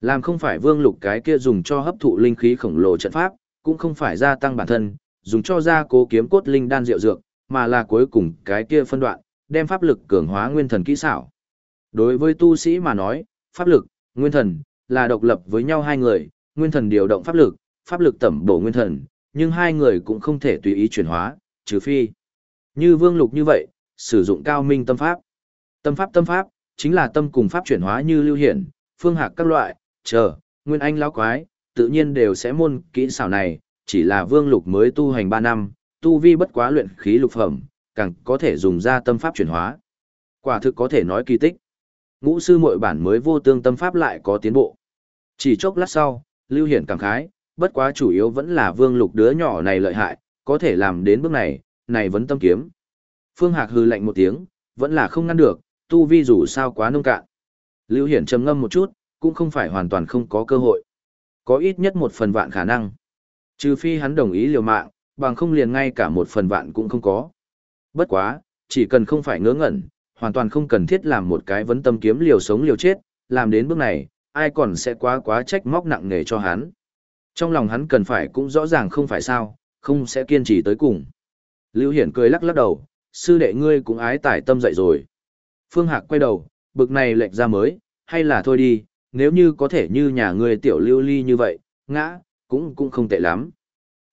Làm không phải vương lục cái kia dùng cho hấp thụ linh khí khổng lồ trận pháp, cũng không phải gia tăng bản thân, dùng cho gia cố kiếm cốt linh đan rượu dược, mà là cuối cùng cái kia phân đoạn, đem pháp lực cường hóa nguyên thần kỹ xảo. Đối với tu sĩ mà nói, pháp lực, nguyên thần, là độc lập với nhau hai người, nguyên thần điều động pháp lực, pháp lực tẩm bổ nguyên thần, nhưng hai người cũng không thể tùy ý chuyển hóa, trừ phi. Như vương lục như vậy, sử dụng cao minh tâm pháp. Tâm pháp tâm pháp, chính là tâm cùng pháp chuyển hóa như lưu hiển, phương hạc các loại, chờ, nguyên anh lão quái, tự nhiên đều sẽ môn kỹ xảo này, chỉ là vương lục mới tu hành 3 năm, tu vi bất quá luyện khí lục phẩm, càng có thể dùng ra tâm pháp chuyển hóa. Quả thực có thể nói kỳ tích. Ngũ sư muội bản mới vô tương tâm pháp lại có tiến bộ. Chỉ chốc lát sau, Lưu Hiển cảm khái, bất quá chủ yếu vẫn là vương lục đứa nhỏ này lợi hại, có thể làm đến bước này, này vẫn tâm kiếm. Phương Hạc hư lạnh một tiếng, vẫn là không ngăn được, tu vi dù sao quá nông cạn. Lưu Hiển trầm ngâm một chút, cũng không phải hoàn toàn không có cơ hội. Có ít nhất một phần vạn khả năng. Trừ phi hắn đồng ý liều mạng, bằng không liền ngay cả một phần vạn cũng không có. Bất quá, chỉ cần không phải ngớ ngẩn, hoàn toàn không cần thiết làm một cái vấn tâm kiếm liều sống liều chết, làm đến bước này, ai còn sẽ quá quá trách móc nặng nề cho hắn. Trong lòng hắn cần phải cũng rõ ràng không phải sao, không sẽ kiên trì tới cùng. Lưu Hiển cười lắc lắc đầu, sư đệ ngươi cũng ái tải tâm dậy rồi. Phương Hạc quay đầu, bực này lệnh ra mới, hay là thôi đi, nếu như có thể như nhà ngươi tiểu lưu ly như vậy, ngã, cũng cũng không tệ lắm.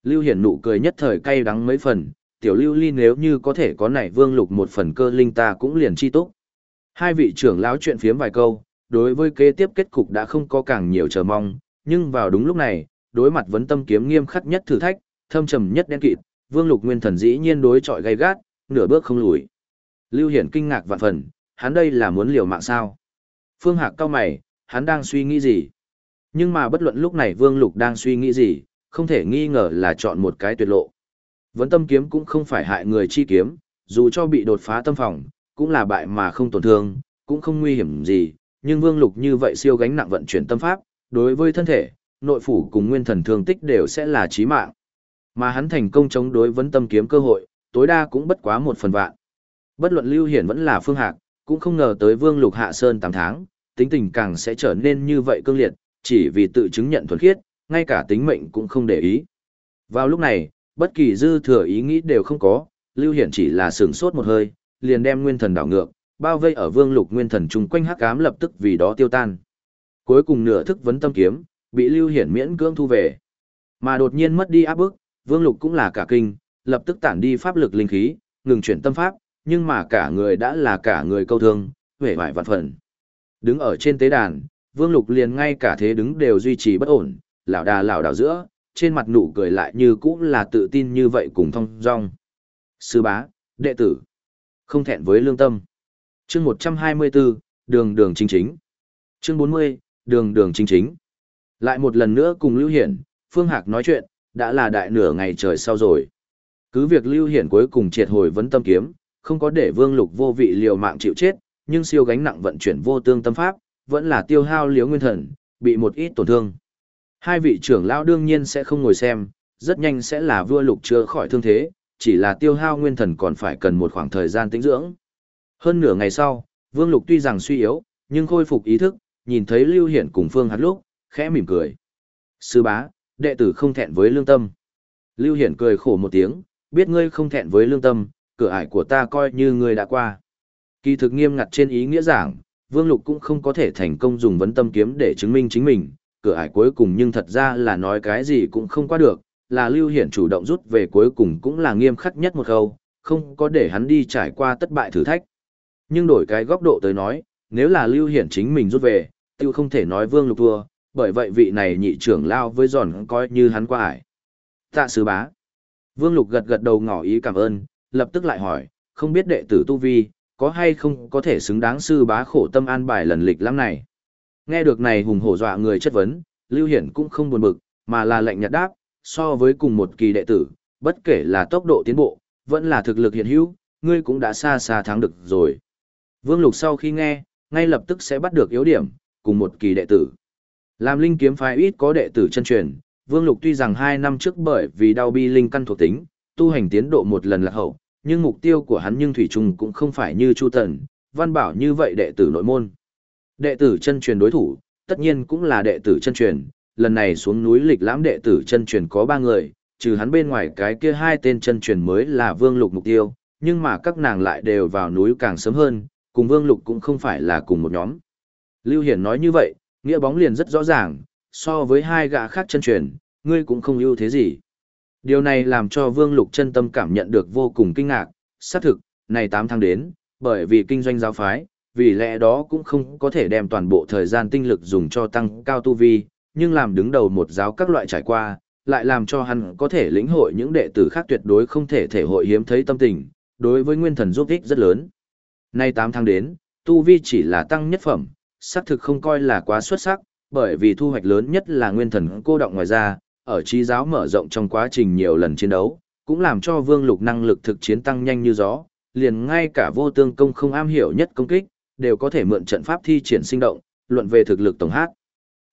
Lưu Hiển nụ cười nhất thời cay đắng mấy phần, tiểu lưu ly nếu như có thể có nảy vương lục một phần cơ linh ta cũng liền chi tốt Hai vị trưởng lão chuyện phiếm vài câu, đối với kế tiếp kết cục đã không có càng nhiều chờ mong, nhưng vào đúng lúc này, đối mặt vấn tâm kiếm nghiêm khắc nhất thử thách, thâm trầm nhất đen kịt, vương lục nguyên thần dĩ nhiên đối chọi gay gắt, nửa bước không lùi. Lưu Hiển kinh ngạc vạn phần, hắn đây là muốn liều mạng sao? Phương Hạc cao mày, hắn đang suy nghĩ gì? Nhưng mà bất luận lúc này Vương Lục đang suy nghĩ gì, không thể nghi ngờ là chọn một cái tuyệt lộ. Vấn tâm kiếm cũng không phải hại người chi kiếm, dù cho bị đột phá tâm phòng, cũng là bại mà không tổn thương, cũng không nguy hiểm gì, nhưng Vương Lục như vậy siêu gánh nặng vận chuyển tâm pháp, đối với thân thể, nội phủ cùng nguyên thần thương tích đều sẽ là chí mạng. Mà hắn thành công chống đối vấn tâm kiếm cơ hội, tối đa cũng bất quá một phần vạn. Bất luận Lưu Hiển vẫn là Phương Hạc, cũng không ngờ tới Vương Lục hạ sơn 8 tháng, tính tình càng sẽ trở nên như vậy cương liệt, chỉ vì tự chứng nhận thuần khiết, ngay cả tính mệnh cũng không để ý. Vào lúc này, bất kỳ dư thừa ý nghĩ đều không có, Lưu Hiển chỉ là sửng sốt một hơi, liền đem nguyên thần đảo ngược, bao vây ở Vương Lục nguyên thần chung quanh hắc ám lập tức vì đó tiêu tan. Cuối cùng nửa thức vấn tâm kiếm, bị Lưu Hiển miễn cưỡng thu về. Mà đột nhiên mất đi áp bức, Vương Lục cũng là cả kinh, lập tức tản đi pháp lực linh khí, ngừng chuyển tâm pháp, nhưng mà cả người đã là cả người câu thương, vẻ vải vạn phần. Đứng ở trên tế đàn, Vương Lục liền ngay cả thế đứng đều duy trì bất ổn, lão đà lão đảo giữa, trên mặt nụ cười lại như cũ là tự tin như vậy cùng thông dong. Sư bá, đệ tử, không thẹn với lương tâm. Chương 124, đường đường chính chính. Chương 40, đường đường chính chính. Lại một lần nữa cùng Lưu Hiển, Phương Hạc nói chuyện, đã là đại nửa ngày trời sau rồi. Cứ việc Lưu Hiển cuối cùng triệt hồi vấn tâm kiếm, không có để Vương Lục vô vị liều mạng chịu chết, nhưng siêu gánh nặng vận chuyển vô tương tâm pháp, vẫn là tiêu hao liếu nguyên thần, bị một ít tổn thương. Hai vị trưởng lão đương nhiên sẽ không ngồi xem, rất nhanh sẽ là vua lục chữa khỏi thương thế, chỉ là tiêu hao nguyên thần còn phải cần một khoảng thời gian tĩnh dưỡng. Hơn nửa ngày sau, Vương Lục tuy rằng suy yếu, nhưng khôi phục ý thức, nhìn thấy Lưu Hiển cùng Phương Hạt lúc, khẽ mỉm cười. Sư bá, đệ tử không thẹn với lương tâm. Lưu Hiển cười khổ một tiếng, biết ngươi không thẹn với lương tâm, cửa ải của ta coi như ngươi đã qua. Kỳ thực nghiêm ngặt trên ý nghĩa giảng, Vương Lục cũng không có thể thành công dùng vấn tâm kiếm để chứng minh chính mình, cửa ải cuối cùng nhưng thật ra là nói cái gì cũng không qua được, là Lưu Hiển chủ động rút về cuối cùng cũng là nghiêm khắc nhất một khâu, không có để hắn đi trải qua tất bại thử thách. Nhưng đổi cái góc độ tới nói, nếu là Lưu Hiển chính mình rút về, tiêu không thể nói Vương Lục thua, bởi vậy vị này nhị trưởng lao với giòn coi như hắn qua ải. Tạ sứ bá. Vương Lục gật gật đầu ngỏ ý cảm ơn, lập tức lại hỏi, không biết đệ tử Tu Vi, có hay không có thể xứng đáng sư bá khổ tâm an bài lần lịch lắm này. Nghe được này hùng hổ dọa người chất vấn, Lưu Hiển cũng không buồn bực, mà là lệnh nhạt đáp, so với cùng một kỳ đệ tử, bất kể là tốc độ tiến bộ, vẫn là thực lực hiện hữu, ngươi cũng đã xa xa thắng được rồi. Vương Lục sau khi nghe, ngay lập tức sẽ bắt được yếu điểm, cùng một kỳ đệ tử. Làm linh kiếm phái ít có đệ tử chân truyền, Vương Lục tuy rằng 2 năm trước bởi vì đau bi linh căn thuộc tính, tu hành tiến độ một lần là hậu, nhưng mục tiêu của hắn nhưng thủy Trung cũng không phải như Chu Tần, Văn Bảo như vậy đệ tử nội môn. Đệ tử chân truyền đối thủ, tất nhiên cũng là đệ tử chân truyền, lần này xuống núi lịch lãm đệ tử chân truyền có ba người, trừ hắn bên ngoài cái kia hai tên chân truyền mới là Vương Lục mục tiêu, nhưng mà các nàng lại đều vào núi càng sớm hơn, cùng Vương Lục cũng không phải là cùng một nhóm. Lưu Hiển nói như vậy, nghĩa bóng liền rất rõ ràng, so với hai gã khác chân truyền, ngươi cũng không ưu thế gì. Điều này làm cho Vương Lục chân tâm cảm nhận được vô cùng kinh ngạc, xác thực, này 8 tháng đến, bởi vì kinh doanh giáo phái, vì lẽ đó cũng không có thể đem toàn bộ thời gian tinh lực dùng cho tăng cao tu vi, nhưng làm đứng đầu một giáo các loại trải qua, lại làm cho hắn có thể lĩnh hội những đệ tử khác tuyệt đối không thể thể hội hiếm thấy tâm tình, đối với nguyên thần giúp ích rất lớn. Nay 8 tháng đến, tu vi chỉ là tăng nhất phẩm, xác thực không coi là quá xuất sắc, bởi vì thu hoạch lớn nhất là nguyên thần cô động ngoài ra, ở trí giáo mở rộng trong quá trình nhiều lần chiến đấu, cũng làm cho vương lục năng lực thực chiến tăng nhanh như gió, liền ngay cả vô tương công không am hiểu nhất công kích, đều có thể mượn trận pháp thi triển sinh động, luận về thực lực tổng hát.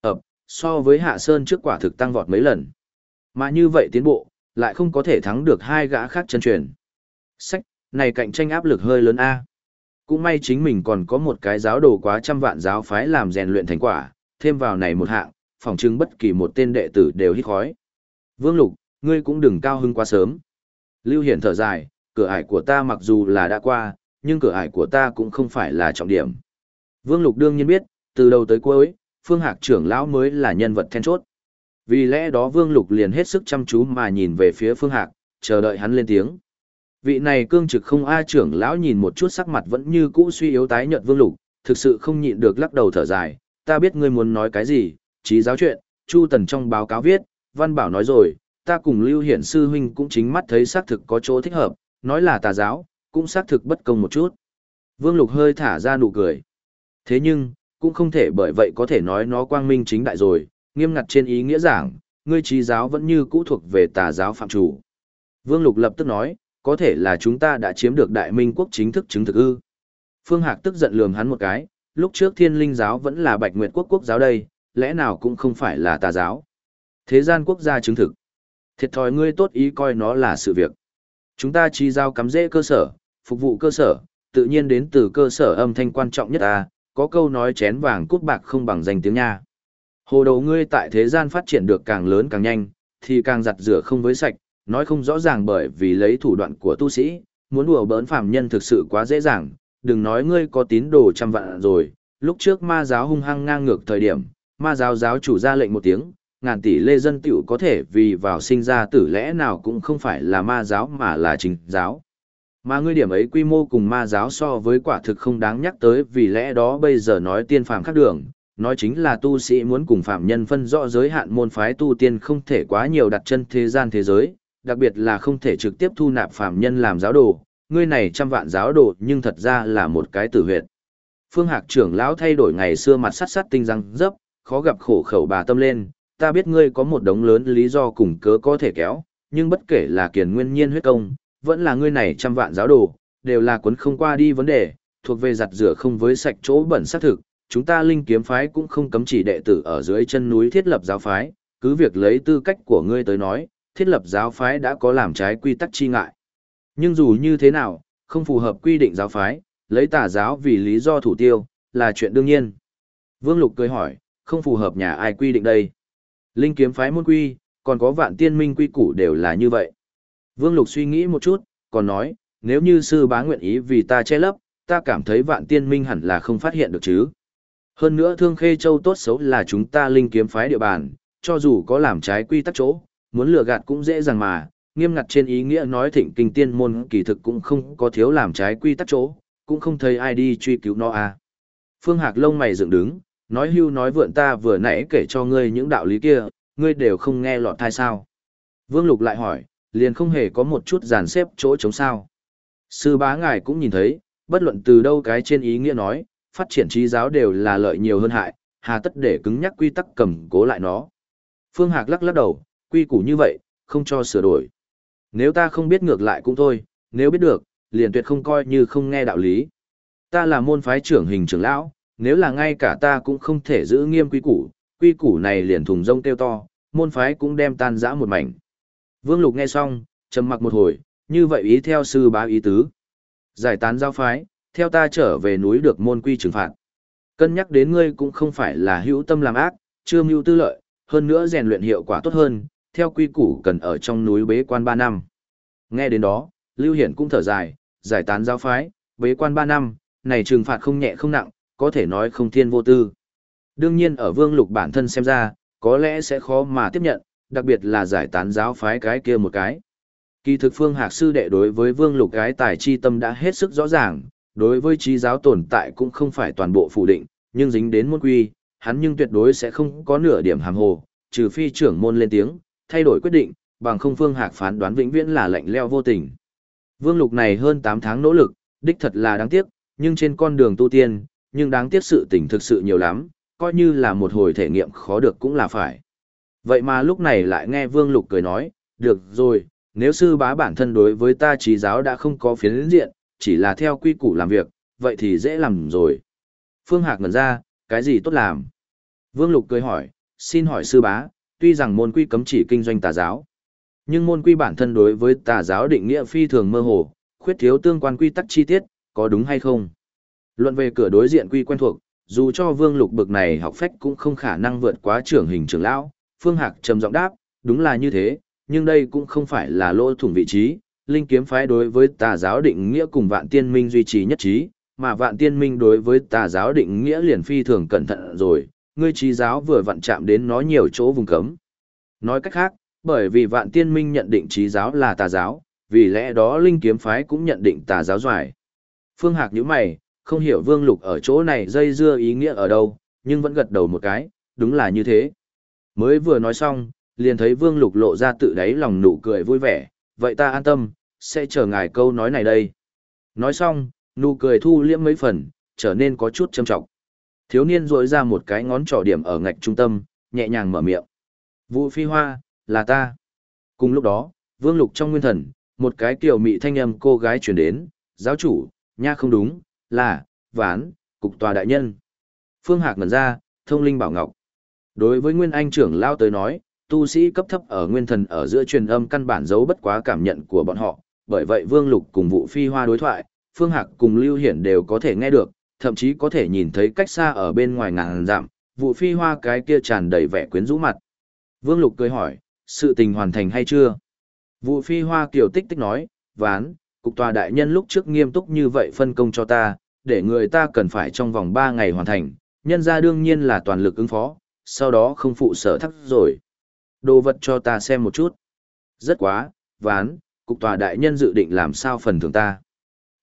Ập, so với Hạ Sơn trước quả thực tăng vọt mấy lần. Mà như vậy tiến bộ, lại không có thể thắng được hai gã khác chân truyền. Sách, này cạnh tranh áp lực hơi lớn a. Cũng may chính mình còn có một cái giáo đồ quá trăm vạn giáo phái làm rèn luyện thành quả, thêm vào này một hạng, phòng chứng bất kỳ một tên đệ tử đều hít khói. Vương Lục, ngươi cũng đừng cao hưng quá sớm. Lưu Hiển thở dài, cửa ải của ta mặc dù là đã qua, nhưng cửa ải của ta cũng không phải là trọng điểm. Vương Lục đương nhiên biết, từ đầu tới cuối, Phương Hạc trưởng lão mới là nhân vật then chốt. Vì lẽ đó Vương Lục liền hết sức chăm chú mà nhìn về phía Phương Hạc, chờ đợi hắn lên tiếng. Vị này cương trực không a trưởng lão nhìn một chút sắc mặt vẫn như cũ suy yếu tái nhợt Vương Lục, thực sự không nhịn được lắc đầu thở dài, ta biết ngươi muốn nói cái gì, trí giáo chuyện, Chu Tần trong báo cáo viết, Văn Bảo nói rồi, ta cùng Lưu Hiển Sư Huynh cũng chính mắt thấy xác thực có chỗ thích hợp, nói là tà giáo, cũng xác thực bất công một chút. Vương Lục hơi thả ra nụ cười. Thế nhưng, cũng không thể bởi vậy có thể nói nó quang minh chính đại rồi, nghiêm ngặt trên ý nghĩa giảng, ngươi trí giáo vẫn như cũ thuộc về tà giáo phạm chủ. Vương Lục lập tức nói, có thể là chúng ta đã chiếm được đại minh quốc chính thức chứng thực ư. Phương Hạc tức giận lườm hắn một cái, lúc trước thiên linh giáo vẫn là bạch nguyệt quốc quốc giáo đây, lẽ nào cũng không phải là tà giáo. Thế gian quốc gia chứng thực. Thiệt thòi ngươi tốt ý coi nó là sự việc. Chúng ta chi giao cắm dễ cơ sở, phục vụ cơ sở, tự nhiên đến từ cơ sở âm thanh quan trọng nhất ta, có câu nói chén vàng cút bạc không bằng danh tiếng nha. Hồ đầu ngươi tại thế gian phát triển được càng lớn càng nhanh, thì càng giặt rửa không với sạch, nói không rõ ràng bởi vì lấy thủ đoạn của tu sĩ, muốn đùa bỡn phàm nhân thực sự quá dễ dàng, đừng nói ngươi có tín đồ trăm vạn rồi, lúc trước ma giáo hung hăng ngang ngược thời điểm, ma giáo giáo chủ ra lệnh một tiếng, ngàn tỷ lê dân tiểu có thể vì vào sinh ra tử lẽ nào cũng không phải là ma giáo mà là chính giáo. Mà ngươi điểm ấy quy mô cùng ma giáo so với quả thực không đáng nhắc tới vì lẽ đó bây giờ nói tiên phàm khác đường, nói chính là tu sĩ muốn cùng phạm nhân phân rõ giới hạn môn phái tu tiên không thể quá nhiều đặt chân thế gian thế giới, đặc biệt là không thể trực tiếp thu nạp phạm nhân làm giáo đồ, ngươi này trăm vạn giáo đồ nhưng thật ra là một cái tử huyệt. Phương Hạc trưởng lão thay đổi ngày xưa mặt sắt sắt tinh răng dấp, khó gặp khổ khẩu bà tâm lên, ta biết ngươi có một đống lớn lý do cùng cớ có thể kéo, nhưng bất kể là kiền nguyên nhiên huyết công, vẫn là ngươi này trăm vạn giáo đồ, đều là cuốn không qua đi vấn đề, thuộc về giặt rửa không với sạch chỗ bẩn xác thực, chúng ta linh kiếm phái cũng không cấm chỉ đệ tử ở dưới chân núi thiết lập giáo phái, cứ việc lấy tư cách của ngươi tới nói, thiết lập giáo phái đã có làm trái quy tắc chi ngại. Nhưng dù như thế nào, không phù hợp quy định giáo phái, lấy tà giáo vì lý do thủ tiêu, là chuyện đương nhiên. Vương Lục cười hỏi, không phù hợp nhà ai quy định đây? Linh kiếm phái môn quy, còn có vạn tiên minh quy củ đều là như vậy. Vương Lục suy nghĩ một chút, còn nói, nếu như sư bá nguyện ý vì ta che lấp, ta cảm thấy vạn tiên minh hẳn là không phát hiện được chứ. Hơn nữa thương khê châu tốt xấu là chúng ta linh kiếm phái địa bàn, cho dù có làm trái quy tắc chỗ, muốn lừa gạt cũng dễ dàng mà, nghiêm ngặt trên ý nghĩa nói thịnh kinh tiên môn kỳ thực cũng không có thiếu làm trái quy tắc chỗ, cũng không thấy ai đi truy cứu nó à. Phương Hạc lông mày dựng đứng, nói hưu nói vượn ta vừa nãy kể cho ngươi những đạo lý kia, ngươi đều không nghe lọt thai sao. Vương Lục lại hỏi, liền không hề có một chút giàn xếp chỗ chống sao. Sư bá ngài cũng nhìn thấy, bất luận từ đâu cái trên ý nghĩa nói, phát triển trí giáo đều là lợi nhiều hơn hại, hà tất để cứng nhắc quy tắc cầm cố lại nó. Phương Hạc lắc lắc đầu, quy củ như vậy, không cho sửa đổi. Nếu ta không biết ngược lại cũng thôi, nếu biết được, liền tuyệt không coi như không nghe đạo lý. Ta là môn phái trưởng hình trưởng lão, nếu là ngay cả ta cũng không thể giữ nghiêm quy củ, quy củ này liền thùng rông tiêu to, môn phái cũng đem tan rã một mảnh. Vương Lục nghe xong, trầm mặc một hồi, như vậy ý theo sư bá ý tứ. Giải tán giao phái, theo ta trở về núi được môn quy trừng phạt. Cân nhắc đến ngươi cũng không phải là hữu tâm làm ác, chưa mưu tư lợi, hơn nữa rèn luyện hiệu quả tốt hơn, theo quy củ cần ở trong núi bế quan 3 năm. Nghe đến đó, Lưu Hiển cũng thở dài, giải tán giáo phái, bế quan 3 năm, này trừng phạt không nhẹ không nặng, có thể nói không thiên vô tư. Đương nhiên ở Vương Lục bản thân xem ra, có lẽ sẽ khó mà tiếp nhận, đặc biệt là giải tán giáo phái cái kia một cái. Kỳ thực Phương Hạc sư đệ đối với Vương Lục cái tài chi tâm đã hết sức rõ ràng, đối với trí giáo tồn tại cũng không phải toàn bộ phủ định, nhưng dính đến môn quy, hắn nhưng tuyệt đối sẽ không có nửa điểm hàm hồ, trừ phi trưởng môn lên tiếng, thay đổi quyết định, bằng không Phương Hạc phán đoán vĩnh viễn là lạnh leo vô tình. Vương Lục này hơn 8 tháng nỗ lực, đích thật là đáng tiếc, nhưng trên con đường tu tiên, nhưng đáng tiếc sự tình thực sự nhiều lắm, coi như là một hồi thể nghiệm khó được cũng là phải. Vậy mà lúc này lại nghe Vương Lục cười nói, được rồi, nếu sư bá bản thân đối với ta trí giáo đã không có phiến diện, chỉ là theo quy củ làm việc, vậy thì dễ làm rồi. Phương Hạc ngẩn ra, cái gì tốt làm? Vương Lục cười hỏi, xin hỏi sư bá, tuy rằng môn quy cấm chỉ kinh doanh tà giáo, nhưng môn quy bản thân đối với tà giáo định nghĩa phi thường mơ hồ, khuyết thiếu tương quan quy tắc chi tiết, có đúng hay không? Luận về cửa đối diện quy quen thuộc, dù cho Vương Lục bực này học phách cũng không khả năng vượt quá trưởng hình trưởng lão, Phương Hạc trầm giọng đáp, đúng là như thế, nhưng đây cũng không phải là lỗ thủng vị trí, linh kiếm phái đối với tà giáo định nghĩa cùng vạn tiên minh duy trì nhất trí, mà vạn tiên minh đối với tà giáo định nghĩa liền phi thường cẩn thận rồi, ngươi trí giáo vừa vặn chạm đến nó nhiều chỗ vùng cấm. Nói cách khác, bởi vì vạn tiên minh nhận định trí giáo là tà giáo, vì lẽ đó linh kiếm phái cũng nhận định tà giáo doài. Phương Hạc nhíu mày, không hiểu Vương Lục ở chỗ này dây dưa ý nghĩa ở đâu, nhưng vẫn gật đầu một cái, đúng là như thế. Mới vừa nói xong, liền thấy Vương Lục lộ ra tự đáy lòng nụ cười vui vẻ, vậy ta an tâm, sẽ chờ ngài câu nói này đây. Nói xong, nụ cười thu liễm mấy phần, trở nên có chút châm trọng. Thiếu niên rỗi ra một cái ngón trỏ điểm ở ngạch trung tâm, nhẹ nhàng mở miệng. Vũ phi hoa, là ta. Cùng lúc đó, Vương Lục trong nguyên thần, một cái kiểu mị thanh âm cô gái chuyển đến, giáo chủ, nha không đúng, là, ván, cục tòa đại nhân. Phương Hạc ngẩn ra, thông linh bảo ngọc. Đối với Nguyên Anh trưởng lao tới nói, tu sĩ cấp thấp ở nguyên thần ở giữa truyền âm căn bản giấu bất quá cảm nhận của bọn họ, bởi vậy Vương Lục cùng vụ phi hoa đối thoại, Phương Hạc cùng Lưu Hiển đều có thể nghe được, thậm chí có thể nhìn thấy cách xa ở bên ngoài ngàn dặm, vụ phi hoa cái kia tràn đầy vẻ quyến rũ mặt. Vương Lục cười hỏi, sự tình hoàn thành hay chưa? Vụ phi hoa kiểu tích tích nói, ván, cục tòa đại nhân lúc trước nghiêm túc như vậy phân công cho ta, để người ta cần phải trong vòng 3 ngày hoàn thành, nhân ra đương nhiên là toàn lực ứng phó, sau đó không phụ sở thắc rồi. Đồ vật cho ta xem một chút. Rất quá, ván, cục tòa đại nhân dự định làm sao phần thưởng ta.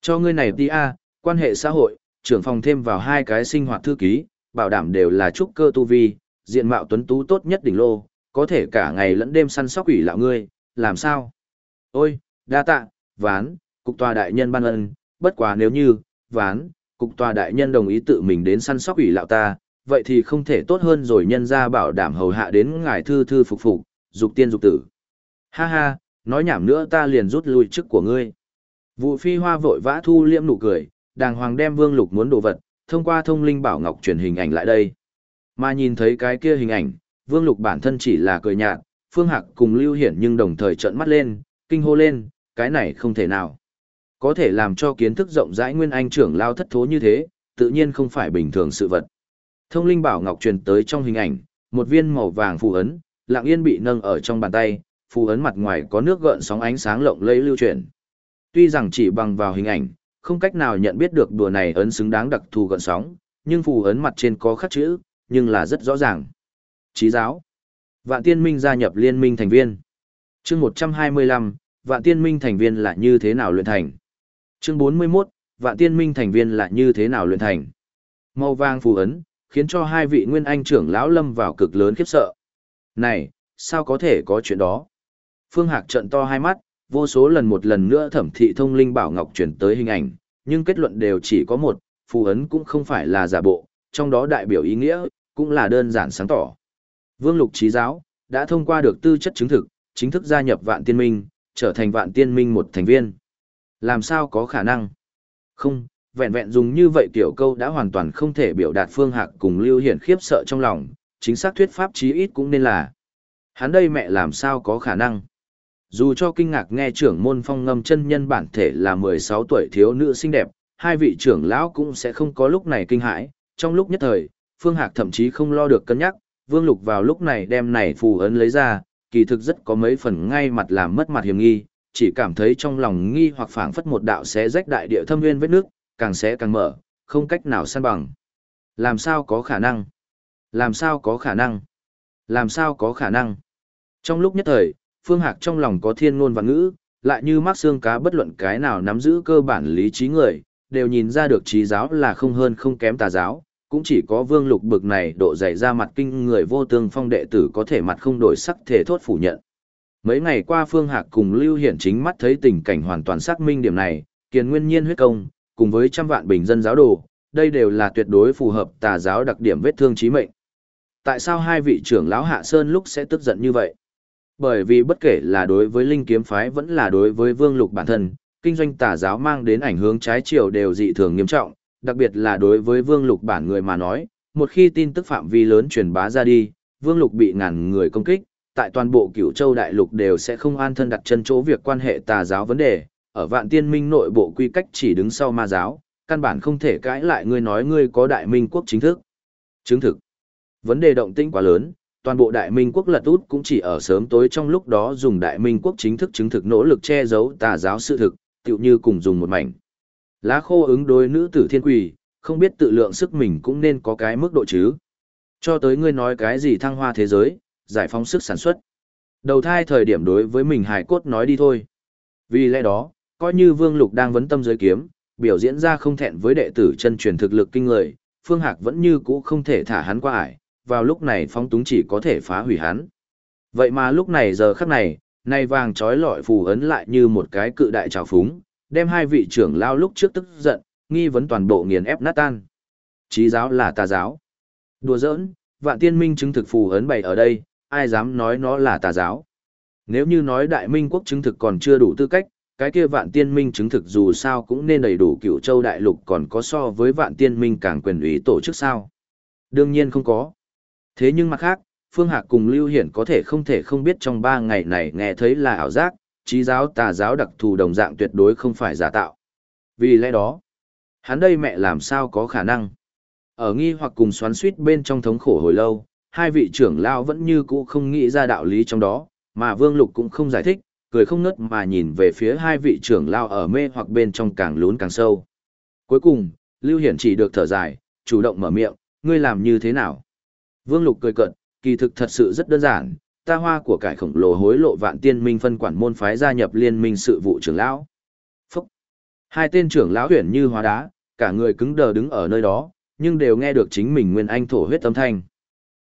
Cho ngươi này đi a, quan hệ xã hội, trưởng phòng thêm vào hai cái sinh hoạt thư ký, bảo đảm đều là trúc cơ tu vi, diện mạo tuấn tú tốt nhất đỉnh lô, có thể cả ngày lẫn đêm săn sóc ủy lão ngươi, làm sao? Ôi, đa tạ, ván, cục tòa đại nhân ban ân, bất quá nếu như, ván, cục tòa đại nhân đồng ý tự mình đến săn sóc ủy lão ta, vậy thì không thể tốt hơn rồi nhân ra bảo đảm hầu hạ đến ngài thư thư phục phục, dục tiên dục tử. Ha ha, nói nhảm nữa ta liền rút lui chức của ngươi. Vụ phi hoa vội vã thu liễm nụ cười, đàng hoàng đem vương lục muốn đồ vật, thông qua thông linh bảo ngọc truyền hình ảnh lại đây. Mà nhìn thấy cái kia hình ảnh, vương lục bản thân chỉ là cười nhạt, phương hạc cùng lưu hiển nhưng đồng thời trợn mắt lên, kinh hô lên, cái này không thể nào. Có thể làm cho kiến thức rộng rãi nguyên anh trưởng lao thất thố như thế, tự nhiên không phải bình thường sự vật. Thông linh bảo ngọc truyền tới trong hình ảnh, một viên màu vàng phù ấn, lặng yên bị nâng ở trong bàn tay, phù ấn mặt ngoài có nước gợn sóng ánh sáng lộng lẫy lưu chuyển. Tuy rằng chỉ bằng vào hình ảnh, không cách nào nhận biết được đùa này ấn xứng đáng đặc thù gợn sóng, nhưng phù ấn mặt trên có khắc chữ, nhưng là rất rõ ràng. Chí giáo. Vạn Tiên Minh gia nhập liên minh thành viên. Chương 125, Vạn Tiên Minh thành viên là như thế nào luyện thành? Chương 41, Vạn Tiên Minh thành viên là như thế nào luyện thành? Màu vàng phù ấn, khiến cho hai vị nguyên anh trưởng lão lâm vào cực lớn khiếp sợ. Này, sao có thể có chuyện đó? Phương Hạc trận to hai mắt, vô số lần một lần nữa thẩm thị thông linh bảo ngọc chuyển tới hình ảnh, nhưng kết luận đều chỉ có một, phù ấn cũng không phải là giả bộ, trong đó đại biểu ý nghĩa, cũng là đơn giản sáng tỏ. Vương Lục Trí Giáo, đã thông qua được tư chất chứng thực, chính thức gia nhập vạn tiên minh, trở thành vạn tiên minh một thành viên. Làm sao có khả năng? Không, vẹn vẹn dùng như vậy tiểu câu đã hoàn toàn không thể biểu đạt phương hạc cùng lưu hiển khiếp sợ trong lòng, chính xác thuyết pháp chí ít cũng nên là. Hắn đây mẹ làm sao có khả năng? Dù cho kinh ngạc nghe trưởng môn phong ngâm chân nhân bản thể là 16 tuổi thiếu nữ xinh đẹp, hai vị trưởng lão cũng sẽ không có lúc này kinh hãi, trong lúc nhất thời, Phương Hạc thậm chí không lo được cân nhắc, Vương Lục vào lúc này đem này phù ấn lấy ra, kỳ thực rất có mấy phần ngay mặt làm mất mặt hiểm nghi, chỉ cảm thấy trong lòng nghi hoặc phảng phất một đạo xé rách đại địa thâm nguyên vết nước, càng xé càng mở, không cách nào san bằng. Làm sao có khả năng? Làm sao có khả năng? Làm sao có khả năng? Trong lúc nhất thời, Phương Hạc trong lòng có thiên ngôn và ngữ, lại như mắc xương cá bất luận cái nào nắm giữ cơ bản lý trí người, đều nhìn ra được trí giáo là không hơn không kém tà giáo, cũng chỉ có vương lục bực này độ dày ra mặt kinh người vô tương phong đệ tử có thể mặt không đổi sắc thể thốt phủ nhận. Mấy ngày qua Phương Hạc cùng Lưu Hiển chính mắt thấy tình cảnh hoàn toàn xác minh điểm này, kiền nguyên nhiên huyết công, cùng với trăm vạn bình dân giáo đồ, đây đều là tuyệt đối phù hợp tà giáo đặc điểm vết thương chí mệnh. Tại sao hai vị trưởng lão Hạ Sơn lúc sẽ tức giận như vậy? Bởi vì bất kể là đối với linh kiếm phái vẫn là đối với vương lục bản thân, kinh doanh tà giáo mang đến ảnh hưởng trái chiều đều dị thường nghiêm trọng, đặc biệt là đối với vương lục bản người mà nói, một khi tin tức phạm vi lớn truyền bá ra đi, vương lục bị ngàn người công kích, tại toàn bộ cửu châu đại lục đều sẽ không an thân đặt chân chỗ việc quan hệ tà giáo vấn đề, ở vạn tiên minh nội bộ quy cách chỉ đứng sau ma giáo, căn bản không thể cãi lại ngươi nói ngươi có đại minh quốc chính thức. Chứng thực. Vấn đề động tĩnh quá lớn, toàn bộ đại minh quốc lật út cũng chỉ ở sớm tối trong lúc đó dùng đại minh quốc chính thức chứng thực nỗ lực che giấu tà giáo sự thực, tựu như cùng dùng một mảnh. Lá khô ứng đối nữ tử thiên quỷ, không biết tự lượng sức mình cũng nên có cái mức độ chứ. Cho tới ngươi nói cái gì thăng hoa thế giới, giải phóng sức sản xuất. Đầu thai thời điểm đối với mình hài cốt nói đi thôi. Vì lẽ đó, coi như Vương Lục đang vấn tâm giới kiếm, biểu diễn ra không thẹn với đệ tử chân truyền thực lực kinh người, Phương Hạc vẫn như cũ không thể thả hắn qua ải, vào lúc này phóng túng chỉ có thể phá hủy hắn. Vậy mà lúc này giờ khắc này, nay vàng trói lọi phù ấn lại như một cái cự đại trào phúng, đem hai vị trưởng lao lúc trước tức giận, nghi vấn toàn bộ nghiền ép nát tan. Chí giáo là tà giáo. Đùa giỡn, vạn tiên minh chứng thực phù ấn bày ở đây, ai dám nói nó là tà giáo. Nếu như nói đại minh quốc chứng thực còn chưa đủ tư cách, cái kia vạn tiên minh chứng thực dù sao cũng nên đầy đủ cựu châu đại lục còn có so với vạn tiên minh càng quyền ủy tổ chức sao. Đương nhiên không có. Thế nhưng mặt khác, Phương Hạc cùng Lưu Hiển có thể không thể không biết trong ba ngày này nghe thấy là ảo giác, trí giáo tà giáo đặc thù đồng dạng tuyệt đối không phải giả tạo. Vì lẽ đó, hắn đây mẹ làm sao có khả năng. Ở nghi hoặc cùng xoắn suýt bên trong thống khổ hồi lâu, hai vị trưởng lao vẫn như cũ không nghĩ ra đạo lý trong đó, mà Vương Lục cũng không giải thích, cười không ngớt mà nhìn về phía hai vị trưởng lao ở mê hoặc bên trong càng lún càng sâu. Cuối cùng, Lưu Hiển chỉ được thở dài, chủ động mở miệng, ngươi làm như thế nào? Vương Lục cười cợt, kỳ thực thật sự rất đơn giản, ta hoa của cải khổng lồ hối lộ vạn tiên minh phân quản môn phái gia nhập liên minh sự vụ trưởng lão. Phúc! Hai tên trưởng lão huyền như hóa đá, cả người cứng đờ đứng ở nơi đó, nhưng đều nghe được chính mình nguyên anh thổ huyết âm thanh.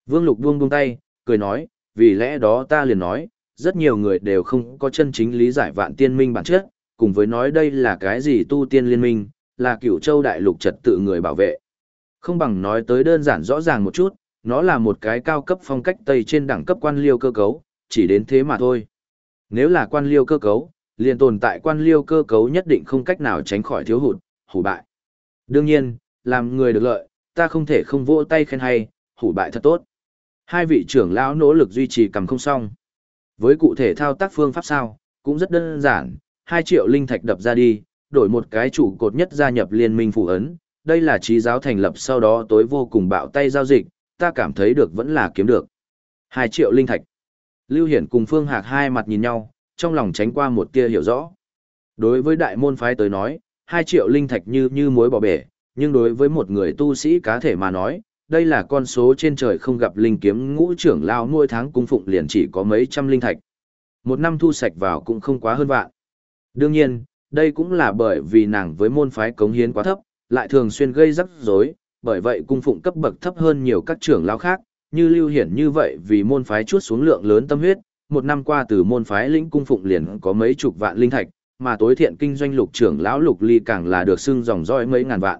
Vương Lục buông buông tay, cười nói, vì lẽ đó ta liền nói, rất nhiều người đều không có chân chính lý giải vạn tiên minh bản chất, cùng với nói đây là cái gì tu tiên liên minh, là cửu châu đại lục trật tự người bảo vệ. Không bằng nói tới đơn giản rõ ràng một chút, nó là một cái cao cấp phong cách Tây trên đẳng cấp quan liêu cơ cấu, chỉ đến thế mà thôi. Nếu là quan liêu cơ cấu, liền tồn tại quan liêu cơ cấu nhất định không cách nào tránh khỏi thiếu hụt, hủ bại. Đương nhiên, làm người được lợi, ta không thể không vỗ tay khen hay, hủ bại thật tốt. Hai vị trưởng lão nỗ lực duy trì cầm không xong. Với cụ thể thao tác phương pháp sao, cũng rất đơn giản, 2 triệu linh thạch đập ra đi, đổi một cái trụ cột nhất gia nhập liên minh phù ấn, đây là trí giáo thành lập sau đó tối vô cùng bạo tay giao dịch, ta cảm thấy được vẫn là kiếm được. 2 triệu linh thạch. Lưu Hiển cùng Phương Hạc hai mặt nhìn nhau, trong lòng tránh qua một tia hiểu rõ. Đối với đại môn phái tới nói, 2 triệu linh thạch như như muối bỏ bể, nhưng đối với một người tu sĩ cá thể mà nói, đây là con số trên trời không gặp linh kiếm ngũ trưởng lao mỗi tháng cung phụng liền chỉ có mấy trăm linh thạch. Một năm thu sạch vào cũng không quá hơn vạn. Đương nhiên, đây cũng là bởi vì nàng với môn phái cống hiến quá thấp, lại thường xuyên gây rắc rối, bởi vậy cung phụng cấp bậc thấp hơn nhiều các trưởng lao khác, như Lưu Hiển như vậy vì môn phái chuốt xuống lượng lớn tâm huyết, một năm qua từ môn phái lĩnh cung phụng liền có mấy chục vạn linh thạch, mà tối thiện kinh doanh lục trưởng lão lục ly càng là được xưng dòng roi mấy ngàn vạn.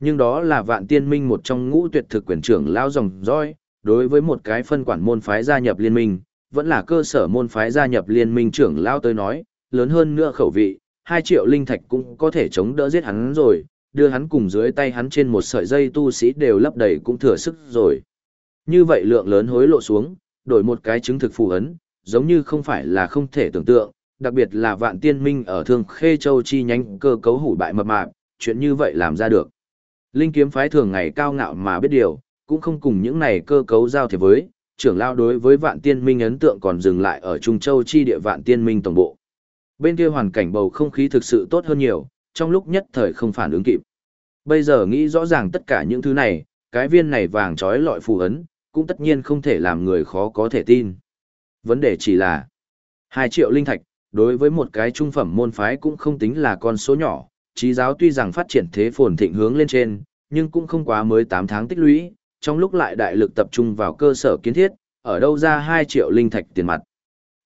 Nhưng đó là vạn tiên minh một trong ngũ tuyệt thực quyền trưởng lao dòng roi, đối với một cái phân quản môn phái gia nhập liên minh, vẫn là cơ sở môn phái gia nhập liên minh trưởng lao tới nói, lớn hơn nữa khẩu vị, 2 triệu linh thạch cũng có thể chống đỡ giết hắn rồi, đưa hắn cùng dưới tay hắn trên một sợi dây tu sĩ đều lấp đầy cũng thừa sức rồi. Như vậy lượng lớn hối lộ xuống, đổi một cái chứng thực phù ấn, giống như không phải là không thể tưởng tượng, đặc biệt là vạn tiên minh ở thương khê châu chi nhánh cơ cấu hủ bại mập mạp, chuyện như vậy làm ra được. Linh kiếm phái thường ngày cao ngạo mà biết điều, cũng không cùng những này cơ cấu giao thiệp với, trưởng lao đối với vạn tiên minh ấn tượng còn dừng lại ở Trung Châu chi địa vạn tiên minh tổng bộ. Bên kia hoàn cảnh bầu không khí thực sự tốt hơn nhiều, trong lúc nhất thời không phản ứng kịp. Bây giờ nghĩ rõ ràng tất cả những thứ này, cái viên này vàng trói lọi phù ấn, cũng tất nhiên không thể làm người khó có thể tin. Vấn đề chỉ là 2 triệu linh thạch, đối với một cái trung phẩm môn phái cũng không tính là con số nhỏ, trí giáo tuy rằng phát triển thế phồn thịnh hướng lên trên, nhưng cũng không quá mới 8 tháng tích lũy, trong lúc lại đại lực tập trung vào cơ sở kiến thiết, ở đâu ra 2 triệu linh thạch tiền mặt.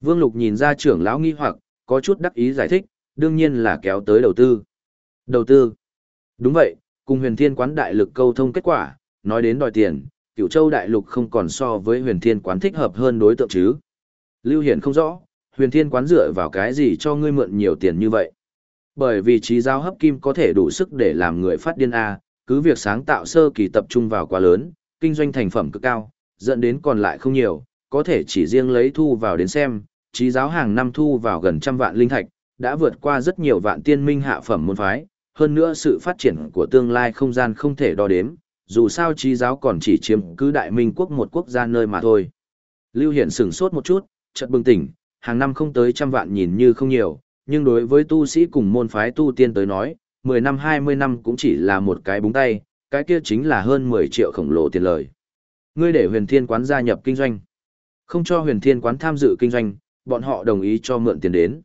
Vương Lục nhìn ra trưởng lão nghi hoặc, có chút đắc ý giải thích, đương nhiên là kéo tới đầu tư. Đầu tư. Đúng vậy, cùng huyền thiên quán đại lực câu thông kết quả, nói đến đòi tiền, cửu châu đại lục không còn so với huyền thiên quán thích hợp hơn đối tượng chứ. Lưu Hiển không rõ, huyền thiên quán dựa vào cái gì cho ngươi mượn nhiều tiền như vậy. Bởi vì trí giáo hấp kim có thể đủ sức để làm người phát điên A, cứ việc sáng tạo sơ kỳ tập trung vào quá lớn, kinh doanh thành phẩm cực cao, dẫn đến còn lại không nhiều, có thể chỉ riêng lấy thu vào đến xem, trí giáo hàng năm thu vào gần trăm vạn linh thạch, đã vượt qua rất nhiều vạn tiên minh hạ phẩm môn phái, hơn nữa sự phát triển của tương lai không gian không thể đo đếm, dù sao trí giáo còn chỉ chiếm cứ đại minh quốc một quốc gia nơi mà thôi. Lưu Hiển sửng sốt một chút, chợt bừng tỉnh, hàng năm không tới trăm vạn nhìn như không nhiều, nhưng đối với tu sĩ cùng môn phái tu tiên tới nói, 10 năm 20 năm cũng chỉ là một cái búng tay, cái kia chính là hơn 10 triệu khổng lồ tiền lời. Ngươi để huyền thiên quán gia nhập kinh doanh. Không cho huyền thiên quán tham dự kinh doanh, bọn họ đồng ý cho mượn tiền đến.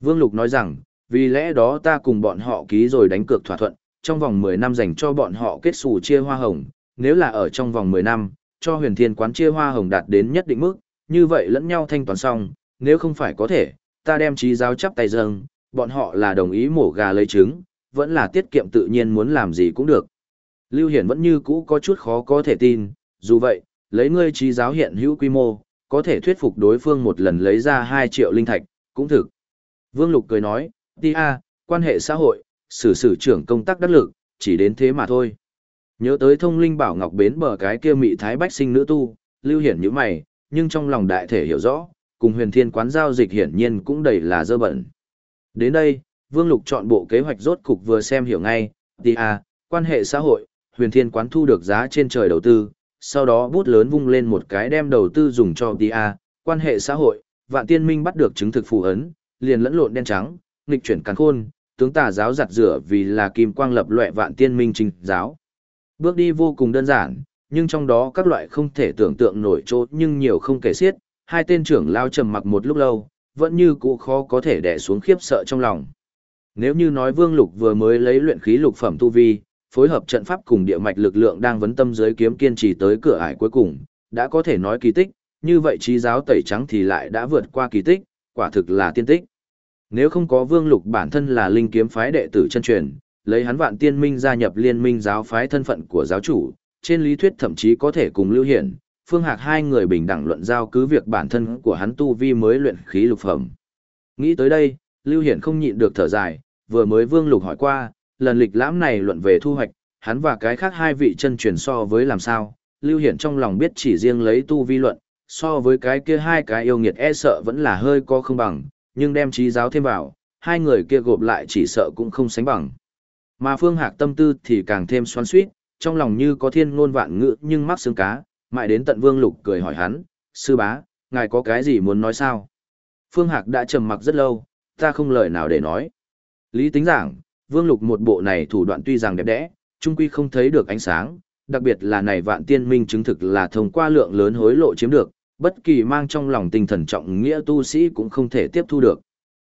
Vương Lục nói rằng, vì lẽ đó ta cùng bọn họ ký rồi đánh cược thỏa thuận, trong vòng 10 năm dành cho bọn họ kết xù chia hoa hồng, nếu là ở trong vòng 10 năm, cho huyền thiên quán chia hoa hồng đạt đến nhất định mức, như vậy lẫn nhau thanh toán xong, nếu không phải có thể, ta đem trí giáo chắp tay dâng, bọn họ là đồng ý mổ gà lấy trứng, vẫn là tiết kiệm tự nhiên muốn làm gì cũng được. Lưu Hiển vẫn như cũ có chút khó có thể tin, dù vậy, lấy ngươi trí giáo hiện hữu quy mô, có thể thuyết phục đối phương một lần lấy ra 2 triệu linh thạch, cũng thực. Vương Lục cười nói, ti a, quan hệ xã hội, xử xử trưởng công tác đắc lực, chỉ đến thế mà thôi. Nhớ tới thông linh bảo ngọc bến bờ cái kia mị thái bách sinh nữ tu, Lưu Hiển như mày, nhưng trong lòng đại thể hiểu rõ, cùng huyền thiên quán giao dịch hiển nhiên cũng đầy là dơ bẩn. Đến đây, Vương Lục chọn bộ kế hoạch rốt cục vừa xem hiểu ngay, ti à, quan hệ xã hội, huyền thiên quán thu được giá trên trời đầu tư, sau đó bút lớn vung lên một cái đem đầu tư dùng cho ti à, quan hệ xã hội, vạn tiên minh bắt được chứng thực phù ấn, liền lẫn lộn đen trắng, nghịch chuyển càn khôn, tướng tà giáo giặt rửa vì là kim quang lập loại vạn tiên minh trình giáo. Bước đi vô cùng đơn giản, nhưng trong đó các loại không thể tưởng tượng nổi chỗ nhưng nhiều không kể xiết, hai tên trưởng lao trầm mặc một lúc lâu, vẫn như cũ khó có thể đè xuống khiếp sợ trong lòng. Nếu như nói Vương Lục vừa mới lấy luyện khí lục phẩm tu vi, phối hợp trận pháp cùng địa mạch lực lượng đang vấn tâm dưới kiếm kiên trì tới cửa ải cuối cùng, đã có thể nói kỳ tích, như vậy trí giáo tẩy trắng thì lại đã vượt qua kỳ tích, quả thực là tiên tích. Nếu không có Vương Lục bản thân là linh kiếm phái đệ tử chân truyền, lấy hắn vạn tiên minh gia nhập liên minh giáo phái thân phận của giáo chủ, trên lý thuyết thậm chí có thể cùng Lưu Hiển, Phương Hạc hai người bình đẳng luận giao cứ việc bản thân của hắn tu vi mới luyện khí lục phẩm. Nghĩ tới đây, Lưu Hiển không nhịn được thở dài, vừa mới Vương Lục hỏi qua, lần lịch lãm này luận về thu hoạch, hắn và cái khác hai vị chân truyền so với làm sao, Lưu Hiển trong lòng biết chỉ riêng lấy tu vi luận, so với cái kia hai cái yêu nghiệt e sợ vẫn là hơi có không bằng, nhưng đem trí giáo thêm vào, hai người kia gộp lại chỉ sợ cũng không sánh bằng. Mà Phương Hạc tâm tư thì càng thêm xoắn xuýt, trong lòng như có thiên ngôn vạn ngữ nhưng mắc xương cá, mãi đến tận Vương Lục cười hỏi hắn, sư bá, ngài có cái gì muốn nói sao? Phương Hạc đã trầm mặc rất lâu, ta không lời nào để nói. Lý tính giảng, Vương Lục một bộ này thủ đoạn tuy rằng đẹp đẽ, trung quy không thấy được ánh sáng, đặc biệt là này vạn tiên minh chứng thực là thông qua lượng lớn hối lộ chiếm được, bất kỳ mang trong lòng tinh thần trọng nghĩa tu sĩ cũng không thể tiếp thu được.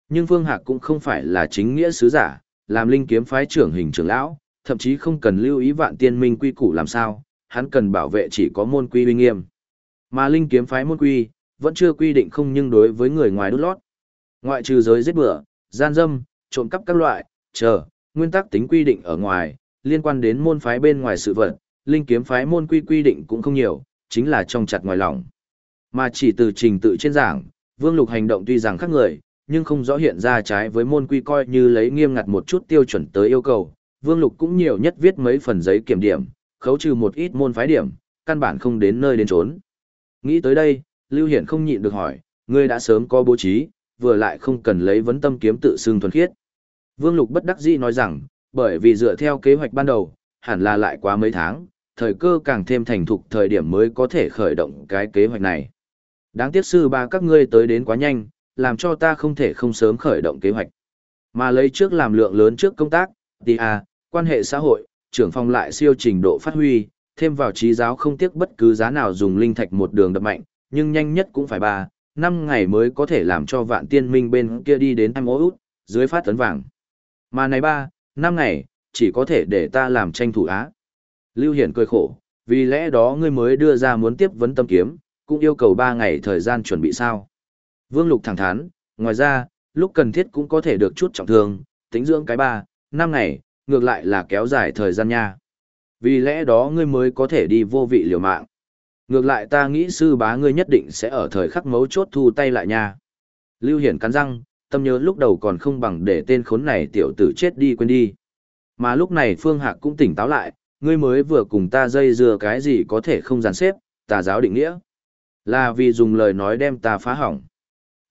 Nhưng Phương Hạc cũng không phải là chính nghĩa sứ giả, làm linh kiếm phái trưởng hình trưởng lão, thậm chí không cần lưu ý vạn tiên minh quy củ làm sao, hắn cần bảo vệ chỉ có môn quy uy nghiêm. Mà linh kiếm phái môn quy, vẫn chưa quy định không nhưng đối với người ngoài đút lót. Ngoại trừ giới giết bữa, gian dâm, trộm cắp các loại, chờ, nguyên tắc tính quy định ở ngoài, liên quan đến môn phái bên ngoài sự vật, linh kiếm phái môn quy quy định cũng không nhiều, chính là trong chặt ngoài lòng. Mà chỉ từ trình tự trên giảng, Vương Lục hành động tuy rằng khác người, nhưng không rõ hiện ra trái với môn quy coi như lấy nghiêm ngặt một chút tiêu chuẩn tới yêu cầu. Vương Lục cũng nhiều nhất viết mấy phần giấy kiểm điểm, khấu trừ một ít môn phái điểm, căn bản không đến nơi đến trốn. Nghĩ tới đây, Lưu Hiển không nhịn được hỏi, ngươi đã sớm có bố trí, vừa lại không cần lấy vấn tâm kiếm tự xưng thuần khiết. Vương Lục bất đắc dĩ nói rằng, bởi vì dựa theo kế hoạch ban đầu, hẳn là lại quá mấy tháng, thời cơ càng thêm thành thục thời điểm mới có thể khởi động cái kế hoạch này. Đáng tiếc sư ba các ngươi tới đến quá nhanh, làm cho ta không thể không sớm khởi động kế hoạch. Mà lấy trước làm lượng lớn trước công tác, thì à, quan hệ xã hội, trưởng phòng lại siêu trình độ phát huy, thêm vào trí giáo không tiếc bất cứ giá nào dùng linh thạch một đường đập mạnh, nhưng nhanh nhất cũng phải ba, năm ngày mới có thể làm cho vạn tiên minh bên kia đi đến em út, dưới phát tấn vàng. Mà này ba, năm ngày, chỉ có thể để ta làm tranh thủ á. Lưu Hiển cười khổ, vì lẽ đó ngươi mới đưa ra muốn tiếp vấn tâm kiếm, cũng yêu cầu ba ngày thời gian chuẩn bị sao. Vương Lục thẳng thắn, ngoài ra, lúc cần thiết cũng có thể được chút trọng thương, tính dưỡng cái ba, năm ngày, ngược lại là kéo dài thời gian nha. Vì lẽ đó ngươi mới có thể đi vô vị liều mạng. Ngược lại ta nghĩ sư bá ngươi nhất định sẽ ở thời khắc mấu chốt thu tay lại nha. Lưu Hiển cắn răng, tâm nhớ lúc đầu còn không bằng để tên khốn này tiểu tử chết đi quên đi. Mà lúc này Phương Hạc cũng tỉnh táo lại, ngươi mới vừa cùng ta dây dưa cái gì có thể không dàn xếp, tà giáo định nghĩa. Là vì dùng lời nói đem ta phá hỏng.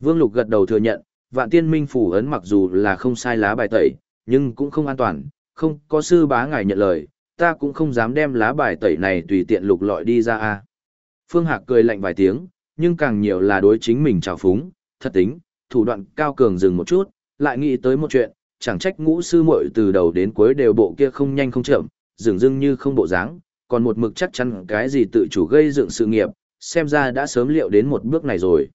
Vương Lục gật đầu thừa nhận, vạn tiên minh phủ ấn mặc dù là không sai lá bài tẩy, nhưng cũng không an toàn, không có sư bá ngài nhận lời, ta cũng không dám đem lá bài tẩy này tùy tiện lục lọi đi ra a. Phương Hạc cười lạnh vài tiếng, nhưng càng nhiều là đối chính mình trào phúng, thật tính, thủ đoạn cao cường dừng một chút, lại nghĩ tới một chuyện, chẳng trách ngũ sư muội từ đầu đến cuối đều bộ kia không nhanh không chậm, dường dưng như không bộ dáng, còn một mực chắc chắn cái gì tự chủ gây dựng sự nghiệp, xem ra đã sớm liệu đến một bước này rồi.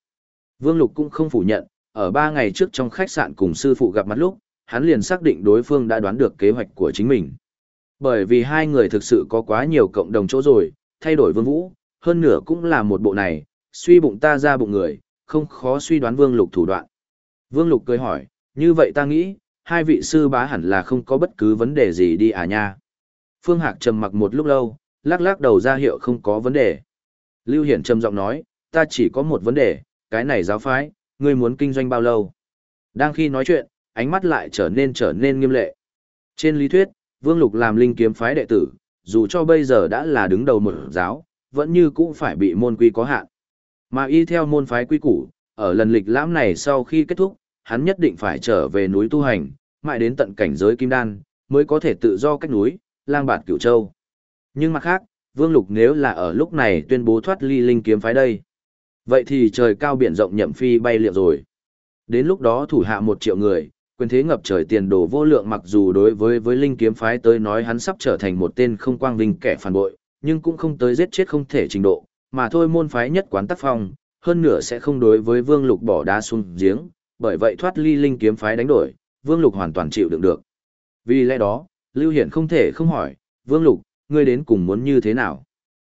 Vương Lục cũng không phủ nhận, ở ba ngày trước trong khách sạn cùng sư phụ gặp mặt lúc, hắn liền xác định đối phương đã đoán được kế hoạch của chính mình. Bởi vì hai người thực sự có quá nhiều cộng đồng chỗ rồi, thay đổi vương vũ, hơn nửa cũng là một bộ này, suy bụng ta ra bụng người, không khó suy đoán vương lục thủ đoạn. Vương lục cười hỏi, như vậy ta nghĩ, hai vị sư bá hẳn là không có bất cứ vấn đề gì đi à nha. Phương Hạc trầm mặc một lúc lâu, lắc lắc đầu ra hiệu không có vấn đề. Lưu Hiển trầm giọng nói, ta chỉ có một vấn đề, cái này giáo phái, ngươi muốn kinh doanh bao lâu? Đang khi nói chuyện, ánh mắt lại trở nên trở nên nghiêm lệ. Trên lý thuyết, Vương Lục làm linh kiếm phái đệ tử, dù cho bây giờ đã là đứng đầu một giáo, vẫn như cũng phải bị môn quy có hạn. Mà y theo môn phái quy củ, ở lần lịch lãm này sau khi kết thúc, hắn nhất định phải trở về núi tu hành, mãi đến tận cảnh giới kim đan, mới có thể tự do cách núi, lang bạt cửu châu. Nhưng mặt khác, Vương Lục nếu là ở lúc này tuyên bố thoát ly linh kiếm phái đây. Vậy thì trời cao biển rộng nhậm phi bay liệu rồi. Đến lúc đó thủ hạ một triệu người, quyền thế ngập trời tiền đồ vô lượng mặc dù đối với với linh kiếm phái tới nói hắn sắp trở thành một tên không quang vinh kẻ phản bội, nhưng cũng không tới giết chết không thể trình độ, mà thôi môn phái nhất quán tác phong, hơn nửa sẽ không đối với Vương Lục bỏ đá xuống giếng, bởi vậy thoát ly linh kiếm phái đánh đổi, Vương Lục hoàn toàn chịu đựng được. Vì lẽ đó, Lưu Hiển không thể không hỏi, Vương Lục, ngươi đến cùng muốn như thế nào?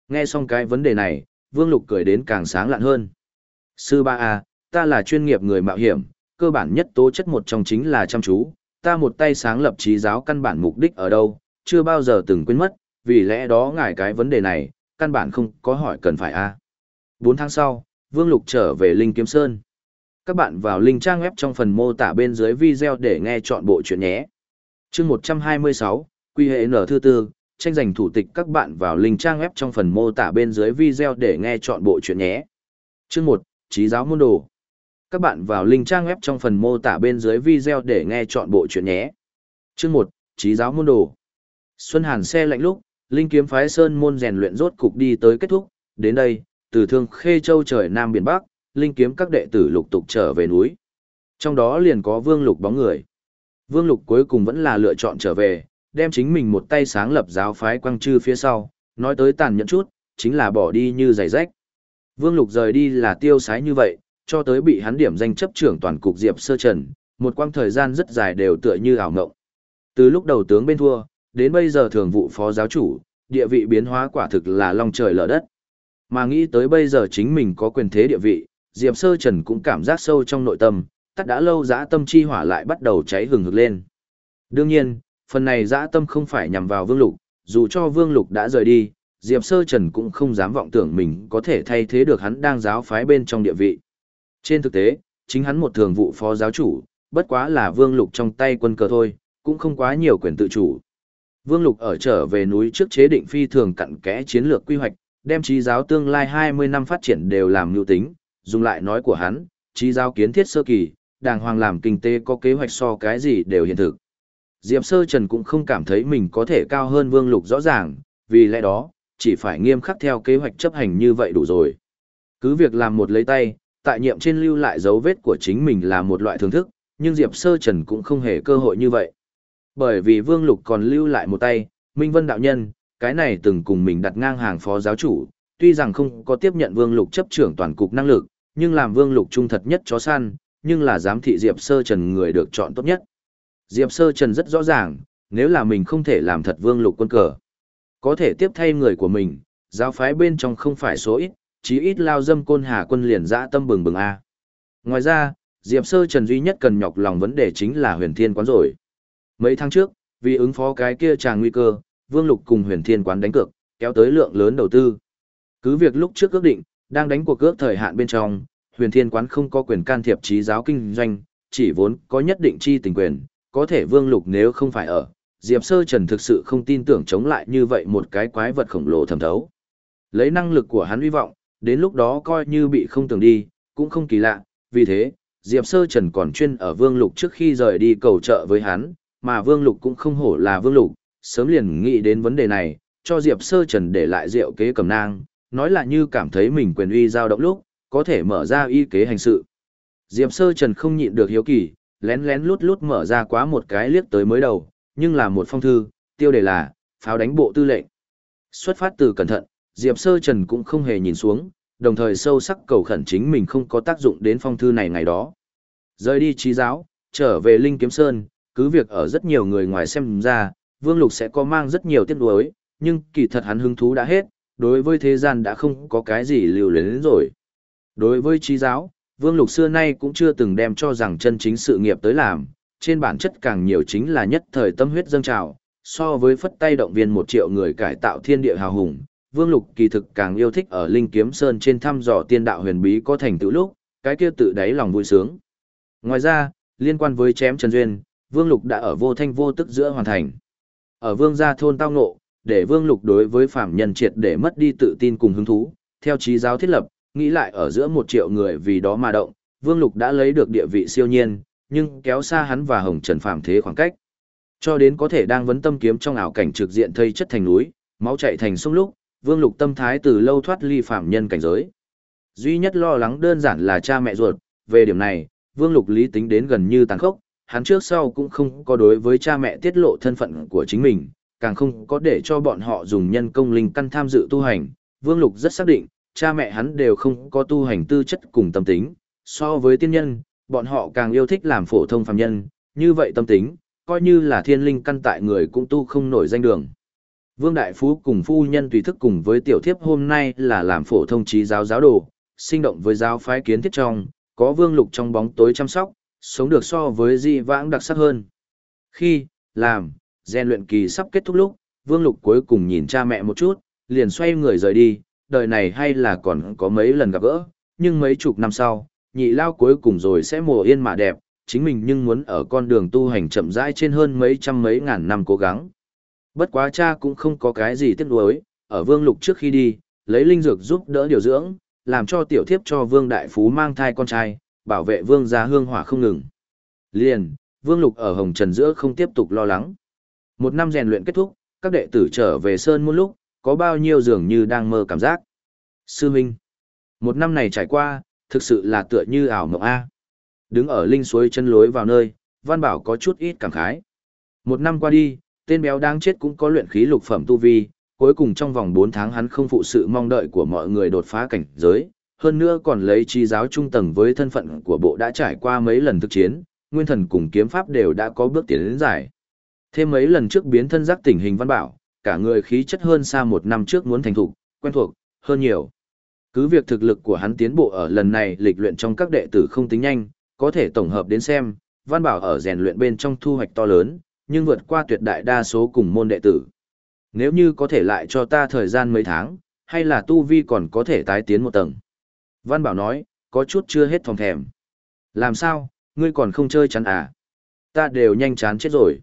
Nghe xong cái vấn đề này, Vương Lục cười đến càng sáng lạn hơn. Sư ba A, ta là chuyên nghiệp người mạo hiểm, cơ bản nhất tố chất một trong chính là chăm chú, ta một tay sáng lập trí giáo căn bản mục đích ở đâu, chưa bao giờ từng quên mất, vì lẽ đó ngài cái vấn đề này, căn bản không có hỏi cần phải a. À. 4 tháng sau, Vương Lục trở về Linh Kiếm Sơn. Các bạn vào link trang web trong phần mô tả bên dưới video để nghe chọn bộ chuyện nhé. Chương 126, Quy hệ N thư tư, tranh giành thủ tịch các bạn vào link trang web trong phần mô tả bên dưới video để nghe chọn bộ chuyện nhé. Chương 1, Trí giáo môn đồ. Các bạn vào link trang web trong phần mô tả bên dưới video để nghe chọn bộ chuyện nhé. Chương 1, chí giáo môn đồ. Xuân Hàn xe lạnh lúc, Linh kiếm phái Sơn môn rèn luyện rốt cục đi tới kết thúc, đến đây, từ thương khê châu trời Nam Biển Bắc, Linh kiếm các đệ tử lục tục trở về núi. Trong đó liền có Vương Lục bóng người. Vương Lục cuối cùng vẫn là lựa chọn trở về, đem chính mình một tay sáng lập giáo phái quang trư phía sau, nói tới tàn nhẫn chút, chính là bỏ đi như giày rách. Vương Lục rời đi là tiêu sái như vậy, cho tới bị hắn điểm danh chấp trưởng toàn cục Diệp Sơ Trần, một quãng thời gian rất dài đều tựa như ảo ngộng. Từ lúc đầu tướng bên thua, đến bây giờ thường vụ phó giáo chủ, địa vị biến hóa quả thực là long trời lở đất. Mà nghĩ tới bây giờ chính mình có quyền thế địa vị, Diệp Sơ Trần cũng cảm giác sâu trong nội tâm, tắt đã lâu dã tâm chi hỏa lại bắt đầu cháy hừng hực lên. Đương nhiên, phần này dã tâm không phải nhằm vào Vương Lục, dù cho Vương Lục đã rời đi, Diệp Sơ Trần cũng không dám vọng tưởng mình có thể thay thế được hắn đang giáo phái bên trong địa vị. Trên thực tế, chính hắn một thường vụ phó giáo chủ, bất quá là Vương Lục trong tay quân cờ thôi, cũng không quá nhiều quyền tự chủ. Vương Lục ở trở về núi trước chế định phi thường cặn kẽ chiến lược quy hoạch, đem trí giáo tương lai 20 năm phát triển đều làm lưu tính, dùng lại nói của hắn, trí giáo kiến thiết sơ kỳ, đàng hoàng làm kinh tế có kế hoạch so cái gì đều hiện thực. Diệp Sơ Trần cũng không cảm thấy mình có thể cao hơn Vương Lục rõ ràng, vì lẽ đó, chỉ phải nghiêm khắc theo kế hoạch chấp hành như vậy đủ rồi. Cứ việc làm một lấy tay, tại nhiệm trên lưu lại dấu vết của chính mình là một loại thưởng thức, nhưng Diệp Sơ Trần cũng không hề cơ hội như vậy. Bởi vì Vương Lục còn lưu lại một tay, Minh Vân đạo nhân, cái này từng cùng mình đặt ngang hàng phó giáo chủ, tuy rằng không có tiếp nhận Vương Lục chấp trưởng toàn cục năng lực, nhưng làm Vương Lục trung thật nhất chó săn, nhưng là giám thị Diệp Sơ Trần người được chọn tốt nhất. Diệp Sơ Trần rất rõ ràng, nếu là mình không thể làm thật Vương Lục quân cờ, có thể tiếp thay người của mình, giáo phái bên trong không phải số ít, chí ít lao dâm côn hà quân liền dã tâm bừng bừng A. Ngoài ra, Diệp Sơ Trần duy nhất cần nhọc lòng vấn đề chính là huyền thiên quán rồi. Mấy tháng trước, vì ứng phó cái kia tràng nguy cơ, Vương Lục cùng huyền thiên quán đánh cược, kéo tới lượng lớn đầu tư. Cứ việc lúc trước ước định, đang đánh cuộc cước thời hạn bên trong, huyền thiên quán không có quyền can thiệp trí giáo kinh doanh, chỉ vốn có nhất định chi tình quyền, có thể Vương Lục nếu không phải ở, Diệp Sơ Trần thực sự không tin tưởng chống lại như vậy một cái quái vật khổng lồ thẩm thấu. Lấy năng lực của hắn hy vọng, đến lúc đó coi như bị không tưởng đi, cũng không kỳ lạ, vì thế, Diệp Sơ Trần còn chuyên ở Vương Lục trước khi rời đi cầu trợ với hắn, mà Vương Lục cũng không hổ là Vương Lục, sớm liền nghĩ đến vấn đề này, cho Diệp Sơ Trần để lại rượu kế cầm nang, nói là như cảm thấy mình quyền uy dao động lúc, có thể mở ra y kế hành sự. Diệp Sơ Trần không nhịn được hiếu kỳ, lén lén lút lút mở ra quá một cái liếc tới mới đầu, nhưng là một phong thư, tiêu đề là, pháo đánh bộ tư lệnh. Xuất phát từ cẩn thận, Diệp Sơ Trần cũng không hề nhìn xuống, đồng thời sâu sắc cầu khẩn chính mình không có tác dụng đến phong thư này ngày đó. Rời đi trí giáo, trở về Linh Kiếm Sơn, cứ việc ở rất nhiều người ngoài xem ra, Vương Lục sẽ có mang rất nhiều tiết đối, nhưng kỳ thật hắn hứng thú đã hết, đối với thế gian đã không có cái gì lưu luyến rồi. Đối với trí giáo, Vương Lục xưa nay cũng chưa từng đem cho rằng chân chính sự nghiệp tới làm, trên bản chất càng nhiều chính là nhất thời tâm huyết dâng trào, so với phất tay động viên một triệu người cải tạo thiên địa hào hùng. Vương Lục kỳ thực càng yêu thích ở Linh Kiếm Sơn trên thăm dò tiên đạo huyền bí có thành tựu lúc, cái kia tự đáy lòng vui sướng. Ngoài ra, liên quan với chém Trần Duyên, Vương Lục đã ở vô thanh vô tức giữa hoàn thành. Ở Vương gia thôn tao ngộ, để Vương Lục đối với phạm nhân triệt để mất đi tự tin cùng hứng thú, theo trí giáo thiết lập, nghĩ lại ở giữa một triệu người vì đó mà động, Vương Lục đã lấy được địa vị siêu nhiên, nhưng kéo xa hắn và Hồng Trần Phạm thế khoảng cách. Cho đến có thể đang vấn tâm kiếm trong ảo cảnh trực diện thây chất thành núi, máu chảy thành sông lúc, Vương Lục tâm thái từ lâu thoát ly phạm nhân cảnh giới. Duy nhất lo lắng đơn giản là cha mẹ ruột, về điểm này, Vương Lục lý tính đến gần như tàn khốc, hắn trước sau cũng không có đối với cha mẹ tiết lộ thân phận của chính mình, càng không có để cho bọn họ dùng nhân công linh căn tham dự tu hành. Vương Lục rất xác định, cha mẹ hắn đều không có tu hành tư chất cùng tâm tính, so với tiên nhân, bọn họ càng yêu thích làm phổ thông phàm nhân, như vậy tâm tính, coi như là thiên linh căn tại người cũng tu không nổi danh đường. Vương Đại Phú cùng phu nhân tùy thức cùng với tiểu thiếp hôm nay là làm phổ thông trí giáo giáo đồ, sinh động với giáo phái kiến thiết trong, có vương lục trong bóng tối chăm sóc, sống được so với di vãng đặc sắc hơn. Khi, làm, rèn luyện kỳ sắp kết thúc lúc, vương lục cuối cùng nhìn cha mẹ một chút, liền xoay người rời đi, đời này hay là còn có mấy lần gặp gỡ, nhưng mấy chục năm sau, nhị lao cuối cùng rồi sẽ mùa yên mà đẹp, chính mình nhưng muốn ở con đường tu hành chậm rãi trên hơn mấy trăm mấy ngàn năm cố gắng. Bất quá cha cũng không có cái gì tiếc nuối, ở vương lục trước khi đi, lấy linh dược giúp đỡ điều dưỡng, làm cho tiểu thiếp cho vương đại phú mang thai con trai, bảo vệ vương gia hương hỏa không ngừng. Liền, vương lục ở hồng trần giữa không tiếp tục lo lắng. Một năm rèn luyện kết thúc, các đệ tử trở về sơn một lúc, có bao nhiêu dường như đang mơ cảm giác. Sư Minh, một năm này trải qua, thực sự là tựa như ảo mộng A. Đứng ở linh suối chân lối vào nơi, Văn Bảo có chút ít cảm khái. Một năm qua đi, tên béo đang chết cũng có luyện khí lục phẩm tu vi, cuối cùng trong vòng 4 tháng hắn không phụ sự mong đợi của mọi người đột phá cảnh giới, hơn nữa còn lấy chi giáo trung tầng với thân phận của bộ đã trải qua mấy lần thực chiến, nguyên thần cùng kiếm pháp đều đã có bước tiến đến giải. Thêm mấy lần trước biến thân giác tình hình văn bảo, cả người khí chất hơn xa một năm trước muốn thành thục, quen thuộc, hơn nhiều. Cứ việc thực lực của hắn tiến bộ ở lần này lịch luyện trong các đệ tử không tính nhanh, có thể tổng hợp đến xem, văn bảo ở rèn luyện bên trong thu hoạch to lớn, nhưng vượt qua tuyệt đại đa số cùng môn đệ tử. Nếu như có thể lại cho ta thời gian mấy tháng, hay là tu vi còn có thể tái tiến một tầng. Văn bảo nói, có chút chưa hết thòng thèm. Làm sao, ngươi còn không chơi chắn à? Ta đều nhanh chán chết rồi.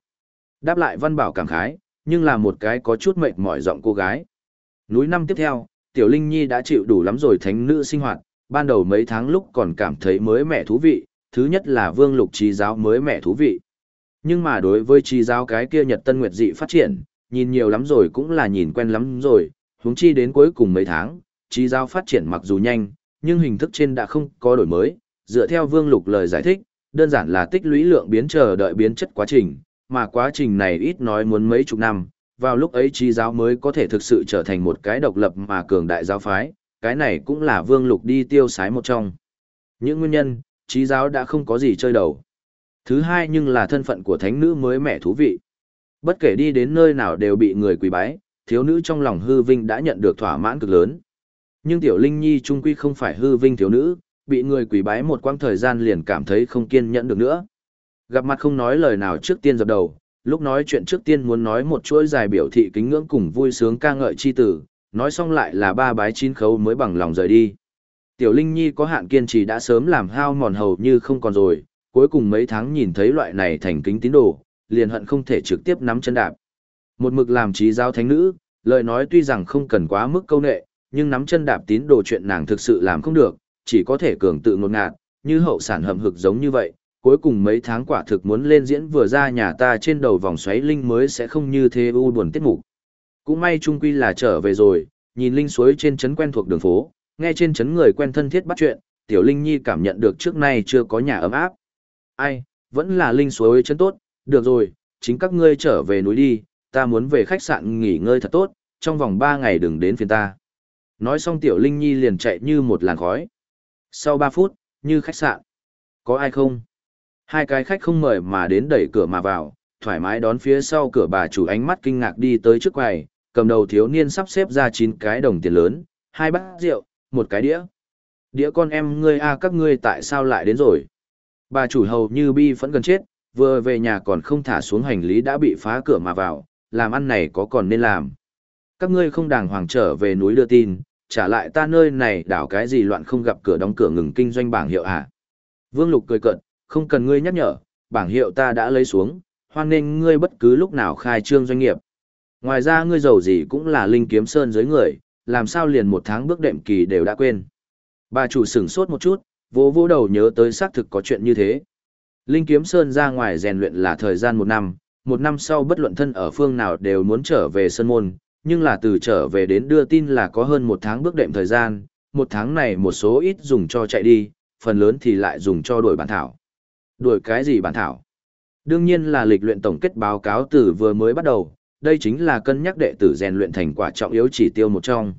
Đáp lại văn bảo cảm khái, nhưng là một cái có chút mệt mỏi giọng cô gái. Núi năm tiếp theo, Tiểu Linh Nhi đã chịu đủ lắm rồi thánh nữ sinh hoạt, ban đầu mấy tháng lúc còn cảm thấy mới mẻ thú vị, thứ nhất là vương lục trí giáo mới mẻ thú vị. Nhưng mà đối với trí giáo cái kia Nhật Tân Nguyệt dị phát triển, nhìn nhiều lắm rồi cũng là nhìn quen lắm rồi, huống chi đến cuối cùng mấy tháng, trí giáo phát triển mặc dù nhanh, nhưng hình thức trên đã không có đổi mới, dựa theo Vương Lục lời giải thích, đơn giản là tích lũy lượng biến chờ đợi biến chất quá trình, mà quá trình này ít nói muốn mấy chục năm, vào lúc ấy trí giáo mới có thể thực sự trở thành một cái độc lập mà cường đại giáo phái, cái này cũng là Vương Lục đi tiêu sái một trong. Những nguyên nhân, trí giáo đã không có gì chơi đầu. Thứ hai nhưng là thân phận của thánh nữ mới mẻ thú vị. Bất kể đi đến nơi nào đều bị người quỳ bái, thiếu nữ trong lòng hư vinh đã nhận được thỏa mãn cực lớn. Nhưng tiểu linh nhi trung quy không phải hư vinh thiếu nữ, bị người quỳ bái một quãng thời gian liền cảm thấy không kiên nhẫn được nữa. Gặp mặt không nói lời nào trước tiên dập đầu, lúc nói chuyện trước tiên muốn nói một chuỗi dài biểu thị kính ngưỡng cùng vui sướng ca ngợi chi tử, nói xong lại là ba bái chín khấu mới bằng lòng rời đi. Tiểu Linh Nhi có hạn kiên trì đã sớm làm hao mòn hầu như không còn rồi, cuối cùng mấy tháng nhìn thấy loại này thành kính tín đồ, liền hận không thể trực tiếp nắm chân đạp. Một mực làm trí giáo thánh nữ, lời nói tuy rằng không cần quá mức câu nệ, nhưng nắm chân đạp tín đồ chuyện nàng thực sự làm không được, chỉ có thể cường tự ngột ngạt, như hậu sản hầm hực giống như vậy, cuối cùng mấy tháng quả thực muốn lên diễn vừa ra nhà ta trên đầu vòng xoáy linh mới sẽ không như thế u buồn tiết mục. Cũng may trung quy là trở về rồi, nhìn linh suối trên trấn quen thuộc đường phố, nghe trên trấn người quen thân thiết bắt chuyện, tiểu linh nhi cảm nhận được trước nay chưa có nhà ấm áp. Ai, vẫn là linh suối chân tốt, được rồi, chính các ngươi trở về núi đi, ta muốn về khách sạn nghỉ ngơi thật tốt, trong vòng 3 ngày đừng đến phiền ta. Nói xong tiểu linh nhi liền chạy như một làn khói. Sau 3 phút, như khách sạn. Có ai không? Hai cái khách không mời mà đến đẩy cửa mà vào, thoải mái đón phía sau cửa bà chủ ánh mắt kinh ngạc đi tới trước quầy, cầm đầu thiếu niên sắp xếp ra chín cái đồng tiền lớn, hai bát rượu, một cái đĩa. Đĩa con em ngươi a các ngươi tại sao lại đến rồi? Bà chủ hầu như bi vẫn gần chết, vừa về nhà còn không thả xuống hành lý đã bị phá cửa mà vào, làm ăn này có còn nên làm. Các ngươi không đàng hoàng trở về núi đưa tin, trả lại ta nơi này đảo cái gì loạn không gặp cửa đóng cửa ngừng kinh doanh bảng hiệu à. Vương Lục cười cận, không cần ngươi nhắc nhở, bảng hiệu ta đã lấy xuống, hoan nên ngươi bất cứ lúc nào khai trương doanh nghiệp. Ngoài ra ngươi giàu gì cũng là linh kiếm sơn dưới người, làm sao liền một tháng bước đệm kỳ đều đã quên. Bà chủ sửng sốt một chút, Vô vô đầu nhớ tới xác thực có chuyện như thế. Linh kiếm sơn ra ngoài rèn luyện là thời gian một năm, một năm sau bất luận thân ở phương nào đều muốn trở về sơn môn, nhưng là từ trở về đến đưa tin là có hơn một tháng bước đệm thời gian, một tháng này một số ít dùng cho chạy đi, phần lớn thì lại dùng cho đổi bản thảo. Đổi cái gì bản thảo? Đương nhiên là lịch luyện tổng kết báo cáo từ vừa mới bắt đầu, đây chính là cân nhắc đệ tử rèn luyện thành quả trọng yếu chỉ tiêu một trong.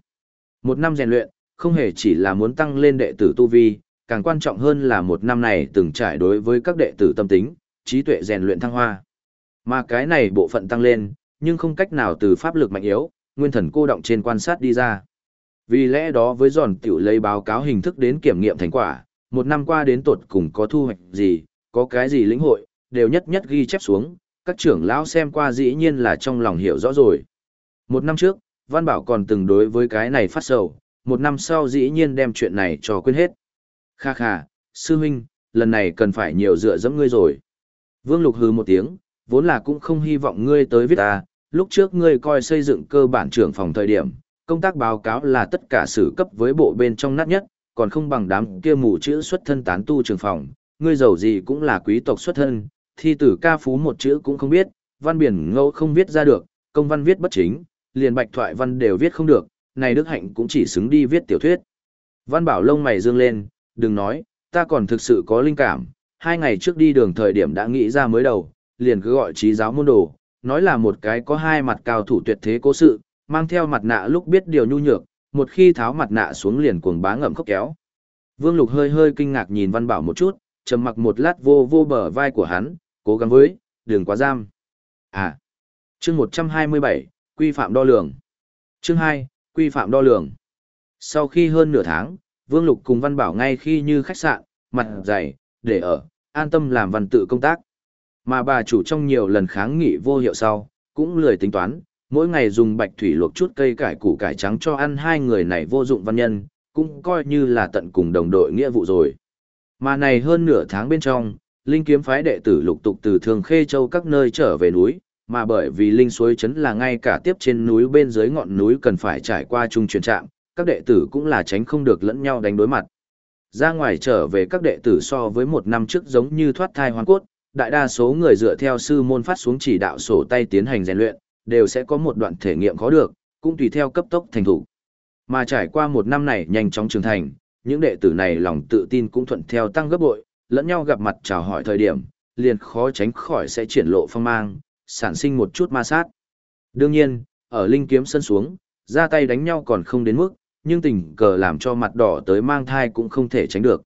Một năm rèn luyện, không hề chỉ là muốn tăng lên đệ tử tu vi, càng quan trọng hơn là một năm này từng trải đối với các đệ tử tâm tính, trí tuệ rèn luyện thăng hoa. Mà cái này bộ phận tăng lên, nhưng không cách nào từ pháp lực mạnh yếu, nguyên thần cô động trên quan sát đi ra. Vì lẽ đó với giòn tiểu lấy báo cáo hình thức đến kiểm nghiệm thành quả, một năm qua đến tột cùng có thu hoạch gì, có cái gì lĩnh hội, đều nhất nhất ghi chép xuống, các trưởng lão xem qua dĩ nhiên là trong lòng hiểu rõ rồi. Một năm trước, Văn Bảo còn từng đối với cái này phát sầu, một năm sau dĩ nhiên đem chuyện này cho quên hết. Kha kha, sư huynh, lần này cần phải nhiều dựa dẫm ngươi rồi. Vương Lục hừ một tiếng, vốn là cũng không hy vọng ngươi tới viết ta, lúc trước ngươi coi xây dựng cơ bản trưởng phòng thời điểm, công tác báo cáo là tất cả xử cấp với bộ bên trong nát nhất, còn không bằng đám kia mù chữ xuất thân tán tu trường phòng, ngươi giàu gì cũng là quý tộc xuất thân, thi tử ca phú một chữ cũng không biết, văn biển ngẫu không viết ra được, công văn viết bất chính, liền bạch thoại văn đều viết không được, này Đức Hạnh cũng chỉ xứng đi viết tiểu thuyết. Văn bảo lông mày dương lên, đừng nói, ta còn thực sự có linh cảm, hai ngày trước đi đường thời điểm đã nghĩ ra mới đầu, liền cứ gọi trí giáo môn đồ, nói là một cái có hai mặt cao thủ tuyệt thế cố sự, mang theo mặt nạ lúc biết điều nhu nhược, một khi tháo mặt nạ xuống liền cuồng bá ngậm khóc kéo. Vương Lục hơi hơi kinh ngạc nhìn Văn Bảo một chút, trầm mặc một lát vô vô bờ vai của hắn, cố gắng với, đừng quá giam. À, chương 127, quy phạm đo lường. Chương 2, quy phạm đo lường. Sau khi hơn nửa tháng, Vương Lục cùng Văn Bảo ngay khi như khách sạn, mặt dày, để ở, an tâm làm văn tự công tác. Mà bà chủ trong nhiều lần kháng nghị vô hiệu sau, cũng lười tính toán, mỗi ngày dùng bạch thủy luộc chút cây cải củ cải trắng cho ăn hai người này vô dụng văn nhân, cũng coi như là tận cùng đồng đội nghĩa vụ rồi. Mà này hơn nửa tháng bên trong, Linh kiếm phái đệ tử lục tục từ Thường Khê Châu các nơi trở về núi, mà bởi vì Linh suối chấn là ngay cả tiếp trên núi bên dưới ngọn núi cần phải trải qua trung truyền trạm, các đệ tử cũng là tránh không được lẫn nhau đánh đối mặt. Ra ngoài trở về các đệ tử so với một năm trước giống như thoát thai hoàn cốt, đại đa số người dựa theo sư môn phát xuống chỉ đạo sổ tay tiến hành rèn luyện, đều sẽ có một đoạn thể nghiệm khó được, cũng tùy theo cấp tốc thành thủ. Mà trải qua một năm này nhanh chóng trưởng thành, những đệ tử này lòng tự tin cũng thuận theo tăng gấp bội, lẫn nhau gặp mặt chào hỏi thời điểm, liền khó tránh khỏi sẽ triển lộ phong mang, sản sinh một chút ma sát. Đương nhiên, ở linh kiếm sân xuống, ra tay đánh nhau còn không đến mức, nhưng tình cờ làm cho mặt đỏ tới mang thai cũng không thể tránh được.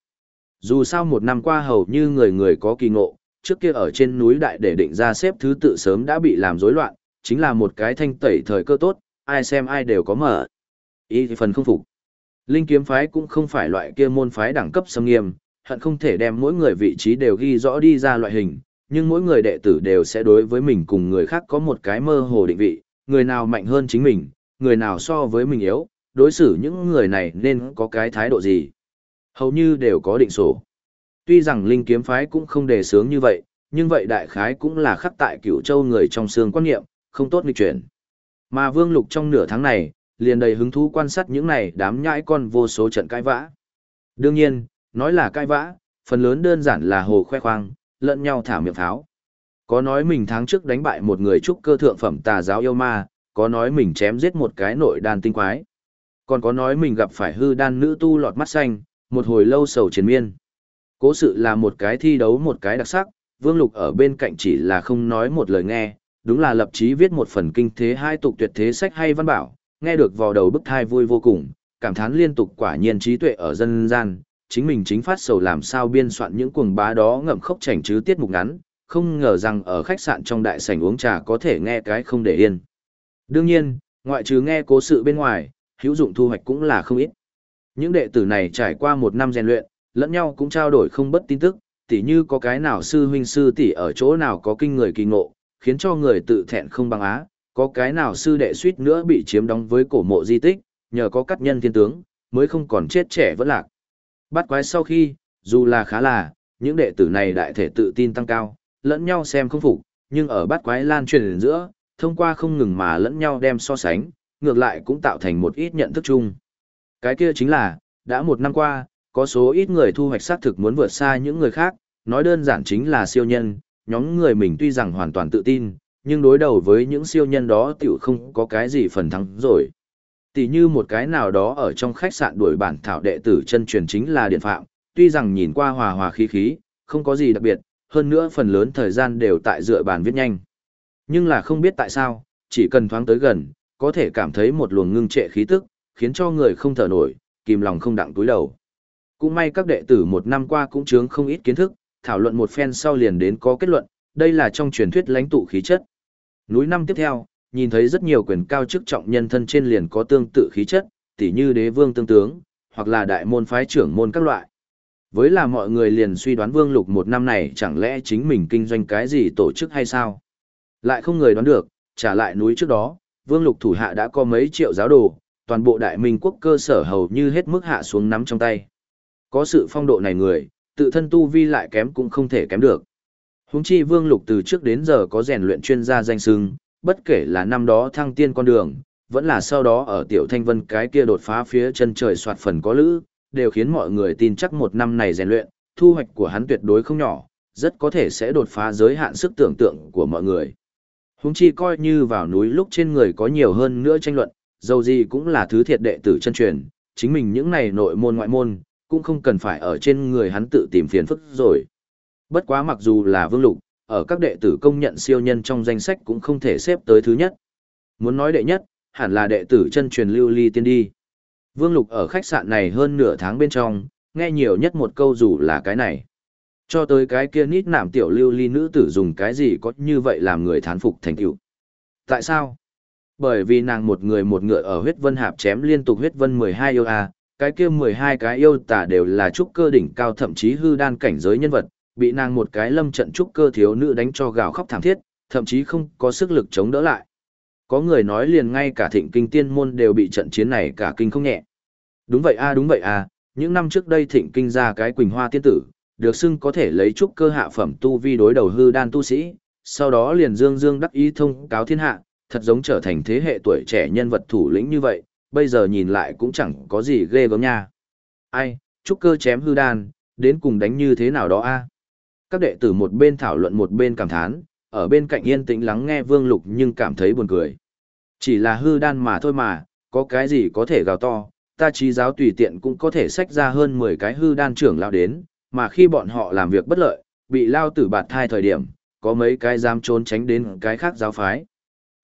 Dù sao một năm qua hầu như người người có kỳ ngộ, trước kia ở trên núi đại để định ra xếp thứ tự sớm đã bị làm rối loạn, chính là một cái thanh tẩy thời cơ tốt, ai xem ai đều có mở. Ý thì phần không phục. Linh kiếm phái cũng không phải loại kia môn phái đẳng cấp xâm nghiêm, hận không thể đem mỗi người vị trí đều ghi rõ đi ra loại hình, nhưng mỗi người đệ tử đều sẽ đối với mình cùng người khác có một cái mơ hồ định vị, người nào mạnh hơn chính mình, người nào so với mình yếu, đối xử những người này nên có cái thái độ gì. Hầu như đều có định sổ. Tuy rằng linh kiếm phái cũng không đề sướng như vậy, nhưng vậy đại khái cũng là khắc tại cửu châu người trong xương quan niệm, không tốt nghịch chuyển. Mà vương lục trong nửa tháng này, liền đầy hứng thú quan sát những này đám nhãi con vô số trận cãi vã. Đương nhiên, nói là cãi vã, phần lớn đơn giản là hồ khoe khoang, lẫn nhau thả miệng tháo Có nói mình tháng trước đánh bại một người trúc cơ thượng phẩm tà giáo yêu ma, có nói mình chém giết một cái nội đàn tinh quái. Còn có nói mình gặp phải hư đan nữ tu lọt mắt xanh, một hồi lâu sầu chiến miên. Cố sự là một cái thi đấu một cái đặc sắc, Vương Lục ở bên cạnh chỉ là không nói một lời nghe, đúng là lập chí viết một phần kinh thế hai tục tuyệt thế sách hay văn bảo, nghe được vào đầu bức thai vui vô cùng, cảm thán liên tục quả nhiên trí tuệ ở dân gian, chính mình chính phát sầu làm sao biên soạn những cuồng bá đó ngậm khốc chảnh chứ tiết mục ngắn, không ngờ rằng ở khách sạn trong đại sảnh uống trà có thể nghe cái không để yên. Đương nhiên, ngoại trừ nghe cố sự bên ngoài, hữu dụng thu hoạch cũng là không ít. Những đệ tử này trải qua một năm rèn luyện, lẫn nhau cũng trao đổi không bất tin tức, tỉ như có cái nào sư huynh sư tỷ ở chỗ nào có kinh người kỳ ngộ, khiến cho người tự thẹn không bằng á, có cái nào sư đệ suýt nữa bị chiếm đóng với cổ mộ di tích, nhờ có cắt nhân thiên tướng, mới không còn chết trẻ vẫn lạc. Bắt quái sau khi, dù là khá là, những đệ tử này đại thể tự tin tăng cao, lẫn nhau xem không phục, nhưng ở bắt quái lan truyền giữa, thông qua không ngừng mà lẫn nhau đem so sánh, ngược lại cũng tạo thành một ít nhận thức chung. Cái kia chính là, đã một năm qua, có số ít người thu hoạch xác thực muốn vượt xa những người khác, nói đơn giản chính là siêu nhân, nhóm người mình tuy rằng hoàn toàn tự tin, nhưng đối đầu với những siêu nhân đó tiểu không có cái gì phần thắng rồi. Tỷ như một cái nào đó ở trong khách sạn đuổi bản thảo đệ tử chân truyền chính là điện phạm, tuy rằng nhìn qua hòa hòa khí khí, không có gì đặc biệt, hơn nữa phần lớn thời gian đều tại dựa bàn viết nhanh. Nhưng là không biết tại sao, chỉ cần thoáng tới gần, có thể cảm thấy một luồng ngưng trệ khí tức, khiến cho người không thở nổi, kìm lòng không đặng túi đầu. Cũng may các đệ tử một năm qua cũng chướng không ít kiến thức, thảo luận một phen sau liền đến có kết luận, đây là trong truyền thuyết lãnh tụ khí chất. Núi năm tiếp theo, nhìn thấy rất nhiều quyền cao chức trọng nhân thân trên liền có tương tự khí chất, tỉ như đế vương tương tướng, hoặc là đại môn phái trưởng môn các loại. Với là mọi người liền suy đoán vương lục một năm này chẳng lẽ chính mình kinh doanh cái gì tổ chức hay sao? Lại không người đoán được, trả lại núi trước đó, vương lục thủ hạ đã có mấy triệu giáo đồ, toàn bộ đại minh quốc cơ sở hầu như hết mức hạ xuống nắm trong tay. Có sự phong độ này người, tự thân tu vi lại kém cũng không thể kém được. Húng chi vương lục từ trước đến giờ có rèn luyện chuyên gia danh sưng, bất kể là năm đó thăng tiên con đường, vẫn là sau đó ở tiểu thanh vân cái kia đột phá phía chân trời soạt phần có lữ, đều khiến mọi người tin chắc một năm này rèn luyện, thu hoạch của hắn tuyệt đối không nhỏ, rất có thể sẽ đột phá giới hạn sức tưởng tượng của mọi người. Húng chi coi như vào núi lúc trên người có nhiều hơn nữa tranh luận, dầu gì cũng là thứ thiệt đệ tử chân truyền, chính mình những này nội môn ngoại môn, cũng không cần phải ở trên người hắn tự tìm phiền phức rồi. Bất quá mặc dù là vương lục, ở các đệ tử công nhận siêu nhân trong danh sách cũng không thể xếp tới thứ nhất. Muốn nói đệ nhất, hẳn là đệ tử chân truyền lưu ly tiên đi. Vương lục ở khách sạn này hơn nửa tháng bên trong, nghe nhiều nhất một câu dù là cái này. Cho tới cái kia nít nảm tiểu lưu ly nữ tử dùng cái gì có như vậy làm người thán phục thành tựu. Tại sao? Bởi vì nàng một người một ngựa ở huyết vân hạp chém liên tục huyết vân 12 yêu a, cái kia 12 cái yêu tả đều là trúc cơ đỉnh cao thậm chí hư đan cảnh giới nhân vật, bị nàng một cái lâm trận trúc cơ thiếu nữ đánh cho gào khóc thảm thiết, thậm chí không có sức lực chống đỡ lại. Có người nói liền ngay cả thịnh kinh tiên môn đều bị trận chiến này cả kinh không nhẹ. Đúng vậy a đúng vậy a, những năm trước đây thịnh kinh ra cái quỳnh hoa tiên tử, được xưng có thể lấy trúc cơ hạ phẩm tu vi đối đầu hư đan tu sĩ, sau đó liền dương dương đắc ý thông cáo thiên hạ, thật giống trở thành thế hệ tuổi trẻ nhân vật thủ lĩnh như vậy, bây giờ nhìn lại cũng chẳng có gì ghê gớm nha. Ai, trúc cơ chém hư đan, đến cùng đánh như thế nào đó a? Các đệ tử một bên thảo luận một bên cảm thán, ở bên cạnh yên tĩnh lắng nghe Vương Lục nhưng cảm thấy buồn cười. Chỉ là hư đan mà thôi mà, có cái gì có thể gào to, ta trí giáo tùy tiện cũng có thể xách ra hơn 10 cái hư đan trưởng lão đến, mà khi bọn họ làm việc bất lợi, bị lao tử bạt thai thời điểm, có mấy cái dám trốn tránh đến cái khác giáo phái.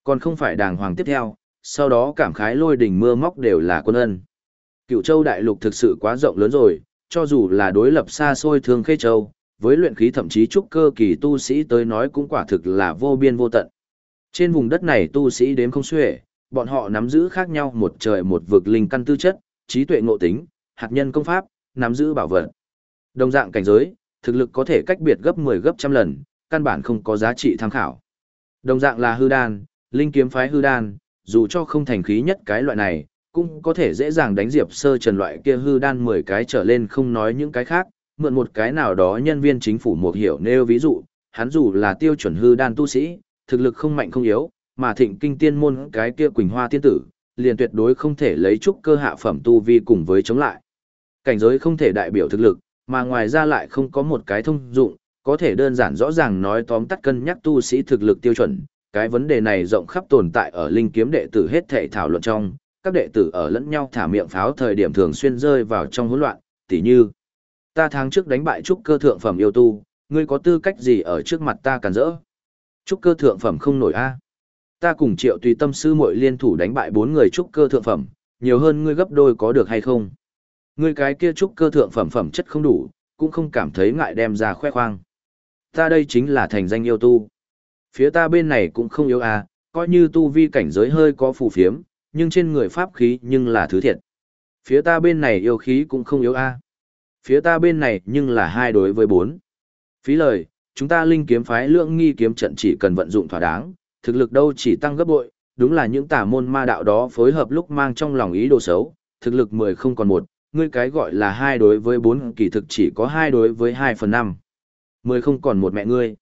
Còn không phải đàng hoàng tiếp theo, sau đó cảm khái lôi đỉnh mưa móc đều là quân ân. Cựu châu đại lục thực sự quá rộng lớn rồi, cho dù là đối lập xa xôi thương khê châu, với luyện khí thậm chí trúc cơ kỳ tu sĩ tới nói cũng quả thực là vô biên vô tận. Trên vùng đất này tu sĩ đếm không xuể, bọn họ nắm giữ khác nhau một trời một vực linh căn tư chất, trí tuệ ngộ tính, hạt nhân công pháp, nắm giữ bảo vật. Đồng dạng cảnh giới, thực lực có thể cách biệt gấp 10 gấp trăm lần, căn bản không có giá trị tham khảo. Đồng dạng là hư đan, linh kiếm phái hư đan, dù cho không thành khí nhất cái loại này, cũng có thể dễ dàng đánh diệp sơ trần loại kia hư đan 10 cái trở lên không nói những cái khác, mượn một cái nào đó nhân viên chính phủ một hiểu nêu ví dụ, hắn dù là tiêu chuẩn hư đan tu sĩ, thực lực không mạnh không yếu, mà thịnh kinh tiên môn cái kia quỳnh hoa tiên tử, liền tuyệt đối không thể lấy chút cơ hạ phẩm tu vi cùng với chống lại. Cảnh giới không thể đại biểu thực lực, mà ngoài ra lại không có một cái thông dụng, có thể đơn giản rõ ràng nói tóm tắt cân nhắc tu sĩ thực lực tiêu chuẩn. Cái vấn đề này rộng khắp tồn tại ở linh kiếm đệ tử hết thể thảo luận trong, các đệ tử ở lẫn nhau thả miệng pháo thời điểm thường xuyên rơi vào trong hỗn loạn, tỉ như ta tháng trước đánh bại trúc cơ thượng phẩm yêu tu, ngươi có tư cách gì ở trước mặt ta cản rỡ? Trúc cơ thượng phẩm không nổi a. Ta cùng Triệu Tùy Tâm sư muội liên thủ đánh bại bốn người trúc cơ thượng phẩm, nhiều hơn ngươi gấp đôi có được hay không? Ngươi cái kia trúc cơ thượng phẩm phẩm chất không đủ, cũng không cảm thấy ngại đem ra khoe khoang. Ta đây chính là thành danh yêu tu. Phía ta bên này cũng không yếu à, coi như tu vi cảnh giới hơi có phù phiếm, nhưng trên người pháp khí nhưng là thứ thiệt. Phía ta bên này yêu khí cũng không yếu a. Phía ta bên này nhưng là hai đối với bốn. Phí lời, chúng ta linh kiếm phái lượng nghi kiếm trận chỉ cần vận dụng thỏa đáng, thực lực đâu chỉ tăng gấp bội, đúng là những tà môn ma đạo đó phối hợp lúc mang trong lòng ý đồ xấu, thực lực mười không còn một, ngươi cái gọi là hai đối với bốn kỳ thực chỉ có hai đối với hai phần năm. Mười không còn một mẹ ngươi.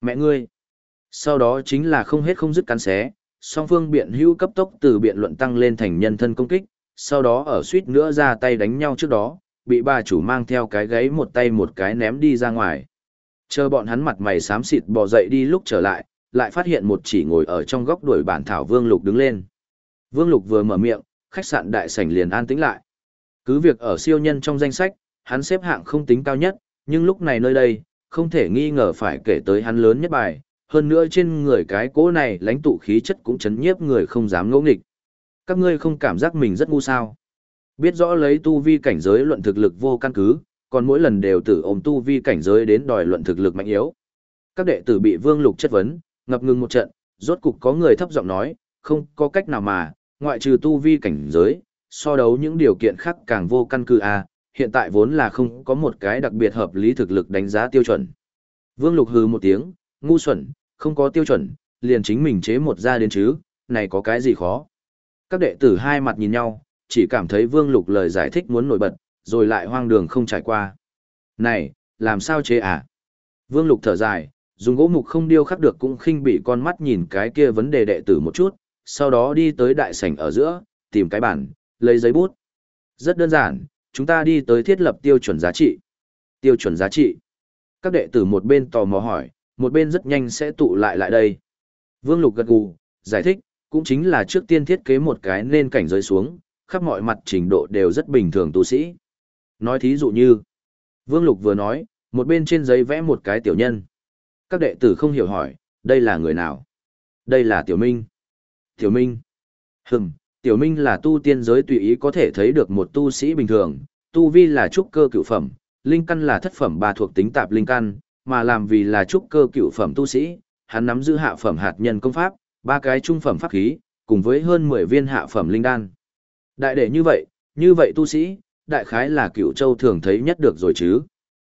Mẹ ngươi. Sau đó chính là không hết không dứt cắn xé, song phương biện hữu cấp tốc từ biện luận tăng lên thành nhân thân công kích, sau đó ở suýt nữa ra tay đánh nhau trước đó, bị bà chủ mang theo cái gáy một tay một cái ném đi ra ngoài. Chờ bọn hắn mặt mày xám xịt bỏ dậy đi lúc trở lại, lại phát hiện một chỉ ngồi ở trong góc đuổi bản thảo Vương Lục đứng lên. Vương Lục vừa mở miệng, khách sạn đại sảnh liền an tĩnh lại. Cứ việc ở siêu nhân trong danh sách, hắn xếp hạng không tính cao nhất, nhưng lúc này nơi đây, không thể nghi ngờ phải kể tới hắn lớn nhất bài, hơn nữa trên người cái cỗ này lãnh tụ khí chất cũng chấn nhiếp người không dám ngỗ nghịch. Các ngươi không cảm giác mình rất ngu sao? Biết rõ lấy tu vi cảnh giới luận thực lực vô căn cứ, còn mỗi lần đều tự ôm tu vi cảnh giới đến đòi luận thực lực mạnh yếu. Các đệ tử bị Vương Lục chất vấn, ngập ngừng một trận, rốt cục có người thấp giọng nói, không có cách nào mà, ngoại trừ tu vi cảnh giới, so đấu những điều kiện khác càng vô căn cứ a, à, hiện tại vốn là không có một cái đặc biệt hợp lý thực lực đánh giá tiêu chuẩn. Vương Lục hừ một tiếng, ngu xuẩn, không có tiêu chuẩn, liền chính mình chế một ra đến chứ, này có cái gì khó. Các đệ tử hai mặt nhìn nhau, chỉ cảm thấy Vương Lục lời giải thích muốn nổi bật, rồi lại hoang đường không trải qua. Này, làm sao chế à? Vương Lục thở dài, dùng gỗ mục không điêu khắc được cũng khinh bị con mắt nhìn cái kia vấn đề đệ tử một chút, sau đó đi tới đại sảnh ở giữa, tìm cái bản, lấy giấy bút. Rất đơn giản, chúng ta đi tới thiết lập tiêu chuẩn giá trị. Tiêu chuẩn giá trị. Các đệ tử một bên tò mò hỏi, một bên rất nhanh sẽ tụ lại lại đây. Vương Lục gật gù, giải thích, cũng chính là trước tiên thiết kế một cái nên cảnh giới xuống, khắp mọi mặt trình độ đều rất bình thường tu sĩ. Nói thí dụ như, Vương Lục vừa nói, một bên trên giấy vẽ một cái tiểu nhân. Các đệ tử không hiểu hỏi, đây là người nào? Đây là Tiểu Minh. Tiểu Minh. Hừm, Tiểu Minh là tu tiên giới tùy ý có thể thấy được một tu sĩ bình thường, tu vi là trúc cơ cựu phẩm, linh căn là thất phẩm ba thuộc tính tạp linh căn, mà làm vì là trúc cơ cựu phẩm tu sĩ, hắn nắm giữ hạ phẩm hạt nhân công pháp, ba cái trung phẩm pháp khí, cùng với hơn 10 viên hạ phẩm linh đan. Đại đệ như vậy, như vậy tu sĩ, đại khái là cựu châu thường thấy nhất được rồi chứ.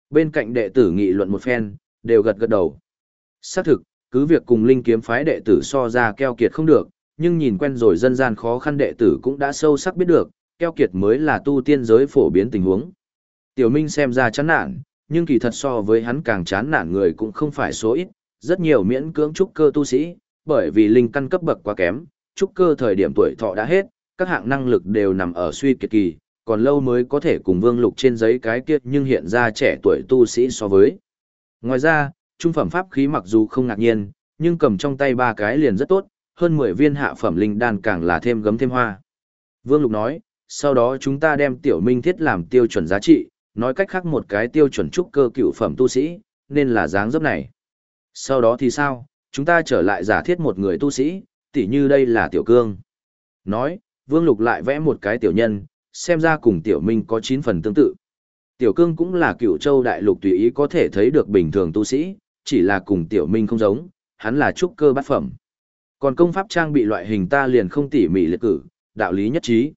Bên cạnh đệ tử nghị luận một phen, đều gật gật đầu. Xác thực, cứ việc cùng linh kiếm phái đệ tử so ra keo kiệt không được, nhưng nhìn quen rồi dân gian khó khăn đệ tử cũng đã sâu sắc biết được, keo kiệt mới là tu tiên giới phổ biến tình huống. Tiểu Minh xem ra chán nản, nhưng kỳ thật so với hắn càng chán nản người cũng không phải số ít, rất nhiều miễn cưỡng trúc cơ tu sĩ, bởi vì linh căn cấp bậc quá kém, trúc cơ thời điểm tuổi thọ đã hết, các hạng năng lực đều nằm ở suy kiệt kỳ, còn lâu mới có thể cùng vương lục trên giấy cái kiệt nhưng hiện ra trẻ tuổi tu sĩ so với. Ngoài ra, trung phẩm pháp khí mặc dù không ngạc nhiên, nhưng cầm trong tay ba cái liền rất tốt, hơn 10 viên hạ phẩm linh đan càng là thêm gấm thêm hoa. Vương Lục nói, sau đó chúng ta đem tiểu minh thiết làm tiêu chuẩn giá trị, nói cách khác một cái tiêu chuẩn trúc cơ cựu phẩm tu sĩ, nên là dáng dấp này. Sau đó thì sao, chúng ta trở lại giả thiết một người tu sĩ, tỉ như đây là tiểu cương. Nói, Vương Lục lại vẽ một cái tiểu nhân, xem ra cùng tiểu minh có 9 phần tương tự. Tiểu cương cũng là cựu châu đại lục tùy ý có thể thấy được bình thường tu sĩ, chỉ là cùng tiểu minh không giống, hắn là trúc cơ bát phẩm. Còn công pháp trang bị loại hình ta liền không tỉ mỉ liệt cử, đạo lý nhất trí.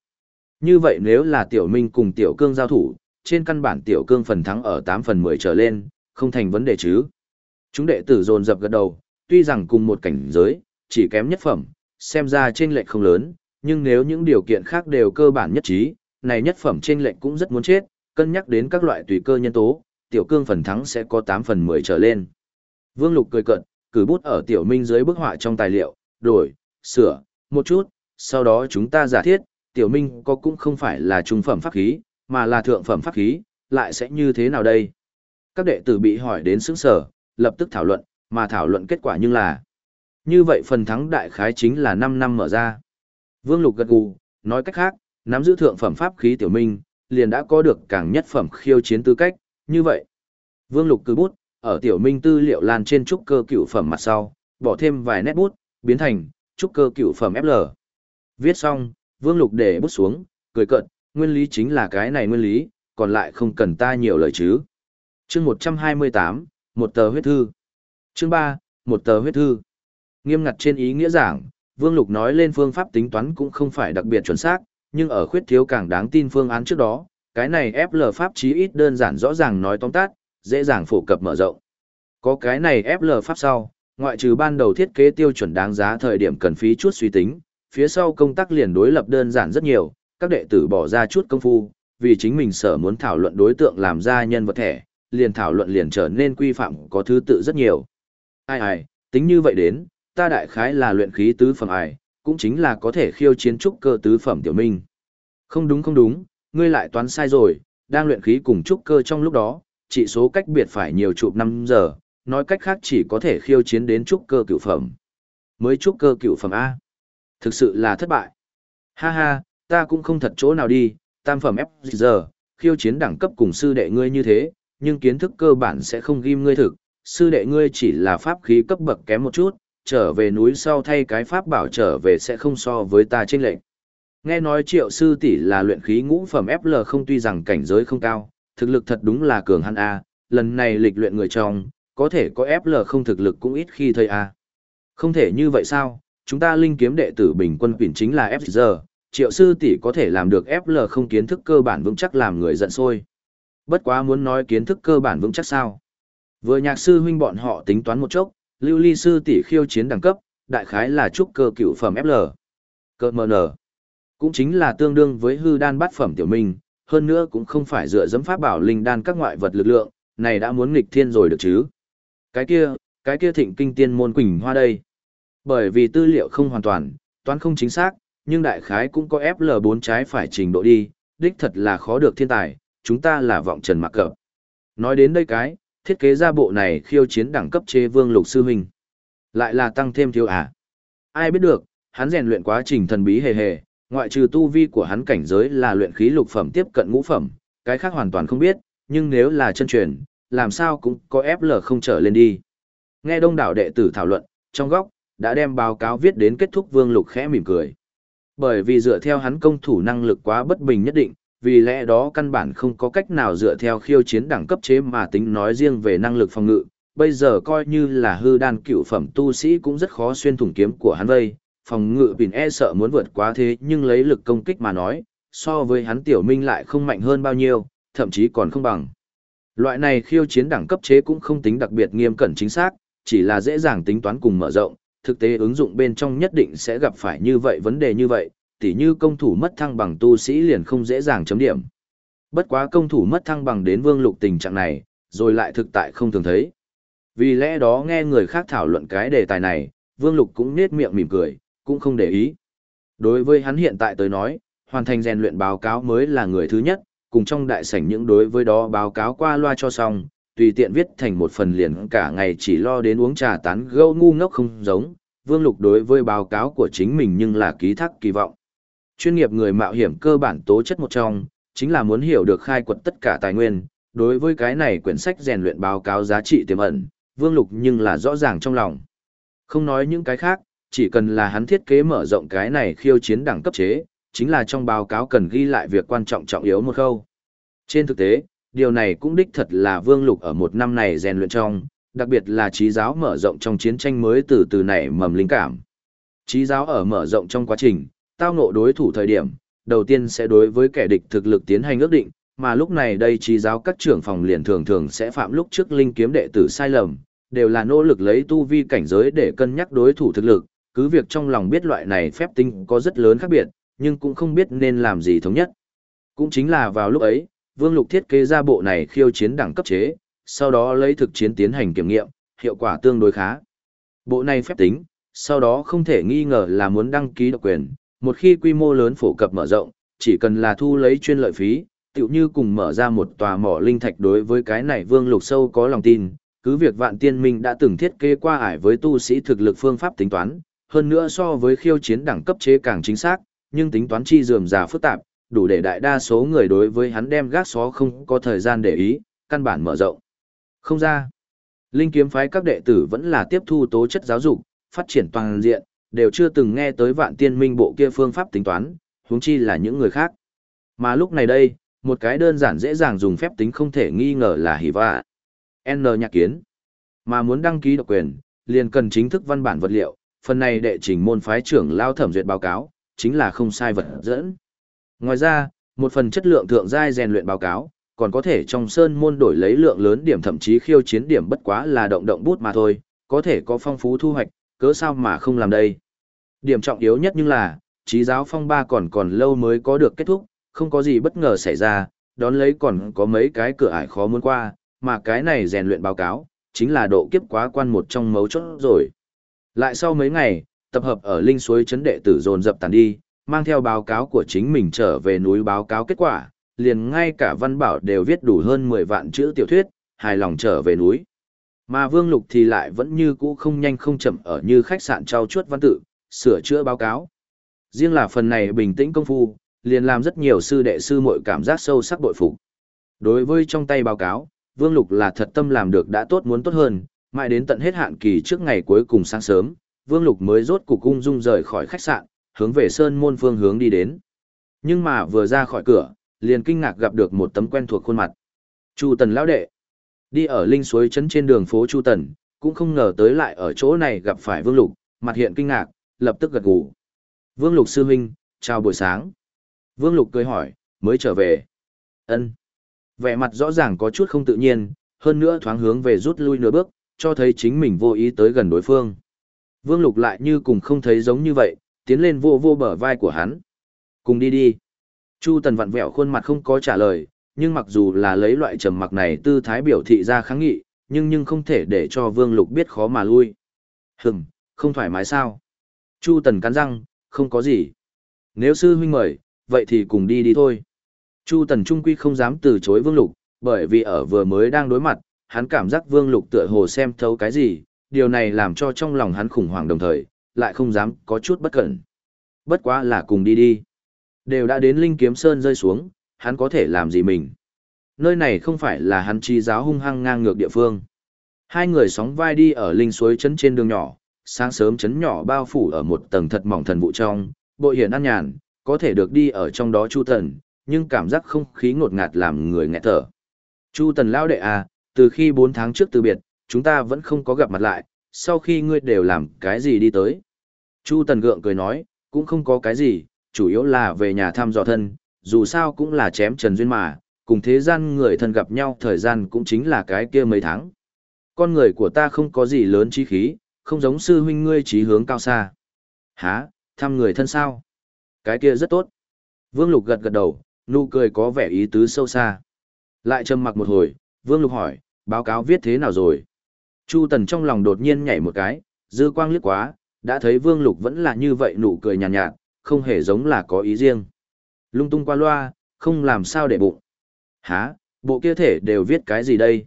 Như vậy nếu là tiểu minh cùng tiểu cương giao thủ, trên căn bản tiểu cương phần thắng ở 8 phần 10 trở lên, không thành vấn đề chứ. Chúng đệ tử dồn dập gật đầu, tuy rằng cùng một cảnh giới, chỉ kém nhất phẩm, xem ra trên lệch không lớn, nhưng nếu những điều kiện khác đều cơ bản nhất trí, này nhất phẩm trên lệch cũng rất muốn chết, cân nhắc đến các loại tùy cơ nhân tố, tiểu cương phần thắng sẽ có 8 phần 10 trở lên. Vương Lục cười cận, cử bút ở tiểu minh dưới bức họa trong tài liệu, đổi, sửa, một chút, sau đó chúng ta giả thiết, tiểu minh có cũng không phải là trung phẩm pháp khí, mà là thượng phẩm pháp khí, lại sẽ như thế nào đây? Các đệ tử bị hỏi đến sững sở, lập tức thảo luận, mà thảo luận kết quả nhưng là như vậy phần thắng đại khái chính là 5 năm mở ra. Vương Lục gật gù, nói cách khác, nắm giữ thượng phẩm pháp khí tiểu minh, liền đã có được càng nhất phẩm khiêu chiến tư cách, như vậy. Vương Lục cứ bút, ở tiểu minh tư liệu lan trên trúc cơ cựu phẩm mặt sau, bỏ thêm vài nét bút, biến thành trúc cơ cựu phẩm FL. Viết xong, Vương Lục để bút xuống, cười cợt, nguyên lý chính là cái này nguyên lý, còn lại không cần ta nhiều lời chứ. Chương 128, một tờ huyết thư. Chương 3, một tờ huyết thư. Nghiêm ngặt trên ý nghĩa giảng, Vương Lục nói lên phương pháp tính toán cũng không phải đặc biệt chuẩn xác, nhưng ở khuyết thiếu càng đáng tin phương án trước đó, cái này FL pháp chí ít đơn giản rõ ràng nói tóm tắt, dễ dàng phổ cập mở rộng. Có cái này FL pháp sau, ngoại trừ ban đầu thiết kế tiêu chuẩn đáng giá thời điểm cần phí chút suy tính, phía sau công tác liền đối lập đơn giản rất nhiều, các đệ tử bỏ ra chút công phu, vì chính mình sở muốn thảo luận đối tượng làm ra nhân vật thẻ, liền thảo luận liền trở nên quy phạm có thứ tự rất nhiều. Ai ai, tính như vậy đến, ta đại khái là luyện khí tứ phẩm ai, cũng chính là có thể khiêu chiến trúc cơ tứ phẩm tiểu minh. Không đúng không đúng, ngươi lại toán sai rồi, đang luyện khí cùng trúc cơ trong lúc đó, chỉ số cách biệt phải nhiều chục năm giờ, nói cách khác chỉ có thể khiêu chiến đến trúc cơ cửu phẩm. Mới trúc cơ cửu phẩm A. Thực sự là thất bại. Ha ha, ta cũng không thật chỗ nào đi, tam phẩm F giờ, khiêu chiến đẳng cấp cùng sư đệ ngươi như thế, nhưng kiến thức cơ bản sẽ không ghim ngươi thực, sư đệ ngươi chỉ là pháp khí cấp bậc kém một chút, trở về núi sau thay cái pháp bảo trở về sẽ không so với ta trên lệnh. Nghe nói triệu sư tỷ là luyện khí ngũ phẩm FL không tuy rằng cảnh giới không cao, thực lực thật đúng là cường hắn A, lần này lịch luyện người trong, có thể có FL không thực lực cũng ít khi thấy A. À. Không thể như vậy sao, chúng ta linh kiếm đệ tử bình quân quyển chính là FG, triệu sư tỷ có thể làm được FL không kiến thức cơ bản vững chắc làm người giận sôi Bất quá muốn nói kiến thức cơ bản vững chắc sao. Vừa nhạc sư huynh bọn họ tính toán một chốc, lưu ly sư tỷ khiêu chiến đẳng cấp, đại khái là trúc cơ cựu phẩm FL. Cơ mờ nở. Cũng chính là tương đương với hư đan bát phẩm tiểu minh, hơn nữa cũng không phải dựa dẫm pháp bảo linh đan các ngoại vật lực lượng, này đã muốn nghịch thiên rồi được chứ. Cái kia, cái kia thịnh kinh tiên môn quỳnh hoa đây. Bởi vì tư liệu không hoàn toàn, toán không chính xác, nhưng đại khái cũng có FL4 trái phải trình độ đi, đích thật là khó được thiên tài, chúng ta là vọng trần mặc cập. Nói đến đây cái, thiết kế ra bộ này khiêu chiến đẳng cấp chế vương lục sư huynh. Lại là tăng thêm thiếu à? Ai biết được, hắn rèn luyện quá trình thần bí hề hề, ngoại trừ tu vi của hắn cảnh giới là luyện khí lục phẩm tiếp cận ngũ phẩm, cái khác hoàn toàn không biết, nhưng nếu là chân truyền, làm sao cũng có FL không trở lên đi. Nghe đông đảo đệ tử thảo luận, trong góc, đã đem báo cáo viết đến kết thúc vương lục khẽ mỉm cười. Bởi vì dựa theo hắn công thủ năng lực quá bất bình nhất định, vì lẽ đó căn bản không có cách nào dựa theo khiêu chiến đẳng cấp chế mà tính nói riêng về năng lực phòng ngự, bây giờ coi như là hư đan cựu phẩm tu sĩ cũng rất khó xuyên thủng kiếm của hắn vây, phòng ngự bình e sợ muốn vượt quá thế nhưng lấy lực công kích mà nói, so với hắn tiểu minh lại không mạnh hơn bao nhiêu, thậm chí còn không bằng. Loại này khiêu chiến đẳng cấp chế cũng không tính đặc biệt nghiêm cẩn chính xác, chỉ là dễ dàng tính toán cùng mở rộng, thực tế ứng dụng bên trong nhất định sẽ gặp phải như vậy vấn đề như vậy, tỉ như công thủ mất thăng bằng tu sĩ liền không dễ dàng chấm điểm. Bất quá công thủ mất thăng bằng đến vương lục tình trạng này, rồi lại thực tại không thường thấy. Vì lẽ đó nghe người khác thảo luận cái đề tài này, vương lục cũng nết miệng mỉm cười, cũng không để ý. Đối với hắn hiện tại tới nói, hoàn thành rèn luyện báo cáo mới là người thứ nhất, cùng trong đại sảnh những đối với đó báo cáo qua loa cho xong, tùy tiện viết thành một phần liền cả ngày chỉ lo đến uống trà tán gẫu ngu ngốc không giống, Vương Lục đối với báo cáo của chính mình nhưng là ký thác kỳ vọng. Chuyên nghiệp người mạo hiểm cơ bản tố chất một trong, chính là muốn hiểu được khai quật tất cả tài nguyên, đối với cái này quyển sách rèn luyện báo cáo giá trị tiềm ẩn, Vương Lục nhưng là rõ ràng trong lòng. Không nói những cái khác, chỉ cần là hắn thiết kế mở rộng cái này khiêu chiến đẳng cấp chế, chính là trong báo cáo cần ghi lại việc quan trọng trọng yếu một khâu. Trên thực tế, điều này cũng đích thật là Vương Lục ở một năm này rèn luyện trong, đặc biệt là trí giáo mở rộng trong chiến tranh mới từ từ nảy mầm linh cảm. Trí giáo ở mở rộng trong quá trình, tao ngộ đối thủ thời điểm, đầu tiên sẽ đối với kẻ địch thực lực tiến hành ước định, mà lúc này đây trí giáo các trưởng phòng liền thường thường sẽ phạm lúc trước linh kiếm đệ tử sai lầm, đều là nỗ lực lấy tu vi cảnh giới để cân nhắc đối thủ thực lực, cứ việc trong lòng biết loại này phép tính có rất lớn khác biệt, nhưng cũng không biết nên làm gì thống nhất. Cũng chính là vào lúc ấy, Vương Lục thiết kế ra bộ này khiêu chiến đẳng cấp chế, sau đó lấy thực chiến tiến hành kiểm nghiệm, hiệu quả tương đối khá. Bộ này phép tính, sau đó không thể nghi ngờ là muốn đăng ký độc quyền, một khi quy mô lớn phổ cập mở rộng, chỉ cần là thu lấy chuyên lợi phí, tựu như cùng mở ra một tòa mỏ linh thạch đối với cái này Vương Lục sâu có lòng tin, cứ việc Vạn Tiên Minh đã từng thiết kế qua ải với tu sĩ thực lực phương pháp tính toán, hơn nữa so với khiêu chiến đẳng cấp chế càng chính xác, nhưng tính toán chi dườm già phức tạp, đủ để đại đa số người đối với hắn đem gác xó không có thời gian để ý, căn bản mở rộng. Không ra. Linh kiếm phái các đệ tử vẫn là tiếp thu tố chất giáo dục, phát triển toàn diện, đều chưa từng nghe tới vạn tiên minh bộ kia phương pháp tính toán, huống chi là những người khác. Mà lúc này đây, một cái đơn giản dễ dàng dùng phép tính không thể nghi ngờ là hỉ vạ. N nhạc kiến. Mà muốn đăng ký độc quyền, liền cần chính thức văn bản vật liệu, phần này đệ trình môn phái trưởng lao thẩm duyệt báo cáo, chính là không sai vật dẫn. Ngoài ra, một phần chất lượng thượng giai rèn luyện báo cáo, còn có thể trong sơn môn đổi lấy lượng lớn điểm thậm chí khiêu chiến điểm bất quá là động động bút mà thôi, có thể có phong phú thu hoạch, cớ sao mà không làm đây. Điểm trọng yếu nhất nhưng là, trí giáo phong ba còn còn lâu mới có được kết thúc, không có gì bất ngờ xảy ra, đón lấy còn có mấy cái cửa ải khó muốn qua, mà cái này rèn luyện báo cáo, chính là độ kiếp quá quan một trong mấu chốt rồi. Lại sau mấy ngày, tập hợp ở linh suối chấn đệ tử dồn dập tàn đi, mang theo báo cáo của chính mình trở về núi báo cáo kết quả, liền ngay cả văn bảo đều viết đủ hơn 10 vạn chữ tiểu thuyết, hài lòng trở về núi. Mà Vương Lục thì lại vẫn như cũ không nhanh không chậm ở như khách sạn trao chuốt văn tự, sửa chữa báo cáo. Riêng là phần này bình tĩnh công phu, liền làm rất nhiều sư đệ sư muội cảm giác sâu sắc bội phục. Đối với trong tay báo cáo, Vương Lục là thật tâm làm được đã tốt muốn tốt hơn, mãi đến tận hết hạn kỳ trước ngày cuối cùng sáng sớm, Vương Lục mới rốt cục cung dung rời khỏi khách sạn, hướng về sơn môn phương hướng đi đến. Nhưng mà vừa ra khỏi cửa, liền kinh ngạc gặp được một tấm quen thuộc khuôn mặt. Chu Tần lão đệ. Đi ở linh suối trấn trên đường phố Chu Tần, cũng không ngờ tới lại ở chỗ này gặp phải Vương Lục, mặt hiện kinh ngạc, lập tức gật gù. Vương Lục sư huynh, chào buổi sáng. Vương Lục cười hỏi, mới trở về. Ân. Vẻ mặt rõ ràng có chút không tự nhiên, hơn nữa thoáng hướng về rút lui nửa bước, cho thấy chính mình vô ý tới gần đối phương. Vương Lục lại như cùng không thấy giống như vậy, tiến lên vô vô bờ vai của hắn. Cùng đi đi. Chu Tần vặn vẹo khuôn mặt không có trả lời, nhưng mặc dù là lấy loại trầm mặc này tư thái biểu thị ra kháng nghị, nhưng nhưng không thể để cho Vương Lục biết khó mà lui. Hừm, không thoải mái sao? Chu Tần cắn răng, không có gì. Nếu sư huynh mời, vậy thì cùng đi đi thôi. Chu Tần Trung Quy không dám từ chối Vương Lục, bởi vì ở vừa mới đang đối mặt, hắn cảm giác Vương Lục tựa hồ xem thấu cái gì, điều này làm cho trong lòng hắn khủng hoảng đồng thời, lại không dám có chút bất cẩn. Bất quá là cùng đi đi. Đều đã đến Linh Kiếm Sơn rơi xuống, hắn có thể làm gì mình. Nơi này không phải là hắn chi giáo hung hăng ngang ngược địa phương. Hai người sóng vai đi ở linh suối chấn trên đường nhỏ, sáng sớm chấn nhỏ bao phủ ở một tầng thật mỏng thần vụ trong, bội hiển an nhàn, có thể được đi ở trong đó chu thần, nhưng cảm giác không khí ngột ngạt làm người nghẹt thở. Chu tần lao đệ à, từ khi 4 tháng trước từ biệt, chúng ta vẫn không có gặp mặt lại, sau khi ngươi đều làm cái gì đi tới. Chu tần gượng cười nói, cũng không có cái gì, chủ yếu là về nhà thăm dò thân, dù sao cũng là chém trần duyên mà, cùng thế gian người thân gặp nhau thời gian cũng chính là cái kia mấy tháng. Con người của ta không có gì lớn trí khí, không giống sư huynh ngươi trí hướng cao xa. Hả, thăm người thân sao? Cái kia rất tốt. Vương Lục gật gật đầu, nụ cười có vẻ ý tứ sâu xa. Lại trầm mặc một hồi, Vương Lục hỏi, báo cáo viết thế nào rồi? Chu Tần trong lòng đột nhiên nhảy một cái, dư quang liếc quá, đã thấy Vương Lục vẫn là như vậy nụ cười nhàn nhạt, nhạt, không hề giống là có ý riêng. Lung tung qua loa, không làm sao để bụng. Hả, bộ kia thể đều viết cái gì đây?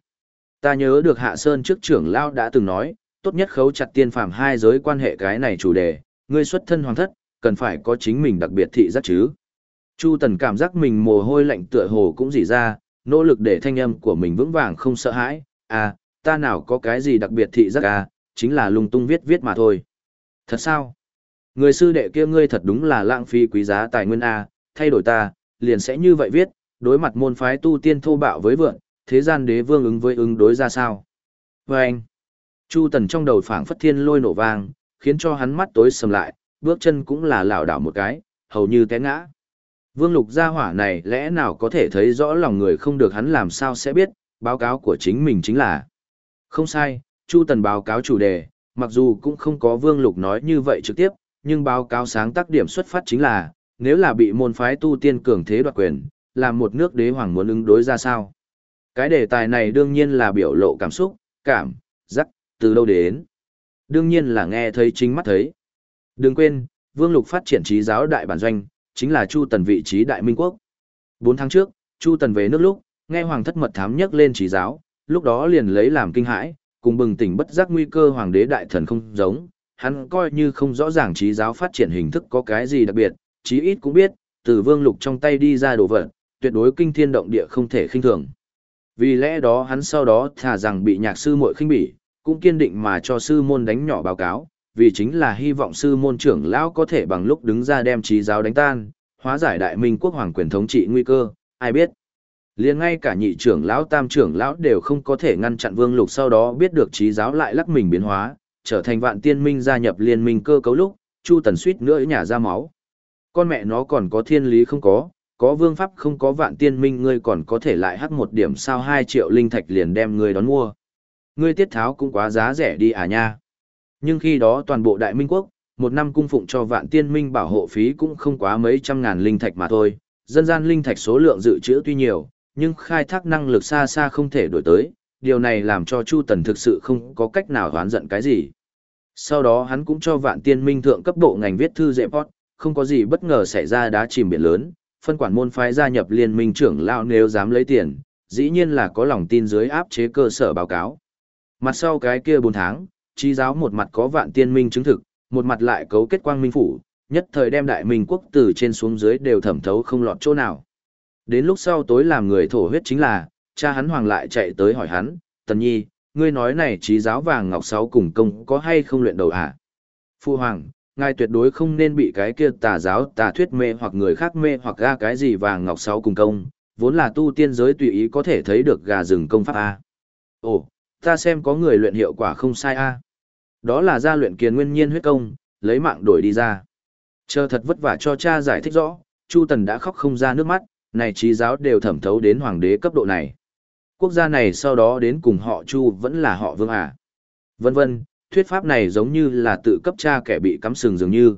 Ta nhớ được Hạ Sơn trước trưởng lao đã từng nói, tốt nhất khấu chặt tiên phàm hai giới quan hệ cái này chủ đề, ngươi xuất thân hoàng thất, cần phải có chính mình đặc biệt thị giác chứ. Chu Tần cảm giác mình mồ hôi lạnh tựa hồ cũng dỉ ra, nỗ lực để thanh âm của mình vững vàng không sợ hãi, à, ta nào có cái gì đặc biệt thị giác à, chính là lung tung viết viết mà thôi. Thật sao? Người sư đệ kia ngươi thật đúng là lãng phí quý giá tài nguyên A, thay đổi ta, liền sẽ như vậy viết, đối mặt môn phái tu tiên thô bạo với vượng, thế gian đế vương ứng với ứng đối ra sao? Và anh, Chu Tần trong đầu phảng phất thiên lôi nổ vang, khiến cho hắn mắt tối sầm lại, bước chân cũng là lảo đảo một cái, hầu như té ngã. Vương lục gia hỏa này lẽ nào có thể thấy rõ lòng người không được hắn làm sao sẽ biết, báo cáo của chính mình chính là. Không sai, Chu Tần báo cáo chủ đề, mặc dù cũng không có Vương Lục nói như vậy trực tiếp, nhưng báo cáo sáng tác điểm xuất phát chính là, nếu là bị môn phái tu tiên cường thế đoạt quyền, làm một nước đế hoàng muốn ứng đối ra sao. Cái đề tài này đương nhiên là biểu lộ cảm xúc, cảm, giác, từ đâu đến. Đương nhiên là nghe thấy chính mắt thấy. Đừng quên, Vương Lục phát triển trí giáo đại bản doanh, chính là Chu Tần vị trí đại minh quốc. Bốn tháng trước, Chu Tần về nước lúc, nghe Hoàng thất mật thám nhắc lên trí giáo, lúc đó liền lấy làm kinh hãi, cùng bừng tỉnh bất giác nguy cơ Hoàng đế đại thần không giống, hắn coi như không rõ ràng trí giáo phát triển hình thức có cái gì đặc biệt, chí ít cũng biết, từ Vương Lục trong tay đi ra đồ vật, tuyệt đối kinh thiên động địa không thể khinh thường. Vì lẽ đó hắn sau đó thả rằng bị nhạc sư muội khinh bỉ, cũng kiên định mà cho sư môn đánh nhỏ báo cáo, vì chính là hy vọng sư môn trưởng lão có thể bằng lúc đứng ra đem trí giáo đánh tan, hóa giải đại minh quốc hoàng quyền thống trị nguy cơ, ai biết liền ngay cả nhị trưởng lão tam trưởng lão đều không có thể ngăn chặn vương lục sau đó biết được trí giáo lại lắc mình biến hóa, trở thành vạn tiên minh gia nhập liên minh cơ cấu lúc, chu tần suýt nữa nhà ra máu. Con mẹ nó còn có thiên lý không có, có vương pháp không có vạn tiên minh ngươi còn có thể lại hắc một điểm sao hai triệu linh thạch liền đem ngươi đón mua. Ngươi tiết tháo cũng quá giá rẻ đi à nha. Nhưng khi đó toàn bộ đại minh quốc, một năm cung phụng cho vạn tiên minh bảo hộ phí cũng không quá mấy trăm ngàn linh thạch mà thôi. Dân gian linh thạch số lượng dự trữ tuy nhiều, nhưng khai thác năng lực xa xa không thể đổi tới, điều này làm cho Chu Tần thực sự không có cách nào hoán giận cái gì. Sau đó hắn cũng cho vạn tiên minh thượng cấp bộ ngành viết thư dễ post, không có gì bất ngờ xảy ra đá chìm biển lớn, phân quản môn phái gia nhập liên minh trưởng lão nếu dám lấy tiền, dĩ nhiên là có lòng tin dưới áp chế cơ sở báo cáo. Mặt sau cái kia 4 tháng, trí giáo một mặt có vạn tiên minh chứng thực, một mặt lại cấu kết quang minh phủ, nhất thời đem đại minh quốc từ trên xuống dưới đều thẩm thấu không lọt chỗ nào. Đến lúc sau tối làm người thổ huyết chính là, cha hắn hoàng lại chạy tới hỏi hắn, tần nhi, ngươi nói này trí giáo vàng ngọc sáu cùng công có hay không luyện đầu à? Phu hoàng, ngài tuyệt đối không nên bị cái kia tà giáo tà thuyết mê hoặc người khác mê hoặc ra cái gì vàng ngọc sáu cùng công, vốn là tu tiên giới tùy ý có thể thấy được gà rừng công pháp A. Ồ, ta xem có người luyện hiệu quả không sai A. Đó là gia luyện kiền nguyên nhiên huyết công, lấy mạng đổi đi ra. Chờ thật vất vả cho cha giải thích rõ, Chu Tần đã khóc không ra nước mắt, này trí giáo đều thẩm thấu đến hoàng đế cấp độ này. Quốc gia này sau đó đến cùng họ Chu vẫn là họ Vương à. Vân vân, thuyết pháp này giống như là tự cấp cha kẻ bị cắm sừng dường như.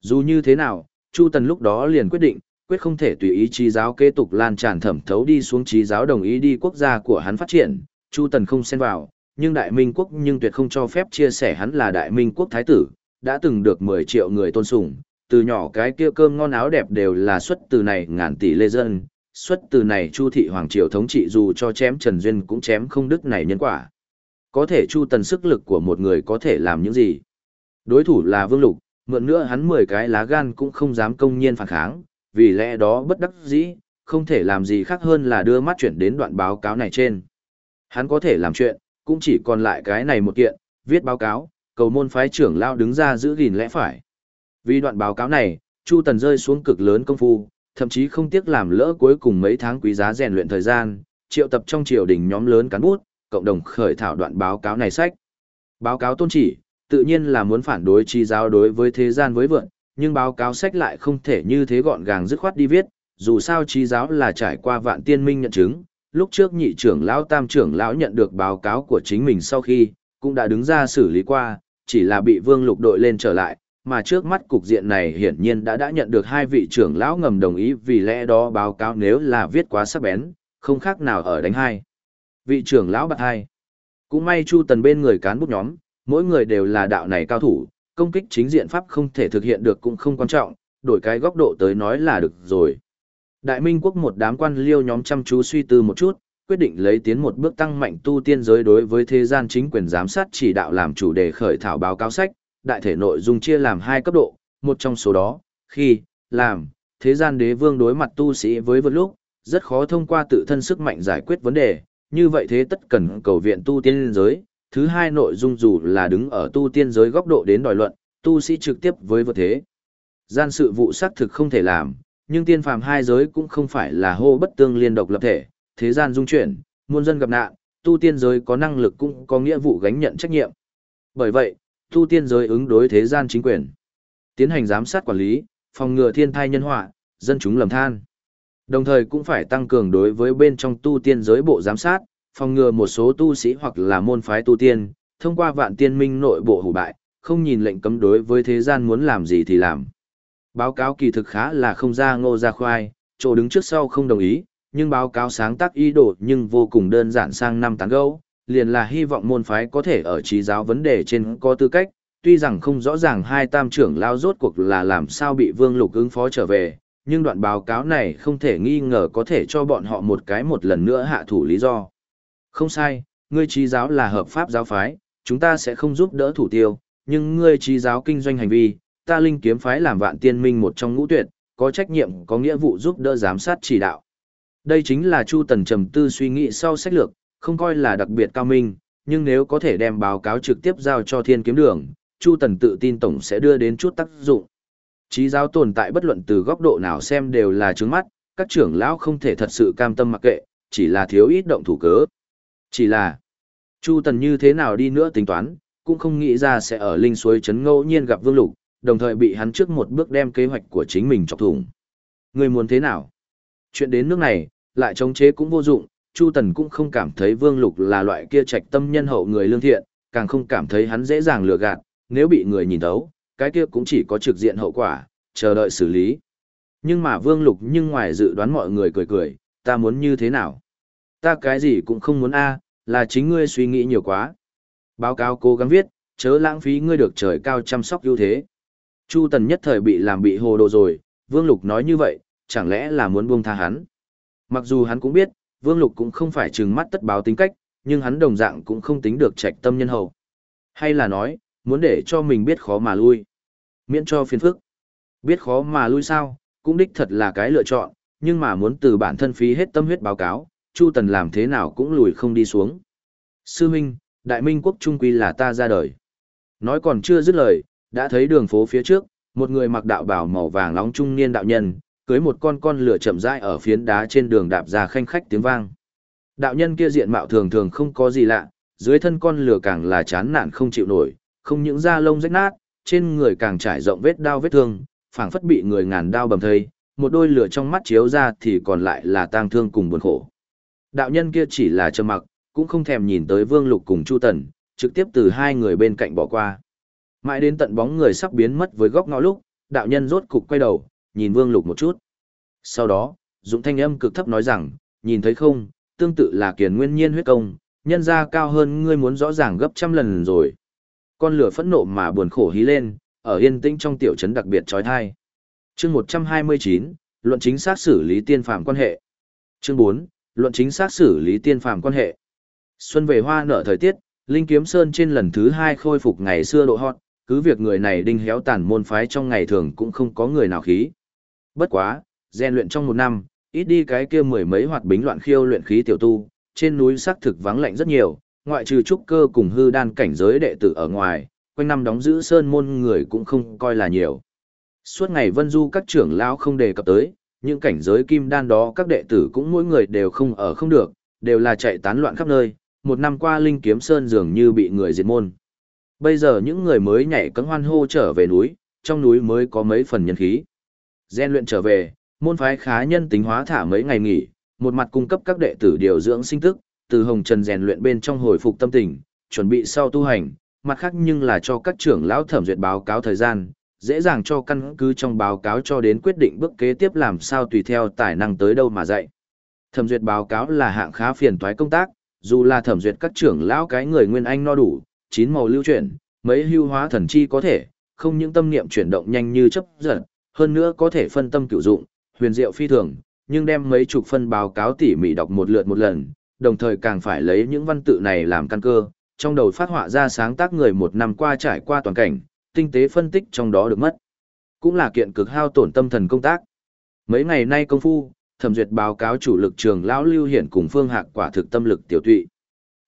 Dù như thế nào, Chu Tần lúc đó liền quyết định, quyết không thể tùy ý trí giáo kế tục lan tràn thẩm thấu đi xuống trí giáo đồng ý đi quốc gia của hắn phát triển, Chu Tần không xen vào, nhưng Đại Minh quốc nhưng tuyệt không cho phép chia sẻ hắn là Đại Minh quốc thái tử, đã từng được 10 triệu người tôn sùng, từ nhỏ cái kia cơm ngon áo đẹp đều là xuất từ này ngàn tỷ lê dân, xuất từ này Chu thị hoàng triều thống trị dù cho chém Trần Duyên cũng chém không đứt này nhân quả. Có thể Chu Tần sức lực của một người có thể làm những gì? Đối thủ là Vương Lục, mượn nữa hắn 10 cái lá gan cũng không dám công nhiên phản kháng, vì lẽ đó bất đắc dĩ, không thể làm gì khác hơn là đưa mắt chuyển đến đoạn báo cáo này trên. Hắn có thể làm chuyện, cũng chỉ còn lại cái này một kiện, viết báo cáo, cầu môn phái trưởng lao đứng ra giữ gìn lẽ phải. Vì đoạn báo cáo này, Chu Tần rơi xuống cực lớn công phu, thậm chí không tiếc làm lỡ cuối cùng mấy tháng quý giá rèn luyện thời gian, triệu tập trong triều đình nhóm lớn cán bút, cộng đồng khởi thảo đoạn báo cáo này sách. Báo cáo tôn chỉ, tự nhiên là muốn phản đối chi giáo đối với thế gian với vượn, nhưng báo cáo sách lại không thể như thế gọn gàng dứt khoát đi viết, dù sao chi giáo là trải qua vạn tiên minh nhận chứng, lúc trước nhị trưởng lão tam trưởng lão nhận được báo cáo của chính mình sau khi, cũng đã đứng ra xử lý qua, chỉ là bị vương lục đội lên trở lại, mà trước mắt cục diện này hiển nhiên đã đã nhận được hai vị trưởng lão ngầm đồng ý vì lẽ đó báo cáo nếu là viết quá sắc bén, không khác nào ở đánh hai. Vị trưởng lão bạc hai. Cũng may Chu Tần bên người cán bút nhóm, mỗi người đều là đạo này cao thủ, công kích chính diện pháp không thể thực hiện được cũng không quan trọng, đổi cái góc độ tới nói là được rồi. Đại Minh quốc một đám quan liêu nhóm chăm chú suy tư một chút, quyết định lấy tiến một bước tăng mạnh tu tiên giới đối với thế gian chính quyền giám sát chỉ đạo làm chủ đề khởi thảo báo cáo sách, đại thể nội dung chia làm hai cấp độ, một trong số đó, khi, làm, thế gian đế vương đối mặt tu sĩ với vượt lúc, rất khó thông qua tự thân sức mạnh giải quyết vấn đề, như vậy thế tất cần cầu viện tu tiên giới. Thứ hai nội dung dù là đứng ở tu tiên giới góc độ đến đòi luận, tu sĩ trực tiếp với vượt thế. Gian sự vụ xác thực không thể làm, nhưng tiên phàm hai giới cũng không phải là hô bất tương liên độc lập thể, thế gian dung chuyển, muôn dân gặp nạn, tu tiên giới có năng lực cũng có nghĩa vụ gánh nhận trách nhiệm. Bởi vậy, tu tiên giới ứng đối thế gian chính quyền, tiến hành giám sát quản lý, phòng ngừa thiên thai nhân họa, dân chúng lầm than. Đồng thời cũng phải tăng cường đối với bên trong tu tiên giới bộ giám sát, phòng ngừa một số tu sĩ hoặc là môn phái tu tiên, thông qua vạn tiên minh nội bộ hủ bại, không nhìn lệnh cấm đối với thế gian muốn làm gì thì làm. Báo cáo kỳ thực khá là không ra ngô ra khoai, chỗ đứng trước sau không đồng ý, nhưng báo cáo sáng tác ý đồ nhưng vô cùng đơn giản sang năm tán gấu, liền là hy vọng môn phái có thể ở trí giáo vấn đề trên có tư cách, tuy rằng không rõ ràng hai tam trưởng lao rốt cuộc là làm sao bị vương lục ứng phó trở về, nhưng đoạn báo cáo này không thể nghi ngờ có thể cho bọn họ một cái một lần nữa hạ thủ lý do. Không sai, ngươi trí giáo là hợp pháp giáo phái, chúng ta sẽ không giúp đỡ thủ tiêu, nhưng ngươi trí giáo kinh doanh hành vi, ta linh kiếm phái làm vạn tiên minh một trong ngũ tuyệt, có trách nhiệm có nghĩa vụ giúp đỡ giám sát chỉ đạo. Đây chính là Chu Tần trầm tư suy nghĩ sau sách lược, không coi là đặc biệt cao minh, nhưng nếu có thể đem báo cáo trực tiếp giao cho thiên kiếm đường, Chu Tần tự tin tổng sẽ đưa đến chút tác dụng. Trí giáo tồn tại bất luận từ góc độ nào xem đều là trướng mắt, các trưởng lão không thể thật sự cam tâm mặc kệ, chỉ là thiếu ít động thủ cớ. Chỉ là, Chu Tần như thế nào đi nữa tính toán, cũng không nghĩ ra sẽ ở linh suối trấn ngẫu nhiên gặp Vương Lục, đồng thời bị hắn trước một bước đem kế hoạch của chính mình chọc thủng. Người muốn thế nào? Chuyện đến nước này, lại chống chế cũng vô dụng, Chu Tần cũng không cảm thấy Vương Lục là loại kia trạch tâm nhân hậu người lương thiện, càng không cảm thấy hắn dễ dàng lừa gạt, nếu bị người nhìn thấu, cái kia cũng chỉ có trực diện hậu quả, chờ đợi xử lý. Nhưng mà Vương Lục nhưng ngoài dự đoán mọi người cười cười, ta muốn như thế nào? Ta cái gì cũng không muốn a, là chính ngươi suy nghĩ nhiều quá. Báo cáo cố gắng viết, chớ lãng phí ngươi được trời cao chăm sóc ưu thế. Chu Tần nhất thời bị làm bị hồ đồ rồi, Vương Lục nói như vậy, chẳng lẽ là muốn buông tha hắn? Mặc dù hắn cũng biết, Vương Lục cũng không phải trừng mắt tất báo tính cách, nhưng hắn đồng dạng cũng không tính được trạch tâm nhân hậu. Hay là nói, muốn để cho mình biết khó mà lui. Miễn cho phiền phức. Biết khó mà lui sao, cũng đích thật là cái lựa chọn, nhưng mà muốn từ bản thân phí hết tâm huyết báo cáo, Chu Tần làm thế nào cũng lùi không đi xuống. Sư Minh, Đại Minh quốc trung quy là ta ra đời. Nói còn chưa dứt lời, đã thấy đường phố phía trước, một người mặc đạo bào màu vàng nóng trung niên đạo nhân, cưới một con con lửa chậm rãi ở phiến đá trên đường đạp ra khanh khách tiếng vang. Đạo nhân kia diện mạo thường thường không có gì lạ, dưới thân con lửa càng là chán nản không chịu nổi, không những da lông rách nát, trên người càng trải rộng vết đau vết thương, phảng phất bị người ngàn đao bầm thây, một đôi lửa trong mắt chiếu ra thì còn lại là tang thương cùng buồn khổ. Đạo nhân kia chỉ là trầm mặc, cũng không thèm nhìn tới Vương Lục cùng Chu Tần, trực tiếp từ hai người bên cạnh bỏ qua. Mãi đến tận bóng người sắp biến mất với góc ngõ lúc, đạo nhân rốt cục quay đầu, nhìn Vương Lục một chút. Sau đó, Dụng thanh âm cực thấp nói rằng, nhìn thấy không, tương tự là kiền nguyên nhiên huyết công, nhân ra cao hơn ngươi muốn rõ ràng gấp trăm lần rồi. Con lửa phẫn nộ mà buồn khổ hí lên, ở yên tĩnh trong tiểu trấn đặc biệt trói thai. Chương 129, luận chính xác xử lý tiên phàm quan hệ. Chương 4, luận chính xác xử lý tiên phàm quan hệ. Xuân về hoa nở thời tiết, Linh Kiếm Sơn trên lần thứ hai khôi phục ngày xưa độ hot, cứ việc người này đinh héo tàn môn phái trong ngày thường cũng không có người nào khí. Bất quá, rèn luyện trong một năm, ít đi cái kia mười mấy hoạt bính loạn khiêu luyện khí tiểu tu, trên núi xác thực vắng lạnh rất nhiều, ngoại trừ trúc cơ cùng hư đan cảnh giới đệ tử ở ngoài, quanh năm đóng giữ sơn môn người cũng không coi là nhiều. Suốt ngày vân du các trưởng lão không đề cập tới, những cảnh giới kim đan đó các đệ tử cũng mỗi người đều không ở không được, đều là chạy tán loạn khắp nơi, một năm qua linh kiếm sơn dường như bị người diệt môn. Bây giờ những người mới nhảy cấm hoan hô trở về núi, trong núi mới có mấy phần nhân khí. Gen luyện trở về, môn phái khá nhân tính hóa thả mấy ngày nghỉ, một mặt cung cấp các đệ tử điều dưỡng sinh tức, từ hồng trần rèn luyện bên trong hồi phục tâm tình, chuẩn bị sau tu hành, mặt khác nhưng là cho các trưởng lão thẩm duyệt báo cáo thời gian, dễ dàng cho căn cứ trong báo cáo cho đến quyết định bước kế tiếp làm sao tùy theo tài năng tới đâu mà dạy. Thẩm duyệt báo cáo là hạng khá phiền toái công tác, dù là thẩm duyệt các trưởng lão cái người nguyên anh no đủ, chín màu lưu chuyển, mấy hưu hóa thần chi có thể, không những tâm niệm chuyển động nhanh như chấp giật, hơn nữa có thể phân tâm cựu dụng, huyền diệu phi thường, nhưng đem mấy chục phân báo cáo tỉ mỉ đọc một lượt một lần, đồng thời càng phải lấy những văn tự này làm căn cơ, trong đầu phát họa ra sáng tác người một năm qua trải qua toàn cảnh, tinh tế phân tích trong đó được mất. Cũng là kiện cực hao tổn tâm thần công tác. Mấy ngày nay công phu, thẩm duyệt báo cáo chủ lực trường lão lưu hiển cùng phương hạc quả thực tâm lực tiểu tụy.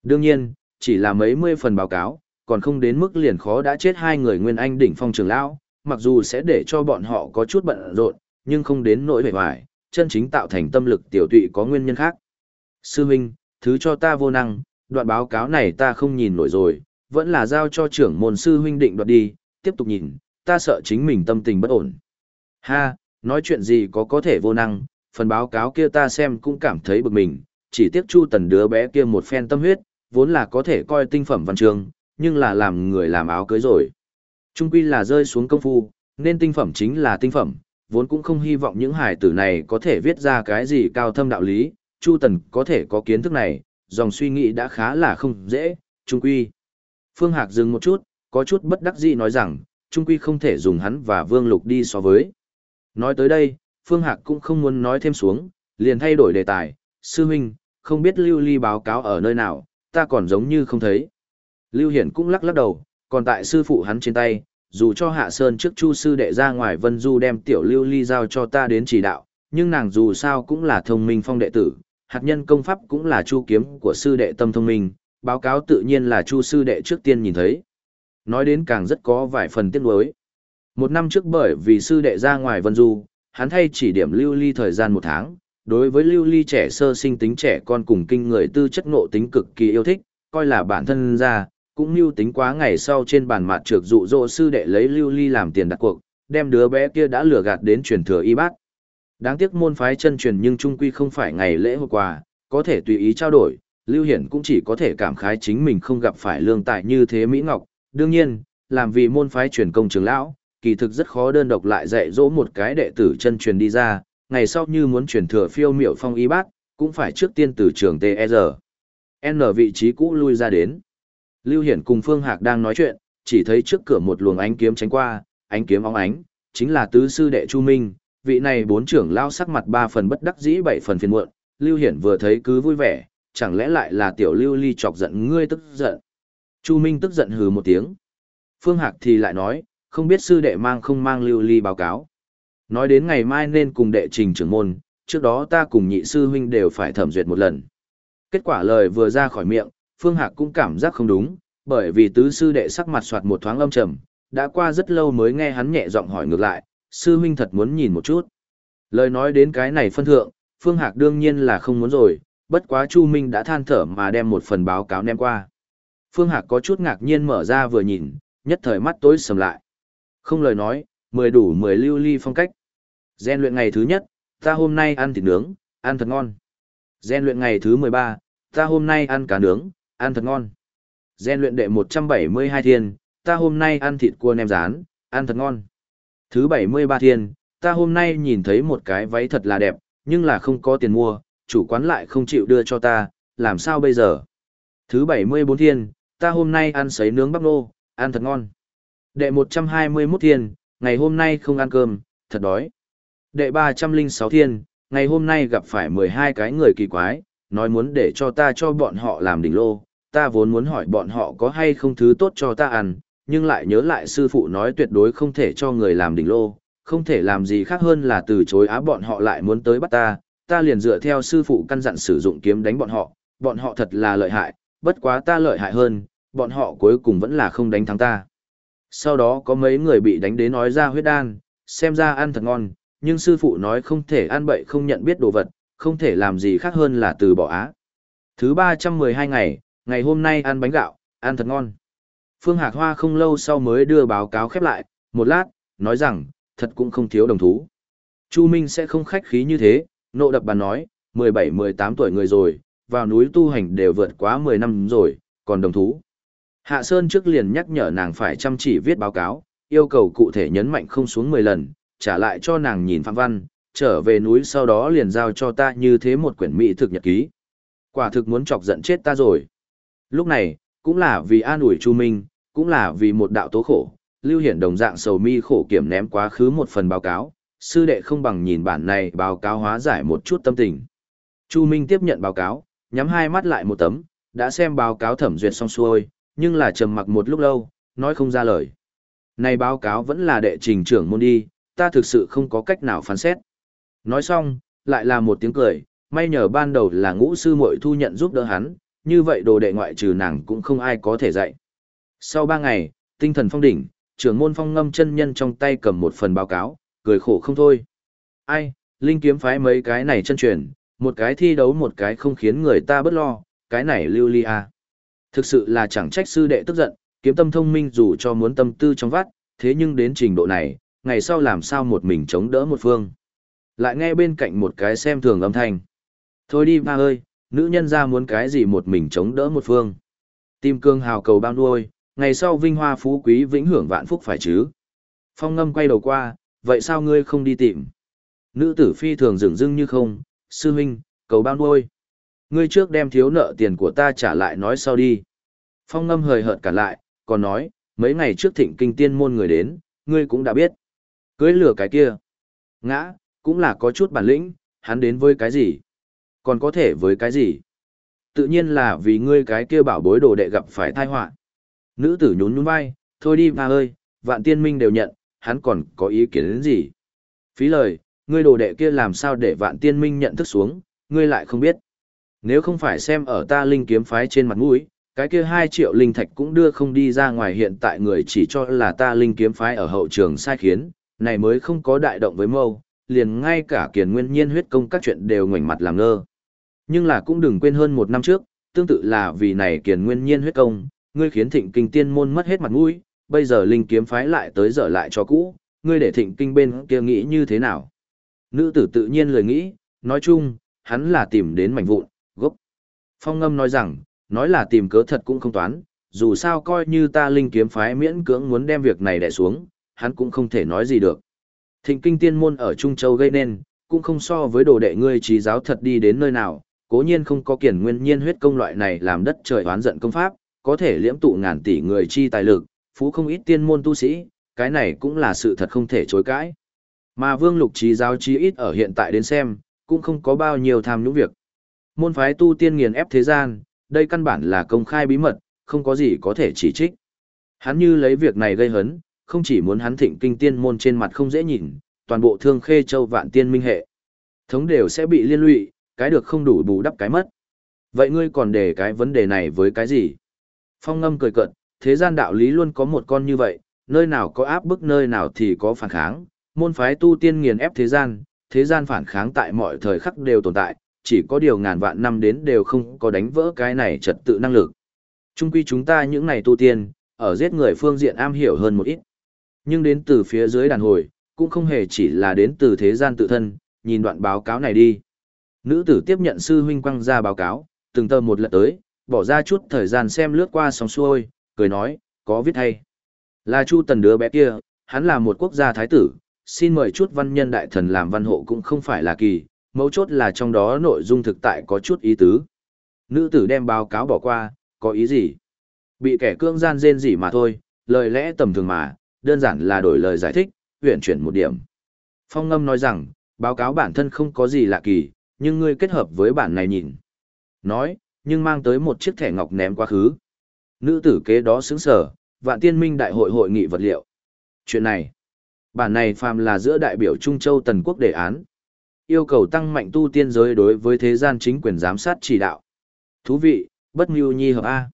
Đương nhiên, chỉ là mấy mươi phần báo cáo, còn không đến mức liền khó đã chết hai người nguyên anh đỉnh phong trường lão, mặc dù sẽ để cho bọn họ có chút bận rộn, nhưng không đến nỗi vẻ vải, chân chính tạo thành tâm lực tiểu tụy có nguyên nhân khác. Sư Minh, thứ cho ta vô năng, đoạn báo cáo này ta không nhìn nổi rồi, vẫn là giao cho trưởng môn sư huynh định đoạt đi, tiếp tục nhìn, ta sợ chính mình tâm tình bất ổn. Ha, nói chuyện gì có có thể vô năng, phần báo cáo kia ta xem cũng cảm thấy bực mình, chỉ tiếc Chu Tần đứa bé kia một phen tâm huyết, vốn là có thể coi tinh phẩm văn trường, nhưng là làm người làm áo cưới rồi. Trung quy là rơi xuống công phu, nên tinh phẩm chính là tinh phẩm, vốn cũng không hy vọng những hài tử này có thể viết ra cái gì cao thâm đạo lý, Chu Tần có thể có kiến thức này, dòng suy nghĩ đã khá là không dễ, trung quy. Phương Hạc dừng một chút, có chút bất đắc dĩ nói rằng, trung quy không thể dùng hắn và Vương Lục đi so với. Nói tới đây, Phương Hạc cũng không muốn nói thêm xuống, liền thay đổi đề tài, sư huynh, không biết Lưu Ly báo cáo ở nơi nào, ta còn giống như không thấy. Lưu Hiển cũng lắc lắc đầu, còn tại sư phụ hắn trên tay, dù cho Hạ Sơn trước Chu sư đệ ra ngoài Vân Du đem tiểu Lưu Ly giao cho ta đến chỉ đạo, nhưng nàng dù sao cũng là thông minh phong đệ tử, hạt nhân công pháp cũng là chu kiếm của sư đệ tâm thông minh, báo cáo tự nhiên là chu sư đệ trước tiên nhìn thấy. Nói đến càng rất có vài phần tiếc nuối. Một năm trước bởi vì sư đệ ra ngoài Vân Du, hắn thay chỉ điểm lưu ly thời gian một tháng, đối với lưu ly trẻ sơ sinh tính trẻ con cùng kinh người tư chất ngộ tính cực kỳ yêu thích, coi là bản thân ra, cũng mưu tính quá ngày sau trên bàn mặt trược dụ dỗ sư đệ lấy lưu ly làm tiền đặt cuộc, đem đứa bé kia đã lừa gạt đến truyền thừa y bác. Đáng tiếc môn phái chân truyền nhưng trung quy không phải ngày lễ hôm quà có thể tùy ý trao đổi, Lưu Hiển cũng chỉ có thể cảm khái chính mình không gặp phải lương tài như thế Mỹ Ngọc. Đương nhiên, làm vì môn phái truyền công trường lão, kỳ thực rất khó đơn độc lại dạy dỗ một cái đệ tử chân truyền đi ra, ngày sau như muốn truyền thừa phiêu miệu phong y bác, cũng phải trước tiên từ trường TR. E N vị trí cũ lui ra đến. Lưu Hiển cùng Phương Hạc đang nói chuyện, chỉ thấy trước cửa một luồng ánh kiếm tránh qua, ánh kiếm óng ánh, chính là tứ sư đệ Chu Minh, vị này bốn trưởng lao sắc mặt ba phần bất đắc dĩ bảy phần phiền muộn, Lưu Hiển vừa thấy cứ vui vẻ, chẳng lẽ lại là tiểu Lưu Ly chọc giận ngươi tức giận. Chu Minh tức giận hừ một tiếng. Phương Hạc thì lại nói, không biết sư đệ mang không mang Lưu Ly báo cáo. Nói đến ngày mai nên cùng đệ trình trưởng môn, trước đó ta cùng nhị sư huynh đều phải thẩm duyệt một lần. Kết quả lời vừa ra khỏi miệng, Phương Hạc cũng cảm giác không đúng, bởi vì tứ sư đệ sắc mặt soạt một thoáng âm trầm, đã qua rất lâu mới nghe hắn nhẹ giọng hỏi ngược lại, sư huynh thật muốn nhìn một chút. Lời nói đến cái này phân thượng, Phương Hạc đương nhiên là không muốn rồi, bất quá Chu Minh đã than thở mà đem một phần báo cáo ném qua. Phương Hạc có chút ngạc nhiên mở ra vừa nhìn, nhất thời mắt tối sầm lại. Không lời nói, mười đủ mười lưu ly phong cách. Gen luyện ngày thứ nhất, ta hôm nay ăn thịt nướng, ăn thật ngon. Gen luyện ngày thứ mười ba, ta hôm nay ăn cá nướng, ăn thật ngon. Gen luyện đệ một trăm bảy mươi hai thiên, ta hôm nay ăn thịt cua nem rán, ăn thật ngon. Thứ 73 thiên, ta hôm nay nhìn thấy một cái váy thật là đẹp, nhưng là không có tiền mua, chủ quán lại không chịu đưa cho ta, làm sao bây giờ? Thứ 74 thiên, ta hôm nay ăn sấy nướng bắp nô, ăn thật ngon. Đệ 121 thiên, ngày hôm nay không ăn cơm, thật đói. Đệ 306 thiên, ngày hôm nay gặp phải 12 cái người kỳ quái, nói muốn để cho ta cho bọn họ làm đỉnh lô, ta vốn muốn hỏi bọn họ có hay không thứ tốt cho ta ăn, nhưng lại nhớ lại sư phụ nói tuyệt đối không thể cho người làm đỉnh lô, không thể làm gì khác hơn là từ chối á bọn họ lại muốn tới bắt ta, ta liền dựa theo sư phụ căn dặn sử dụng kiếm đánh bọn họ, bọn họ thật là lợi hại, bất quá ta lợi hại hơn, bọn họ cuối cùng vẫn là không đánh thắng ta. Sau đó có mấy người bị đánh đến nói ra huyết đan, xem ra ăn thật ngon, nhưng sư phụ nói không thể ăn bậy không nhận biết đồ vật, không thể làm gì khác hơn là từ bỏ á. Thứ 312 ngày, ngày hôm nay ăn bánh gạo, ăn thật ngon. Phương Hạc Hoa không lâu sau mới đưa báo cáo khép lại, một lát, nói rằng, thật cũng không thiếu đồng thú. Chu Minh sẽ không khách khí như thế, nộ đập bàn nói, 17-18 tuổi người rồi, vào núi tu hành đều vượt quá 10 năm rồi, còn đồng thú. Hạ Sơn trước liền nhắc nhở nàng phải chăm chỉ viết báo cáo, yêu cầu cụ thể nhấn mạnh không xuống 10 lần, trả lại cho nàng nhìn phạm văn, trở về núi sau đó liền giao cho ta như thế một quyển mỹ thực nhật ký. Quả thực muốn chọc giận chết ta rồi. Lúc này, cũng là vì an ủi Chu Minh, cũng là vì một đạo tố khổ, Lưu Hiển đồng dạng sầu mi khổ kiểm ném quá khứ một phần báo cáo, sư đệ không bằng nhìn bản này báo cáo hóa giải một chút tâm tình. Chu Minh tiếp nhận báo cáo, nhắm hai mắt lại một tấm, đã xem báo cáo thẩm duyệt xong xuôi, nhưng là trầm mặc một lúc lâu, nói không ra lời. Này báo cáo vẫn là đệ trình trưởng môn đi, ta thực sự không có cách nào phán xét. Nói xong, lại là một tiếng cười, may nhờ ban đầu là ngũ sư muội thu nhận giúp đỡ hắn, như vậy đồ đệ ngoại trừ nàng cũng không ai có thể dạy. Sau ba ngày, tinh thần phong đỉnh, trưởng môn phong ngâm chân nhân trong tay cầm một phần báo cáo, cười khổ không thôi. Ai, linh kiếm phái mấy cái này chân truyền, một cái thi đấu một cái không khiến người ta bất lo, cái này lưu ly à. Thực sự là chẳng trách sư đệ tức giận, kiếm tâm thông minh dù cho muốn tâm tư trong vắt, thế nhưng đến trình độ này, ngày sau làm sao một mình chống đỡ một phương. Lại nghe bên cạnh một cái xem thường âm thanh. Thôi đi ba ơi, nữ nhân ra muốn cái gì một mình chống đỡ một phương. Tim cương hào cầu bao nuôi, ngày sau vinh hoa phú quý vĩnh hưởng vạn phúc phải chứ. Phong ngâm quay đầu qua, vậy sao ngươi không đi tìm? Nữ tử phi thường dừng dưng như không, sư huynh, cầu bao nuôi. Ngươi trước đem thiếu nợ tiền của ta trả lại nói sau đi. Phong ngâm hời hợt cả lại, còn nói, mấy ngày trước thịnh kinh tiên môn người đến, ngươi cũng đã biết. Cưới lửa cái kia. Ngã, cũng là có chút bản lĩnh, hắn đến với cái gì? Còn có thể với cái gì? Tự nhiên là vì ngươi cái kia bảo bối đồ đệ gặp phải tai họa. Nữ tử nhún nhún vai, thôi đi ba ơi, vạn tiên minh đều nhận, hắn còn có ý kiến đến gì? Phí lời, ngươi đồ đệ kia làm sao để vạn tiên minh nhận thức xuống, ngươi lại không biết. Nếu không phải xem ở ta linh kiếm phái trên mặt mũi, cái kia 2 triệu linh thạch cũng đưa không đi ra ngoài hiện tại người chỉ cho là ta linh kiếm phái ở hậu trường sai khiến, này mới không có đại động với mâu, liền ngay cả kiền nguyên nhiên huyết công các chuyện đều ngoảnh mặt làm ngơ. Nhưng là cũng đừng quên hơn một năm trước, tương tự là vì này kiền nguyên nhiên huyết công, ngươi khiến thịnh kinh tiên môn mất hết mặt mũi, bây giờ linh kiếm phái lại tới dở lại cho cũ, ngươi để thịnh kinh bên kia nghĩ như thế nào? Nữ tử tự nhiên lời nghĩ, nói chung, hắn là tìm đến mảnh vụn, gốc. Phong ngâm nói rằng, nói là tìm cớ thật cũng không toán, dù sao coi như ta linh kiếm phái miễn cưỡng muốn đem việc này đè xuống, hắn cũng không thể nói gì được. Thịnh kinh tiên môn ở Trung Châu gây nên, cũng không so với đồ đệ ngươi trí giáo thật đi đến nơi nào, cố nhiên không có kiền nguyên nhiên huyết công loại này làm đất trời oán giận công pháp, có thể liễm tụ ngàn tỷ người chi tài lực, phú không ít tiên môn tu sĩ, cái này cũng là sự thật không thể chối cãi. Mà vương lục trí giáo trí ít ở hiện tại đến xem, cũng không có bao nhiêu tham nhũng việc. Môn phái tu tiên nghiền ép thế gian, đây căn bản là công khai bí mật, không có gì có thể chỉ trích. Hắn như lấy việc này gây hấn, không chỉ muốn hắn thịnh kinh tiên môn trên mặt không dễ nhìn, toàn bộ thương khê châu vạn tiên minh hệ. Thống đều sẽ bị liên lụy, cái được không đủ bù đắp cái mất. Vậy ngươi còn để cái vấn đề này với cái gì? Phong ngâm cười cợt, thế gian đạo lý luôn có một con như vậy, nơi nào có áp bức nơi nào thì có phản kháng, môn phái tu tiên nghiền ép thế gian, thế gian phản kháng tại mọi thời khắc đều tồn tại, chỉ có điều ngàn vạn năm đến đều không có đánh vỡ cái này trật tự năng lực. Trung quy chúng ta những này tu tiên, ở giết người phương diện am hiểu hơn một ít. Nhưng đến từ phía dưới đàn hồi, cũng không hề chỉ là đến từ thế gian tự thân, nhìn đoạn báo cáo này đi. Nữ tử tiếp nhận sư huynh quăng ra báo cáo, từng tờ một lật tới, bỏ ra chút thời gian xem lướt qua sóng xuôi, cười nói, có viết hay. Là Chu Tần đứa bé kia, hắn là một quốc gia thái tử, xin mời chút văn nhân đại thần làm văn hộ cũng không phải là kỳ, mấu chốt là trong đó nội dung thực tại có chút ý tứ. Nữ tử đem báo cáo bỏ qua, có ý gì? Bị kẻ cương gian rên gì mà thôi, lời lẽ tầm thường mà, đơn giản là đổi lời giải thích, huyện chuyển một điểm. Phong ngâm nói rằng, báo cáo bản thân không có gì lạ kỳ, nhưng ngươi kết hợp với bản này nhìn. Nói, nhưng mang tới một chiếc thẻ ngọc ném quá khứ. Nữ tử kế đó xứng sở, vạn tiên minh đại hội hội nghị vật liệu. Chuyện này, bản này phàm là giữa đại biểu Trung Châu Tần Quốc đề án. Yêu cầu tăng mạnh tu tiên giới đối với thế gian chính quyền giám sát chỉ đạo. Thú vị, bất mưu nhi hợp A.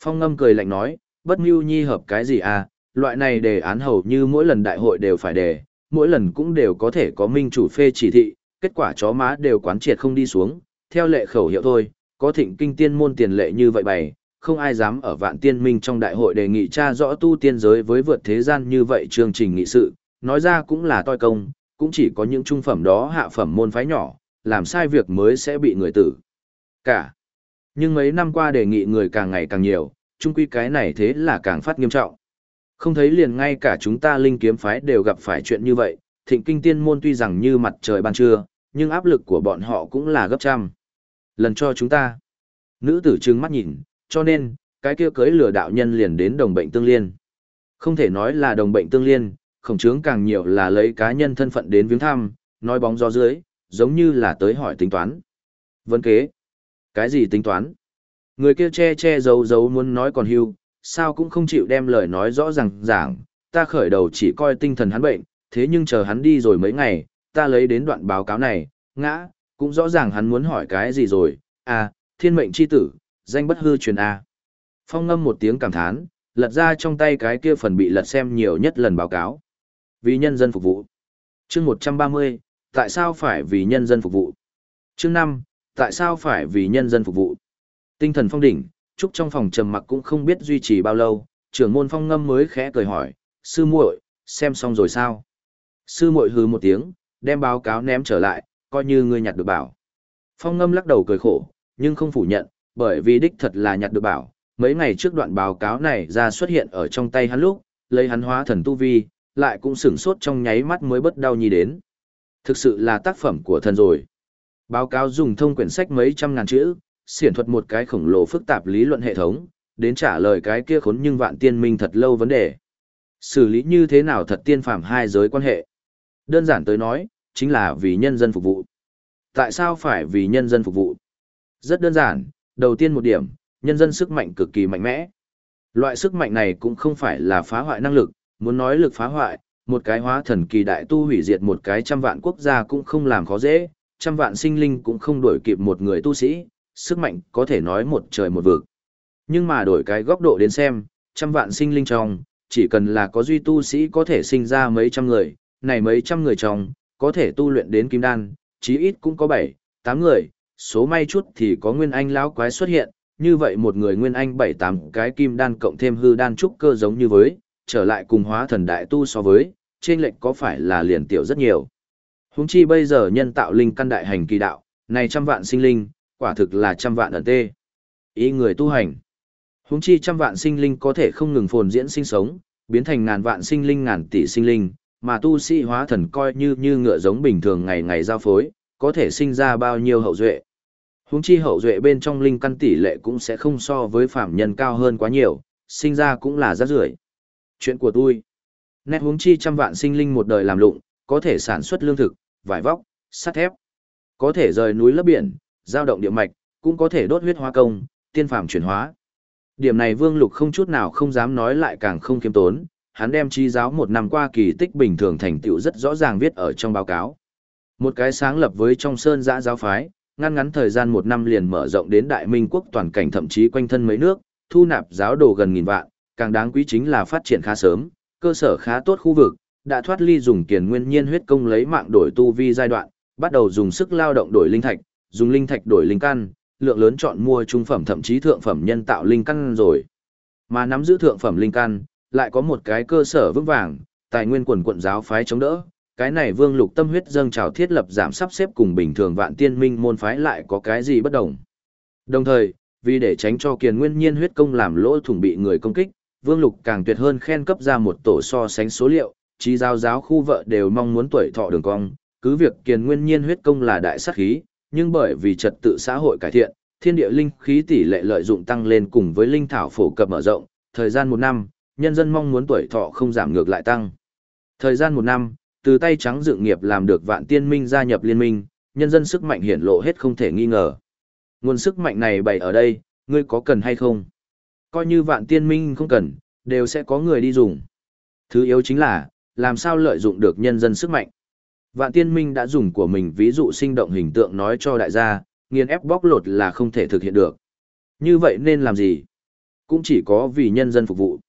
Phong ngâm cười lạnh nói, bất mưu nhi hợp cái gì A, loại này đề án hầu như mỗi lần đại hội đều phải đề, mỗi lần cũng đều có thể có minh chủ phê chỉ thị, kết quả chó má đều quán triệt không đi xuống, theo lệ khẩu hiệu thôi, có thịnh kinh tiên môn tiền lệ như vậy bày, không ai dám ở vạn tiên minh trong đại hội đề nghị tra rõ tu tiên giới với vượt thế gian như vậy chương trình nghị sự, nói ra cũng là toi công, cũng chỉ có những trung phẩm đó hạ phẩm môn phái nhỏ, làm sai việc mới sẽ bị người tử. Cả. Nhưng mấy năm qua đề nghị người càng ngày càng nhiều, chung quy cái này thế là càng phát nghiêm trọng. Không thấy liền ngay cả chúng ta linh kiếm phái đều gặp phải chuyện như vậy, thịnh kinh tiên môn tuy rằng như mặt trời ban trưa, nhưng áp lực của bọn họ cũng là gấp trăm. Lần cho chúng ta. Nữ tử trừng mắt nhìn, cho nên, cái kia cưới lừa đạo nhân liền đến đồng bệnh tương liên. Không thể nói là đồng bệnh tương liên, khổng trướng càng nhiều là lấy cá nhân thân phận đến viếng thăm, nói bóng gió dưới, giống như là tới hỏi tính toán. Vấn kế. Cái gì tính toán? Người kia che che giấu giấu muốn nói còn hưu, sao cũng không chịu đem lời nói rõ ràng giảng, ta khởi đầu chỉ coi tinh thần hắn bệnh, thế nhưng chờ hắn đi rồi mấy ngày, ta lấy đến đoạn báo cáo này, ngã, cũng rõ ràng hắn muốn hỏi cái gì rồi, à, thiên mệnh chi tử, danh bất hư truyền A. Phong ngâm một tiếng cảm thán, lật ra trong tay cái kia phần bị lật xem nhiều nhất lần báo cáo. Vì nhân dân phục vụ. chương 130, tại sao phải vì nhân dân phục vụ? chương 5, tại sao phải vì nhân dân phục vụ? Tinh thần phong đỉnh, trúc trong phòng trầm mặc cũng không biết duy trì bao lâu, trưởng môn phong ngâm mới khẽ cười hỏi, sư muội, xem xong rồi sao? Sư muội hừ một tiếng, đem báo cáo ném trở lại, coi như ngươi nhặt được bảo. Phong ngâm lắc đầu cười khổ, nhưng không phủ nhận, bởi vì đích thật là nhặt được bảo. Mấy ngày trước đoạn báo cáo này ra xuất hiện ở trong tay hắn lúc, lấy hắn hóa thần tu vi, lại cũng sửng sốt trong nháy mắt mới bất đau nhì đến. Thực sự là tác phẩm của thần rồi. Báo cáo dùng thông quyển sách mấy trăm ngàn chữ, xiển thuật một cái khổng lồ phức tạp lý luận hệ thống, đến trả lời cái kia khốn nhưng vạn tiên minh thật lâu vấn đề. Xử lý như thế nào thật tiên phàm hai giới quan hệ. Đơn giản tới nói, chính là vì nhân dân phục vụ. Tại sao phải vì nhân dân phục vụ? Rất đơn giản, đầu tiên một điểm, nhân dân sức mạnh cực kỳ mạnh mẽ. Loại sức mạnh này cũng không phải là phá hoại năng lực, muốn nói lực phá hoại, một cái hóa thần kỳ đại tu hủy diệt một cái trăm vạn quốc gia cũng không làm khó dễ, trăm vạn sinh linh cũng không đổi kịp một người tu sĩ, sức mạnh có thể nói một trời một vực. Nhưng mà đổi cái góc độ đến xem, trăm vạn sinh linh trong, chỉ cần là có duy tu sĩ có thể sinh ra mấy trăm người, này mấy trăm người trong, có thể tu luyện đến kim đan, chí ít cũng có 7, 8 người, số may chút thì có nguyên anh lão quái xuất hiện, như vậy một người nguyên anh 7, 8 cái kim đan cộng thêm hư đan trúc cơ giống như với, trở lại cùng hóa thần đại tu so với, trên lệnh có phải là liền tiểu rất nhiều. Húng chi bây giờ nhân tạo linh căn đại hành kỳ đạo, này trăm vạn sinh linh, quả thực là trăm vạn ẩn tê. Ý người tu hành. Húng chi trăm vạn sinh linh có thể không ngừng phồn diễn sinh sống, biến thành ngàn vạn sinh linh ngàn tỷ sinh linh, mà tu sĩ hóa thần coi như như ngựa giống bình thường ngày ngày giao phối, có thể sinh ra bao nhiêu hậu duệ. Huống chi hậu duệ bên trong linh căn tỷ lệ cũng sẽ không so với phạm nhân cao hơn quá nhiều, sinh ra cũng là rác rưởi. Chuyện của tôi. Nét huống chi trăm vạn sinh linh một đời làm lụng, có thể sản xuất lương thực, vải vóc, sắt thép, có thể rời núi lấp biển, giao động địa mạch, cũng có thể đốt huyết hóa công, tiên phàm chuyển hóa. Điểm này Vương Lục không chút nào không dám nói lại càng không kiêm tốn, hắn đem chi giáo một năm qua kỳ tích bình thường thành tựu rất rõ ràng viết ở trong báo cáo. Một cái sáng lập với trong sơn giã giáo phái, ngăn ngắn thời gian một năm liền mở rộng đến đại minh quốc toàn cảnh thậm chí quanh thân mấy nước, thu nạp giáo đồ gần nghìn vạn, càng đáng quý chính là phát triển khá sớm, cơ sở khá tốt khu vực, đã thoát ly dùng tiền nguyên nhiên huyết công lấy mạng đổi tu vi giai đoạn, bắt đầu dùng sức lao động đổi linh thạch, dùng linh thạch đổi linh căn, lượng lớn chọn mua trung phẩm thậm chí thượng phẩm nhân tạo linh căn rồi. Mà nắm giữ thượng phẩm linh căn, lại có một cái cơ sở vững vàng, tài nguyên quần quận giáo phái chống đỡ, cái này vương lục tâm huyết dâng trào thiết lập giảm sắp xếp cùng bình thường vạn tiên minh môn phái lại có cái gì bất đồng. Đồng thời, vì để tránh cho kiền nguyên nhiên huyết công làm lỗ thủng bị người công kích, vương lục càng tuyệt hơn khen cấp ra một tổ so sánh số liệu, trí giáo giáo khu vợ đều mong muốn tuổi thọ đường cong, cứ việc kiền nguyên nhiên huyết công là đại sát khí, nhưng bởi vì trật tự xã hội cải thiện, thiên địa linh khí tỷ lệ lợi dụng tăng lên cùng với linh thảo phổ cập mở rộng, thời gian một năm, nhân dân mong muốn tuổi thọ không giảm ngược lại tăng. Thời gian một năm, từ tay trắng dựng nghiệp làm được vạn tiên minh gia nhập liên minh, nhân dân sức mạnh hiển lộ hết không thể nghi ngờ. Nguồn sức mạnh này bày ở đây, ngươi có cần hay không? Coi như vạn tiên minh không cần, đều sẽ có người đi dùng. Thứ yếu chính là, làm sao lợi dụng được nhân dân sức mạnh. Vạn tiên minh đã dùng của mình ví dụ sinh động hình tượng nói cho đại gia, nghiền ép bóc lột là không thể thực hiện được. Như vậy nên làm gì? Cũng chỉ có vì nhân dân phục vụ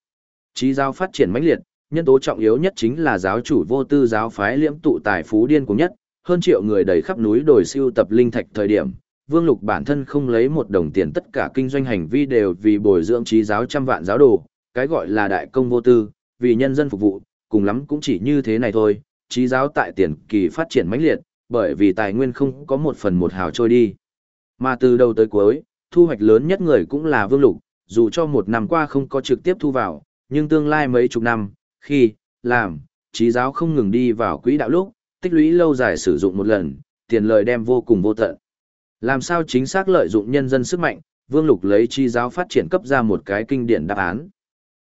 trí giáo phát triển mãnh liệt, nhân tố trọng yếu nhất chính là giáo chủ vô tư giáo phái liễm tụ tài phú điên cùng nhất, hơn triệu người đầy khắp núi đồi siêu tập linh thạch thời điểm, Vương Lục bản thân không lấy một đồng tiền tất cả kinh doanh hành vi đều vì bồi dưỡng trí giáo trăm vạn giáo đồ, cái gọi là đại công vô tư, vì nhân dân phục vụ, cùng lắm cũng chỉ như thế này thôi, trí giáo tại tiền kỳ phát triển mãnh liệt, bởi vì tài nguyên không có một phần một hào trôi đi. Mà từ đầu tới cuối, thu hoạch lớn nhất người cũng là Vương Lục, dù cho một năm qua không có trực tiếp thu vào, nhưng tương lai mấy chục năm, khi, làm, trí giáo không ngừng đi vào quỹ đạo lúc, tích lũy lâu dài sử dụng một lần, tiền lời đem vô cùng vô tận. Làm sao chính xác lợi dụng nhân dân sức mạnh, Vương Lục lấy chi giáo phát triển cấp ra một cái kinh điển đáp án.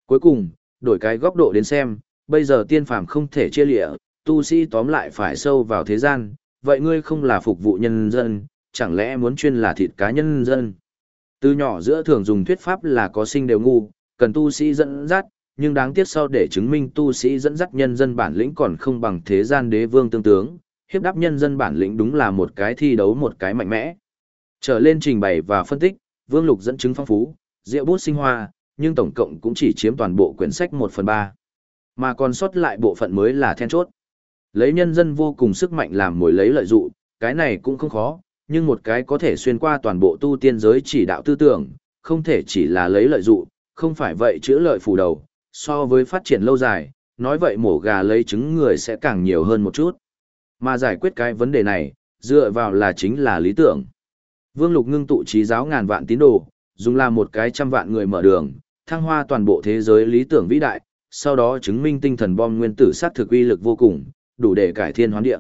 Cuối cùng, đổi cái góc độ đến xem, bây giờ tiên phàm không thể chia lịa, tu sĩ tóm lại phải sâu vào thế gian, vậy ngươi không là phục vụ nhân dân, chẳng lẽ muốn chuyên là thịt cá nhân dân. Từ nhỏ giữa thường dùng thuyết pháp là có sinh đều ngu, cần tu sĩ dẫn dắt, nhưng đáng tiếc sau để chứng minh tu sĩ dẫn dắt nhân dân bản lĩnh còn không bằng thế gian đế vương tương tướng, hiếp đáp nhân dân bản lĩnh đúng là một cái thi đấu một cái mạnh mẽ. Trở lên trình bày và phân tích, Vương Lục dẫn chứng phong phú, rượu bút sinh hoa, nhưng tổng cộng cũng chỉ chiếm toàn bộ quyển sách 1 phần 3. Mà còn sót lại bộ phận mới là then chốt. Lấy nhân dân vô cùng sức mạnh làm mồi lấy lợi dụ, cái này cũng không khó, nhưng một cái có thể xuyên qua toàn bộ tu tiên giới chỉ đạo tư tưởng, không thể chỉ là lấy lợi dụ, không phải vậy chữa lợi phủ đầu, so với phát triển lâu dài, nói vậy mổ gà lấy trứng người sẽ càng nhiều hơn một chút. Mà giải quyết cái vấn đề này, dựa vào là chính là lý tưởng. Vương Lục ngưng tụ trí giáo ngàn vạn tín đồ, dùng là một cái trăm vạn người mở đường, thăng hoa toàn bộ thế giới lý tưởng vĩ đại, sau đó chứng minh tinh thần bom nguyên tử sát thực uy lực vô cùng, đủ để cải thiên hoán địa.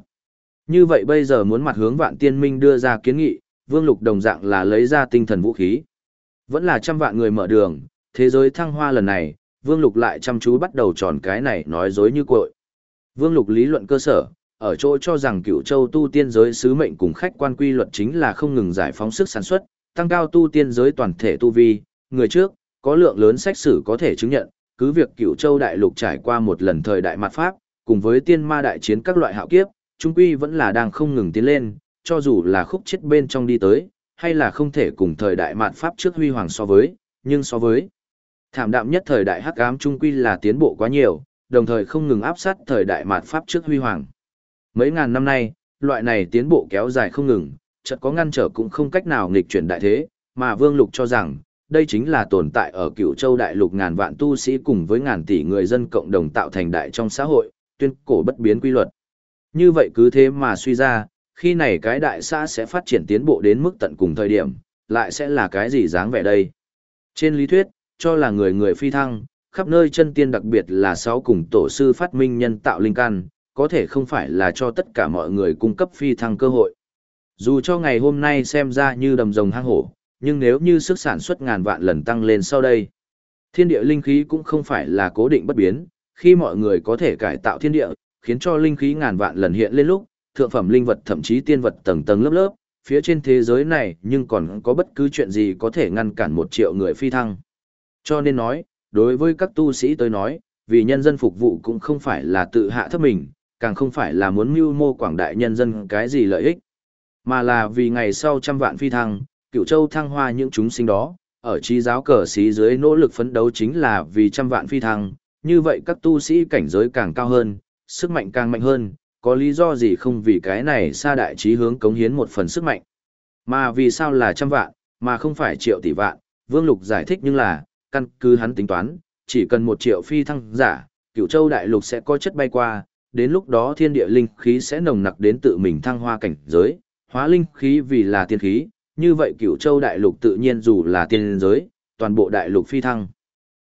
Như vậy bây giờ muốn mặt hướng vạn tiên minh đưa ra kiến nghị, Vương Lục đồng dạng là lấy ra tinh thần vũ khí. Vẫn là trăm vạn người mở đường, thế giới thăng hoa lần này, Vương Lục lại chăm chú bắt đầu tròn cái này nói dối như cội. Vương Lục lý luận cơ sở, ở chỗ cho rằng cựu châu tu tiên giới sứ mệnh cùng khách quan quy luật chính là không ngừng giải phóng sức sản xuất, tăng cao tu tiên giới toàn thể tu vi, người trước, có lượng lớn sách sử có thể chứng nhận, cứ việc cựu châu đại lục trải qua một lần thời đại mặt pháp, cùng với tiên ma đại chiến các loại hạo kiếp, trung quy vẫn là đang không ngừng tiến lên, cho dù là khúc chết bên trong đi tới, hay là không thể cùng thời đại mạt pháp trước huy hoàng so với, nhưng so với thảm đạm nhất thời đại hắc ám trung quy là tiến bộ quá nhiều, đồng thời không ngừng áp sát thời đại mạt pháp trước huy hoàng. Mấy ngàn năm nay, loại này tiến bộ kéo dài không ngừng, chợt có ngăn trở cũng không cách nào nghịch chuyển đại thế, mà Vương Lục cho rằng, đây chính là tồn tại ở cựu châu đại lục ngàn vạn tu sĩ cùng với ngàn tỷ người dân cộng đồng tạo thành đại trong xã hội, tuyên cổ bất biến quy luật. Như vậy cứ thế mà suy ra, khi này cái đại xã sẽ phát triển tiến bộ đến mức tận cùng thời điểm, lại sẽ là cái gì dáng vẻ đây? Trên lý thuyết, cho là người người phi thăng, khắp nơi chân tiên đặc biệt là sáu cùng tổ sư phát minh nhân tạo linh căn, có thể không phải là cho tất cả mọi người cung cấp phi thăng cơ hội. Dù cho ngày hôm nay xem ra như đầm rồng hang hổ, nhưng nếu như sức sản xuất ngàn vạn lần tăng lên sau đây, thiên địa linh khí cũng không phải là cố định bất biến, khi mọi người có thể cải tạo thiên địa, khiến cho linh khí ngàn vạn lần hiện lên lúc, thượng phẩm linh vật thậm chí tiên vật tầng tầng lớp lớp, phía trên thế giới này nhưng còn có bất cứ chuyện gì có thể ngăn cản một triệu người phi thăng. Cho nên nói, đối với các tu sĩ tới nói, vì nhân dân phục vụ cũng không phải là tự hạ thấp mình, càng không phải là muốn mưu mô quảng đại nhân dân cái gì lợi ích, mà là vì ngày sau trăm vạn phi thăng, cựu châu thăng hoa những chúng sinh đó, ở trí giáo cờ xí dưới nỗ lực phấn đấu chính là vì trăm vạn phi thăng, như vậy các tu sĩ cảnh giới càng cao hơn, sức mạnh càng mạnh hơn, có lý do gì không vì cái này xa đại trí hướng cống hiến một phần sức mạnh. Mà vì sao là trăm vạn, mà không phải triệu tỷ vạn, Vương Lục giải thích nhưng là, căn cứ hắn tính toán, chỉ cần một triệu phi thăng giả, cửu châu đại lục sẽ có chất bay qua, đến lúc đó thiên địa linh khí sẽ nồng nặc đến tự mình thăng hoa cảnh giới, hóa linh khí vì là tiên khí, như vậy cửu châu đại lục tự nhiên dù là tiên giới, toàn bộ đại lục phi thăng.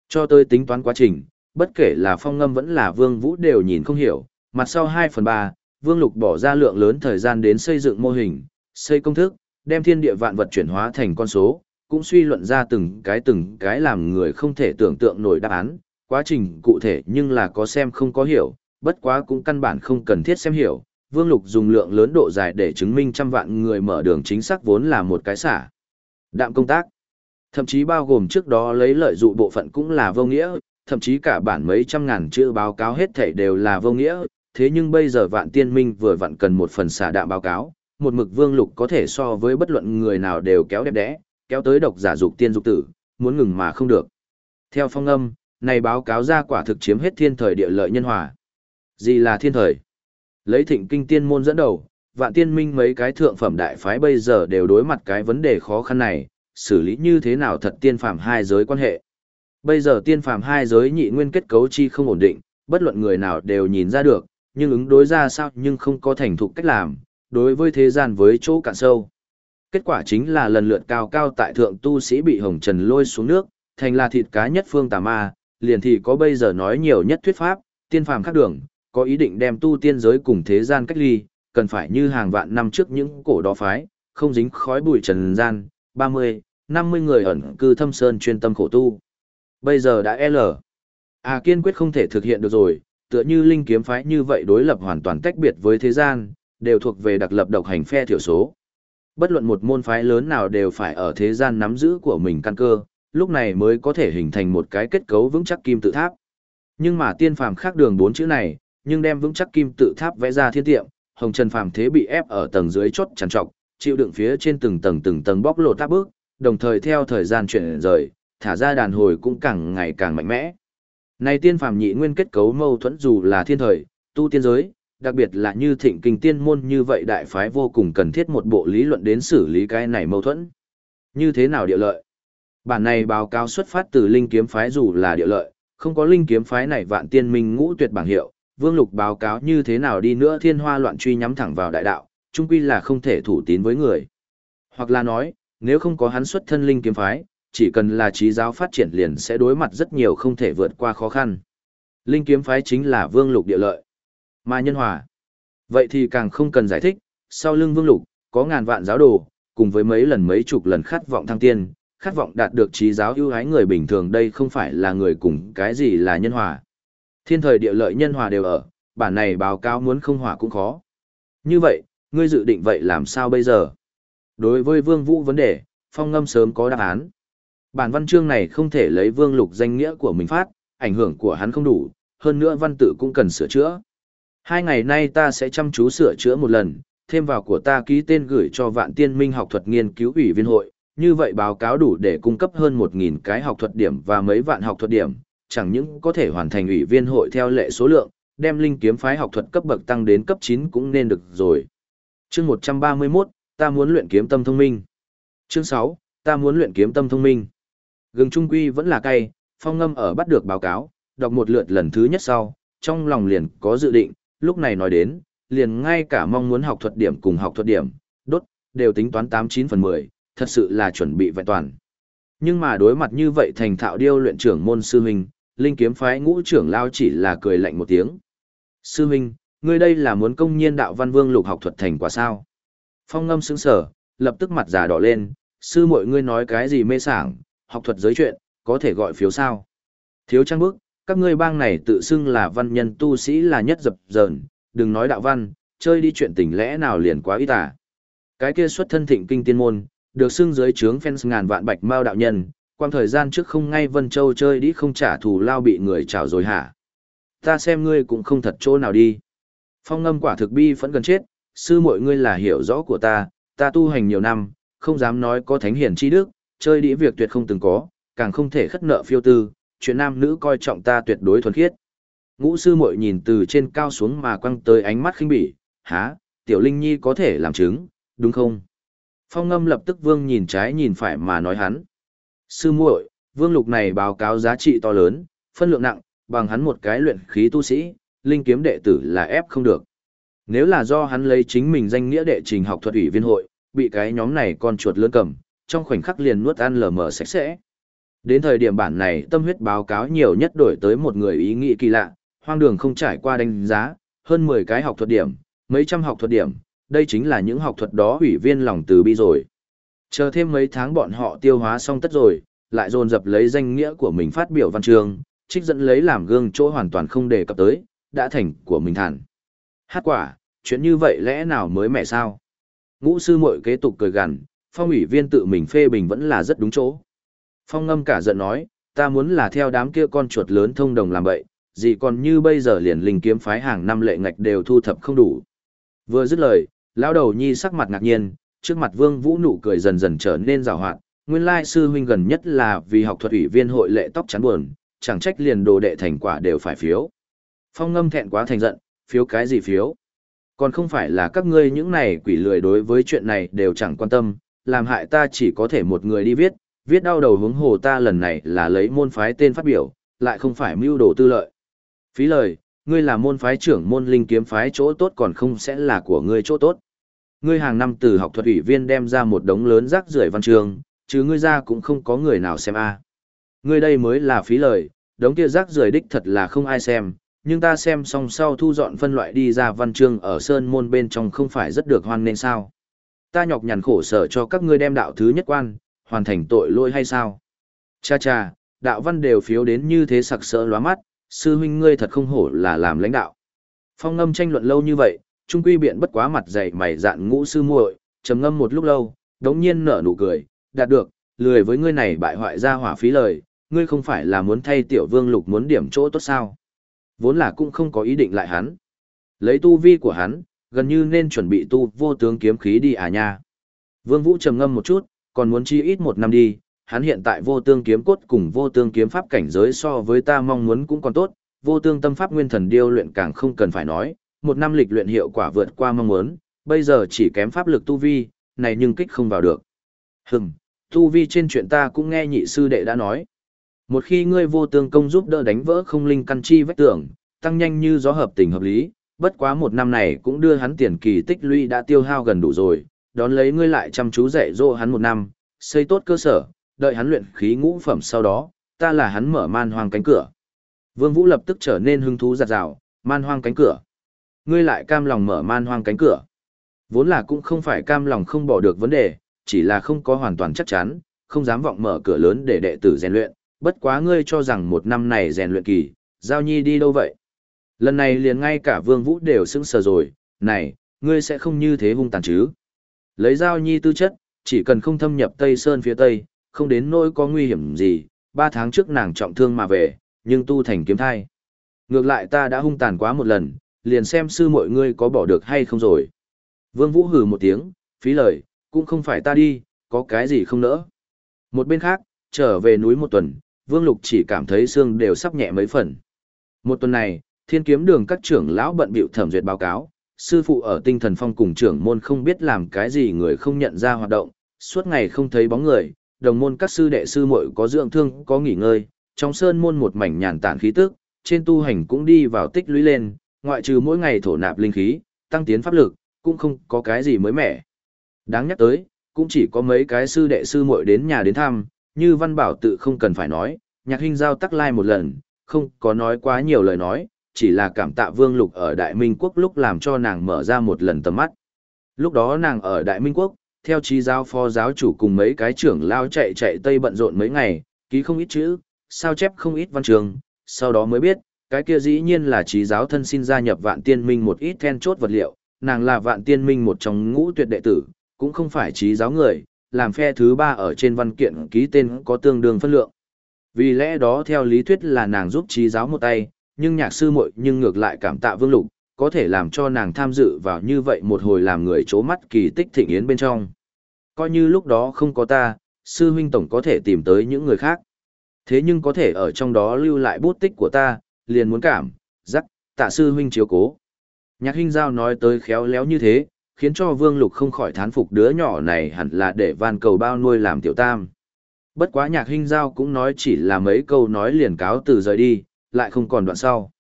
Cho tới tính toán quá trình, bất kể là phong ngâm vẫn là vương vũ đều nhìn không hiểu, mặt sau 2 phần 3, vương lục bỏ ra lượng lớn thời gian đến xây dựng mô hình, xây công thức, đem thiên địa vạn vật chuyển hóa thành con số, cũng suy luận ra từng cái từng cái làm người không thể tưởng tượng nổi đáp án, quá trình cụ thể nhưng là có xem không có hiểu, bất quá cũng căn bản không cần thiết xem hiểu. Vương Lục dùng lượng lớn độ dài để chứng minh trăm vạn người mở đường chính xác vốn là một cái xả. Đạm công tác. Thậm chí bao gồm trước đó lấy lợi dụ bộ phận cũng là vô nghĩa, thậm chí cả bản mấy trăm ngàn chữ báo cáo hết thảy đều là vô nghĩa, thế nhưng bây giờ vạn tiên minh vừa vặn cần một phần xả đạm báo cáo, một mực vương lục có thể so với bất luận người nào đều kéo đẹp đẽ, kéo tới độc giả dục tiên dục tử, muốn ngừng mà không được. Theo phong âm, này báo cáo ra quả thực chiếm hết thiên thời địa lợi nhân hòa. Gì là thiên thời? Lấy thịnh kinh tiên môn dẫn đầu, vạn tiên minh mấy cái thượng phẩm đại phái bây giờ đều đối mặt cái vấn đề khó khăn này, xử lý như thế nào thật tiên phàm hai giới quan hệ. Bây giờ tiên phàm hai giới nhị nguyên kết cấu chi không ổn định, bất luận người nào đều nhìn ra được, nhưng ứng đối ra sao nhưng không có thành thục cách làm, đối với thế gian với chỗ cạn sâu. Kết quả chính là lần lượt cao cao tại thượng tu sĩ bị hồng trần lôi xuống nước, thành là thịt cá nhất phương tà ma, liền thì có bây giờ nói nhiều nhất thuyết pháp, tiên phàm khác đường, có ý định đem tu tiên giới cùng thế gian cách ly, cần phải như hàng vạn năm trước những cổ đó phái, không dính khói bụi trần gian, 30, 50 người ẩn cư thâm sơn chuyên tâm khổ tu. Bây giờ đã L. À kiên quyết không thể thực hiện được rồi, tựa như linh kiếm phái như vậy đối lập hoàn toàn tách biệt với thế gian, đều thuộc về đặc lập độc hành phe thiểu số. Bất luận một môn phái lớn nào đều phải ở thế gian nắm giữ của mình căn cơ, lúc này mới có thể hình thành một cái kết cấu vững chắc kim tự tháp. Nhưng mà tiên phàm khác đường bốn chữ này, nhưng đem vững chắc kim tự tháp vẽ ra thiên tiệm, hồng trần phàm thế bị ép ở tầng dưới chốt trằn trọc, chịu đựng phía trên từng tầng từng tầng bóc lột tháp bước, đồng thời theo thời gian chuyển rời, thả ra đàn hồi cũng càng ngày càng mạnh mẽ. Này tiên phàm nhị nguyên kết cấu mâu thuẫn dù là thiên thời, tu tiên giới, đặc biệt là như thịnh kinh tiên môn như vậy đại phái vô cùng cần thiết một bộ lý luận đến xử lý cái này mâu thuẫn. Như thế nào địa lợi? Bản này báo cáo xuất phát từ linh kiếm phái dù là địa lợi, không có linh kiếm phái này vạn tiên minh ngũ tuyệt bảng hiệu, vương lục báo cáo như thế nào đi nữa thiên hoa loạn truy nhắm thẳng vào đại đạo, chung quy là không thể thủ tín với người. Hoặc là nói, nếu không có hắn xuất thân linh kiếm phái, chỉ cần là trí giáo phát triển liền sẽ đối mặt rất nhiều không thể vượt qua khó khăn. Linh kiếm phái chính là vương lục địa lợi. Mà nhân hòa. Vậy thì càng không cần giải thích, sau lưng vương lục, có ngàn vạn giáo đồ, cùng với mấy lần mấy chục lần khát vọng thăng tiên, khát vọng đạt được trí giáo ưu ái người bình thường đây không phải là người cùng cái gì là nhân hòa. Thiên thời địa lợi nhân hòa đều ở, bản này báo cáo muốn không hòa cũng khó. Như vậy, ngươi dự định vậy làm sao bây giờ? Đối với vương vũ vấn đề, phong ngâm sớm có đáp án. Bản văn chương này không thể lấy vương lục danh nghĩa của mình phát, ảnh hưởng của hắn không đủ, hơn nữa văn tự cũng cần sửa chữa. Hai ngày nay ta sẽ chăm chú sửa chữa một lần, thêm vào của ta ký tên gửi cho vạn tiên minh học thuật nghiên cứu ủy viên hội, như vậy báo cáo đủ để cung cấp hơn 1.000 cái học thuật điểm và mấy vạn học thuật điểm, chẳng những có thể hoàn thành ủy viên hội theo lệ số lượng, đem linh kiếm phái học thuật cấp bậc tăng đến cấp 9 cũng nên được rồi. Chương 131, ta muốn luyện kiếm tâm thông minh. Chương 6, ta muốn luyện kiếm tâm thông minh. Gừng trung quy vẫn là cay, phong ngâm ở bắt được báo cáo, đọc một lượt lần thứ nhất sau, trong lòng liền có dự định, lúc này nói đến, liền ngay cả mong muốn học thuật điểm cùng học thuật điểm, đốt, đều tính toán 89 phần 10, thật sự là chuẩn bị vẹn toàn. Nhưng mà đối mặt như vậy thành thạo điêu luyện trưởng môn sư huynh, linh kiếm phái ngũ trưởng lao chỉ là cười lạnh một tiếng. Sư huynh, ngươi đây là muốn công nhiên đạo văn vương lục học thuật thành quả sao? Phong ngâm sững sở, lập tức mặt già đỏ lên, sư muội ngươi nói cái gì mê sảng, học thuật giới chuyện, có thể gọi phiếu sao? Thiếu trang bước các ngươi bang này tự xưng là văn nhân tu sĩ là nhất dập dờn, đừng nói đạo văn, chơi đi chuyện tình lẽ nào liền quá ít à. Cái kia xuất thân thịnh kinh tiên môn, được xưng dưới trướng fans ngàn vạn bạch mao đạo nhân, quang thời gian trước không ngay Vân Châu chơi đi không trả thù lao bị người trào rồi hả? Ta xem ngươi cũng không thật chỗ nào đi. Phong ngâm quả thực bi vẫn gần chết, sư muội ngươi là hiểu rõ của ta, ta tu hành nhiều năm, không dám nói có thánh hiển chi đức, chơi đĩ việc tuyệt không từng có, càng không thể khất nợ phiêu tư, chuyện nam nữ coi trọng ta tuyệt đối thuần khiết. Ngũ sư muội nhìn từ trên cao xuống mà quăng tới ánh mắt khinh bỉ, há, tiểu linh nhi có thể làm chứng, đúng không? Phong ngâm lập tức vương nhìn trái nhìn phải mà nói hắn. Sư muội, vương lục này báo cáo giá trị to lớn, phân lượng nặng, bằng hắn một cái luyện khí tu sĩ, linh kiếm đệ tử là ép không được. Nếu là do hắn lấy chính mình danh nghĩa đệ trình học thuật ủy viên hội, bị cái nhóm này con chuột lớn cầm, trong khoảnh khắc liền nuốt ăn lờ mờ sạch sẽ. Đến thời điểm bản này tâm huyết báo cáo nhiều nhất đổi tới một người ý nghĩ kỳ lạ, hoang đường không trải qua đánh giá, hơn 10 cái học thuật điểm, mấy trăm học thuật điểm, đây chính là những học thuật đó ủy viên lòng từ bi rồi. Chờ thêm mấy tháng bọn họ tiêu hóa xong tất rồi, lại dồn dập lấy danh nghĩa của mình phát biểu văn chương, trích dẫn lấy làm gương chỗ hoàn toàn không đề cập tới, đã thành của mình thản. Hát quả, chuyện như vậy lẽ nào mới mẹ sao? Ngũ sư muội kế tục cười gằn, phong ủy viên tự mình phê bình vẫn là rất đúng chỗ. Phong ngâm cả giận nói, ta muốn là theo đám kia con chuột lớn thông đồng làm bậy, gì còn như bây giờ liền linh kiếm phái hàng năm lệ ngạch đều thu thập không đủ. Vừa dứt lời, lão đầu nhi sắc mặt ngạc nhiên, trước mặt vương vũ nụ cười dần dần trở nên rào hoạt, nguyên lai sư huynh gần nhất là vì học thuật ủy viên hội lệ tóc chán buồn, chẳng trách liền đồ đệ thành quả đều phải phiếu. Phong ngâm thẹn quá thành giận, phiếu cái gì phiếu? Còn không phải là các ngươi những này quỷ lười đối với chuyện này đều chẳng quan tâm, làm hại ta chỉ có thể một người đi viết, viết đau đầu hướng hồ ta lần này là lấy môn phái tên phát biểu, lại không phải mưu đồ tư lợi. Phí lời, ngươi là môn phái trưởng môn linh kiếm phái chỗ tốt còn không sẽ là của ngươi chỗ tốt. Ngươi hàng năm từ học thuật ủy viên đem ra một đống lớn rác rưởi văn trường, chứ ngươi ra cũng không có người nào xem a. Ngươi đây mới là phí lời, đống kia rác rưởi đích thật là không ai xem, nhưng ta xem xong sau thu dọn phân loại đi ra văn chương ở sơn môn bên trong không phải rất được hoan nên sao. Ta nhọc nhằn khổ sở cho các ngươi đem đạo thứ nhất quan, hoàn thành tội lỗi hay sao? Cha cha, đạo văn đều phiếu đến như thế sặc sỡ lóa mắt, sư huynh ngươi thật không hổ là làm lãnh đạo. Phong ngâm tranh luận lâu như vậy, trung quy biện bất quá mặt dày mày dạn ngũ sư muội, trầm ngâm một lúc lâu, đống nhiên nở nụ cười, đạt được, lười với ngươi này bại hoại ra hỏa phí lời, ngươi không phải là muốn thay tiểu vương lục muốn điểm chỗ tốt sao. Vốn là cũng không có ý định lại hắn. Lấy tu vi của hắn, gần như nên chuẩn bị tu vô tướng kiếm khí đi à nha. Vương Vũ trầm ngâm một chút, còn muốn chi ít một năm đi, hắn hiện tại vô tương kiếm cốt cùng vô tương kiếm pháp cảnh giới so với ta mong muốn cũng còn tốt, vô tương tâm pháp nguyên thần điêu luyện càng không cần phải nói, một năm lịch luyện hiệu quả vượt qua mong muốn, bây giờ chỉ kém pháp lực tu vi, này nhưng kích không vào được. Hừm, tu vi trên chuyện ta cũng nghe nhị sư đệ đã nói. Một khi ngươi vô tương công giúp đỡ đánh vỡ không linh căn chi vách tưởng, tăng nhanh như gió hợp tình hợp lý, bất quá một năm này cũng đưa hắn tiền kỳ tích lũy đã tiêu hao gần đủ rồi, đón lấy ngươi lại chăm chú dạy dỗ hắn một năm, xây tốt cơ sở, đợi hắn luyện khí ngũ phẩm sau đó, ta là hắn mở man hoang cánh cửa. Vương Vũ lập tức trở nên hứng thú giặt rào, man hoang cánh cửa. Ngươi lại cam lòng mở man hoang cánh cửa. Vốn là cũng không phải cam lòng không bỏ được vấn đề, chỉ là không có hoàn toàn chắc chắn, không dám vọng mở cửa lớn để đệ tử rèn luyện, bất quá ngươi cho rằng một năm này rèn luyện kỳ, giao nhi đi đâu vậy? Lần này liền ngay cả Vương Vũ đều sững sờ rồi, này, ngươi sẽ không như thế hung tàn chứ? Lấy giao nhi tư chất, chỉ cần không thâm nhập Tây Sơn phía Tây, không đến nỗi có nguy hiểm gì, ba tháng trước nàng trọng thương mà về, nhưng tu thành kiếm thai. Ngược lại ta đã hung tàn quá một lần, liền xem sư mọi ngươi có bỏ được hay không rồi. Vương Vũ hừ một tiếng, phí lời, cũng không phải ta đi, có cái gì không nỡ. Một bên khác, trở về núi một tuần, Vương Lục chỉ cảm thấy xương đều sắp nhẹ mấy phần. Một tuần này, thiên kiếm đường các trưởng lão bận bịu thẩm duyệt báo cáo, sư phụ ở tinh thần phong cùng trưởng môn không biết làm cái gì người không nhận ra hoạt động, suốt ngày không thấy bóng người, đồng môn các sư đệ sư muội có dưỡng thương, có nghỉ ngơi, trong sơn môn một mảnh nhàn tản khí tức, trên tu hành cũng đi vào tích lũy lên, ngoại trừ mỗi ngày thổ nạp linh khí, tăng tiến pháp lực, cũng không có cái gì mới mẻ. Đáng nhắc tới, cũng chỉ có mấy cái sư đệ sư muội đến nhà đến thăm, như văn bảo tự không cần phải nói, nhạc hình giao tắc lai một lần, không có nói quá nhiều lời nói, chỉ là cảm tạ vương lục ở Đại Minh Quốc lúc làm cho nàng mở ra một lần tầm mắt. Lúc đó nàng ở Đại Minh Quốc, theo trí giáo phó giáo chủ cùng mấy cái trưởng lao chạy chạy tây bận rộn mấy ngày, ký không ít chữ, sao chép không ít văn trường, sau đó mới biết, cái kia dĩ nhiên là trí giáo thân xin gia nhập vạn tiên minh một ít then chốt vật liệu, nàng là vạn tiên minh một trong ngũ tuyệt đệ tử, cũng không phải trí giáo người, làm phe thứ ba ở trên văn kiện ký tên có tương đương phân lượng. Vì lẽ đó theo lý thuyết là nàng giúp trí giáo một tay, nhưng nhạc sư muội nhưng ngược lại cảm tạ vương lục, có thể làm cho nàng tham dự vào như vậy một hồi làm người chố mắt kỳ tích thịnh yến bên trong. Coi như lúc đó không có ta, sư huynh tổng có thể tìm tới những người khác. Thế nhưng có thể ở trong đó lưu lại bút tích của ta, liền muốn cảm, dắt, tạ sư huynh chiếu cố. Nhạc huynh giao nói tới khéo léo như thế, khiến cho vương lục không khỏi thán phục đứa nhỏ này hẳn là để van cầu bao nuôi làm tiểu tam. Bất quá nhạc huynh giao cũng nói chỉ là mấy câu nói liền cáo từ rời đi, lại không còn đoạn sau.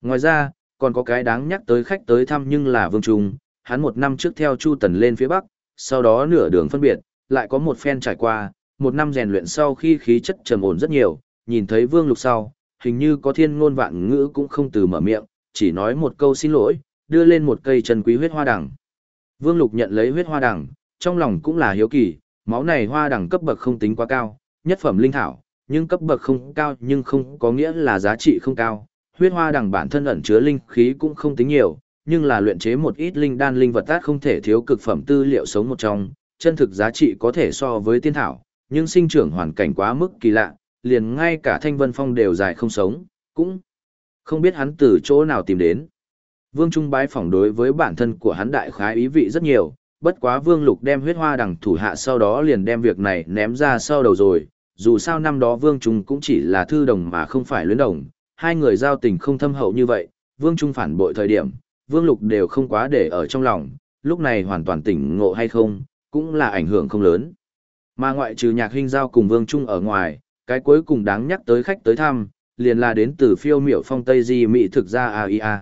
Ngoài ra, còn có cái đáng nhắc tới khách tới thăm nhưng là Vương Trung, hắn một năm trước theo Chu Tần lên phía Bắc, sau đó nửa đường phân biệt, lại có một phen trải qua, một năm rèn luyện sau khi khí chất trầm ổn rất nhiều, nhìn thấy Vương Lục sau, hình như có thiên ngôn vạn ngữ cũng không từ mở miệng, chỉ nói một câu xin lỗi, đưa lên một cây chân quý huyết hoa đằng. Vương Lục nhận lấy huyết hoa đằng, trong lòng cũng là hiếu kỳ, máu này hoa đằng cấp bậc không tính quá cao, nhất phẩm linh thảo, nhưng cấp bậc không cao nhưng không có nghĩa là giá trị không cao. Huyết hoa đằng bản thân ẩn chứa linh khí cũng không tính nhiều, nhưng là luyện chế một ít linh đan linh vật tát không thể thiếu cực phẩm tư liệu sống một trong, chân thực giá trị có thể so với tiên thảo, nhưng sinh trưởng hoàn cảnh quá mức kỳ lạ, liền ngay cả thanh vân phong đều dài không sống, cũng không biết hắn từ chỗ nào tìm đến. Vương Trung bái phỏng đối với bản thân của hắn đại khái ý vị rất nhiều, bất quá Vương Lục đem huyết hoa đằng thủ hạ sau đó liền đem việc này ném ra sau đầu rồi, dù sao năm đó Vương Trung cũng chỉ là thư đồng mà không phải luyến đồng, hai người giao tình không thâm hậu như vậy, Vương Trung phản bội thời điểm, Vương Lục đều không quá để ở trong lòng, lúc này hoàn toàn tỉnh ngộ hay không, cũng là ảnh hưởng không lớn. Mà ngoại trừ nhạc huynh giao cùng Vương Trung ở ngoài, cái cuối cùng đáng nhắc tới khách tới thăm, liền là đến từ phiêu miểu phong Tây Di Mỹ thực ra AIA.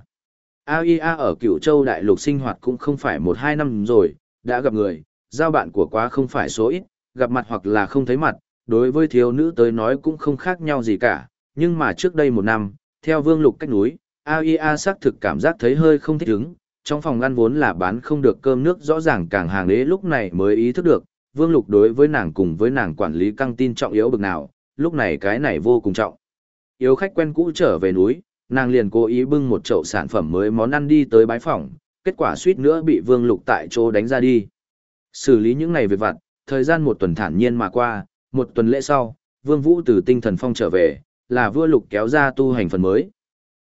AIA ở Cửu châu đại lục sinh hoạt cũng không phải một hai năm rồi, đã gặp người, giao bạn của quá không phải số ít, gặp mặt hoặc là không thấy mặt, đối với thiếu nữ tới nói cũng không khác nhau gì cả, nhưng mà trước đây một năm, theo vương lục cách núi, AIA xác thực cảm giác thấy hơi không thích ứng, trong phòng ăn vốn là bán không được cơm nước rõ ràng càng hàng đế lúc này mới ý thức được, vương lục đối với nàng cùng với nàng quản lý căng tin trọng yếu bực nào, lúc này cái này vô cùng trọng. Yếu khách quen cũ trở về núi, nàng liền cố ý bưng một chậu sản phẩm mới món ăn đi tới bái phòng, kết quả suýt nữa bị vương lục tại chỗ đánh ra đi. Xử lý những ngày về vặt, thời gian một tuần thản nhiên mà qua, một tuần lễ sau, Vương Vũ từ tinh thần phong trở về, là vua lục kéo ra tu hành phần mới.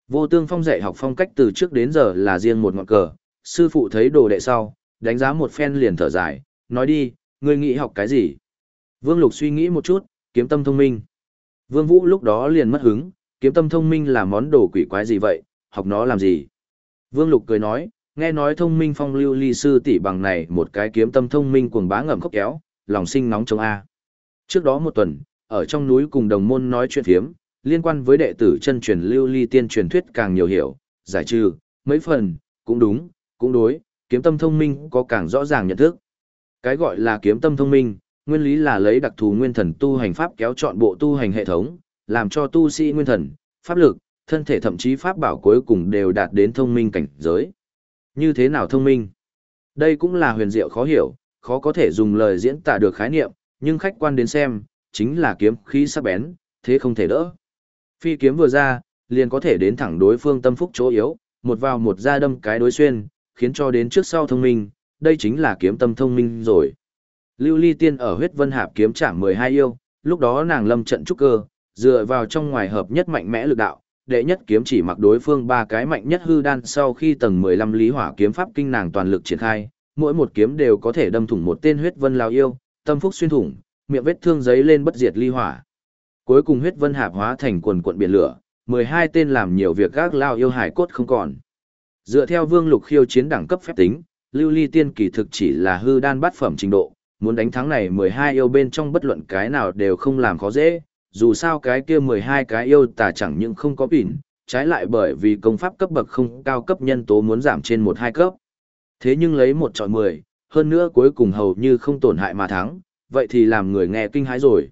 Vô tương phong dạy học phong cách từ trước đến giờ là riêng một ngọn cờ, sư phụ thấy đồ đệ sau, đánh giá một phen liền thở dài, nói đi, ngươi nghĩ học cái gì? Vương lục suy nghĩ một chút, kiếm tâm thông minh. Vương Vũ lúc đó liền mất hứng, kiếm tâm thông minh là món đồ quỷ quái gì vậy, học nó làm gì? Vương lục cười nói, nghe nói thông minh phong lưu ly sư tỷ bằng này một cái kiếm tâm thông minh cuồng bá ngầm khóc kéo, lòng sinh nóng trong A. Trước đó một tuần, ở trong núi cùng đồng môn nói chuyện phiếm, liên quan với đệ tử chân truyền lưu ly tiên truyền thuyết càng nhiều hiểu, giải trừ, mấy phần, cũng đúng, cũng đối, kiếm tâm thông minh có càng rõ ràng nhận thức. Cái gọi là kiếm tâm thông minh, nguyên lý là lấy đặc thù nguyên thần tu hành pháp kéo chọn bộ tu hành hệ thống, làm cho tu sĩ nguyên thần, pháp lực, thân thể thậm chí pháp bảo cuối cùng đều đạt đến thông minh cảnh giới. Như thế nào thông minh? Đây cũng là huyền diệu khó hiểu, khó có thể dùng lời diễn tả được khái niệm, nhưng khách quan đến xem, chính là kiếm khí sắc bén, thế không thể đỡ. Phi kiếm vừa ra, liền có thể đến thẳng đối phương tâm phúc chỗ yếu, một vào một ra đâm cái đối xuyên, khiến cho đến trước sau thông minh, đây chính là kiếm tâm thông minh rồi. Lưu Ly Tiên ở huyết vân hạp kiếm trả 12 yêu, lúc đó nàng lâm trận trúc cơ, dựa vào trong ngoài hợp nhất mạnh mẽ lực đạo, đệ nhất kiếm chỉ mặc đối phương ba cái mạnh nhất hư đan sau khi tầng 15 lý hỏa kiếm pháp kinh nàng toàn lực triển khai, mỗi một kiếm đều có thể đâm thủng một tên huyết vân lao yêu, tâm phúc xuyên thủng, miệng vết thương giấy lên bất diệt ly hỏa. Cuối cùng huyết vân hạp hóa thành quần cuộn biển lửa, 12 tên làm nhiều việc gác lao yêu hải cốt không còn. Dựa theo Vương Lục khiêu chiến đẳng cấp phép tính, Lưu Ly Tiên kỳ thực chỉ là hư đan bát phẩm trình độ, muốn đánh thắng này 12 yêu bên trong bất luận cái nào đều không làm khó dễ, dù sao cái kia 12 cái yêu tà chẳng những không có bỉn, trái lại bởi vì công pháp cấp bậc không cao cấp nhân tố muốn giảm trên 1-2 cấp. Thế nhưng lấy một chọn 10, hơn nữa cuối cùng hầu như không tổn hại mà thắng, vậy thì làm người nghe kinh hãi rồi.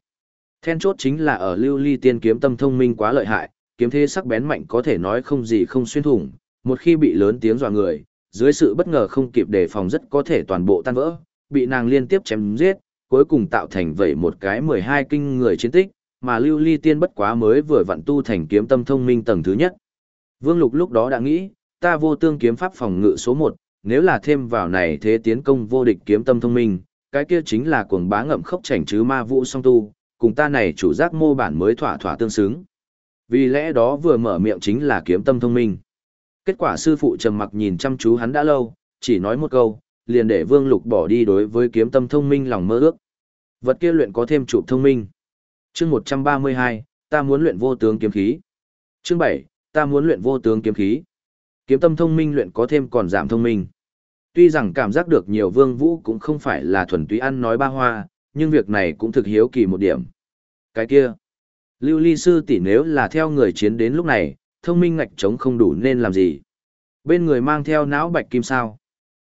Then chốt chính là ở lưu ly tiên kiếm tâm thông minh quá lợi hại, kiếm thế sắc bén mạnh có thể nói không gì không xuyên thủng, một khi bị lớn tiếng dọa người, dưới sự bất ngờ không kịp đề phòng rất có thể toàn bộ tan vỡ, bị nàng liên tiếp chém giết, cuối cùng tạo thành vậy một cái 12 kinh người chiến tích, mà lưu ly tiên bất quá mới vừa vặn tu thành kiếm tâm thông minh tầng thứ nhất. Vương Lục lúc đó đã nghĩ, ta vô tương kiếm pháp phòng ngự số 1, nếu là thêm vào này thế tiến công vô địch kiếm tâm thông minh, cái kia chính là cuồng bá ngậm khốc chảnh chứ ma vũ song tu, cùng ta này chủ giác mô bản mới thỏa thỏa tương xứng. Vì lẽ đó vừa mở miệng chính là kiếm tâm thông minh. Kết quả sư phụ trầm mặc nhìn chăm chú hắn đã lâu, chỉ nói một câu, liền để Vương Lục bỏ đi đối với kiếm tâm thông minh lòng mơ ước. Vật kia luyện có thêm chủ thông minh. Chương 132, ta muốn luyện vô tướng kiếm khí. Chương 7, ta muốn luyện vô tướng kiếm khí. Kiếm tâm thông minh luyện có thêm còn giảm thông minh. Tuy rằng cảm giác được nhiều Vương Vũ cũng không phải là thuần túy ăn nói ba hoa, nhưng việc này cũng thực hiếu kỳ một điểm. Cái kia, Lưu Ly sư tỷ nếu là theo người chiến đến lúc này, thông minh ngạch trống không đủ nên làm gì? Bên người mang theo não bạch kim sao?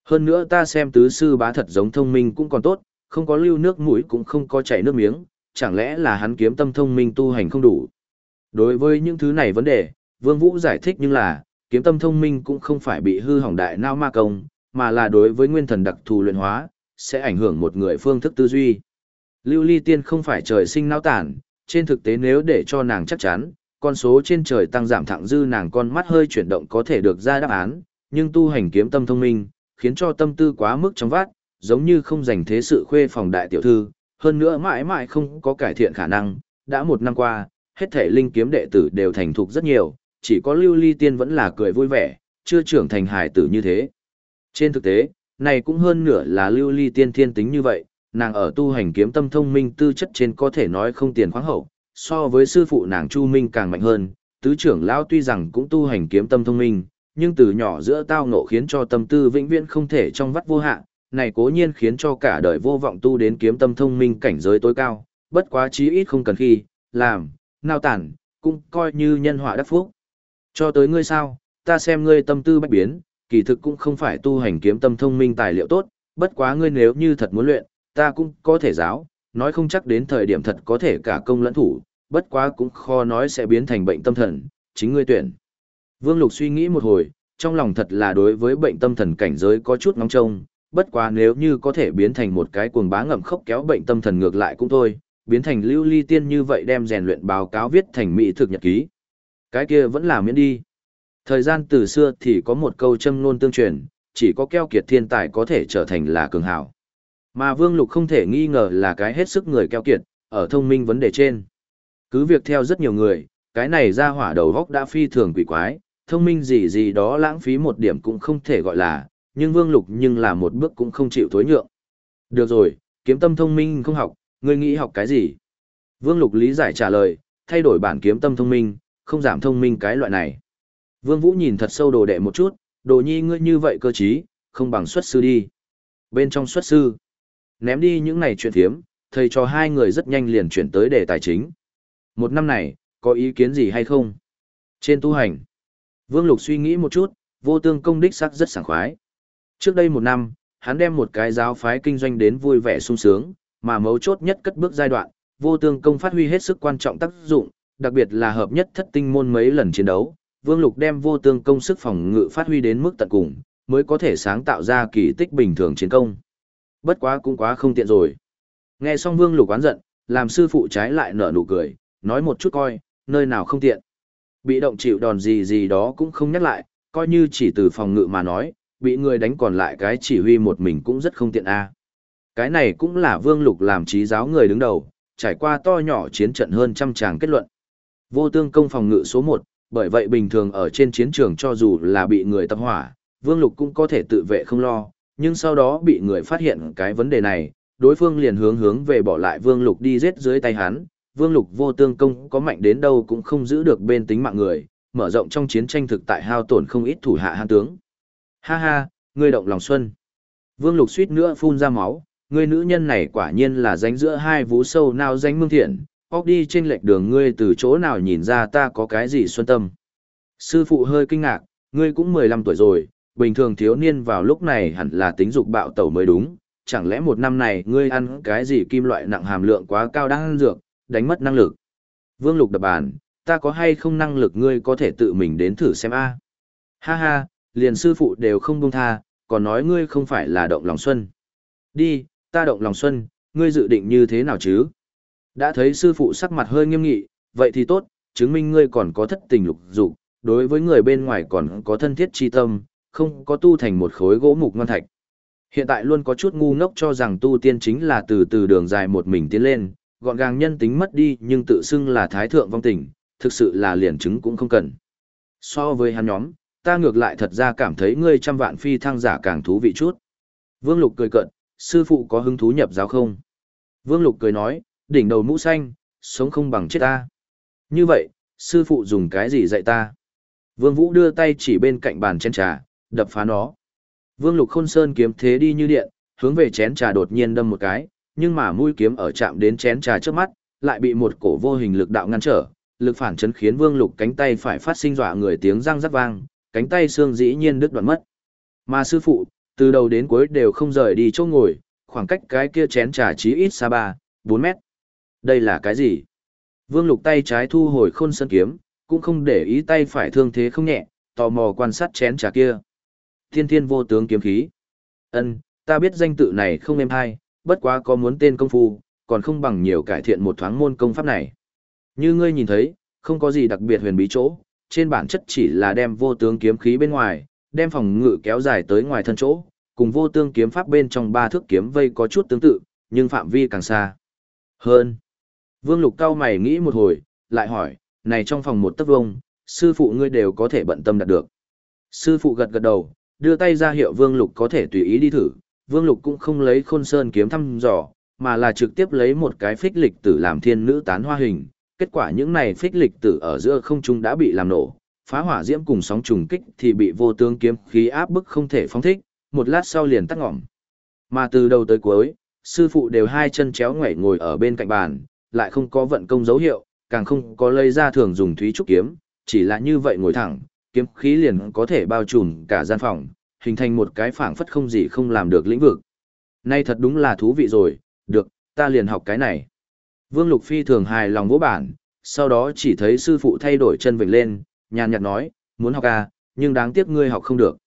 Hơn nữa ta xem tứ sư bá thật giống thông minh cũng còn tốt, không có lưu nước mũi cũng không có chảy nước miếng, chẳng lẽ là hắn kiếm tâm thông minh tu hành không đủ? Đối với những thứ này vấn đề, Vương Vũ giải thích nhưng là, kiếm tâm thông minh cũng không phải bị hư hỏng đại não ma công, mà là đối với nguyên thần đặc thù luyện hóa, sẽ ảnh hưởng một người phương thức tư duy. Lưu Ly Tiên không phải trời sinh não tản, trên thực tế nếu để cho nàng chắc chắn, con số trên trời tăng giảm thẳng dư nàng con mắt hơi chuyển động có thể được ra đáp án, nhưng tu hành kiếm tâm thông minh, khiến cho tâm tư quá mức trong vát, giống như không dành thế sự khuê phòng đại tiểu thư, hơn nữa mãi mãi không có cải thiện khả năng, đã một năm qua, hết thể linh kiếm đệ tử đều thành thục rất nhiều, chỉ có lưu ly tiên vẫn là cười vui vẻ, chưa trưởng thành Hải tử như thế. Trên thực tế, này cũng hơn nửa là lưu ly tiên thiên tính như vậy, nàng ở tu hành kiếm tâm thông minh tư chất trên có thể nói không tiền khoáng hậu, so với sư phụ nàng Chu Minh càng mạnh hơn, tứ trưởng lão tuy rằng cũng tu hành kiếm tâm thông minh, nhưng từ nhỏ giữa tao ngộ khiến cho tâm tư vĩnh viễn không thể trong vắt vô hạn, này cố nhiên khiến cho cả đời vô vọng tu đến kiếm tâm thông minh cảnh giới tối cao, bất quá chí ít không cần khi, làm, nào tản, cũng coi như nhân họa đắc phúc. Cho tới ngươi sao, ta xem ngươi tâm tư bách biến, kỳ thực cũng không phải tu hành kiếm tâm thông minh tài liệu tốt, bất quá ngươi nếu như thật muốn luyện, ta cũng có thể giáo, nói không chắc đến thời điểm thật có thể cả công lẫn thủ, bất quá cũng khó nói sẽ biến thành bệnh tâm thần, chính ngươi tuyển. Vương Lục suy nghĩ một hồi, trong lòng thật là đối với bệnh tâm thần cảnh giới có chút ngóng trông, bất quá nếu như có thể biến thành một cái cuồng bá ngậm khốc kéo bệnh tâm thần ngược lại cũng thôi, biến thành lưu ly tiên như vậy đem rèn luyện báo cáo viết thành mỹ thực nhật ký. Cái kia vẫn là miễn đi. Thời gian từ xưa thì có một câu châm ngôn tương truyền, chỉ có keo kiệt thiên tài có thể trở thành là cường hảo. Mà Vương Lục không thể nghi ngờ là cái hết sức người keo kiệt, ở thông minh vấn đề trên. Cứ việc theo rất nhiều người, cái này ra hỏa đầu góc đã phi thường quỷ quái, thông minh gì gì đó lãng phí một điểm cũng không thể gọi là, nhưng Vương Lục nhưng là một bước cũng không chịu thối nhượng. Được rồi, kiếm tâm thông minh không học, ngươi nghĩ học cái gì? Vương Lục lý giải trả lời, thay đổi bản kiếm tâm thông minh, không giảm thông minh cái loại này. Vương Vũ nhìn thật sâu đồ đệ một chút, đồ nhi ngươi như vậy cơ trí, không bằng xuất sư đi. Bên trong xuất sư, ném đi những này chuyện thiếm, thầy cho hai người rất nhanh liền chuyển tới đề tài chính. Một năm này, có ý kiến gì hay không? Trên tu hành, Vương Lục suy nghĩ một chút, vô tương công đích sắc rất sảng khoái. Trước đây một năm, hắn đem một cái giáo phái kinh doanh đến vui vẻ sung sướng, mà mấu chốt nhất cất bước giai đoạn, vô tương công phát huy hết sức quan trọng tác dụng, đặc biệt là hợp nhất thất tinh môn mấy lần chiến đấu, Vương Lục đem vô tương công sức phòng ngự phát huy đến mức tận cùng, mới có thể sáng tạo ra kỳ tích bình thường chiến công. Bất quá cũng quá không tiện rồi. Nghe xong Vương Lục oán giận, làm sư phụ trái lại nở nụ cười, nói một chút coi, nơi nào không tiện. Bị động chịu đòn gì gì đó cũng không nhắc lại, coi như chỉ từ phòng ngự mà nói, bị người đánh còn lại cái chỉ huy một mình cũng rất không tiện a. Cái này cũng là Vương Lục làm trí giáo người đứng đầu, trải qua to nhỏ chiến trận hơn trăm tràng kết luận. Vô tương công phòng ngự số 1, bởi vậy bình thường ở trên chiến trường cho dù là bị người tập hỏa, Vương Lục cũng có thể tự vệ không lo, nhưng sau đó bị người phát hiện cái vấn đề này, đối phương liền hướng hướng về bỏ lại Vương Lục đi giết dưới tay hắn, Vương Lục vô tương công có mạnh đến đâu cũng không giữ được bên tính mạng người, mở rộng trong chiến tranh thực tại hao tổn không ít thủ hạ hãn tướng. Ha ha, ngươi động lòng xuân. Vương Lục suýt nữa phun ra máu, ngươi nữ nhân này quả nhiên là dánh giữa hai vú sâu nào danh mương thiện, óc đi trên lệch đường ngươi từ chỗ nào nhìn ra ta có cái gì xuân tâm. Sư phụ hơi kinh ngạc, ngươi cũng 15 tuổi rồi, bình thường thiếu niên vào lúc này hẳn là tính dục bạo tẩu mới đúng, chẳng lẽ một năm này ngươi ăn cái gì kim loại nặng hàm lượng quá cao đang ăn dược, đánh mất năng lực. Vương Lục đập bàn, ta có hay không năng lực ngươi có thể tự mình đến thử xem a. Ha ha, liền sư phụ đều không buông tha, còn nói ngươi không phải là động lòng xuân. Đi, ta động lòng xuân, ngươi dự định như thế nào chứ? Đã thấy sư phụ sắc mặt hơi nghiêm nghị, vậy thì tốt, chứng minh ngươi còn có thất tình lục dục, đối với người bên ngoài còn có thân thiết chi tâm, không có tu thành một khối gỗ mục ngon thạch. Hiện tại luôn có chút ngu ngốc cho rằng tu tiên chính là từ từ đường dài một mình tiến lên, gọn gàng nhân tính mất đi nhưng tự xưng là thái thượng vong tình, thực sự là liền chứng cũng không cần. So với hắn nhóm, ta ngược lại thật ra cảm thấy ngươi trăm vạn phi thăng giả càng thú vị chút. Vương Lục cười cận, sư phụ có hứng thú nhập giáo không? Vương Lục cười nói, đỉnh đầu mũ xanh, sống không bằng chết ta. Như vậy, sư phụ dùng cái gì dạy ta? Vương Vũ đưa tay chỉ bên cạnh bàn chén trà, đập phá nó. Vương Lục Khôn Sơn kiếm thế đi như điện, hướng về chén trà đột nhiên đâm một cái, nhưng mà mũi kiếm ở chạm đến chén trà trước mắt, lại bị một cổ vô hình lực đạo ngăn trở, lực phản chấn khiến Vương Lục cánh tay phải phát sinh dọa người tiếng răng rắc vang, cánh tay xương dĩ nhiên đứt đoạn mất. Mà sư phụ, từ đầu đến cuối đều không rời đi chỗ ngồi, khoảng cách cái kia chén trà chí ít xa 3, 4 mét. Đây là cái gì? Vương Lục tay trái thu hồi khôn sơn kiếm, cũng không để ý tay phải thương thế không nhẹ, tò mò quan sát chén trà kia. Thiên thiên vô tướng kiếm khí. Ân, ta biết danh tự này không em hay, bất quá có muốn tên công phu, còn không bằng nhiều cải thiện một thoáng môn công pháp này. Như ngươi nhìn thấy, không có gì đặc biệt huyền bí chỗ, trên bản chất chỉ là đem vô tướng kiếm khí bên ngoài, đem phòng ngự kéo dài tới ngoài thân chỗ, cùng vô tương kiếm pháp bên trong ba thước kiếm vây có chút tương tự, nhưng phạm vi càng xa. Hơn. Vương Lục cao mày nghĩ một hồi, lại hỏi, này trong phòng một tấc vông, sư phụ ngươi đều có thể bận tâm đạt được. Sư phụ gật gật đầu, đưa tay ra hiệu Vương Lục có thể tùy ý đi thử, Vương Lục cũng không lấy khôn sơn kiếm thăm dò, mà là trực tiếp lấy một cái phích lịch tử làm thiên nữ tán hoa hình. Kết quả những này phích lịch tử ở giữa không trung đã bị làm nổ, phá hỏa diễm cùng sóng trùng kích thì bị vô tướng kiếm khí áp bức không thể phóng thích, một lát sau liền tắt ngỏm. Mà từ đầu tới cuối, sư phụ đều hai chân chéo ngoảy ngồi ở bên cạnh bàn, lại không có vận công dấu hiệu, càng không có lấy ra thường dùng thúy trúc kiếm, chỉ là như vậy ngồi thẳng, kiếm khí liền có thể bao trùm cả gian phòng, hình thành một cái phảng phất không gì không làm được lĩnh vực. Nay thật đúng là thú vị rồi, được, ta liền học cái này. Vương Lục Phi thường hài lòng vỗ bản, sau đó chỉ thấy sư phụ thay đổi chân vịnh lên, nhàn nhạt nói, muốn học à, nhưng đáng tiếc ngươi học không được.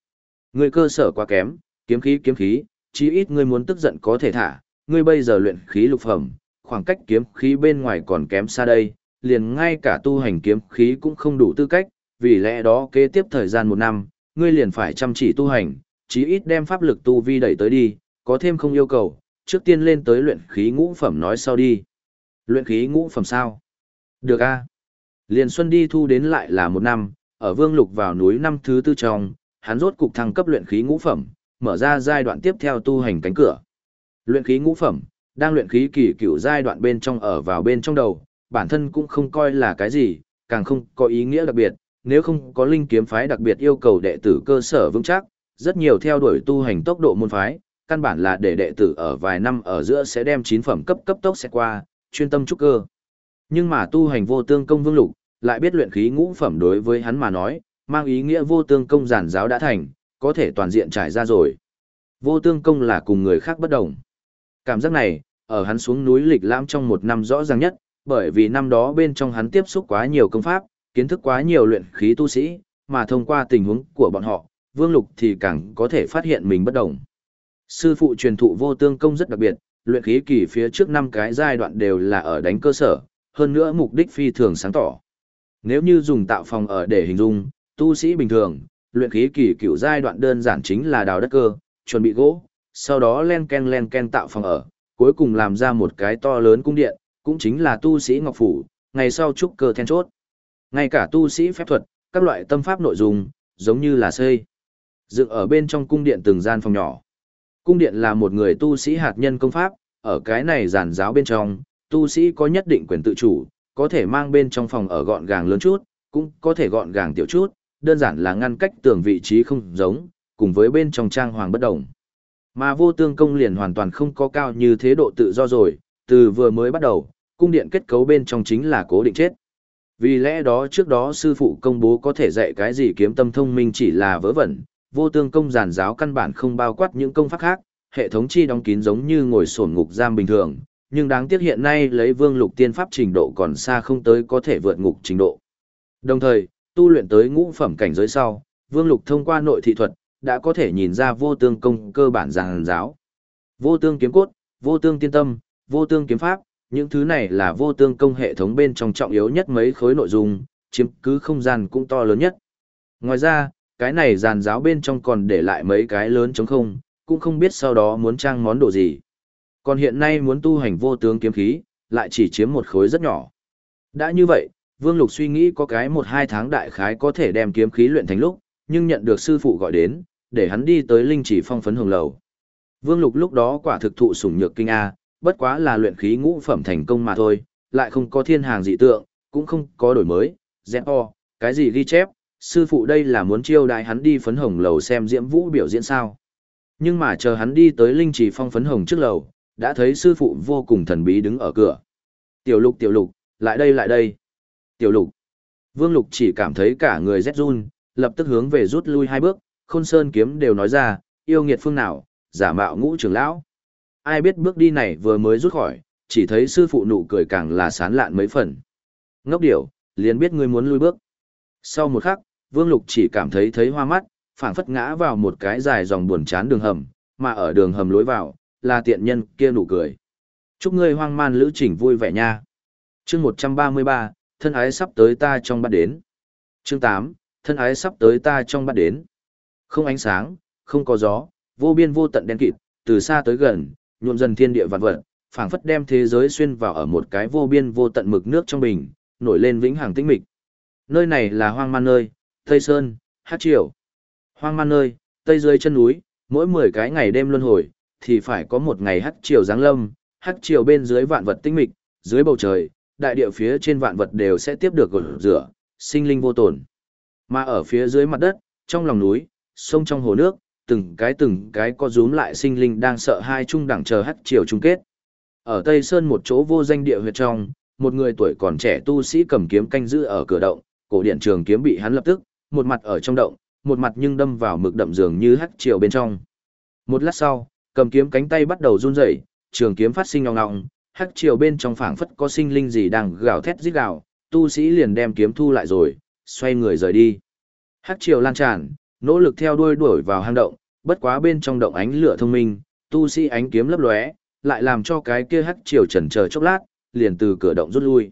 Ngươi cơ sở quá kém, kiếm khí kiếm khí, chí ít ngươi muốn tức giận có thể thả, ngươi bây giờ luyện khí lục phẩm, khoảng cách kiếm khí bên ngoài còn kém xa đây, liền ngay cả tu hành kiếm khí cũng không đủ tư cách, vì lẽ đó kế tiếp thời gian một năm, ngươi liền phải chăm chỉ tu hành, chí ít đem pháp lực tu vi đẩy tới đi, có thêm không yêu cầu, trước tiên lên tới luyện khí ngũ phẩm nói sau đi. Luyện khí ngũ phẩm sao? Được a. Liền xuân đi thu đến lại là một năm, ở Vương Lục vào núi năm thứ tư trong, hắn rốt cục thăng cấp luyện khí ngũ phẩm, mở ra giai đoạn tiếp theo tu hành cánh cửa. Luyện khí ngũ phẩm, đang luyện khí kỳ cựu giai đoạn bên trong ở vào bên trong đầu, bản thân cũng không coi là cái gì, càng không có ý nghĩa đặc biệt, nếu không có linh kiếm phái đặc biệt yêu cầu đệ tử cơ sở vững chắc, rất nhiều theo đuổi tu hành tốc độ môn phái, căn bản là để đệ tử ở vài năm ở giữa sẽ đem chín phẩm cấp cấp tốc sẽ qua, chuyên tâm trúc cơ. Nhưng mà tu hành vô tương công vương lục, lại biết luyện khí ngũ phẩm đối với hắn mà nói, mang ý nghĩa vô tương công giản giáo đã thành, có thể toàn diện trải ra rồi. Vô tương công là cùng người khác bất đồng. Cảm giác này, ở hắn xuống núi lịch lãm trong một năm rõ ràng nhất, bởi vì năm đó bên trong hắn tiếp xúc quá nhiều công pháp, kiến thức quá nhiều luyện khí tu sĩ, mà thông qua tình huống của bọn họ, Vương Lục thì càng có thể phát hiện mình bất đồng. Sư phụ truyền thụ vô tương công rất đặc biệt, luyện khí kỳ phía trước năm cái giai đoạn đều là ở đánh cơ sở, hơn nữa mục đích phi thường sáng tỏ. Nếu như dùng tạo phòng ở để hình dung, tu sĩ bình thường, luyện khí kỳ cửu giai đoạn đơn giản chính là đào đất cơ, chuẩn bị gỗ, sau đó len ken len ken tạo phòng ở, cuối cùng làm ra một cái to lớn cung điện, cũng chính là tu sĩ ngọc phủ, ngày sau trúc cơ then chốt. Ngay cả tu sĩ phép thuật, các loại tâm pháp nội dung, giống như là xây. Dựng ở bên trong cung điện từng gian phòng nhỏ. Cung điện là một người tu sĩ hạt nhân công pháp, ở cái này giản giáo bên trong, tu sĩ có nhất định quyền tự chủ, có thể mang bên trong phòng ở gọn gàng lớn chút, cũng có thể gọn gàng tiểu chút, đơn giản là ngăn cách tường vị trí không giống, cùng với bên trong trang hoàng bất động. Mà vô tương công liền hoàn toàn không có cao như thế độ tự do rồi, từ vừa mới bắt đầu, cung điện kết cấu bên trong chính là cố định chết. Vì lẽ đó trước đó sư phụ công bố có thể dạy cái gì kiếm tâm thông minh chỉ là vớ vẩn, vô tương công giản giáo căn bản không bao quát những công pháp khác, hệ thống chi đóng kín giống như ngồi sổn ngục giam bình thường, nhưng đáng tiếc hiện nay lấy vương lục tiên pháp trình độ còn xa không tới có thể vượt ngục trình độ. Đồng thời, tu luyện tới ngũ phẩm cảnh giới sau, vương lục thông qua nội thị thuật, đã có thể nhìn ra vô tương công cơ bản giảng giáo. Vô tương kiếm cốt, vô tương tiên tâm, vô tương kiếm pháp, những thứ này là vô tương công hệ thống bên trong trọng yếu nhất mấy khối nội dung, chiếm cứ không gian cũng to lớn nhất. Ngoài ra, cái này giàn giáo bên trong còn để lại mấy cái lớn trống không, cũng không biết sau đó muốn trang món đồ gì. Còn hiện nay muốn tu hành vô tướng kiếm khí, lại chỉ chiếm một khối rất nhỏ. Đã như vậy, Vương Lục suy nghĩ có cái một hai tháng đại khái có thể đem kiếm khí luyện thành lúc, nhưng nhận được sư phụ gọi đến, để hắn đi tới linh chỉ phong phấn hồng lầu. Vương Lục lúc đó quả thực thụ sủng nhược kinh A, bất quá là luyện khí ngũ phẩm thành công mà thôi, lại không có thiên hàng dị tượng, cũng không có đổi mới, dẹp o, cái gì ghi chép, sư phụ đây là muốn chiêu đại hắn đi phấn hồng lầu xem diễm vũ biểu diễn sao. Nhưng mà chờ hắn đi tới linh trì phong phấn hồng trước lầu, đã thấy sư phụ vô cùng thần bí đứng ở cửa. Tiểu lục tiểu lục, lại đây lại đây. Tiểu lục. Vương lục chỉ cảm thấy cả người rét run, lập tức hướng về rút lui hai bước, khôn sơn kiếm đều nói ra, yêu nghiệt phương nào, giả mạo ngũ trưởng lão. Ai biết bước đi này vừa mới rút khỏi, chỉ thấy sư phụ nụ cười càng là sán lạn mấy phần. Ngốc điểu, liền biết ngươi muốn lui bước. Sau một khắc, Vương Lục chỉ cảm thấy thấy hoa mắt, phảng phất ngã vào một cái dài dòng buồn chán đường hầm, mà ở đường hầm lối vào, là tiện nhân kia nụ cười. Chúc ngươi hoang man lữ trình vui vẻ nha. Chương 133, thân ái sắp tới ta trong bắt đến. Chương 8, thân ái sắp tới ta trong bắt đến. Không ánh sáng, không có gió, vô biên vô tận đen kịt, từ xa tới gần, nhuộm dần thiên địa vạn vật, phảng phất đem thế giới xuyên vào ở một cái vô biên vô tận mực nước trong bình, nổi lên vĩnh hằng tĩnh mịch. Nơi này là hoang man nơi, Tây Sơn, Hát Triều. Hoang man nơi, Tây dưới chân núi, mỗi 10 cái ngày đêm luân hồi, thì phải có một ngày Hát Triều giáng lâm, Hát Triều bên dưới vạn vật tĩnh mịch, dưới bầu trời, đại địa phía trên vạn vật đều sẽ tiếp được gột rửa, sinh linh vô tổn. Mà ở phía dưới mặt đất, trong lòng núi, sông trong hồ nước, từng cái từng cái có rúm lại sinh linh đang sợ hai trung đẳng chờ hắt triều chung kết. Ở Tây Sơn một chỗ vô danh địa huyệt trong, một người tuổi còn trẻ tu sĩ cầm kiếm canh giữ ở cửa động, cổ điện trường kiếm bị hắn lập tức, một mặt ở trong động, một mặt nhưng đâm vào mực đậm dường như hắt triều bên trong. Một lát sau, cầm kiếm cánh tay bắt đầu run rẩy, trường kiếm phát sinh ngọng ngọng, hắc triều bên trong phảng phất có sinh linh gì đang gào thét rít gào, tu sĩ liền đem kiếm thu lại rồi, xoay người rời đi. Hắc triều lan tràn, nỗ lực theo đuôi đuổi vào hang động, bất quá bên trong động ánh lửa thông minh, tu sĩ ánh kiếm lấp lóe, lại làm cho cái kia hắc triều chần chờ chốc lát, liền từ cửa động rút lui.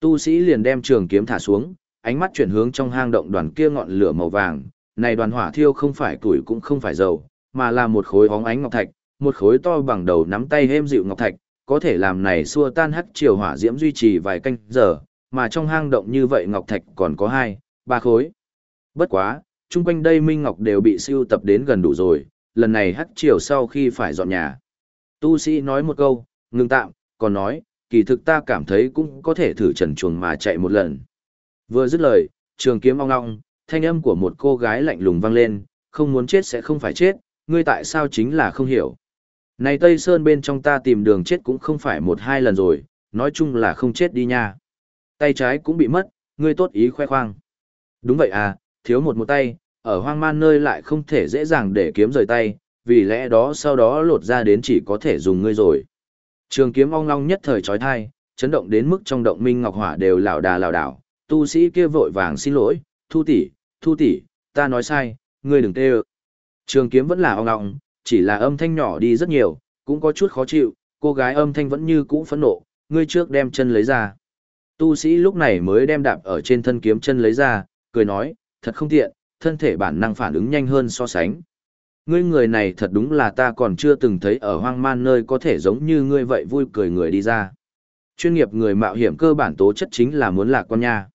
Tu sĩ liền đem trường kiếm thả xuống, ánh mắt chuyển hướng trong hang động đoàn kia ngọn lửa màu vàng, này đoàn hỏa thiêu không phải củi cũng không phải dầu, mà là một khối hóng ánh ngọc thạch, một khối to bằng đầu nắm tay êm dịu ngọc thạch, có thể làm này xua tan hắc triều hỏa diễm duy trì vài canh giờ, mà trong hang động như vậy ngọc thạch còn có hai, ba khối. Bất quá, chung quanh đây minh ngọc đều bị siêu tập đến gần đủ rồi, lần này hắc chiều sau khi phải dọn nhà. Tu sĩ nói một câu, ngừng tạm, còn nói, kỳ thực ta cảm thấy cũng có thể thử trần chuồng mà chạy một lần. Vừa dứt lời, trường kiếm ong ong, thanh âm của một cô gái lạnh lùng vang lên, không muốn chết sẽ không phải chết, ngươi tại sao chính là không hiểu. Này Tây Sơn bên trong ta tìm đường chết cũng không phải một hai lần rồi, nói chung là không chết đi nha. Tay trái cũng bị mất, ngươi tốt ý khoe khoang. Đúng vậy à, thiếu một một tay, ở hoang man nơi lại không thể dễ dàng để kiếm rời tay, vì lẽ đó sau đó lột ra đến chỉ có thể dùng ngươi rồi. Trường kiếm ong long nhất thời trói thai, chấn động đến mức trong động minh ngọc hỏa đều lảo đà lảo đảo, tu sĩ kia vội vàng xin lỗi, thu tỷ, thu tỷ, ta nói sai, ngươi đừng tê ơ. Trường kiếm vẫn là ong ong, chỉ là âm thanh nhỏ đi rất nhiều, cũng có chút khó chịu, cô gái âm thanh vẫn như cũ phẫn nộ, ngươi trước đem chân lấy ra. Tu sĩ lúc này mới đem đạp ở trên thân kiếm chân lấy ra, cười nói, thật không tiện, thân thể bản năng phản ứng nhanh hơn so sánh. Ngươi người này thật đúng là ta còn chưa từng thấy ở hoang man nơi có thể giống như ngươi vậy vui cười người đi ra. Chuyên nghiệp người mạo hiểm cơ bản tố chất chính là muốn lạc con nha.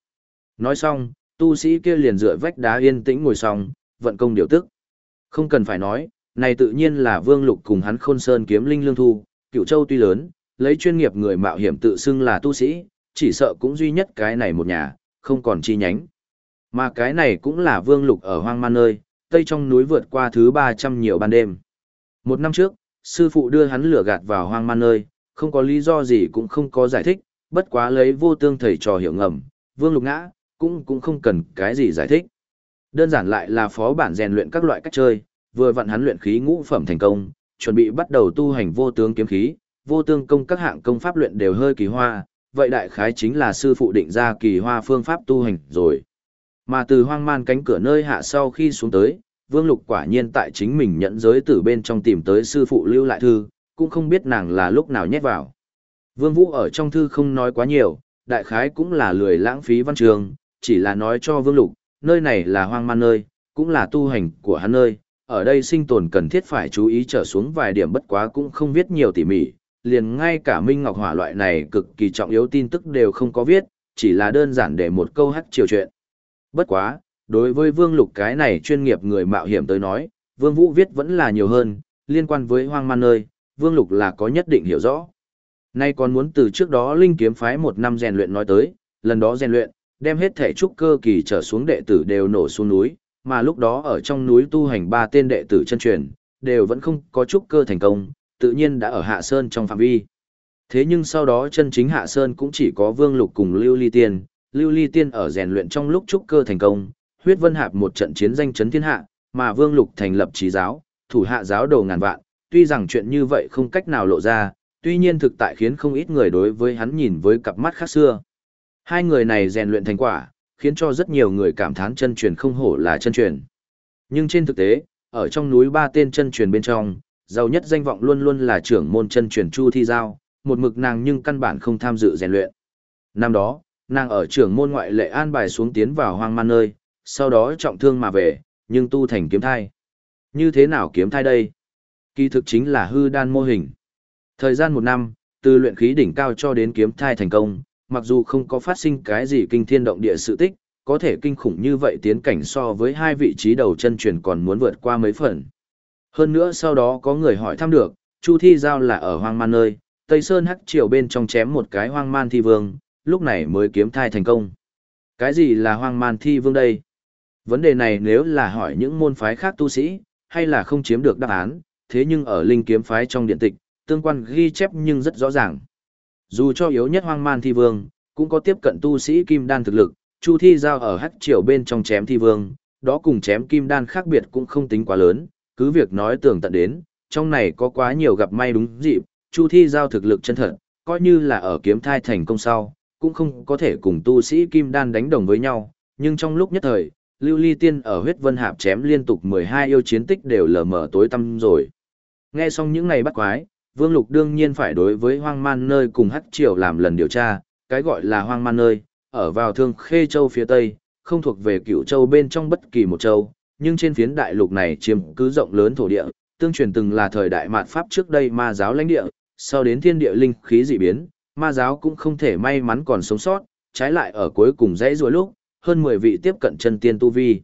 Nói xong, tu sĩ kia liền dựa vách đá yên tĩnh ngồi xong, vận công điều tức. Không cần phải nói, này tự nhiên là Vương Lục cùng hắn Khôn Sơn kiếm linh lương thu, cựu châu tuy lớn, lấy chuyên nghiệp người mạo hiểm tự xưng là tu sĩ, chỉ sợ cũng duy nhất cái này một nhà, không còn chi nhánh. Mà cái này cũng là Vương Lục ở hoang man nơi, tây trong núi vượt qua thứ 300 nhiều ban đêm. Một năm trước, sư phụ đưa hắn lửa gạt vào hoang man nơi, không có lý do gì cũng không có giải thích, bất quá lấy vô tương thầy trò hiểu ngầm, Vương Lục ngã, cũng cũng không cần cái gì giải thích. Đơn giản lại là phó bản rèn luyện các loại cách chơi, vừa vận hắn luyện khí ngũ phẩm thành công, chuẩn bị bắt đầu tu hành vô tướng kiếm khí, vô tương công các hạng công pháp luyện đều hơi kỳ hoa, vậy đại khái chính là sư phụ định ra kỳ hoa phương pháp tu hành rồi. Mà từ hoang man cánh cửa nơi hạ sau khi xuống tới, Vương Lục quả nhiên tại chính mình nhận giới từ bên trong tìm tới sư phụ lưu lại thư, cũng không biết nàng là lúc nào nhét vào. Vương Vũ ở trong thư không nói quá nhiều, đại khái cũng là lười lãng phí văn trường, chỉ là nói cho Vương Lục, nơi này là hoang man nơi, cũng là tu hành của hắn nơi, ở đây sinh tồn cần thiết phải chú ý trở xuống vài điểm bất quá cũng không viết nhiều tỉ mỉ, liền ngay cả Minh Ngọc Hỏa loại này cực kỳ trọng yếu tin tức đều không có viết, chỉ là đơn giản để một câu hắc chiều chuyện. Bất quá, đối với Vương Lục cái này chuyên nghiệp người mạo hiểm tới nói, Vương Vũ viết vẫn là nhiều hơn, liên quan với hoang man nơi, Vương Lục là có nhất định hiểu rõ. Nay còn muốn từ trước đó Linh Kiếm Phái một năm rèn luyện nói tới, lần đó rèn luyện, đem hết thể trúc cơ kỳ trở xuống đệ tử đều nổ xuống núi, mà lúc đó ở trong núi tu hành ba tên đệ tử chân truyền, đều vẫn không có trúc cơ thành công, tự nhiên đã ở Hạ Sơn trong phạm vi. Thế nhưng sau đó chân chính Hạ Sơn cũng chỉ có Vương Lục cùng Lưu Ly Tiên, Lưu Ly Tiên ở rèn luyện trong lúc trúc cơ thành công, huyết vân hạp một trận chiến danh chấn thiên hạ, mà Vương Lục thành lập trí giáo, thủ hạ giáo đầu ngàn vạn, tuy rằng chuyện như vậy không cách nào lộ ra, tuy nhiên thực tại khiến không ít người đối với hắn nhìn với cặp mắt khác xưa. Hai người này rèn luyện thành quả, khiến cho rất nhiều người cảm thán chân truyền không hổ là chân truyền. Nhưng trên thực tế, ở trong núi ba tên chân truyền bên trong, giàu nhất danh vọng luôn luôn là trưởng môn chân truyền Chu Thi Giao, một mực nàng nhưng căn bản không tham dự rèn luyện. Năm đó, nàng ở trưởng môn ngoại lệ an bài xuống tiến vào hoang man nơi, sau đó trọng thương mà về, nhưng tu thành kiếm thai. Như thế nào kiếm thai đây? Kỳ thực chính là hư đan mô hình. Thời gian một năm, từ luyện khí đỉnh cao cho đến kiếm thai thành công, mặc dù không có phát sinh cái gì kinh thiên động địa sự tích, có thể kinh khủng như vậy tiến cảnh so với hai vị trí đầu chân truyền còn muốn vượt qua mấy phần. Hơn nữa sau đó có người hỏi thăm được, Chu Thi Giao là ở hoang man nơi, Tây Sơn hắc triều bên trong chém một cái hoang man thi vương, lúc này mới kiếm thai thành công. Cái gì là hoang man thi vương đây? Vấn đề này nếu là hỏi những môn phái khác tu sĩ, hay là không chiếm được đáp án, thế nhưng ở linh kiếm phái trong điện tịch, tương quan ghi chép nhưng rất rõ ràng. Dù cho yếu nhất hoang man thi vương, cũng có tiếp cận tu sĩ kim đan thực lực, chu thi giao ở hắc triều bên trong chém thi vương, đó cùng chém kim đan khác biệt cũng không tính quá lớn, cứ việc nói tưởng tận đến, trong này có quá nhiều gặp may đúng dịp, chu thi giao thực lực chân thật, coi như là ở kiếm thai thành công sau, cũng không có thể cùng tu sĩ kim đan đánh đồng với nhau, nhưng trong lúc nhất thời, Lưu Ly Tiên ở huyết vân hạp chém liên tục 12 yêu chiến tích đều lờ mờ tối tăm rồi. Nghe xong những này bắt quái, Vương Lục đương nhiên phải đối với hoang man nơi cùng hắc triều làm lần điều tra, cái gọi là hoang man nơi, ở vào thương khê châu phía tây, không thuộc về cựu châu bên trong bất kỳ một châu, nhưng trên phiến đại lục này chiếm cứ rộng lớn thổ địa, tương truyền từng là thời đại mạt pháp trước đây ma giáo lãnh địa, sau đến thiên địa linh khí dị biến, ma giáo cũng không thể may mắn còn sống sót, trái lại ở cuối cùng dãy rùa lúc, hơn 10 vị tiếp cận chân tiên tu vi.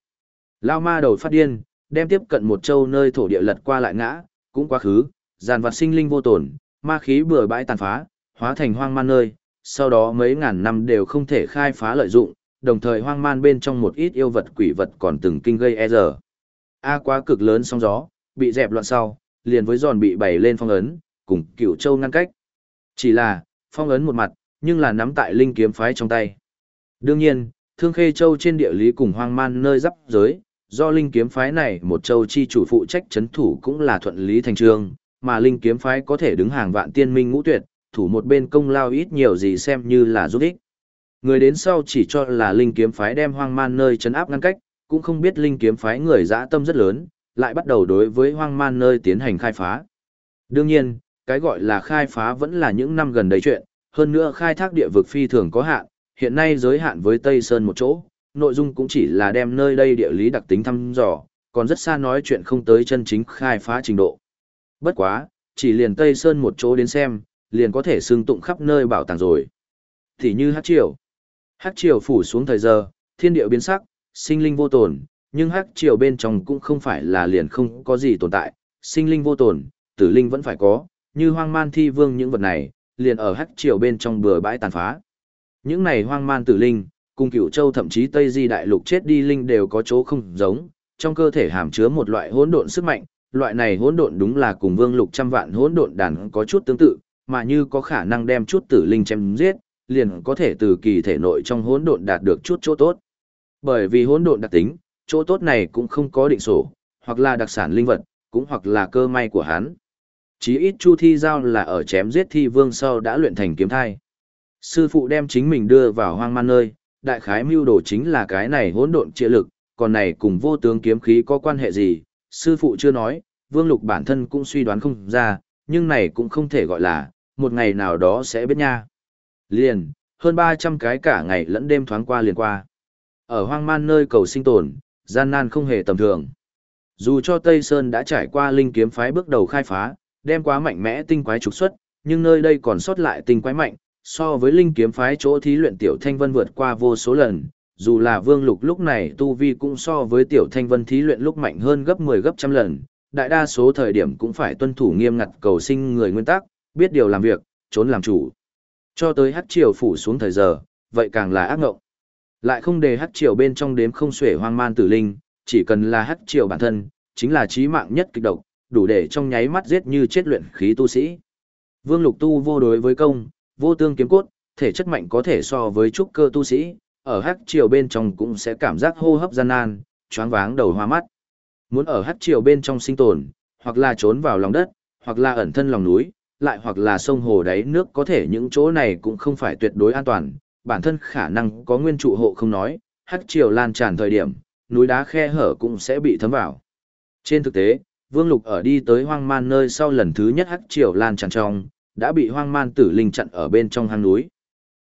Lao ma đầu phát điên, đem tiếp cận một châu nơi thổ địa lật qua lại ngã, cũng quá khứ, giàn vật sinh linh vô tổn, ma khí bừa bãi tàn phá, hóa thành hoang man nơi, sau đó mấy ngàn năm đều không thể khai phá lợi dụng, đồng thời hoang man bên trong một ít yêu vật quỷ vật còn từng kinh gây e giờ. A quá cực lớn sóng gió, bị dẹp loạn sau, liền với giòn bị bày lên phong ấn, cùng cửu châu ngăn cách. Chỉ là, phong ấn một mặt, nhưng là nắm tại linh kiếm phái trong tay. Đương nhiên, thương khê châu trên địa lý cùng hoang man nơi giáp giới, do linh kiếm phái này một châu chi chủ phụ trách chấn thủ cũng là thuận lý thành trương, mà linh kiếm phái có thể đứng hàng vạn tiên minh ngũ tuyệt, thủ một bên công lao ít nhiều gì xem như là giúp ích. Người đến sau chỉ cho là linh kiếm phái đem hoang man nơi chấn áp ngăn cách, cũng không biết linh kiếm phái người dã tâm rất lớn, lại bắt đầu đối với hoang man nơi tiến hành khai phá. Đương nhiên, cái gọi là khai phá vẫn là những năm gần đây chuyện, hơn nữa khai thác địa vực phi thường có hạn, hiện nay giới hạn với Tây Sơn một chỗ, nội dung cũng chỉ là đem nơi đây địa lý đặc tính thăm dò, còn rất xa nói chuyện không tới chân chính khai phá trình độ. Bất quá, chỉ liền Tây Sơn một chỗ đến xem, liền có thể xương tụng khắp nơi bảo tàng rồi. Thì như hát triều. Hát triều phủ xuống thời giờ, thiên địa biến sắc, sinh linh vô tồn, nhưng hát triều bên trong cũng không phải là liền không có gì tồn tại, sinh linh vô tồn, tử linh vẫn phải có, như hoang man thi vương những vật này, liền ở hắc triều bên trong bừa bãi tàn phá. Những này hoang man tử linh, cùng cửu châu thậm chí Tây Di đại lục chết đi linh đều có chỗ không giống, trong cơ thể hàm chứa một loại hỗn độn sức mạnh, loại này hỗn độn đúng là cùng vương lục trăm vạn hỗn độn đàn có chút tương tự, mà như có khả năng đem chút tử linh chém giết, liền có thể từ kỳ thể nội trong hỗn độn đạt được chút chỗ tốt. Bởi vì hỗn độn đặc tính, chỗ tốt này cũng không có định sổ, hoặc là đặc sản linh vật, cũng hoặc là cơ may của hắn. Chí ít Chu Thi Giao là ở chém giết thi vương sau đã luyện thành kiếm thai. Sư phụ đem chính mình đưa vào hoang man nơi, đại khái mưu đồ chính là cái này hỗn độn trịa lực, còn này cùng vô tướng kiếm khí có quan hệ gì, sư phụ chưa nói, vương lục bản thân cũng suy đoán không ra, nhưng này cũng không thể gọi là, một ngày nào đó sẽ biết nha. Liền, hơn 300 cái cả ngày lẫn đêm thoáng qua liền qua. Ở hoang man nơi cầu sinh tồn, gian nan không hề tầm thường. Dù cho Tây Sơn đã trải qua linh kiếm phái bước đầu khai phá, đem quá mạnh mẽ tinh quái trục xuất, nhưng nơi đây còn sót lại tinh quái mạnh, so với linh kiếm phái chỗ thí luyện tiểu thanh vân vượt qua vô số lần, dù là vương lục lúc này tu vi cũng so với tiểu thanh vân thí luyện lúc mạnh hơn gấp 10 gấp trăm lần, đại đa số thời điểm cũng phải tuân thủ nghiêm ngặt cầu sinh người nguyên tắc, biết điều làm việc, trốn làm chủ. Cho tới hắc triều phủ xuống thời giờ, vậy càng là ác ngộng. Lại không để hắc triều bên trong đếm không xuể hoang man tử linh, chỉ cần là hắc triều bản thân, chính là chí mạng nhất kịch độc, đủ để trong nháy mắt giết như chết luyện khí tu sĩ. Vương Lục tu vô đối với công, vô tương kiếm cốt, thể chất mạnh có thể so với trúc cơ tu sĩ, ở hắc triều bên trong cũng sẽ cảm giác hô hấp gian nan, choáng váng đầu hoa mắt. Muốn ở hắc triều bên trong sinh tồn, hoặc là trốn vào lòng đất, hoặc là ẩn thân lòng núi, lại hoặc là sông hồ đáy nước có thể những chỗ này cũng không phải tuyệt đối an toàn, bản thân khả năng có nguyên trụ hộ không nói, hắc triều lan tràn thời điểm, núi đá khe hở cũng sẽ bị thấm vào. Trên thực tế, Vương Lục ở đi tới hoang man nơi sau lần thứ nhất hắc triều lan tràn trong, đã bị hoang man tử linh chặn ở bên trong hang núi.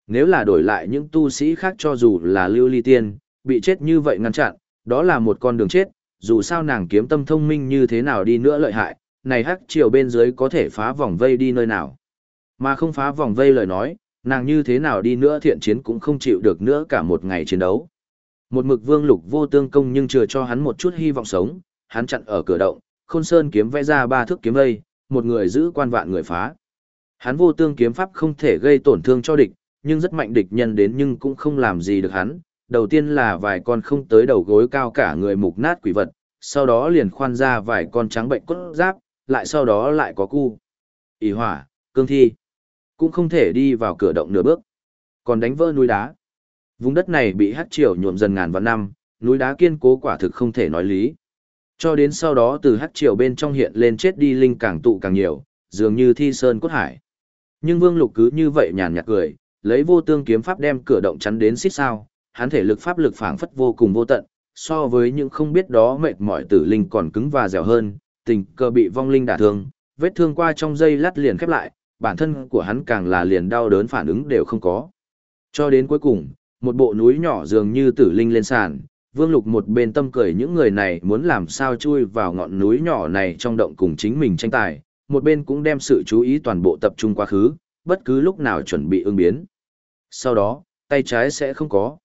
Nếu là đổi lại những tu sĩ khác cho dù là lưu ly tiên, bị chết như vậy ngăn chặn, đó là một con đường chết, dù sao nàng kiếm tâm thông minh như thế nào đi nữa lợi hại, này hắc triều bên dưới có thể phá vòng vây đi nơi nào. Mà không phá vòng vây lời nói, nàng như thế nào đi nữa thiện chiến cũng không chịu được nữa cả một ngày chiến đấu. Một mực vương lục vô tương công nhưng chưa cho hắn một chút hy vọng sống, hắn chặn ở cửa động, khôn sơn kiếm vẽ ra ba thước kiếm vây, một người giữ quan vạn người phá. Hắn vô tương kiếm pháp không thể gây tổn thương cho địch, nhưng rất mạnh địch nhân đến nhưng cũng không làm gì được hắn. Đầu tiên là vài con không tới đầu gối cao cả người mục nát quỷ vật, sau đó liền khoan ra vài con trắng bệnh cốt giáp, lại sau đó lại có cu. ỉ hỏa, cương thi. Cũng không thể đi vào cửa động nửa bước. Còn đánh vỡ núi đá. Vùng đất này bị hát triều nhuộm dần ngàn vạn năm, núi đá kiên cố quả thực không thể nói lý. Cho đến sau đó từ hắc triều bên trong hiện lên chết đi linh càng tụ càng nhiều, dường như thi sơn cốt hải. Nhưng Vương Lục cứ như vậy nhàn nhạt cười, lấy vô tương kiếm pháp đem cửa động chắn đến xít sao, hắn thể lực pháp lực phảng phất vô cùng vô tận, so với những không biết đó mệt mỏi tử linh còn cứng và dẻo hơn, tình cờ bị vong linh đả thương, vết thương qua trong dây lát liền khép lại, bản thân của hắn càng là liền đau đớn phản ứng đều không có. Cho đến cuối cùng, một bộ núi nhỏ dường như tử linh lên sàn, Vương Lục một bên tâm cười những người này muốn làm sao chui vào ngọn núi nhỏ này trong động cùng chính mình tranh tài, một bên cũng đem sự chú ý toàn bộ tập trung quá khứ, bất cứ lúc nào chuẩn bị ứng biến. Sau đó, tay trái sẽ không có.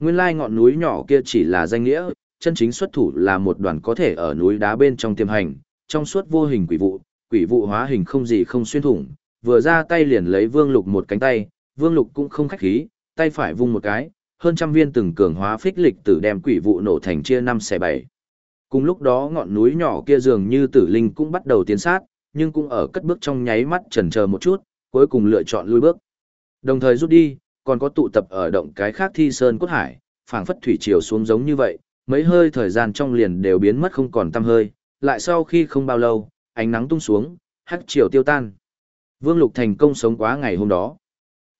Nguyên lai ngọn núi nhỏ kia chỉ là danh nghĩa, chân chính xuất thủ là một đoàn có thể ở núi đá bên trong tiềm hành, trong suốt vô hình quỷ vụ, quỷ vụ hóa hình không gì không xuyên thủng, vừa ra tay liền lấy Vương Lục một cánh tay, Vương Lục cũng không khách khí, tay phải vung một cái, hơn trăm viên từng cường hóa phích lịch tử đem quỷ vụ nổ thành chia năm xẻ bảy. Cùng lúc đó ngọn núi nhỏ kia dường như tử linh cũng bắt đầu tiến sát, nhưng cũng ở cất bước trong nháy mắt chần chờ một chút, cuối cùng lựa chọn lui bước. Đồng thời rút đi, còn có tụ tập ở động cái khác thi sơn cốt hải, phảng phất thủy triều xuống giống như vậy, mấy hơi thời gian trong liền đều biến mất không còn tăm hơi, lại sau khi không bao lâu, ánh nắng tung xuống, hắc triều tiêu tan. Vương Lục thành công sống quá ngày hôm đó.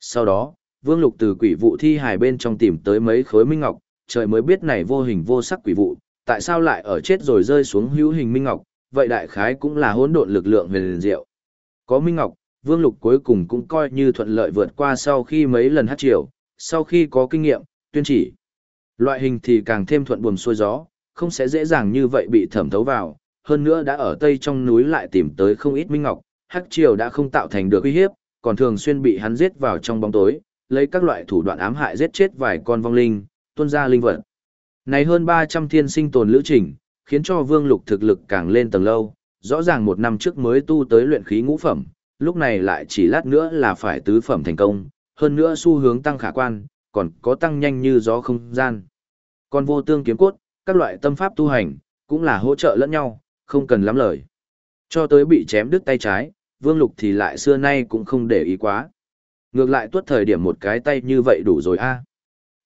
Sau đó, Vương Lục từ quỷ vụ thi hài bên trong tìm tới mấy khối minh ngọc, trời mới biết này vô hình vô sắc quỷ vụ, tại sao lại ở chết rồi rơi xuống hữu hình minh ngọc, vậy đại khái cũng là hỗn độn lực lượng huyền diệu. Có minh ngọc, Vương Lục cuối cùng cũng coi như thuận lợi vượt qua sau khi mấy lần hát triều, sau khi có kinh nghiệm, tuyên chỉ. Loại hình thì càng thêm thuận buồm xuôi gió, không sẽ dễ dàng như vậy bị thẩm thấu vào, hơn nữa đã ở tây trong núi lại tìm tới không ít minh ngọc, hắc triều đã không tạo thành được uy hiếp, còn thường xuyên bị hắn giết vào trong bóng tối, lấy các loại thủ đoạn ám hại giết chết vài con vong linh, tuôn ra linh vật. Này hơn 300 thiên sinh tồn lữ trình, khiến cho Vương Lục thực lực càng lên tầng lâu, rõ ràng một năm trước mới tu tới luyện khí ngũ phẩm, lúc này lại chỉ lát nữa là phải tứ phẩm thành công, hơn nữa xu hướng tăng khả quan, còn có tăng nhanh như gió không gian. Còn vô tương kiếm cốt, các loại tâm pháp tu hành, cũng là hỗ trợ lẫn nhau, không cần lắm lời. Cho tới bị chém đứt tay trái, Vương Lục thì lại xưa nay cũng không để ý quá. Ngược lại tuốt thời điểm một cái tay như vậy đủ rồi a.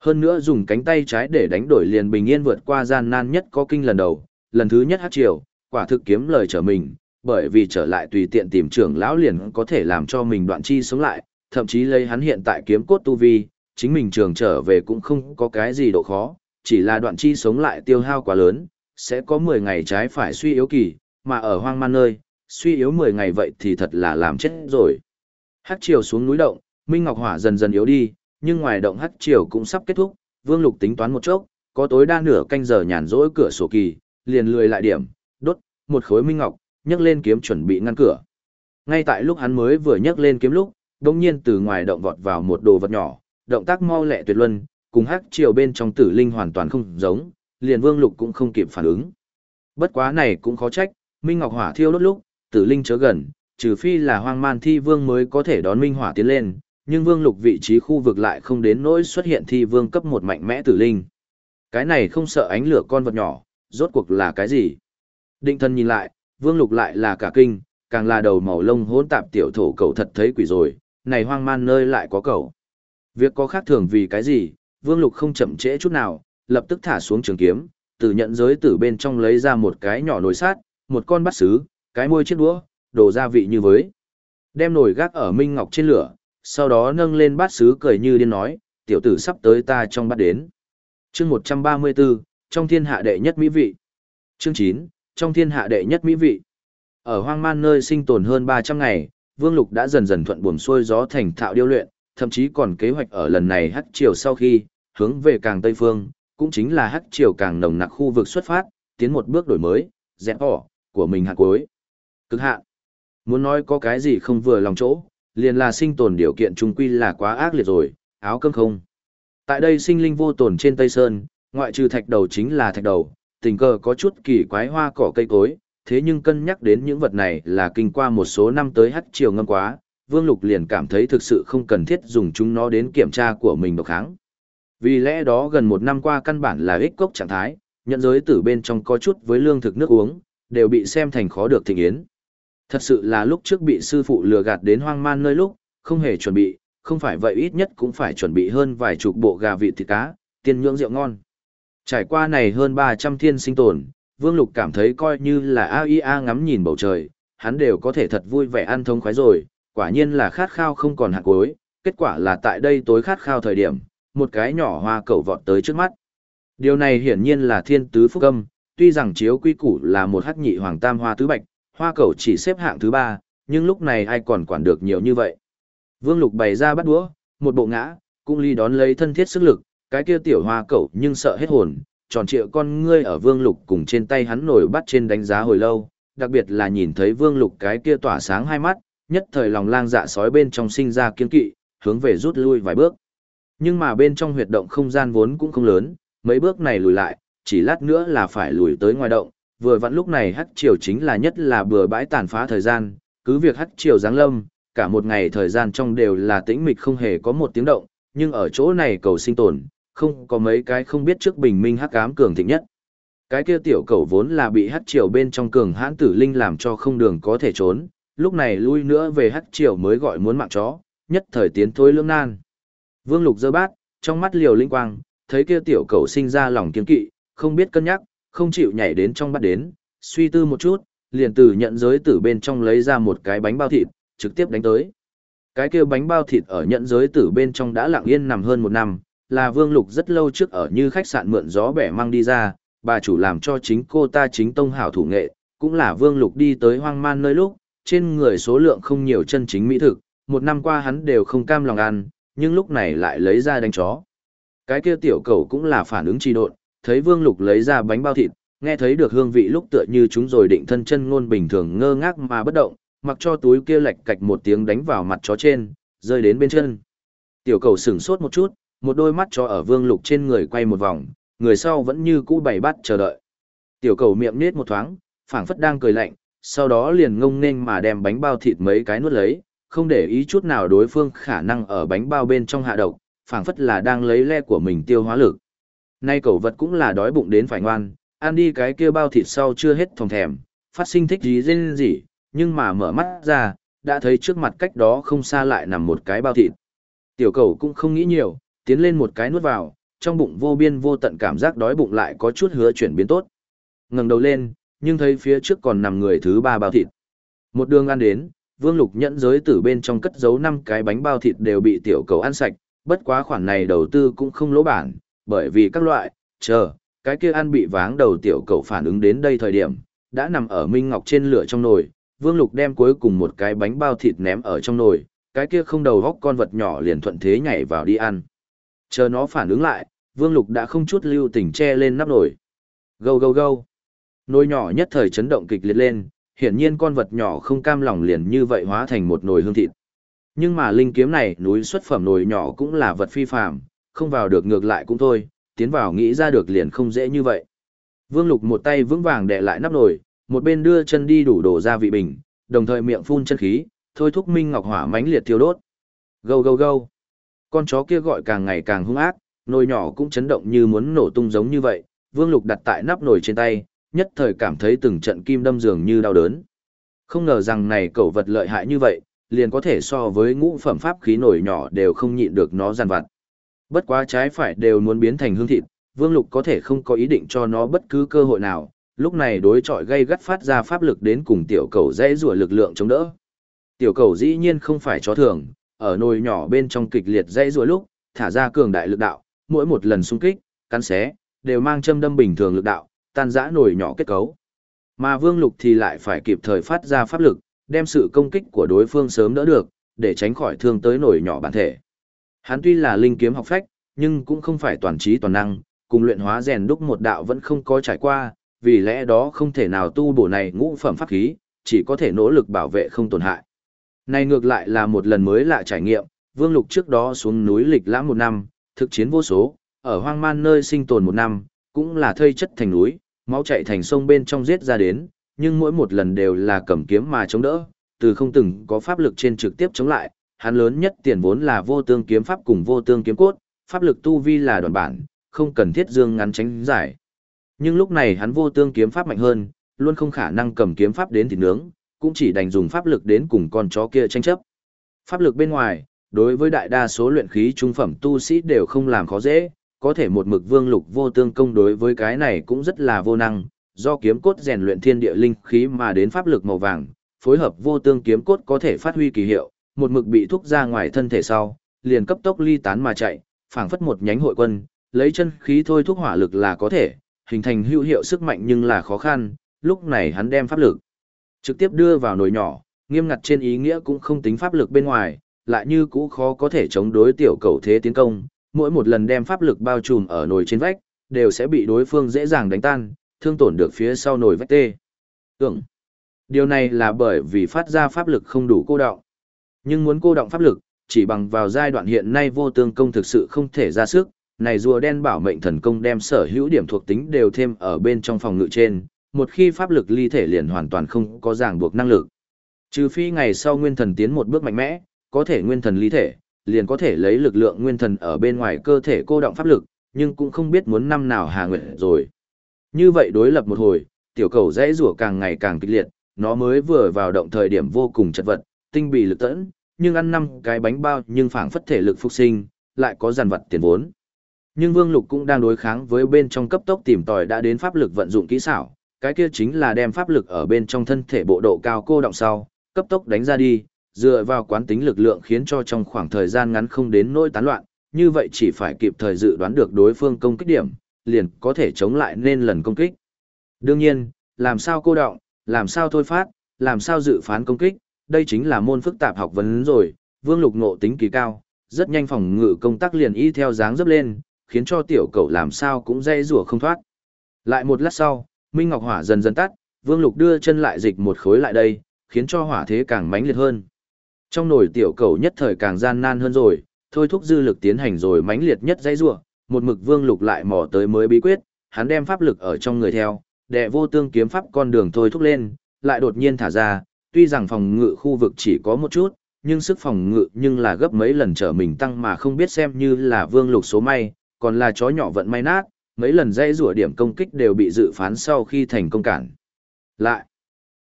Hơn nữa dùng cánh tay trái để đánh đổi liền bình yên vượt qua gian nan nhất có kinh lần đầu, lần thứ nhất hát triều, quả thực kiếm lời trở mình, bởi vì trở lại tùy tiện tìm trưởng lão liền có thể làm cho mình đoạn chi sống lại, thậm chí lấy hắn hiện tại kiếm cốt tu vi, chính mình trường trở về cũng không có cái gì độ khó, chỉ là đoạn chi sống lại tiêu hao quá lớn, sẽ có 10 ngày trái phải suy yếu kỳ, mà ở hoang man nơi, suy yếu 10 ngày vậy thì thật là làm chết rồi. Hắc triều xuống núi động, Minh Ngọc Hỏa dần dần yếu đi, nhưng ngoài động hắc triều cũng sắp kết thúc, Vương Lục tính toán một chốc, có tối đa nửa canh giờ nhàn rỗi cửa sổ kỳ, liền lười lại điểm, đốt một khối minh ngọc, nhấc lên kiếm chuẩn bị ngăn cửa. Ngay tại lúc hắn mới vừa nhấc lên kiếm lúc, đột nhiên từ ngoài động vọt vào một đồ vật nhỏ, động tác mau lẹ tuyệt luân, cùng hắc triều bên trong tử linh hoàn toàn không giống, liền Vương Lục cũng không kịp phản ứng. Bất quá này cũng khó trách, Minh Ngọc Hỏa thiêu đốt lúc, tử linh chớ gần, trừ phi là hoang man thi vương mới có thể đón Minh Hỏa tiến lên, nhưng Vương Lục vị trí khu vực lại không đến nỗi xuất hiện thi vương cấp một mạnh mẽ tử linh. Cái này không sợ ánh lửa con vật nhỏ, rốt cuộc là cái gì? Định thân nhìn lại, Vương Lục lại là cả kinh, càng là đầu màu lông hỗn tạp tiểu thổ cầu thật thấy quỷ rồi, này hoang man nơi lại có cầu. Việc có khác thường vì cái gì, Vương Lục không chậm trễ chút nào, lập tức thả xuống trường kiếm, từ nhận giới từ bên trong lấy ra một cái nhỏ nồi sát, một con bát sứ, cái môi chiếc đũa, đồ gia vị như với. Đem nồi gác ở minh ngọc trên lửa, sau đó nâng lên bát sứ cười như điên nói, tiểu tử sắp tới ta trong bát đến. chương 134, trong thiên hạ đệ nhất mỹ vị. Chương 9, trong thiên hạ đệ nhất mỹ vị. Ở hoang man nơi sinh tồn hơn 300 ngày, Vương Lục đã dần dần thuận buồm xuôi gió thành thạo điêu luyện, thậm chí còn kế hoạch ở lần này hắc chiều sau khi, hướng về càng tây phương, cũng chính là hắc chiều càng nồng nặc khu vực xuất phát, tiến một bước đổi mới, dẹp bỏ, của mình hạ cuối. Cực hạn. Muốn nói có cái gì không vừa lòng chỗ, liền là sinh tồn điều kiện trung quy là quá ác liệt rồi, áo cơm không. Tại đây sinh linh vô tồn trên Tây Sơn, ngoại trừ thạch đầu chính là thạch đầu, tình cờ có chút kỳ quái hoa cỏ cây cối, thế nhưng cân nhắc đến những vật này là kinh qua một số năm tới hắt chiều ngâm quá, Vương Lục liền cảm thấy thực sự không cần thiết dùng chúng nó đến kiểm tra của mình độc kháng. Vì lẽ đó gần một năm qua căn bản là ích cốc trạng thái, nhận giới tử bên trong có chút với lương thực nước uống, đều bị xem thành khó được thịnh yến. Thật sự là lúc trước bị sư phụ lừa gạt đến hoang man nơi lúc, không hề chuẩn bị, không phải vậy ít nhất cũng phải chuẩn bị hơn vài chục bộ gà vịt thịt cá, tiên nhưỡng rượu ngon. Trải qua này hơn 300 thiên sinh tồn, Vương Lục cảm thấy coi như là AIA ngắm nhìn bầu trời, hắn đều có thể thật vui vẻ ăn thông khoái rồi, quả nhiên là khát khao không còn hạt cuối, kết quả là tại đây tối khát khao thời điểm, một cái nhỏ hoa cẩu vọt tới trước mắt. Điều này hiển nhiên là thiên tứ phúc âm, tuy rằng chiếu quy củ là một hắc nhị hoàng tam hoa tứ bạch, hoa cẩu chỉ xếp hạng thứ ba, nhưng lúc này ai còn quản được nhiều như vậy. Vương Lục bày ra bắt đũa, một bộ ngã, cung ly đón lấy thân thiết sức lực, cái kia tiểu hoa cẩu nhưng sợ hết hồn, tròn trịa con ngươi ở Vương Lục cùng trên tay hắn nổi bắt trên đánh giá hồi lâu, đặc biệt là nhìn thấy Vương Lục cái kia tỏa sáng hai mắt, nhất thời lòng lang dạ sói bên trong sinh ra kiên kỵ, hướng về rút lui vài bước. Nhưng mà bên trong huyệt động không gian vốn cũng không lớn, mấy bước này lùi lại, chỉ lát nữa là phải lùi tới ngoài động, vừa vặn lúc này hắc triều chính là nhất là bừa bãi tàn phá thời gian, cứ việc hắc triều giáng lâm, cả một ngày thời gian trong đều là tĩnh mịch không hề có một tiếng động, nhưng ở chỗ này cầu sinh tồn, không có mấy cái không biết trước bình minh hắc ám cường thịnh nhất. Cái kia tiểu cầu vốn là bị hắc triều bên trong cường hãn tử linh làm cho không đường có thể trốn, lúc này lui nữa về hắc triều mới gọi muốn mạng chó, nhất thời tiến thôi lưỡng nan. Vương Lục giơ bát, trong mắt liều linh quang, thấy kia tiểu cầu sinh ra lòng kiên kỵ, không biết cân nhắc, không chịu nhảy đến trong bát đến, suy tư một chút, liền từ nhận giới tử bên trong lấy ra một cái bánh bao thịt, trực tiếp đánh tới. Cái kia bánh bao thịt ở nhận giới tử bên trong đã lặng yên nằm hơn một năm, là Vương Lục rất lâu trước ở như khách sạn mượn gió bẻ mang đi ra, bà chủ làm cho chính cô ta chính tông hảo thủ nghệ, cũng là Vương Lục đi tới hoang man nơi lúc, trên người số lượng không nhiều chân chính mỹ thực, một năm qua hắn đều không cam lòng ăn, nhưng lúc này lại lấy ra đánh chó. Cái kia tiểu cầu cũng là phản ứng trì độn, thấy Vương Lục lấy ra bánh bao thịt, nghe thấy được hương vị lúc tựa như chúng rồi định thân chân ngôn bình thường ngơ ngác mà bất động, mặc cho túi kia lệch cạch một tiếng đánh vào mặt chó trên, rơi đến bên chân. Tiểu cầu sửng sốt một chút, một đôi mắt chó ở Vương Lục trên người quay một vòng, người sau vẫn như cũ bày bắt chờ đợi. Tiểu cầu miệng nết một thoáng, phảng phất đang cười lạnh, sau đó liền ngông nghênh mà đem bánh bao thịt mấy cái nuốt lấy, không để ý chút nào đối phương khả năng ở bánh bao bên trong hạ độc, phảng phất là đang lấy le của mình tiêu hóa lực. Nay cẩu vật cũng là đói bụng đến phải ngoan, ăn đi cái kia bao thịt sau chưa hết thòng thèm, phát sinh thích gì dên gì, nhưng mà mở mắt ra, đã thấy trước mặt cách đó không xa lại nằm một cái bao thịt. Tiểu cầu cũng không nghĩ nhiều, tiến lên một cái nuốt vào, trong bụng vô biên vô tận cảm giác đói bụng lại có chút hứa chuyển biến tốt. ngẩng đầu lên, nhưng thấy phía trước còn nằm người thứ ba bao thịt. Một đường ăn đến, Vương Lục nhẫn giới tử bên trong cất giấu năm cái bánh bao thịt đều bị tiểu cầu ăn sạch, bất quá khoản này đầu tư cũng không lỗ bản, bởi vì các loại, chờ, cái kia ăn bị váng đầu tiểu cầu phản ứng đến đây thời điểm, đã nằm ở Minh Ngọc trên lửa trong nồi, Vương Lục đem cuối cùng một cái bánh bao thịt ném ở trong nồi, cái kia không đầu góc con vật nhỏ liền thuận thế nhảy vào đi ăn. Chờ nó phản ứng lại, Vương Lục đã không chút lưu tình che lên nắp nồi. Gâu gâu gâu. Nồi nhỏ nhất thời chấn động kịch liệt lên, hiển nhiên con vật nhỏ không cam lòng liền như vậy hóa thành một nồi hương thịt. Nhưng mà linh kiếm này núi xuất phẩm nồi nhỏ cũng là vật phi phàm, không vào được ngược lại cũng thôi, tiến vào nghĩ ra được liền không dễ như vậy. Vương Lục một tay vững vàng đè lại nắp nồi, một bên đưa chân đi đủ đổ ra vị bình, đồng thời miệng phun chân khí, thôi thúc minh ngọc hỏa mãnh liệt thiêu đốt. Gâu gâu gâu. Con chó kia gọi càng ngày càng hung ác, nồi nhỏ cũng chấn động như muốn nổ tung giống như vậy, Vương Lục đặt tại nắp nồi trên tay, nhất thời cảm thấy từng trận kim đâm dường như đau đớn. Không ngờ rằng này cẩu vật lợi hại như vậy, liền có thể so với ngũ phẩm pháp khí nổi nhỏ đều không nhịn được nó giàn vặt. Bất quá trái phải đều muốn biến thành hương thịt, Vương Lục có thể không có ý định cho nó bất cứ cơ hội nào, lúc này đối chọi gây gắt phát ra pháp lực đến cùng tiểu cầu dễ rủa lực lượng chống đỡ. Tiểu cầu dĩ nhiên không phải chó thường, ở nồi nhỏ bên trong kịch liệt dễ rủa lúc, thả ra cường đại lực đạo, mỗi một lần xung kích, cắn xé, đều mang châm đâm bình thường lực đạo, tan rã nồi nhỏ kết cấu. Mà Vương Lục thì lại phải kịp thời phát ra pháp lực, đem sự công kích của đối phương sớm đỡ được, để tránh khỏi thương tới nồi nhỏ bản thể. Hắn tuy là linh kiếm học phách, nhưng cũng không phải toàn trí toàn năng, cùng luyện hóa rèn đúc một đạo vẫn không có trải qua, vì lẽ đó không thể nào tu bổ này ngũ phẩm pháp khí, chỉ có thể nỗ lực bảo vệ không tổn hại. Này ngược lại là một lần mới lạ trải nghiệm, Vương Lục trước đó xuống núi lịch lãm một năm, thực chiến vô số, ở hoang man nơi sinh tồn một năm, cũng là thây chất thành núi, máu chạy thành sông bên trong giết ra đến, nhưng mỗi một lần đều là cầm kiếm mà chống đỡ, từ không từng có pháp lực trên trực tiếp chống lại, hắn lớn nhất tiền vốn là vô tương kiếm pháp cùng vô tương kiếm cốt, pháp lực tu vi là đoàn bản, không cần thiết dương ngắn tránh giải. Nhưng lúc này hắn vô tương kiếm pháp mạnh hơn, luôn không khả năng cầm kiếm pháp đến thịt nướng, cũng chỉ đành dùng pháp lực đến cùng con chó kia tranh chấp. Pháp lực bên ngoài, đối với đại đa số luyện khí trung phẩm tu sĩ đều không làm khó dễ, có thể một mực vương lục vô tương công đối với cái này cũng rất là vô năng, do kiếm cốt rèn luyện thiên địa linh khí mà đến pháp lực màu vàng, phối hợp vô tương kiếm cốt có thể phát huy kỳ hiệu, một mực bị thúc ra ngoài thân thể sau, liền cấp tốc ly tán mà chạy, phảng phất một nhánh hội quân, lấy chân khí thôi thúc hỏa lực là có thể, hình thành hữu hiệu sức mạnh nhưng là khó khăn, lúc này hắn đem pháp lực trực tiếp đưa vào nồi nhỏ, nghiêm ngặt trên ý nghĩa cũng không tính pháp lực bên ngoài, lại như cũ khó có thể chống đối tiểu cầu thế tiến công, mỗi một lần đem pháp lực bao trùm ở nồi trên vách, đều sẽ bị đối phương dễ dàng đánh tan, thương tổn được phía sau nồi vách tê. Tưởng, điều này là bởi vì phát ra pháp lực không đủ cô đọng. Nhưng muốn cô động pháp lực, chỉ bằng vào giai đoạn hiện nay vô tương công thực sự không thể ra sức, này rùa đen bảo mệnh thần công đem sở hữu điểm thuộc tính đều thêm ở bên trong phòng ngự trên, một khi pháp lực ly thể liền hoàn toàn không có ràng buộc năng lực. Trừ phi ngày sau nguyên thần tiến một bước mạnh mẽ, có thể nguyên thần ly thể, liền có thể lấy lực lượng nguyên thần ở bên ngoài cơ thể cô động pháp lực, nhưng cũng không biết muốn năm nào hà nguyện rồi. Như vậy đối lập một hồi, tiểu cầu dãy rủa càng ngày càng kịch liệt, nó mới vừa vào động thời điểm vô cùng chật vật, tinh bì lực tẫn, nhưng ăn năm cái bánh bao nhưng phảng phất thể lực phục sinh, lại có giàn vật tiền vốn. Nhưng Vương Lục cũng đang đối kháng với bên trong cấp tốc tìm tòi đã đến pháp lực vận dụng kỹ xảo, cái kia chính là đem pháp lực ở bên trong thân thể bộ độ cao cô động sau, cấp tốc đánh ra đi, dựa vào quán tính lực lượng khiến cho trong khoảng thời gian ngắn không đến nỗi tán loạn, như vậy chỉ phải kịp thời dự đoán được đối phương công kích điểm, liền có thể chống lại nên lần công kích. Đương nhiên, làm sao cô động, làm sao thôi phát, làm sao dự phán công kích, đây chính là môn phức tạp học vấn rồi, Vương Lục ngộ tính kỳ cao, rất nhanh phòng ngự công tác liền y theo dáng dấp lên, khiến cho tiểu cậu làm sao cũng dây rủa không thoát. Lại một lát sau, Minh Ngọc Hỏa dần dần tắt, Vương Lục đưa chân lại dịch một khối lại đây, khiến cho hỏa thế càng mãnh liệt hơn. Trong nồi tiểu cầu nhất thời càng gian nan hơn rồi, thôi thúc dư lực tiến hành rồi mãnh liệt nhất dây rủa, một mực Vương Lục lại mò tới mới bí quyết, hắn đem pháp lực ở trong người theo, đệ vô tương kiếm pháp con đường thôi thúc lên, lại đột nhiên thả ra, tuy rằng phòng ngự khu vực chỉ có một chút, nhưng sức phòng ngự nhưng là gấp mấy lần trở mình tăng mà không biết xem như là Vương Lục số may, còn là chó nhỏ vận may nát, mấy lần dây rủa điểm công kích đều bị dự phán sau khi thành công cản. Lại,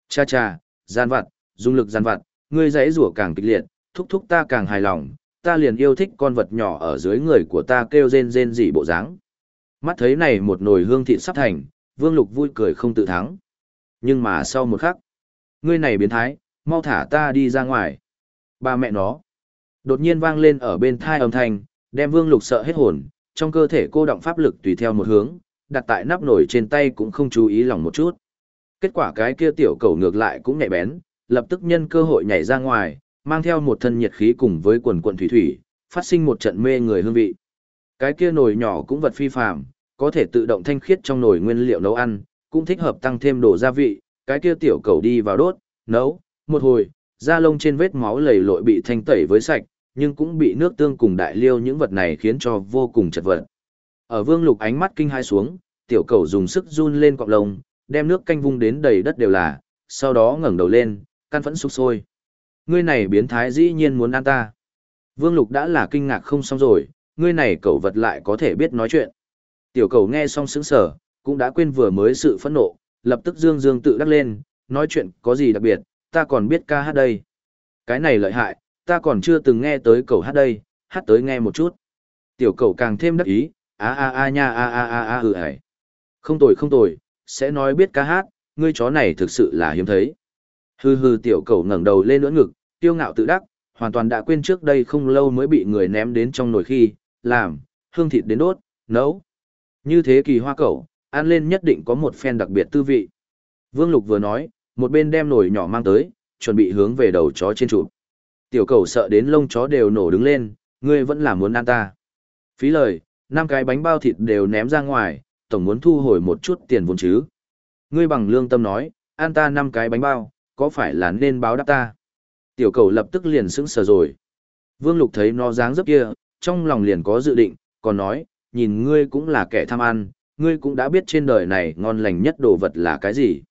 cha cha, gian vặt, dung lực gian vặt, ngươi dãy rủa càng kịch liệt, thúc thúc ta càng hài lòng, ta liền yêu thích con vật nhỏ ở dưới người của ta kêu rên rên dị bộ dáng. Mắt thấy này một nồi hương thịt sắp thành, Vương Lục vui cười không tự thắng. Nhưng mà sau một khắc, ngươi này biến thái, mau thả ta đi ra ngoài. Ba mẹ nó. Đột nhiên vang lên ở bên thai âm thanh, đem Vương Lục sợ hết hồn, trong cơ thể cô động pháp lực tùy theo một hướng, đặt tại nắp nồi trên tay cũng không chú ý lòng một chút. Kết quả cái kia tiểu cầu ngược lại cũng nhạy bén, lập tức nhân cơ hội nhảy ra ngoài, mang theo một thân nhiệt khí cùng với quần quần thủy thủy, phát sinh một trận mê người hương vị. Cái kia nồi nhỏ cũng vật phi phàm, có thể tự động thanh khiết trong nồi nguyên liệu nấu ăn, cũng thích hợp tăng thêm đồ gia vị, cái kia tiểu cầu đi vào đốt, nấu, một hồi, da lông trên vết máu lầy lội bị thanh tẩy với sạch, nhưng cũng bị nước tương cùng đại liêu những vật này khiến cho vô cùng chật vật. Ở vương lục ánh mắt kinh hai xuống, tiểu cầu dùng sức run lên cọng lông, đem nước canh vung đến đầy đất đều là, sau đó ngẩng đầu lên, căn phẫn sục sôi. Ngươi này biến thái dĩ nhiên muốn ăn ta. Vương lục đã là kinh ngạc không xong rồi, ngươi này cậu vật lại có thể biết nói chuyện. Tiểu cầu nghe xong sững sở, cũng đã quên vừa mới sự phẫn nộ, lập tức dương dương tự đắc lên, nói chuyện có gì đặc biệt, ta còn biết ca hát đây. Cái này lợi hại, ta còn chưa từng nghe tới cầu hát đây, hát tới nghe một chút. Tiểu cầu càng thêm đắc ý, a a a nha a a a a hừ hải. Không tồi không tồi, sẽ nói biết ca hát, ngươi chó này thực sự là hiếm thấy. Hừ hừ tiểu cầu ngẩng đầu lên ưỡn ngực, tiêu ngạo tự đắc, hoàn toàn đã quên trước đây không lâu mới bị người ném đến trong nồi khi, làm, hương thịt đến đốt, nấu. Như thế kỳ hoa cẩu, ăn lên nhất định có một phen đặc biệt tư vị. Vương Lục vừa nói, một bên đem nồi nhỏ mang tới, chuẩn bị hướng về đầu chó trên trụ. Tiểu cầu sợ đến lông chó đều nổ đứng lên, ngươi vẫn là muốn ăn ta. Phí lời, năm cái bánh bao thịt đều ném ra ngoài, tổng muốn thu hồi một chút tiền vốn chứ. Ngươi bằng lương tâm nói, ăn ta năm cái bánh bao, có phải là nên báo đáp ta? Tiểu cầu lập tức liền sững sờ rồi. Vương Lục thấy nó dáng dấp kia, trong lòng liền có dự định, còn nói, nhìn ngươi cũng là kẻ tham ăn, ngươi cũng đã biết trên đời này ngon lành nhất đồ vật là cái gì.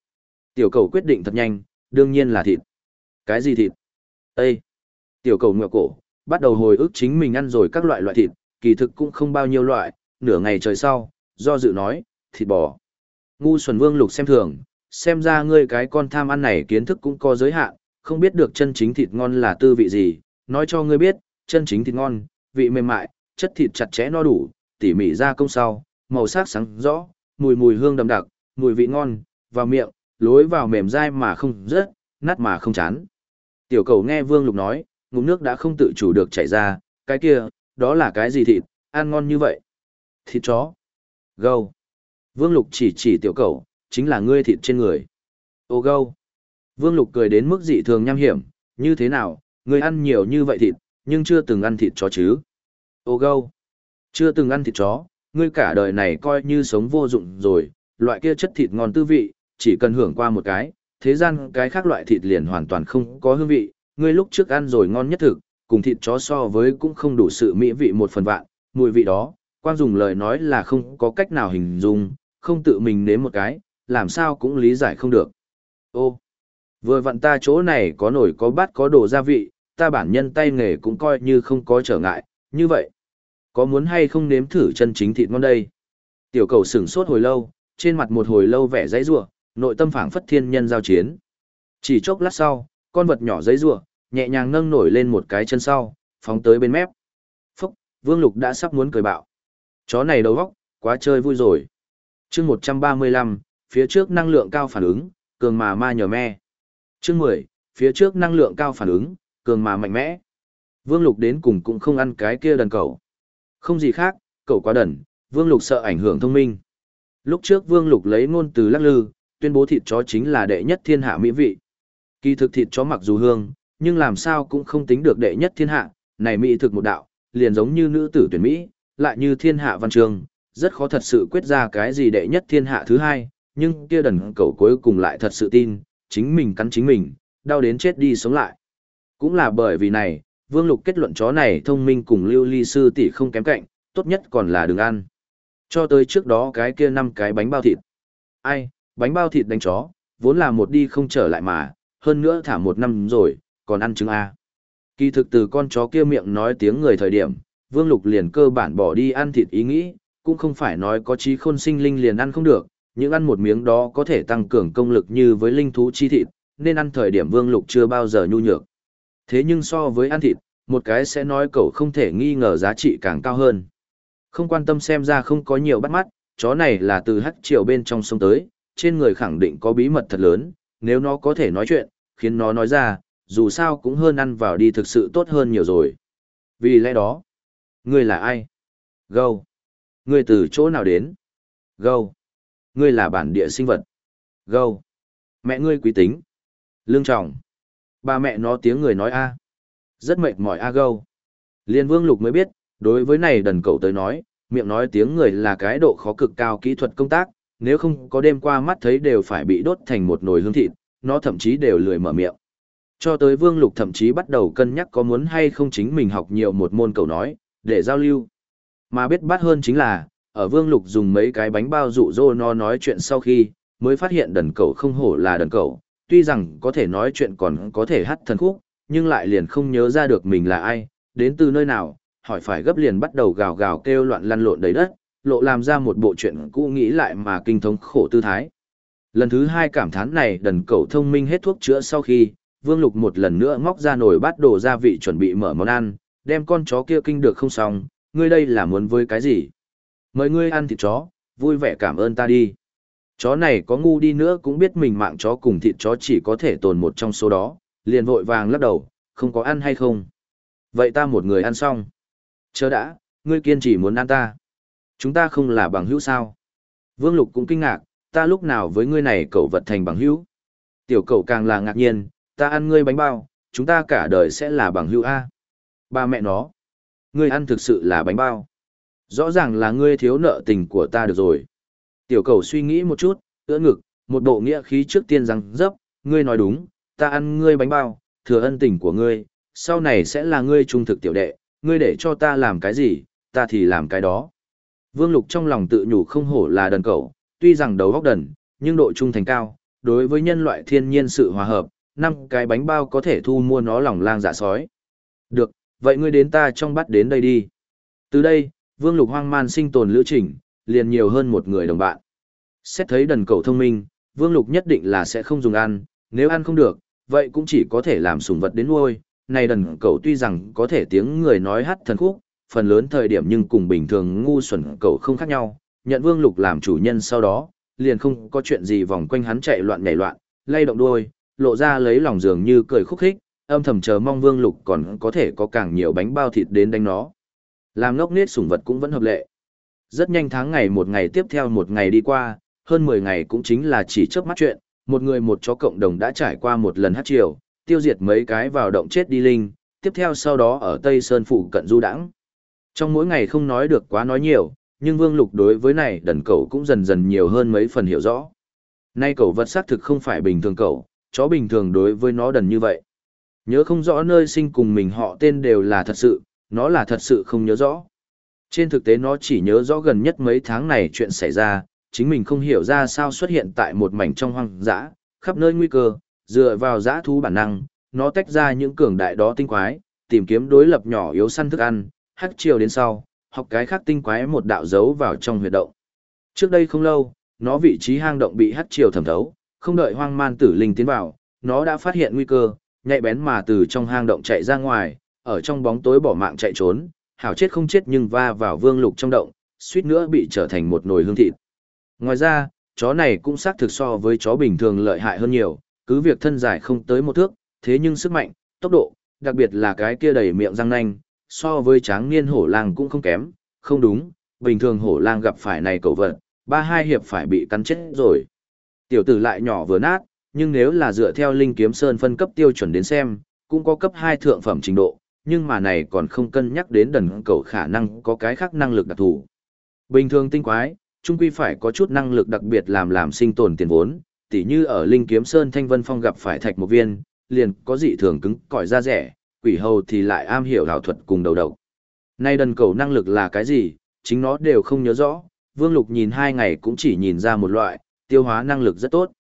Tiểu cầu quyết định thật nhanh, đương nhiên là thịt. Cái gì thịt? Ê! Tiểu cầu ngựa cổ, bắt đầu hồi ức chính mình ăn rồi các loại loại thịt, kỳ thực cũng không bao nhiêu loại, nửa ngày trời sau, do dự nói, thịt bò. Ngu xuẩn vương lục xem thường, xem ra ngươi cái con tham ăn này kiến thức cũng có giới hạn, không biết được chân chính thịt ngon là tư vị gì, nói cho ngươi biết, chân chính thịt ngon, vị mềm mại, chất thịt chặt chẽ no đủ, tỉ mỉ ra công sau, màu sắc sáng rõ, mùi mùi hương đậm đặc, mùi vị ngon, vào miệng, lối vào mềm dai mà không rớt, nát mà không chán. Tiểu cầu nghe Vương Lục nói, ngụm nước đã không tự chủ được chảy ra, cái kia, đó là cái gì thịt, ăn ngon như vậy? Thịt chó. Gâu. Vương Lục chỉ chỉ tiểu cầu, chính là ngươi thịt trên người. Ô gâu. Vương Lục cười đến mức dị thường nham hiểm, như thế nào, ngươi ăn nhiều như vậy thịt, nhưng chưa từng ăn thịt chó chứ. Ô gâu. Chưa từng ăn thịt chó, ngươi cả đời này coi như sống vô dụng rồi, loại kia chất thịt ngon tư vị, chỉ cần hưởng qua một cái, thế gian cái khác loại thịt liền hoàn toàn không có hương vị, ngươi lúc trước ăn rồi ngon nhất thực, cùng thịt chó so với cũng không đủ sự mỹ vị một phần vạn, mùi vị đó, quan dùng lời nói là không có cách nào hình dung, không tự mình nếm một cái, làm sao cũng lý giải không được. Ô, vừa vặn ta chỗ này có nổi có bát có đồ gia vị, ta bản nhân tay nghề cũng coi như không có trở ngại, như vậy. Có muốn hay không nếm thử chân chính thịt ngon đây? Tiểu cầu sửng sốt hồi lâu, trên mặt một hồi lâu vẻ dãy rủa, nội tâm phảng phất thiên nhân giao chiến. Chỉ chốc lát sau, con vật nhỏ dãy rủa, nhẹ nhàng nâng nổi lên một cái chân sau, phóng tới bên mép. Phúc, Vương Lục đã sắp muốn cười bạo. Chó này đầu vóc quá chơi vui rồi. chương 135, phía trước năng lượng cao phản ứng, cường mà ma nhờ me. chương 10, phía trước năng lượng cao phản ứng, cường mà mạnh mẽ. Vương Lục đến cùng cũng không ăn cái kia đần cầu không gì khác, cậu quá đần, Vương Lục sợ ảnh hưởng thông minh. Lúc trước Vương Lục lấy ngôn từ lắc lư, tuyên bố thịt chó chính là đệ nhất thiên hạ mỹ vị. Kỳ thực thịt chó mặc dù hương, nhưng làm sao cũng không tính được đệ nhất thiên hạ, này mỹ thực một đạo, liền giống như nữ tử tuyển Mỹ, lại như thiên hạ văn trường, rất khó thật sự quyết ra cái gì đệ nhất thiên hạ thứ hai, nhưng kia đần cậu cuối cùng lại thật sự tin, chính mình cắn chính mình, đau đến chết đi sống lại. Cũng là bởi vì này, Vương Lục kết luận chó này thông minh cùng lưu ly sư tỷ không kém cạnh, tốt nhất còn là đừng ăn. Cho tới trước đó cái kia năm cái bánh bao thịt. Ai, bánh bao thịt đánh chó, vốn là một đi không trở lại mà, hơn nữa thả một năm rồi, còn ăn trứng A. Kỳ thực từ con chó kia miệng nói tiếng người thời điểm, Vương Lục liền cơ bản bỏ đi ăn thịt ý nghĩ, cũng không phải nói có trí khôn sinh linh liền ăn không được, nhưng ăn một miếng đó có thể tăng cường công lực như với linh thú chi thịt, nên ăn thời điểm Vương Lục chưa bao giờ nhu nhược. Thế nhưng so với ăn thịt, một cái sẽ nói cậu không thể nghi ngờ giá trị càng cao hơn. Không quan tâm xem ra không có nhiều bắt mắt, chó này là từ hắc triều bên trong sông tới, trên người khẳng định có bí mật thật lớn, nếu nó có thể nói chuyện, khiến nó nói ra, dù sao cũng hơn ăn vào đi thực sự tốt hơn nhiều rồi. Vì lẽ đó, ngươi là ai? Gâu. Ngươi từ chỗ nào đến? Gâu. Ngươi là bản địa sinh vật. Gâu. Mẹ ngươi quý tính. Lương trọng. Ba mẹ nó tiếng người nói a. Rất mệt mỏi a gâu. Liên vương lục mới biết, đối với này đần cậu tới nói, miệng nói tiếng người là cái độ khó cực cao kỹ thuật công tác, nếu không có đêm qua mắt thấy đều phải bị đốt thành một nồi hương thịt, nó thậm chí đều lười mở miệng. Cho tới Vương Lục thậm chí bắt đầu cân nhắc có muốn hay không chính mình học nhiều một môn cầu nói, để giao lưu. Mà biết bắt hơn chính là, ở Vương Lục dùng mấy cái bánh bao dụ dỗ nó nói chuyện sau khi, mới phát hiện đần cầu không hổ là đần cầu, tuy rằng có thể nói chuyện còn có thể hát thần khúc, nhưng lại liền không nhớ ra được mình là ai, đến từ nơi nào, hỏi phải gấp liền bắt đầu gào gào kêu loạn lăn lộn đầy đất, lộ làm ra một bộ chuyện cũ nghĩ lại mà kinh thống khổ tư thái. Lần thứ hai cảm thán này đần cầu thông minh hết thuốc chữa sau khi, Vương Lục một lần nữa móc ra nồi bát đồ gia vị chuẩn bị mở món ăn, đem con chó kia kinh được không xong, ngươi đây là muốn với cái gì? Mời ngươi ăn thịt chó, vui vẻ cảm ơn ta đi. Chó này có ngu đi nữa cũng biết mình mạng chó cùng thịt chó chỉ có thể tồn một trong số đó, liền vội vàng lắc đầu, không có ăn hay không? Vậy ta một người ăn xong. Chớ đã, ngươi kiên trì muốn ăn ta. Chúng ta không là bằng hữu sao? Vương Lục cũng kinh ngạc, ta lúc nào với ngươi này cậu vật thành bằng hữu? Tiểu cậu càng là ngạc nhiên, ta ăn ngươi bánh bao, chúng ta cả đời sẽ là bằng hữu A. Ba mẹ nó. Ngươi ăn thực sự là bánh bao. Rõ ràng là ngươi thiếu nợ tình của ta được rồi. Tiểu cầu suy nghĩ một chút, ưỡn ngực, một bộ nghĩa khí trước tiên rằng dấp, ngươi nói đúng, ta ăn ngươi bánh bao, thừa ân tình của ngươi, sau này sẽ là ngươi trung thực tiểu đệ, ngươi để cho ta làm cái gì, ta thì làm cái đó. Vương Lục trong lòng tự nhủ không hổ là đần cầu, tuy rằng đầu góc đần, nhưng độ trung thành cao, đối với nhân loại thiên nhiên sự hòa hợp, năm cái bánh bao có thể thu mua nó lòng lang dạ sói. Được, vậy ngươi đến ta trong bắt đến đây đi. Từ đây, Vương Lục hoang man sinh tồn lữ trình, liền nhiều hơn một người đồng bạn. Xét thấy đần cầu thông minh, Vương Lục nhất định là sẽ không dùng ăn, nếu ăn không được, vậy cũng chỉ có thể làm sủng vật đến nuôi. Này đần cầu tuy rằng có thể tiếng người nói hát thần khúc, phần lớn thời điểm nhưng cùng bình thường ngu xuẩn cầu không khác nhau. Nhận Vương Lục làm chủ nhân sau đó, liền không có chuyện gì vòng quanh hắn chạy loạn nhảy loạn, lay động đuôi, lộ ra lấy lòng dường như cười khúc khích, âm thầm chờ mong Vương Lục còn có thể có càng nhiều bánh bao thịt đến đánh nó. Làm ngốc nết sủng vật cũng vẫn hợp lệ. Rất nhanh tháng ngày một ngày tiếp theo một ngày đi qua, hơn 10 ngày cũng chính là chỉ trước mắt chuyện, một người một chó cộng đồng đã trải qua một lần hát chiều, tiêu diệt mấy cái vào động chết đi linh, tiếp theo sau đó ở Tây Sơn Phủ cận du đãng. Trong mỗi ngày không nói được quá nói nhiều, nhưng Vương Lục đối với này đần cẩu cũng dần dần nhiều hơn mấy phần hiểu rõ. Nay cẩu vật xác thực không phải bình thường cẩu, chó bình thường đối với nó đần như vậy. Nhớ không rõ nơi sinh cùng mình họ tên đều là thật sự, nó là thật sự không nhớ rõ. Trên thực tế nó chỉ nhớ rõ gần nhất mấy tháng này chuyện xảy ra, chính mình không hiểu ra sao xuất hiện tại một mảnh trong hoang dã, khắp nơi nguy cơ, dựa vào dã thú bản năng, nó tách ra những cường đại đó tinh quái, tìm kiếm đối lập nhỏ yếu săn thức ăn, hắc chiều đến sau, học cái khác tinh quái một đạo dấu vào trong huyệt động. Trước đây không lâu, nó vị trí hang động bị hắc chiều thẩm thấu, không đợi hoang man tử linh tiến vào, nó đã phát hiện nguy cơ, nhạy bén mà từ trong hang động chạy ra ngoài, ở trong bóng tối bỏ mạng chạy trốn, hảo chết không chết nhưng va vào vương lục trong động, suýt nữa bị trở thành một nồi hương thịt. Ngoài ra, chó này cũng xác thực so với chó bình thường lợi hại hơn nhiều, cứ việc thân dài không tới một thước, thế nhưng sức mạnh, tốc độ, đặc biệt là cái kia đầy miệng răng nanh, so với tráng niên hổ lang cũng không kém, không đúng, bình thường hổ lang gặp phải này cầu vật, ba hai hiệp phải bị cắn chết rồi. Tiểu tử lại nhỏ vừa nát, nhưng nếu là dựa theo linh kiếm sơn phân cấp tiêu chuẩn đến xem, cũng có cấp 2 thượng phẩm trình độ, nhưng mà này còn không cân nhắc đến đần cầu khả năng có cái khác năng lực đặc thù. Bình thường tinh quái, trung quy phải có chút năng lực đặc biệt làm làm sinh tồn tiền vốn, tỉ như ở linh kiếm sơn thanh vân phong gặp phải thạch một viên, liền có dị thường cứng cỏi da rẻ, quỷ hầu thì lại am hiểu đạo thuật cùng đầu đầu. Nay đần cầu năng lực là cái gì, chính nó đều không nhớ rõ, Vương Lục nhìn hai ngày cũng chỉ nhìn ra một loại, tiêu hóa năng lực rất tốt.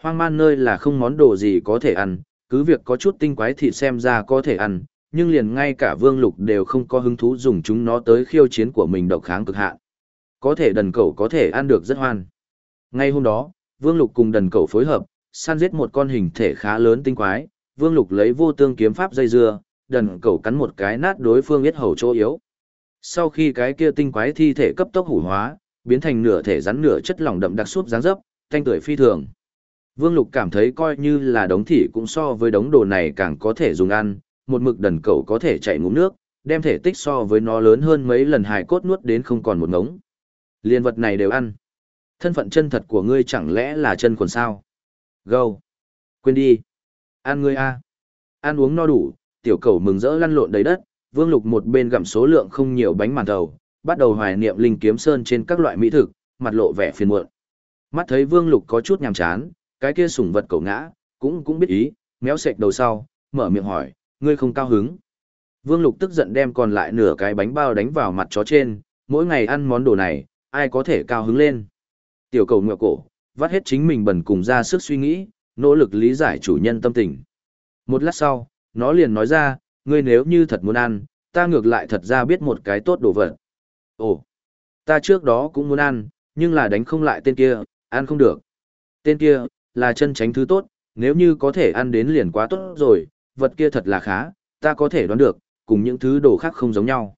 Hoang man nơi là không món đồ gì có thể ăn, cứ việc có chút tinh quái thịt xem ra có thể ăn, nhưng liền ngay cả Vương Lục đều không có hứng thú dùng chúng nó tới khiêu chiến của mình độc kháng cực hạn. Có thể đần cẩu có thể ăn được rất hoan. Ngay hôm đó, Vương Lục cùng đần cẩu phối hợp, săn giết một con hình thể khá lớn tinh quái, Vương Lục lấy vô tương kiếm pháp dây dưa, đần cẩu cắn một cái nát đối phương biết hầu chỗ yếu. Sau khi cái kia tinh quái thi thể cấp tốc hủ hóa, biến thành nửa thể rắn nửa chất lỏng đậm đặc súp dáng dấp, thanh tuổi phi thường. Vương Lục cảm thấy coi như là đống thỉ cũng so với đống đồ này càng có thể dùng ăn, một mực đần cẩu có thể chạy ngụm nước, đem thể tích so với nó lớn hơn mấy lần hài cốt nuốt đến không còn một ngống. Liên vật này đều ăn. Thân phận chân thật của ngươi chẳng lẽ là chân quần sao? Gâu. Quên đi. Ăn ngươi a. Ăn uống no đủ, tiểu cẩu mừng rỡ lăn lộn đầy đất, Vương Lục một bên gặm số lượng không nhiều bánh màn thầu, bắt đầu hoài niệm linh kiếm sơn trên các loại mỹ thực, mặt lộ vẻ phiền muộn. Mắt thấy Vương Lục có chút nhàm chán, cái kia sủng vật cậu ngã, cũng cũng biết ý, méo sệch đầu sau, mở miệng hỏi, ngươi không cao hứng. Vương Lục tức giận đem còn lại nửa cái bánh bao đánh vào mặt chó trên, mỗi ngày ăn món đồ này, ai có thể cao hứng lên. Tiểu cầu ngựa cổ, vắt hết chính mình bẩn cùng ra sức suy nghĩ, nỗ lực lý giải chủ nhân tâm tình. Một lát sau, nó liền nói ra, ngươi nếu như thật muốn ăn, ta ngược lại thật ra biết một cái tốt đồ vật. Ồ, ta trước đó cũng muốn ăn, nhưng là đánh không lại tên kia, ăn không được. Tên kia, là chân tránh thứ tốt, nếu như có thể ăn đến liền quá tốt rồi, vật kia thật là khá, ta có thể đoán được, cùng những thứ đồ khác không giống nhau.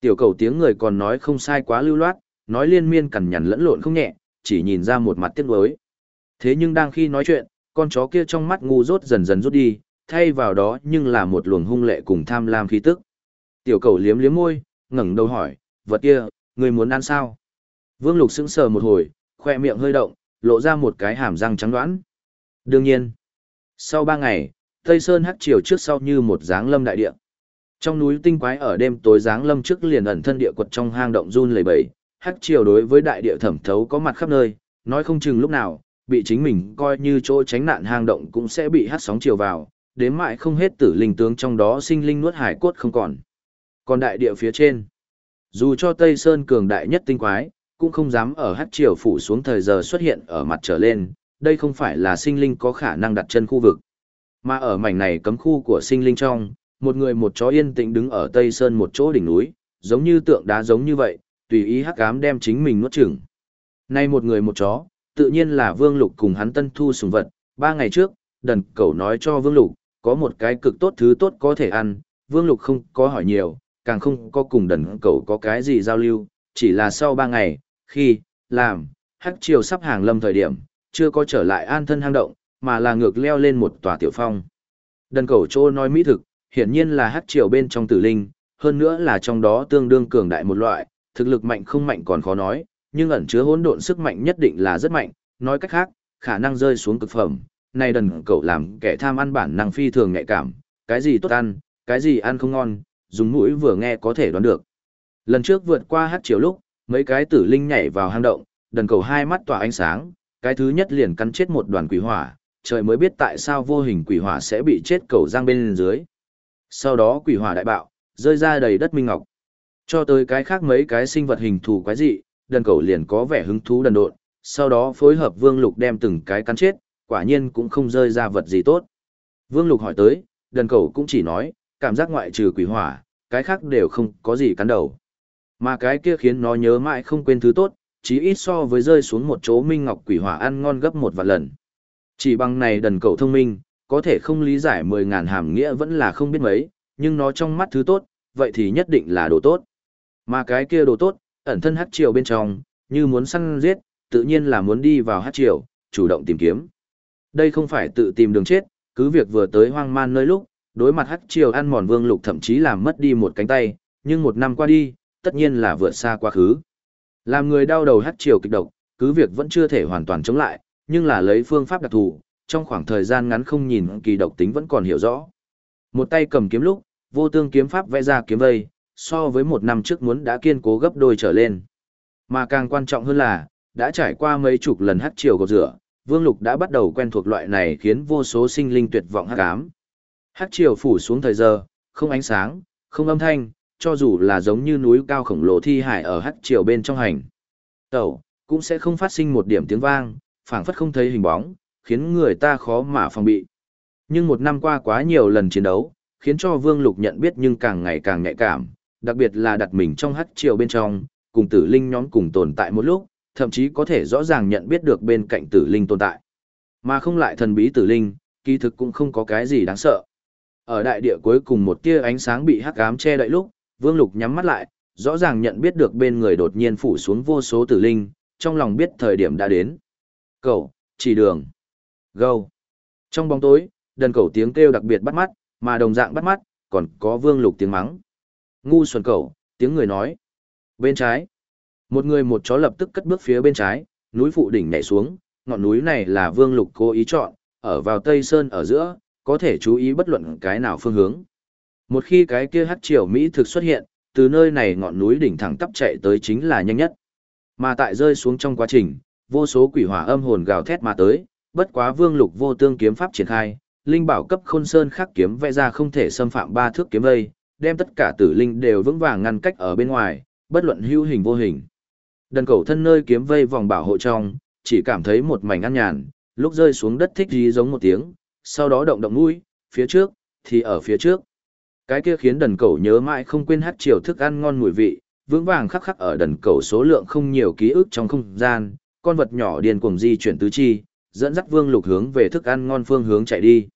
Tiểu cầu tiếng người còn nói không sai quá lưu loát, nói liên miên cằn nhằn lẫn lộn không nhẹ, chỉ nhìn ra một mặt tiếc nuối. Thế nhưng đang khi nói chuyện, con chó kia trong mắt ngu rốt dần dần rút đi, thay vào đó nhưng là một luồng hung lệ cùng tham lam khí tức. Tiểu cầu liếm liếm môi, ngẩng đầu hỏi, vật kia, người muốn ăn sao? Vương Lục sững sờ một hồi, khoe miệng hơi động, lộ ra một cái hàm răng trắng đoán. Đương nhiên, sau ba ngày, Tây Sơn hắc chiều trước sau như một dáng lâm đại địa. Trong núi tinh quái ở đêm tối dáng lâm trước liền ẩn thân địa quật trong hang động run lẩy bẩy, hắc chiều đối với đại địa thẩm thấu có mặt khắp nơi, nói không chừng lúc nào, bị chính mình coi như chỗ tránh nạn hang động cũng sẽ bị hắc sóng chiều vào, đến mãi không hết tử linh tướng trong đó sinh linh nuốt hải cốt không còn. Còn đại địa phía trên, dù cho Tây Sơn cường đại nhất tinh quái, cũng không dám ở hắc chiều phủ xuống thời giờ xuất hiện ở mặt trở lên, đây không phải là sinh linh có khả năng đặt chân khu vực. Mà ở mảnh này cấm khu của sinh linh trong, một người một chó yên tĩnh đứng ở Tây Sơn một chỗ đỉnh núi, giống như tượng đá giống như vậy, tùy ý hắc ám đem chính mình nuốt chửng. Nay một người một chó, tự nhiên là Vương Lục cùng hắn tân thu sùng vật, ba ngày trước, đần cẩu nói cho Vương Lục, có một cái cực tốt thứ tốt có thể ăn, Vương Lục không có hỏi nhiều, càng không có cùng đần cẩu có cái gì giao lưu, chỉ là sau ba ngày, khi, làm, hắc chiều sắp hàng lâm thời điểm, chưa có trở lại an thân hang động, mà là ngược leo lên một tòa tiểu phong. Đần cầu trô nói mỹ thực, hiển nhiên là hắc triều bên trong tử linh, hơn nữa là trong đó tương đương cường đại một loại, thực lực mạnh không mạnh còn khó nói, nhưng ẩn chứa hỗn độn sức mạnh nhất định là rất mạnh, nói cách khác, khả năng rơi xuống cực phẩm. Này đần cậu làm kẻ tham ăn bản năng phi thường nhạy cảm, cái gì tốt ăn, cái gì ăn không ngon, dùng mũi vừa nghe có thể đoán được. Lần trước vượt qua hát chiều lúc, Mấy cái tử linh nhảy vào hang động, đần cầu hai mắt tỏa ánh sáng, cái thứ nhất liền cắn chết một đoàn quỷ hỏa, trời mới biết tại sao vô hình quỷ hỏa sẽ bị chết cầu giang bên dưới. Sau đó quỷ hỏa đại bạo, rơi ra đầy đất minh ngọc. Cho tới cái khác mấy cái sinh vật hình thù quái dị, đần cầu liền có vẻ hứng thú đần độn, sau đó phối hợp Vương Lục đem từng cái cắn chết, quả nhiên cũng không rơi ra vật gì tốt. Vương Lục hỏi tới, đần cầu cũng chỉ nói, cảm giác ngoại trừ quỷ hỏa, cái khác đều không có gì cắn đầu. Mà cái kia khiến nó nhớ mãi không quên thứ tốt, chí ít so với rơi xuống một chỗ minh ngọc quỷ hỏa ăn ngon gấp một vạn lần. Chỉ bằng này đần cầu thông minh, có thể không lý giải 10.000 hàm nghĩa vẫn là không biết mấy, nhưng nó trong mắt thứ tốt, vậy thì nhất định là đồ tốt. Mà cái kia đồ tốt, ẩn thân hát triều bên trong, như muốn săn giết, tự nhiên là muốn đi vào hát triều, chủ động tìm kiếm. Đây không phải tự tìm đường chết, cứ việc vừa tới hoang man nơi lúc, đối mặt hát triều ăn mòn vương lục thậm chí làm mất đi một cánh tay, nhưng một năm qua đi, tất nhiên là vượt xa quá khứ. Làm người đau đầu hát triều kịch độc, cứ việc vẫn chưa thể hoàn toàn chống lại, nhưng là lấy phương pháp đặc thù, trong khoảng thời gian ngắn không nhìn kỳ độc tính vẫn còn hiểu rõ. Một tay cầm kiếm lúc, vô tương kiếm pháp vẽ ra kiếm vây, so với một năm trước muốn đã kiên cố gấp đôi trở lên. Mà càng quan trọng hơn là, đã trải qua mấy chục lần hắc triều gột rửa, Vương Lục đã bắt đầu quen thuộc loại này khiến vô số sinh linh tuyệt vọng hắc ám. Hắc triều phủ xuống thời giờ, không ánh sáng, không âm thanh, cho dù là giống như núi cao khổng lồ thi hải ở hắc triều bên trong hành. Tẩu, cũng sẽ không phát sinh một điểm tiếng vang, phảng phất không thấy hình bóng, khiến người ta khó mà phòng bị. Nhưng một năm qua quá nhiều lần chiến đấu, khiến cho Vương Lục nhận biết nhưng càng ngày càng nhạy cảm, đặc biệt là đặt mình trong hắc triều bên trong, cùng tử linh nhóm cùng tồn tại một lúc, thậm chí có thể rõ ràng nhận biết được bên cạnh tử linh tồn tại. Mà không lại thần bí tử linh, kỳ thực cũng không có cái gì đáng sợ. Ở đại địa cuối cùng một tia ánh sáng bị hắc ám che đậy lúc, Vương Lục nhắm mắt lại, rõ ràng nhận biết được bên người đột nhiên phủ xuống vô số tử linh, trong lòng biết thời điểm đã đến. Cậu, chỉ đường. Gâu. Trong bóng tối, đần cậu tiếng kêu đặc biệt bắt mắt, mà đồng dạng bắt mắt, còn có Vương Lục tiếng mắng. Ngu xuẩn cậu, tiếng người nói. Bên trái. Một người một chó lập tức cất bước phía bên trái, núi phụ đỉnh nhảy xuống, ngọn núi này là Vương Lục cố ý chọn, ở vào Tây Sơn ở giữa, có thể chú ý bất luận cái nào phương hướng. Một khi cái kia hắc triều Mỹ thực xuất hiện, từ nơi này ngọn núi đỉnh thẳng tắp chạy tới chính là nhanh nhất. Mà tại rơi xuống trong quá trình, vô số quỷ hỏa âm hồn gào thét mà tới, bất quá Vương Lục vô tương kiếm pháp triển khai, linh bảo cấp khôn sơn khắc kiếm vẽ ra không thể xâm phạm ba thước kiếm vây, đem tất cả tử linh đều vững vàng ngăn cách ở bên ngoài, bất luận hữu hình vô hình. Đần cầu thân nơi kiếm vây vòng bảo hộ trong, chỉ cảm thấy một mảnh an nhàn, lúc rơi xuống đất thích dí giống một tiếng, sau đó động động mũi, phía trước, thì ở phía trước. Cái kia khiến đần cầu nhớ mãi không quên hát chiều thức ăn ngon mùi vị, vững vàng khắc khắc ở đần cầu số lượng không nhiều ký ức trong không gian, con vật nhỏ điên cuồng di chuyển tứ chi, dẫn dắt vương lục hướng về thức ăn ngon phương hướng chạy đi.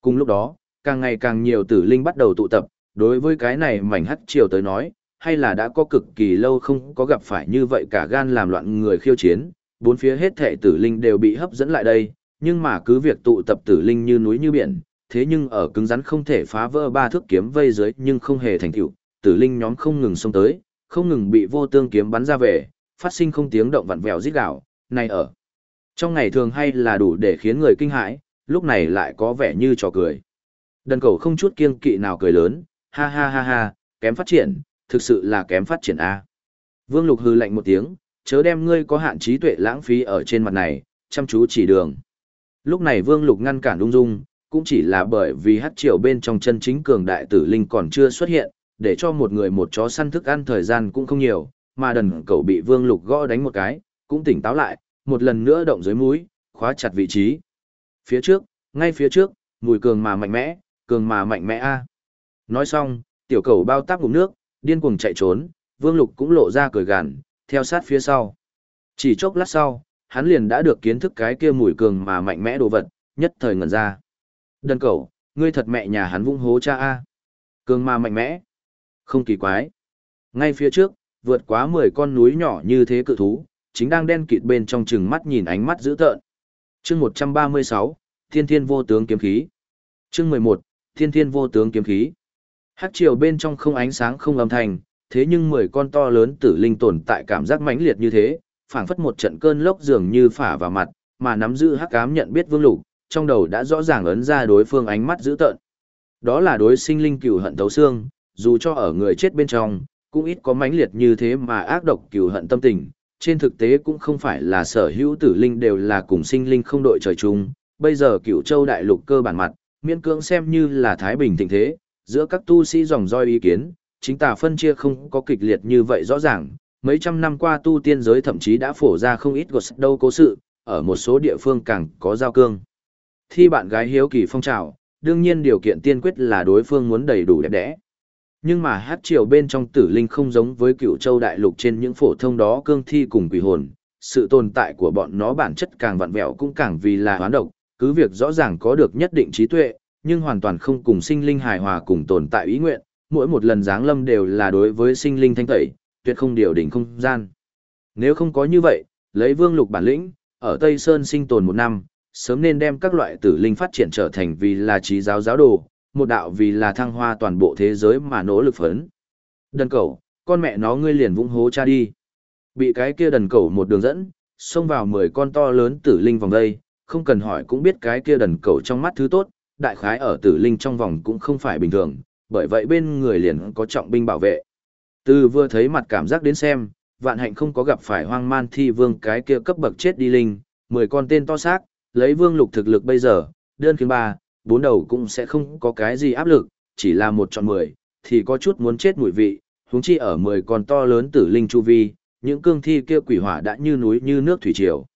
Cùng lúc đó, càng ngày càng nhiều tử linh bắt đầu tụ tập, đối với cái này mảnh hắc triều tới nói, hay là đã có cực kỳ lâu không có gặp phải như vậy cả gan làm loạn người khiêu chiến, bốn phía hết thảy tử linh đều bị hấp dẫn lại đây, nhưng mà cứ việc tụ tập tử linh như núi như biển, thế nhưng ở cứng rắn không thể phá vỡ ba thước kiếm vây dưới nhưng không hề thành tựu, tử linh nhóm không ngừng xông tới, không ngừng bị vô tương kiếm bắn ra về, phát sinh không tiếng động vặn vẹo rít gào, này ở trong ngày thường hay là đủ để khiến người kinh hãi, lúc này lại có vẻ như trò cười. Đần cầu không chút kiêng kỵ nào cười lớn, ha ha ha ha, kém phát triển, thực sự là kém phát triển A. Vương Lục hư lạnh một tiếng, chớ đem ngươi có hạn trí tuệ lãng phí ở trên mặt này, chăm chú chỉ đường. Lúc này Vương Lục ngăn cản ung dung, cũng chỉ là bởi vì hát triều bên trong chân chính cường đại tử linh còn chưa xuất hiện, để cho một người một chó săn thức ăn thời gian cũng không nhiều, mà đần cầu bị Vương Lục gõ đánh một cái, cũng tỉnh táo lại, một lần nữa động dưới mũi, khóa chặt vị trí. Phía trước, ngay phía trước, mùi cường mà mạnh mẽ, cường mà mạnh mẽ a. Nói xong, tiểu cầu bao táp ngụm nước, điên cuồng chạy trốn, Vương Lục cũng lộ ra cười gằn, theo sát phía sau. Chỉ chốc lát sau, hắn liền đã được kiến thức cái kia mùi cường mà mạnh mẽ đồ vật, nhất thời ngẩn ra. Đần cầu, ngươi thật mẹ nhà hắn vung hố cha a. Cường mà mạnh mẽ. Không kỳ quái. Ngay phía trước, vượt quá 10 con núi nhỏ như thế cự thú, chính đang đen kịt bên trong chừng mắt nhìn ánh mắt dữ tợn. Chương 136, Thiên Thiên vô tướng kiếm khí. Chương 11, Thiên Thiên vô tướng kiếm khí. Hắc triều bên trong không ánh sáng không âm thanh, thế nhưng mười con to lớn tử linh tồn tại cảm giác mãnh liệt như thế, phảng phất một trận cơn lốc dường như phả vào mặt, mà nắm giữ hắc ám nhận biết vương lục, trong đầu đã rõ ràng ấn ra đối phương ánh mắt dữ tợn. Đó là đối sinh linh cừu hận thấu xương, dù cho ở người chết bên trong, cũng ít có mãnh liệt như thế mà ác độc cừu hận tâm tình, trên thực tế cũng không phải là sở hữu tử linh đều là cùng sinh linh không đội trời chung, bây giờ cửu châu đại lục cơ bản mặt, miễn cưỡng xem như là thái bình tình thế, giữa các tu sĩ dòng roi ý kiến, chính tà phân chia không có kịch liệt như vậy rõ ràng, mấy trăm năm qua tu tiên giới thậm chí đã phổ ra không ít gột đâu cố sự, ở một số địa phương càng có giao cương. Thi bạn gái hiếu kỳ phong trào, đương nhiên điều kiện tiên quyết là đối phương muốn đầy đủ đẹp đẽ. Nhưng mà hát triều bên trong tử linh không giống với cựu châu đại lục trên những phổ thông đó cương thi cùng quỷ hồn, sự tồn tại của bọn nó bản chất càng vặn vẹo cũng càng vì là hoán độc, cứ việc rõ ràng có được nhất định trí tuệ, nhưng hoàn toàn không cùng sinh linh hài hòa cùng tồn tại ý nguyện, mỗi một lần giáng lâm đều là đối với sinh linh thanh tẩy, tuyệt không điều đỉnh không gian. Nếu không có như vậy, lấy vương lục bản lĩnh, ở Tây Sơn sinh tồn một năm, sớm nên đem các loại tử linh phát triển trở thành vì là trí giáo giáo đồ, một đạo vì là thăng hoa toàn bộ thế giới mà nỗ lực phấn. Đần cầu, con mẹ nó ngươi liền vũng hố cha đi. Bị cái kia đần cầu một đường dẫn, xông vào 10 con to lớn tử linh vòng đây, không cần hỏi cũng biết cái kia đần cầu trong mắt thứ tốt, đại khái ở tử linh trong vòng cũng không phải bình thường, bởi vậy bên người liền có trọng binh bảo vệ. Từ vừa thấy mặt cảm giác đến xem, vạn hạnh không có gặp phải hoang man thi vương cái kia cấp bậc chết đi linh, 10 con tên to xác, lấy vương lục thực lực bây giờ, đơn khiến ba, bốn đầu cũng sẽ không có cái gì áp lực, chỉ là một chọn mười, thì có chút muốn chết mùi vị, huống chi ở mười con to lớn tử linh chu vi, những cương thi kia quỷ hỏa đã như núi như nước thủy triều.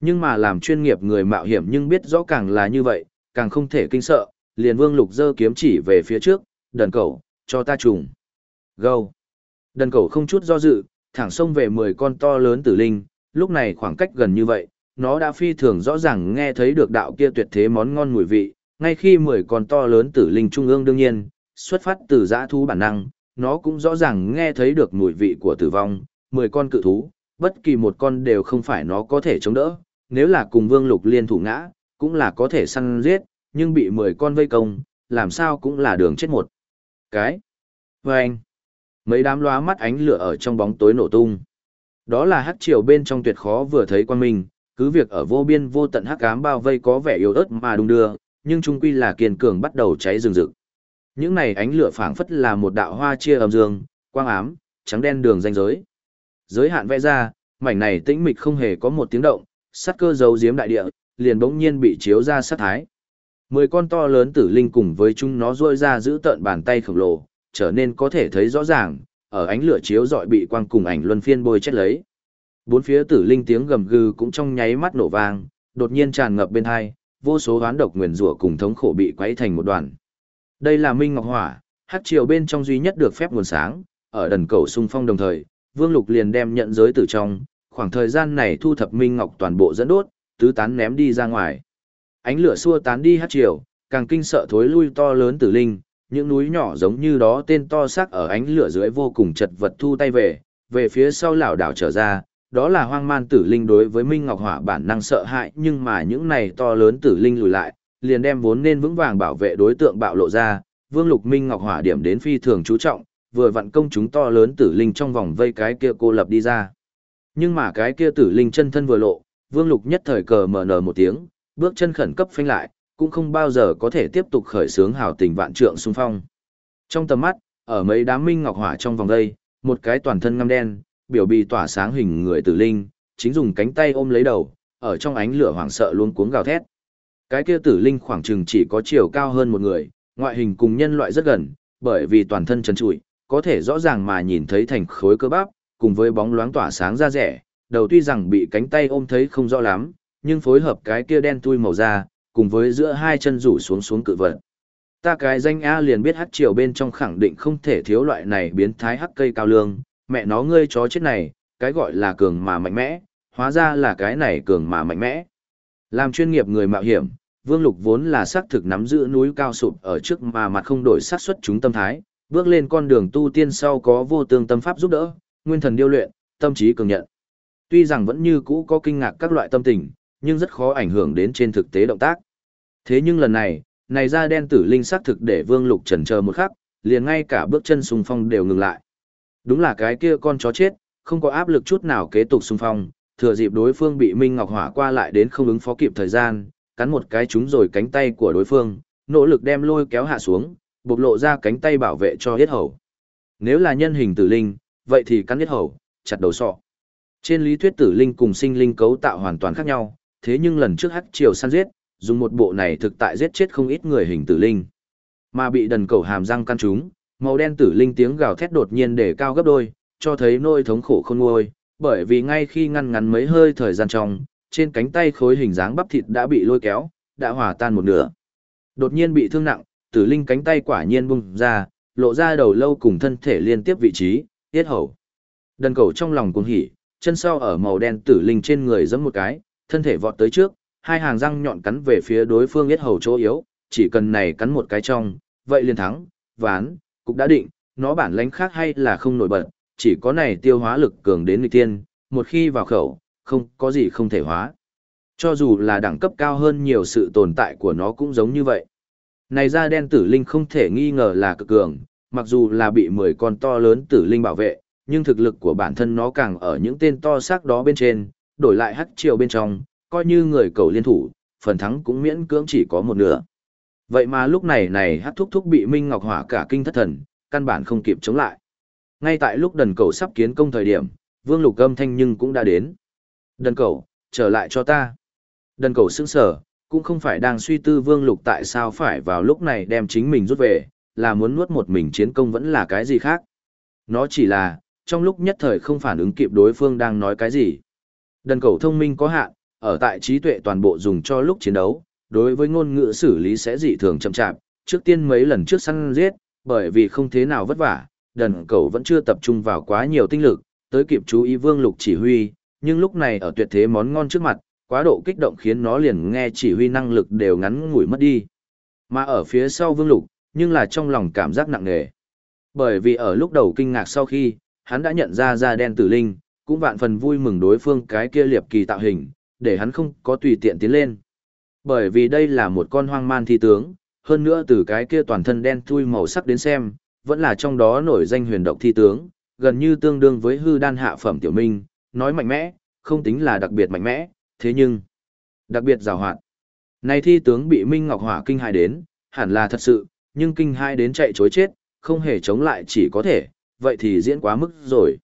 Nhưng mà làm chuyên nghiệp người mạo hiểm nhưng biết rõ càng là như vậy, càng không thể kinh sợ, liền vương lục dơ kiếm chỉ về phía trước, đần cầu, cho ta trùng. Gâu. Đần cầu không chút do dự, thẳng xông về 10 con to lớn tử linh, lúc này khoảng cách gần như vậy, nó đã phi thường rõ ràng nghe thấy được đạo kia tuyệt thế món ngon mùi vị, ngay khi 10 con to lớn tử linh trung ương đương nhiên, xuất phát từ dã thú bản năng, nó cũng rõ ràng nghe thấy được mùi vị của tử vong, 10 con cự thú, bất kỳ một con đều không phải nó có thể chống đỡ, nếu là cùng vương lục liên thủ ngã, cũng là có thể săn giết, nhưng bị 10 con vây công, làm sao cũng là đường chết một. Cái. Và anh. Mấy đám lóa mắt ánh lửa ở trong bóng tối nổ tung. Đó là hắc triều bên trong tuyệt khó vừa thấy quan mình, cứ việc ở vô biên vô tận hắc ám bao vây có vẻ yếu ớt mà đung đưa, nhưng trung quy là kiên cường bắt đầu cháy rừng rực. Những này ánh lửa phảng phất là một đạo hoa chia âm dương, quang ám, trắng đen đường ranh giới. Giới hạn vẽ ra, mảnh này tĩnh mịch không hề có một tiếng động, sát cơ giấu giếm đại địa, liền bỗng nhiên bị chiếu ra sát thái. Mười con to lớn tử linh cùng với chúng nó rôi ra giữ tận bàn tay khổng lồ, trở nên có thể thấy rõ ràng, ở ánh lửa chiếu dọi bị quang cùng ảnh luân phiên bôi chết lấy. Bốn phía tử linh tiếng gầm gừ cũng trong nháy mắt nổ vang, đột nhiên tràn ngập bên hai, vô số hoán độc nguyền rủa cùng thống khổ bị quấy thành một đoàn. Đây là Minh Ngọc Hỏa, Hát triều bên trong duy nhất được phép nguồn sáng, ở đần cầu xung phong đồng thời, Vương Lục liền đem nhận giới từ trong, khoảng thời gian này thu thập Minh Ngọc toàn bộ dẫn đốt, tứ tán ném đi ra ngoài. Ánh lửa xua tán đi Hát triều, càng kinh sợ thối lui to lớn tử linh, những núi nhỏ giống như đó tên to xác ở ánh lửa dưới vô cùng chật vật thu tay về, về phía sau lảo đảo trở ra, đó là hoang man tử linh đối với Minh Ngọc Hỏa bản năng sợ hãi nhưng mà những này to lớn tử linh lùi lại, liền đem vốn nên vững vàng bảo vệ đối tượng bạo lộ ra, Vương Lục Minh Ngọc Hỏa điểm đến phi thường chú trọng, vừa vặn công chúng to lớn tử linh trong vòng vây cái kia cô lập đi ra. Nhưng mà cái kia tử linh chân thân vừa lộ, Vương Lục nhất thời cờ mở nở một tiếng, bước chân khẩn cấp phanh lại, cũng không bao giờ có thể tiếp tục khởi sướng hào tình vạn trượng xung phong. Trong tầm mắt, ở mấy đám minh ngọc hỏa trong vòng đây, một cái toàn thân ngăm đen, biểu bì tỏa sáng hình người tử linh, chính dùng cánh tay ôm lấy đầu, ở trong ánh lửa hoảng sợ luôn cuống gào thét. Cái kia tử linh khoảng chừng chỉ có chiều cao hơn một người, ngoại hình cùng nhân loại rất gần, bởi vì toàn thân trần trụi, có thể rõ ràng mà nhìn thấy thành khối cơ bắp, cùng với bóng loáng tỏa sáng ra rẻ, đầu tuy rằng bị cánh tay ôm thấy không rõ lắm, nhưng phối hợp cái kia đen tui màu da, cùng với giữa hai chân rủ xuống xuống cự vật. Ta cái danh A liền biết hắc triều bên trong khẳng định không thể thiếu loại này biến thái hắc cây cao lương, mẹ nó ngươi chó chết này, cái gọi là cường mà mạnh mẽ, hóa ra là cái này cường mà mạnh mẽ. Làm chuyên nghiệp người mạo hiểm, Vương Lục vốn là xác thực nắm giữ núi cao sụp ở trước mà mặt không đổi sát xuất chúng tâm thái, bước lên con đường tu tiên sau có vô tương tâm pháp giúp đỡ, nguyên thần điêu luyện, tâm trí cường nhận. Tuy rằng vẫn như cũ có kinh ngạc các loại tâm tình, nhưng rất khó ảnh hưởng đến trên thực tế động tác. Thế nhưng lần này, này ra đen tử linh xác thực để Vương Lục chần chờ một khắc, liền ngay cả bước chân xung phong đều ngừng lại. Đúng là cái kia con chó chết, không có áp lực chút nào kế tục xung phong, thừa dịp đối phương bị Minh Ngọc Hỏa qua lại đến không ứng phó kịp thời gian, cắn một cái trúng rồi cánh tay của đối phương, nỗ lực đem lôi kéo hạ xuống, bộc lộ ra cánh tay bảo vệ cho hết hầu. Nếu là nhân hình tử linh, vậy thì cắn huyết hầu, chặt đầu sọ. Trên lý thuyết tử linh cùng sinh linh cấu tạo hoàn toàn khác nhau, thế nhưng lần trước hắc triều săn giết, dùng một bộ này thực tại giết chết không ít người hình tử linh. Mà bị đần cầu hàm răng căn chúng màu đen tử linh tiếng gào thét đột nhiên để cao gấp đôi, cho thấy nỗi thống khổ không nguôi, bởi vì ngay khi ngăn ngắn mấy hơi thời gian trong, trên cánh tay khối hình dáng bắp thịt đã bị lôi kéo, đã hòa tan một nửa. Đột nhiên bị thương nặng, tử linh cánh tay quả nhiên bung ra, lộ ra đầu lâu cùng thân thể liên tiếp vị trí, tiết hầu. Đần cầu trong lòng cuồng hỉ, chân sau ở màu đen tử linh trên người giẫm một cái, thân thể vọt tới trước, hai hàng răng nhọn cắn về phía đối phương yết hầu chỗ yếu, chỉ cần này cắn một cái trong, vậy liền thắng, ván, cục đã định, nó bản lãnh khác hay là không nổi bật, chỉ có này tiêu hóa lực cường đến nghịch tiên, một khi vào khẩu, không có gì không thể hóa. Cho dù là đẳng cấp cao hơn nhiều sự tồn tại của nó cũng giống như vậy. Này ra đen tử linh không thể nghi ngờ là cực cường, mặc dù là bị 10 con to lớn tử linh bảo vệ, nhưng thực lực của bản thân nó càng ở những tên to xác đó bên trên, đổi lại hắc triều bên trong, coi như người cầu liên thủ, phần thắng cũng miễn cưỡng chỉ có một nửa. Vậy mà lúc này này hát thúc thúc bị Minh Ngọc Hỏa cả kinh thất thần, căn bản không kịp chống lại. Ngay tại lúc đần cầu sắp kiến công thời điểm, vương lục âm thanh nhưng cũng đã đến. Đần cầu, trở lại cho ta. Đần cầu sững sở, cũng không phải đang suy tư vương lục tại sao phải vào lúc này đem chính mình rút về, là muốn nuốt một mình chiến công vẫn là cái gì khác. Nó chỉ là, trong lúc nhất thời không phản ứng kịp đối phương đang nói cái gì. Đần cầu thông minh có hạn, ở tại trí tuệ toàn bộ dùng cho lúc chiến đấu, đối với ngôn ngữ xử lý sẽ dị thường chậm chạp, trước tiên mấy lần trước săn giết, bởi vì không thế nào vất vả, đần cầu vẫn chưa tập trung vào quá nhiều tinh lực, tới kịp chú ý vương lục chỉ huy, nhưng lúc này ở tuyệt thế món ngon trước mặt, quá độ kích động khiến nó liền nghe chỉ huy năng lực đều ngắn ngủi mất đi. Mà ở phía sau vương lục, nhưng là trong lòng cảm giác nặng nề. Bởi vì ở lúc đầu kinh ngạc sau khi, hắn đã nhận ra da đen tử linh, cũng vạn phần vui mừng đối phương cái kia liệp kỳ tạo hình, để hắn không có tùy tiện tiến lên. Bởi vì đây là một con hoang man thi tướng, hơn nữa từ cái kia toàn thân đen thui màu sắc đến xem, vẫn là trong đó nổi danh huyền độc thi tướng, gần như tương đương với hư đan hạ phẩm tiểu minh, nói mạnh mẽ, không tính là đặc biệt mạnh mẽ, thế nhưng đặc biệt rào hoạt. Này thi tướng bị Minh Ngọc Hỏa kinh hại đến, hẳn là thật sự, nhưng kinh hại đến chạy chối chết, không hề chống lại chỉ có thể, vậy thì diễn quá mức rồi.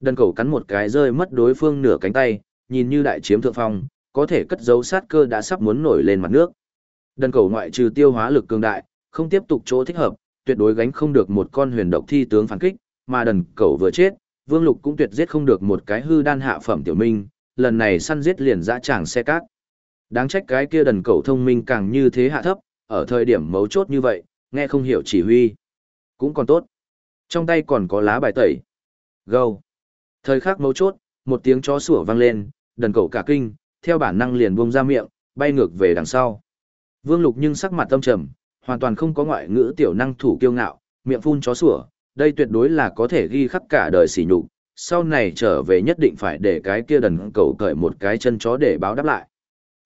Đần cầu cắn một cái rơi mất đối phương nửa cánh tay, nhìn như đại chiếm thượng phong, có thể cất giấu sát cơ đã sắp muốn nổi lên mặt nước. Đần cầu ngoại trừ tiêu hóa lực cường đại, không tiếp tục chỗ thích hợp, tuyệt đối gánh không được một con huyền độc thi tướng phản kích, mà đần cầu vừa chết, Vương Lục cũng tuyệt giết không được một cái hư đan hạ phẩm tiểu minh, lần này săn giết liền dã tràng xe cát. Đáng trách cái kia đần cầu thông minh càng như thế hạ thấp, ở thời điểm mấu chốt như vậy, nghe không hiểu chỉ huy. Cũng còn tốt. Trong tay còn có lá bài tẩy. Gâu. Thời khắc mấu chốt, một tiếng chó sủa vang lên, đần cầu cả kinh, theo bản năng liền buông ra miệng, bay ngược về đằng sau. Vương Lục nhưng sắc mặt tâm trầm, hoàn toàn không có ngoại ngữ tiểu năng thủ kiêu ngạo, miệng phun chó sủa, đây tuyệt đối là có thể ghi khắc cả đời sỉ nhục, sau này trở về nhất định phải để cái kia đần cầu cởi một cái chân chó để báo đáp lại.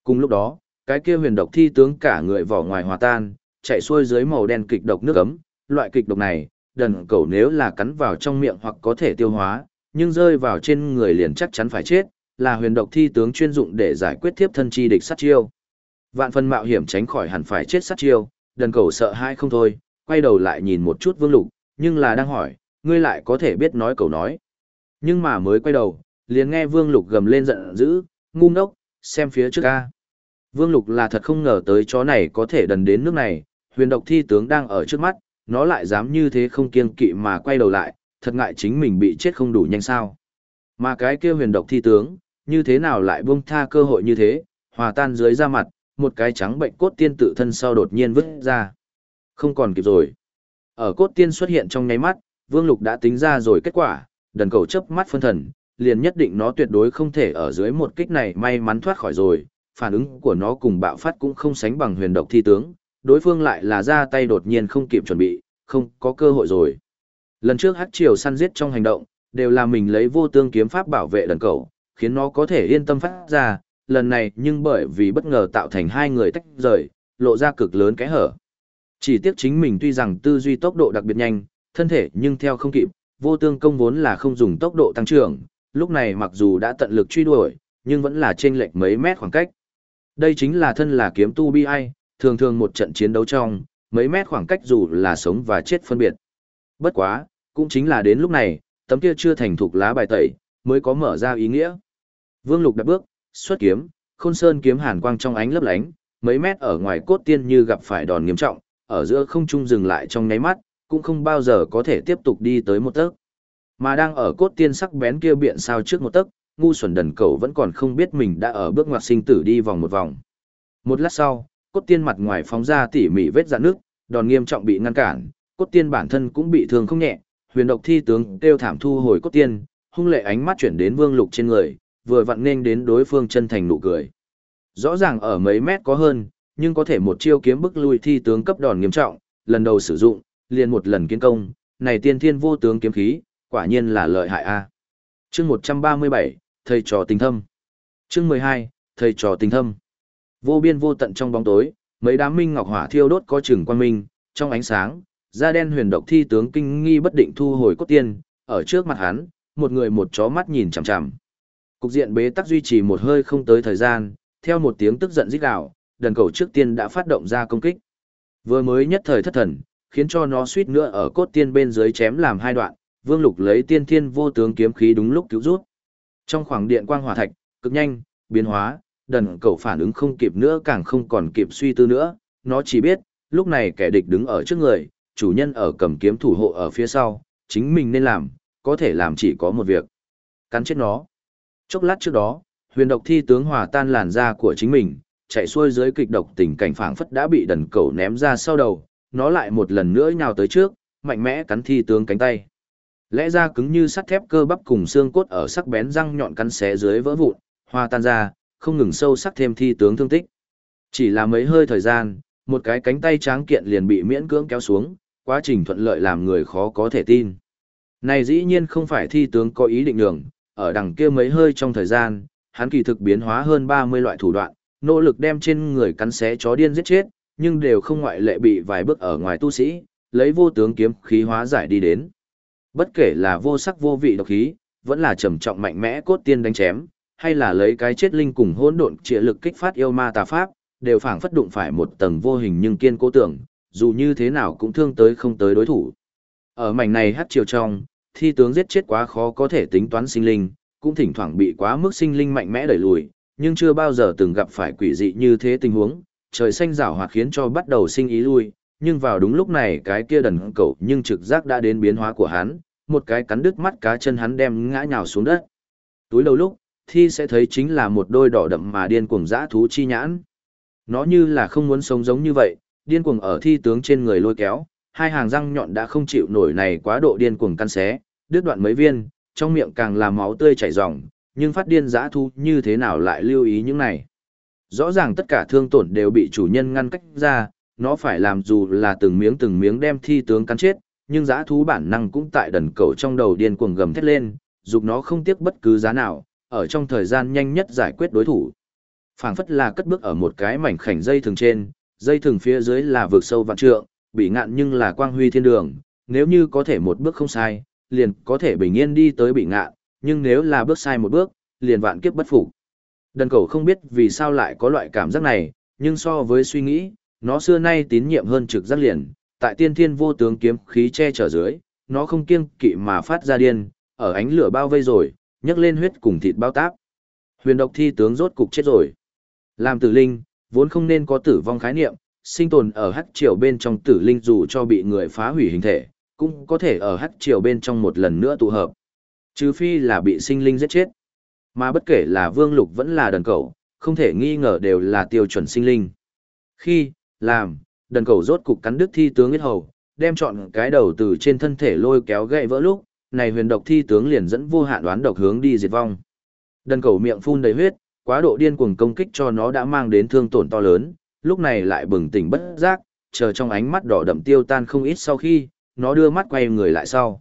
Cùng lúc đó, cái kia huyền độc thi tướng cả người vỏ ngoài hòa tan, chạy xuôi dưới màu đen kịch độc nước ấm, loại kịch độc này, đần cầu nếu là cắn vào trong miệng hoặc có thể tiêu hóa, nhưng rơi vào trên người liền chắc chắn phải chết, là huyền độc thi tướng chuyên dụng để giải quyết tiếp thân chi địch sát chiêu. Vạn phần mạo hiểm tránh khỏi hẳn phải chết sát chiêu, đần cầu sợ hai không thôi, quay đầu lại nhìn một chút vương lục, nhưng là đang hỏi, ngươi lại có thể biết nói cầu nói. Nhưng mà mới quay đầu, liền nghe vương lục gầm lên giận dữ, ngu ngốc, xem phía trước ca. Vương lục là thật không ngờ tới chó này có thể đần đến nước này, huyền độc thi tướng đang ở trước mắt, nó lại dám như thế không kiêng kỵ mà quay đầu lại, thật ngại chính mình bị chết không đủ nhanh sao. Mà cái kia huyền độc thi tướng, như thế nào lại buông tha cơ hội như thế, hòa tan dưới da mặt, một cái trắng bệnh cốt tiên tự thân sau đột nhiên vứt ra. Không còn kịp rồi. Ở cốt tiên xuất hiện trong nháy mắt, Vương Lục đã tính ra rồi kết quả, đần cầu chớp mắt phân thần, liền nhất định nó tuyệt đối không thể ở dưới một kích này may mắn thoát khỏi rồi, phản ứng của nó cùng bạo phát cũng không sánh bằng huyền độc thi tướng, đối phương lại là ra tay đột nhiên không kịp chuẩn bị, không có cơ hội rồi. Lần trước hắc triều săn giết trong hành động, đều là mình lấy vô tương kiếm pháp bảo vệ đần cầu, khiến nó có thể yên tâm phát ra, lần này nhưng bởi vì bất ngờ tạo thành hai người tách rời, lộ ra cực lớn cái hở. Chỉ tiếc chính mình tuy rằng tư duy tốc độ đặc biệt nhanh, thân thể nhưng theo không kịp, vô tương công vốn là không dùng tốc độ tăng trưởng, lúc này mặc dù đã tận lực truy đuổi, nhưng vẫn là chênh lệch mấy mét khoảng cách. Đây chính là thân là kiếm tu bi ai, thường thường một trận chiến đấu trong, mấy mét khoảng cách dù là sống và chết phân biệt. Bất quá, cũng chính là đến lúc này, tấm kia chưa thành thục lá bài tẩy, mới có mở ra ý nghĩa. Vương Lục đặt bước, xuất kiếm, khôn sơn kiếm hàn quang trong ánh lấp lánh, mấy mét ở ngoài cốt tiên như gặp phải đòn nghiêm trọng, ở giữa không trung dừng lại trong nháy mắt, cũng không bao giờ có thể tiếp tục đi tới một tấc. Mà đang ở cốt tiên sắc bén kia biện sao trước một tấc, ngu xuẩn đần cầu vẫn còn không biết mình đã ở bước ngoặt sinh tử đi vòng một vòng. Một lát sau, cốt tiên mặt ngoài phóng ra tỉ mỉ vết dạn nước, đòn nghiêm trọng bị ngăn cản, cốt tiên bản thân cũng bị thương không nhẹ, huyền độc thi tướng kêu thảm thu hồi cốt tiên, hung lệ ánh mắt chuyển đến vương lục trên người, vừa vặn nên đến đối phương chân thành nụ cười. Rõ ràng ở mấy mét có hơn, nhưng có thể một chiêu kiếm bức lui thi tướng cấp đòn nghiêm trọng, lần đầu sử dụng, liền một lần kiến công, này tiên thiên vô tướng kiếm khí, quả nhiên là lợi hại a. Chương 137, thầy trò tình thâm. Chương 12, thầy trò tình thâm. Vô biên vô tận trong bóng tối, mấy đám minh ngọc hỏa thiêu đốt có chừng quan minh, trong ánh sáng, da đen huyền độc thi tướng kinh nghi bất định thu hồi cốt tiên, ở trước mặt hắn, một người một chó mắt nhìn chằm chằm. Cục diện bế tắc duy trì một hơi không tới thời gian, theo một tiếng tức giận rít gào, đần cầu trước tiên đã phát động ra công kích. Vừa mới nhất thời thất thần, khiến cho nó suýt nữa ở cốt tiên bên dưới chém làm hai đoạn, Vương Lục lấy tiên thiên vô tướng kiếm khí đúng lúc cứu rút. Trong khoảng điện quang hỏa thạch, cực nhanh, biến hóa, đần cầu phản ứng không kịp nữa càng không còn kịp suy tư nữa, nó chỉ biết, lúc này kẻ địch đứng ở trước người, chủ nhân ở cầm kiếm thủ hộ ở phía sau, chính mình nên làm, có thể làm chỉ có một việc. Cắn chết nó. Chốc lát trước đó, huyền độc thi tướng hòa tan làn da của chính mình, chạy xuôi dưới kịch độc tình cảnh phảng phất đã bị đần cầu ném ra sau đầu, nó lại một lần nữa nhào tới trước, mạnh mẽ cắn thi tướng cánh tay. Lẽ ra cứng như sắt thép cơ bắp cùng xương cốt ở sắc bén răng nhọn cắn xé dưới vỡ vụn, hoa tan ra, không ngừng sâu sắc thêm thi tướng thương tích. Chỉ là mấy hơi thời gian, một cái cánh tay tráng kiện liền bị miễn cưỡng kéo xuống, quá trình thuận lợi làm người khó có thể tin. Này dĩ nhiên không phải thi tướng có ý định đường, ở đằng kia mấy hơi trong thời gian, hắn kỳ thực biến hóa hơn 30 loại thủ đoạn, nỗ lực đem trên người cắn xé chó điên giết chết, nhưng đều không ngoại lệ bị vài bước ở ngoài tu sĩ, lấy vô tướng kiếm khí hóa giải đi đến. Bất kể là vô sắc vô vị độc khí, vẫn là trầm trọng mạnh mẽ cốt tiên đánh chém, hay là lấy cái chết linh cùng hỗn độn trịa lực kích phát yêu ma tà pháp, đều phảng phất đụng phải một tầng vô hình nhưng kiên cố tưởng, dù như thế nào cũng thương tới không tới đối thủ. Ở mảnh này hát chiều trong, thi tướng giết chết quá khó có thể tính toán sinh linh, cũng thỉnh thoảng bị quá mức sinh linh mạnh mẽ đẩy lùi, nhưng chưa bao giờ từng gặp phải quỷ dị như thế tình huống, trời xanh rảo hoạt khiến cho bắt đầu sinh ý lui, nhưng vào đúng lúc này cái kia đần cậu nhưng trực giác đã đến biến hóa của hắn, một cái cắn đứt mắt cá chân hắn đem ngã nhào xuống đất. Túi đầu lúc, thi sẽ thấy chính là một đôi đỏ đậm mà điên cuồng dã thú chi nhãn. Nó như là không muốn sống giống như vậy, điên cuồng ở thi tướng trên người lôi kéo, hai hàng răng nhọn đã không chịu nổi này quá độ điên cuồng căn xé, đứt đoạn mấy viên, trong miệng càng là máu tươi chảy ròng, nhưng phát điên dã thú như thế nào lại lưu ý những này. Rõ ràng tất cả thương tổn đều bị chủ nhân ngăn cách ra, nó phải làm dù là từng miếng từng miếng đem thi tướng cắn chết, nhưng dã thú bản năng cũng tại đần cầu trong đầu điên cuồng gầm thét lên, dục nó không tiếc bất cứ giá nào, ở trong thời gian nhanh nhất giải quyết đối thủ. phảng phất là cất bước ở một cái mảnh khảnh dây thường trên, dây thường phía dưới là vực sâu vạn trượng, bị ngạn nhưng là quang huy thiên đường, nếu như có thể một bước không sai, liền có thể bình yên đi tới bị ngạn, nhưng nếu là bước sai một bước, liền vạn kiếp bất phục. Đần cầu không biết vì sao lại có loại cảm giác này, nhưng so với suy nghĩ, nó xưa nay tín nhiệm hơn trực giác liền, tại tiên thiên vô tướng kiếm khí che chở dưới, nó không kiêng kỵ mà phát ra điên, ở ánh lửa bao vây rồi, nhấc lên huyết cùng thịt bao táp. Huyền độc thi tướng rốt cục chết rồi. Làm tử linh, vốn không nên có tử vong khái niệm, sinh tồn ở hắc triều bên trong tử linh dù cho bị người phá hủy hình thể, cũng có thể ở hắc triều bên trong một lần nữa tụ hợp. Trừ phi là bị sinh linh giết chết. Mà bất kể là vương lục vẫn là đần cầu, không thể nghi ngờ đều là tiêu chuẩn sinh linh. Khi, làm, đần cầu rốt cục cắn đứt thi tướng huyết hầu, đem chọn cái đầu từ trên thân thể lôi kéo gậy vỡ lúc, này huyền độc thi tướng liền dẫn vô hạn đoán độc hướng đi diệt vong. Đần cầu miệng phun đầy huyết, quá độ điên cuồng công kích cho nó đã mang đến thương tổn to lớn, lúc này lại bừng tỉnh bất giác, chờ trong ánh mắt đỏ đậm tiêu tan không ít sau khi, nó đưa mắt quay người lại sau.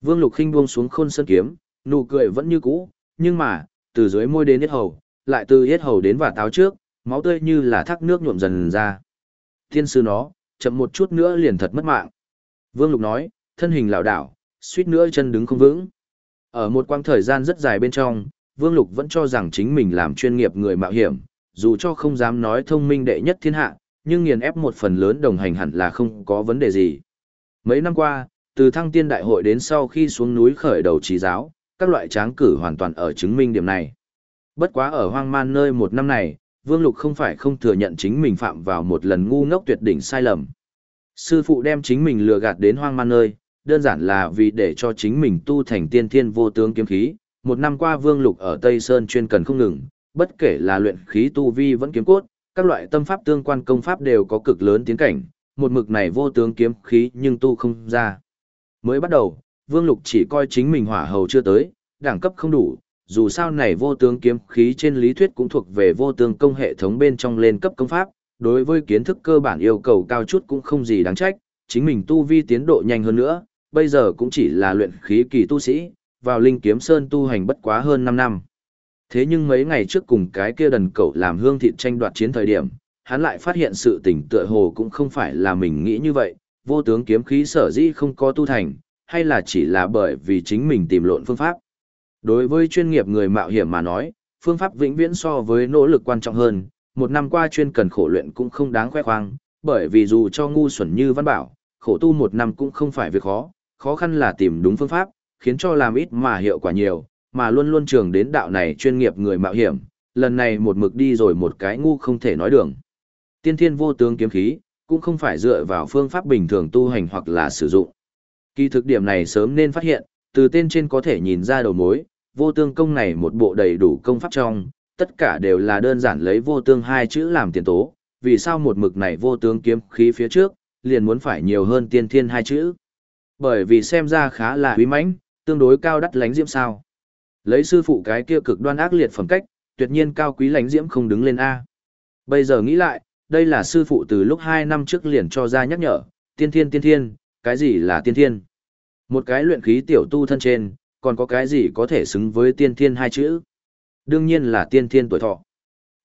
Vương Lục Khinh buông xuống khôn sơn kiếm, nụ cười vẫn như cũ, nhưng mà, từ dưới môi đến yết hầu, lại từ yết hầu đến vả táo trước, máu tươi như là thác nước nhuộm dần ra. Thiên sư nó, chậm một chút nữa liền thật mất mạng. Vương Lục nói, thân hình lảo đảo, suýt nữa chân đứng không vững. Ở một quãng thời gian rất dài bên trong, Vương Lục vẫn cho rằng chính mình làm chuyên nghiệp người mạo hiểm, dù cho không dám nói thông minh đệ nhất thiên hạ, nhưng nghiền ép một phần lớn đồng hành hẳn là không có vấn đề gì. Mấy năm qua, từ thăng tiên đại hội đến sau khi xuống núi khởi đầu trí giáo, các loại tráng cử hoàn toàn ở chứng minh điểm này. Bất quá ở hoang man nơi một năm này, Vương Lục không phải không thừa nhận chính mình phạm vào một lần ngu ngốc tuyệt đỉnh sai lầm. Sư phụ đem chính mình lừa gạt đến hoang man nơi, đơn giản là vì để cho chính mình tu thành tiên thiên vô tướng kiếm khí. Một năm qua Vương Lục ở Tây Sơn chuyên cần không ngừng, bất kể là luyện khí tu vi vẫn kiếm cốt, các loại tâm pháp tương quan công pháp đều có cực lớn tiến cảnh, một mực này vô tướng kiếm khí nhưng tu không ra. Mới bắt đầu, Vương Lục chỉ coi chính mình hỏa hầu chưa tới, đẳng cấp không đủ, dù sao này vô tướng kiếm khí trên lý thuyết cũng thuộc về vô tướng công hệ thống bên trong lên cấp công pháp, đối với kiến thức cơ bản yêu cầu cao chút cũng không gì đáng trách, chính mình tu vi tiến độ nhanh hơn nữa, bây giờ cũng chỉ là luyện khí kỳ tu sĩ, vào linh kiếm sơn tu hành bất quá hơn 5 năm. Thế nhưng mấy ngày trước cùng cái kia đần cậu làm hương thịt tranh đoạt chiến thời điểm, hắn lại phát hiện sự tỉnh tựa hồ cũng không phải là mình nghĩ như vậy, vô tướng kiếm khí sở dĩ không có tu thành, hay là chỉ là bởi vì chính mình tìm lộn phương pháp. Đối với chuyên nghiệp người mạo hiểm mà nói, phương pháp vĩnh viễn so với nỗ lực quan trọng hơn, một năm qua chuyên cần khổ luyện cũng không đáng khoe khoang, bởi vì dù cho ngu xuẩn như văn bảo, khổ tu một năm cũng không phải việc khó, khó khăn là tìm đúng phương pháp, khiến cho làm ít mà hiệu quả nhiều, mà luôn luôn trường đến đạo này chuyên nghiệp người mạo hiểm, lần này một mực đi rồi một cái ngu không thể nói đường. Tiên thiên vô tướng kiếm khí, cũng không phải dựa vào phương pháp bình thường tu hành hoặc là sử dụng. Kỳ thực điểm này sớm nên phát hiện, từ tên trên có thể nhìn ra đầu mối, vô tương công này một bộ đầy đủ công pháp trong, tất cả đều là đơn giản lấy vô tương hai chữ làm tiền tố, vì sao một mực này vô tướng kiếm khí phía trước, liền muốn phải nhiều hơn tiên thiên hai chữ. Bởi vì xem ra khá là uy mãnh, tương đối cao đắt lánh diễm sao. Lấy sư phụ cái kia cực đoan ác liệt phẩm cách, tuyệt nhiên cao quý lánh diễm không đứng lên A. Bây giờ nghĩ lại, đây là sư phụ từ lúc hai năm trước liền cho ra nhắc nhở, tiên thiên tiên thiên, cái gì là tiên thiên? Một cái luyện khí tiểu tu thân trên, còn có cái gì có thể xứng với tiên thiên hai chữ? Đương nhiên là tiên thiên tuổi thọ.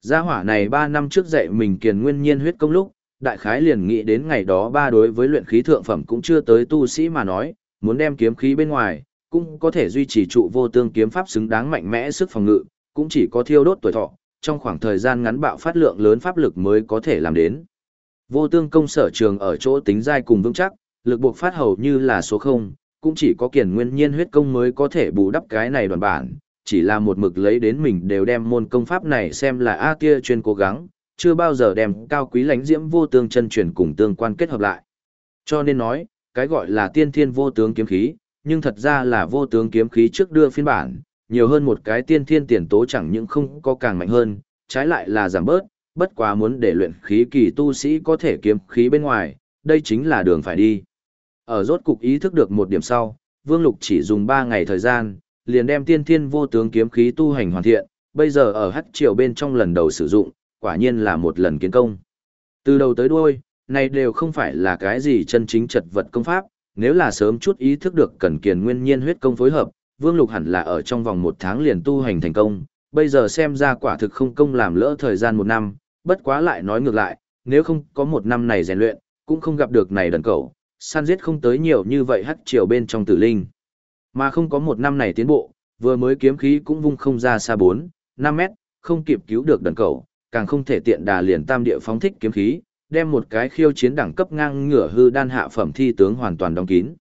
Gia hỏa này ba năm trước dạy mình kiền nguyên nhiên huyết công lúc, đại khái liền nghĩ đến ngày đó ba đối với luyện khí thượng phẩm cũng chưa tới tu sĩ mà nói, muốn đem kiếm khí bên ngoài, cũng có thể duy trì trụ vô tương kiếm pháp xứng đáng mạnh mẽ sức phòng ngự, cũng chỉ có thiêu đốt tuổi thọ, trong khoảng thời gian ngắn bạo phát lượng lớn pháp lực mới có thể làm đến. Vô tương công sở trường ở chỗ tính dai cùng vững chắc, lực buộc phát hầu như là số 0, cũng chỉ có kiền nguyên nhiên huyết công mới có thể bù đắp cái này đoàn bản, chỉ là một mực lấy đến mình đều đem môn công pháp này xem là A tia chuyên cố gắng, chưa bao giờ đem cao quý lãnh diễm vô tương chân truyền cùng tương quan kết hợp lại. Cho nên nói, cái gọi là tiên thiên vô tướng kiếm khí, nhưng thật ra là vô tướng kiếm khí trước đưa phiên bản, nhiều hơn một cái tiên thiên tiền tố chẳng những không có càng mạnh hơn, trái lại là giảm bớt, bất quá muốn để luyện khí kỳ tu sĩ có thể kiếm khí bên ngoài, đây chính là đường phải đi. Ở rốt cục ý thức được một điểm sau, Vương Lục chỉ dùng 3 ngày thời gian, liền đem tiên thiên vô tướng kiếm khí tu hành hoàn thiện, bây giờ ở hắc triều bên trong lần đầu sử dụng, quả nhiên là một lần kiến công. Từ đầu tới đuôi, này đều không phải là cái gì chân chính trật vật công pháp, nếu là sớm chút ý thức được cần kiền nguyên nhiên huyết công phối hợp, Vương Lục hẳn là ở trong vòng một tháng liền tu hành thành công, bây giờ xem ra quả thực không công làm lỡ thời gian một năm, bất quá lại nói ngược lại, nếu không có một năm này rèn luyện, cũng không gặp được này đần cầu, săn giết không tới nhiều như vậy hắc triều bên trong tử linh. Mà không có một năm này tiến bộ, vừa mới kiếm khí cũng vung không ra xa 4, 5 mét, không kịp cứu được đần cầu, càng không thể tiện đà liền tam địa phóng thích kiếm khí, đem một cái khiêu chiến đẳng cấp ngang ngửa hư đan hạ phẩm thi tướng hoàn toàn đóng kín.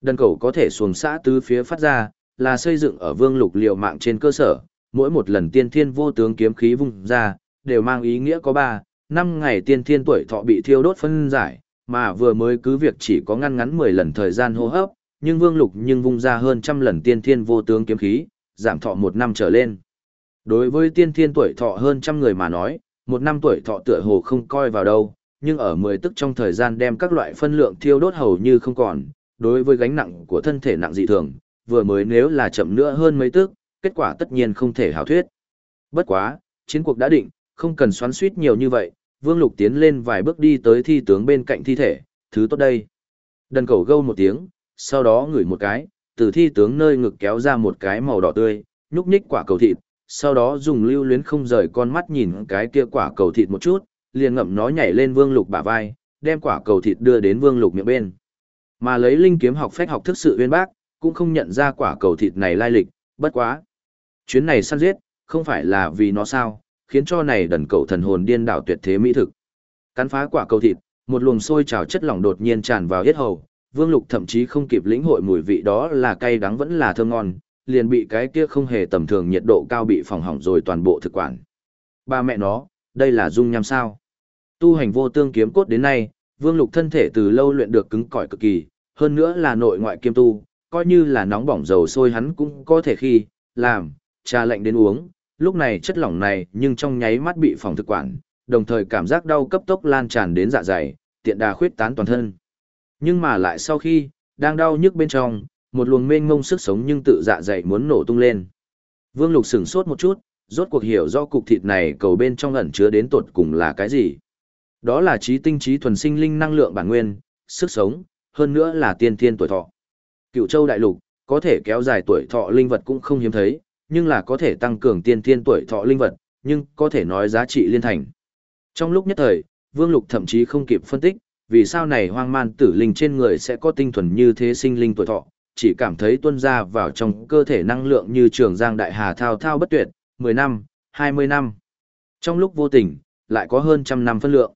Đần cầu có thể xuồng xã tứ phía phát ra, là xây dựng ở vương lục liều mạng trên cơ sở, mỗi một lần tiên thiên vô tướng kiếm khí vung ra, đều mang ý nghĩa có 3, 5 ngày tiên thiên tuổi thọ bị thiêu đốt phân giải, mà vừa mới cứ việc chỉ có ngăn ngắn 10 lần thời gian hô hấp, nhưng Vương Lục nhưng vung ra hơn trăm lần tiên thiên vô tướng kiếm khí, giảm thọ một năm trở lên. Đối với tiên thiên tuổi thọ hơn trăm người mà nói, một năm tuổi thọ tựa hồ không coi vào đâu, nhưng ở 10 tức trong thời gian đem các loại phân lượng thiêu đốt hầu như không còn, đối với gánh nặng của thân thể nặng dị thường, vừa mới nếu là chậm nữa hơn mấy tức, kết quả tất nhiên không thể hảo thuyết. Bất quá, chiến cuộc đã định, không cần xoắn suýt nhiều như vậy, Vương Lục tiến lên vài bước đi tới thi tướng bên cạnh thi thể, thứ tốt đây. Đần cầu gâu một tiếng, sau đó ngửi một cái, từ thi tướng nơi ngực kéo ra một cái màu đỏ tươi, nhúc nhích quả cầu thịt, sau đó dùng lưu luyến không rời con mắt nhìn cái kia quả cầu thịt một chút, liền ngậm nó nhảy lên Vương Lục bả vai, đem quả cầu thịt đưa đến Vương Lục miệng bên. Mà lấy linh kiếm học phách học thức sự uyên bác, cũng không nhận ra quả cầu thịt này lai lịch, bất quá. Chuyến này săn giết, không phải là vì nó sao, khiến cho này đần cầu thần hồn điên đảo tuyệt thế mỹ thực. Cắn phá quả cầu thịt, một luồng sôi trào chất lỏng đột nhiên tràn vào yết hầu, Vương Lục thậm chí không kịp lĩnh hội mùi vị đó là cay đắng vẫn là thơm ngon, liền bị cái kia không hề tầm thường nhiệt độ cao bị phòng hỏng rồi toàn bộ thực quản. Ba mẹ nó, đây là dung nham sao? Tu hành vô tương kiếm cốt đến nay, Vương Lục thân thể từ lâu luyện được cứng cỏi cực kỳ, hơn nữa là nội ngoại kiêm tu, coi như là nóng bỏng dầu sôi hắn cũng có thể khi làm trà lạnh đến uống, lúc này chất lỏng này nhưng trong nháy mắt bị phòng thực quản, đồng thời cảm giác đau cấp tốc lan tràn đến dạ dày, tiện đà khuyết tán toàn thân. Nhưng mà lại sau khi, đang đau nhức bên trong, một luồng mênh ngông sức sống nhưng tự dạ dày muốn nổ tung lên. Vương Lục sửng sốt một chút, rốt cuộc hiểu do cục thịt này cầu bên trong ẩn chứa đến tột cùng là cái gì. Đó là trí tinh trí thuần sinh linh năng lượng bản nguyên, sức sống, hơn nữa là tiên thiên tuổi thọ. Cựu châu đại lục, có thể kéo dài tuổi thọ linh vật cũng không hiếm thấy, nhưng là có thể tăng cường tiên thiên tuổi thọ linh vật, nhưng có thể nói giá trị liên thành. Trong lúc nhất thời, Vương Lục thậm chí không kịp phân tích, vì sao này hoang man tử linh trên người sẽ có tinh thuần như thế sinh linh tuổi thọ, chỉ cảm thấy tuân ra vào trong cơ thể năng lượng như trường giang đại hà thao thao bất tuyệt, 10 năm, 20 năm. Trong lúc vô tình, lại có hơn trăm năm phân lượng.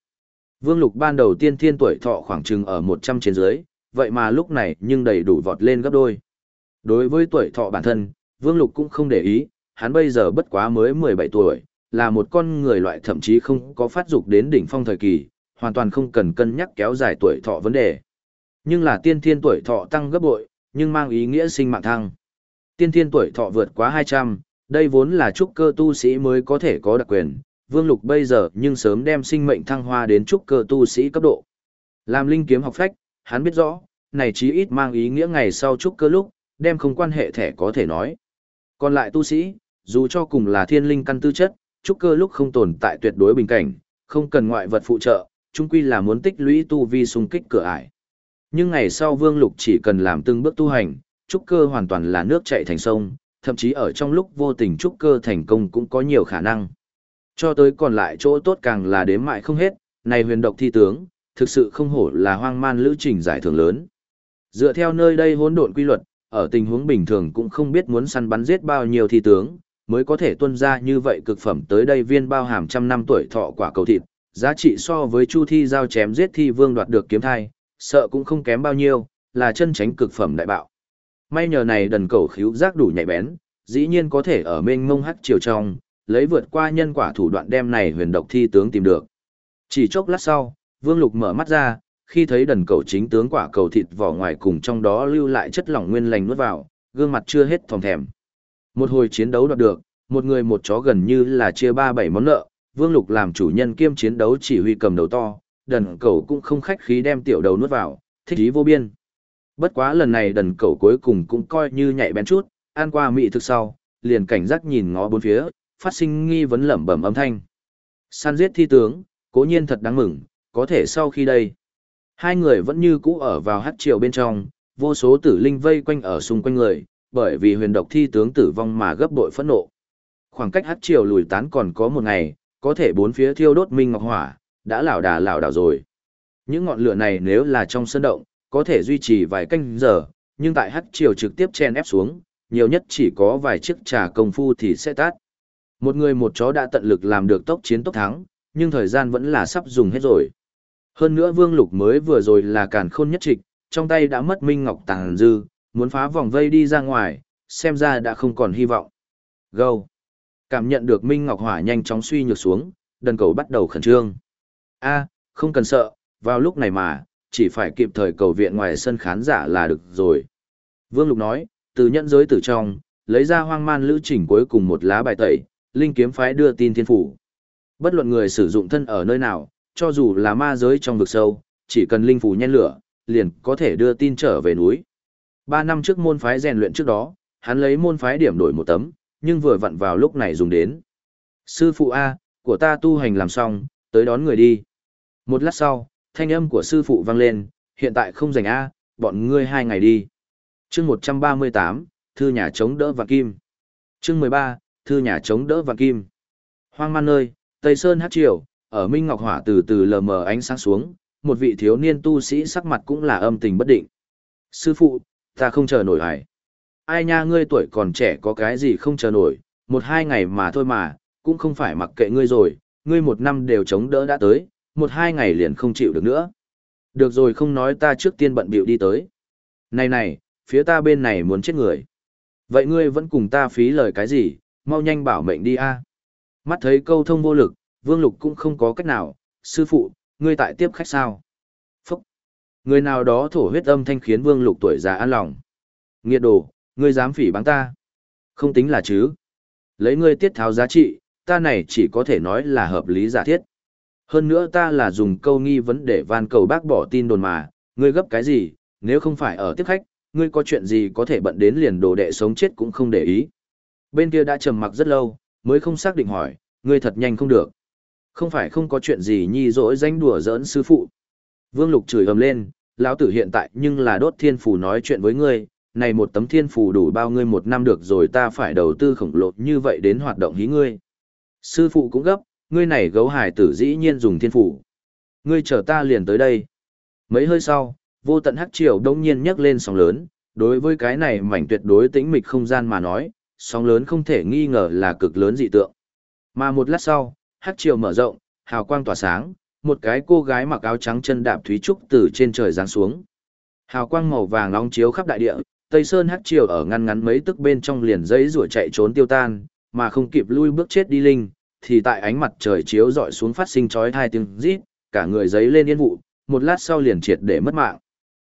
Vương Lục ban đầu tiên thiên tuổi thọ khoảng chừng ở 100 trên dưới, vậy mà lúc này nhưng đầy đủ vọt lên gấp đôi. Đối với tuổi thọ bản thân, Vương Lục cũng không để ý, hắn bây giờ bất quá mới 17 tuổi, là một con người loại thậm chí không có phát dục đến đỉnh phong thời kỳ, hoàn toàn không cần cân nhắc kéo dài tuổi thọ vấn đề. Nhưng là tiên thiên tuổi thọ tăng gấp bội, nhưng mang ý nghĩa sinh mạng thăng. Tiên thiên tuổi thọ vượt quá 200, đây vốn là trúc cơ tu sĩ mới có thể có đặc quyền, Vương Lục bây giờ nhưng sớm đem sinh mệnh thăng hoa đến trúc cơ tu sĩ cấp độ. Làm linh kiếm học phách, hắn biết rõ, này chí ít mang ý nghĩa ngày sau trúc cơ lúc, đem không quan hệ thẻ có thể nói. Còn lại tu sĩ, dù cho cùng là thiên linh căn tư chất, trúc cơ lúc không tồn tại tuyệt đối bình cảnh, không cần ngoại vật phụ trợ, chung quy là muốn tích lũy tu vi xung kích cửa ải. Nhưng ngày sau Vương Lục chỉ cần làm từng bước tu hành, trúc cơ hoàn toàn là nước chảy thành sông, thậm chí ở trong lúc vô tình trúc cơ thành công cũng có nhiều khả năng. Cho tới còn lại chỗ tốt càng là đếm mãi không hết, này huyền độc thi tướng, thực sự không hổ là hoang man lữ trình giải thưởng lớn. Dựa theo nơi đây hỗn độn quy luật, ở tình huống bình thường cũng không biết muốn săn bắn giết bao nhiêu thi tướng, mới có thể tuân ra như vậy cực phẩm tới đây viên bao hàm trăm năm tuổi thọ quả cầu thịt, giá trị so với chu thi giao chém giết thi vương đoạt được kiếm thai, sợ cũng không kém bao nhiêu, là chân tránh cực phẩm đại bạo. May nhờ này đần cầu khíu giác đủ nhạy bén, dĩ nhiên có thể ở mênh mông hắc chiều trong, lấy vượt qua nhân quả thủ đoạn đem này huyền độc thi tướng tìm được. Chỉ chốc lát sau, Vương Lục mở mắt ra, khi thấy đần cầu chính tướng quả cầu thịt vỏ ngoài cùng trong đó lưu lại chất lỏng nguyên lành nuốt vào, gương mặt chưa hết thòng thèm. Một hồi chiến đấu đoạt được, một người một chó gần như là chia ba bảy món nợ, Vương Lục làm chủ nhân kiêm chiến đấu chỉ huy cầm đầu to, đần cầu cũng không khách khí đem tiểu đầu nuốt vào, thích ý vô biên. Bất quá lần này đần cầu cuối cùng cũng coi như nhạy bén chút, ăn qua mị thực sau, liền cảnh giác nhìn ngó bốn phía, phát sinh nghi vấn lẩm bẩm âm thanh. Săn giết thi tướng, cố nhiên thật đáng mừng, có thể sau khi đây. Hai người vẫn như cũ ở vào hát triều bên trong, vô số tử linh vây quanh ở xung quanh người, bởi vì huyền độc thi tướng tử vong mà gấp bội phẫn nộ. Khoảng cách hát triều lùi tán còn có một ngày, có thể bốn phía thiêu đốt minh ngọc hỏa, đã lảo đà lảo đảo rồi. Những ngọn lửa này nếu là trong sân động, có thể duy trì vài canh giờ, nhưng tại hát triều trực tiếp chen ép xuống, nhiều nhất chỉ có vài chiếc trà công phu thì sẽ tát. Một người một chó đã tận lực làm được tốc chiến tốc thắng, nhưng thời gian vẫn là sắp dùng hết rồi. Hơn nữa Vương Lục mới vừa rồi là càn khôn nhất trịch, trong tay đã mất Minh Ngọc Tàng Dư, muốn phá vòng vây đi ra ngoài, xem ra đã không còn hy vọng. Gâu, Cảm nhận được Minh Ngọc Hỏa nhanh chóng suy nhược xuống, đần cầu bắt đầu khẩn trương. a không cần sợ, vào lúc này mà, chỉ phải kịp thời cầu viện ngoài sân khán giả là được rồi. Vương Lục nói, từ nhận giới từ trong, lấy ra hoang man lữ chỉnh cuối cùng một lá bài tẩy, linh kiếm phái đưa tin thiên phủ. Bất luận người sử dụng thân ở nơi nào, cho dù là ma giới trong vực sâu, chỉ cần linh phủ nhen lửa, liền có thể đưa tin trở về núi. Ba năm trước môn phái rèn luyện trước đó, hắn lấy môn phái điểm đổi một tấm, nhưng vừa vặn vào lúc này dùng đến. Sư phụ A, của ta tu hành làm xong, tới đón người đi. Một lát sau, thanh âm của sư phụ vang lên, hiện tại không dành A, bọn ngươi hai ngày đi. chương 138, thư nhà chống đỡ và kim. chương 13, thư nhà chống đỡ và kim. Hoang man nơi, Tây Sơn hát triều, ở Minh Ngọc Hỏa từ từ lờ mờ ánh sáng xuống, một vị thiếu niên tu sĩ sắc mặt cũng là âm tình bất định. Sư phụ, ta không chờ nổi hải. Ai nha ngươi tuổi còn trẻ có cái gì không chờ nổi, một hai ngày mà thôi mà, cũng không phải mặc kệ ngươi rồi, ngươi một năm đều chống đỡ đã tới, một hai ngày liền không chịu được nữa. Được rồi không nói ta trước tiên bận bịu đi tới. Này này, phía ta bên này muốn chết người. Vậy ngươi vẫn cùng ta phí lời cái gì, mau nhanh bảo mệnh đi a. Mắt thấy câu thông vô lực, Vương Lục cũng không có cách nào, sư phụ, ngươi tại tiếp khách sao? Phúc! Người nào đó thổ huyết âm thanh khiến Vương Lục tuổi già an lòng. Nghiệt đồ, ngươi dám phỉ báng ta. Không tính là chứ. Lấy ngươi tiết tháo giá trị, ta này chỉ có thể nói là hợp lý giả thiết. Hơn nữa ta là dùng câu nghi vấn để van cầu bác bỏ tin đồn mà, ngươi gấp cái gì, nếu không phải ở tiếp khách, ngươi có chuyện gì có thể bận đến liền đồ đệ sống chết cũng không để ý. Bên kia đã trầm mặc rất lâu, mới không xác định hỏi, ngươi thật nhanh không được. Không phải không có chuyện gì nhi dỗi danh đùa giỡn sư phụ. Vương Lục chửi ầm lên, lão tử hiện tại nhưng là đốt thiên phù nói chuyện với ngươi, này một tấm thiên phù đủ bao ngươi một năm được rồi ta phải đầu tư khổng lồ như vậy đến hoạt động hí ngươi. Sư phụ cũng gấp, ngươi này gấu hải tử dĩ nhiên dùng thiên phù. Ngươi chờ ta liền tới đây. Mấy hơi sau, vô tận hắc triều đông nhiên nhấc lên sóng lớn, đối với cái này mảnh tuyệt đối tĩnh mịch không gian mà nói, sóng lớn không thể nghi ngờ là cực lớn dị tượng. Mà một lát sau, hắc chiều mở rộng, hào quang tỏa sáng, một cái cô gái mặc áo trắng chân đạp thúy trúc từ trên trời giáng xuống. Hào quang màu vàng long chiếu khắp đại địa, Tây Sơn hắc chiều ở ngăn ngắn mấy tức bên trong liền giấy rủa chạy trốn tiêu tan, mà không kịp lui bước chết đi linh, thì tại ánh mặt trời chiếu dọi xuống phát sinh chói tai tiếng rít, cả người giấy lên yên vụ, một lát sau liền triệt để mất mạng.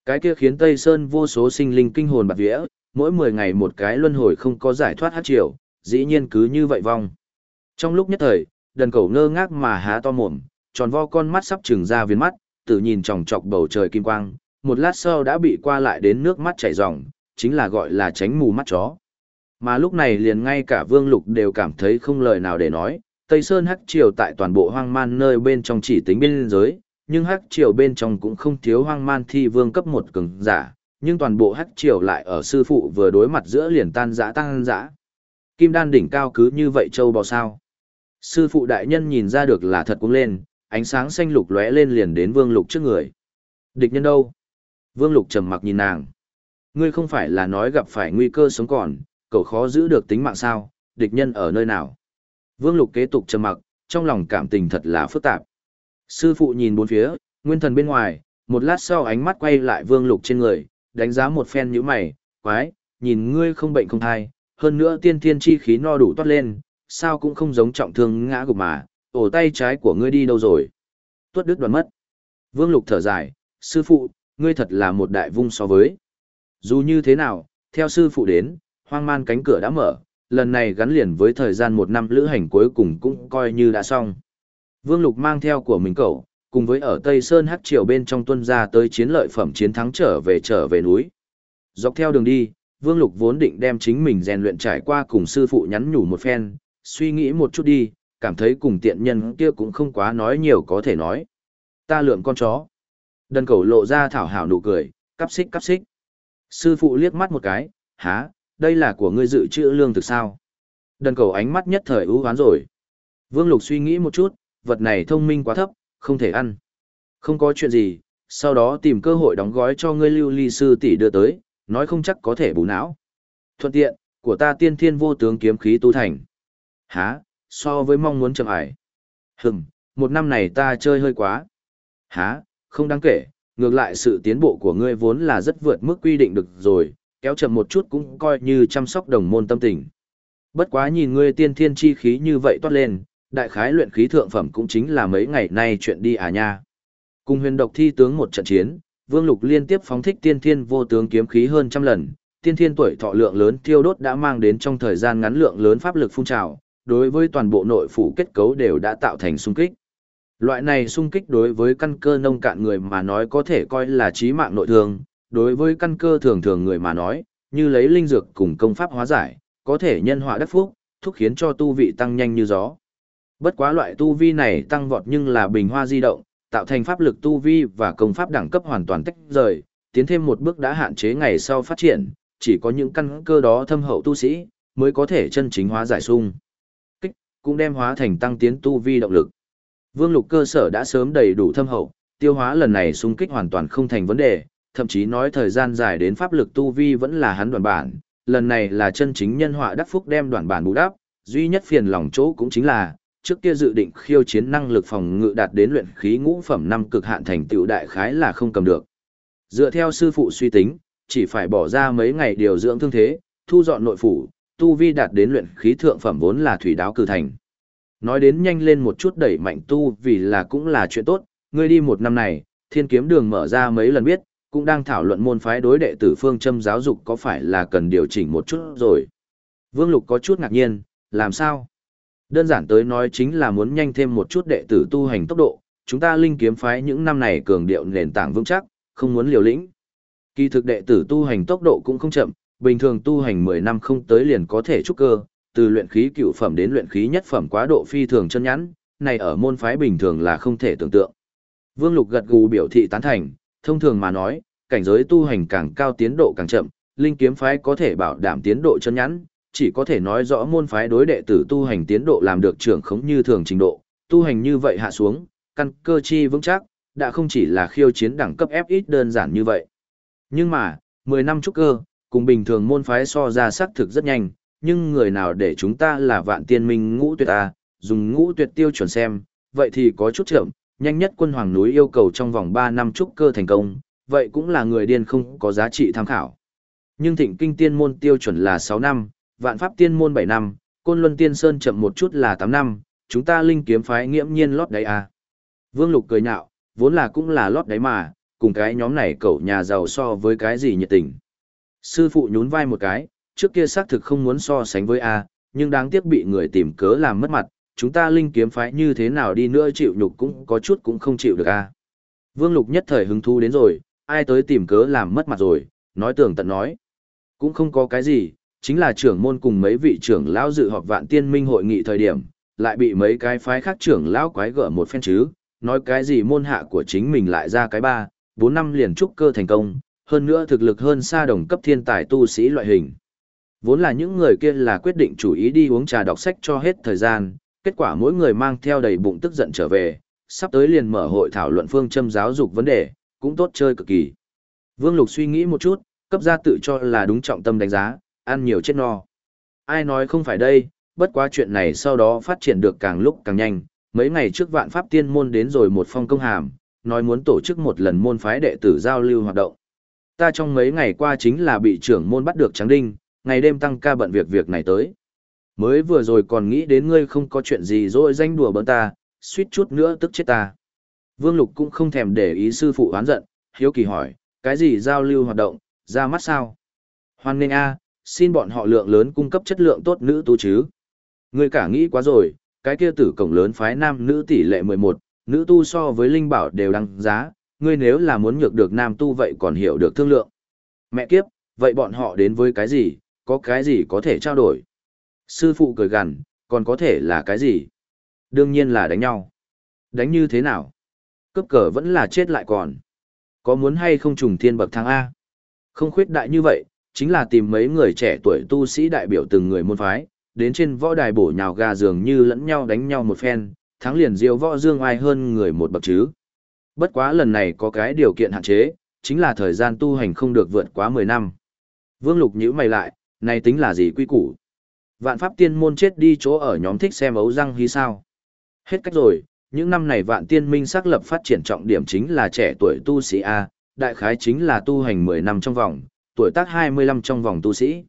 Cái kia khiến Tây Sơn vô số sinh linh kinh hồn bạt vía, mỗi 10 ngày một cái luân hồi không có giải thoát hát triều, dĩ nhiên cứ như vậy vong. Trong lúc nhất thời, đần cầu ngơ ngác mà há to mồm, tròn vo con mắt sắp trừng ra viên mắt, tự nhìn chòng chọc bầu trời kim quang, một lát sau đã bị qua lại đến nước mắt chảy ròng, chính là gọi là tránh mù mắt chó. Mà lúc này liền ngay cả Vương Lục đều cảm thấy không lời nào để nói, Tây Sơn Hắc Triều tại toàn bộ hoang man nơi bên trong chỉ tính biên giới, nhưng Hắc Triều bên trong cũng không thiếu hoang man thi vương cấp một cường giả, nhưng toàn bộ Hắc Triều lại ở sư phụ vừa đối mặt giữa liền tan dã tan dã. Kim đan đỉnh cao cứ như vậy châu bò sao. Sư phụ đại nhân nhìn ra được là thật cũng lên, ánh sáng xanh lục lóe lên liền đến Vương Lục trước người. Địch nhân đâu? Vương Lục trầm mặc nhìn nàng. Ngươi không phải là nói gặp phải nguy cơ sống còn, cậu khó giữ được tính mạng sao, địch nhân ở nơi nào? Vương Lục kế tục trầm mặc, trong lòng cảm tình thật là phức tạp. Sư phụ nhìn bốn phía, nguyên thần bên ngoài, một lát sau ánh mắt quay lại Vương Lục trên người, đánh giá một phen nhíu mày, quái, nhìn ngươi không bệnh không thai, hơn nữa tiên thiên chi khí no đủ toát lên, sao cũng không giống trọng thương ngã gục mà, ổ tay trái của ngươi đi đâu rồi? Tuất đứt đoạn mất. Vương Lục thở dài, sư phụ, ngươi thật là một đại vung so với. Dù như thế nào, theo sư phụ đến, hoang man cánh cửa đã mở, lần này gắn liền với thời gian một năm lữ hành cuối cùng cũng coi như đã xong. Vương Lục mang theo của mình cậu, cùng với ở Tây Sơn Hắc Triều bên trong tuân ra tới chiến lợi phẩm chiến thắng trở về trở về núi. Dọc theo đường đi, Vương Lục vốn định đem chính mình rèn luyện trải qua cùng sư phụ nhắn nhủ một phen, suy nghĩ một chút đi, cảm thấy cùng tiện nhân kia cũng không quá nói nhiều có thể nói. Ta lượm con chó. Đần cầu lộ ra thảo hảo nụ cười, cắp xích cắp xích. Sư phụ liếc mắt một cái, há, đây là của ngươi dự trữ lương thực sao? Đần cầu ánh mắt nhất thời ưu hoán rồi. Vương Lục suy nghĩ một chút, vật này thông minh quá thấp, không thể ăn. Không có chuyện gì, sau đó tìm cơ hội đóng gói cho ngươi lưu ly sư tỷ đưa tới, nói không chắc có thể bù não. Thuận tiện, của ta tiên thiên vô tướng kiếm khí tu thành. Hả, so với mong muốn chậm ải. Hừm, một năm này ta chơi hơi quá. Hả, không đáng kể, ngược lại sự tiến bộ của ngươi vốn là rất vượt mức quy định được rồi, kéo chậm một chút cũng coi như chăm sóc đồng môn tâm tình. Bất quá nhìn ngươi tiên thiên chi khí như vậy toát lên, đại khái luyện khí thượng phẩm cũng chính là mấy ngày nay chuyện đi à nha. Cùng huyền độc thi tướng một trận chiến, Vương Lục liên tiếp phóng thích tiên thiên vô tướng kiếm khí hơn trăm lần, tiên thiên tuổi thọ lượng lớn tiêu đốt đã mang đến trong thời gian ngắn lượng lớn pháp lực phun trào, đối với toàn bộ nội phủ kết cấu đều đã tạo thành xung kích. Loại này xung kích đối với căn cơ nông cạn người mà nói có thể coi là chí mạng nội thương, đối với căn cơ thường thường người mà nói, như lấy linh dược cùng công pháp hóa giải, có thể nhân họa đắc phúc, thúc khiến cho tu vị tăng nhanh như gió. Bất quá loại tu vi này tăng vọt nhưng là bình hoa di động, tạo thành pháp lực tu vi và công pháp đẳng cấp hoàn toàn tách rời, tiến thêm một bước đã hạn chế ngày sau phát triển, chỉ có những căn cơ đó thâm hậu tu sĩ mới có thể chân chính hóa giải sung. Kích cũng đem hóa thành tăng tiến tu vi động lực. Vương Lục cơ sở đã sớm đầy đủ thâm hậu, tiêu hóa lần này xung kích hoàn toàn không thành vấn đề, thậm chí nói thời gian dài đến pháp lực tu vi vẫn là hắn đoàn bản, lần này là chân chính nhân họa đắc phúc đem đoàn bản bù đắp, duy nhất phiền lòng chỗ cũng chính là, trước kia dự định khiêu chiến năng lực phòng ngự đạt đến luyện khí ngũ phẩm năm cực hạn thành tựu đại khái là không cầm được. Dựa theo sư phụ suy tính, chỉ phải bỏ ra mấy ngày điều dưỡng thương thế, thu dọn nội phủ, tu vi đạt đến luyện khí thượng phẩm vốn là thủy đáo cử thành. Nói đến nhanh lên một chút đẩy mạnh tu vì là cũng là chuyện tốt, ngươi đi một năm này, thiên kiếm đường mở ra mấy lần biết, cũng đang thảo luận môn phái đối đệ tử phương châm giáo dục có phải là cần điều chỉnh một chút rồi. Vương Lục có chút ngạc nhiên, làm sao? Đơn giản tới nói chính là muốn nhanh thêm một chút đệ tử tu hành tốc độ, chúng ta linh kiếm phái những năm này cường điệu nền tảng vững chắc, không muốn liều lĩnh. Kỳ thực đệ tử tu hành tốc độ cũng không chậm, bình thường tu hành 10 năm không tới liền có thể trúc cơ, từ luyện khí cựu phẩm đến luyện khí nhất phẩm quá độ phi thường chân nhắn, này ở môn phái bình thường là không thể tưởng tượng. Vương Lục gật gù biểu thị tán thành, thông thường mà nói, cảnh giới tu hành càng cao tiến độ càng chậm, linh kiếm phái có thể bảo đảm tiến độ chân nhắn, chỉ có thể nói rõ môn phái đối đệ tử tu hành tiến độ làm được trưởng khống như thường trình độ, tu hành như vậy hạ xuống, căn cơ chi vững chắc, đã không chỉ là khiêu chiến đẳng cấp FX đơn giản như vậy. Nhưng mà, 10 năm trúc cơ, cùng bình thường môn phái so ra xác thực rất nhanh, nhưng người nào để chúng ta là vạn tiên minh ngũ tuyệt A, dùng ngũ tuyệt tiêu chuẩn xem, vậy thì có chút chậm, nhanh nhất quân hoàng núi yêu cầu trong vòng 3 năm trúc cơ thành công, vậy cũng là người điên không có giá trị tham khảo. Nhưng thịnh kinh tiên môn tiêu chuẩn là 6 năm, vạn pháp tiên môn 7 năm, côn luân tiên sơn chậm một chút là 8 năm, chúng ta linh kiếm phái nghiễm nhiên lót đáy à? Vương Lục cười nhạo, vốn là cũng là lót đáy mà, cùng cái nhóm này cậu nhà giàu so với cái gì nhiệt tình. Sư phụ nhún vai một cái, trước kia xác thực không muốn so sánh với A, nhưng đáng tiếc bị người tìm cớ làm mất mặt, chúng ta linh kiếm phái như thế nào đi nữa chịu nhục cũng có chút cũng không chịu được A. Vương Lục nhất thời hứng thú đến rồi, ai tới tìm cớ làm mất mặt rồi, nói tưởng tận nói. Cũng không có cái gì, chính là trưởng môn cùng mấy vị trưởng lão dự họp vạn tiên minh hội nghị thời điểm, lại bị mấy cái phái khác trưởng lão quái gở một phen chứ, nói cái gì môn hạ của chính mình lại ra cái ba, bốn năm liền trúc cơ thành công, hơn nữa thực lực hơn xa đồng cấp thiên tài tu sĩ loại hình. Vốn là những người kia là quyết định chủ ý đi uống trà đọc sách cho hết thời gian, kết quả mỗi người mang theo đầy bụng tức giận trở về, sắp tới liền mở hội thảo luận phương châm giáo dục vấn đề, cũng tốt chơi cực kỳ. Vương Lục suy nghĩ một chút, cấp ra tự cho là đúng trọng tâm đánh giá, ăn nhiều chết no. Ai nói không phải đây, bất quá chuyện này sau đó phát triển được càng lúc càng nhanh, mấy ngày trước vạn pháp tiên môn đến rồi một phong công hàm, nói muốn tổ chức một lần môn phái đệ tử giao lưu hoạt động. Ta trong mấy ngày qua chính là bị trưởng môn bắt được trắng đinh, ngày đêm tăng ca bận việc việc này tới. Mới vừa rồi còn nghĩ đến ngươi không có chuyện gì rồi danh đùa bỡn ta, suýt chút nữa tức chết ta. Vương Lục cũng không thèm để ý sư phụ oán giận, hiếu kỳ hỏi, cái gì giao lưu hoạt động, ra mắt sao? Hoan nghênh a, xin bọn họ lượng lớn cung cấp chất lượng tốt nữ tu chứ. Ngươi cả nghĩ quá rồi, cái kia tử cổng lớn phái nam nữ tỷ lệ 11, nữ tu so với linh bảo đều đăng giá, ngươi nếu là muốn nhược được nam tu vậy còn hiểu được thương lượng. Mẹ kiếp, vậy bọn họ đến với cái gì, có cái gì có thể trao đổi? Sư phụ cười gằn, còn có thể là cái gì? Đương nhiên là đánh nhau. Đánh như thế nào? Cấp cờ vẫn là chết lại còn. Có muốn hay không trùng thiên bậc thang A? Không khuyết đại như vậy, chính là tìm mấy người trẻ tuổi tu sĩ đại biểu từng người môn phái, đến trên võ đài bổ nhào gà dường như lẫn nhau đánh nhau một phen, thắng liền diêu võ dương ai hơn người một bậc chứ. Bất quá lần này có cái điều kiện hạn chế, chính là thời gian tu hành không được vượt quá 10 năm. Vương Lục nhíu mày lại, này tính là gì quy củ? Vạn pháp tiên môn chết đi chỗ ở nhóm thích xem ấu răng hí sao? Hết cách rồi, những năm này vạn tiên minh xác lập phát triển trọng điểm chính là trẻ tuổi tu sĩ A, đại khái chính là tu hành 10 năm trong vòng, tuổi tác 25 trong vòng tu sĩ.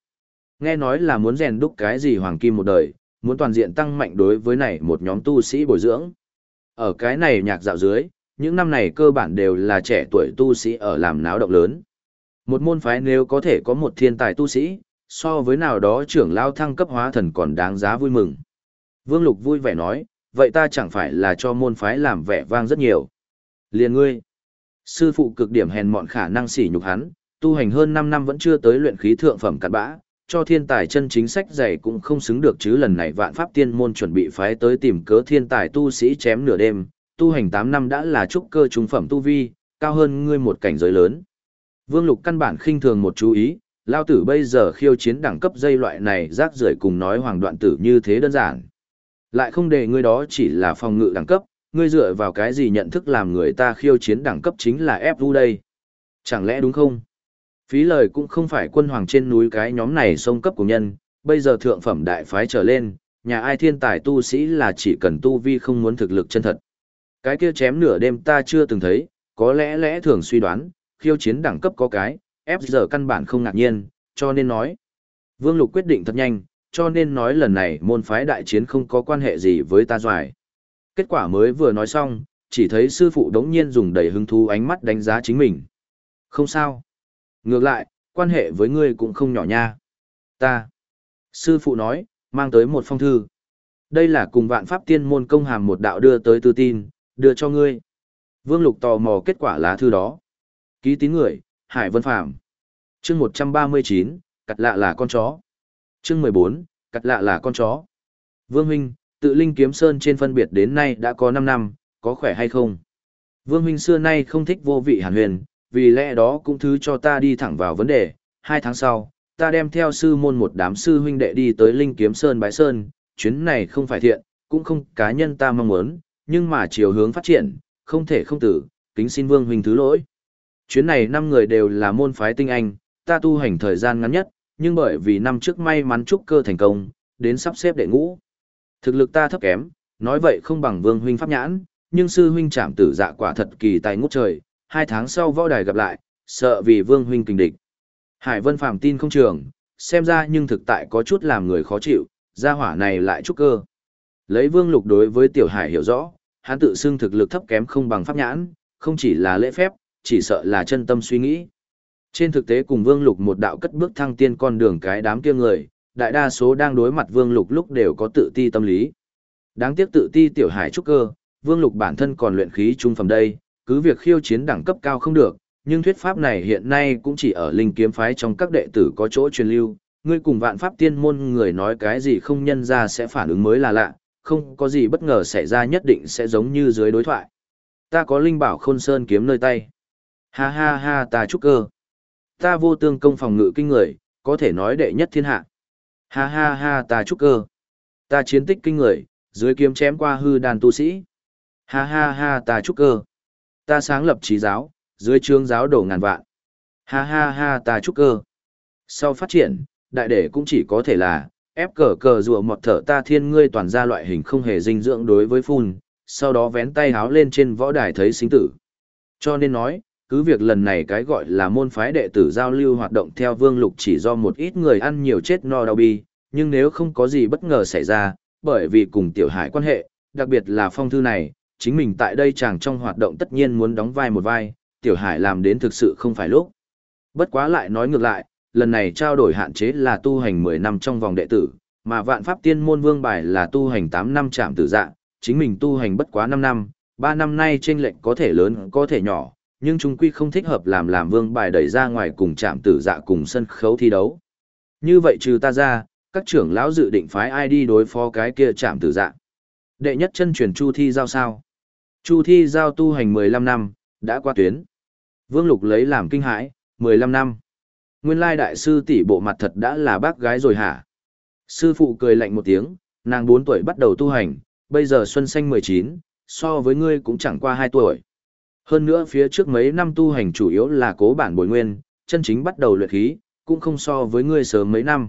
Nghe nói là muốn rèn đúc cái gì hoàng kim một đời, muốn toàn diện tăng mạnh đối với này một nhóm tu sĩ bồi dưỡng. Ở cái này nhạc dạo dưới, những năm này cơ bản đều là trẻ tuổi tu sĩ ở làm náo động lớn. Một môn phái nếu có thể có một thiên tài tu sĩ, so với nào đó trưởng lao thăng cấp hóa thần còn đáng giá vui mừng. Vương Lục vui vẻ nói, vậy ta chẳng phải là cho môn phái làm vẻ vang rất nhiều. Liền ngươi, sư phụ cực điểm hèn mọn khả năng sỉ nhục hắn, tu hành hơn 5 năm vẫn chưa tới luyện khí thượng phẩm cặn bã, cho thiên tài chân chính sách dày cũng không xứng được chứ lần này vạn pháp tiên môn chuẩn bị phái tới tìm cớ thiên tài tu sĩ chém nửa đêm, tu hành 8 năm đã là trúc cơ trung phẩm tu vi, cao hơn ngươi một cảnh giới lớn. Vương Lục căn bản khinh thường một chú ý, lao tử bây giờ khiêu chiến đẳng cấp dây loại này rác rưởi cùng nói hoàng đoạn tử như thế đơn giản. Lại không để ngươi đó chỉ là phòng ngự đẳng cấp, ngươi dựa vào cái gì nhận thức làm người ta khiêu chiến đẳng cấp chính là ép vu đây. Chẳng lẽ đúng không? Phí lời cũng không phải quân hoàng trên núi cái nhóm này sông cấp của nhân, bây giờ thượng phẩm đại phái trở lên, nhà ai thiên tài tu sĩ là chỉ cần tu vi không muốn thực lực chân thật. Cái kia chém nửa đêm ta chưa từng thấy, có lẽ lẽ thường suy đoán, khiêu chiến đẳng cấp có cái, ép giờ căn bản không ngạc nhiên, cho nên nói. Vương Lục quyết định thật nhanh, cho nên nói lần này môn phái đại chiến không có quan hệ gì với ta doài. Kết quả mới vừa nói xong, chỉ thấy sư phụ đống nhiên dùng đầy hứng thú ánh mắt đánh giá chính mình. Không sao. Ngược lại, quan hệ với ngươi cũng không nhỏ nha. Ta. Sư phụ nói, mang tới một phong thư. Đây là cùng vạn pháp tiên môn công hàm một đạo đưa tới tư tin, đưa cho ngươi. Vương Lục tò mò kết quả lá thư đó. Ký tín người, Hải Vân Phạm. chương 139, cặt lạ là con chó. chương 14, cặt lạ là con chó. Vương Huynh, tự linh kiếm sơn trên phân biệt đến nay đã có 5 năm, có khỏe hay không? Vương Huynh xưa nay không thích vô vị hàn huyền, vì lẽ đó cũng thứ cho ta đi thẳng vào vấn đề. Hai tháng sau, ta đem theo sư môn một đám sư huynh đệ đi tới linh kiếm sơn bái sơn, chuyến này không phải thiện, cũng không cá nhân ta mong muốn, nhưng mà chiều hướng phát triển, không thể không tử, kính xin Vương Huynh thứ lỗi. Chuyến này năm người đều là môn phái tinh anh, ta tu hành thời gian ngắn nhất, nhưng bởi vì năm trước may mắn trúc cơ thành công, đến sắp xếp đệ ngũ. Thực lực ta thấp kém, nói vậy không bằng Vương Huynh pháp nhãn, nhưng sư huynh trảm tử dạ quả thật kỳ tài ngút trời, hai tháng sau võ đài gặp lại, sợ vì Vương Huynh kình địch. Hải Vân Phàm tin không trường, xem ra nhưng thực tại có chút làm người khó chịu, gia hỏa này lại trúc cơ. Lấy Vương Lục đối với Tiểu Hải hiểu rõ, hắn tự xưng thực lực thấp kém không bằng pháp nhãn, không chỉ là lễ phép, chỉ sợ là chân tâm suy nghĩ. Trên thực tế cùng Vương Lục một đạo cất bước thăng tiên con đường cái đám kia người, đại đa số đang đối mặt Vương Lục lúc đều có tự ti tâm lý. Đáng tiếc tự ti tiểu hải trúc cơ, Vương Lục bản thân còn luyện khí trung phẩm đây, cứ việc khiêu chiến đẳng cấp cao không được, nhưng thuyết pháp này hiện nay cũng chỉ ở linh kiếm phái trong các đệ tử có chỗ truyền lưu, ngươi cùng vạn pháp tiên môn người nói cái gì không nhân ra sẽ phản ứng mới là lạ, không có gì bất ngờ xảy ra nhất định sẽ giống như dưới đối thoại. Ta có linh bảo khôn sơn kiếm nơi tay. Ha ha ha ta trúc cơ. Ta vô tương công phòng ngự kinh người, có thể nói đệ nhất thiên hạ. Ha ha ha ta trúc cơ. Ta chiến tích kinh người, dưới kiếm chém qua hư đàn tu sĩ. Ha ha ha ta trúc cơ. Ta sáng lập trí giáo, dưới trương giáo đổ ngàn vạn. Ha ha ha ta chúc cơ. Sau phát triển, đại đệ cũng chỉ có thể là, ép cờ cờ rùa mọt thở ta thiên ngươi toàn ra loại hình không hề dinh dưỡng đối với phun, sau đó vén tay háo lên trên võ đài thấy sinh tử. Cho nên nói, cứ việc lần này cái gọi là môn phái đệ tử giao lưu hoạt động theo vương lục chỉ do một ít người ăn nhiều chết no đau bi, nhưng nếu không có gì bất ngờ xảy ra, bởi vì cùng tiểu hải quan hệ, đặc biệt là phong thư này, chính mình tại đây chàng trong hoạt động tất nhiên muốn đóng vai một vai, tiểu hải làm đến thực sự không phải lúc. Bất quá lại nói ngược lại, lần này trao đổi hạn chế là tu hành 10 năm trong vòng đệ tử, mà vạn pháp tiên môn vương bài là tu hành 8 năm chạm tử dạng chính mình tu hành bất quá 5 năm, 3 năm nay trên lệnh có thể lớn có thể nhỏ, nhưng chúng quy không thích hợp làm làm vương bài đẩy ra ngoài cùng chạm tử dạ cùng sân khấu thi đấu. Như vậy trừ ta ra, các trưởng lão dự định phái ai đi đối phó cái kia chạm tử dạ. Đệ nhất chân truyền Chu Thi Giao sao? Chu Thi Giao tu hành 15 năm, đã qua tuyến. Vương Lục lấy làm kinh hãi, 15 năm. Nguyên lai đại sư tỷ bộ mặt thật đã là bác gái rồi hả? Sư phụ cười lạnh một tiếng, nàng 4 tuổi bắt đầu tu hành, bây giờ xuân xanh 19, so với ngươi cũng chẳng qua 2 tuổi. Hơn nữa phía trước mấy năm tu hành chủ yếu là cố bản bồi nguyên, chân chính bắt đầu luyện khí, cũng không so với ngươi sớm mấy năm.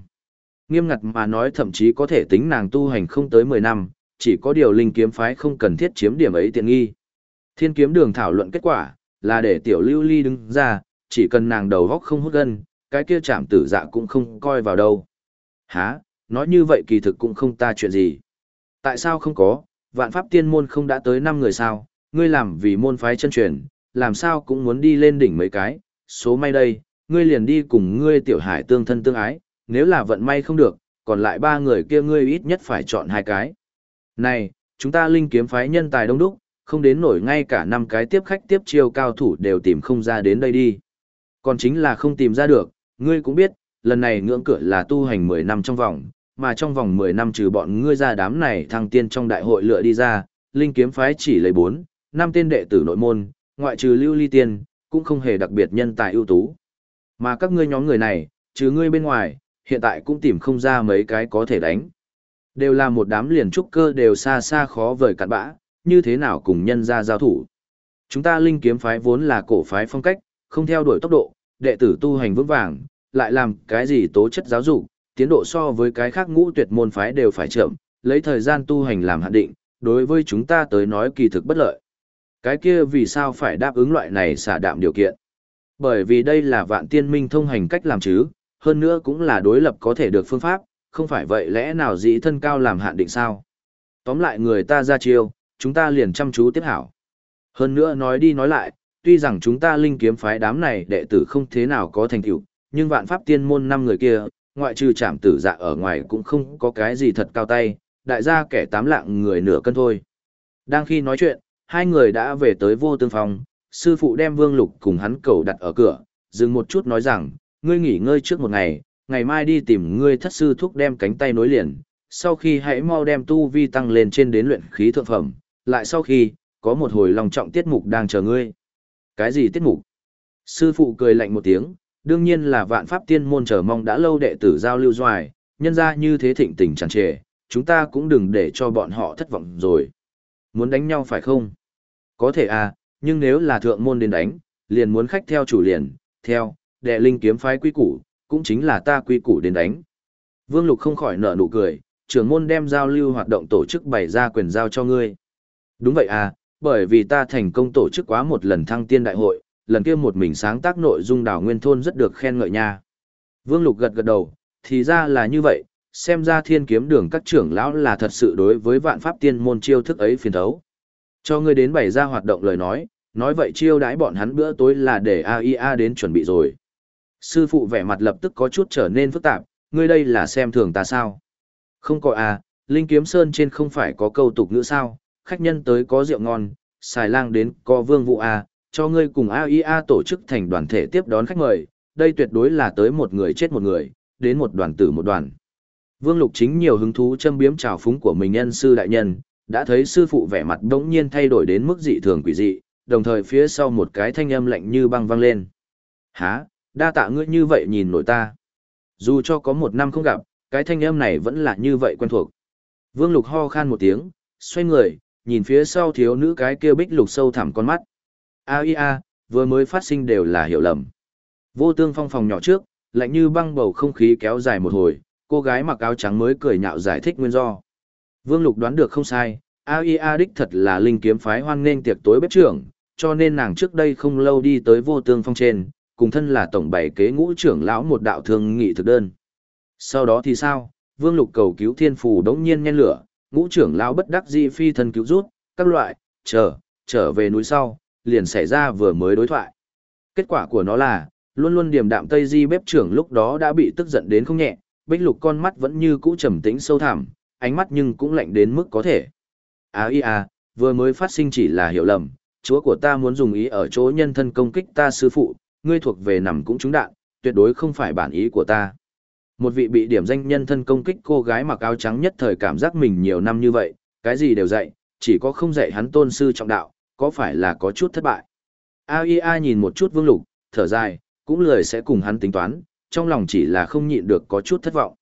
Nghiêm ngặt mà nói thậm chí có thể tính nàng tu hành không tới 10 năm, chỉ có điều linh kiếm phái không cần thiết chiếm điểm ấy tiện nghi. Thiên kiếm đường thảo luận kết quả, là để tiểu lưu ly đứng ra, chỉ cần nàng đầu góc không hút gân, cái kia chạm tử dạ cũng không coi vào đâu. Hả, nói như vậy kỳ thực cũng không ta chuyện gì. Tại sao không có, vạn pháp tiên môn không đã tới 5 người sao, ngươi làm vì môn phái chân truyền, làm sao cũng muốn đi lên đỉnh mấy cái, số may đây, ngươi liền đi cùng ngươi tiểu hải tương thân tương ái, nếu là vận may không được, còn lại ba người kia ngươi ít nhất phải chọn hai cái. Này, chúng ta linh kiếm phái nhân tài đông đúc, không đến nổi ngay cả năm cái tiếp khách tiếp chiêu cao thủ đều tìm không ra đến đây đi. Còn chính là không tìm ra được, ngươi cũng biết, lần này ngưỡng cửa là tu hành 10 năm trong vòng, mà trong vòng 10 năm trừ bọn ngươi ra đám này thăng tiên trong đại hội lựa đi ra, linh kiếm phái chỉ lấy 4, năm tên đệ tử nội môn, ngoại trừ lưu ly tiên, cũng không hề đặc biệt nhân tài ưu tú. Mà các ngươi nhóm người này, trừ ngươi bên ngoài, hiện tại cũng tìm không ra mấy cái có thể đánh. Đều là một đám liền trúc cơ đều xa xa khó vời cặn bã, như thế nào cùng nhân ra giao thủ. Chúng ta linh kiếm phái vốn là cổ phái phong cách, không theo đuổi tốc độ, đệ tử tu hành vững vàng, lại làm cái gì tố chất giáo dục, tiến độ so với cái khác ngũ tuyệt môn phái đều phải chậm, lấy thời gian tu hành làm hạn định, đối với chúng ta tới nói kỳ thực bất lợi. Cái kia vì sao phải đáp ứng loại này xả đạm điều kiện? Bởi vì đây là vạn tiên minh thông hành cách làm chứ, hơn nữa cũng là đối lập có thể được phương pháp, không phải vậy lẽ nào dĩ thân cao làm hạn định sao? Tóm lại người ta ra chiêu, chúng ta liền chăm chú tiếp hảo. Hơn nữa nói đi nói lại, tuy rằng chúng ta linh kiếm phái đám này đệ tử không thế nào có thành tựu, nhưng vạn pháp tiên môn năm người kia, ngoại trừ trảm tử dạ ở ngoài cũng không có cái gì thật cao tay, đại gia kẻ tám lạng người nửa cân thôi. Đang khi nói chuyện, hai người đã về tới vô tương phòng, sư phụ đem vương lục cùng hắn cầu đặt ở cửa, dừng một chút nói rằng, ngươi nghỉ ngơi trước một ngày, ngày mai đi tìm ngươi thất sư thúc đem cánh tay nối liền, sau khi hãy mau đem tu vi tăng lên trên đến luyện khí thượng phẩm, lại sau khi, có một hồi lòng trọng tiết mục đang chờ ngươi. Cái gì tiết mục? Sư phụ cười lạnh một tiếng, đương nhiên là vạn pháp tiên môn chờ mong đã lâu đệ tử giao lưu doài, nhân ra như thế thịnh tình tràn trề, chúng ta cũng đừng để cho bọn họ thất vọng rồi. Muốn đánh nhau phải không? Có thể à, nhưng nếu là thượng môn đến đánh, liền muốn khách theo chủ liền, theo, đệ linh kiếm phái quý củ, cũng chính là ta quy củ đến đánh. Vương Lục không khỏi nở nụ cười, trưởng môn đem giao lưu hoạt động tổ chức bày ra quyền giao cho ngươi. Đúng vậy à, bởi vì ta thành công tổ chức quá một lần thăng tiên đại hội, lần kia một mình sáng tác nội dung đảo nguyên thôn rất được khen ngợi nha. Vương Lục gật gật đầu, thì ra là như vậy, xem ra thiên kiếm đường các trưởng lão là thật sự đối với vạn pháp tiên môn chiêu thức ấy phiền thấu. Cho ngươi đến bày ra hoạt động lời nói, nói vậy chiêu đãi bọn hắn bữa tối là để AIA đến chuẩn bị rồi. Sư phụ vẻ mặt lập tức có chút trở nên phức tạp, ngươi đây là xem thường ta sao? Không có à, Linh Kiếm Sơn trên không phải có câu tục nữa sao, khách nhân tới có rượu ngon, xài lang đến có vương vụ à, cho ngươi cùng AIA tổ chức thành đoàn thể tiếp đón khách mời, đây tuyệt đối là tới một người chết một người, đến một đoàn tử một đoàn. Vương Lục chính nhiều hứng thú châm biếm trào phúng của mình nhân sư đại nhân, đã thấy sư phụ vẻ mặt đống nhiên thay đổi đến mức dị thường quỷ dị, đồng thời phía sau một cái thanh âm lạnh như băng vang lên. Hả, đa tạ ngươi như vậy nhìn nổi ta. Dù cho có một năm không gặp, cái thanh âm này vẫn là như vậy quen thuộc. Vương Lục ho khan một tiếng, xoay người, nhìn phía sau thiếu nữ cái kia bích lục sâu thẳm con mắt. A i a, vừa mới phát sinh đều là hiểu lầm. Vô tương phong phòng nhỏ trước, lạnh như băng bầu không khí kéo dài một hồi, cô gái mặc áo trắng mới cười nhạo giải thích nguyên do. Vương Lục đoán được không sai, AIA đích thật là linh kiếm phái hoan nghênh tiệc tối bếp trưởng, cho nên nàng trước đây không lâu đi tới vô tương phong trên, cùng thân là tổng bảy kế ngũ trưởng lão một đạo thương nghị thực đơn. Sau đó thì sao? Vương Lục cầu cứu thiên phù đống nhiên nhen lửa, ngũ trưởng lão bất đắc dĩ phi thân cứu rút, các loại, chờ, trở về núi sau, liền xảy ra vừa mới đối thoại. Kết quả của nó là, luôn luôn điềm đạm Tây Di bếp trưởng lúc đó đã bị tức giận đến không nhẹ, bích lục con mắt vẫn như cũ trầm tĩnh sâu thẳm, ánh mắt nhưng cũng lạnh đến mức có thể. À y à, vừa mới phát sinh chỉ là hiểu lầm, chúa của ta muốn dùng ý ở chỗ nhân thân công kích ta sư phụ, ngươi thuộc về nằm cũng trúng đạn, tuyệt đối không phải bản ý của ta. Một vị bị điểm danh nhân thân công kích cô gái mặc áo trắng nhất thời cảm giác mình nhiều năm như vậy, cái gì đều dạy, chỉ có không dạy hắn tôn sư trọng đạo, có phải là có chút thất bại. AIA nhìn một chút vương lục, thở dài, cũng lười sẽ cùng hắn tính toán, trong lòng chỉ là không nhịn được có chút thất vọng.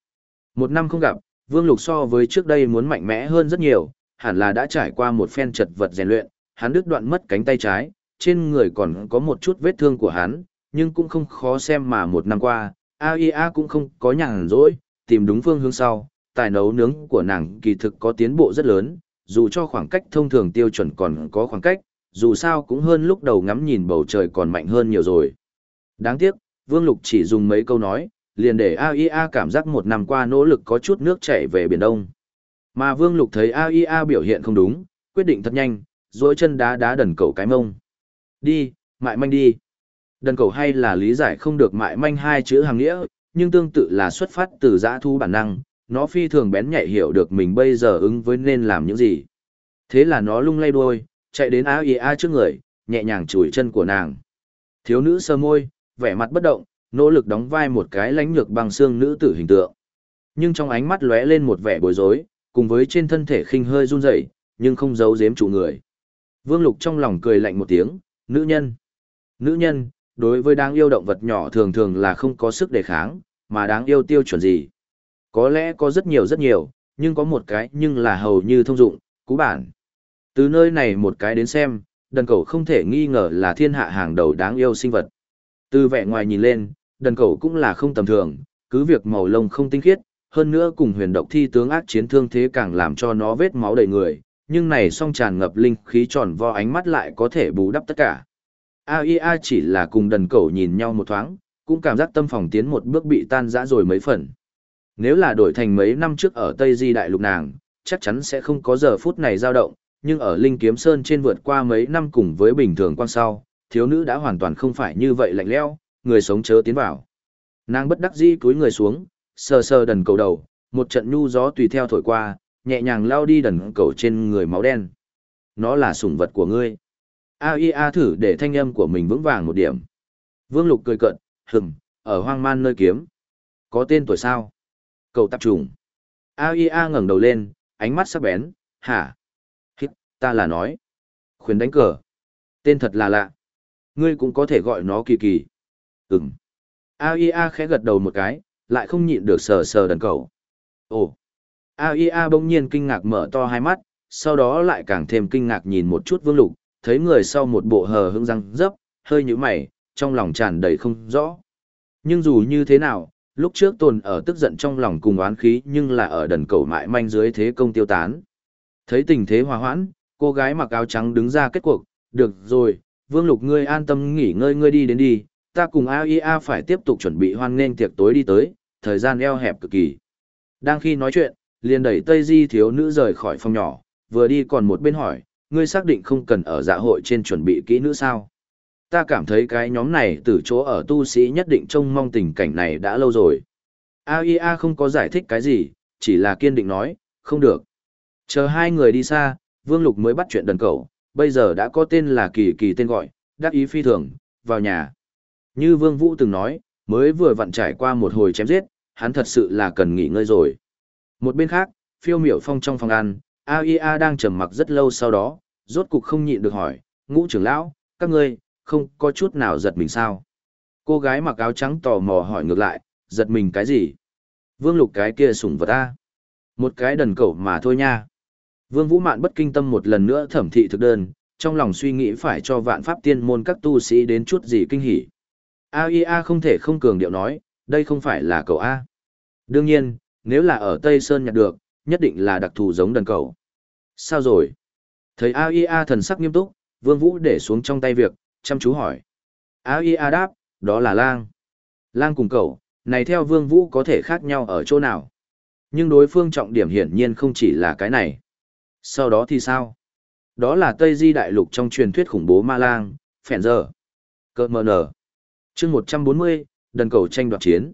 Một năm không gặp, vương lục so với trước đây muốn mạnh mẽ hơn rất nhiều, hẳn là đã trải qua một phen chật vật rèn luyện, hắn đứt đoạn mất cánh tay trái, trên người còn có một chút vết thương của hắn, nhưng cũng không khó xem mà một năm qua, AIA cũng không có nhàn rỗi, tìm đúng phương hướng sau, tài nấu nướng của nàng kỳ thực có tiến bộ rất lớn, dù cho khoảng cách thông thường tiêu chuẩn còn có khoảng cách, dù sao cũng hơn lúc đầu ngắm nhìn bầu trời còn mạnh hơn nhiều rồi. Đáng tiếc, Vương Lục chỉ dùng mấy câu nói, liền để AIA cảm giác một năm qua nỗ lực có chút nước chảy về Biển Đông. Mà Vương Lục thấy AIA biểu hiện không đúng, quyết định thật nhanh, dối chân đá đá đần cầu cái mông. Đi, mại manh đi. Đần cầu hay là lý giải không được mại manh hai chữ hàng nghĩa, nhưng tương tự là xuất phát từ giã thu bản năng, nó phi thường bén nhạy hiểu được mình bây giờ ứng với nên làm những gì. Thế là nó lung lay đuôi, chạy đến áo a trước người, nhẹ nhàng chùi chân của nàng. Thiếu nữ sơ môi, vẻ mặt bất động, nỗ lực đóng vai một cái lánh nhược bằng xương nữ tử hình tượng. Nhưng trong ánh mắt lóe lên một vẻ bối rối, cùng với trên thân thể khinh hơi run rẩy, nhưng không giấu giếm chủ người. Vương Lục trong lòng cười lạnh một tiếng, nữ nhân. Nữ nhân, đối với đáng yêu động vật nhỏ thường thường là không có sức đề kháng, mà đáng yêu tiêu chuẩn gì. Có lẽ có rất nhiều rất nhiều, nhưng có một cái nhưng là hầu như thông dụng, cú bản. Từ nơi này một cái đến xem, đần cầu không thể nghi ngờ là thiên hạ hàng đầu đáng yêu sinh vật. Từ vẻ ngoài nhìn lên, đần cầu cũng là không tầm thường, cứ việc màu lông không tinh khiết, hơn nữa cùng huyền độc thi tướng ác chiến thương thế càng làm cho nó vết máu đầy người, nhưng này song tràn ngập linh khí tròn vo ánh mắt lại có thể bù đắp tất cả. AIA chỉ là cùng đần cẩu nhìn nhau một thoáng, cũng cảm giác tâm phòng tiến một bước bị tan rã rồi mấy phần. Nếu là đổi thành mấy năm trước ở Tây Di Đại Lục nàng, chắc chắn sẽ không có giờ phút này dao động, nhưng ở Linh Kiếm Sơn trên vượt qua mấy năm cùng với bình thường quan sau, thiếu nữ đã hoàn toàn không phải như vậy lạnh lẽo, người sống chớ tiến vào. Nàng bất đắc dĩ cúi người xuống, sờ sờ đần cầu đầu, một trận nhu gió tùy theo thổi qua, nhẹ nhàng lao đi đần cầu trên người máu đen. Nó là sủng vật của ngươi. Aia thử để thanh âm của mình vững vàng một điểm. Vương Lục cười cận, hừng, ở hoang man nơi kiếm. Có tên tuổi sao? Cầu tập trùng. Aia ngẩng đầu lên, ánh mắt sắc bén, hả? Hít, ta là nói. Khuyến đánh cờ. Tên thật là lạ. Ngươi cũng có thể gọi nó kỳ kỳ. Ừm. AIA khẽ gật đầu một cái, lại không nhịn được sờ sờ đần cầu. Ồ. AIA bỗng nhiên kinh ngạc mở to hai mắt, sau đó lại càng thêm kinh ngạc nhìn một chút vương lục, thấy người sau một bộ hờ hững răng dấp, hơi như mày, trong lòng tràn đầy không rõ. Nhưng dù như thế nào, lúc trước tồn ở tức giận trong lòng cùng oán khí nhưng là ở đần cầu mại manh dưới thế công tiêu tán. Thấy tình thế hòa hoãn, cô gái mặc áo trắng đứng ra kết cuộc, được rồi, vương lục ngươi an tâm nghỉ ngơi ngươi đi đến đi, ta cùng AIA phải tiếp tục chuẩn bị hoan nghênh tiệc tối đi tới, thời gian eo hẹp cực kỳ. Đang khi nói chuyện, liền đẩy Tây Di thiếu nữ rời khỏi phòng nhỏ, vừa đi còn một bên hỏi, ngươi xác định không cần ở dạ hội trên chuẩn bị kỹ nữ sao? Ta cảm thấy cái nhóm này từ chỗ ở tu sĩ nhất định trông mong tình cảnh này đã lâu rồi. AIA không có giải thích cái gì, chỉ là kiên định nói, không được. Chờ hai người đi xa, Vương Lục mới bắt chuyện đần cầu, bây giờ đã có tên là Kỳ Kỳ tên gọi, đắc ý phi thường, vào nhà. Như Vương Vũ từng nói, mới vừa vặn trải qua một hồi chém giết, hắn thật sự là cần nghỉ ngơi rồi. Một bên khác, phiêu miểu phong trong phòng ăn, AIA đang trầm mặc rất lâu sau đó, rốt cục không nhịn được hỏi, ngũ trưởng lão, các ngươi, không có chút nào giật mình sao? Cô gái mặc áo trắng tò mò hỏi ngược lại, giật mình cái gì? Vương lục cái kia sủng vật ta. Một cái đần cẩu mà thôi nha. Vương Vũ Mạn bất kinh tâm một lần nữa thẩm thị thực đơn, trong lòng suy nghĩ phải cho vạn pháp tiên môn các tu sĩ đến chút gì kinh hỉ. AIA không thể không cường điệu nói, đây không phải là cậu A. Đương nhiên, nếu là ở Tây Sơn nhặt được, nhất định là đặc thù giống đần cầu. Sao rồi? Thấy AIA thần sắc nghiêm túc, Vương Vũ để xuống trong tay việc, chăm chú hỏi. AIA đáp, đó là lang. Lang cùng cậu, này theo Vương Vũ có thể khác nhau ở chỗ nào? Nhưng đối phương trọng điểm hiển nhiên không chỉ là cái này. Sau đó thì sao? Đó là Tây Di Đại Lục trong truyền thuyết khủng bố ma lang, phèn giờ. Cơ mờ nở chương một trăm bốn mươi đần cầu tranh đoạt chiến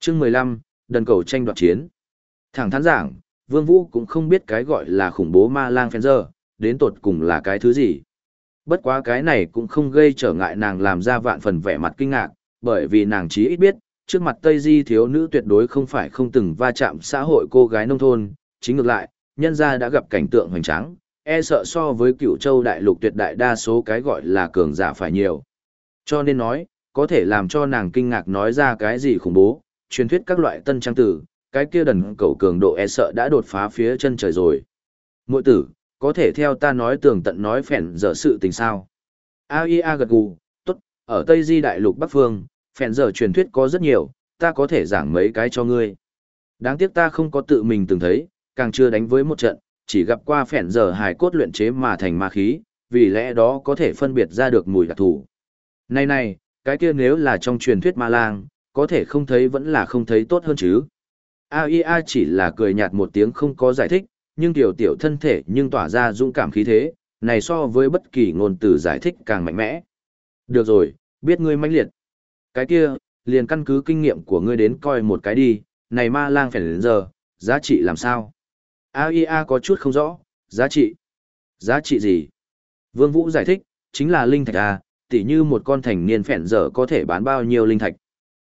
chương mười lăm đần cầu tranh đoạt chiến thẳng thắn giảng vương vũ cũng không biết cái gọi là khủng bố ma lang Phèn giờ đến tột cùng là cái thứ gì bất quá cái này cũng không gây trở ngại nàng làm ra vạn phần vẻ mặt kinh ngạc bởi vì nàng chí ít biết trước mặt tây di thiếu nữ tuyệt đối không phải không từng va chạm xã hội cô gái nông thôn chính ngược lại nhân gia đã gặp cảnh tượng hoành tráng e sợ so với cựu châu đại lục tuyệt đại đa số cái gọi là cường giả phải nhiều cho nên nói có thể làm cho nàng kinh ngạc nói ra cái gì khủng bố, truyền thuyết các loại tân trang tử, cái kia đần cầu cường độ e sợ đã đột phá phía chân trời rồi. Mội tử, có thể theo ta nói tường tận nói phèn dở sự tình sao. AIA gật gù, tốt, ở Tây Di Đại Lục Bắc Phương, phèn dở truyền thuyết có rất nhiều, ta có thể giảng mấy cái cho ngươi. Đáng tiếc ta không có tự mình từng thấy, càng chưa đánh với một trận, chỉ gặp qua phèn dở hài cốt luyện chế mà thành ma khí, vì lẽ đó có thể phân biệt ra được mùi đặc thù. Này này, cái kia nếu là trong truyền thuyết ma lang, có thể không thấy vẫn là không thấy tốt hơn chứ. AIA chỉ là cười nhạt một tiếng không có giải thích, nhưng tiểu tiểu thân thể nhưng tỏa ra dũng cảm khí thế, này so với bất kỳ ngôn từ giải thích càng mạnh mẽ. Được rồi, biết ngươi mãnh liệt. Cái kia, liền căn cứ kinh nghiệm của ngươi đến coi một cái đi, này ma lang phải đến giờ, giá trị làm sao? AIA có chút không rõ, giá trị. Giá trị gì? Vương Vũ giải thích, chính là linh thạch A, tỉ như một con thành niên phèn dở có thể bán bao nhiêu linh thạch.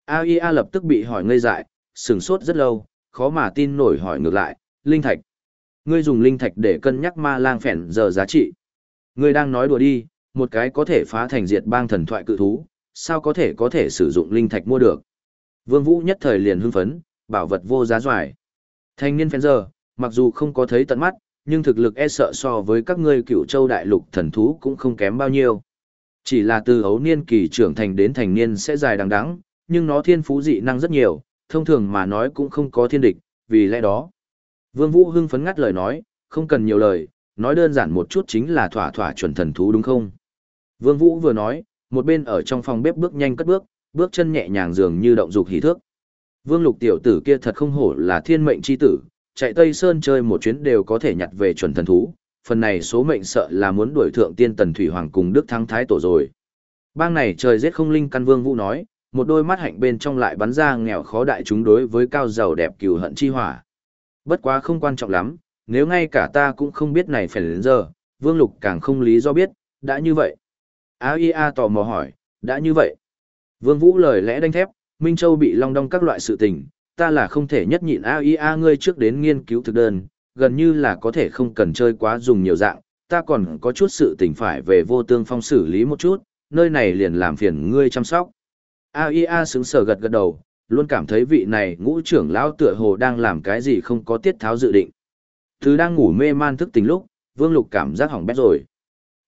AIA lập tức bị hỏi ngây dại, sừng sốt rất lâu, khó mà tin nổi hỏi ngược lại, linh thạch. Ngươi dùng linh thạch để cân nhắc ma lang phèn giờ giá trị. Ngươi đang nói đùa đi, một cái có thể phá thành diệt bang thần thoại cự thú, sao có thể có thể sử dụng linh thạch mua được. Vương Vũ nhất thời liền hưng phấn, bảo vật vô giá doài. Thanh niên phèn giờ, mặc dù không có thấy tận mắt, nhưng thực lực e sợ so với các ngươi cựu châu đại lục thần thú cũng không kém bao nhiêu. Chỉ là từ ấu niên kỳ trưởng thành đến thành niên sẽ dài đằng đẵng, nhưng nó thiên phú dị năng rất nhiều, thông thường mà nói cũng không có thiên địch, vì lẽ đó. Vương Vũ hưng phấn ngắt lời nói, không cần nhiều lời, nói đơn giản một chút chính là thỏa thỏa chuẩn thần thú đúng không? Vương Vũ vừa nói, một bên ở trong phòng bếp bước nhanh cất bước, bước chân nhẹ nhàng dường như động dục hỉ thước. Vương Lục tiểu tử kia thật không hổ là thiên mệnh chi tử, chạy Tây Sơn chơi một chuyến đều có thể nhặt về chuẩn thần thú, phần này số mệnh sợ là muốn đuổi thượng tiên tần thủy hoàng cùng Đức Thắng Thái Tổ rồi. Bang này trời giết không linh căn Vương Vũ nói, một đôi mắt hạnh bên trong lại bắn ra nghèo khó đại chúng đối với cao giàu đẹp cừu hận chi hỏa. Bất quá không quan trọng lắm, nếu ngay cả ta cũng không biết này phải đến giờ, Vương Lục càng không lý do biết, đã như vậy. AIA tò mò hỏi, đã như vậy. Vương Vũ lời lẽ đanh thép, Minh Châu bị long đong các loại sự tình, ta là không thể nhất nhịn AIA ngươi trước đến nghiên cứu thực đơn, gần như là có thể không cần chơi quá dùng nhiều dạng, ta còn có chút sự tình phải về vô tương phong xử lý một chút, nơi này liền làm phiền ngươi chăm sóc. AIA sững sờ gật gật đầu, luôn cảm thấy vị này ngũ trưởng lão tựa hồ đang làm cái gì không có tiết tháo dự định. Thứ đang ngủ mê man thức tỉnh lúc, Vương Lục cảm giác hỏng bét rồi.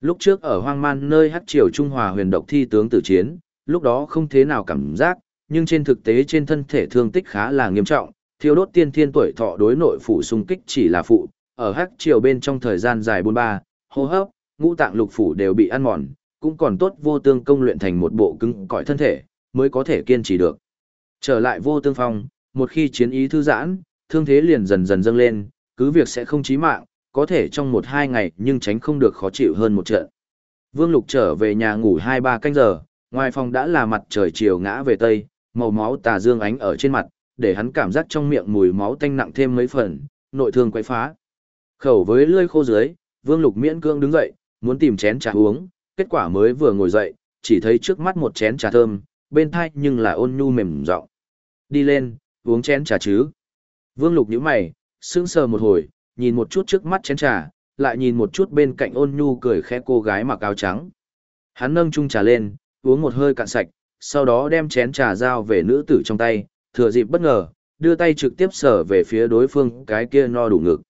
Lúc trước ở hoang man nơi hắc triều Trung Hòa huyền độc thi tướng tử chiến, lúc đó không thế nào cảm giác, nhưng trên thực tế trên thân thể thương tích khá là nghiêm trọng, thiếu đốt tiên thiên tuổi thọ đối nội phủ xung kích chỉ là phụ, ở hắc triều bên trong thời gian dài 43, hô hấp, ngũ tạng lục phủ đều bị ăn mòn, cũng còn tốt vô tương công luyện thành một bộ cứng cỏi thân thể, mới có thể kiên trì được. Trở lại vô tương phong, một khi chiến ý thư giãn, thương thế liền dần dần dâng lên, cứ việc sẽ không chí mạng, có thể trong một hai ngày nhưng tránh không được khó chịu hơn một trận. Vương Lục trở về nhà ngủ hai ba canh giờ, ngoài phòng đã là mặt trời chiều ngã về tây, màu máu tà dương ánh ở trên mặt, để hắn cảm giác trong miệng mùi máu tanh nặng thêm mấy phần, nội thương quấy phá. Khẩu với lưỡi khô dưới, Vương Lục miễn cương đứng dậy, muốn tìm chén trà uống, kết quả mới vừa ngồi dậy, chỉ thấy trước mắt một chén trà thơm, bên thai nhưng là ôn nhu mềm giọng. Đi lên, uống chén trà chứ. Vương Lục nhíu mày, sững sờ một hồi, nhìn một chút trước mắt chén trà, lại nhìn một chút bên cạnh ôn nhu cười khẽ cô gái mặc áo trắng. Hắn nâng chung trà lên, uống một hơi cạn sạch, sau đó đem chén trà giao về nữ tử trong tay, thừa dịp bất ngờ, đưa tay trực tiếp sở về phía đối phương cái kia no đủ ngực.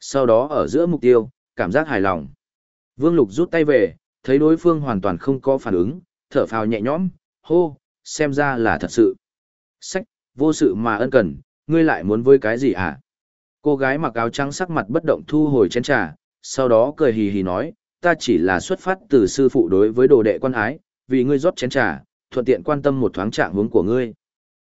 Sau đó ở giữa mục tiêu, cảm giác hài lòng. Vương Lục rút tay về, thấy đối phương hoàn toàn không có phản ứng, thở phào nhẹ nhõm, hô, xem ra là thật sự. Sách, vô sự mà ân cần, ngươi lại muốn với cái gì hả? Cô gái mặc áo trắng sắc mặt bất động thu hồi chén trà, sau đó cười hì hì nói, ta chỉ là xuất phát từ sư phụ đối với đồ đệ quan ái, vì ngươi rót chén trà, thuận tiện quan tâm một thoáng trạng hướng của ngươi.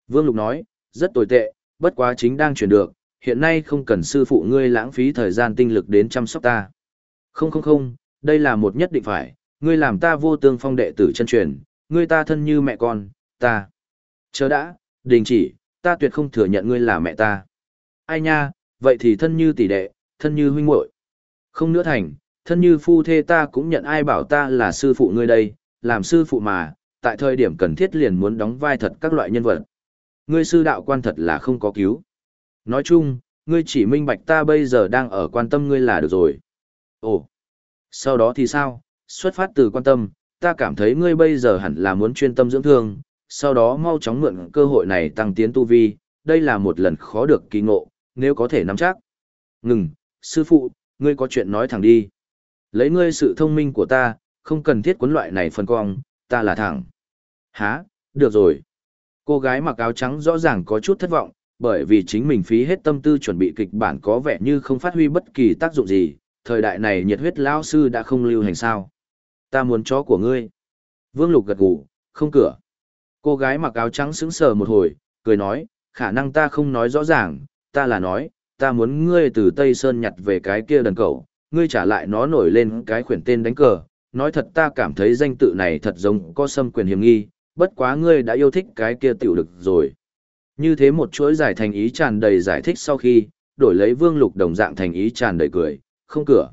Vương Lục nói, rất tồi tệ, bất quá chính đang chuyển được, hiện nay không cần sư phụ ngươi lãng phí thời gian tinh lực đến chăm sóc ta. Không không không, đây là một nhất định phải, ngươi làm ta vô tương phong đệ tử chân truyền, ngươi ta thân như mẹ con, ta. Chớ đã, đình chỉ, ta tuyệt không thừa nhận ngươi là mẹ ta. Ai nha, vậy thì thân như tỷ đệ, thân như huynh muội. Không nữa thành, thân như phu thê ta cũng nhận ai bảo ta là sư phụ ngươi đây, làm sư phụ mà, tại thời điểm cần thiết liền muốn đóng vai thật các loại nhân vật. Ngươi sư đạo quan thật là không có cứu. Nói chung, ngươi chỉ minh bạch ta bây giờ đang ở quan tâm ngươi là được rồi. Ồ, sau đó thì sao? Xuất phát từ quan tâm, ta cảm thấy ngươi bây giờ hẳn là muốn chuyên tâm dưỡng thương, sau đó mau chóng mượn cơ hội này tăng tiến tu vi, đây là một lần khó được kỳ ngộ, nếu có thể nắm chắc. Ngừng, sư phụ, ngươi có chuyện nói thẳng đi. Lấy ngươi sự thông minh của ta, không cần thiết cuốn loại này phân cong, ta là thẳng. Hả, được rồi. Cô gái mặc áo trắng rõ ràng có chút thất vọng, bởi vì chính mình phí hết tâm tư chuẩn bị kịch bản có vẻ như không phát huy bất kỳ tác dụng gì, thời đại này nhiệt huyết lao sư đã không lưu hành sao. Ta muốn chó của ngươi. Vương Lục gật gù, không cửa. Cô gái mặc áo trắng sững sờ một hồi, cười nói, khả năng ta không nói rõ ràng, ta là nói, ta muốn ngươi từ Tây Sơn nhặt về cái kia đần cẩu, ngươi trả lại nó nổi lên cái khuyển tên đánh cờ. Nói thật ta cảm thấy danh tự này thật giống có xâm quyền hiểm nghi, bất quá ngươi đã yêu thích cái kia tiểu lực rồi. Như thế một chuỗi giải thành ý tràn đầy giải thích sau khi, đổi lấy vương lục đồng dạng thành ý tràn đầy cười, không cửa.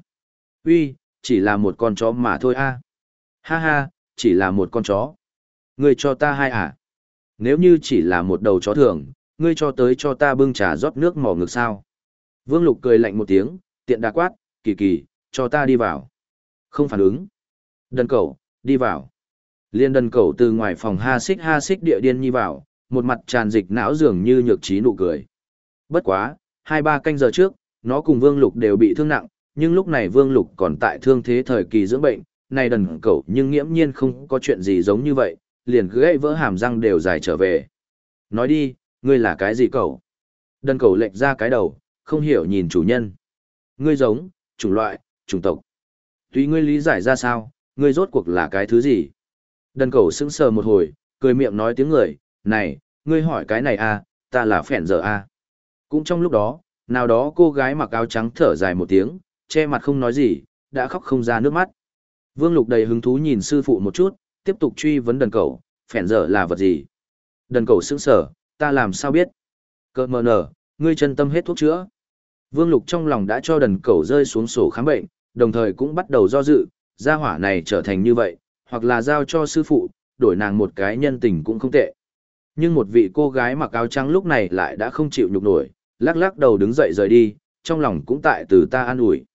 Uy, chỉ là một con chó mà thôi a. Ha ha, chỉ là một con chó. Ngươi cho ta hai à? Nếu như chỉ là một đầu chó thường, ngươi cho tới cho ta bưng trà rót nước mò ngực sao? Vương Lục cười lạnh một tiếng, tiện đà quát, kỳ kỳ, cho ta đi vào. Không phản ứng. Đần cầu, đi vào. Liên đần cầu từ ngoài phòng ha xích ha xích địa điên nhi vào, một mặt tràn dịch não dường như nhược trí nụ cười. Bất quá, hai ba canh giờ trước, nó cùng Vương Lục đều bị thương nặng, nhưng lúc này Vương Lục còn tại thương thế thời kỳ dưỡng bệnh, này đần cầu nhưng nghiễm nhiên không có chuyện gì giống như vậy, liền gãy vỡ hàm răng đều dài trở về. Nói đi, ngươi là cái gì cậu? Đần cầu lệch ra cái đầu, không hiểu nhìn chủ nhân. Ngươi giống, chủng loại, chủng tộc. tuy ngươi lý giải ra sao, ngươi rốt cuộc là cái thứ gì? Đần cầu sững sờ một hồi, cười miệng nói tiếng người, này, ngươi hỏi cái này à, ta là phèn giờ à. Cũng trong lúc đó, nào đó cô gái mặc áo trắng thở dài một tiếng, che mặt không nói gì, đã khóc không ra nước mắt. Vương Lục đầy hứng thú nhìn sư phụ một chút, tiếp tục truy vấn đần cầu, phèn dở là vật gì? Đần cầu sững sờ, ta làm sao biết? Cơ mờ nở, ngươi chân tâm hết thuốc chữa. Vương Lục trong lòng đã cho đần cầu rơi xuống sổ khám bệnh, đồng thời cũng bắt đầu do dự, gia hỏa này trở thành như vậy, hoặc là giao cho sư phụ, đổi nàng một cái nhân tình cũng không tệ. Nhưng một vị cô gái mặc áo trắng lúc này lại đã không chịu nhục nổi, lắc lắc đầu đứng dậy rời đi, trong lòng cũng tại từ ta an ủi.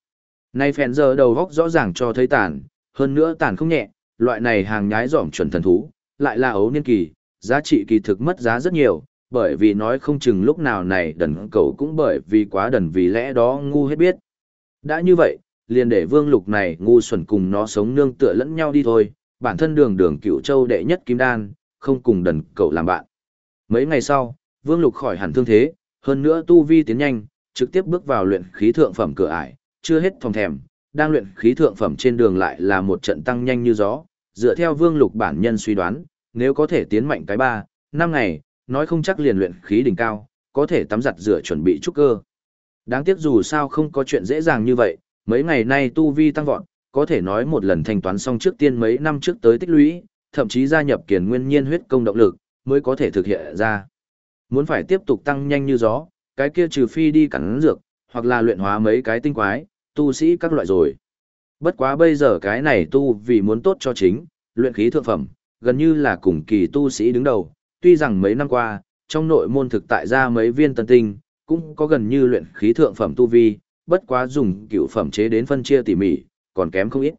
Nay phèn giờ đầu góc rõ ràng cho thấy tàn, hơn nữa tàn không nhẹ, loại này hàng nhái giỏm chuẩn thần thú, lại là ấu niên kỳ, giá trị kỳ thực mất giá rất nhiều, bởi vì nói không chừng lúc nào này đần cầu cũng bởi vì quá đần vì lẽ đó ngu hết biết. Đã như vậy, liền để vương lục này ngu xuẩn cùng nó sống nương tựa lẫn nhau đi thôi, bản thân đường đường cựu châu đệ nhất kim đan, không cùng đần cầu làm bạn. Mấy ngày sau, vương lục khỏi hẳn thương thế, hơn nữa tu vi tiến nhanh, trực tiếp bước vào luyện khí thượng phẩm cửa ải, chưa hết phòng thèm, đang luyện khí thượng phẩm trên đường lại là một trận tăng nhanh như gió, dựa theo vương lục bản nhân suy đoán, nếu có thể tiến mạnh cái ba, năm ngày, nói không chắc liền luyện khí đỉnh cao, có thể tắm giặt rửa chuẩn bị trúc cơ. Đáng tiếc dù sao không có chuyện dễ dàng như vậy, mấy ngày nay tu vi tăng vọt, có thể nói một lần thanh toán xong trước tiên mấy năm trước tới tích lũy, thậm chí gia nhập kiền nguyên nhiên huyết công động lực, mới có thể thực hiện ra. Muốn phải tiếp tục tăng nhanh như gió, cái kia trừ phi đi cắn dược, hoặc là luyện hóa mấy cái tinh quái, tu sĩ các loại rồi. Bất quá bây giờ cái này tu vì muốn tốt cho chính, luyện khí thượng phẩm, gần như là cùng kỳ tu sĩ đứng đầu, tuy rằng mấy năm qua, trong nội môn thực tại ra mấy viên tân tinh, cũng có gần như luyện khí thượng phẩm tu vi, bất quá dùng cựu phẩm chế đến phân chia tỉ mỉ, còn kém không ít.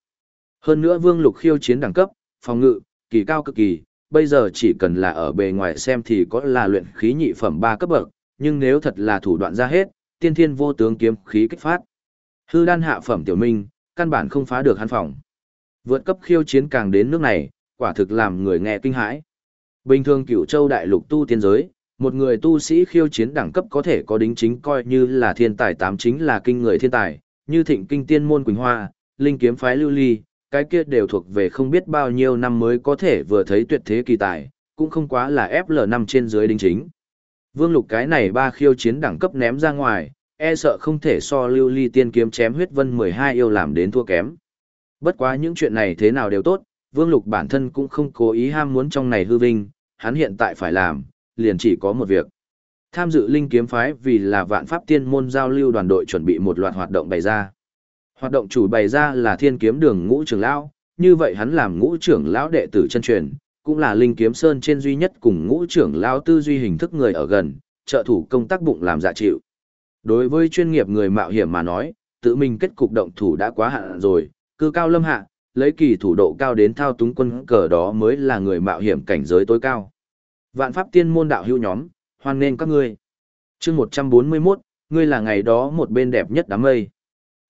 Hơn nữa Vương Lục khiêu chiến đẳng cấp, phòng ngự, kỳ cao cực kỳ, bây giờ chỉ cần là ở bề ngoài xem thì có là luyện khí nhị phẩm 3 cấp bậc, nhưng nếu thật là thủ đoạn ra hết, tiên thiên vô tướng kiếm khí kích phát. Hư đan hạ phẩm tiểu minh, căn bản không phá được hắn phòng. Vượt cấp khiêu chiến càng đến nước này, quả thực làm người nghe kinh hãi. Bình thường cửu châu đại lục tu tiên giới, một người tu sĩ khiêu chiến đẳng cấp có thể có đính chính coi như là thiên tài tám chính là kinh người thiên tài, như thịnh kinh tiên môn Quỳnh Hoa, linh kiếm phái lưu ly, cái kia đều thuộc về không biết bao nhiêu năm mới có thể vừa thấy tuyệt thế kỳ tài, cũng không quá là FL5 trên dưới đính chính. Vương lục cái này ba khiêu chiến đẳng cấp ném ra ngoài, e sợ không thể so lưu ly tiên kiếm chém huyết vân 12 yêu làm đến thua kém. Bất quá những chuyện này thế nào đều tốt, Vương Lục bản thân cũng không cố ý ham muốn trong này hư vinh, hắn hiện tại phải làm, liền chỉ có một việc. Tham dự linh kiếm phái vì là vạn pháp tiên môn giao lưu đoàn đội chuẩn bị một loạt hoạt động bày ra. Hoạt động chủ bày ra là thiên kiếm đường ngũ trưởng lão, như vậy hắn làm ngũ trưởng lão đệ tử chân truyền, cũng là linh kiếm sơn trên duy nhất cùng ngũ trưởng lão tư duy hình thức người ở gần, trợ thủ công tác bụng làm dạ chịu. Đối với chuyên nghiệp người mạo hiểm mà nói, tự mình kết cục động thủ đã quá hạn rồi, cư cao lâm hạ, lấy kỳ thủ độ cao đến thao túng quân cờ đó mới là người mạo hiểm cảnh giới tối cao. Vạn pháp tiên môn đạo hữu nhóm, hoan nên các ngươi. Chương 141, ngươi là ngày đó một bên đẹp nhất đám mây.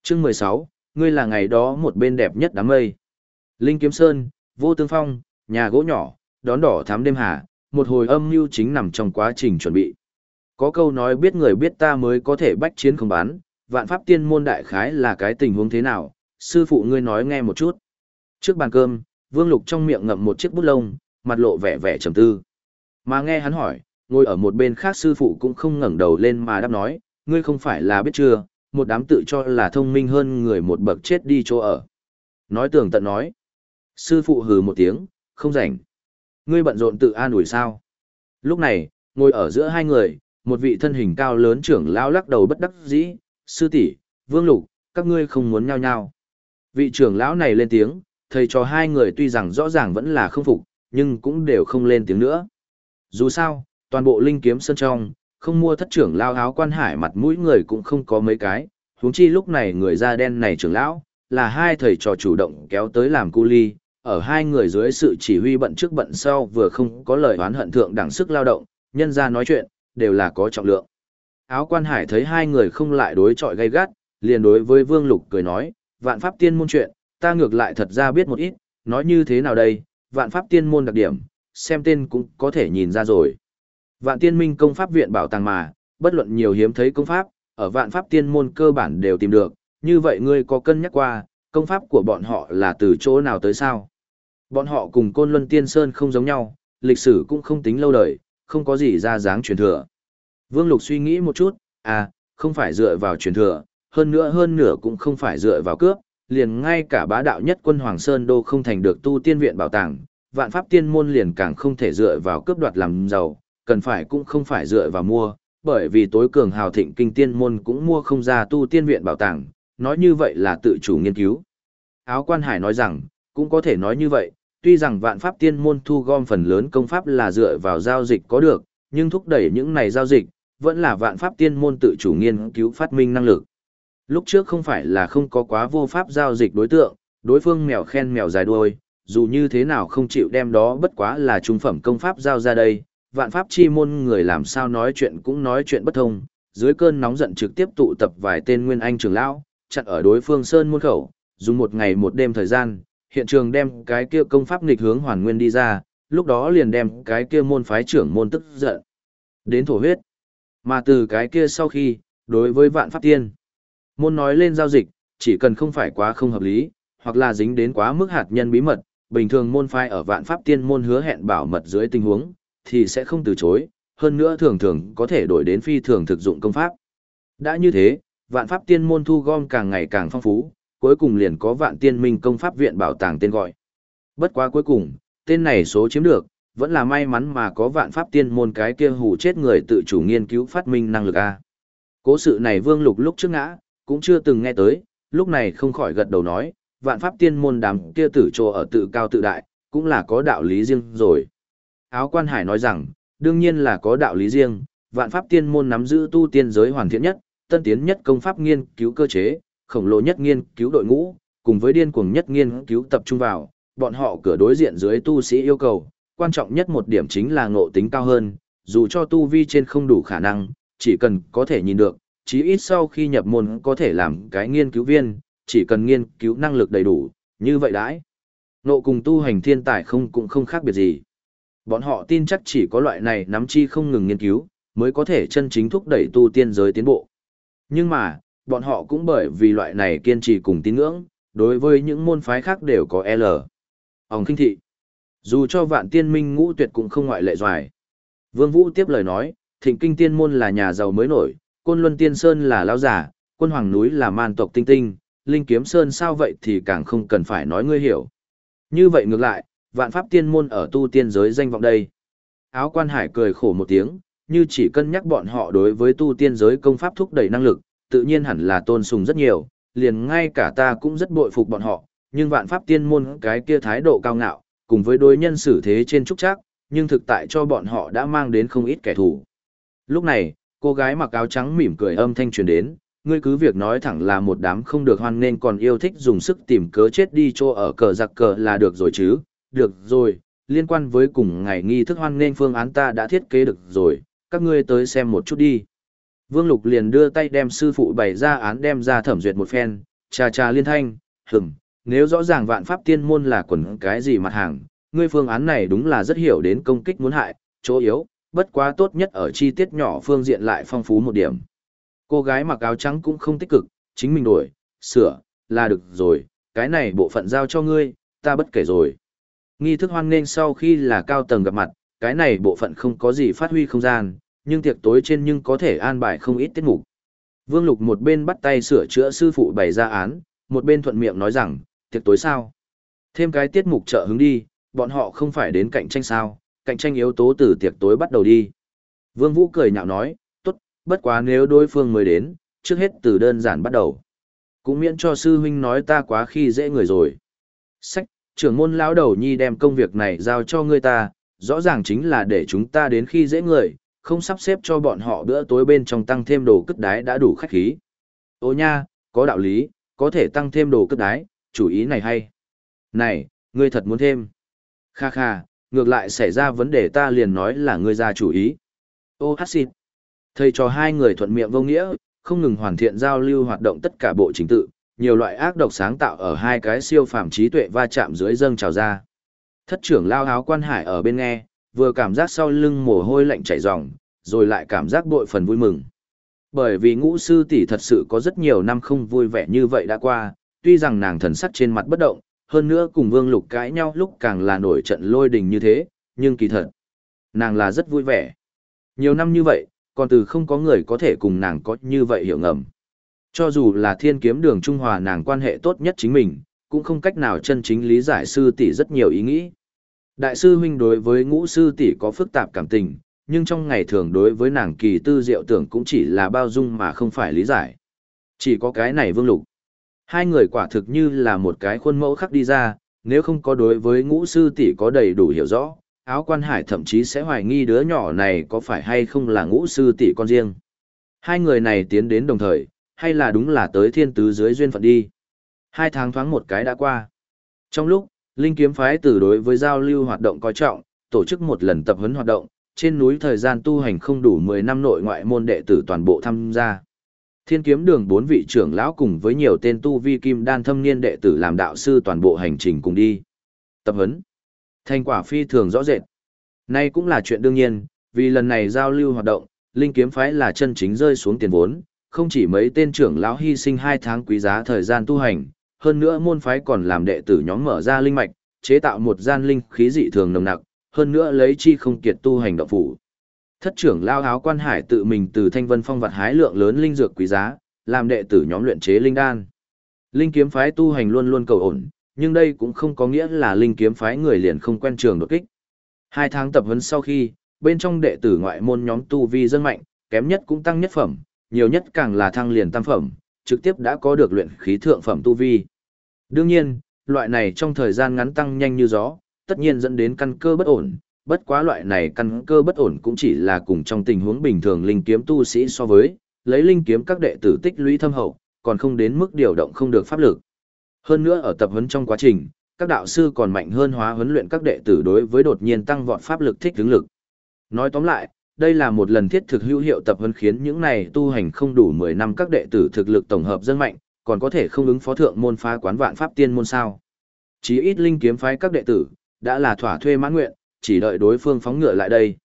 Chương 16, ngươi là ngày đó một bên đẹp nhất đám mây. Linh Kiếm Sơn, Vô Tương Phong, nhà gỗ nhỏ, đón đỏ thám đêm hà, một hồi âm mưu chính nằm trong quá trình chuẩn bị. Có câu nói biết người biết ta mới có thể bách chiến không bán, vạn pháp tiên môn đại khái là cái tình huống thế nào, sư phụ ngươi nói nghe một chút. Trước bàn cơm, Vương Lục trong miệng ngậm một chiếc bút lông, mặt lộ vẻ vẻ trầm tư. Mà nghe hắn hỏi, ngồi ở một bên khác sư phụ cũng không ngẩng đầu lên mà đáp nói, ngươi không phải là biết chưa, một đám tự cho là thông minh hơn người một bậc chết đi chỗ ở. Nói tường tận nói. Sư phụ hừ một tiếng, không rảnh. Ngươi bận rộn tự an ủi sao. Lúc này, ngồi ở giữa hai người, một vị thân hình cao lớn trưởng lão lắc đầu bất đắc dĩ, sư tỷ, vương lục, các ngươi không muốn nhau nhau. Vị trưởng lão này lên tiếng, thầy trò hai người tuy rằng rõ ràng vẫn là không phục, nhưng cũng đều không lên tiếng nữa. Dù sao, toàn bộ linh kiếm sơn trong, không mua thất trưởng lao áo quan hải mặt mũi người cũng không có mấy cái, huống chi lúc này người da đen này trưởng lão, là hai thầy trò chủ động kéo tới làm cu ly, ở hai người dưới sự chỉ huy bận trước bận sau vừa không có lời oán hận thượng đẳng sức lao động, nhân ra nói chuyện, đều là có trọng lượng. Áo quan hải thấy hai người không lại đối chọi gay gắt, liền đối với Vương Lục cười nói, vạn pháp tiên môn chuyện, ta ngược lại thật ra biết một ít, nói như thế nào đây, vạn pháp tiên môn đặc điểm, xem tên cũng có thể nhìn ra rồi. Vạn tiên minh công pháp viện bảo tàng mà, bất luận nhiều hiếm thấy công pháp, ở vạn pháp tiên môn cơ bản đều tìm được, như vậy ngươi có cân nhắc qua, công pháp của bọn họ là từ chỗ nào tới sao? Bọn họ cùng Côn Luân Tiên Sơn không giống nhau, lịch sử cũng không tính lâu đời, không có gì ra dáng truyền thừa. Vương Lục suy nghĩ một chút, à, không phải dựa vào truyền thừa, hơn nữa hơn nửa cũng không phải dựa vào cướp, liền ngay cả bá đạo nhất quân Hoàng Sơn Đô không thành được tu tiên viện bảo tàng, vạn pháp tiên môn liền càng không thể dựa vào cướp đoạt làm giàu, cần phải cũng không phải dựa vào mua, bởi vì tối cường hào thịnh kinh tiên môn cũng mua không ra tu tiên viện bảo tàng, nói như vậy là tự chủ nghiên cứu. Áo quan hải nói rằng, cũng có thể nói như vậy, tuy rằng vạn pháp tiên môn thu gom phần lớn công pháp là dựa vào giao dịch có được, nhưng thúc đẩy những này giao dịch, vẫn là vạn pháp tiên môn tự chủ nghiên cứu phát minh năng lực. Lúc trước không phải là không có quá vô pháp giao dịch đối tượng, đối phương mèo khen mèo dài đuôi, dù như thế nào không chịu đem đó bất quá là trung phẩm công pháp giao ra đây, vạn pháp chi môn người làm sao nói chuyện cũng nói chuyện bất thông, dưới cơn nóng giận trực tiếp tụ tập vài tên nguyên anh trưởng lão, chặn ở đối phương sơn môn khẩu, dùng một ngày một đêm thời gian, hiện trường đem cái kia công pháp nghịch hướng hoàn nguyên đi ra, lúc đó liền đem cái kia môn phái trưởng môn tức giận. Đến thổ huyết. Mà từ cái kia sau khi, đối với vạn pháp tiên, môn nói lên giao dịch, chỉ cần không phải quá không hợp lý, hoặc là dính đến quá mức hạt nhân bí mật, bình thường môn phái ở vạn pháp tiên môn hứa hẹn bảo mật dưới tình huống, thì sẽ không từ chối, hơn nữa thường thường có thể đổi đến phi thường thực dụng công pháp. Đã như thế, vạn pháp tiên môn thu gom càng ngày càng phong phú, cuối cùng liền có vạn tiên minh công pháp viện bảo tàng tên gọi. Bất quá cuối cùng, tên này số chiếm được, vẫn là may mắn mà có vạn pháp tiên môn cái kia hù chết người tự chủ nghiên cứu phát minh năng lực A. Cố sự này vương lục lúc trước ngã, cũng chưa từng nghe tới, lúc này không khỏi gật đầu nói, vạn pháp tiên môn đám kia tử trồ ở tự cao tự đại, cũng là có đạo lý riêng rồi. Áo quan hải nói rằng, đương nhiên là có đạo lý riêng, vạn pháp tiên môn nắm giữ tu tiên giới hoàn thiện nhất, tân tiến nhất công pháp nghiên cứu cơ chế, khổng lồ nhất nghiên cứu đội ngũ, cùng với điên cuồng nhất nghiên cứu tập trung vào, bọn họ cửa đối diện dưới tu sĩ yêu cầu, quan trọng nhất một điểm chính là ngộ tính cao hơn, dù cho tu vi trên không đủ khả năng, chỉ cần có thể nhìn được, chí ít sau khi nhập môn có thể làm cái nghiên cứu viên, chỉ cần nghiên cứu năng lực đầy đủ, như vậy đãi. Nộ cùng tu hành thiên tài không cũng không khác biệt gì. Bọn họ tin chắc chỉ có loại này nắm chi không ngừng nghiên cứu, mới có thể chân chính thúc đẩy tu tiên giới tiến bộ. Nhưng mà, bọn họ cũng bởi vì loại này kiên trì cùng tín ngưỡng, đối với những môn phái khác đều có L. Ông kinh thị. Dù cho vạn tiên minh ngũ tuyệt cũng không ngoại lệ doài. Vương Vũ tiếp lời nói, thịnh kinh tiên môn là nhà giàu mới nổi, côn luân tiên sơn là lão giả, quân hoàng núi là man tộc tinh tinh, linh kiếm sơn sao vậy thì càng không cần phải nói ngươi hiểu. Như vậy ngược lại, vạn pháp tiên môn ở tu tiên giới danh vọng đây. Áo quan hải cười khổ một tiếng, như chỉ cân nhắc bọn họ đối với tu tiên giới công pháp thúc đẩy năng lực, tự nhiên hẳn là tôn sùng rất nhiều, liền ngay cả ta cũng rất bội phục bọn họ, nhưng vạn pháp tiên môn cái kia thái độ cao ngạo, cùng với đối nhân xử thế trên trúc chắc, nhưng thực tại cho bọn họ đã mang đến không ít kẻ thù. Lúc này, cô gái mặc áo trắng mỉm cười âm thanh truyền đến, ngươi cứ việc nói thẳng là một đám không được hoan nên còn yêu thích dùng sức tìm cớ chết đi cho ở cờ giặc cờ là được rồi chứ, được rồi, liên quan với cùng ngày nghi thức hoan nên phương án ta đã thiết kế được rồi, các ngươi tới xem một chút đi. Vương Lục liền đưa tay đem sư phụ bày ra án đem ra thẩm duyệt một phen, trà trà liên thanh, hửm, nếu rõ ràng vạn pháp tiên môn là quần cái gì mặt hàng, ngươi phương án này đúng là rất hiểu đến công kích muốn hại, chỗ yếu, bất quá tốt nhất ở chi tiết nhỏ phương diện lại phong phú một điểm. Cô gái mặc áo trắng cũng không tích cực, chính mình đổi, sửa, là được rồi, cái này bộ phận giao cho ngươi, ta bất kể rồi. Nghi thức hoan nghênh sau khi là cao tầng gặp mặt, cái này bộ phận không có gì phát huy không gian, nhưng tiệc tối trên nhưng có thể an bài không ít tiết mục. Vương Lục một bên bắt tay sửa chữa sư phụ bày ra án, một bên thuận miệng nói rằng, tiệc tối sao? Thêm cái tiết mục trợ hứng đi, bọn họ không phải đến cạnh tranh sao, cạnh tranh yếu tố từ tiệc tối bắt đầu đi. Vương Vũ cười nhạo nói, tốt, bất quá nếu đối phương mới đến, trước hết từ đơn giản bắt đầu. Cũng miễn cho sư huynh nói ta quá khi dễ người rồi. Sách, trưởng môn lão đầu nhi đem công việc này giao cho ngươi ta, rõ ràng chính là để chúng ta đến khi dễ người, không sắp xếp cho bọn họ bữa tối bên trong tăng thêm đồ cất đái đã đủ khách khí. Ô nha, có đạo lý, có thể tăng thêm đồ cất đái, chủ ý này hay. Này, ngươi thật muốn thêm. Kha kha, ngược lại xảy ra vấn đề ta liền nói là ngươi ra chủ ý. Ô hát xịt. Thầy cho hai người thuận miệng vô nghĩa, không ngừng hoàn thiện giao lưu hoạt động tất cả bộ chính tự, nhiều loại ác độc sáng tạo ở hai cái siêu phàm trí tuệ va chạm dưới dâng trào ra. Thất trưởng lao áo quan hải ở bên nghe, vừa cảm giác sau lưng mồ hôi lạnh chảy ròng, rồi lại cảm giác bội phần vui mừng. Bởi vì ngũ sư tỷ thật sự có rất nhiều năm không vui vẻ như vậy đã qua, tuy rằng nàng thần sắc trên mặt bất động, hơn nữa cùng Vương Lục cãi nhau lúc càng là nổi trận lôi đình như thế, nhưng kỳ thật, nàng là rất vui vẻ. Nhiều năm như vậy, còn từ không có người có thể cùng nàng có như vậy hiểu ngầm. Cho dù là thiên kiếm đường Trung Hòa nàng quan hệ tốt nhất chính mình, cũng không cách nào chân chính lý giải sư tỷ rất nhiều ý nghĩ. Đại sư huynh đối với ngũ sư tỷ có phức tạp cảm tình, nhưng trong ngày thường đối với nàng kỳ tư diệu tưởng cũng chỉ là bao dung mà không phải lý giải. Chỉ có cái này vương lục. Hai người quả thực như là một cái khuôn mẫu khắc đi ra, nếu không có đối với ngũ sư tỷ có đầy đủ hiểu rõ, áo quan hải thậm chí sẽ hoài nghi đứa nhỏ này có phải hay không là ngũ sư tỷ con riêng. Hai người này tiến đến đồng thời, hay là đúng là tới thiên tứ dưới duyên phận đi. Hai tháng thoáng một cái đã qua. Trong lúc, Linh kiếm phái từ đối với giao lưu hoạt động coi trọng, tổ chức một lần tập huấn hoạt động, trên núi thời gian tu hành không đủ 10 năm nội ngoại môn đệ tử toàn bộ tham gia. Thiên kiếm đường bốn vị trưởng lão cùng với nhiều tên tu vi kim đan thâm niên đệ tử làm đạo sư toàn bộ hành trình cùng đi. Tập huấn. Thành quả phi thường rõ rệt. Nay cũng là chuyện đương nhiên, vì lần này giao lưu hoạt động, linh kiếm phái là chân chính rơi xuống tiền vốn, không chỉ mấy tên trưởng lão hy sinh 2 tháng quý giá thời gian tu hành, hơn nữa môn phái còn làm đệ tử nhóm mở ra linh mạch, chế tạo một gian linh khí dị thường nồng nặc, hơn nữa lấy chi không kiệt tu hành động phủ. Thất trưởng lao áo quan hải tự mình từ thanh vân phong vật hái lượng lớn linh dược quý giá, làm đệ tử nhóm luyện chế linh đan. Linh kiếm phái tu hành luôn luôn cầu ổn, nhưng đây cũng không có nghĩa là linh kiếm phái người liền không quen trường đột kích. Hai tháng tập huấn sau khi, bên trong đệ tử ngoại môn nhóm tu vi dân mạnh, kém nhất cũng tăng nhất phẩm, nhiều nhất càng là thăng liền tam phẩm, trực tiếp đã có được luyện khí thượng phẩm tu vi. Đương nhiên, loại này trong thời gian ngắn tăng nhanh như gió, tất nhiên dẫn đến căn cơ bất ổn, bất quá loại này căn cơ bất ổn cũng chỉ là cùng trong tình huống bình thường linh kiếm tu sĩ so với, lấy linh kiếm các đệ tử tích lũy thâm hậu, còn không đến mức điều động không được pháp lực. Hơn nữa ở tập huấn trong quá trình, các đạo sư còn mạnh hơn hóa huấn luyện các đệ tử đối với đột nhiên tăng vọt pháp lực thích ứng lực. Nói tóm lại, đây là một lần thiết thực hữu hiệu tập huấn khiến những này tu hành không đủ 10 năm các đệ tử thực lực tổng hợp dân mạnh, còn có thể không ứng phó thượng môn phá quán vạn pháp tiên môn sao. Chí ít linh kiếm phái các đệ tử, đã là thỏa thuê mãn nguyện, chỉ đợi đối phương phóng ngựa lại đây.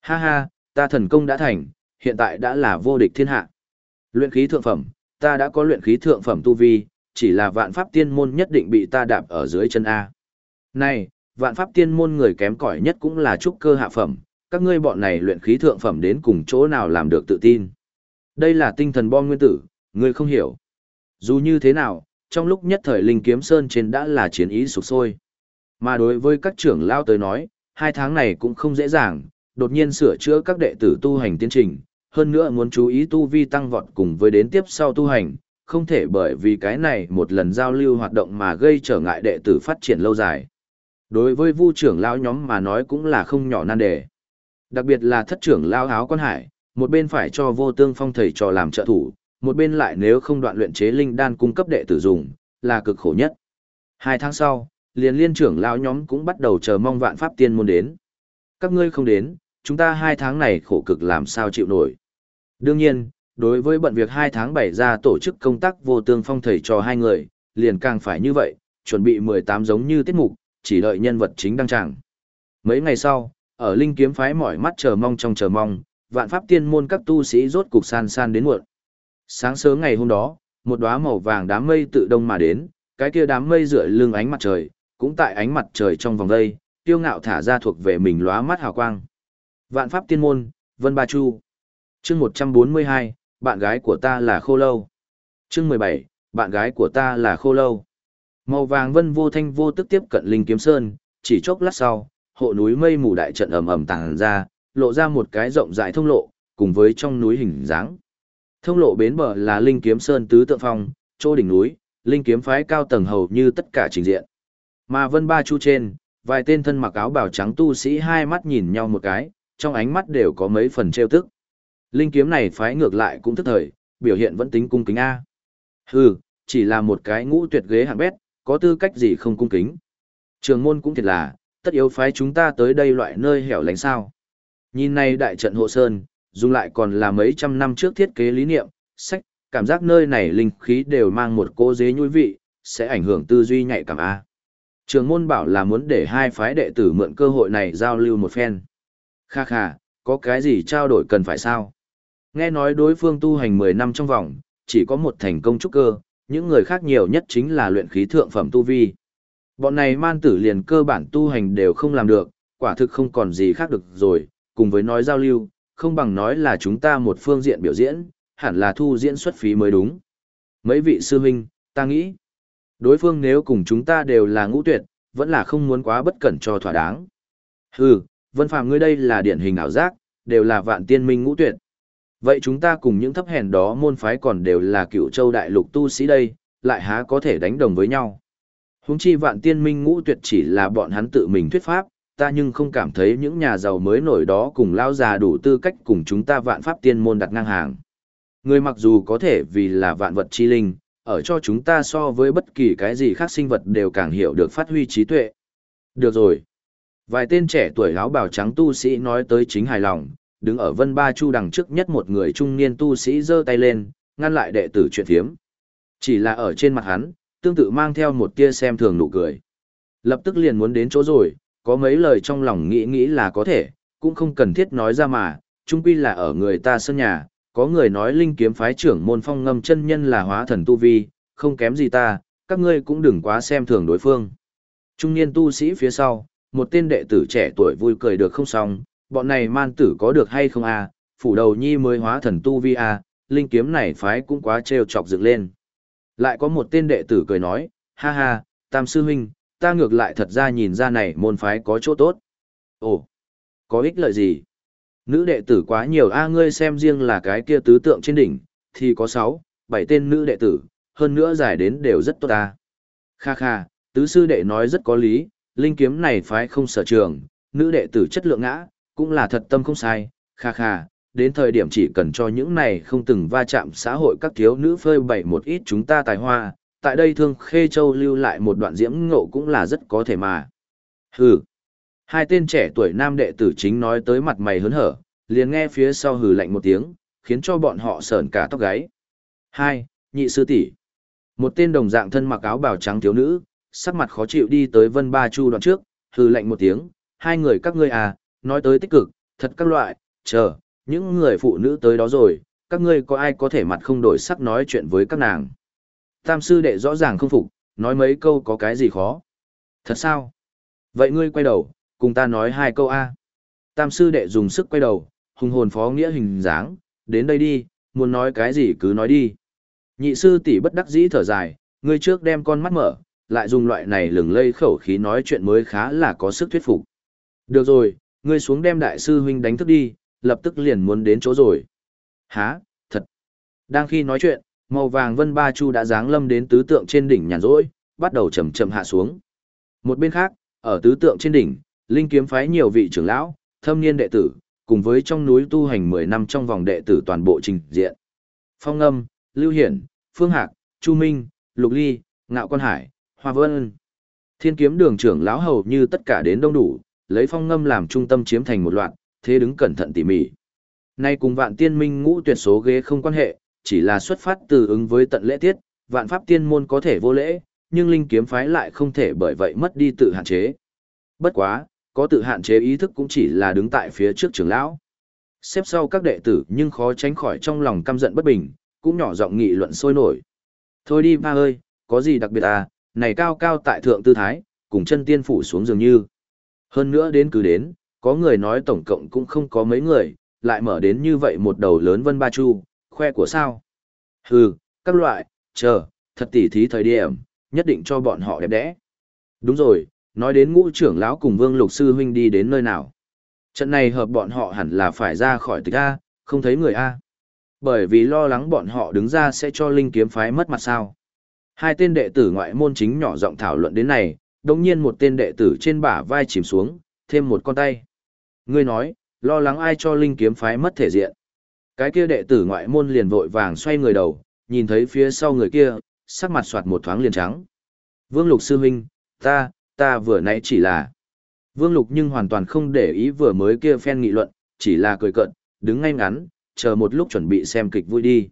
Ha ha, ta thần công đã thành, hiện tại đã là vô địch thiên hạ. Luyện khí thượng phẩm, ta đã có luyện khí thượng phẩm tu vi, chỉ là vạn pháp tiên môn nhất định bị ta đạp ở dưới chân A. Này, vạn pháp tiên môn người kém cỏi nhất cũng là trúc cơ hạ phẩm, các ngươi bọn này luyện khí thượng phẩm đến cùng chỗ nào làm được tự tin. Đây là tinh thần bom nguyên tử, ngươi không hiểu. Dù như thế nào, trong lúc nhất thời Linh Kiếm Sơn trên đã là chiến ý sục sôi. Mà đối với các trưởng lao tới nói, hai tháng này cũng không dễ dàng, đột nhiên sửa chữa các đệ tử tu hành tiến trình, hơn nữa muốn chú ý tu vi tăng vọt cùng với đến tiếp sau tu hành, không thể bởi vì cái này một lần giao lưu hoạt động mà gây trở ngại đệ tử phát triển lâu dài. Đối với vu trưởng lao nhóm mà nói cũng là không nhỏ nan đề. Đặc biệt là thất trưởng lao áo quan hải, một bên phải cho vô tương phong thầy trò làm trợ thủ, một bên lại nếu không đoạn luyện chế linh đan cung cấp đệ tử dùng, là cực khổ nhất. Hai tháng sau, liền liên trưởng lão nhóm cũng bắt đầu chờ mong vạn pháp tiên môn đến. Các ngươi không đến, chúng ta hai tháng này khổ cực làm sao chịu nổi. Đương nhiên, đối với bận việc hai tháng bảy ra tổ chức công tác vô tương phong thầy cho hai người, liền càng phải như vậy, chuẩn bị 18 giống như tiết mục, chỉ đợi nhân vật chính đăng tràng. Mấy ngày sau, ở Linh Kiếm phái mỏi mắt chờ mong trong chờ mong, vạn pháp tiên môn các tu sĩ rốt cục san san đến muộn. Sáng sớm ngày hôm đó, một đóa màu vàng đám mây tự đông mà đến, cái kia đám mây rượi lưng ánh mặt trời, cũng tại ánh mặt trời trong vòng đây, tiêu ngạo thả ra thuộc về mình lóa mắt hào quang. Vạn pháp tiên môn, Vân Ba Chu. Chương 142, bạn gái của ta là Khô Lâu. Chương 17, bạn gái của ta là Khô Lâu. Màu vàng vân vô thanh vô tức tiếp cận Linh Kiếm Sơn, chỉ chốc lát sau, hộ núi mây mù đại trận ầm ầm tàng ra, lộ ra một cái rộng rãi thông lộ, cùng với trong núi hình dáng. Thông lộ bến bờ là Linh Kiếm Sơn tứ tượng phong, chỗ đỉnh núi, Linh Kiếm phái cao tầng hầu như tất cả trình diện. Mà Vân Ba Chu trên, vài tên thân mặc áo bào trắng tu sĩ hai mắt nhìn nhau một cái, trong ánh mắt đều có mấy phần trêu tức. Linh kiếm này phái ngược lại cũng thức thời, biểu hiện vẫn tính cung kính A. Hừ, chỉ là một cái ngũ tuyệt ghế hạng bét, có tư cách gì không cung kính. Trường môn cũng thiệt là, tất yếu phái chúng ta tới đây loại nơi hẻo lánh sao. Nhìn này đại trận hộ sơn, dùng lại còn là mấy trăm năm trước thiết kế lý niệm, sách, cảm giác nơi này linh khí đều mang một cỗ dế nhui vị, sẽ ảnh hưởng tư duy nhạy cảm A. Trường môn bảo là muốn để hai phái đệ tử mượn cơ hội này giao lưu một phen. Kha kha, có cái gì trao đổi cần phải sao? Nghe nói đối phương tu hành 10 năm trong vòng, chỉ có một thành công trúc cơ, những người khác nhiều nhất chính là luyện khí thượng phẩm tu vi. Bọn này man tử liền cơ bản tu hành đều không làm được, quả thực không còn gì khác được rồi, cùng với nói giao lưu, không bằng nói là chúng ta một phương diện biểu diễn, hẳn là thu diễn xuất phí mới đúng. Mấy vị sư huynh, ta nghĩ, đối phương nếu cùng chúng ta đều là ngũ tuyệt, vẫn là không muốn quá bất cẩn cho thỏa đáng. Hừ, Vân Phàm ngươi đây là điển hình ảo giác, đều là vạn tiên minh ngũ tuyệt. Vậy chúng ta cùng những thấp hèn đó môn phái còn đều là cựu châu đại lục tu sĩ đây, lại há có thể đánh đồng với nhau. Húng chi vạn tiên minh ngũ tuyệt chỉ là bọn hắn tự mình thuyết pháp, ta nhưng không cảm thấy những nhà giàu mới nổi đó cùng lao già đủ tư cách cùng chúng ta vạn pháp tiên môn đặt ngang hàng. Người mặc dù có thể vì là vạn vật chi linh, ở cho chúng ta so với bất kỳ cái gì khác sinh vật đều càng hiểu được phát huy trí tuệ. Được rồi. Vài tên trẻ tuổi áo bào trắng tu sĩ nói tới chính hài lòng, đứng ở vân ba chu đằng trước nhất một người trung niên tu sĩ giơ tay lên, ngăn lại đệ tử chuyện thiếm. Chỉ là ở trên mặt hắn, tương tự mang theo một tia xem thường nụ cười. Lập tức liền muốn đến chỗ rồi, có mấy lời trong lòng nghĩ nghĩ là có thể, cũng không cần thiết nói ra mà, chung quy là ở người ta sân nhà, có người nói linh kiếm phái trưởng môn phong ngâm chân nhân là hóa thần tu vi, không kém gì ta, các ngươi cũng đừng quá xem thường đối phương. Trung niên tu sĩ phía sau, một tên đệ tử trẻ tuổi vui cười được không xong, bọn này man tử có được hay không à, phủ đầu nhi mới hóa thần tu vi à, linh kiếm này phái cũng quá trêu chọc dựng lên. Lại có một tên đệ tử cười nói, ha ha, tam sư huynh, ta ngược lại thật ra nhìn ra này môn phái có chỗ tốt. Ồ, có ích lợi gì? Nữ đệ tử quá nhiều a ngươi xem riêng là cái kia tứ tượng trên đỉnh, thì có 6, 7 tên nữ đệ tử, hơn nữa giải đến đều rất tốt ta. Kha kha, tứ sư đệ nói rất có lý, linh kiếm này phái không sở trường, nữ đệ tử chất lượng ngã, cũng là thật tâm không sai, kha kha, đến thời điểm chỉ cần cho những này không từng va chạm xã hội các thiếu nữ phơi bày một ít chúng ta tài hoa, tại đây thương khê châu lưu lại một đoạn diễm ngộ cũng là rất có thể mà. Hừ. Hai tên trẻ tuổi nam đệ tử chính nói tới mặt mày hớn hở, liền nghe phía sau hừ lạnh một tiếng, khiến cho bọn họ sờn cả tóc gáy. Hai, nhị sư tỷ. Một tên đồng dạng thân mặc áo bào trắng thiếu nữ, sắc mặt khó chịu đi tới Vân Ba Chu đoạn trước, hừ lạnh một tiếng, hai người các ngươi à, nói tới tích cực, thật các loại, chờ, những người phụ nữ tới đó rồi, các ngươi có ai có thể mặt không đổi sắc nói chuyện với các nàng. Tam sư đệ rõ ràng không phục, nói mấy câu có cái gì khó. Thật sao? Vậy ngươi quay đầu, cùng ta nói hai câu A. Tam sư đệ dùng sức quay đầu, hùng hồn phó nghĩa hình dáng, đến đây đi, muốn nói cái gì cứ nói đi. Nhị sư tỷ bất đắc dĩ thở dài, ngươi trước đem con mắt mở, lại dùng loại này lừng lây khẩu khí nói chuyện mới khá là có sức thuyết phục. Được rồi, ngươi xuống đem đại sư huynh đánh thức đi, lập tức liền muốn đến chỗ rồi. Hả, thật. Đang khi nói chuyện, màu vàng vân ba chu đã giáng lâm đến tứ tượng trên đỉnh nhàn rỗi, bắt đầu chậm chậm hạ xuống. Một bên khác, ở tứ tượng trên đỉnh, linh kiếm phái nhiều vị trưởng lão, thâm niên đệ tử, cùng với trong núi tu hành 10 năm trong vòng đệ tử toàn bộ trình diện. Phong Âm, Lưu Hiển, Phương Hạc, Chu Minh, Lục Ly, Ngạo Quan Hải, Hoa Vân. Thiên kiếm đường trưởng lão hầu như tất cả đến đông đủ, lấy phong ngâm làm trung tâm chiếm thành một loạt, thế đứng cẩn thận tỉ mỉ. Nay cùng vạn tiên minh ngũ tuyệt số ghế không quan hệ, chỉ là xuất phát từ ứng với tận lễ tiết, vạn pháp tiên môn có thể vô lễ, nhưng linh kiếm phái lại không thể bởi vậy mất đi tự hạn chế. Bất quá, có tự hạn chế ý thức cũng chỉ là đứng tại phía trước trưởng lão. Xếp sau các đệ tử nhưng khó tránh khỏi trong lòng căm giận bất bình, cũng nhỏ giọng nghị luận sôi nổi. Thôi đi ba ơi, có gì đặc biệt à, này cao cao tại thượng tư thái, cùng chân tiên phủ xuống dường như. Hơn nữa đến cứ đến, có người nói tổng cộng cũng không có mấy người, lại mở đến như vậy một đầu lớn vân ba chu, khoe của sao. Hừ, các loại, chờ, thật tỉ thí thời điểm, nhất định cho bọn họ đẹp đẽ. Đúng rồi, nói đến ngũ trưởng lão cùng vương lục sư huynh đi đến nơi nào. Trận này hợp bọn họ hẳn là phải ra khỏi tịch A, không thấy người A. Bởi vì lo lắng bọn họ đứng ra sẽ cho linh kiếm phái mất mặt sao. Hai tên đệ tử ngoại môn chính nhỏ giọng thảo luận đến này, đồng nhiên một tên đệ tử trên bả vai chìm xuống, thêm một con tay. Ngươi nói, lo lắng ai cho linh kiếm phái mất thể diện. Cái kia đệ tử ngoại môn liền vội vàng xoay người đầu, nhìn thấy phía sau người kia, sắc mặt soạt một thoáng liền trắng. Vương Lục sư huynh, ta, ta vừa nãy chỉ là... Vương Lục nhưng hoàn toàn không để ý vừa mới kia phen nghị luận, chỉ là cười cận, đứng ngay ngắn, chờ một lúc chuẩn bị xem kịch vui đi.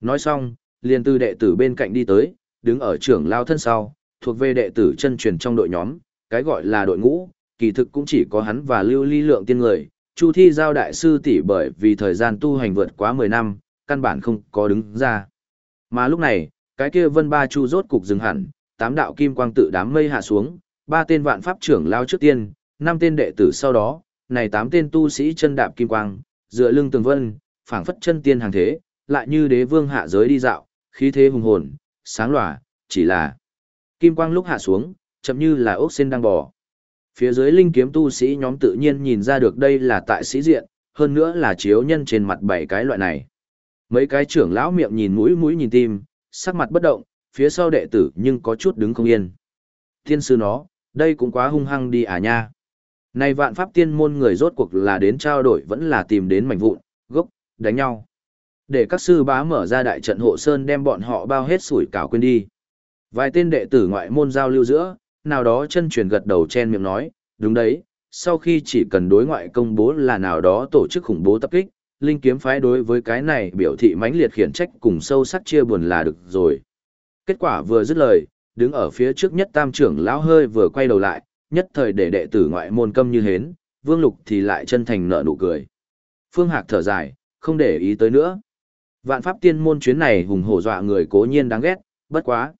Nói xong, liền từ đệ tử bên cạnh đi tới, đứng ở trưởng lao thân sau, thuộc về đệ tử chân truyền trong đội nhóm, cái gọi là đội ngũ, kỳ thực cũng chỉ có hắn và lưu ly lượng tiên người, Chu Thi giao đại sư tỷ bởi vì thời gian tu hành vượt quá 10 năm, căn bản không có đứng ra. Mà lúc này, cái kia Vân Ba Chu rốt cục dừng hẳn, tám đạo kim quang tự đám mây hạ xuống, ba tên vạn pháp trưởng lao trước tiên, năm tên đệ tử sau đó, này tám tên tu sĩ chân đạp kim quang, dựa lưng tường vân, phảng phất chân tiên hàng thế, lại như đế vương hạ giới đi dạo, khí thế hùng hồn, sáng lòa, chỉ là kim quang lúc hạ xuống, chậm như là ốc sen đang bò. Phía dưới linh kiếm tu sĩ nhóm tự nhiên nhìn ra được đây là tại sĩ diện, hơn nữa là chiếu nhân trên mặt bảy cái loại này. Mấy cái trưởng lão miệng nhìn mũi mũi nhìn tim, sắc mặt bất động, phía sau đệ tử nhưng có chút đứng không yên. Thiên sư nó, đây cũng quá hung hăng đi à nha. Này vạn pháp tiên môn người rốt cuộc là đến trao đổi vẫn là tìm đến mảnh vụn, gốc, đánh nhau. Để các sư bá mở ra đại trận hộ sơn đem bọn họ bao hết sủi cảo quên đi. Vài tên đệ tử ngoại môn giao lưu giữa, nào đó chân truyền gật đầu chen miệng nói, đúng đấy, sau khi chỉ cần đối ngoại công bố là nào đó tổ chức khủng bố tập kích, linh kiếm phái đối với cái này biểu thị mãnh liệt khiển trách cùng sâu sắc chia buồn là được rồi. Kết quả vừa dứt lời, đứng ở phía trước nhất tam trưởng lão hơi vừa quay đầu lại, nhất thời để đệ tử ngoại môn câm như hến, vương lục thì lại chân thành nở nụ cười. Phương Hạc thở dài, không để ý tới nữa. Vạn pháp tiên môn chuyến này hùng hổ dọa người cố nhiên đáng ghét, bất quá.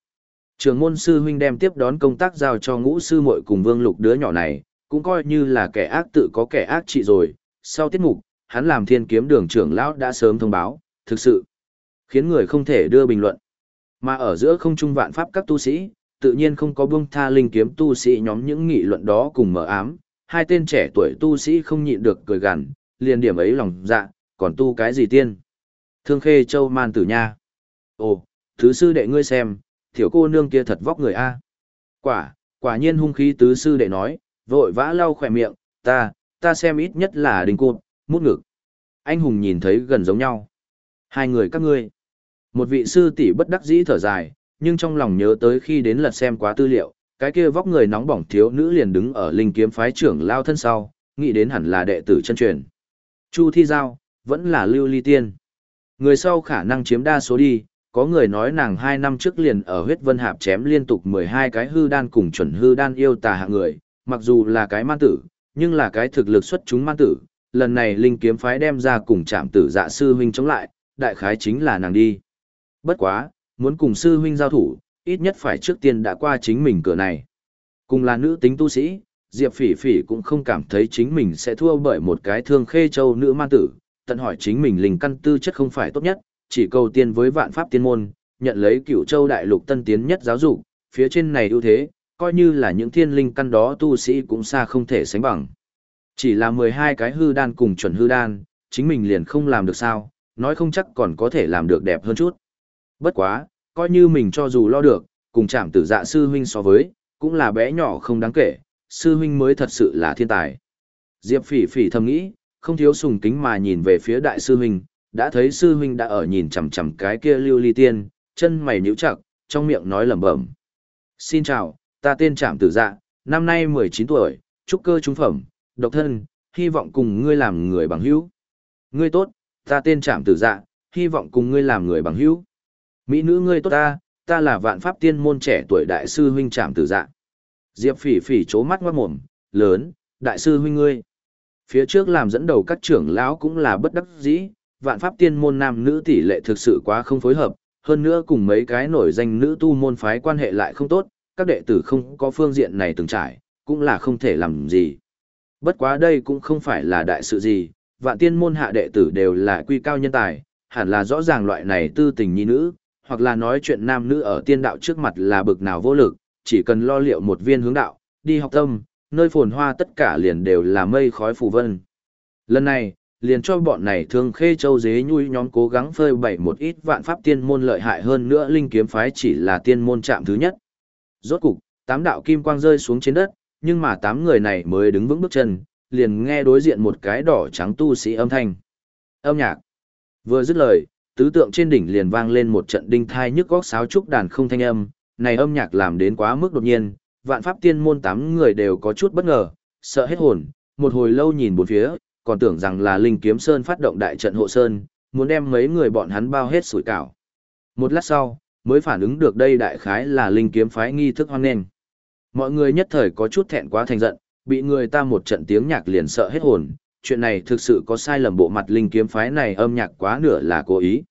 Trường môn sư huynh đem tiếp đón công tác giao cho ngũ sư muội cùng vương lục đứa nhỏ này, cũng coi như là kẻ ác tự có kẻ ác trị rồi. Sau tiết mục, hắn làm thiên kiếm đường trưởng lão đã sớm thông báo, thực sự khiến người không thể đưa bình luận. Mà ở giữa không trung vạn pháp các tu sĩ, tự nhiên không có buông tha linh kiếm tu sĩ nhóm những nghị luận đó cùng mở ám, hai tên trẻ tuổi tu sĩ không nhịn được cười gằn, liền điểm ấy lòng dạ, còn tu cái gì tiên? Thương khê châu man tử nha. Ồ, thứ sư đệ ngươi xem, tiểu cô nương kia thật vóc người a. Quả, quả nhiên hung khí tứ sư đệ nói, vội vã lau khỏe miệng, ta, ta xem ít nhất là đình cụt, mút ngực. Anh hùng nhìn thấy gần giống nhau. Hai người các ngươi. Một vị sư tỷ bất đắc dĩ thở dài, nhưng trong lòng nhớ tới khi đến lật xem quá tư liệu, cái kia vóc người nóng bỏng thiếu nữ liền đứng ở linh kiếm phái trưởng lao thân sau, nghĩ đến hẳn là đệ tử chân truyền. Chu Thi Giao, vẫn là lưu ly tiên. Người sau khả năng chiếm đa số đi, có người nói nàng hai năm trước liền ở huyết vân hạp chém liên tục 12 cái hư đan cùng chuẩn hư đan yêu tà hạng người, mặc dù là cái man tử, nhưng là cái thực lực xuất chúng man tử, lần này linh kiếm phái đem ra cùng chạm tử dạ sư huynh chống lại, đại khái chính là nàng đi. Bất quá, muốn cùng sư huynh giao thủ, ít nhất phải trước tiên đã qua chính mình cửa này. Cùng là nữ tính tu sĩ, Diệp Phỉ Phỉ cũng không cảm thấy chính mình sẽ thua bởi một cái thương khê châu nữ man tử, tận hỏi chính mình linh căn tư chất không phải tốt nhất, chỉ cầu tiên với vạn pháp tiên môn, nhận lấy cửu châu đại lục tân tiến nhất giáo dục, phía trên này ưu thế, coi như là những thiên linh căn đó tu sĩ cũng xa không thể sánh bằng. Chỉ là 12 cái hư đan cùng chuẩn hư đan, chính mình liền không làm được sao, nói không chắc còn có thể làm được đẹp hơn chút. Bất quá, coi như mình cho dù lo được, cùng chạm tử dạ sư huynh so với, cũng là bé nhỏ không đáng kể, sư huynh mới thật sự là thiên tài. Diệp phỉ phỉ thầm nghĩ, không thiếu sùng kính mà nhìn về phía đại sư huynh, đã thấy sư huynh đã ở nhìn chằm chằm cái kia lưu ly tiên, chân mày nhíu chặt, trong miệng nói lẩm bẩm. Xin chào, ta tên Trạm Tử Dạ, năm nay 19 tuổi, trúc cơ trung phẩm, độc thân, hy vọng cùng ngươi làm người bằng hữu. Ngươi tốt, ta tên Trạm Tử Dạ, hy vọng cùng ngươi làm người bằng hữu. Mỹ nữ ngươi tốt ta, ta là vạn pháp tiên môn trẻ tuổi đại sư huynh Trạm Tử Dạ. Diệp Phỉ Phỉ chố mắt ngoát mồm, lớn, đại sư huynh ngươi. Phía trước làm dẫn đầu các trưởng lão cũng là bất đắc dĩ, vạn pháp tiên môn nam nữ tỷ lệ thực sự quá không phối hợp, hơn nữa cùng mấy cái nổi danh nữ tu môn phái quan hệ lại không tốt, các đệ tử không có phương diện này từng trải, cũng là không thể làm gì. Bất quá đây cũng không phải là đại sự gì, vạn tiên môn hạ đệ tử đều là quy cao nhân tài, hẳn là rõ ràng loại này tư tình nhi nữ, hoặc là nói chuyện nam nữ ở tiên đạo trước mặt là bực nào vô lực, chỉ cần lo liệu một viên hướng đạo, đi học tâm, nơi phồn hoa tất cả liền đều là mây khói phù vân. Lần này, liền cho bọn này thương khê châu dế nhui nhóm cố gắng phơi bày một ít vạn pháp tiên môn lợi hại hơn nữa linh kiếm phái chỉ là tiên môn chạm thứ nhất. Rốt cục, tám đạo kim quang rơi xuống trên đất, nhưng mà tám người này mới đứng vững bước chân, liền nghe đối diện một cái đỏ trắng tu sĩ âm thanh. Âm nhạc. Vừa dứt lời, tứ tượng trên đỉnh liền vang lên một trận đinh thai nhức góc sáo trúc đàn không thanh âm, này âm nhạc làm đến quá mức đột nhiên, vạn pháp tiên môn tám người đều có chút bất ngờ, sợ hết hồn, một hồi lâu nhìn bốn phía, còn tưởng rằng là Linh Kiếm Sơn phát động đại trận hộ sơn, muốn đem mấy người bọn hắn bao hết sủi cảo. Một lát sau, mới phản ứng được đây đại khái là Linh Kiếm phái nghi thức hoang nghênh. Mọi người nhất thời có chút thẹn quá thành giận, bị người ta một trận tiếng nhạc liền sợ hết hồn, chuyện này thực sự có sai lầm bộ mặt linh kiếm phái này âm nhạc quá nửa là cố ý.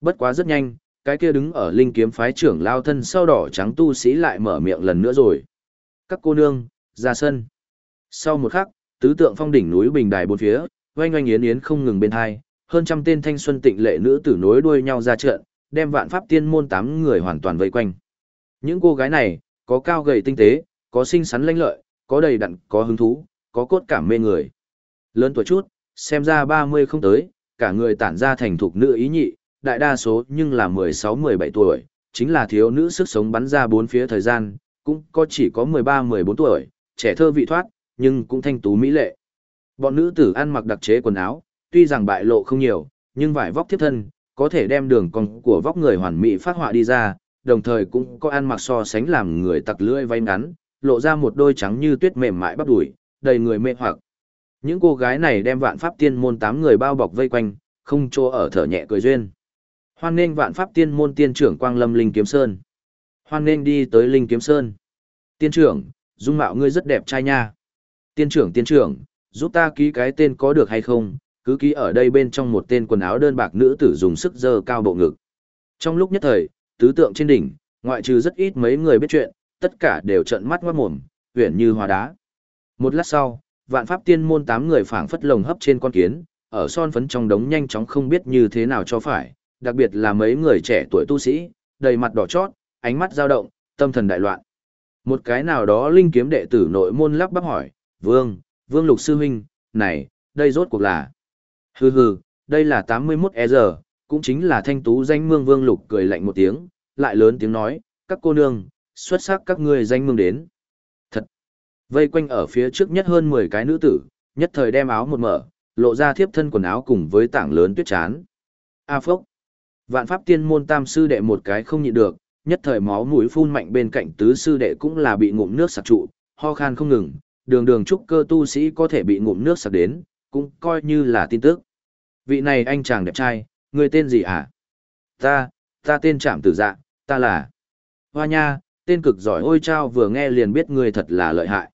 Bất quá rất nhanh, cái kia đứng ở linh kiếm phái trưởng lao thân sau đỏ trắng tu sĩ lại mở miệng lần nữa rồi. Các cô nương, ra sân. Sau một khắc, tứ tượng phong đỉnh núi bình đài bốn phía, oanh oanh yến yến không ngừng bên hai, hơn trăm tên thanh xuân tịnh lệ nữ tử nối đuôi nhau ra trận, đem vạn pháp tiên môn tám người hoàn toàn vây quanh. Những cô gái này, có cao gầy tinh tế, có xinh xắn lanh lợi, có đầy đặn, có hứng thú, có cốt cảm mê người. Lớn tuổi chút, xem ra 30 không tới, cả người tản ra thành thục nữ ý nhị, đại đa số nhưng là 16-17 tuổi, chính là thiếu nữ sức sống bắn ra bốn phía thời gian, cũng có chỉ có 13-14 tuổi, trẻ thơ vị thoát, nhưng cũng thanh tú mỹ lệ. Bọn nữ tử ăn mặc đặc chế quần áo, tuy rằng bại lộ không nhiều, nhưng vải vóc tiếp thân, có thể đem đường cong của vóc người hoàn mỹ phát họa đi ra, đồng thời cũng có ăn mặc so sánh làm người tặc lưỡi váy ngắn, lộ ra một đôi trắng như tuyết mềm mại bắp đùi, đầy người mê hoặc. Những cô gái này đem vạn pháp tiên môn tám người bao bọc vây quanh, không chỗ ở thở nhẹ cười duyên. Hoan nghênh vạn pháp tiên môn tiên trưởng Quang Lâm Linh Kiếm Sơn. Hoan nghênh đi tới Linh Kiếm Sơn. Tiên trưởng, dung mạo ngươi rất đẹp trai nha. Tiên trưởng tiên trưởng, giúp ta ký cái tên có được hay không, cứ ký ở đây bên trong một tên quần áo đơn bạc nữ tử dùng sức dơ cao bộ ngực. Trong lúc nhất thời, tứ tượng trên đỉnh, ngoại trừ rất ít mấy người biết chuyện, tất cả đều trợn mắt ngoát mồm, huyền như hòa đá. Một lát sau, vạn pháp tiên môn tám người phảng phất lồng hấp trên con kiến, ở son phấn trong đống nhanh chóng không biết như thế nào cho phải, đặc biệt là mấy người trẻ tuổi tu sĩ, đầy mặt đỏ chót, ánh mắt dao động, tâm thần đại loạn. Một cái nào đó linh kiếm đệ tử nội môn lắp bắp hỏi, Vương, Vương Lục Sư Huynh, này, đây rốt cuộc là. Hừ hừ, đây là 81 e giờ, cũng chính là thanh tú danh mương Vương Lục cười lạnh một tiếng, lại lớn tiếng nói, các cô nương, xuất sắc các ngươi danh mương đến. Thật. Vây quanh ở phía trước nhất hơn 10 cái nữ tử, nhất thời đem áo một mở, lộ ra thiếp thân quần áo cùng với tảng lớn tuyết chán. A à phốc. Vạn pháp tiên môn tam sư đệ một cái không nhịn được, nhất thời máu mũi phun mạnh bên cạnh tứ sư đệ cũng là bị ngụm nước sặc trụ, ho khan không ngừng, đường đường trúc cơ tu sĩ có thể bị ngụm nước sặc đến, cũng coi như là tin tức. Vị này anh chàng đẹp trai, người tên gì hả? Ta, ta tên Trạm Tử Dạ, ta là Hoa Nha, tên cực giỏi ôi trao vừa nghe liền biết người thật là lợi hại.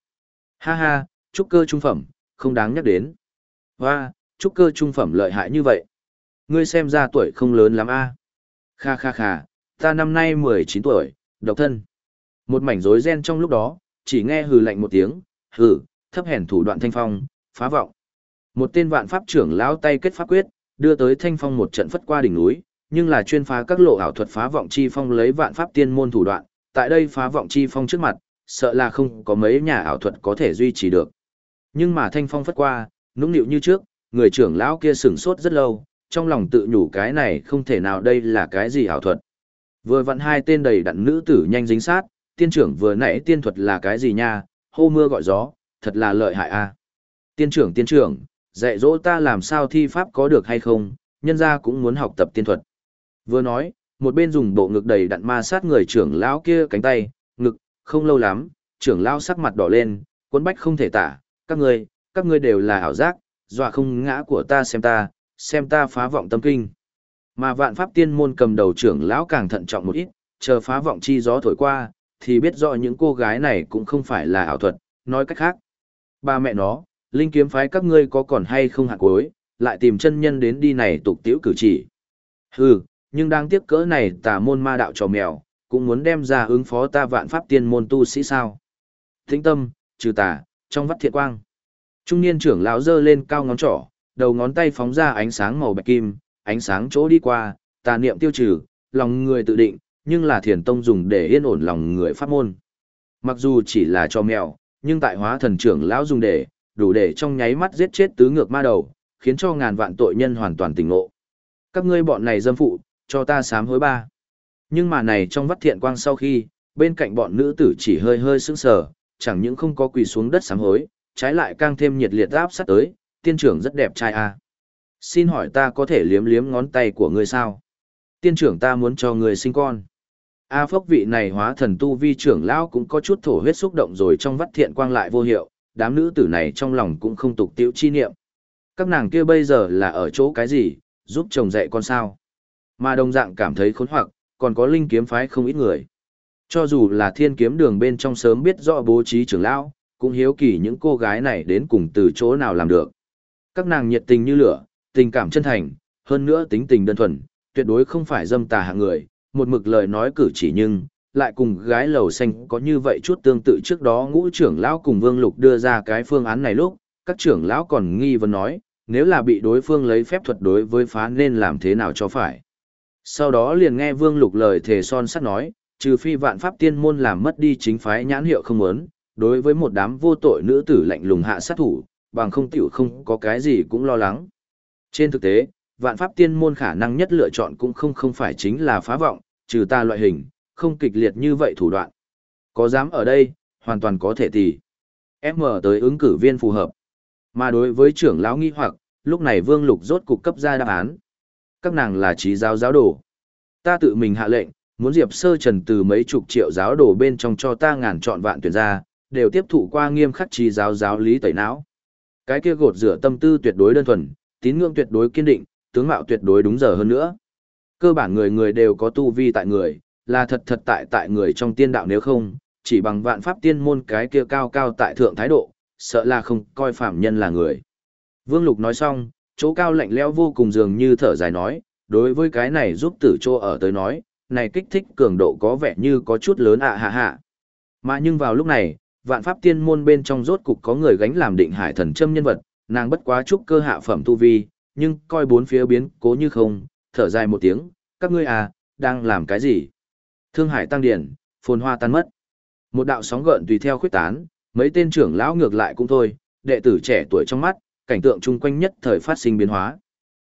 Ha ha, trúc cơ trung phẩm, không đáng nhắc đến. Hoa, trúc cơ trung phẩm lợi hại như vậy. Ngươi xem ra tuổi không lớn lắm a. Kha kha kha, ta năm nay 19 tuổi, độc thân. Một mảnh rối ren trong lúc đó, chỉ nghe hừ lạnh một tiếng, hử, thấp hèn thủ đoạn thanh phong, phá vọng. Một tên vạn pháp trưởng lão tay kết pháp quyết, đưa tới thanh phong một trận phất qua đỉnh núi, nhưng là chuyên phá các lộ ảo thuật phá vọng chi phong lấy vạn pháp tiên môn thủ đoạn, tại đây phá vọng chi phong trước mặt, sợ là không có mấy nhà ảo thuật có thể duy trì được. Nhưng mà thanh phong phất qua, nũng nịu như trước, người trưởng lão kia sửng sốt rất lâu, trong lòng tự nhủ cái này không thể nào đây là cái gì ảo thuật. Vừa vặn hai tên đầy đặn nữ tử nhanh dính sát, tiên trưởng vừa nãy tiên thuật là cái gì nha, hô mưa gọi gió, thật là lợi hại a. Tiên trưởng tiên trưởng, dạy dỗ ta làm sao thi pháp có được hay không, nhân gia cũng muốn học tập tiên thuật. Vừa nói, một bên dùng bộ ngực đầy đặn ma sát người trưởng lão kia cánh tay, ngực, không lâu lắm, trưởng lão sắc mặt đỏ lên, cuốn bách không thể tả, các ngươi, các ngươi đều là ảo giác, dọa không ngã của ta xem ta, xem ta phá vọng tâm kinh. Mà vạn pháp tiên môn cầm đầu trưởng lão càng thận trọng một ít, chờ phá vọng chi gió thổi qua, thì biết rõ những cô gái này cũng không phải là ảo thuật, nói cách khác. Ba mẹ nó, linh kiếm phái các ngươi có còn hay không hạt cuối, lại tìm chân nhân đến đi này tục tiễu cử chỉ. Hừ, nhưng đang tiếc cỡ này tà môn ma đạo trò mèo, cũng muốn đem ra ứng phó ta vạn pháp tiên môn tu sĩ sao. Thính tâm, trừ tà, trong vắt thiện quang. Trung niên trưởng lão giơ lên cao ngón trỏ, đầu ngón tay phóng ra ánh sáng màu bạch kim, ánh sáng chỗ đi qua, tà niệm tiêu trừ, lòng người tự định, nhưng là thiền tông dùng để yên ổn lòng người pháp môn. Mặc dù chỉ là cho mèo, nhưng tại hóa thần trưởng lão dùng để, đủ để trong nháy mắt giết chết tứ ngược ma đầu, khiến cho ngàn vạn tội nhân hoàn toàn tỉnh ngộ. Các ngươi bọn này dâm phụ, cho ta sám hối ba. Nhưng mà này trong vắt thiện quang sau khi, bên cạnh bọn nữ tử chỉ hơi hơi sững sờ, chẳng những không có quỳ xuống đất sám hối, trái lại càng thêm nhiệt liệt áp sát tới, tiên trưởng rất đẹp trai à. Xin hỏi ta có thể liếm liếm ngón tay của ngươi sao? Tiên trưởng ta muốn cho ngươi sinh con. A phốc vị này hóa thần tu vi trưởng lão cũng có chút thổ huyết xúc động rồi trong vắt thiện quang lại vô hiệu, đám nữ tử này trong lòng cũng không tục tiễu chi niệm. Các nàng kia bây giờ là ở chỗ cái gì, giúp chồng dạy con sao? Mà đồng dạng cảm thấy khốn hoặc, còn có linh kiếm phái không ít người. Cho dù là thiên kiếm đường bên trong sớm biết rõ bố trí trưởng lão, cũng hiếu kỳ những cô gái này đến cùng từ chỗ nào làm được. Các nàng nhiệt tình như lửa, tình cảm chân thành, hơn nữa tính tình đơn thuần, tuyệt đối không phải dâm tà hạng người, một mực lời nói cử chỉ nhưng, lại cùng gái lầu xanh có như vậy chút tương tự trước đó ngũ trưởng lão cùng Vương Lục đưa ra cái phương án này lúc, các trưởng lão còn nghi vấn nói, nếu là bị đối phương lấy phép thuật đối với phá nên làm thế nào cho phải. Sau đó liền nghe Vương Lục lời thề son sắt nói, trừ phi vạn pháp tiên môn làm mất đi chính phái nhãn hiệu không lớn đối với một đám vô tội nữ tử lạnh lùng hạ sát thủ, bằng không tiểu không có cái gì cũng lo lắng. Trên thực tế, vạn pháp tiên môn khả năng nhất lựa chọn cũng không không phải chính là phá vọng, trừ ta loại hình, không kịch liệt như vậy thủ đoạn. Có dám ở đây, hoàn toàn có thể tỷ. M tới ứng cử viên phù hợp. Mà đối với trưởng lão nghi hoặc, lúc này Vương Lục rốt cục cấp ra đáp án. Các nàng là trí giáo giáo đồ. Ta tự mình hạ lệnh, muốn Diệp Sơ Trần từ mấy chục triệu giáo đồ bên trong cho ta ngàn chọn vạn tuyển ra, đều tiếp thụ qua nghiêm khắc trí giáo giáo lý tẩy não. Cái kia gột rửa tâm tư tuyệt đối đơn thuần, tín ngưỡng tuyệt đối kiên định, tướng mạo tuyệt đối đúng giờ hơn nữa. Cơ bản người người đều có tu vi tại người, là thật thật tại tại người trong tiên đạo nếu không, chỉ bằng vạn pháp tiên môn cái kia cao cao tại thượng thái độ, sợ là không coi phạm nhân là người. Vương Lục nói xong, chỗ cao lạnh lẽo vô cùng dường như thở dài nói, đối với cái này giúp tử chô ở tới nói, này kích thích cường độ có vẻ như có chút lớn ạ hạ hạ. Mà nhưng vào lúc này, vạn pháp tiên môn bên trong rốt cục có người gánh làm định hải thần châm nhân vật, nàng bất quá chút cơ hạ phẩm tu vi, nhưng coi bốn phía biến cố như không, thở dài một tiếng, các ngươi à, đang làm cái gì? Thương hải tăng điển, phồn hoa tan mất. Một đạo sóng gợn tùy theo khuyết tán, mấy tên trưởng lão ngược lại cũng thôi, đệ tử trẻ tuổi trong mắt, cảnh tượng chung quanh nhất thời phát sinh biến hóa.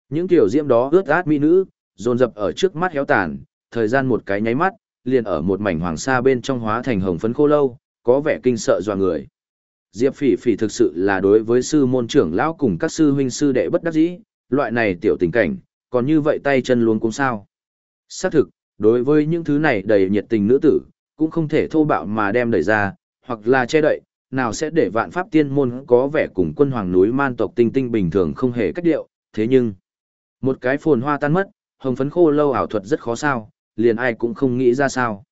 Những kiểu diễm đó ướt át mỹ nữ, dồn dập ở trước mắt héo tàn, thời gian một cái nháy mắt, liền ở một mảnh hoàng sa bên trong hóa thành hồng phấn khô lâu, có vẻ kinh sợ dọa người. Diệp Phỉ Phỉ thực sự là đối với sư môn trưởng lão cùng các sư huynh sư đệ bất đắc dĩ, loại này tiểu tình cảnh, còn như vậy tay chân luôn cũng sao. Xác thực, đối với những thứ này đầy nhiệt tình nữ tử, cũng không thể thô bạo mà đem đẩy ra, hoặc là che đậy, nào sẽ để vạn pháp tiên môn có vẻ cùng quân hoàng núi man tộc tinh tinh bình thường không hề cách điệu, thế nhưng, một cái phồn hoa tan mất, hồng phấn khô lâu ảo thuật rất khó sao, liền ai cũng không nghĩ ra sao.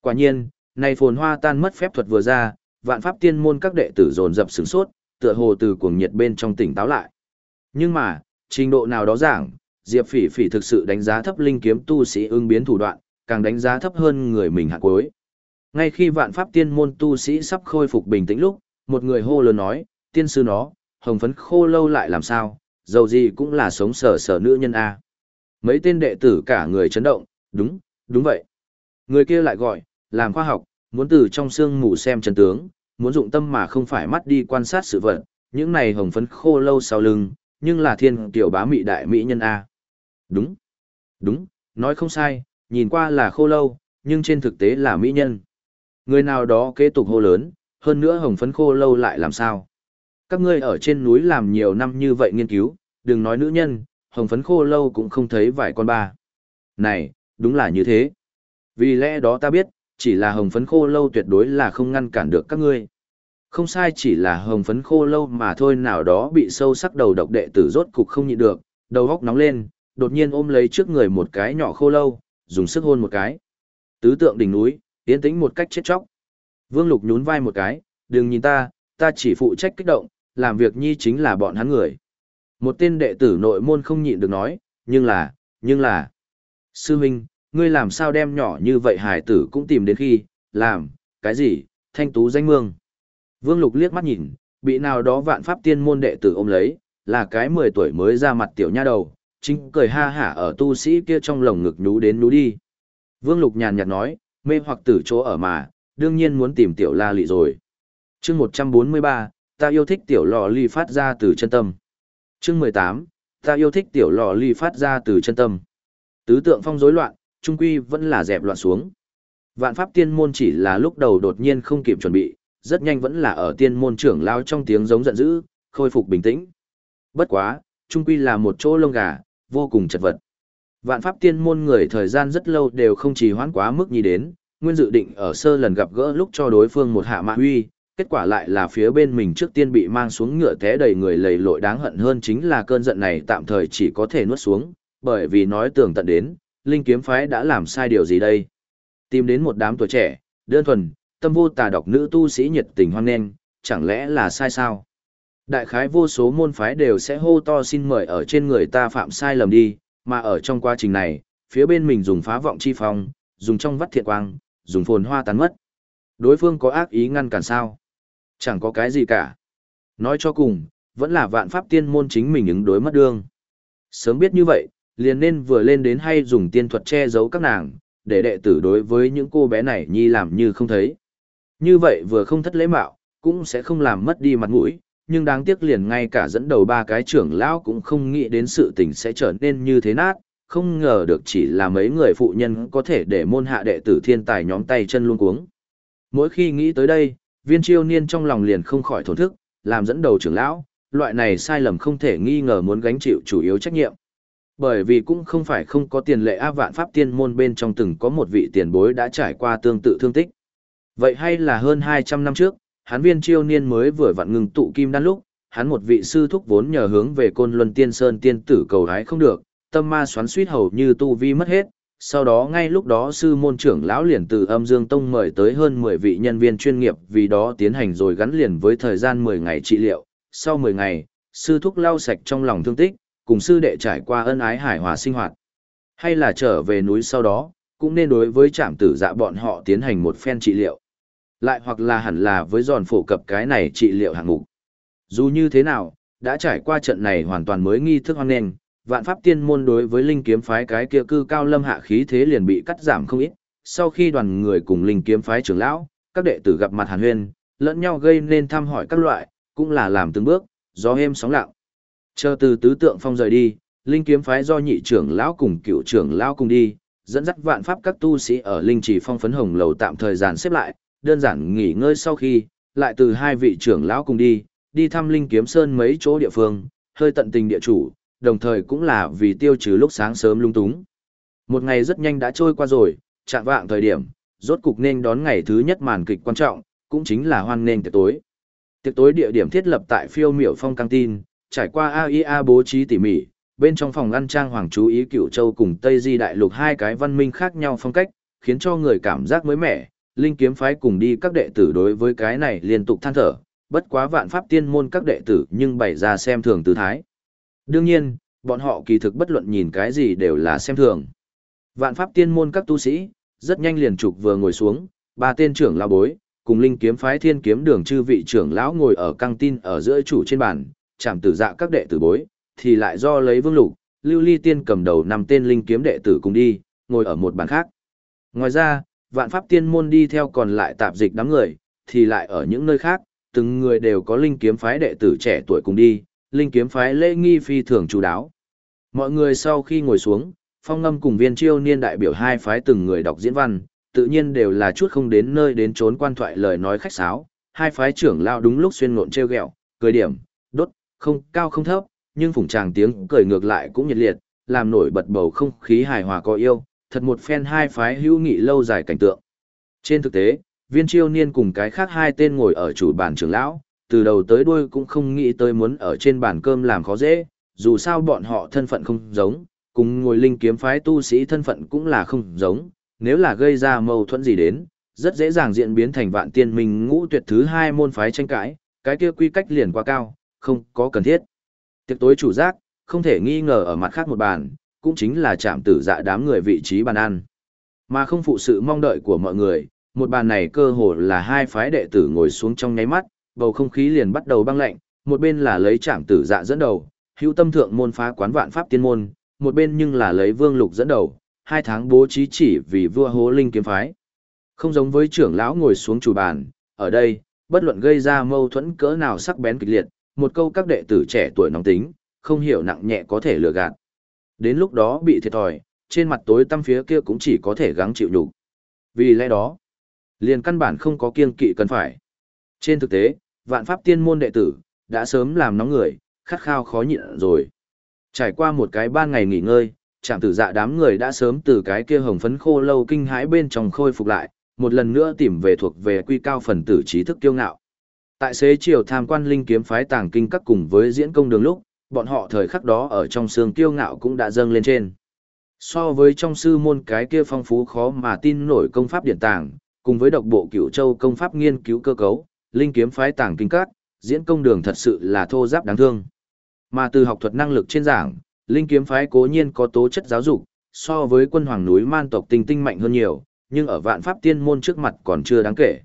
Quả nhiên, này phồn hoa tan mất phép thuật vừa ra, vạn pháp tiên môn các đệ tử dồn dập sửng sốt, tựa hồ từ cuồng nhiệt bên trong tỉnh táo lại. Nhưng mà, trình độ nào đó giảng, Diệp Phỉ Phỉ thực sự đánh giá thấp linh kiếm tu sĩ ứng biến thủ đoạn, càng đánh giá thấp hơn người mình hạ cuối. Ngay khi vạn pháp tiên môn tu sĩ sắp khôi phục bình tĩnh lúc, một người hô lớn nói, tiên sư nó, hồng phấn khô lâu lại làm sao, dầu gì cũng là sống sở sở nữ nhân A. Mấy tên đệ tử cả người chấn động, đúng, đúng vậy. Người kia lại gọi, làm khoa học, muốn từ trong xương mù xem chân tướng, muốn dụng tâm mà không phải mắt đi quan sát sự vật, những này hồng phấn khô lâu sau lưng, nhưng là thiên tiểu bá mị đại mỹ nhân A. Đúng, đúng, nói không sai, nhìn qua là khô lâu, nhưng trên thực tế là mỹ nhân. Người nào đó kế tục hô lớn, hơn nữa hồng phấn khô lâu lại làm sao? Các ngươi ở trên núi làm nhiều năm như vậy nghiên cứu, đừng nói nữ nhân, hồng phấn khô lâu cũng không thấy vài con ba. Này, đúng là như thế. Vì lẽ đó ta biết, chỉ là hồng phấn khô lâu tuyệt đối là không ngăn cản được các ngươi. Không sai chỉ là hồng phấn khô lâu mà thôi nào đó bị sâu sắc đầu độc đệ tử rốt cục không nhịn được, đầu góc nóng lên, đột nhiên ôm lấy trước người một cái nhỏ khô lâu, dùng sức hôn một cái. Tứ tượng đỉnh núi, yên tĩnh một cách chết chóc. Vương Lục nhún vai một cái, đừng nhìn ta, ta chỉ phụ trách kích động, làm việc nhi chính là bọn hắn người. Một tên đệ tử nội môn không nhịn được nói, nhưng là, nhưng là. Sư huynh, ngươi làm sao đem nhỏ như vậy hải tử cũng tìm đến khi, làm, cái gì, thanh tú danh mương. Vương Lục liếc mắt nhìn, bị nào đó vạn pháp tiên môn đệ tử ôm lấy, là cái 10 tuổi mới ra mặt tiểu nha đầu, chính cười ha hả ở tu sĩ kia trong lồng ngực nhú đến nhú đi. Vương Lục nhàn nhạt nói, mê hoặc tử chỗ ở mà, đương nhiên muốn tìm tiểu la lị rồi. chương 143, ta yêu thích tiểu lò ly phát ra từ chân tâm. chương 18, ta yêu thích tiểu lò ly phát ra từ chân tâm. Tứ tượng phong rối loạn, trung quy vẫn là dẹp loạn xuống. Vạn pháp tiên môn chỉ là lúc đầu đột nhiên không kịp chuẩn bị, rất nhanh vẫn là ở tiên môn trưởng lao trong tiếng giống giận dữ, khôi phục bình tĩnh. Bất quá, trung quy là một chỗ lông gà, vô cùng chật vật. Vạn pháp tiên môn người thời gian rất lâu đều không trì hoãn quá mức như đến, nguyên dự định ở sơ lần gặp gỡ lúc cho đối phương một hạ mạ huy, kết quả lại là phía bên mình trước tiên bị mang xuống ngựa té đầy người lầy lội đáng hận hơn chính là cơn giận này tạm thời chỉ có thể nuốt xuống, bởi vì nói tường tận đến, Linh Kiếm Phái đã làm sai điều gì đây? Tìm đến một đám tuổi trẻ, đơn thuần, tâm vô tà độc nữ tu sĩ nhiệt tình hoan nghênh, chẳng lẽ là sai sao? Đại khái vô số môn phái đều sẽ hô to xin mời ở trên người ta phạm sai lầm đi, mà ở trong quá trình này, phía bên mình dùng phá vọng chi phong, dùng trong vắt thiện quang, dùng phồn hoa tán mất. Đối phương có ác ý ngăn cản sao? Chẳng có cái gì cả. Nói cho cùng, vẫn là vạn pháp tiên môn chính mình ứng đối mất đương. Sớm biết như vậy, liền nên vừa lên đến hay dùng tiên thuật che giấu các nàng, để đệ tử đối với những cô bé này nhi làm như không thấy. Như vậy vừa không thất lễ mạo, cũng sẽ không làm mất đi mặt mũi, nhưng đáng tiếc liền ngay cả dẫn đầu ba cái trưởng lão cũng không nghĩ đến sự tình sẽ trở nên như thế nát, không ngờ được chỉ là mấy người phụ nhân có thể để môn hạ đệ tử thiên tài nhóm tay chân luôn cuống. Mỗi khi nghĩ tới đây, viên chiêu niên trong lòng liền không khỏi thổn thức, làm dẫn đầu trưởng lão, loại này sai lầm không thể nghi ngờ muốn gánh chịu chủ yếu trách nhiệm. Bởi vì cũng không phải không có tiền lệ áp vạn pháp tiên môn bên trong từng có một vị tiền bối đã trải qua tương tự thương tích. Vậy hay là hơn 200 năm trước, hắn viên chiêu niên mới vừa vặn ngừng tụ kim đan lúc, hắn một vị sư thúc vốn nhờ hướng về côn luân tiên sơn tiên tử cầu hái không được, tâm ma xoắn suýt hầu như tu vi mất hết. Sau đó ngay lúc đó sư môn trưởng lão liền từ âm dương tông mời tới hơn 10 vị nhân viên chuyên nghiệp vì đó tiến hành rồi gắn liền với thời gian 10 ngày trị liệu. Sau 10 ngày, sư thúc lau sạch trong lòng thương tích, cùng sư đệ trải qua ân ái hải hòa sinh hoạt. Hay là trở về núi sau đó, cũng nên đối với trạm tử dạ bọn họ tiến hành một phen trị liệu. Lại hoặc là hẳn là với giòn phổ cập cái này trị liệu hạng mục. Dù như thế nào, đã trải qua trận này hoàn toàn mới nghi thức hoan nền, vạn pháp tiên môn đối với linh kiếm phái cái kia cư cao lâm hạ khí thế liền bị cắt giảm không ít. Sau khi đoàn người cùng linh kiếm phái trưởng lão, các đệ tử gặp mặt hàn huyên, lẫn nhau gây nên thăm hỏi các loại, cũng là làm từng bước, gió êm sóng lặng. Chờ từ tứ tượng phong rời đi, linh kiếm phái do nhị trưởng lão cùng cựu trưởng lão cùng đi, dẫn dắt vạn pháp các tu sĩ ở linh trì phong phấn hồng lầu tạm thời gian xếp lại, đơn giản nghỉ ngơi sau khi, lại từ hai vị trưởng lão cùng đi, đi thăm linh kiếm sơn mấy chỗ địa phương, hơi tận tình địa chủ, đồng thời cũng là vì tiêu trừ lúc sáng sớm lung túng. Một ngày rất nhanh đã trôi qua rồi, chạm vạng thời điểm, rốt cục nên đón ngày thứ nhất màn kịch quan trọng, cũng chính là hoan nên tiệc tối. Tiệc tối địa điểm thiết lập tại phiêu miểu phong căng tin, trải qua AIA bố trí tỉ mỉ, bên trong phòng ăn trang hoàng chú ý cựu châu cùng Tây Di Đại Lục hai cái văn minh khác nhau phong cách, khiến cho người cảm giác mới mẻ, linh kiếm phái cùng đi các đệ tử đối với cái này liên tục than thở, bất quá vạn pháp tiên môn các đệ tử nhưng bày ra xem thường tư thái. Đương nhiên, bọn họ kỳ thực bất luận nhìn cái gì đều là xem thường. Vạn pháp tiên môn các tu sĩ, rất nhanh liền trục vừa ngồi xuống, ba tên trưởng lão bối, cùng linh kiếm phái thiên kiếm đường chư vị trưởng lão ngồi ở căng tin ở giữa chủ trên bàn, chạm tử dạ các đệ tử bối, thì lại do lấy vương lục, lưu ly tiên cầm đầu năm tên linh kiếm đệ tử cùng đi, ngồi ở một bàn khác. Ngoài ra, vạn pháp tiên môn đi theo còn lại tạp dịch đám người, thì lại ở những nơi khác, từng người đều có linh kiếm phái đệ tử trẻ tuổi cùng đi, linh kiếm phái lễ nghi phi thường chú đáo. Mọi người sau khi ngồi xuống, phong ngâm cùng viên chiêu niên đại biểu hai phái từng người đọc diễn văn, tự nhiên đều là chút không đến nơi đến trốn quan thoại lời nói khách sáo, hai phái trưởng lao đúng lúc xuyên ngộn treo gẹo, cười điểm, đốt, không cao không thấp, nhưng phủng tràng tiếng cười ngược lại cũng nhiệt liệt, làm nổi bật bầu không khí hài hòa có yêu, thật một phen hai phái hữu nghị lâu dài cảnh tượng. Trên thực tế, viên chiêu niên cùng cái khác hai tên ngồi ở chủ bàn trưởng lão, từ đầu tới đuôi cũng không nghĩ tới muốn ở trên bàn cơm làm khó dễ, dù sao bọn họ thân phận không giống, cùng ngồi linh kiếm phái tu sĩ thân phận cũng là không giống, nếu là gây ra mâu thuẫn gì đến, rất dễ dàng diễn biến thành vạn tiên minh ngũ tuyệt thứ hai môn phái tranh cãi, cái kia quy cách liền quá cao, không có cần thiết. Tiệc tối chủ giác, không thể nghi ngờ ở mặt khác một bàn, cũng chính là chạm tử dạ đám người vị trí bàn ăn. Mà không phụ sự mong đợi của mọi người, một bàn này cơ hồ là hai phái đệ tử ngồi xuống trong nháy mắt, bầu không khí liền bắt đầu băng lạnh, một bên là lấy chạm tử dạ dẫn đầu, hữu tâm thượng môn phá quán vạn pháp tiên môn, một bên nhưng là lấy vương lục dẫn đầu, hai tháng bố trí chỉ vì vua hố linh kiếm phái. Không giống với trưởng lão ngồi xuống chủ bàn, ở đây, bất luận gây ra mâu thuẫn cỡ nào sắc bén kịch liệt, một câu các đệ tử trẻ tuổi nóng tính, không hiểu nặng nhẹ có thể lừa gạt. Đến lúc đó bị thiệt thòi, trên mặt tối tăm phía kia cũng chỉ có thể gắng chịu đủ. Vì lẽ đó, liền căn bản không có kiêng kỵ cần phải. Trên thực tế, vạn pháp tiên môn đệ tử, đã sớm làm nóng người, khát khao khó nhịn rồi. Trải qua một cái ban ngày nghỉ ngơi, chạm tử dạ đám người đã sớm từ cái kia hồng phấn khô lâu kinh hãi bên trong khôi phục lại, một lần nữa tìm về thuộc về quy cao phần tử trí thức kiêu ngạo. Tại xế chiều tham quan linh kiếm phái tàng kinh các cùng với diễn công đường lúc, bọn họ thời khắc đó ở trong xương kiêu ngạo cũng đã dâng lên trên. So với trong sư môn cái kia phong phú khó mà tin nổi công pháp điện tàng, cùng với độc bộ cửu châu công pháp nghiên cứu cơ cấu, linh kiếm phái tàng kinh các, diễn công đường thật sự là thô giáp đáng thương. Mà từ học thuật năng lực trên giảng, linh kiếm phái cố nhiên có tố chất giáo dục, so với quân hoàng núi man tộc tinh tinh mạnh hơn nhiều, nhưng ở vạn pháp tiên môn trước mặt còn chưa đáng kể.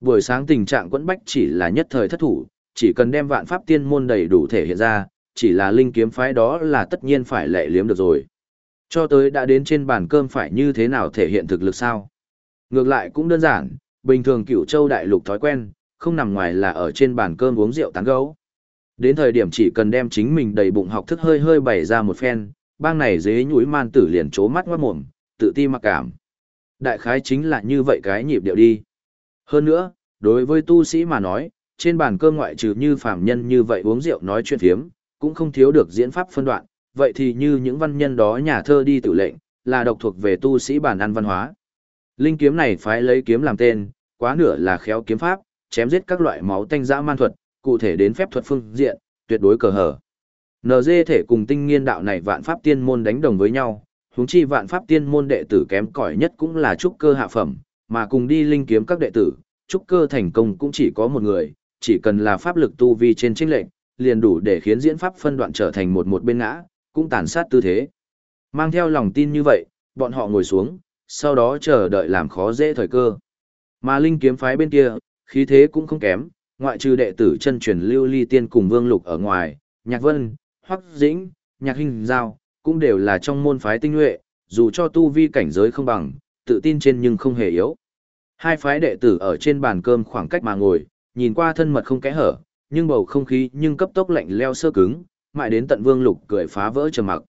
Buổi sáng tình trạng quẫn bách chỉ là nhất thời thất thủ, chỉ cần đem vạn pháp tiên môn đầy đủ thể hiện ra, chỉ là linh kiếm phái đó là tất nhiên phải lệ liếm được rồi. Cho tới đã đến trên bàn cơm phải như thế nào thể hiện thực lực sao? Ngược lại cũng đơn giản, bình thường cửu châu đại lục thói quen, không nằm ngoài là ở trên bàn cơm uống rượu tán gấu. Đến thời điểm chỉ cần đem chính mình đầy bụng học thức hơi hơi bày ra một phen, bang này dế nhũi man tử liền trố mắt ngoát mồm, tự ti mặc cảm. Đại khái chính là như vậy cái nhịp điệu đi. Hơn nữa, đối với tu sĩ mà nói, trên bàn cơm ngoại trừ như phàm nhân như vậy uống rượu nói chuyện phiếm, cũng không thiếu được diễn pháp phân đoạn, vậy thì như những văn nhân đó nhà thơ đi tự lệnh, là độc thuộc về tu sĩ bản ăn văn hóa. Linh kiếm này phải lấy kiếm làm tên, quá nửa là khéo kiếm pháp, chém giết các loại máu tanh dã man thuật, cụ thể đến phép thuật phương diện, tuyệt đối cờ hở. NG thể cùng tinh nghiên đạo này vạn pháp tiên môn đánh đồng với nhau, huống chi vạn pháp tiên môn đệ tử kém cỏi nhất cũng là trúc cơ hạ phẩm, mà cùng đi linh kiếm các đệ tử, trúc cơ thành công cũng chỉ có một người, chỉ cần là pháp lực tu vi trên chênh lệnh, liền đủ để khiến diễn pháp phân đoạn trở thành một một bên ngã, cũng tàn sát tư thế. Mang theo lòng tin như vậy, bọn họ ngồi xuống, sau đó chờ đợi làm khó dễ thời cơ. Mà linh kiếm phái bên kia, khí thế cũng không kém, ngoại trừ đệ tử chân truyền lưu ly tiên cùng vương lục ở ngoài, nhạc vân, hoắc dĩnh, nhạc hình giao, cũng đều là trong môn phái tinh nhuệ, dù cho tu vi cảnh giới không bằng, tự tin trên nhưng không hề yếu. Hai phái đệ tử ở trên bàn cơm khoảng cách mà ngồi, nhìn qua thân mật không kẽ hở, nhưng bầu không khí nhưng cấp tốc lạnh leo sơ cứng, mãi đến tận vương lục cười phá vỡ trầm mặc.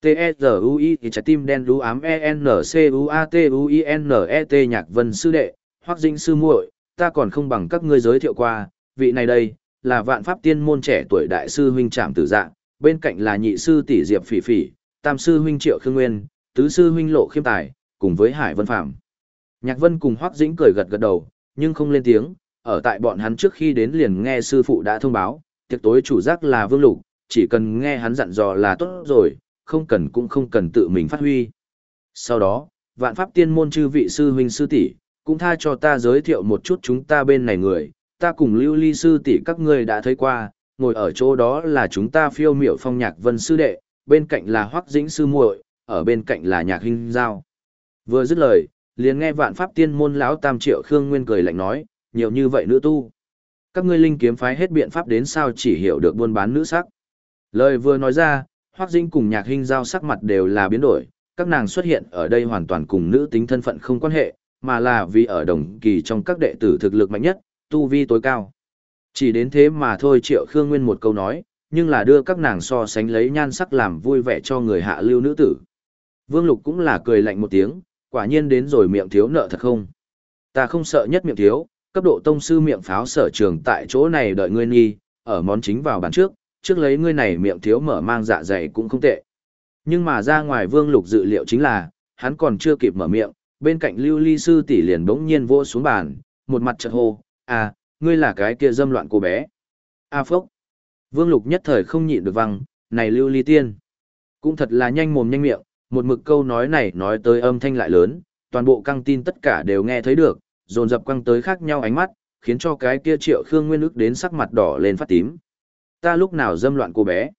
T-E-Z-U-I trái tim đen lú ám E-N-C-U-A-T-U-I-N-E-T nhạc vân sư đệ, hoặc dĩnh sư muội, ta còn không bằng các ngươi giới thiệu qua, vị này đây, là vạn pháp tiên môn trẻ tuổi đại sư huynh trạm tử dạng, bên cạnh là nhị sư tỷ diệp phỉ phỉ, tam sư huynh triệu khương nguyên, tứ sư huynh lộ khiêm tài, cùng với hải vân phạm. Nhạc vân cùng hoắc dĩnh cười gật gật đầu, nhưng không lên tiếng, ở tại bọn hắn trước khi đến liền nghe sư phụ đã thông báo, tiệc tối chủ giác là vương lục, chỉ cần nghe hắn dặn dò là tốt rồi, không cần cũng không cần tự mình phát huy. Sau đó, vạn pháp tiên môn chư vị sư huynh sư tỷ cũng tha cho ta giới thiệu một chút chúng ta bên này người, ta cùng lưu ly sư tỷ các ngươi đã thấy qua, ngồi ở chỗ đó là chúng ta phiêu miểu phong nhạc vân sư đệ, bên cạnh là hoắc dĩnh sư muội, ở bên cạnh là nhạc hình giao. Vừa dứt lời, liền nghe vạn pháp tiên môn lão tam triệu khương nguyên cười lạnh nói, nhiều như vậy nữ tu. Các ngươi linh kiếm phái hết biện pháp đến sao chỉ hiểu được buôn bán nữ sắc. Lời vừa nói ra, hoắc dĩnh cùng nhạc hình giao sắc mặt đều là biến đổi, các nàng xuất hiện ở đây hoàn toàn cùng nữ tính thân phận không quan hệ, mà là vì ở đồng kỳ trong các đệ tử thực lực mạnh nhất, tu vi tối cao. Chỉ đến thế mà thôi Triệu Khương Nguyên một câu nói, nhưng là đưa các nàng so sánh lấy nhan sắc làm vui vẻ cho người hạ lưu nữ tử. Vương Lục cũng là cười lạnh một tiếng, quả nhiên đến rồi miệng thiếu nợ thật không? Ta không sợ nhất miệng thiếu, cấp độ tông sư miệng pháo sở trường tại chỗ này đợi ngươi nghi, ở món chính vào bàn trước, trước lấy ngươi này miệng thiếu mở mang dạ dày cũng không tệ. Nhưng mà ra ngoài Vương Lục dự liệu chính là, hắn còn chưa kịp mở miệng, bên cạnh lưu ly sư tỷ liền bỗng nhiên vỗ xuống bàn, một mặt chợt hô, à, ngươi là cái kia dâm loạn cô bé. A à phốc. Vương lục nhất thời không nhịn được văng, này lưu ly tiên. Cũng thật là nhanh mồm nhanh miệng, một mực câu nói này nói tới âm thanh lại lớn, toàn bộ căng tin tất cả đều nghe thấy được, dồn dập quăng tới khác nhau ánh mắt, khiến cho cái kia triệu khương nguyên ức đến sắc mặt đỏ lên phát tím. Ta lúc nào dâm loạn cô bé.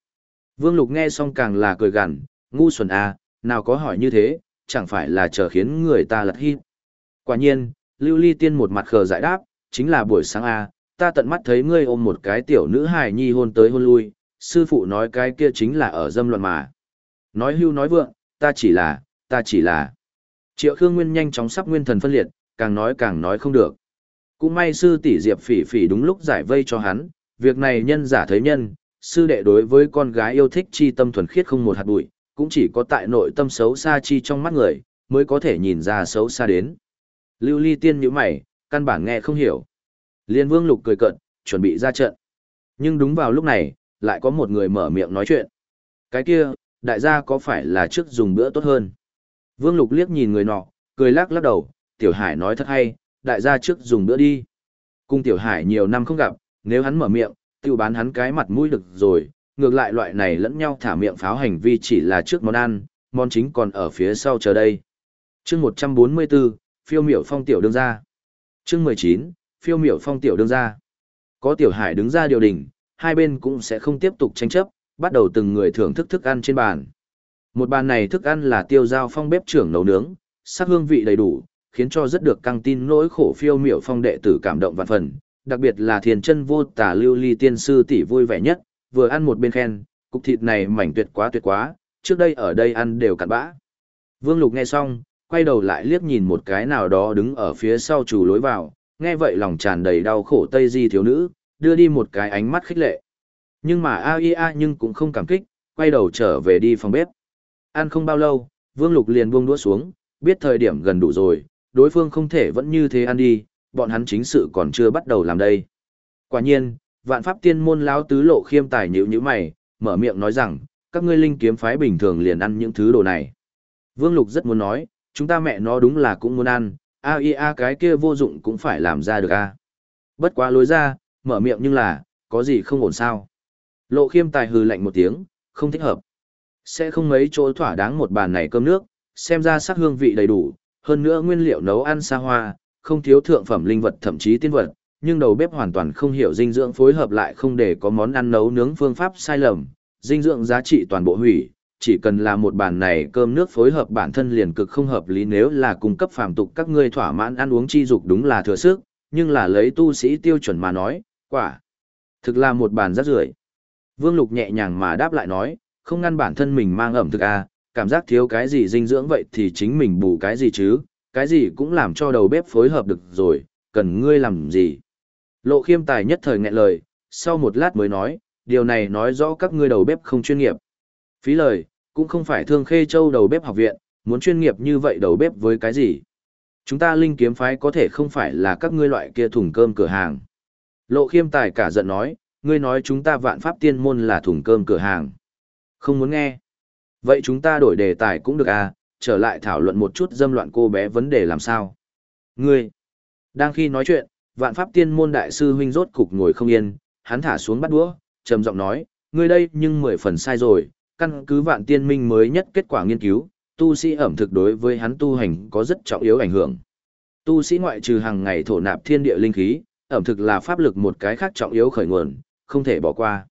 Vương lục nghe xong càng là cười gằn, ngu xuẩn à, nào có hỏi như thế, chẳng phải là chờ khiến người ta lật hít. Quả nhiên, Lưu Ly Tiên một mặt khờ giải đáp, chính là buổi sáng A, ta tận mắt thấy ngươi ôm một cái tiểu nữ hài nhi hôn tới hôn lui, sư phụ nói cái kia chính là ở dâm loạn mà. Nói hưu nói vượng, ta chỉ là, ta chỉ là. Triệu Khương Nguyên nhanh chóng sắp nguyên thần phân liệt, càng nói càng nói không được. Cũng may sư tỷ Diệp Phỉ Phỉ đúng lúc giải vây cho hắn, việc này nhân giả thấy nhân, sư đệ đối với con gái yêu thích chi tâm thuần khiết không một hạt bụi, cũng chỉ có tại nội tâm xấu xa chi trong mắt người, mới có thể nhìn ra xấu xa đến. Lưu ly tiên nhíu mày, căn bản nghe không hiểu. Liên vương lục cười cợt, chuẩn bị ra trận. Nhưng đúng vào lúc này, lại có một người mở miệng nói chuyện. Cái kia, đại gia có phải là trước dùng bữa tốt hơn? Vương lục liếc nhìn người nọ, cười lắc lắc đầu, tiểu hải nói thật hay, đại gia trước dùng bữa đi. Cung tiểu hải nhiều năm không gặp, nếu hắn mở miệng, tiêu bán hắn cái mặt mũi được rồi, ngược lại loại này lẫn nhau thả miệng pháo hành vi chỉ là trước món ăn, món chính còn ở phía sau chờ đây. chương 144, phiêu miểu phong tiểu đương gia. chương 19, phiêu miểu phong tiểu đương gia. Có tiểu hải đứng ra điều đình, hai bên cũng sẽ không tiếp tục tranh chấp, bắt đầu từng người thưởng thức thức ăn trên bàn. Một bàn này thức ăn là tiêu giao phong bếp trưởng nấu nướng, sắc hương vị đầy đủ, khiến cho rất được căng tin nỗi khổ phiêu miểu phong đệ tử cảm động vạn phần, đặc biệt là thiền chân vô tả lưu ly tiên sư tỷ vui vẻ nhất, vừa ăn một bên khen, cục thịt này mảnh tuyệt quá tuyệt quá, trước đây ở đây ăn đều cặn bã. Vương Lục nghe xong, quay đầu lại liếc nhìn một cái nào đó đứng ở phía sau chủ lối vào, nghe vậy lòng tràn đầy đau khổ Tây Di thiếu nữ, đưa đi một cái ánh mắt khích lệ. Nhưng mà AIA nhưng cũng không cảm kích, quay đầu trở về đi phòng bếp. Ăn không bao lâu, Vương Lục liền buông đũa xuống, biết thời điểm gần đủ rồi, đối phương không thể vẫn như thế ăn đi, bọn hắn chính sự còn chưa bắt đầu làm đây. Quả nhiên, vạn pháp tiên môn lão tứ lộ khiêm tài nhữ như mày, mở miệng nói rằng, các ngươi linh kiếm phái bình thường liền ăn những thứ đồ này. Vương Lục rất muốn nói, chúng ta mẹ nó đúng là cũng muốn ăn, a i a cái kia vô dụng cũng phải làm ra được a. Bất quá lối ra, mở miệng nhưng là, có gì không ổn sao. Lộ khiêm tài hừ lạnh một tiếng, không thích hợp. Sẽ không mấy chỗ thỏa đáng một bàn này cơm nước, xem ra sắc hương vị đầy đủ, hơn nữa nguyên liệu nấu ăn xa hoa, không thiếu thượng phẩm linh vật thậm chí tiên vật, nhưng đầu bếp hoàn toàn không hiểu dinh dưỡng phối hợp lại không để có món ăn nấu nướng phương pháp sai lầm, dinh dưỡng giá trị toàn bộ hủy, chỉ cần là một bàn này cơm nước phối hợp bản thân liền cực không hợp lý nếu là cung cấp phàm tục các ngươi thỏa mãn ăn uống chi dục đúng là thừa sức, nhưng là lấy tu sĩ tiêu chuẩn mà nói, quả thực là một bàn rất rưởi. Vương Lục nhẹ nhàng mà đáp lại nói, không ngăn bản thân mình mang ẩm thực à, cảm giác thiếu cái gì dinh dưỡng vậy thì chính mình bù cái gì chứ, cái gì cũng làm cho đầu bếp phối hợp được rồi, cần ngươi làm gì. Lộ khiêm tài nhất thời nghẹn lời, sau một lát mới nói, điều này nói rõ các ngươi đầu bếp không chuyên nghiệp. Phí lời, cũng không phải thương khê châu đầu bếp học viện, muốn chuyên nghiệp như vậy đầu bếp với cái gì. Chúng ta linh kiếm phái có thể không phải là các ngươi loại kia thùng cơm cửa hàng. Lộ khiêm tài cả giận nói, ngươi nói chúng ta vạn pháp tiên môn là thùng cơm cửa hàng. Không muốn nghe. Vậy chúng ta đổi đề tài cũng được à, trở lại thảo luận một chút dâm loạn cô bé vấn đề làm sao. Ngươi, đang khi nói chuyện, vạn pháp tiên môn đại sư huynh rốt cục ngồi không yên, hắn thả xuống bắt đũa, trầm giọng nói, ngươi đây nhưng mười phần sai rồi, căn cứ vạn tiên minh mới nhất kết quả nghiên cứu, tu sĩ ẩm thực đối với hắn tu hành có rất trọng yếu ảnh hưởng. Tu sĩ ngoại trừ hàng ngày thổ nạp thiên địa linh khí, ẩm thực là pháp lực một cái khác trọng yếu khởi nguồn, không thể bỏ qua.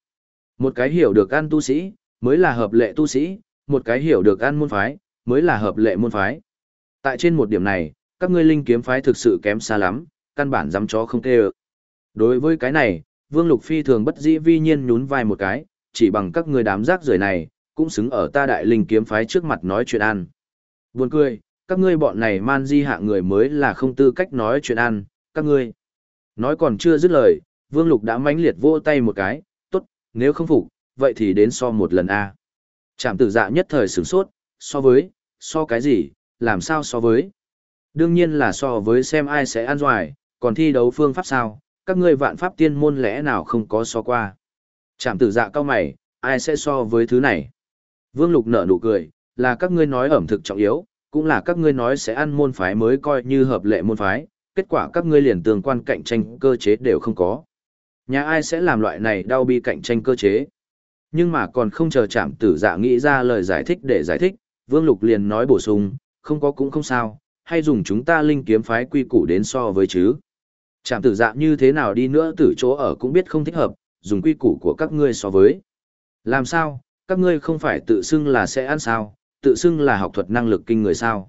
Một cái hiểu được ăn tu sĩ, mới là hợp lệ tu sĩ, một cái hiểu được ăn môn phái, mới là hợp lệ môn phái. Tại trên một điểm này, các ngươi linh kiếm phái thực sự kém xa lắm, căn bản dám chó không tê Đối với cái này, Vương Lục Phi thường bất dĩ vi nhiên nhún vai một cái, chỉ bằng các ngươi đám rác rưởi này, cũng xứng ở ta đại linh kiếm phái trước mặt nói chuyện ăn. Buồn cười, các ngươi bọn này man di hạ người mới là không tư cách nói chuyện ăn, các ngươi. Nói còn chưa dứt lời, Vương Lục đã mãnh liệt vỗ tay một cái, tốt, nếu không phục, vậy thì đến so một lần a. Trạm tử dạ nhất thời sửng sốt, so với, so cái gì, làm sao so với. Đương nhiên là so với xem ai sẽ ăn doài, còn thi đấu phương pháp sao, các ngươi vạn pháp tiên môn lẽ nào không có so qua. Trạm tử dạ cao mày, ai sẽ so với thứ này. Vương Lục nở nụ cười, là các ngươi nói ẩm thực trọng yếu, cũng là các ngươi nói sẽ ăn môn phái mới coi như hợp lệ môn phái, kết quả các ngươi liền tương quan cạnh tranh cơ chế đều không có. Nhà ai sẽ làm loại này đau bi cạnh tranh cơ chế? Nhưng mà còn không chờ chạm tử dạ nghĩ ra lời giải thích để giải thích, Vương Lục liền nói bổ sung, không có cũng không sao, hay dùng chúng ta linh kiếm phái quy củ đến so với chứ. Chạm tử dạ như thế nào đi nữa tử chỗ ở cũng biết không thích hợp, dùng quy củ của các ngươi so với. Làm sao, các ngươi không phải tự xưng là sẽ ăn sao, tự xưng là học thuật năng lực kinh người sao.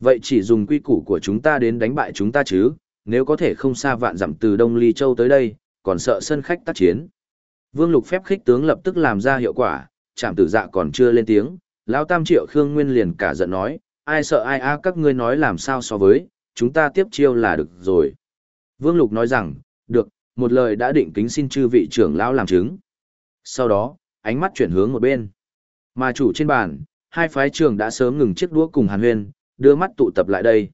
Vậy chỉ dùng quy củ của chúng ta đến đánh bại chúng ta chứ, nếu có thể không xa vạn dặm từ Đông Ly Châu tới đây, còn sợ sân khách tác chiến. Vương Lục phép khích tướng lập tức làm ra hiệu quả, chạm tử dạ còn chưa lên tiếng, lão tam triệu Khương Nguyên liền cả giận nói, ai sợ ai a các ngươi nói làm sao so với, chúng ta tiếp chiêu là được rồi. Vương Lục nói rằng, được, một lời đã định kính xin chư vị trưởng lão làm chứng. Sau đó, ánh mắt chuyển hướng một bên. Mà chủ trên bàn, hai phái trưởng đã sớm ngừng chiếc đũa cùng Hàn Huyên, đưa mắt tụ tập lại đây.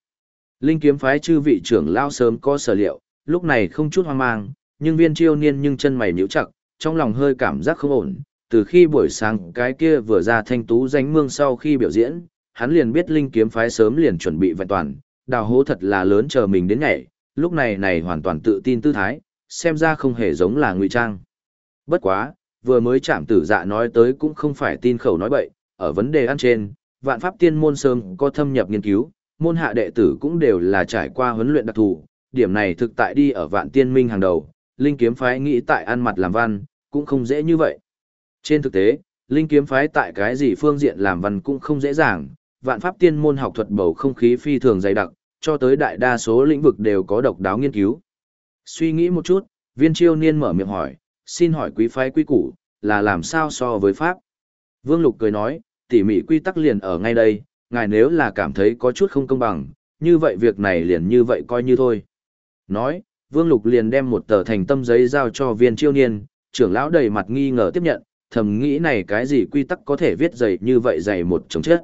Linh kiếm phái chư vị trưởng lão sớm có sở liệu, lúc này không chút hoang mang, nhưng viên chiêu niên nhưng chân mày nhíu chặt, trong lòng hơi cảm giác không ổn. Từ khi buổi sáng cái kia vừa ra thanh tú danh mương sau khi biểu diễn, hắn liền biết linh kiếm phái sớm liền chuẩn bị vẹn toàn, đào hố thật là lớn chờ mình đến ngày, lúc này này hoàn toàn tự tin tư thái, xem ra không hề giống là ngụy trang. Bất quá, vừa mới chạm tử dạ nói tới cũng không phải tin khẩu nói bậy, ở vấn đề ăn trên, vạn pháp tiên môn sớm có thâm nhập nghiên cứu, môn hạ đệ tử cũng đều là trải qua huấn luyện đặc thù, điểm này thực tại đi ở vạn tiên minh hàng đầu, linh kiếm phái nghĩ tại ăn mặt làm văn, cũng không dễ như vậy. Trên thực tế, linh kiếm phái tại cái gì phương diện làm văn cũng không dễ dàng, vạn pháp tiên môn học thuật bầu không khí phi thường dày đặc, cho tới đại đa số lĩnh vực đều có độc đáo nghiên cứu. Suy nghĩ một chút, viên chiêu niên mở miệng hỏi, xin hỏi quý phái quý củ, là làm sao so với pháp? Vương Lục cười nói, tỉ mỉ quy tắc liền ở ngay đây, ngài nếu là cảm thấy có chút không công bằng, như vậy việc này liền như vậy coi như thôi. Nói, Vương Lục liền đem một tờ thành tâm giấy giao cho viên chiêu niên, trưởng lão đầy mặt nghi ngờ tiếp nhận, thầm nghĩ này cái gì quy tắc có thể viết dày như vậy dày một chồng chết.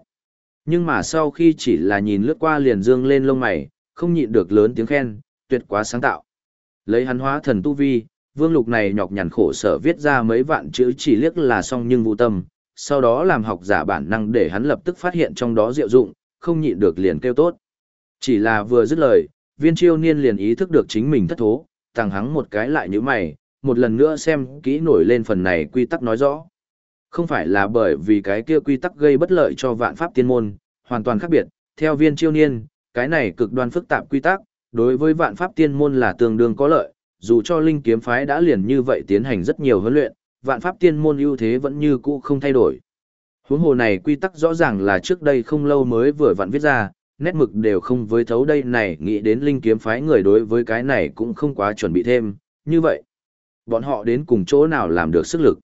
Nhưng mà sau khi chỉ là nhìn lướt qua liền dương lên lông mày, không nhịn được lớn tiếng khen, tuyệt quá sáng tạo. Lấy hắn hóa thần tu vi, vương lục này nhọc nhằn khổ sở viết ra mấy vạn chữ chỉ liếc là xong nhưng vụ tâm, sau đó làm học giả bản năng để hắn lập tức phát hiện trong đó diệu dụng, không nhịn được liền kêu tốt. Chỉ là vừa dứt lời, viên chiêu niên liền ý thức được chính mình thất thố, thằng hắng một cái lại như mày, một lần nữa xem kỹ nổi lên phần này quy tắc nói rõ. Không phải là bởi vì cái kia quy tắc gây bất lợi cho vạn pháp tiên môn, hoàn toàn khác biệt, theo viên chiêu niên, cái này cực đoan phức tạp quy tắc, đối với vạn pháp tiên môn là tương đương có lợi, dù cho linh kiếm phái đã liền như vậy tiến hành rất nhiều huấn luyện, vạn pháp tiên môn ưu thế vẫn như cũ không thay đổi. Huống hồ này quy tắc rõ ràng là trước đây không lâu mới vừa vặn viết ra, nét mực đều không với thấu đây này nghĩ đến linh kiếm phái người đối với cái này cũng không quá chuẩn bị thêm, như vậy. Bọn họ đến cùng chỗ nào làm được sức lực.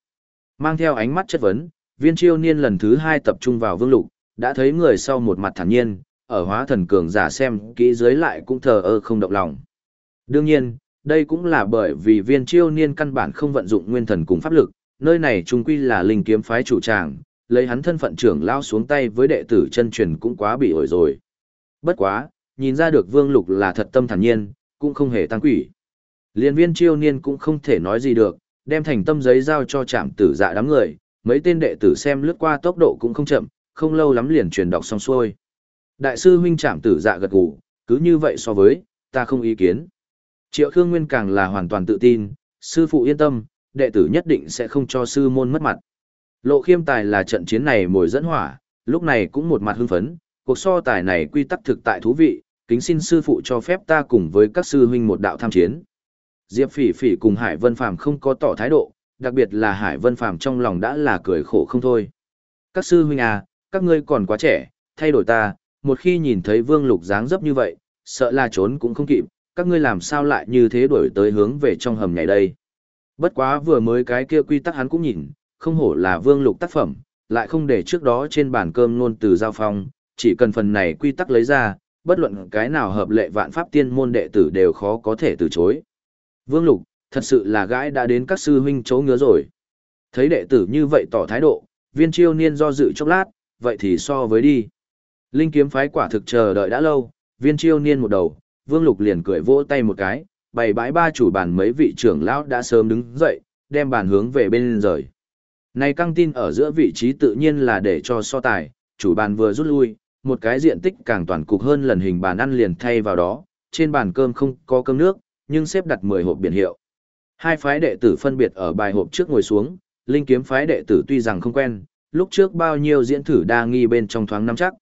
Mang theo ánh mắt chất vấn, viên chiêu niên lần thứ hai tập trung vào vương lục, đã thấy người sau một mặt thản nhiên, ở hóa thần cường giả xem kỹ dưới lại cũng thờ ơ không động lòng. Đương nhiên, đây cũng là bởi vì viên chiêu niên căn bản không vận dụng nguyên thần cùng pháp lực, nơi này trung quy là linh kiếm phái chủ tràng, lấy hắn thân phận trưởng lao xuống tay với đệ tử chân truyền cũng quá bị ổi rồi. Bất quá, nhìn ra được vương lục là thật tâm thản nhiên, cũng không hề tăng quỷ. Liên viên chiêu niên cũng không thể nói gì được, đem thành tâm giấy giao cho trạm tử dạ đám người, mấy tên đệ tử xem lướt qua tốc độ cũng không chậm, không lâu lắm liền truyền đọc xong xuôi. Đại sư huynh trạm tử dạ gật gù, cứ như vậy so với, ta không ý kiến. Triệu Khương Nguyên càng là hoàn toàn tự tin, sư phụ yên tâm, đệ tử nhất định sẽ không cho sư môn mất mặt. Lộ khiêm tài là trận chiến này mồi dẫn hỏa, lúc này cũng một mặt hưng phấn, cuộc so tài này quy tắc thực tại thú vị, kính xin sư phụ cho phép ta cùng với các sư huynh một đạo tham chiến. Diệp Phỉ Phỉ cùng Hải Vân Phàm không có tỏ thái độ, đặc biệt là Hải Vân Phàm trong lòng đã là cười khổ không thôi. Các sư huynh à, các ngươi còn quá trẻ, thay đổi ta, một khi nhìn thấy Vương Lục dáng dấp như vậy, sợ là trốn cũng không kịp, các ngươi làm sao lại như thế đổi tới hướng về trong hầm nhảy đây. Bất quá vừa mới cái kia quy tắc hắn cũng nhìn, không hổ là Vương Lục tác phẩm, lại không để trước đó trên bàn cơm luôn từ giao phong, chỉ cần phần này quy tắc lấy ra, bất luận cái nào hợp lệ vạn pháp tiên môn đệ tử đều khó có thể từ chối. Vương Lục, thật sự là gãi đã đến các sư huynh chỗ ngứa rồi. Thấy đệ tử như vậy tỏ thái độ, viên chiêu niên do dự chốc lát, vậy thì so với đi. Linh kiếm phái quả thực chờ đợi đã lâu, viên chiêu niên một đầu, Vương Lục liền cười vỗ tay một cái, bày bãi ba chủ bàn mấy vị trưởng lão đã sớm đứng dậy, đem bàn hướng về bên rời. Này căng tin ở giữa vị trí tự nhiên là để cho so tài, chủ bàn vừa rút lui, một cái diện tích càng toàn cục hơn lần hình bàn ăn liền thay vào đó, trên bàn cơm không có cơm nước, nhưng xếp đặt 10 hộp biển hiệu. Hai phái đệ tử phân biệt ở bài hộp trước ngồi xuống, linh kiếm phái đệ tử tuy rằng không quen, lúc trước bao nhiêu diễn thử đa nghi bên trong thoáng năm chắc.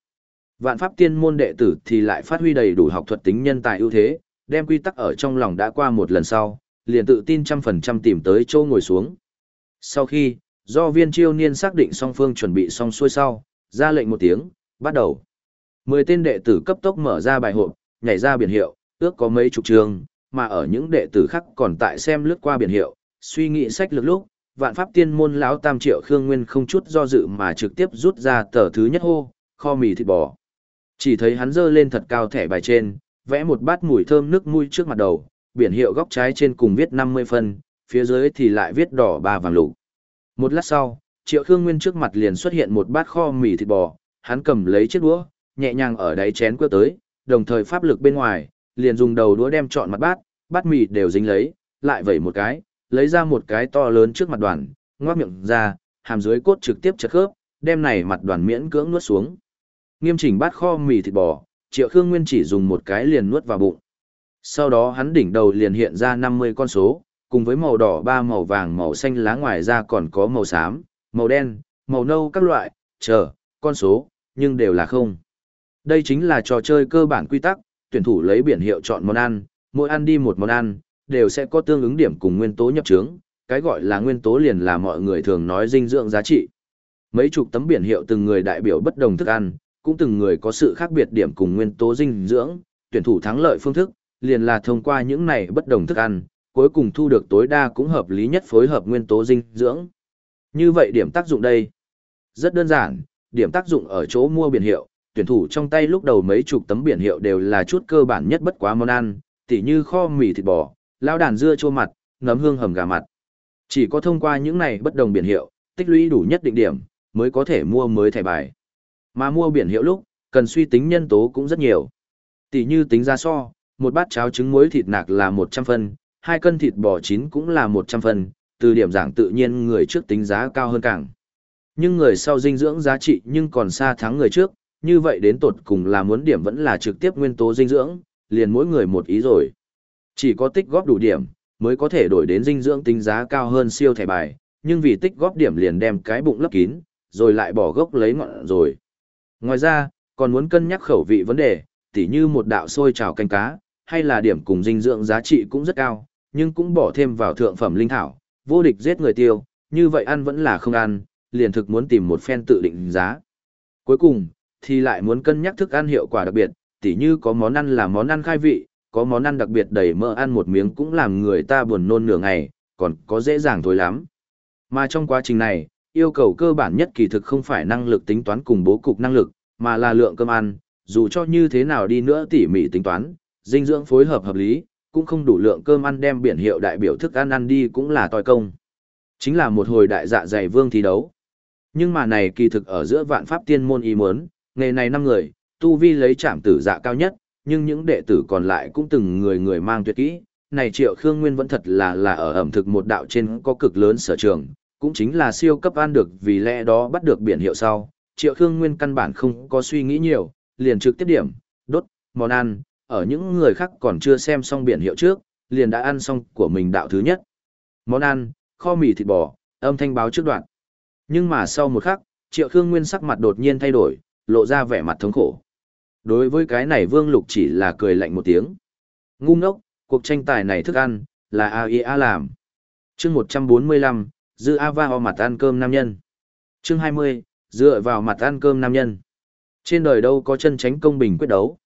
Vạn pháp tiên môn đệ tử thì lại phát huy đầy đủ học thuật tính nhân tài ưu thế, đem quy tắc ở trong lòng đã qua một lần sau, liền tự tin trăm phần trăm tìm tới chỗ ngồi xuống. Sau khi, do viên chiêu niên xác định song phương chuẩn bị xong xuôi sau, ra lệnh một tiếng, bắt đầu. Mười tên đệ tử cấp tốc mở ra bài hộp, nhảy ra biển hiệu, ước có mấy chục trường, mà ở những đệ tử khác còn tại xem lướt qua biển hiệu, suy nghĩ sách lược lúc, vạn pháp tiên môn lão tam triệu khương nguyên không chút do dự mà trực tiếp rút ra tờ thứ nhất hô, kho mì thịt bò. Chỉ thấy hắn dơ lên thật cao thẻ bài trên, vẽ một bát mùi thơm nước mùi trước mặt đầu, biển hiệu góc trái trên cùng viết 50 phân, phía dưới thì lại viết đỏ ba vàng lục. Một lát sau, Triệu Khương Nguyên trước mặt liền xuất hiện một bát kho mì thịt bò, hắn cầm lấy chiếc đũa, nhẹ nhàng ở đáy chén quơ tới, đồng thời pháp lực bên ngoài, liền dùng đầu đũa đem trọn mặt bát, bát mì đều dính lấy, lại vẩy một cái, lấy ra một cái to lớn trước mặt đoàn, ngoác miệng ra, hàm dưới cốt trực tiếp chật khớp, đem này mặt đoàn miễn cưỡng nuốt xuống. Nghiêm chỉnh bát kho mì thịt bò, Triệu Khương Nguyên chỉ dùng một cái liền nuốt vào bụng. Sau đó hắn đỉnh đầu liền hiện ra 50 con số, cùng với màu đỏ ba màu vàng màu xanh lá ngoài ra còn có màu xám, màu đen, màu nâu các loại, chờ, con số, nhưng đều là không. Đây chính là trò chơi cơ bản quy tắc, tuyển thủ lấy biển hiệu chọn món ăn, mỗi ăn đi một món ăn, đều sẽ có tương ứng điểm cùng nguyên tố nhập trướng, cái gọi là nguyên tố liền là mọi người thường nói dinh dưỡng giá trị. Mấy chục tấm biển hiệu từng người đại biểu bất đồng thức ăn, cũng từng người có sự khác biệt điểm cùng nguyên tố dinh dưỡng, tuyển thủ thắng lợi phương thức, liền là thông qua những này bất đồng thức ăn, cuối cùng thu được tối đa cũng hợp lý nhất phối hợp nguyên tố dinh dưỡng. Như vậy điểm tác dụng đây, rất đơn giản, điểm tác dụng ở chỗ mua biển hiệu, tuyển thủ trong tay lúc đầu mấy chục tấm biển hiệu đều là chút cơ bản nhất bất quá món ăn, tỉ như kho mì thịt bò, lao đàn dưa chua mặt, nấm hương hầm gà mặt. Chỉ có thông qua những này bất đồng biển hiệu, tích lũy đủ nhất định điểm, mới có thể mua mới thẻ bài. Mà mua biển hiệu lúc, cần suy tính nhân tố cũng rất nhiều. Tỷ như tính ra so, một bát cháo trứng muối thịt nạc là 100 phân, hai cân thịt bò chín cũng là 100 phân, từ điểm giảng tự nhiên người trước tính giá cao hơn càng. Nhưng người sau dinh dưỡng giá trị nhưng còn xa thắng người trước, như vậy đến tột cùng là muốn điểm vẫn là trực tiếp nguyên tố dinh dưỡng, liền mỗi người một ý rồi. Chỉ có tích góp đủ điểm, mới có thể đổi đến dinh dưỡng tính giá cao hơn siêu thẻ bài, nhưng vì tích góp điểm liền đem cái bụng lấp kín, rồi lại bỏ gốc lấy ngọn rồi. Ngoài ra, còn muốn cân nhắc khẩu vị vấn đề, tỉ như một đạo sôi trào canh cá, hay là điểm cùng dinh dưỡng giá trị cũng rất cao, nhưng cũng bỏ thêm vào thượng phẩm linh thảo, vô địch giết người tiêu, như vậy ăn vẫn là không ăn, liền thực muốn tìm một phen tự định giá. Cuối cùng, thì lại muốn cân nhắc thức ăn hiệu quả đặc biệt, tỉ như có món ăn là món ăn khai vị, có món ăn đặc biệt đầy mỡ ăn một miếng cũng làm người ta buồn nôn nửa ngày, còn có dễ dàng thôi lắm. Mà trong quá trình này, yêu cầu cơ bản nhất kỳ thực không phải năng lực tính toán cùng bố cục năng lực, mà là lượng cơm ăn, dù cho như thế nào đi nữa tỉ mỉ tính toán, dinh dưỡng phối hợp hợp lý, cũng không đủ lượng cơm ăn đem biển hiệu đại biểu thức ăn ăn đi cũng là tòi công. Chính là một hồi đại dạ dày vương thi đấu. Nhưng mà này kỳ thực ở giữa vạn pháp tiên môn ý muốn, nghề này năm người, tu vi lấy trảm tử dạ cao nhất, nhưng những đệ tử còn lại cũng từng người người mang tuyệt kỹ. Này triệu Khương Nguyên vẫn thật là là ở ẩm thực một đạo trên có cực lớn sở trường, cũng chính là siêu cấp ăn được vì lẽ đó bắt được biển hiệu sau. Triệu Khương Nguyên căn bản không có suy nghĩ nhiều, liền trực tiếp điểm, đốt, món ăn, ở những người khác còn chưa xem xong biển hiệu trước, liền đã ăn xong của mình đạo thứ nhất. Món ăn, kho mì thịt bò, âm thanh báo trước đoạn. Nhưng mà sau một khắc, Triệu Khương Nguyên sắc mặt đột nhiên thay đổi, lộ ra vẻ mặt thống khổ. Đối với cái này Vương Lục chỉ là cười lạnh một tiếng. Ngu ngốc, cuộc tranh tài này thức ăn, là AIA làm. chương 145, dư Ava ho mặt ăn cơm nam nhân. chương 20, dựa vào mặt ăn cơm nam nhân. Trên đời đâu có chân tránh công bình quyết đấu.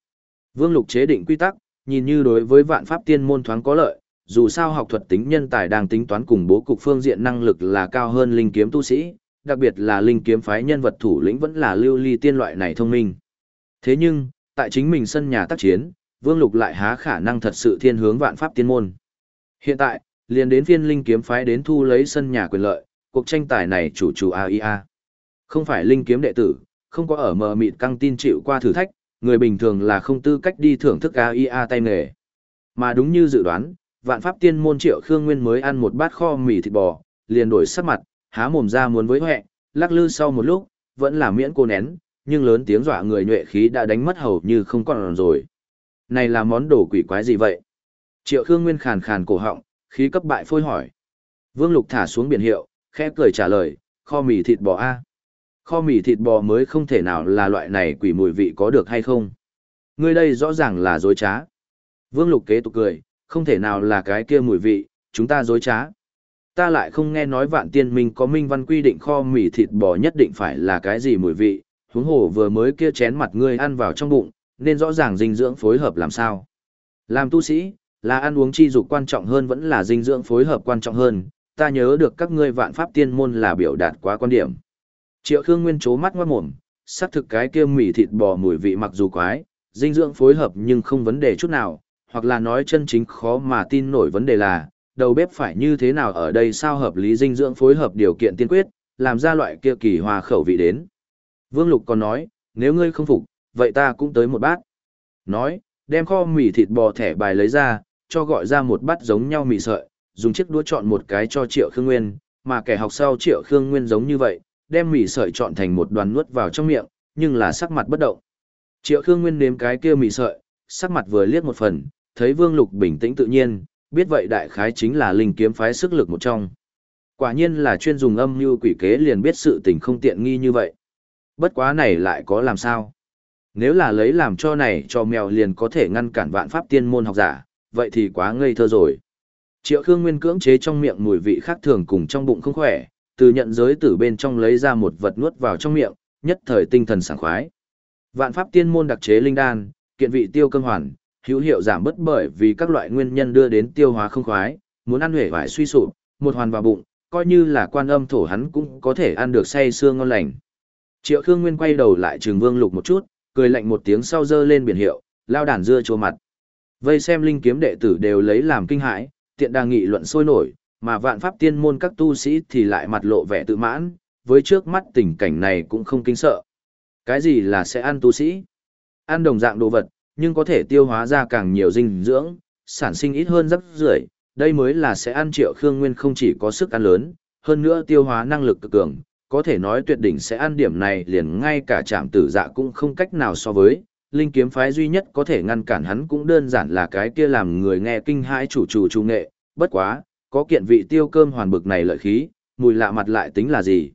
Vương Lục chế định quy tắc, nhìn như đối với vạn pháp tiên môn thoáng có lợi, dù sao học thuật tính nhân tài đang tính toán cùng bố cục phương diện năng lực là cao hơn linh kiếm tu sĩ, đặc biệt là linh kiếm phái nhân vật thủ lĩnh vẫn là lưu ly tiên loại này thông minh. Thế nhưng, tại chính mình sân nhà tác chiến, Vương Lục lại há khả năng thật sự thiên hướng vạn pháp tiên môn. Hiện tại, liền đến phiên linh kiếm phái đến thu lấy sân nhà quyền lợi, cuộc tranh tài này chủ chủ AIA. Không phải linh kiếm đệ tử, không có ở mờ mịt căng tin chịu qua thử thách, người bình thường là không tư cách đi thưởng thức AIA tay nghề. Mà đúng như dự đoán, vạn pháp tiên môn triệu Khương Nguyên mới ăn một bát kho mì thịt bò, liền đổi sắc mặt, há mồm ra muốn với huệ, lắc lư sau một lúc, vẫn là miễn cô nén, nhưng lớn tiếng dọa người nhuệ khí đã đánh mất hầu như không còn rồi. Này là món đồ quỷ quái gì vậy? Triệu Khương Nguyên khàn khàn cổ họng, khí cấp bại phôi hỏi. Vương Lục thả xuống biển hiệu, khẽ cười trả lời, kho mì thịt bò A. Kho mì thịt bò mới không thể nào là loại này quỷ mùi vị có được hay không? Ngươi đây rõ ràng là dối trá. Vương Lục kế tục cười, không thể nào là cái kia mùi vị, chúng ta dối trá. Ta lại không nghe nói vạn tiên minh có minh văn quy định kho mì thịt bò nhất định phải là cái gì mùi vị, huống hồ vừa mới kia chén mặt ngươi ăn vào trong bụng, nên rõ ràng dinh dưỡng phối hợp làm sao. Làm tu sĩ, là ăn uống chi dục quan trọng hơn vẫn là dinh dưỡng phối hợp quan trọng hơn, ta nhớ được các ngươi vạn pháp tiên môn là biểu đạt quá quan điểm. Triệu Khương Nguyên chố mắt ngoát mồm, xác thực cái kia mì thịt bò mùi vị mặc dù quái, dinh dưỡng phối hợp nhưng không vấn đề chút nào, hoặc là nói chân chính khó mà tin nổi vấn đề là, đầu bếp phải như thế nào ở đây sao hợp lý dinh dưỡng phối hợp điều kiện tiên quyết, làm ra loại kia kỳ hòa khẩu vị đến. Vương Lục còn nói, nếu ngươi không phục, vậy ta cũng tới một bát. Nói, đem kho mì thịt bò thẻ bài lấy ra, cho gọi ra một bát giống nhau mì sợi, dùng chiếc đũa chọn một cái cho Triệu Khương Nguyên, mà kẻ học sau Triệu Khương Nguyên giống như vậy, đem mì sợi chọn thành một đoàn nuốt vào trong miệng, nhưng là sắc mặt bất động. Triệu Khương Nguyên nếm cái kia mì sợi, sắc mặt vừa liếc một phần, thấy Vương Lục bình tĩnh tự nhiên, biết vậy đại khái chính là linh kiếm phái sức lực một trong. Quả nhiên là chuyên dùng âm mưu quỷ kế liền biết sự tình không tiện nghi như vậy. Bất quá này lại có làm sao? Nếu là lấy làm cho này cho mèo liền có thể ngăn cản vạn pháp tiên môn học giả, vậy thì quá ngây thơ rồi. Triệu Khương Nguyên cưỡng chế trong miệng mùi vị khác thường cùng trong bụng không khỏe, từ nhận giới từ bên trong lấy ra một vật nuốt vào trong miệng, nhất thời tinh thần sảng khoái. Vạn pháp tiên môn đặc chế linh đan, kiện vị tiêu cơm hoàn, hữu hiệu giảm bất bởi vì các loại nguyên nhân đưa đến tiêu hóa không khoái, muốn ăn huệ vải suy sụp, một hoàn vào bụng, coi như là quan âm thổ hắn cũng có thể ăn được say xương ngon lành. Triệu Khương Nguyên quay đầu lại Trường Vương Lục một chút, cười lạnh một tiếng sau dơ lên biển hiệu, lao đàn dưa chua mặt. Vây xem linh kiếm đệ tử đều lấy làm kinh hãi, tiện đang nghị luận sôi nổi, mà vạn pháp tiên môn các tu sĩ thì lại mặt lộ vẻ tự mãn, với trước mắt tình cảnh này cũng không kinh sợ. Cái gì là sẽ ăn tu sĩ? Ăn đồng dạng đồ vật, nhưng có thể tiêu hóa ra càng nhiều dinh dưỡng, sản sinh ít hơn rắc rưởi, đây mới là sẽ ăn triệu khương nguyên không chỉ có sức ăn lớn, hơn nữa tiêu hóa năng lực cực cường, có thể nói tuyệt đỉnh sẽ ăn điểm này liền ngay cả trạm tử dạ cũng không cách nào so với, linh kiếm phái duy nhất có thể ngăn cản hắn cũng đơn giản là cái kia làm người nghe kinh hãi chủ chủ chủ nghệ, bất quá, có kiện vị tiêu cơm hoàn bực này lợi khí, mùi lạ mặt lại tính là gì.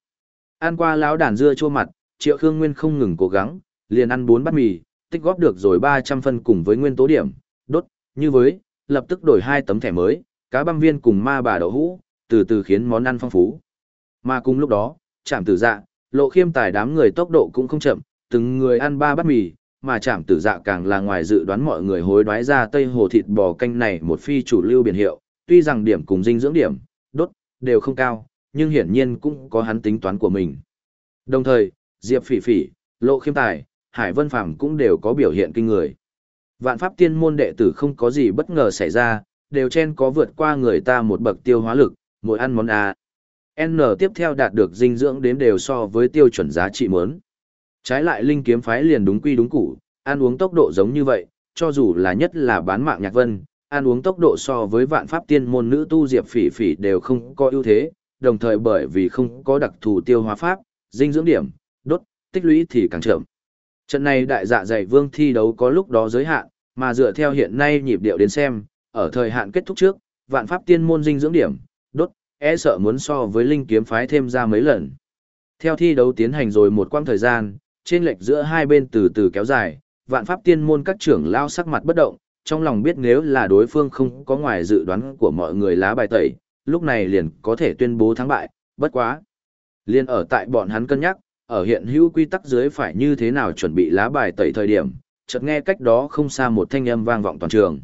Ăn qua lão đàn dưa chua mặt, triệu khương nguyên không ngừng cố gắng, liền ăn bốn bát mì, tích góp được rồi 300 phân cùng với nguyên tố điểm, đốt, như với, lập tức đổi hai tấm thẻ mới, cá băm viên cùng ma bà đậu hũ, từ từ khiến món ăn phong phú. Mà cùng lúc đó, chạm tử dạ, lộ khiêm tài đám người tốc độ cũng không chậm, từng người ăn ba bát mì, mà chạm tử dạ càng là ngoài dự đoán mọi người hối đoái ra tây hồ thịt bò canh này một phi chủ lưu biển hiệu, tuy rằng điểm cùng dinh dưỡng điểm, đốt, đều không cao, nhưng hiển nhiên cũng có hắn tính toán của mình. Đồng thời, Diệp Phỉ Phỉ, Lộ Khiêm Tài, Hải Vân Phàm cũng đều có biểu hiện kinh người. Vạn pháp tiên môn đệ tử không có gì bất ngờ xảy ra, đều chen có vượt qua người ta một bậc tiêu hóa lực, mỗi ăn món A. N tiếp theo đạt được dinh dưỡng đếm đều so với tiêu chuẩn giá trị mớn. Trái lại linh kiếm phái liền đúng quy đúng củ, ăn uống tốc độ giống như vậy, cho dù là nhất là bán mạng nhạc vân, ăn uống tốc độ so với vạn pháp tiên môn nữ tu diệp phỉ phỉ đều không có ưu thế, đồng thời bởi vì không có đặc thù tiêu hóa pháp, dinh dưỡng điểm, đốt, tích lũy thì càng chậm. Trận này đại dạ dày vương thi đấu có lúc đó giới hạn, mà dựa theo hiện nay nhịp điệu đến xem, ở thời hạn kết thúc trước, vạn pháp tiên môn dinh dưỡng điểm, đốt, e sợ muốn so với linh kiếm phái thêm ra mấy lần. Theo thi đấu tiến hành rồi một quãng thời gian, trên lệch giữa hai bên từ từ kéo dài, vạn pháp tiên môn các trưởng lao sắc mặt bất động, trong lòng biết nếu là đối phương không có ngoài dự đoán của mọi người lá bài tẩy, lúc này liền có thể tuyên bố thắng bại, bất quá. Liên ở tại bọn hắn cân nhắc, ở hiện hữu quy tắc dưới phải như thế nào chuẩn bị lá bài tẩy thời điểm, chợt nghe cách đó không xa một thanh âm vang vọng toàn trường.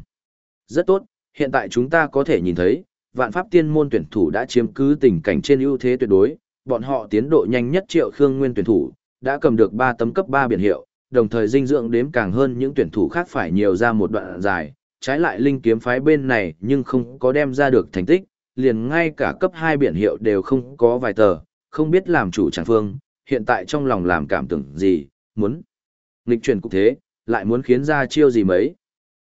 Rất tốt, hiện tại chúng ta có thể nhìn thấy, vạn pháp tiên môn tuyển thủ đã chiếm cứ tình cảnh trên ưu thế tuyệt đối, bọn họ tiến độ nhanh nhất triệu khương nguyên tuyển thủ, đã cầm được 3 tấm cấp 3 biển hiệu, đồng thời dinh dưỡng đếm càng hơn những tuyển thủ khác phải nhiều ra một đoạn dài, trái lại linh kiếm phái bên này nhưng không có đem ra được thành tích, liền ngay cả cấp 2 biển hiệu đều không có vài tờ, không biết làm chủ chẳng phương, hiện tại trong lòng làm cảm tưởng gì, muốn nghịch chuyển cục thế, lại muốn khiến ra chiêu gì mấy.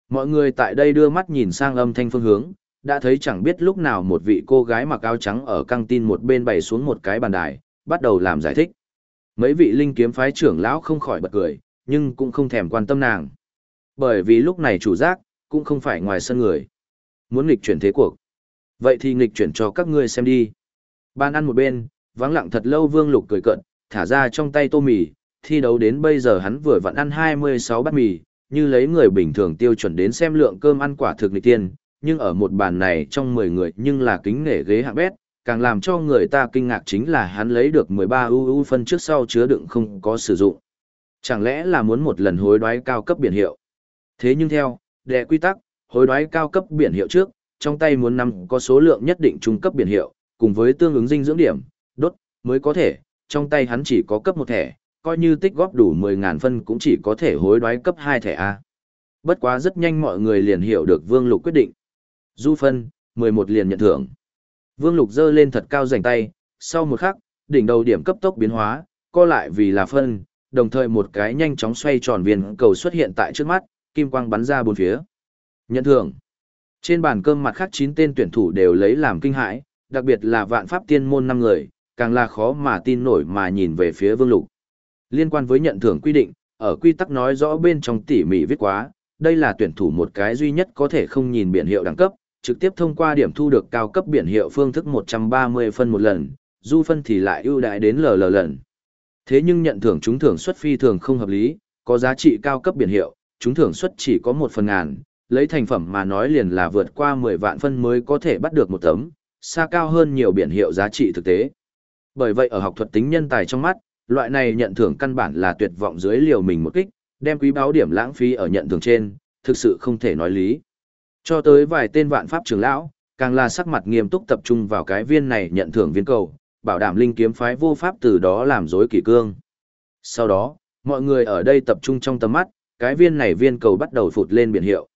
Mọi người tại đây đưa mắt nhìn sang âm thanh phương hướng, đã thấy chẳng biết lúc nào một vị cô gái mặc áo trắng ở căng tin một bên bày xuống một cái bàn đài, bắt đầu làm giải thích. Mấy vị linh kiếm phái trưởng lão không khỏi bật cười, nhưng cũng không thèm quan tâm nàng. Bởi vì lúc này chủ giác, cũng không phải ngoài sân người. Muốn nghịch chuyển thế cuộc. Vậy thì nghịch chuyển cho các ngươi xem đi. Ban ăn một bên, vắng lặng thật lâu vương lục cười cận, thả ra trong tay tô mì, thi đấu đến bây giờ hắn vừa vặn ăn 26 bát mì, như lấy người bình thường tiêu chuẩn đến xem lượng cơm ăn quả thực nghịch tiên, nhưng ở một bàn này trong 10 người nhưng là kính nể ghế hạng bét, càng làm cho người ta kinh ngạc chính là hắn lấy được 13 UU phân trước sau chứa đựng không có sử dụng. Chẳng lẽ là muốn một lần hối đoái cao cấp biển hiệu? Thế nhưng theo, đệ quy tắc, hối đoái cao cấp biển hiệu trước, trong tay muốn nằm có số lượng nhất định trung cấp biển hiệu, cùng với tương ứng dinh dưỡng điểm, đốt, mới có thể, trong tay hắn chỉ có cấp một thẻ, coi như tích góp đủ 10.000 phân cũng chỉ có thể hối đoái cấp 2 thẻ A. Bất quá rất nhanh mọi người liền hiểu được Vương Lục quyết định. Du phân, 11 liền nhận thưởng. Vương Lục giơ lên thật cao rảnh tay, sau một khắc, đỉnh đầu điểm cấp tốc biến hóa, co lại vì là phân, đồng thời một cái nhanh chóng xoay tròn viên cầu xuất hiện tại trước mắt, kim quang bắn ra bốn phía. Nhận thưởng. Trên bàn cơm mặt khác 9 tên tuyển thủ đều lấy làm kinh hãi, đặc biệt là vạn pháp tiên môn 5 người, càng là khó mà tin nổi mà nhìn về phía Vương Lục. Liên quan với nhận thưởng quy định, ở quy tắc nói rõ bên trong tỉ mỉ viết quá, đây là tuyển thủ một cái duy nhất có thể không nhìn biển hiệu đẳng cấp, trực tiếp thông qua điểm thu được cao cấp biển hiệu phương thức 130 phân một lần, du phân thì lại ưu đại đến lờ lờ lần. Thế nhưng nhận thưởng chúng thưởng suất phi thường không hợp lý, có giá trị cao cấp biển hiệu, chúng thưởng suất chỉ có một phần ngàn, lấy thành phẩm mà nói liền là vượt qua 10 vạn phân mới có thể bắt được một tấm, xa cao hơn nhiều biển hiệu giá trị thực tế. Bởi vậy ở học thuật tính nhân tài trong mắt, loại này nhận thưởng căn bản là tuyệt vọng dưới liều mình một kích, đem quý báo điểm lãng phí ở nhận thưởng trên, thực sự không thể nói lý. Cho tới vài tên vạn pháp trưởng lão, càng là sắc mặt nghiêm túc tập trung vào cái viên này nhận thưởng viên cầu, bảo đảm linh kiếm phái vô pháp từ đó làm dối kỷ cương. Sau đó, mọi người ở đây tập trung trong tầm mắt, cái viên này viên cầu bắt đầu phụt lên biển hiệu.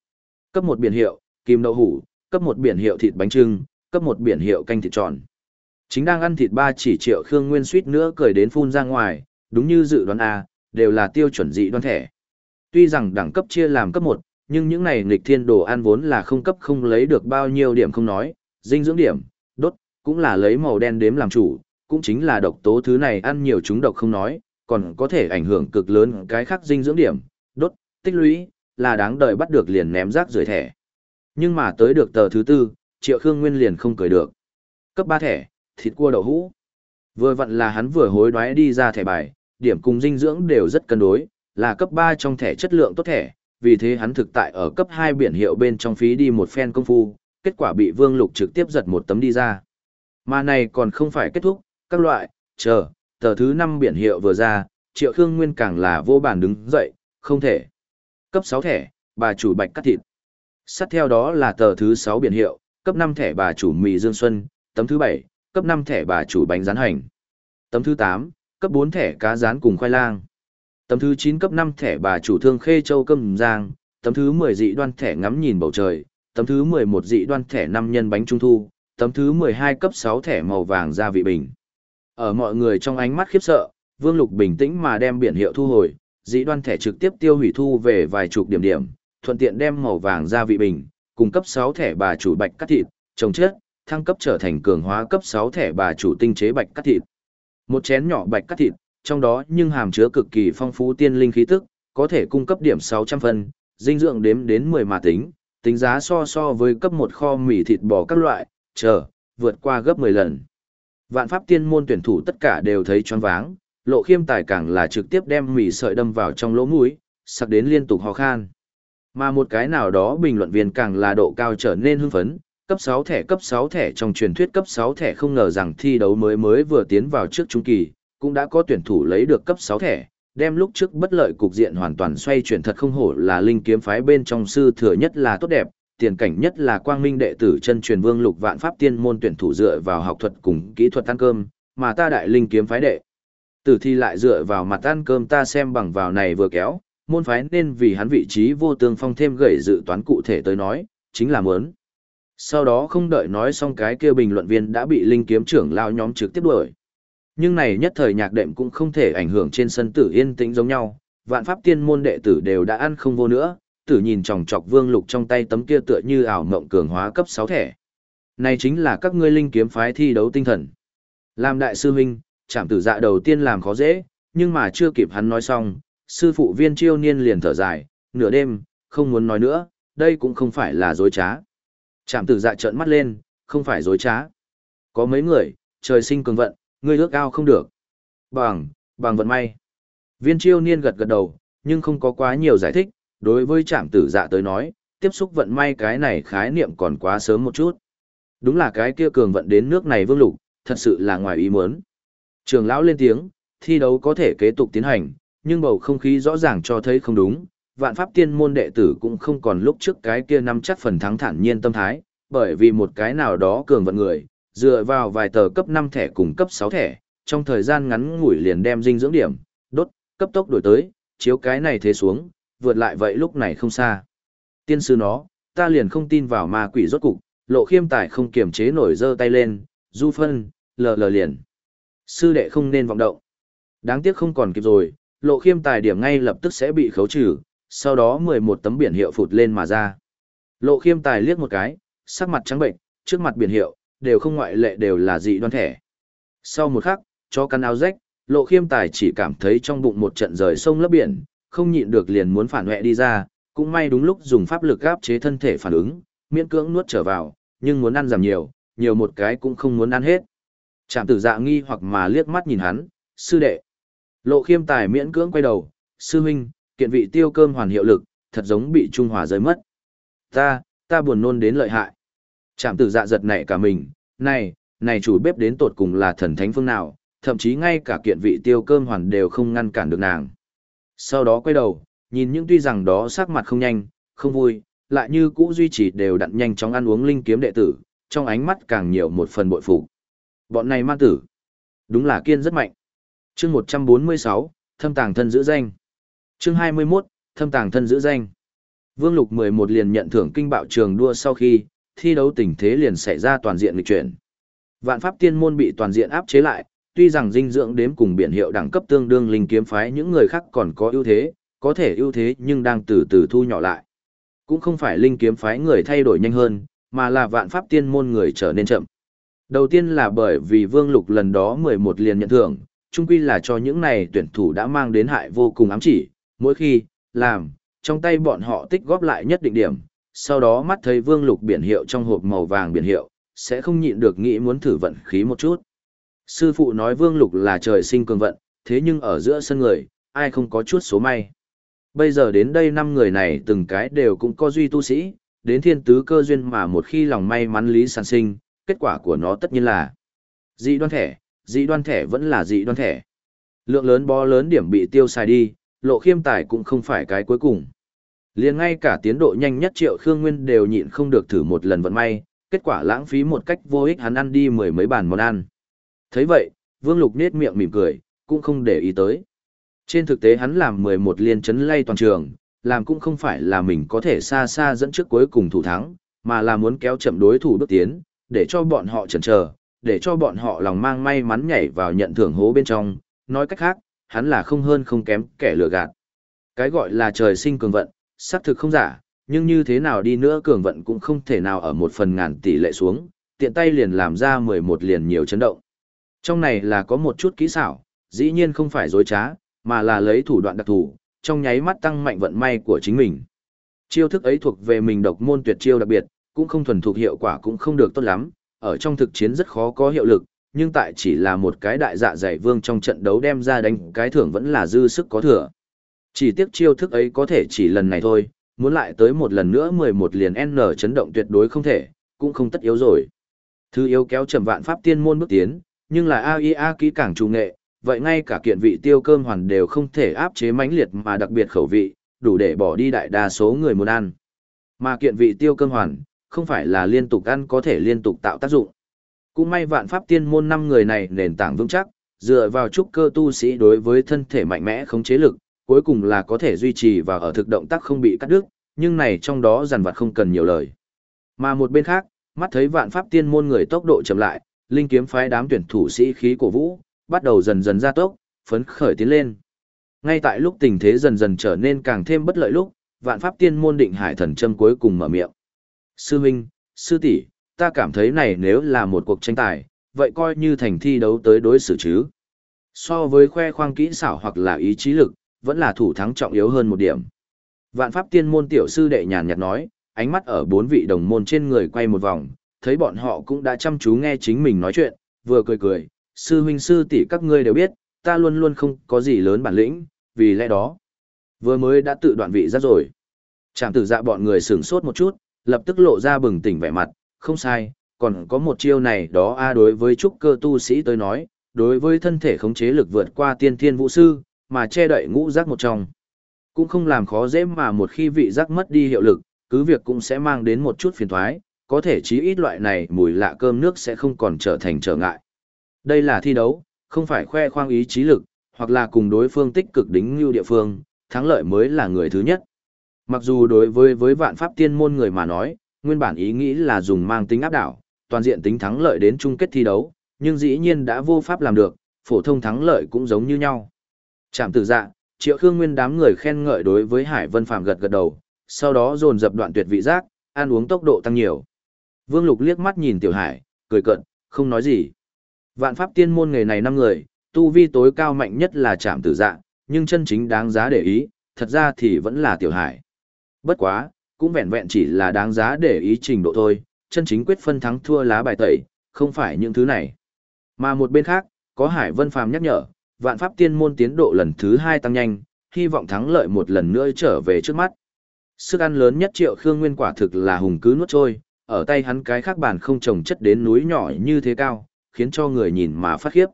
Cấp một biển hiệu, kim đậu hủ, cấp một biển hiệu thịt bánh trưng, cấp một biển hiệu canh thịt tròn. Chính đang ăn thịt ba chỉ triệu Khương Nguyên suýt nữa cười đến phun ra ngoài, đúng như dự đoán A, đều là tiêu chuẩn dị đoan thẻ. Tuy rằng đẳng cấp chia làm cấp một, nhưng những này nghịch thiên đồ ăn vốn là không cấp không lấy được bao nhiêu điểm không nói, dinh dưỡng điểm, đốt, cũng là lấy màu đen đếm làm chủ, cũng chính là độc tố thứ này ăn nhiều chúng độc không nói, còn có thể ảnh hưởng cực lớn cái khác dinh dưỡng điểm, đốt, tích lũy, là đáng đợi bắt được liền ném rác rưởi thẻ. Nhưng mà tới được tờ thứ tư, Triệu Khương Nguyên liền không cười được. Cấp 3 thẻ, thịt cua đậu hũ. Vừa vặn là hắn vừa hối đoái đi ra thẻ bài, điểm cùng dinh dưỡng đều rất cân đối, là cấp 3 trong thẻ chất lượng tốt thẻ, vì thế hắn thực tại ở cấp 2 biển hiệu bên trong phí đi một phen công phu, kết quả bị Vương Lục trực tiếp giật một tấm đi ra. Mà này còn không phải kết thúc, các loại, chờ, tờ thứ 5 biển hiệu vừa ra, Triệu Khương Nguyên càng là vô bản đứng dậy, không thể. Cấp 6 thẻ, bà chủ bạch cắt thịt. Sát theo đó là tờ thứ 6 biển hiệu, cấp 5 thẻ bà chủ mì dương xuân, tấm thứ 7, cấp 5 thẻ bà chủ bánh rán hành. Tấm thứ 8, cấp 4 thẻ cá rán cùng khoai lang. Tấm thứ 9 cấp 5 thẻ bà chủ thương khê châu cơm giang, tấm thứ 10 dị đoan thẻ ngắm nhìn bầu trời, tấm thứ 11 dị đoan thẻ 5 nhân bánh trung thu, tấm thứ 12 cấp 6 thẻ màu vàng gia vị bình. Ở mọi người trong ánh mắt khiếp sợ, Vương Lục bình tĩnh mà đem biển hiệu thu hồi, dị đoan thẻ trực tiếp tiêu hủy thu về vài chục điểm điểm, thuận tiện đem màu vàng gia vị bình, cung cấp 6 thẻ bà chủ bạch cắt thịt, trồng chết, thăng cấp trở thành cường hóa cấp 6 thẻ bà chủ tinh chế bạch cắt thịt. Một chén nhỏ bạch cắt thịt, trong đó nhưng hàm chứa cực kỳ phong phú tiên linh khí tức, có thể cung cấp điểm 600 phân, dinh dưỡng đếm đến 10 mà tính, tính giá so so với cấp một kho mì thịt bò các loại, chờ, vượt qua gấp 10 lần. Vạn pháp tiên môn tuyển thủ tất cả đều thấy choáng váng, lộ khiêm tài càng là trực tiếp đem mì sợi đâm vào trong lỗ mũi, sặc đến liên tục ho khan. Mà một cái nào đó bình luận viên càng là độ cao trở nên hưng phấn, cấp 6 thẻ cấp 6 thẻ trong truyền thuyết cấp 6 thẻ không ngờ rằng thi đấu mới mới vừa tiến vào trước trung kỳ, cũng đã có tuyển thủ lấy được cấp 6 thẻ, đem lúc trước bất lợi cục diện hoàn toàn xoay chuyển thật không hổ là linh kiếm phái bên trong sư thừa nhất là tốt đẹp, tiền cảnh nhất là quang minh đệ tử chân truyền vương lục vạn pháp tiên môn tuyển thủ dựa vào học thuật cùng kỹ thuật ăn cơm, mà ta đại linh kiếm phái đệ. Tử thi lại dựa vào mặt ăn cơm ta xem bằng vào này vừa kéo, môn phái nên vì hắn vị trí vô tương phong thêm gầy dự toán cụ thể tới nói, chính là muốn. Sau đó không đợi nói xong cái kia bình luận viên đã bị linh kiếm trưởng lao nhóm trực tiếp đuổi. Nhưng này nhất thời nhạc đệm cũng không thể ảnh hưởng trên sân tử yên tĩnh giống nhau, vạn pháp tiên môn đệ tử đều đã ăn không vô nữa, tử nhìn chòng chọc vương lục trong tay tấm kia tựa như ảo mộng cường hóa cấp 6 thẻ. Này chính là các ngươi linh kiếm phái thi đấu tinh thần. Làm đại sư huynh, chạm tử dạ đầu tiên làm khó dễ, nhưng mà chưa kịp hắn nói xong, sư phụ viên chiêu niên liền thở dài, nửa đêm, không muốn nói nữa, đây cũng không phải là dối trá. Trạm tử dạ trợn mắt lên, không phải dối trá. Có mấy người, trời sinh cường vận, ngươi ước ao không được. Bằng, bằng vận may. Viên chiêu niên gật gật đầu, nhưng không có quá nhiều giải thích, đối với trạm tử dạ tới nói, tiếp xúc vận may cái này khái niệm còn quá sớm một chút. Đúng là cái kia cường vận đến nước này vương lục, thật sự là ngoài ý muốn. Trường lão lên tiếng, thi đấu có thể kế tục tiến hành, nhưng bầu không khí rõ ràng cho thấy không đúng. Vạn pháp tiên môn đệ tử cũng không còn lúc trước cái kia nắm chắc phần thắng thản nhiên tâm thái, bởi vì một cái nào đó cường vận người, dựa vào vài tờ cấp 5 thẻ cùng cấp 6 thẻ, trong thời gian ngắn ngủi liền đem dinh dưỡng điểm, đốt, cấp tốc đổi tới, chiếu cái này thế xuống, vượt lại vậy lúc này không xa. Tiên sư nó, ta liền không tin vào ma quỷ rốt cục, lộ khiêm tài không kiềm chế nổi giơ tay lên, du phân, lờ lờ liền. Sư đệ không nên vọng động. Đáng tiếc không còn kịp rồi, lộ khiêm tài điểm ngay lập tức sẽ bị khấu trừ, sau đó 11 tấm biển hiệu phụt lên mà ra. Lộ khiêm tài liếc một cái, sắc mặt trắng bệnh, trước mặt biển hiệu, đều không ngoại lệ đều là dị đoan thẻ. Sau một khắc, cho căn áo rách, lộ khiêm tài chỉ cảm thấy trong bụng một trận rời sông lấp biển, không nhịn được liền muốn phản hoẹ đi ra, cũng may đúng lúc dùng pháp lực áp chế thân thể phản ứng, miễn cưỡng nuốt trở vào, nhưng muốn ăn giảm nhiều, nhiều một cái cũng không muốn ăn hết. Trạm tử dạ nghi hoặc mà liếc mắt nhìn hắn, sư đệ. Lộ khiêm tài miễn cưỡng quay đầu, sư huynh, kiện vị tiêu cơm hoàn hiệu lực, thật giống bị trung hòa rơi mất. Ta, ta buồn nôn đến lợi hại. Trạm tử dạ giật nảy cả mình, này, này chủ bếp đến tột cùng là thần thánh phương nào, thậm chí ngay cả kiện vị tiêu cơm hoàn đều không ngăn cản được nàng. Sau đó quay đầu, nhìn những tuy rằng đó sắc mặt không nhanh, không vui, lại như cũ duy trì đều đặn nhanh chóng ăn uống linh kiếm đệ tử, trong ánh mắt càng nhiều một phần bội phục. Bọn này ma tử, đúng là kiên rất mạnh. Chương 146, thâm tàng thân giữ danh. Chương 21, thâm tàng thân giữ danh. Vương Lục 11 liền nhận thưởng kinh bạo trường đua sau khi, thi đấu tình thế liền xảy ra toàn diện lịch chuyển. Vạn pháp tiên môn bị toàn diện áp chế lại, tuy rằng dinh dưỡng đếm cùng biển hiệu đẳng cấp tương đương linh kiếm phái những người khác còn có ưu thế, có thể ưu thế nhưng đang từ từ thu nhỏ lại. Cũng không phải linh kiếm phái người thay đổi nhanh hơn, mà là vạn pháp tiên môn người trở nên chậm. Đầu tiên là bởi vì Vương Lục lần đó 11 liền nhận thưởng, chung quy là cho những này tuyển thủ đã mang đến hại vô cùng ám chỉ, mỗi khi, làm, trong tay bọn họ tích góp lại nhất định điểm, sau đó mắt thấy Vương Lục biển hiệu trong hộp màu vàng biển hiệu, sẽ không nhịn được nghĩ muốn thử vận khí một chút. Sư phụ nói Vương Lục là trời sinh cường vận, thế nhưng ở giữa sân người, ai không có chút số may. Bây giờ đến đây năm người này từng cái đều cũng có duy tu sĩ, đến thiên tứ cơ duyên mà một khi lòng may mắn lý sản sinh, kết quả của nó tất nhiên là dị đoan thẻ, dị đoan thẻ vẫn là dị đoan thẻ. Lượng lớn bó lớn điểm bị tiêu xài đi, lộ khiêm tài cũng không phải cái cuối cùng. liền ngay cả tiến độ nhanh nhất triệu Khương Nguyên đều nhịn không được thử một lần vận may, kết quả lãng phí một cách vô ích hắn ăn đi mười mấy bàn món ăn thấy vậy, Vương Lục nết miệng mỉm cười, cũng không để ý tới. Trên thực tế hắn làm 11 liên chấn lay toàn trường, làm cũng không phải là mình có thể xa xa dẫn trước cuối cùng thủ thắng, mà là muốn kéo chậm đối thủ bước tiến, để cho bọn họ chần chờ, để cho bọn họ lòng mang may mắn nhảy vào nhận thưởng hố bên trong, nói cách khác, hắn là không hơn không kém kẻ lừa gạt. Cái gọi là trời sinh cường vận, xác thực không giả, nhưng như thế nào đi nữa cường vận cũng không thể nào ở một phần ngàn tỷ lệ xuống, tiện tay liền làm ra 11 liền nhiều chấn động. Trong này là có một chút kỹ xảo, dĩ nhiên không phải dối trá, mà là lấy thủ đoạn đặc thù, trong nháy mắt tăng mạnh vận may của chính mình. Chiêu thức ấy thuộc về mình độc môn tuyệt chiêu đặc biệt, cũng không thuần thuộc hiệu quả cũng không được tốt lắm, ở trong thực chiến rất khó có hiệu lực, nhưng tại chỉ là một cái đại dạ dày vương trong trận đấu đem ra đánh cái thưởng vẫn là dư sức có thừa. Chỉ tiếc chiêu thức ấy có thể chỉ lần này thôi, muốn lại tới một lần nữa 11 liền N chấn động tuyệt đối không thể, cũng không tất yếu rồi. Thứ yếu kéo trầm vạn pháp tiên môn bước tiến, nhưng là AIA kỹ càng trù nghệ, vậy ngay cả kiện vị tiêu cơm hoàn đều không thể áp chế mãnh liệt mà đặc biệt khẩu vị, đủ để bỏ đi đại đa số người muốn ăn. Mà kiện vị tiêu cơm hoàn, không phải là liên tục ăn có thể liên tục tạo tác dụng. Cũng may vạn pháp tiên môn năm người này nền tảng vững chắc, dựa vào trúc cơ tu sĩ đối với thân thể mạnh mẽ không chế lực, cuối cùng là có thể duy trì và ở thực động tác không bị cắt đứt, nhưng này trong đó dằn vặt không cần nhiều lời. Mà một bên khác, mắt thấy vạn pháp tiên môn người tốc độ chậm lại, linh kiếm phái đám tuyển thủ sĩ khí cổ vũ, bắt đầu dần dần gia tốc, phấn khởi tiến lên. Ngay tại lúc tình thế dần dần trở nên càng thêm bất lợi lúc, vạn pháp tiên môn định hải thần châm cuối cùng mở miệng. Sư huynh, sư tỷ, ta cảm thấy này nếu là một cuộc tranh tài, vậy coi như thành thi đấu tới đối xử chứ. So với khoe khoang kỹ xảo hoặc là ý chí lực, vẫn là thủ thắng trọng yếu hơn một điểm. Vạn pháp tiên môn tiểu sư đệ nhàn nhạt nói, ánh mắt ở bốn vị đồng môn trên người quay một vòng, thấy bọn họ cũng đã chăm chú nghe chính mình nói chuyện, vừa cười cười, sư huynh sư tỷ các ngươi đều biết, ta luôn luôn không có gì lớn bản lĩnh, vì lẽ đó, vừa mới đã tự đoạn vị ra rồi. Chàng tử dạ bọn người sửng sốt một chút, lập tức lộ ra bừng tỉnh vẻ mặt, không sai, còn có một chiêu này đó a đối với trúc cơ tu sĩ tới nói, đối với thân thể khống chế lực vượt qua tiên thiên vũ sư, mà che đậy ngũ giác một trong. Cũng không làm khó dễ mà một khi vị giác mất đi hiệu lực, cứ việc cũng sẽ mang đến một chút phiền thoái, có thể chí ít loại này mùi lạ cơm nước sẽ không còn trở thành trở ngại. Đây là thi đấu, không phải khoe khoang ý chí lực, hoặc là cùng đối phương tích cực đính như địa phương, thắng lợi mới là người thứ nhất. Mặc dù đối với với vạn pháp tiên môn người mà nói, nguyên bản ý nghĩ là dùng mang tính áp đảo, toàn diện tính thắng lợi đến chung kết thi đấu, nhưng dĩ nhiên đã vô pháp làm được, phổ thông thắng lợi cũng giống như nhau. Trạm tử dạ, triệu khương nguyên đám người khen ngợi đối với Hải Vân Phạm gật gật đầu, sau đó dồn dập đoạn tuyệt vị giác, ăn uống tốc độ tăng nhiều. Vương Lục liếc mắt nhìn Tiểu Hải, cười cợt, không nói gì. Vạn pháp tiên môn nghề này năm người, tu vi tối cao mạnh nhất là trạm tử dạ, nhưng chân chính đáng giá để ý, thật ra thì vẫn là Tiểu Hải. Bất quá, cũng vẹn vẹn chỉ là đáng giá để ý trình độ thôi, chân chính quyết phân thắng thua lá bài tẩy, không phải những thứ này. Mà một bên khác, có Hải Vân Phàm nhắc nhở, vạn pháp tiên môn tiến độ lần thứ hai tăng nhanh, hy vọng thắng lợi một lần nữa trở về trước mắt. Sức ăn lớn nhất triệu khương nguyên quả thực là hùng cứ nuốt trôi, ở tay hắn cái khác bản không trồng chất đến núi nhỏ như thế cao, khiến cho người nhìn mà phát khiếp.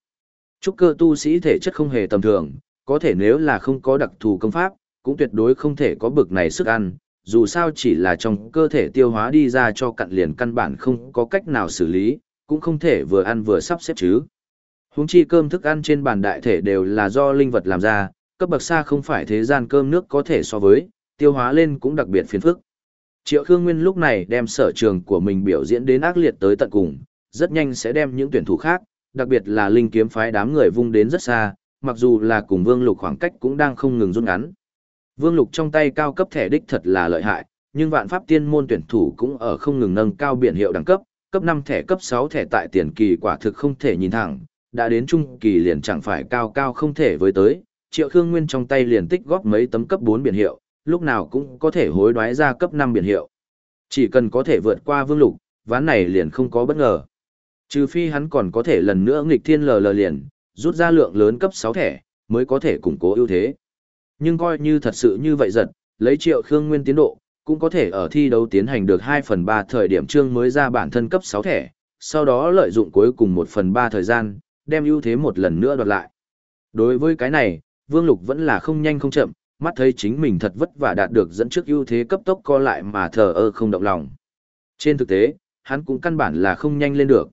Trúc cơ tu sĩ thể chất không hề tầm thường, có thể nếu là không có đặc thù công pháp, cũng tuyệt đối không thể có bực này sức ăn, dù sao chỉ là trong cơ thể tiêu hóa đi ra cho cặn liền căn bản không có cách nào xử lý, cũng không thể vừa ăn vừa sắp xếp chứ. Huống chi cơm thức ăn trên bàn đại thể đều là do linh vật làm ra, cấp bậc xa không phải thế gian cơm nước có thể so với, tiêu hóa lên cũng đặc biệt phiền phức. Triệu Khương Nguyên lúc này đem sở trường của mình biểu diễn đến ác liệt tới tận cùng, rất nhanh sẽ đem những tuyển thủ khác, đặc biệt là linh kiếm phái đám người vung đến rất xa, mặc dù là cùng Vương Lục khoảng cách cũng đang không ngừng rút ngắn. Vương Lục trong tay cao cấp thẻ đích thật là lợi hại, nhưng vạn pháp tiên môn tuyển thủ cũng ở không ngừng nâng cao biển hiệu đẳng cấp, cấp 5 thẻ cấp 6 thẻ tại tiền kỳ quả thực không thể nhìn thẳng, đã đến trung kỳ liền chẳng phải cao cao không thể với tới, Triệu Khương Nguyên trong tay liền tích góp mấy tấm cấp 4 biển hiệu, lúc nào cũng có thể hối đoái ra cấp 5 biển hiệu. Chỉ cần có thể vượt qua Vương Lục, ván này liền không có bất ngờ. Trừ phi hắn còn có thể lần nữa nghịch thiên lờ lờ liền, rút ra lượng lớn cấp 6 thẻ, mới có thể củng cố ưu thế. Nhưng coi như thật sự như vậy giật, lấy triệu khương nguyên tiến độ, cũng có thể ở thi đấu tiến hành được 2 phần 3 thời điểm trương mới ra bản thân cấp 6 thẻ, sau đó lợi dụng cuối cùng 1 phần 3 thời gian, đem ưu thế một lần nữa đoạt lại. Đối với cái này, Vương Lục vẫn là không nhanh không chậm, mắt thấy chính mình thật vất vả đạt được dẫn trước ưu thế cấp tốc co lại mà thờ ơ không động lòng. Trên thực tế, hắn cũng căn bản là không nhanh lên được.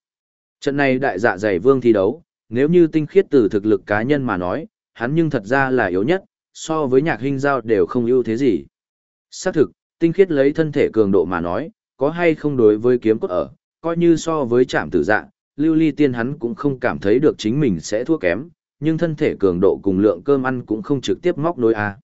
Trận này đại dạ dày vương thi đấu, nếu như tinh khiết từ thực lực cá nhân mà nói, hắn nhưng thật ra là yếu nhất, so với nhạc hình giao đều không ưu thế gì. Xác thực, tinh khiết lấy thân thể cường độ mà nói, có hay không đối với kiếm cốt ở, coi như so với trạm tử dạng, lưu ly tiên hắn cũng không cảm thấy được chính mình sẽ thua kém, nhưng thân thể cường độ cùng lượng cơm ăn cũng không trực tiếp móc nối a.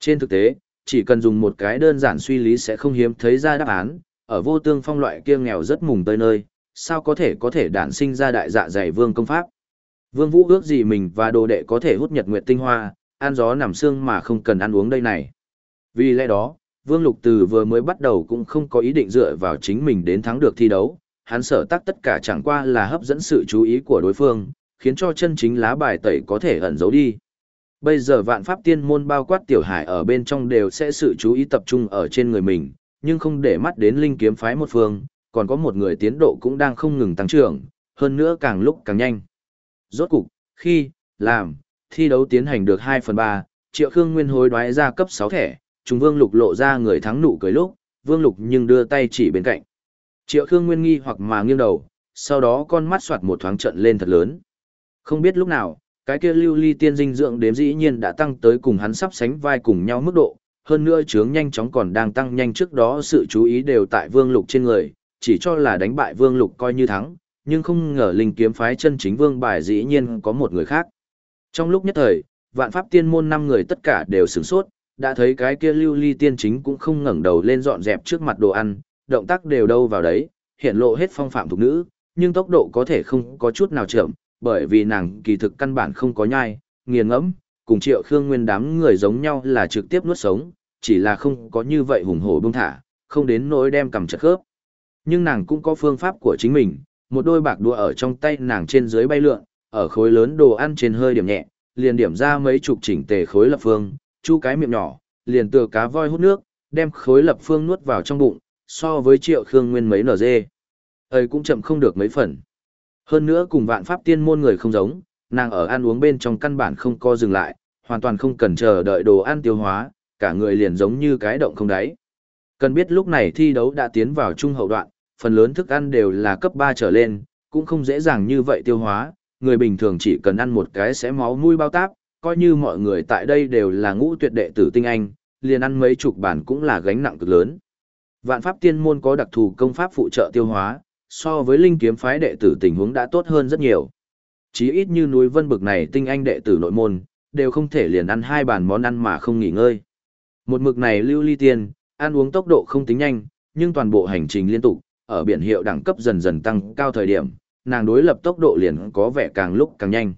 Trên thực tế, chỉ cần dùng một cái đơn giản suy lý sẽ không hiếm thấy ra đáp án, ở vô tương phong loại kia nghèo rất mùng tới nơi, sao có thể có thể đản sinh ra đại dạ dày vương công pháp. Vương Vũ ước gì mình và đồ đệ có thể hút nhật nguyệt tinh hoa, ăn gió nằm xương mà không cần ăn uống đây này. Vì lẽ đó, Vương Lục Từ vừa mới bắt đầu cũng không có ý định dựa vào chính mình đến thắng được thi đấu, hắn sở tác tất cả chẳng qua là hấp dẫn sự chú ý của đối phương, khiến cho chân chính lá bài tẩy có thể ẩn giấu đi. Bây giờ vạn pháp tiên môn bao quát tiểu hải ở bên trong đều sẽ sự chú ý tập trung ở trên người mình, nhưng không để mắt đến linh kiếm phái một phương, còn có một người tiến độ cũng đang không ngừng tăng trưởng, hơn nữa càng lúc càng nhanh. Rốt cục, khi, làm, thi đấu tiến hành được 2 phần 3, Triệu Khương Nguyên hối đoái ra cấp 6 thẻ, Trung Vương Lục lộ ra người thắng nụ cười lúc, Vương Lục nhưng đưa tay chỉ bên cạnh. Triệu Khương Nguyên nghi hoặc mà nghiêng đầu, sau đó con mắt soạt một thoáng trận lên thật lớn. Không biết lúc nào, cái kia lưu ly tiên dinh dưỡng đếm dĩ nhiên đã tăng tới cùng hắn sắp sánh vai cùng nhau mức độ, hơn nữa chướng nhanh chóng còn đang tăng nhanh trước đó sự chú ý đều tại Vương Lục trên người, chỉ cho là đánh bại Vương Lục coi như thắng, nhưng không ngờ linh kiếm phái chân chính Vương Bài dĩ nhiên có một người khác. Trong lúc nhất thời, vạn pháp tiên môn năm người tất cả đều sửng sốt, đã thấy cái kia lưu ly tiên chính cũng không ngẩng đầu lên dọn dẹp trước mặt đồ ăn, động tác đều đâu vào đấy, hiện lộ hết phong phạm thuộc nữ, nhưng tốc độ có thể không có chút nào chậm, bởi vì nàng kỳ thực căn bản không có nhai, nghiền ngẫm, cùng triệu khương nguyên đám người giống nhau là trực tiếp nuốt sống, chỉ là không có như vậy hùng hổ bông thả, không đến nỗi đem cầm chật khớp. Nhưng nàng cũng có phương pháp của chính mình, một đôi bạc đũa ở trong tay nàng trên dưới bay lượn, ở khối lớn đồ ăn trên hơi điểm nhẹ, liền điểm ra mấy chục chỉnh tề khối lập phương, chu cái miệng nhỏ, liền tựa cá voi hút nước, đem khối lập phương nuốt vào trong bụng, so với triệu khương nguyên mấy nở dê. ấy cũng chậm không được mấy phần. Hơn nữa cùng vạn pháp tiên môn người không giống, nàng ở ăn uống bên trong căn bản không co dừng lại, hoàn toàn không cần chờ đợi đồ ăn tiêu hóa, cả người liền giống như cái động không đáy. Cần biết lúc này thi đấu đã tiến vào trung hậu đoạn, phần lớn thức ăn đều là cấp 3 trở lên, cũng không dễ dàng như vậy tiêu hóa, người bình thường chỉ cần ăn một cái sẽ máu mũi bao táp, coi như mọi người tại đây đều là ngũ tuyệt đệ tử tinh anh, liền ăn mấy chục bản cũng là gánh nặng cực lớn. Vạn pháp tiên môn có đặc thù công pháp phụ trợ tiêu hóa, so với linh kiếm phái đệ tử tình huống đã tốt hơn rất nhiều. Chí ít như núi vân bực này tinh anh đệ tử nội môn, đều không thể liền ăn hai bàn món ăn mà không nghỉ ngơi. Một mực này lưu ly tiên, ăn uống tốc độ không tính nhanh, nhưng toàn bộ hành trình liên tục, ở biển hiệu đẳng cấp dần dần tăng cao thời điểm, nàng đối lập tốc độ liền có vẻ càng lúc càng nhanh.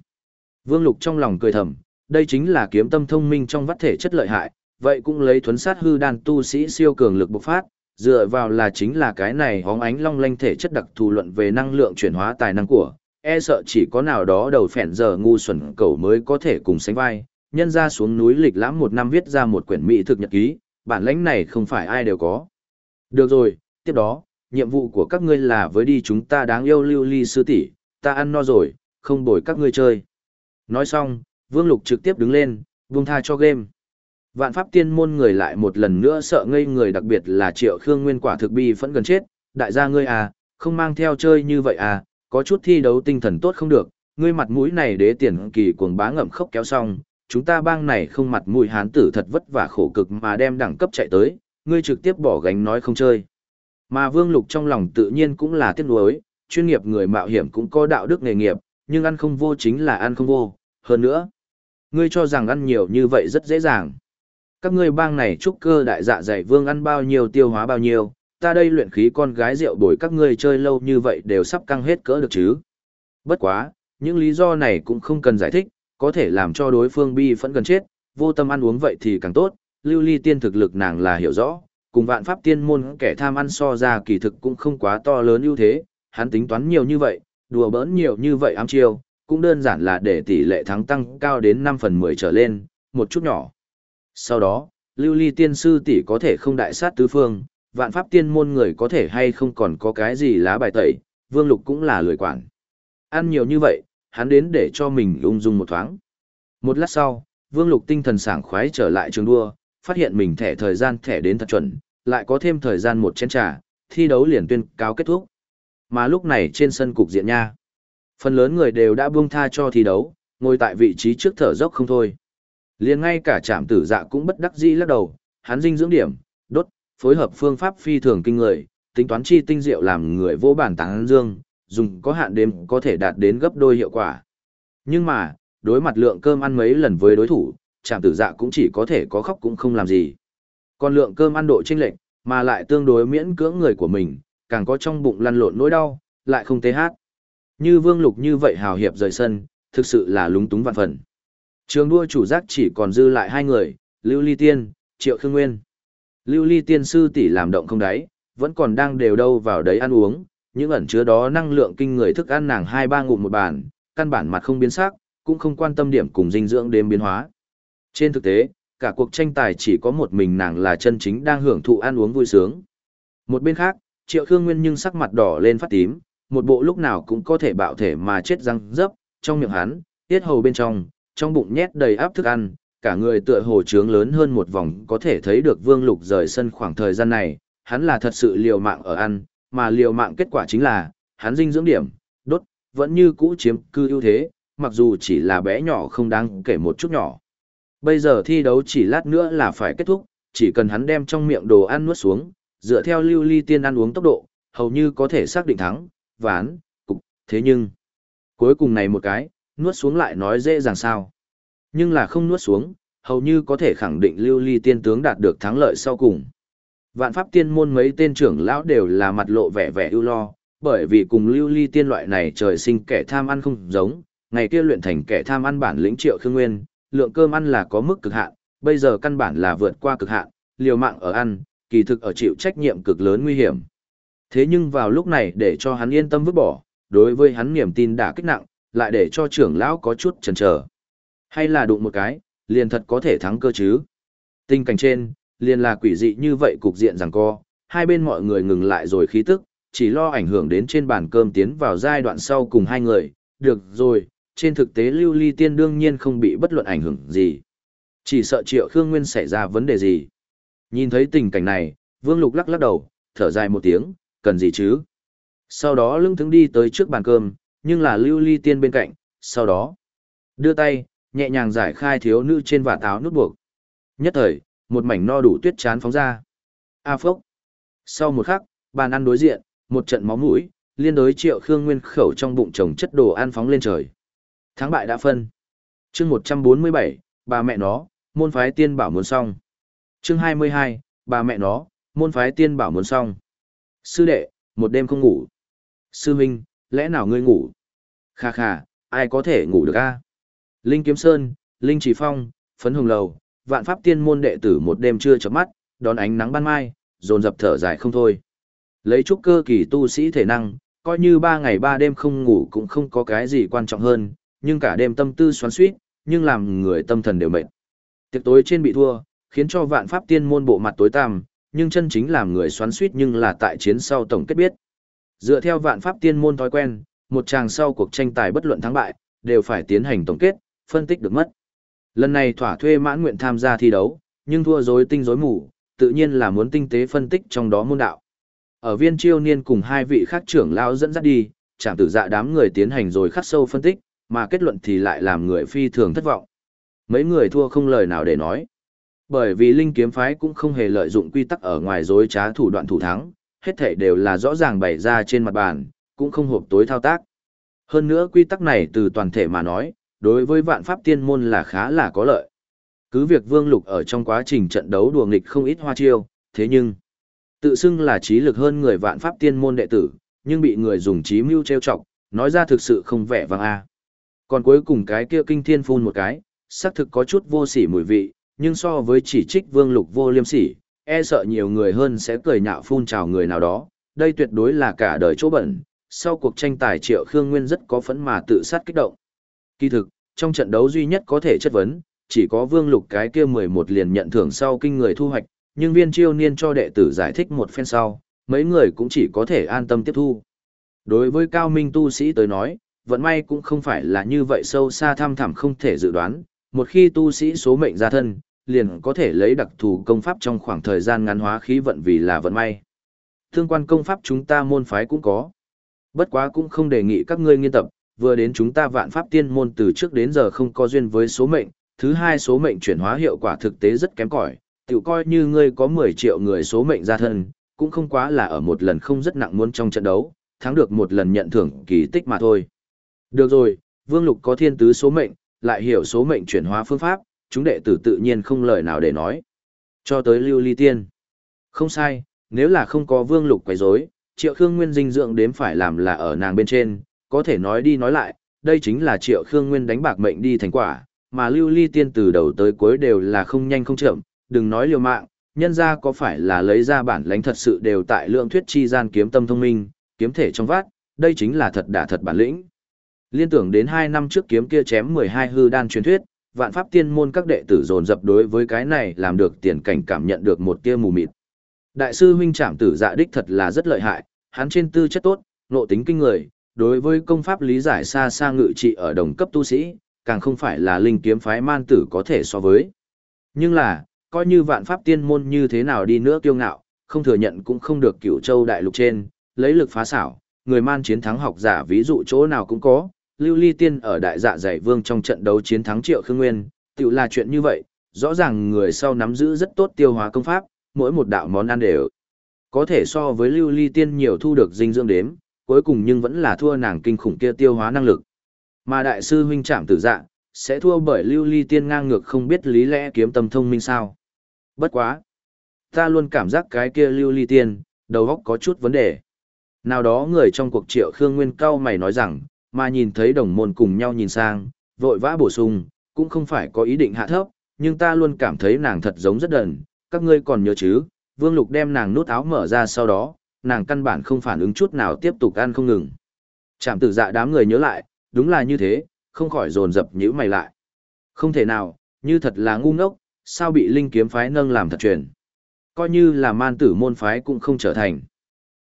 Vương Lục trong lòng cười thầm, đây chính là kiếm tâm thông minh trong vắt thể chất lợi hại, vậy cũng lấy thuấn sát hư đan tu sĩ siêu cường lực bộc phát, dựa vào là chính là cái này hóng ánh long lanh thể chất đặc thù luận về năng lượng chuyển hóa tài năng của, e sợ chỉ có nào đó đầu phèn giờ ngu xuẩn cầu mới có thể cùng sánh vai, nhân ra xuống núi lịch lãm một năm viết ra một quyển mỹ thực nhật ký, bản lãnh này không phải ai đều có. Được rồi, tiếp đó, nhiệm vụ của các ngươi là với đi chúng ta đáng yêu lưu ly sư tỷ, ta ăn no rồi, không bồi các ngươi chơi. Nói xong, Vương Lục trực tiếp đứng lên, buông tha cho game. Vạn pháp tiên môn người lại một lần nữa sợ ngây người đặc biệt là triệu khương nguyên quả thực bi vẫn gần chết, đại gia ngươi à, không mang theo chơi như vậy à, có chút thi đấu tinh thần tốt không được, ngươi mặt mũi này đế tiền kỳ cuồng bá ngậm khóc kéo xong, chúng ta bang này không mặt mũi hán tử thật vất vả khổ cực mà đem đẳng cấp chạy tới, ngươi trực tiếp bỏ gánh nói không chơi. Mà Vương Lục trong lòng tự nhiên cũng là tiếc nuối, chuyên nghiệp người mạo hiểm cũng có đạo đức nghề nghiệp, nhưng ăn không vô chính là ăn không vô, hơn nữa. Ngươi cho rằng ăn nhiều như vậy rất dễ dàng. Các ngươi bang này trúc cơ đại dạ dày vương ăn bao nhiêu tiêu hóa bao nhiêu, ta đây luyện khí con gái rượu bồi các ngươi chơi lâu như vậy đều sắp căng hết cỡ được chứ. Bất quá, những lý do này cũng không cần giải thích, có thể làm cho đối phương bi phẫn gần chết, vô tâm ăn uống vậy thì càng tốt, lưu ly tiên thực lực nàng là hiểu rõ, cùng vạn pháp tiên môn kẻ tham ăn so ra kỳ thực cũng không quá to lớn ưu thế, hắn tính toán nhiều như vậy, đùa bỡn nhiều như vậy ám chiêu, cũng đơn giản là để tỷ lệ thắng tăng cao đến 5 phần 10 trở lên, một chút nhỏ. Sau đó, lưu ly tiên sư tỷ có thể không đại sát tứ phương, vạn pháp tiên môn người có thể hay không còn có cái gì lá bài tẩy, vương lục cũng là lười quản. Ăn nhiều như vậy, hắn đến để cho mình ung dung một thoáng. Một lát sau, vương lục tinh thần sảng khoái trở lại trường đua, phát hiện mình thẻ thời gian thẻ đến thật chuẩn, lại có thêm thời gian một chén trà, thi đấu liền tuyên cáo kết thúc. Mà lúc này trên sân cục diện nha, phần lớn người đều đã buông tha cho thi đấu, ngồi tại vị trí trước thở dốc không thôi. Liền ngay cả trạm tử dạ cũng bất đắc dĩ lắc đầu, hắn dinh dưỡng điểm, đốt, phối hợp phương pháp phi thường kinh người, tính toán chi tinh diệu làm người vô bản táng dương, dùng có hạn đêm có thể đạt đến gấp đôi hiệu quả. Nhưng mà, đối mặt lượng cơm ăn mấy lần với đối thủ, trạm tử dạ cũng chỉ có thể có khóc cũng không làm gì. Còn lượng cơm ăn độ chênh lệch, mà lại tương đối miễn cưỡng người của mình, càng có trong bụng lăn lộn nỗi đau, lại không tế hát. Như Vương Lục như vậy hào hiệp rời sân, thực sự là lúng túng vạn phần. Trường đua chủ giác chỉ còn dư lại hai người, Lưu Ly Tiên, Triệu Khương Nguyên. Lưu Ly Tiên sư tỷ làm động không đáy, vẫn còn đang đều đâu vào đấy ăn uống, những ẩn chứa đó năng lượng kinh người thức ăn nàng hai ba ngụm một bàn, căn bản mặt không biến sắc, cũng không quan tâm điểm cùng dinh dưỡng đêm biến hóa. Trên thực tế, cả cuộc tranh tài chỉ có một mình nàng là chân chính đang hưởng thụ ăn uống vui sướng. Một bên khác, Triệu Khương Nguyên nhưng sắc mặt đỏ lên phát tím, một bộ lúc nào cũng có thể bạo thể mà chết răng dấp, trong miệng hắn, tiết hầu bên trong, trong bụng nhét đầy áp thức ăn, cả người tựa hồ trướng lớn hơn một vòng có thể thấy được Vương Lục rời sân khoảng thời gian này, hắn là thật sự liều mạng ở ăn, mà liều mạng kết quả chính là, hắn dinh dưỡng điểm, đốt, vẫn như cũ chiếm cư ưu thế, mặc dù chỉ là bé nhỏ không đáng kể một chút nhỏ. Bây giờ thi đấu chỉ lát nữa là phải kết thúc, chỉ cần hắn đem trong miệng đồ ăn nuốt xuống, dựa theo lưu ly tiên ăn uống tốc độ, hầu như có thể xác định thắng, ván, cục, thế nhưng, cuối cùng này một cái, nuốt xuống lại nói dễ dàng sao. Nhưng là không nuốt xuống, hầu như có thể khẳng định lưu ly tiên tướng đạt được thắng lợi sau cùng. Vạn pháp tiên môn mấy tên trưởng lão đều là mặt lộ vẻ vẻ ưu lo, bởi vì cùng lưu ly tiên loại này trời sinh kẻ tham ăn không giống, ngày kia luyện thành kẻ tham ăn bản lĩnh triệu khương nguyên, lượng cơm ăn là có mức cực hạn, bây giờ căn bản là vượt qua cực hạn, liều mạng ở ăn, kỳ thực ở chịu trách nhiệm cực lớn nguy hiểm. Thế nhưng vào lúc này để cho hắn yên tâm vứt bỏ, đối với hắn niềm tin đã kích nặng, lại để cho trưởng lão có chút chần chờ. Hay là đụng một cái, liền thật có thể thắng cơ chứ. Tình cảnh trên, liền là quỷ dị như vậy cục diện rằng co, hai bên mọi người ngừng lại rồi khí tức, chỉ lo ảnh hưởng đến trên bàn cơm tiến vào giai đoạn sau cùng hai người, được rồi, trên thực tế lưu ly tiên đương nhiên không bị bất luận ảnh hưởng gì. Chỉ sợ triệu Khương Nguyên xảy ra vấn đề gì. Nhìn thấy tình cảnh này, Vương Lục lắc lắc đầu, thở dài một tiếng, cần gì chứ? Sau đó lưng thứng đi tới trước bàn cơm, nhưng là lưu ly tiên bên cạnh, sau đó đưa tay, nhẹ nhàng giải khai thiếu nữ trên vạt áo nút buộc. Nhất thời, một mảnh no đủ tuyết chán phóng ra. A phốc. Sau một khắc, bàn ăn đối diện, một trận máu mũi, liên đối triệu khương nguyên khẩu trong bụng chồng chất đồ ăn phóng lên trời. Thắng bại đã phân. chương 147, bà mẹ nó, môn phái tiên bảo muốn xong. chương 22, bà mẹ nó, môn phái tiên bảo muốn xong. Sư đệ, một đêm không ngủ. Sư Minh, lẽ nào ngươi ngủ? Kha kha, ai có thể ngủ được a? Linh Kiếm Sơn, Linh Chỉ Phong, Phấn Hồng Lầu, vạn pháp tiên môn đệ tử một đêm chưa chợp mắt, đón ánh nắng ban mai, dồn dập thở dài không thôi. Lấy chút cơ kỳ tu sĩ thể năng, coi như ba ngày ba đêm không ngủ cũng không có cái gì quan trọng hơn, nhưng cả đêm tâm tư xoắn suýt, nhưng làm người tâm thần đều mệt. Tiệc tối trên bị thua, khiến cho vạn pháp tiên môn bộ mặt tối tăm, nhưng chân chính làm người xoắn suýt nhưng là tại chiến sau tổng kết biết. Dựa theo vạn pháp tiên môn thói quen, một tràng sau cuộc tranh tài bất luận thắng bại, đều phải tiến hành tổng kết, phân tích được mất. Lần này thỏa thuê mãn nguyện tham gia thi đấu, nhưng thua rối tinh rối mù, tự nhiên là muốn tinh tế phân tích trong đó môn đạo. Ở viên chiêu niên cùng hai vị khác trưởng lao dẫn dắt đi, chàng tử dạ đám người tiến hành rồi khắc sâu phân tích, mà kết luận thì lại làm người phi thường thất vọng. Mấy người thua không lời nào để nói. Bởi vì linh kiếm phái cũng không hề lợi dụng quy tắc ở ngoài dối trá thủ đoạn thủ thắng, hết thể đều là rõ ràng bày ra trên mặt bàn, cũng không hộp tối thao tác. Hơn nữa quy tắc này từ toàn thể mà nói, đối với vạn pháp tiên môn là khá là có lợi. Cứ việc Vương Lục ở trong quá trình trận đấu đùa nghịch không ít hoa chiêu, thế nhưng, tự xưng là trí lực hơn người vạn pháp tiên môn đệ tử, nhưng bị người dùng trí mưu trêu chọc, nói ra thực sự không vẻ vang a. Còn cuối cùng cái kia kinh thiên phun một cái, xác thực có chút vô sỉ mùi vị, nhưng so với chỉ trích Vương Lục vô liêm sỉ, e sợ nhiều người hơn sẽ cười nhạo phun chào người nào đó, đây tuyệt đối là cả đời chỗ bẩn. Sau cuộc tranh tài Triệu Khương Nguyên rất có phẫn mà tự sát kích động. Kỳ thực, trong trận đấu duy nhất có thể chất vấn, chỉ có Vương Lục cái kia 11 liền nhận thưởng sau kinh người thu hoạch, nhưng viên chiêu niên cho đệ tử giải thích một phen sau, mấy người cũng chỉ có thể an tâm tiếp thu. Đối với cao minh tu sĩ tới nói, vận may cũng không phải là như vậy sâu xa thăm thẳm không thể dự đoán, một khi tu sĩ số mệnh ra thân, liền có thể lấy đặc thù công pháp trong khoảng thời gian ngắn hóa khí vận vì là vận may. Thương quan công pháp chúng ta môn phái cũng có. Bất quá cũng không đề nghị các ngươi nghiên tập, vừa đến chúng ta vạn pháp tiên môn từ trước đến giờ không có duyên với số mệnh, thứ hai số mệnh chuyển hóa hiệu quả thực tế rất kém cỏi, tự coi như ngươi có 10 triệu người số mệnh ra thân, cũng không quá là ở một lần không rất nặng muốn trong trận đấu, thắng được một lần nhận thưởng kỳ tích mà thôi. Được rồi, Vương Lục có thiên tứ số mệnh, lại hiểu số mệnh chuyển hóa phương pháp, chúng đệ tử tự nhiên không lời nào để nói. Cho tới lưu ly tiên. Không sai, nếu là không có Vương Lục quấy rối, Triệu Khương Nguyên dinh dưỡng đếm phải làm là ở nàng bên trên, có thể nói đi nói lại, đây chính là Triệu Khương Nguyên đánh bạc mệnh đi thành quả, mà lưu ly tiên từ đầu tới cuối đều là không nhanh không chậm, đừng nói liều mạng, nhân ra có phải là lấy ra bản lãnh thật sự đều tại lượng thuyết chi gian kiếm tâm thông minh, kiếm thể trong vát, đây chính là thật đả thật bản lĩnh. Liên tưởng đến 2 năm trước kiếm kia chém 12 hư đan truyền thuyết, vạn pháp tiên môn các đệ tử dồn dập đối với cái này làm được tiền cảnh cảm nhận được một tia mù mịt. Đại sư huynh trảm tử dạ đích thật là rất lợi hại, hắn trên tư chất tốt, nộ tính kinh người, đối với công pháp lý giải xa xa ngự trị ở đồng cấp tu sĩ, càng không phải là linh kiếm phái man tử có thể so với. Nhưng là, coi như vạn pháp tiên môn như thế nào đi nữa kiêu ngạo, không thừa nhận cũng không được cửu châu đại lục trên, lấy lực phá xảo, người man chiến thắng học giả ví dụ chỗ nào cũng có, lưu ly tiên ở đại dạ giải vương trong trận đấu chiến thắng triệu khương nguyên, tự là chuyện như vậy, rõ ràng người sau nắm giữ rất tốt tiêu hóa công pháp, mỗi một đạo món ăn đều có thể so với lưu ly tiên nhiều thu được dinh dưỡng đếm, cuối cùng nhưng vẫn là thua nàng kinh khủng kia tiêu hóa năng lực. Mà đại sư huynh trảm tử dạ, sẽ thua bởi lưu ly tiên ngang ngược không biết lý lẽ kiếm tâm thông minh sao. Bất quá. Ta luôn cảm giác cái kia lưu ly tiên, đầu óc có chút vấn đề. Nào đó người trong cuộc triệu Khương Nguyên cao mày nói rằng, mà nhìn thấy đồng môn cùng nhau nhìn sang, vội vã bổ sung, cũng không phải có ý định hạ thấp, nhưng ta luôn cảm thấy nàng thật giống rất đần, các ngươi còn nhớ chứ, Vương Lục đem nàng nút áo mở ra sau đó, nàng căn bản không phản ứng chút nào tiếp tục ăn không ngừng. Trạm tử dạ đám người nhớ lại, đúng là như thế, không khỏi dồn dập nhíu mày lại. Không thể nào, như thật là ngu ngốc, sao bị linh kiếm phái nâng làm thật truyền. Coi như là man tử môn phái cũng không trở thành.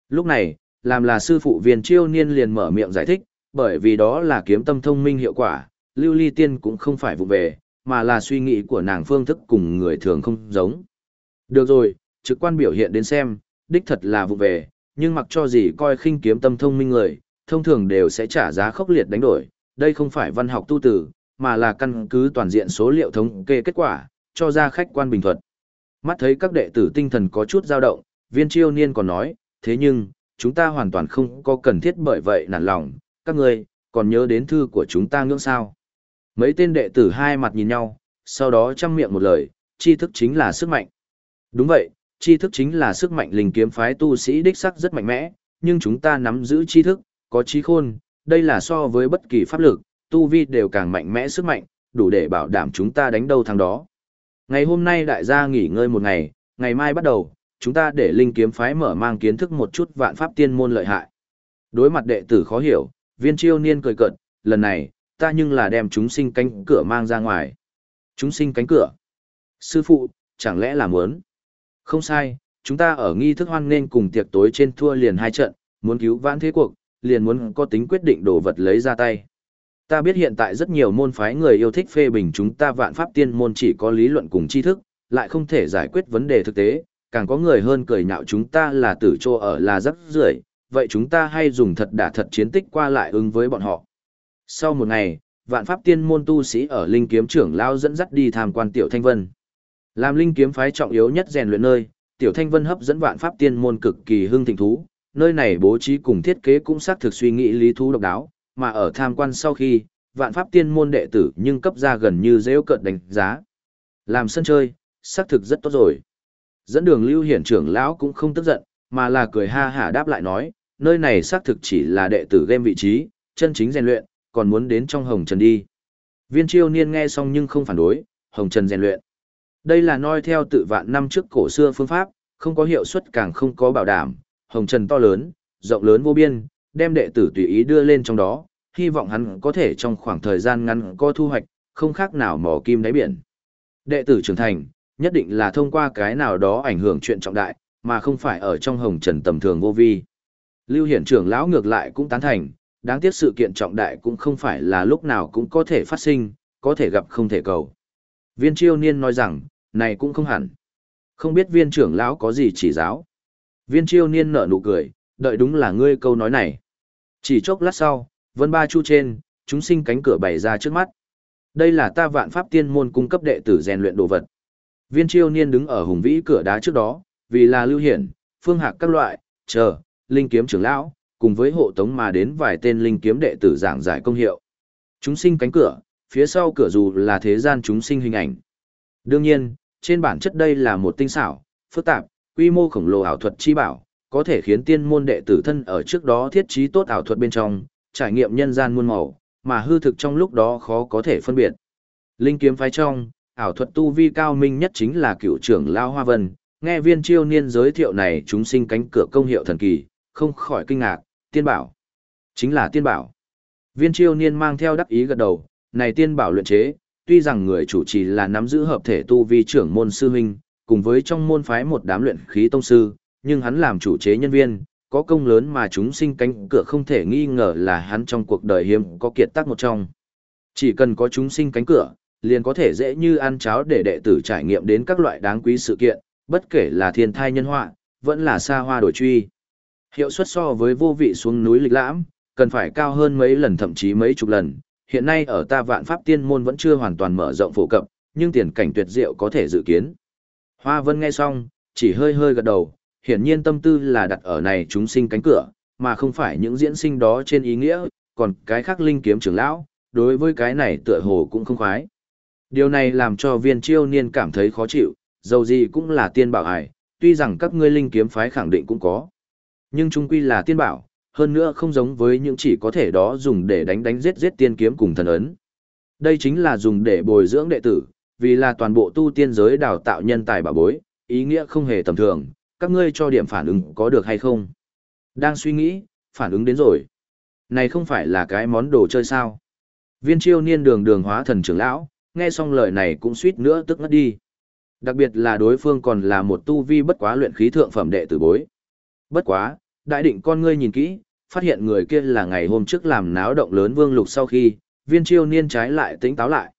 Lúc này, làm là sư phụ viên chiêu niên liền mở miệng giải thích, bởi vì đó là kiếm tâm thông minh hiệu quả, lưu ly tiên cũng không phải vụ về, mà là suy nghĩ của nàng phương thức cùng người thường không giống. Được rồi, trực quan biểu hiện đến xem, đích thật là vụ về, nhưng mặc cho gì coi khinh kiếm tâm thông minh người, thông thường đều sẽ trả giá khốc liệt đánh đổi, đây không phải văn học tu tử, mà là căn cứ toàn diện số liệu thống kê kết quả, cho ra khách quan bình thuật. Mắt thấy các đệ tử tinh thần có chút dao động, viên chiêu niên còn nói, thế nhưng, chúng ta hoàn toàn không có cần thiết bởi vậy nản lòng, các ngươi còn nhớ đến thư của chúng ta ngưỡng sao. Mấy tên đệ tử hai mặt nhìn nhau, sau đó chăm miệng một lời, tri thức chính là sức mạnh. Đúng vậy, tri thức chính là sức mạnh linh kiếm phái tu sĩ đích sắc rất mạnh mẽ, nhưng chúng ta nắm giữ tri thức, có trí khôn, đây là so với bất kỳ pháp lực, tu vi đều càng mạnh mẽ sức mạnh, đủ để bảo đảm chúng ta đánh đâu thằng đó. Ngày hôm nay đại gia nghỉ ngơi một ngày, ngày mai bắt đầu, chúng ta để linh kiếm phái mở mang kiến thức một chút vạn pháp tiên môn lợi hại. Đối mặt đệ tử khó hiểu, viên chiêu niên cười cợt, lần này, ta nhưng là đem chúng sinh cánh cửa mang ra ngoài. Chúng sinh cánh cửa. Sư phụ, chẳng lẽ là muốn? Không sai, chúng ta ở nghi thức hoan nên cùng tiệc tối trên thua liền hai trận, muốn cứu vãn thế cuộc, liền muốn có tính quyết định đồ vật lấy ra tay. Ta biết hiện tại rất nhiều môn phái người yêu thích phê bình chúng ta vạn pháp tiên môn chỉ có lý luận cùng tri thức, lại không thể giải quyết vấn đề thực tế, càng có người hơn cười nhạo chúng ta là tử trô ở là rất rưởi vậy chúng ta hay dùng thật đả thật chiến tích qua lại ứng với bọn họ. Sau một ngày, vạn pháp tiên môn tu sĩ ở linh kiếm trưởng lao dẫn dắt đi tham quan tiểu thanh vân. Làm linh kiếm phái trọng yếu nhất rèn luyện nơi, tiểu thanh vân hấp dẫn vạn pháp tiên môn cực kỳ hưng thịnh thú, nơi này bố trí cùng thiết kế cũng xác thực suy nghĩ lý thú độc đáo, mà ở tham quan sau khi, vạn pháp tiên môn đệ tử nhưng cấp ra gần như dễ cận đánh giá. Làm sân chơi, xác thực rất tốt rồi. Dẫn đường lưu hiển trưởng lão cũng không tức giận, mà là cười ha hả đáp lại nói, nơi này xác thực chỉ là đệ tử game vị trí, chân chính rèn luyện, còn muốn đến trong hồng trần đi. Viên chiêu niên nghe xong nhưng không phản đối, hồng trần rèn luyện. Đây là noi theo tự vạn năm trước cổ xưa phương pháp, không có hiệu suất càng không có bảo đảm, hồng trần to lớn, rộng lớn vô biên, đem đệ tử tùy ý đưa lên trong đó, hy vọng hắn có thể trong khoảng thời gian ngắn có thu hoạch, không khác nào mỏ kim đáy biển. Đệ tử trưởng thành, nhất định là thông qua cái nào đó ảnh hưởng chuyện trọng đại, mà không phải ở trong hồng trần tầm thường vô vi. Lưu Hiển trưởng lão ngược lại cũng tán thành, đáng tiếc sự kiện trọng đại cũng không phải là lúc nào cũng có thể phát sinh, có thể gặp không thể cầu. Viên Chiêu Niên nói rằng, này cũng không hẳn. Không biết viên trưởng lão có gì chỉ giáo. Viên Chiêu Niên nở nụ cười, đợi đúng là ngươi câu nói này. Chỉ chốc lát sau, vân ba chu trên, chúng sinh cánh cửa bày ra trước mắt. Đây là ta vạn pháp tiên môn cung cấp đệ tử rèn luyện đồ vật. Viên Chiêu Niên đứng ở hùng vĩ cửa đá trước đó, vì là lưu hiển, phương hạc các loại, chờ, linh kiếm trưởng lão, cùng với hộ tống mà đến vài tên linh kiếm đệ tử giảng giải công hiệu. Chúng sinh cánh cửa, phía sau cửa dù là thế gian chúng sinh hình ảnh. Đương nhiên, trên bản chất đây là một tinh xảo, phức tạp, quy mô khổng lồ ảo thuật chi bảo, có thể khiến tiên môn đệ tử thân ở trước đó thiết trí tốt ảo thuật bên trong, trải nghiệm nhân gian muôn màu, mà hư thực trong lúc đó khó có thể phân biệt. Linh kiếm phái trong, ảo thuật tu vi cao minh nhất chính là cựu trưởng Lao Hoa Vân, nghe viên chiêu niên giới thiệu này chúng sinh cánh cửa công hiệu thần kỳ, không khỏi kinh ngạc, tiên bảo. Chính là tiên bảo. Viên chiêu niên mang theo đắc ý gật đầu, này tiên bảo luyện chế, tuy rằng người chủ trì là nắm giữ hợp thể tu vi trưởng môn sư huynh, cùng với trong môn phái một đám luyện khí tông sư, nhưng hắn làm chủ chế nhân viên, có công lớn mà chúng sinh cánh cửa không thể nghi ngờ là hắn trong cuộc đời hiếm có kiệt tác một trong. Chỉ cần có chúng sinh cánh cửa, liền có thể dễ như ăn cháo để đệ tử trải nghiệm đến các loại đáng quý sự kiện, bất kể là thiên thai nhân họa, vẫn là xa hoa đổi truy. Hiệu suất so với vô vị xuống núi lịch lãm, cần phải cao hơn mấy lần thậm chí mấy chục lần. Hiện nay ở ta vạn pháp tiên môn vẫn chưa hoàn toàn mở rộng phổ cập, nhưng tiền cảnh tuyệt diệu có thể dự kiến. Hoa Vân nghe xong, chỉ hơi hơi gật đầu, hiển nhiên tâm tư là đặt ở này chúng sinh cánh cửa, mà không phải những diễn sinh đó trên ý nghĩa, còn cái khác linh kiếm trưởng lão, đối với cái này tựa hồ cũng không khoái. Điều này làm cho viên chiêu niên cảm thấy khó chịu, dầu gì cũng là tiên bảo ải, tuy rằng các ngươi linh kiếm phái khẳng định cũng có. Nhưng trung quy là tiên bảo, hơn nữa không giống với những chỉ có thể đó dùng để đánh đánh giết giết tiên kiếm cùng thần ấn. Đây chính là dùng để bồi dưỡng đệ tử, vì là toàn bộ tu tiên giới đào tạo nhân tài bảo bối, ý nghĩa không hề tầm thường, các ngươi cho điểm phản ứng có được hay không? Đang suy nghĩ, phản ứng đến rồi. Này không phải là cái món đồ chơi sao? Viên chiêu niên đường đường hóa thần trưởng lão, nghe xong lời này cũng suýt nữa tức ngất đi. Đặc biệt là đối phương còn là một tu vi bất quá luyện khí thượng phẩm đệ tử bối. Bất quá, đại định con ngươi nhìn kỹ, phát hiện người kia là ngày hôm trước làm náo động lớn vương lục sau khi, viên chiêu niên trái lại tính táo lại.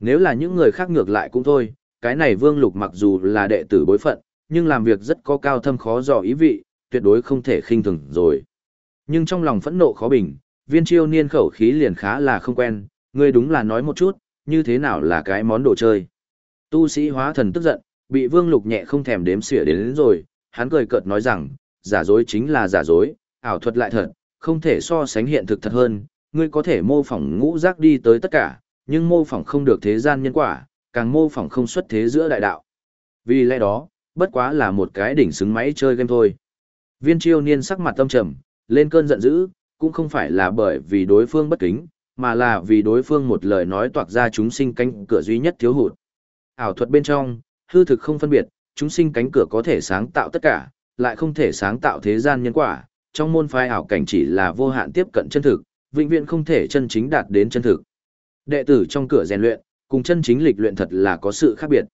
Nếu là những người khác ngược lại cũng thôi, cái này vương lục mặc dù là đệ tử bối phận, nhưng làm việc rất có cao thâm khó dò ý vị, tuyệt đối không thể khinh thường rồi. Nhưng trong lòng phẫn nộ khó bình, viên chiêu niên khẩu khí liền khá là không quen, ngươi đúng là nói một chút, như thế nào là cái món đồ chơi. Tu sĩ hóa thần tức giận, bị vương lục nhẹ không thèm đếm xỉa đến, đến rồi, hắn cười cợt nói rằng, giả dối chính là giả dối, ảo thuật lại thật, không thể so sánh hiện thực thật hơn, ngươi có thể mô phỏng ngũ giác đi tới tất cả, nhưng mô phỏng không được thế gian nhân quả, càng mô phỏng không xuất thế giữa đại đạo. Vì lẽ đó, bất quá là một cái đỉnh xứng máy chơi game thôi. Viên chiêu niên sắc mặt tâm trầm, lên cơn giận dữ, cũng không phải là bởi vì đối phương bất kính, mà là vì đối phương một lời nói toạc ra chúng sinh cánh cửa duy nhất thiếu hụt. Ảo thuật bên trong, hư thực không phân biệt, chúng sinh cánh cửa có thể sáng tạo tất cả, lại không thể sáng tạo thế gian nhân quả, trong môn phái ảo cảnh chỉ là vô hạn tiếp cận chân thực, vĩnh viễn không thể chân chính đạt đến chân thực. Đệ tử trong cửa rèn luyện, cùng chân chính lịch luyện thật là có sự khác biệt.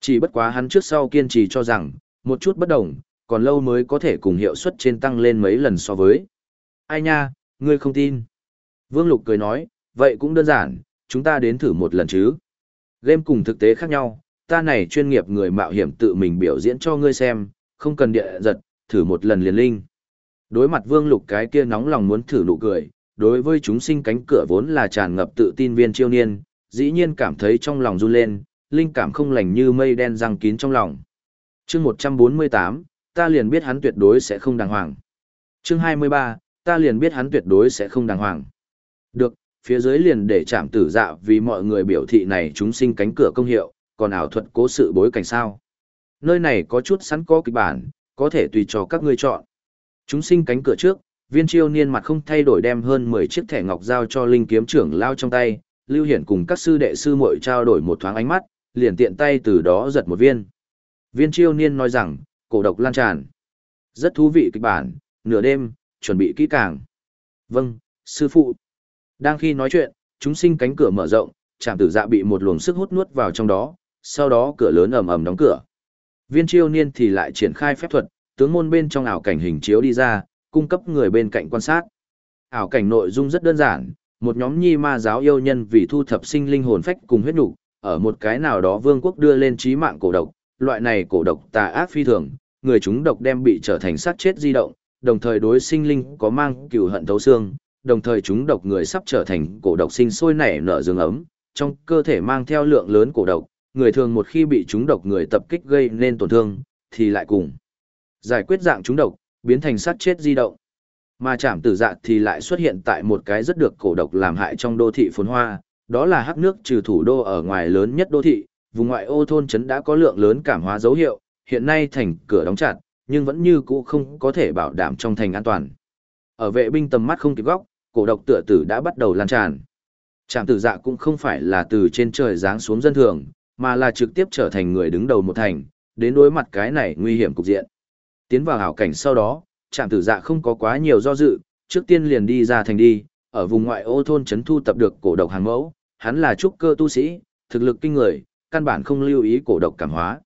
Chỉ bất quá hắn trước sau kiên trì cho rằng, một chút bất đồng, còn lâu mới có thể cùng hiệu suất trên tăng lên mấy lần so với. Ai nha, ngươi không tin. Vương Lục cười nói, vậy cũng đơn giản, chúng ta đến thử một lần chứ. Game cùng thực tế khác nhau, ta này chuyên nghiệp người mạo hiểm tự mình biểu diễn cho ngươi xem, không cần địa giật, thử một lần liền linh. Đối mặt Vương Lục cái kia nóng lòng muốn thử nụ cười, đối với chúng sinh cánh cửa vốn là tràn ngập tự tin viên chiêu niên, dĩ nhiên cảm thấy trong lòng run lên, linh cảm không lành như mây đen răng kín trong lòng. Chương 148, ta liền biết hắn tuyệt đối sẽ không đàng hoàng. Chương 23, ta liền biết hắn tuyệt đối sẽ không đàng hoàng. Được, phía dưới liền để chạm tử dạ vì mọi người biểu thị này chúng sinh cánh cửa công hiệu, còn ảo thuật cố sự bối cảnh sao. Nơi này có chút sẵn có kịch bản, có thể tùy cho các ngươi chọn. Chúng sinh cánh cửa trước, viên chiêu niên mặt không thay đổi đem hơn 10 chiếc thẻ ngọc giao cho linh kiếm trưởng lao trong tay, lưu hiển cùng các sư đệ sư muội trao đổi một thoáng ánh mắt, liền tiện tay từ đó giật một viên. Viên chiêu niên nói rằng, cổ độc lan tràn. Rất thú vị kịch bản, nửa đêm, chuẩn bị kỹ càng. Vâng, sư phụ. Đang khi nói chuyện, chúng sinh cánh cửa mở rộng, chạm tử dạ bị một luồng sức hút nuốt vào trong đó, sau đó cửa lớn ầm ầm đóng cửa. Viên chiêu niên thì lại triển khai phép thuật, tướng môn bên trong ảo cảnh hình chiếu đi ra, cung cấp người bên cạnh quan sát. Ảo cảnh nội dung rất đơn giản, một nhóm nhi ma giáo yêu nhân vì thu thập sinh linh hồn phách cùng huyết nục, ở một cái nào đó vương quốc đưa lên trí mạng cổ độc, loại này cổ độc tà ác phi thường, người chúng độc đem bị trở thành sát chết di động, đồng thời đối sinh linh có mang cừu hận thấu xương, đồng thời chúng độc người sắp trở thành cổ độc sinh sôi nảy nở dương ấm, trong cơ thể mang theo lượng lớn cổ độc, người thường một khi bị chúng độc người tập kích gây nên tổn thương, thì lại cùng giải quyết dạng chúng độc, biến thành sát chết di động. Mà chạm tử dạ thì lại xuất hiện tại một cái rất được cổ độc làm hại trong đô thị phồn hoa, đó là hắc nước trừ thủ đô ở ngoài lớn nhất đô thị, vùng ngoại ô thôn trấn đã có lượng lớn cảm hóa dấu hiệu, hiện nay thành cửa đóng chặt, nhưng vẫn như cũ không có thể bảo đảm trong thành an toàn. Ở vệ binh tầm mắt không kịp góc, cổ độc tựa tử đã bắt đầu lan tràn. Trạm tử dạ cũng không phải là từ trên trời giáng xuống dân thường, mà là trực tiếp trở thành người đứng đầu một thành, đến đối mặt cái này nguy hiểm cục diện. Tiến vào hảo cảnh sau đó, trạm tử dạ không có quá nhiều do dự, trước tiên liền đi ra thành đi, ở vùng ngoại ô thôn trấn thu tập được cổ độc hàng mẫu, hắn là trúc cơ tu sĩ, thực lực kinh người, căn bản không lưu ý cổ độc cảm hóa.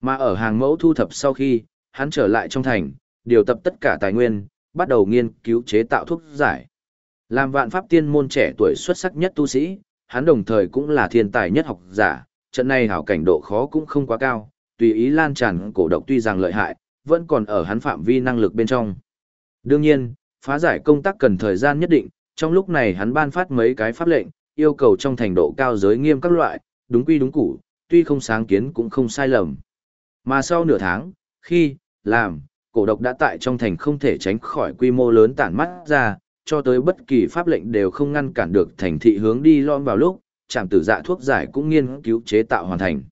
Mà ở hàng mẫu thu thập sau khi, hắn trở lại trong thành, điều tập tất cả tài nguyên, bắt đầu nghiên cứu chế tạo thuốc giải. Làm vạn pháp tiên môn trẻ tuổi xuất sắc nhất tu sĩ, hắn đồng thời cũng là thiên tài nhất học giả, trận này hảo cảnh độ khó cũng không quá cao, tùy ý lan tràn cổ độc tuy rằng lợi hại, vẫn còn ở hắn phạm vi năng lực bên trong. Đương nhiên, phá giải công tác cần thời gian nhất định, trong lúc này hắn ban phát mấy cái pháp lệnh, yêu cầu trong thành độ cao giới nghiêm các loại, đúng quy đúng củ, tuy không sáng kiến cũng không sai lầm. Mà sau nửa tháng, khi, làm, cổ độc đã tại trong thành không thể tránh khỏi quy mô lớn tản mắt ra, cho tới bất kỳ pháp lệnh đều không ngăn cản được thành thị hướng đi lon vào lúc, trạm tử dạ thuốc giải cũng nghiên cứu chế tạo hoàn thành.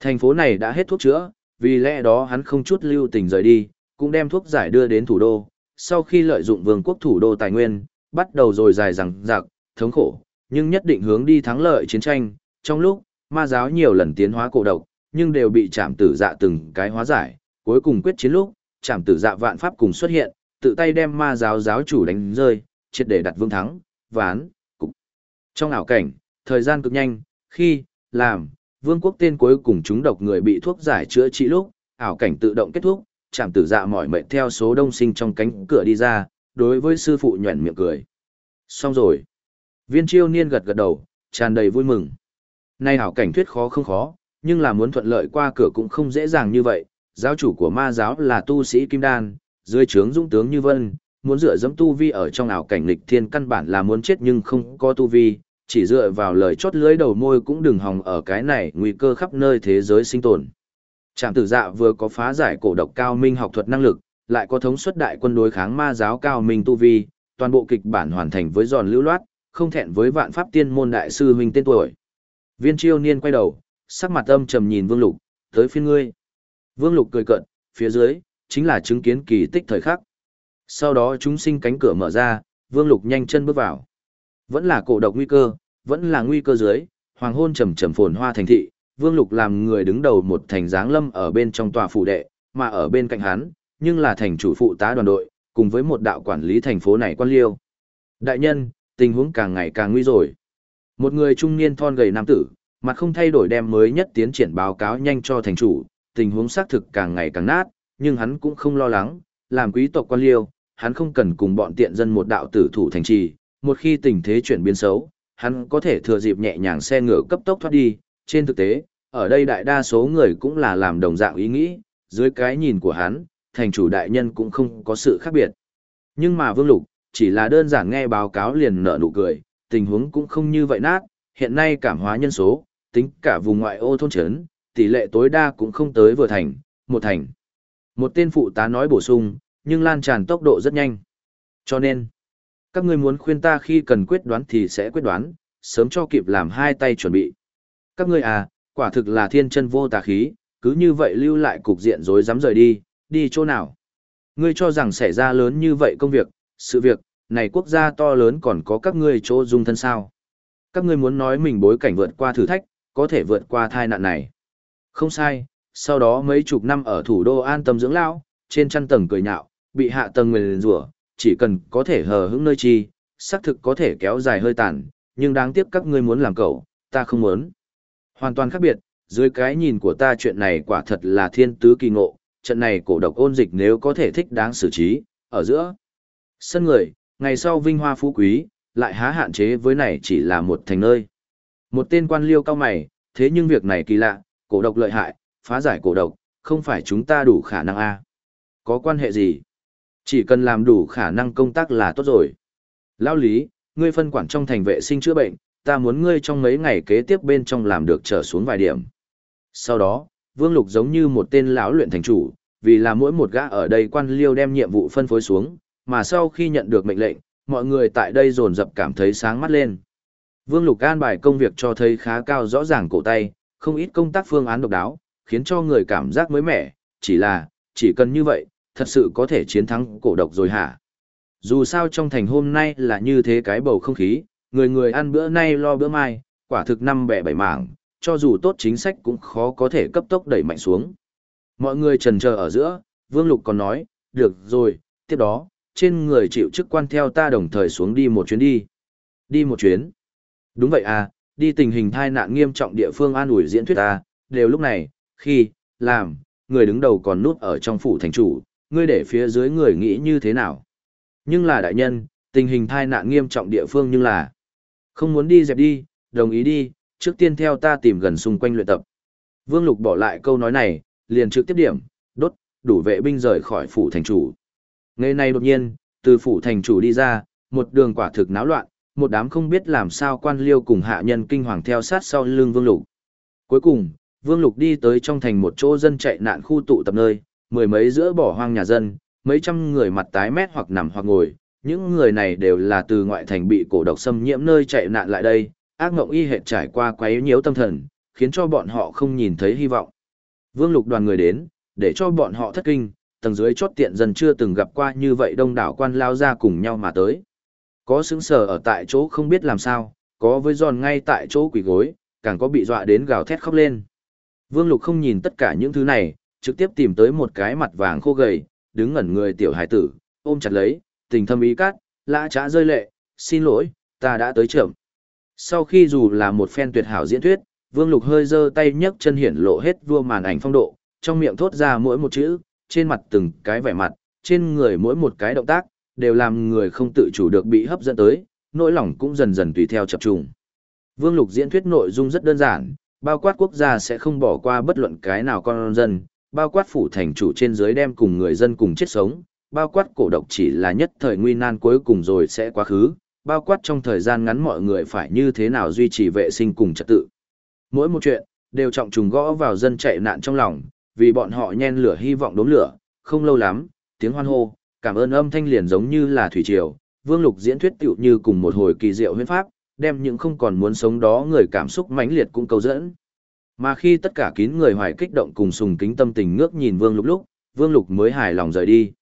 Thành phố này đã hết thuốc chữa, vì lẽ đó hắn không chút lưu tình rời đi, cũng đem thuốc giải đưa đến thủ đô. Sau khi lợi dụng vương quốc thủ đô tài nguyên, bắt đầu rồi dài rằng rạc, thống khổ, nhưng nhất định hướng đi thắng lợi chiến tranh. Trong lúc, ma giáo nhiều lần tiến hóa cổ độc, nhưng đều bị trạm tử dạ từng cái hóa giải. Cuối cùng quyết chiến lúc, trạm tử dạ vạn pháp cùng xuất hiện, tự tay đem ma giáo giáo chủ đánh rơi, triệt để đặt vương thắng, ván, cục. Trong ảo cảnh, thời gian cực nhanh, khi, làm, vương quốc tên cuối cùng chúng độc người bị thuốc giải chữa trị lúc, ảo cảnh tự động kết thúc, chạm tử dạ mỏi mệt theo số đông sinh trong cánh cửa đi ra, đối với sư phụ nhuẩn miệng cười. Xong rồi. Viên chiêu niên gật gật đầu, tràn đầy vui mừng. Nay ảo cảnh thuyết khó không khó, nhưng là muốn thuận lợi qua cửa cũng không dễ dàng như vậy. Giáo chủ của ma giáo là tu sĩ Kim Đan, dưới trướng dũng tướng như vân, muốn dựa dẫm tu vi ở trong ảo cảnh lịch thiên căn bản là muốn chết nhưng không có tu vi, chỉ dựa vào lời chót lưới đầu môi cũng đừng hòng ở cái này nguy cơ khắp nơi thế giới sinh tồn. Trạm tử dạ vừa có phá giải cổ độc cao minh học thuật năng lực, lại có thống suất đại quân đối kháng ma giáo cao minh tu vi, toàn bộ kịch bản hoàn thành với giòn lưu loát, không thẹn với vạn pháp tiên môn đại sư huynh tên tuổi. Viên chiêu niên quay đầu, sắc mặt âm trầm nhìn Vương Lục, tới phiên ngươi. Vương Lục cười cận, phía dưới, chính là chứng kiến kỳ tích thời khắc. Sau đó chúng sinh cánh cửa mở ra, Vương Lục nhanh chân bước vào. Vẫn là cổ độc nguy cơ, vẫn là nguy cơ dưới, hoàng hôn trầm trầm phồn hoa thành thị, Vương Lục làm người đứng đầu một thành dáng lâm ở bên trong tòa phủ đệ, mà ở bên cạnh hắn, nhưng là thành chủ phụ tá đoàn đội, cùng với một đạo quản lý thành phố này quan liêu. Đại nhân, tình huống càng ngày càng nguy rồi. Một người trung niên thon gầy nam tử, mặt không thay đổi đem mới nhất tiến triển báo cáo nhanh cho thành chủ, tình huống xác thực càng ngày càng nát, nhưng hắn cũng không lo lắng, làm quý tộc quan liêu, hắn không cần cùng bọn tiện dân một đạo tử thủ thành trì, một khi tình thế chuyển biến xấu, hắn có thể thừa dịp nhẹ nhàng xe ngựa cấp tốc thoát đi, trên thực tế, ở đây đại đa số người cũng là làm đồng dạng ý nghĩ, dưới cái nhìn của hắn, thành chủ đại nhân cũng không có sự khác biệt. Nhưng mà Vương Lục, chỉ là đơn giản nghe báo cáo liền nở nụ cười, tình huống cũng không như vậy nát, hiện nay cảm hóa nhân số, tính cả vùng ngoại ô thôn trấn, tỷ lệ tối đa cũng không tới vừa thành, một thành. Một tên phụ tá nói bổ sung, nhưng lan tràn tốc độ rất nhanh. Cho nên, các ngươi muốn khuyên ta khi cần quyết đoán thì sẽ quyết đoán, sớm cho kịp làm hai tay chuẩn bị. Các ngươi à, quả thực là thiên chân vô tà khí, cứ như vậy lưu lại cục diện rối dám rời đi, đi chỗ nào. Ngươi cho rằng xảy ra lớn như vậy công việc, sự việc, này quốc gia to lớn còn có các ngươi chỗ dung thân sao. Các ngươi muốn nói mình bối cảnh vượt qua thử thách, có thể vượt qua thai nạn này. Không sai, sau đó mấy chục năm ở thủ đô an tâm dưỡng lão, trên chăn tầng cười nhạo, bị hạ tầng nguyền rủa, chỉ cần có thể hờ hững nơi chi, xác thực có thể kéo dài hơi tàn, nhưng đáng tiếc các ngươi muốn làm cậu, ta không muốn. Hoàn toàn khác biệt, dưới cái nhìn của ta chuyện này quả thật là thiên tứ kỳ ngộ, trận này cổ độc ôn dịch nếu có thể thích đáng xử trí, ở giữa. Sân người, ngày sau vinh hoa phú quý, lại há hạn chế với này chỉ là một thành nơi. Một tên quan liêu cao mày, thế nhưng việc này kỳ lạ, cổ độc lợi hại, phá giải cổ độc, không phải chúng ta đủ khả năng a Có quan hệ gì? Chỉ cần làm đủ khả năng công tác là tốt rồi. Lao lý, ngươi phân quản trong thành vệ sinh chữa bệnh, ta muốn ngươi trong mấy ngày kế tiếp bên trong làm được trở xuống vài điểm. Sau đó, Vương Lục giống như một tên lão luyện thành chủ, vì là mỗi một gã ở đây quan liêu đem nhiệm vụ phân phối xuống, mà sau khi nhận được mệnh lệnh, mọi người tại đây dồn dập cảm thấy sáng mắt lên. Vương Lục an bài công việc cho thấy khá cao rõ ràng cổ tay, không ít công tác phương án độc đáo, khiến cho người cảm giác mới mẻ, chỉ là, chỉ cần như vậy, thật sự có thể chiến thắng cổ độc rồi hả? Dù sao trong thành hôm nay là như thế cái bầu không khí, người người ăn bữa nay lo bữa mai, quả thực năm bẻ bảy mảng, cho dù tốt chính sách cũng khó có thể cấp tốc đẩy mạnh xuống. Mọi người trần chờ ở giữa, Vương Lục còn nói, được rồi, tiếp đó, trên người chịu chức quan theo ta đồng thời xuống đi một chuyến đi. Đi một chuyến. Đúng vậy à, đi tình hình thai nạn nghiêm trọng địa phương an ủi diễn thuyết ta, đều lúc này, khi, làm, người đứng đầu còn nút ở trong phủ thành chủ, ngươi để phía dưới người nghĩ như thế nào. Nhưng là đại nhân, tình hình thai nạn nghiêm trọng địa phương nhưng là không muốn đi dẹp đi, đồng ý đi, trước tiên theo ta tìm gần xung quanh luyện tập. Vương Lục bỏ lại câu nói này, liền trực tiếp điểm, đốt, đủ vệ binh rời khỏi phủ thành chủ. Ngày nay đột nhiên, từ phủ thành chủ đi ra, một đường quả thực náo loạn, một đám không biết làm sao quan liêu cùng hạ nhân kinh hoàng theo sát sau lưng Vương Lục. Cuối cùng, Vương Lục đi tới trong thành một chỗ dân chạy nạn khu tụ tập nơi, mười mấy giữa bỏ hoang nhà dân, mấy trăm người mặt tái mét hoặc nằm hoặc ngồi, những người này đều là từ ngoại thành bị cổ độc xâm nhiễm nơi chạy nạn lại đây, ác ngộng y hệt trải qua quấy nhiễu tâm thần, khiến cho bọn họ không nhìn thấy hy vọng. Vương Lục đoàn người đến, để cho bọn họ thất kinh, tầng dưới chốt tiện dân chưa từng gặp qua như vậy đông đảo quan lao ra cùng nhau mà tới. Có sững sờ ở tại chỗ không biết làm sao, có với giòn ngay tại chỗ quỷ gối, càng có bị dọa đến gào thét khóc lên. Vương Lục không nhìn tất cả những thứ này, trực tiếp tìm tới một cái mặt vàng khô gầy, đứng ngẩn người tiểu hải tử, ôm chặt lấy, tình thâm ý cát, lã trá rơi lệ, xin lỗi, ta đã tới trưởng. Sau khi dù là một phen tuyệt hảo diễn thuyết, Vương Lục hơi giơ tay nhấc chân hiển lộ hết vua màn ảnh phong độ, trong miệng thốt ra mỗi một chữ, trên mặt từng cái vẻ mặt, trên người mỗi một cái động tác, đều làm người không tự chủ được bị hấp dẫn tới, nỗi lòng cũng dần dần tùy theo chập trùng. Vương Lục diễn thuyết nội dung rất đơn giản, bao quát quốc gia sẽ không bỏ qua bất luận cái nào con dân, bao quát phủ thành chủ trên dưới đem cùng người dân cùng chết sống, bao quát cổ độc chỉ là nhất thời nguy nan cuối cùng rồi sẽ quá khứ, bao quát trong thời gian ngắn mọi người phải như thế nào duy trì vệ sinh cùng trật tự. Mỗi một chuyện, đều trọng trùng gõ vào dân chạy nạn trong lòng, vì bọn họ nhen lửa hy vọng đốm lửa, không lâu lắm, tiếng hoan hô, cảm ơn âm thanh liền giống như là thủy triều, Vương Lục diễn thuyết tựu như cùng một hồi kỳ diệu huyễn pháp, đem những không còn muốn sống đó người cảm xúc mãnh liệt cũng câu dẫn. Mà khi tất cả kín người hoài kích động cùng sùng kính tâm tình ngước nhìn Vương Lục lúc, Vương Lục mới hài lòng rời đi.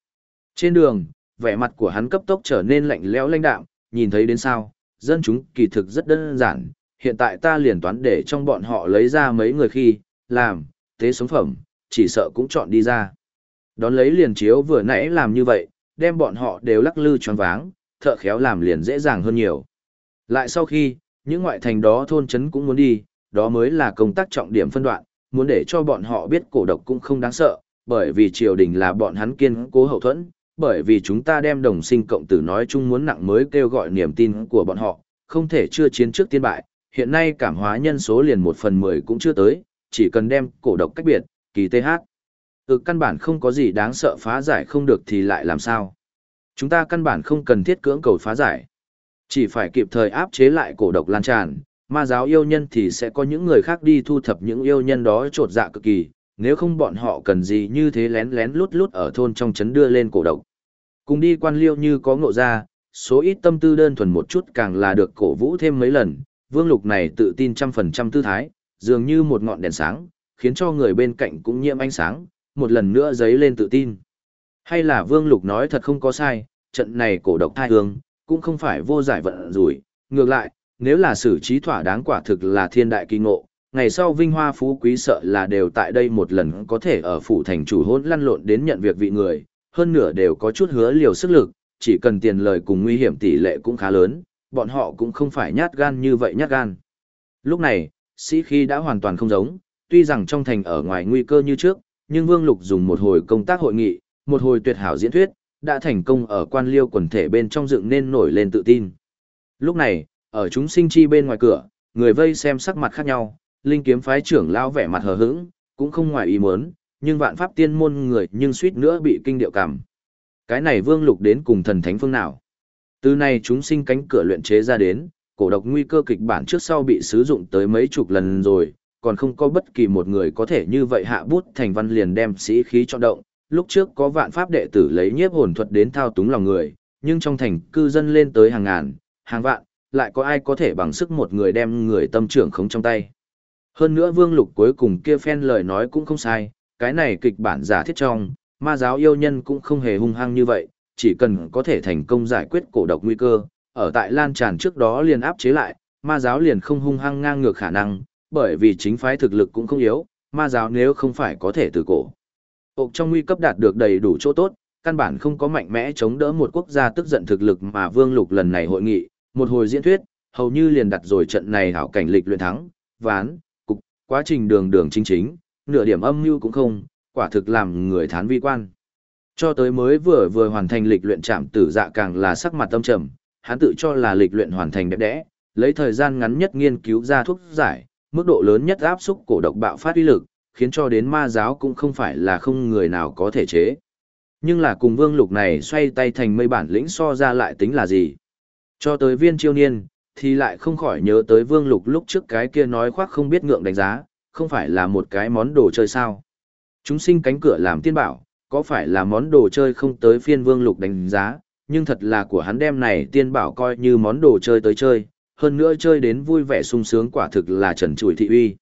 Trên đường, vẻ mặt của hắn cấp tốc trở nên lạnh lẽo lãnh đạm, nhìn thấy đến sao, dân chúng kỳ thực rất đơn giản, hiện tại ta liền toán để trong bọn họ lấy ra mấy người khi, làm, tế sống phẩm, chỉ sợ cũng chọn đi ra. Đón lấy liền chiếu vừa nãy làm như vậy, đem bọn họ đều lắc lư choáng váng, thợ khéo làm liền dễ dàng hơn nhiều. Lại sau khi, những ngoại thành đó thôn trấn cũng muốn đi, đó mới là công tác trọng điểm phân đoạn, muốn để cho bọn họ biết cổ độc cũng không đáng sợ, bởi vì triều đình là bọn hắn kiên cố hậu thuẫn, bởi vì chúng ta đem đồng sinh cộng tử nói chung muốn nặng mới kêu gọi niềm tin của bọn họ, không thể chưa chiến trước tiên bại, hiện nay cảm hóa nhân số liền một phần mười cũng chưa tới, chỉ cần đem cổ độc cách biệt, kỳ TH. Ừ căn bản không có gì đáng sợ phá giải không được thì lại làm sao. Chúng ta căn bản không cần thiết cưỡng cầu phá giải. Chỉ phải kịp thời áp chế lại cổ độc lan tràn, ma giáo yêu nhân thì sẽ có những người khác đi thu thập những yêu nhân đó trột dạ cực kỳ, nếu không bọn họ cần gì như thế lén lén lút lút ở thôn trong trấn đưa lên cổ độc. Cùng đi quan liêu như có ngộ ra, số ít tâm tư đơn thuần một chút càng là được cổ vũ thêm mấy lần, vương lục này tự tin trăm phần trăm tư thái, dường như một ngọn đèn sáng, khiến cho người bên cạnh cũng nhiễm ánh sáng, một lần nữa dấy lên tự tin. Hay là vương lục nói thật không có sai, trận này cổ độc thai hương, cũng không phải vô giải vận rủi, ngược lại, nếu là xử trí thỏa đáng quả thực là thiên đại kỳ ngộ, ngày sau vinh hoa phú quý sợ là đều tại đây một lần có thể ở phủ thành chủ hôn lăn lộn đến nhận việc vị người, hơn nửa đều có chút hứa liều sức lực, chỉ cần tiền lời cùng nguy hiểm tỷ lệ cũng khá lớn, bọn họ cũng không phải nhát gan như vậy nhát gan. Lúc này, sĩ khi đã hoàn toàn không giống, tuy rằng trong thành ở ngoài nguy cơ như trước, nhưng Vương Lục dùng một hồi công tác hội nghị, một hồi tuyệt hảo diễn thuyết, đã thành công ở quan liêu quần thể bên trong dựng nên nổi lên tự tin. Lúc này, ở chúng sinh chi bên ngoài cửa, người vây xem sắc mặt khác nhau, linh kiếm phái trưởng lao vẻ mặt hờ hững, cũng không ngoài ý muốn, nhưng vạn pháp tiên môn người nhưng suýt nữa bị kinh điệu cảm. Cái này vương lục đến cùng thần thánh phương nào? Từ này chúng sinh cánh cửa luyện chế ra đến, cổ độc nguy cơ kịch bản trước sau bị sử dụng tới mấy chục lần rồi, còn không có bất kỳ một người có thể như vậy hạ bút thành văn liền đem sĩ khí cho động. Lúc trước có vạn pháp đệ tử lấy nhiếp hồn thuật đến thao túng lòng người, nhưng trong thành cư dân lên tới hàng ngàn, hàng vạn, lại có ai có thể bằng sức một người đem người tâm trưởng khống trong tay. Hơn nữa vương lục cuối cùng kia phen lời nói cũng không sai, cái này kịch bản giả thiết trong, ma giáo yêu nhân cũng không hề hung hăng như vậy, chỉ cần có thể thành công giải quyết cổ độc nguy cơ, ở tại lan tràn trước đó liền áp chế lại, ma giáo liền không hung hăng ngang ngược khả năng, bởi vì chính phái thực lực cũng không yếu, ma giáo nếu không phải có thể từ cổ. Ốc trong nguy cấp đạt được đầy đủ chỗ tốt, căn bản không có mạnh mẽ chống đỡ một quốc gia tức giận thực lực mà Vương Lục lần này hội nghị, một hồi diễn thuyết, hầu như liền đặt rồi trận này hảo cảnh lịch luyện thắng, ván, cục, quá trình đường đường chính chính, nửa điểm âm mưu cũng không, quả thực làm người thán vi quan. Cho tới mới vừa vừa hoàn thành lịch luyện chạm tử dạ càng là sắc mặt tâm trầm, hắn tự cho là lịch luyện hoàn thành đẹp đẽ, lấy thời gian ngắn nhất nghiên cứu ra thuốc giải, mức độ lớn nhất áp xúc cổ độc bạo phát uy lực, khiến cho đến ma giáo cũng không phải là không người nào có thể chế. Nhưng là cùng vương lục này xoay tay thành mây bản lĩnh so ra lại tính là gì? Cho tới viên chiêu niên, thì lại không khỏi nhớ tới vương lục lúc trước cái kia nói khoác không biết ngượng đánh giá, không phải là một cái món đồ chơi sao. Chúng sinh cánh cửa làm tiên bảo, có phải là món đồ chơi không tới phiên vương lục đánh giá, nhưng thật là của hắn đem này tiên bảo coi như món đồ chơi tới chơi, hơn nữa chơi đến vui vẻ sung sướng quả thực là trần trụi thị uy.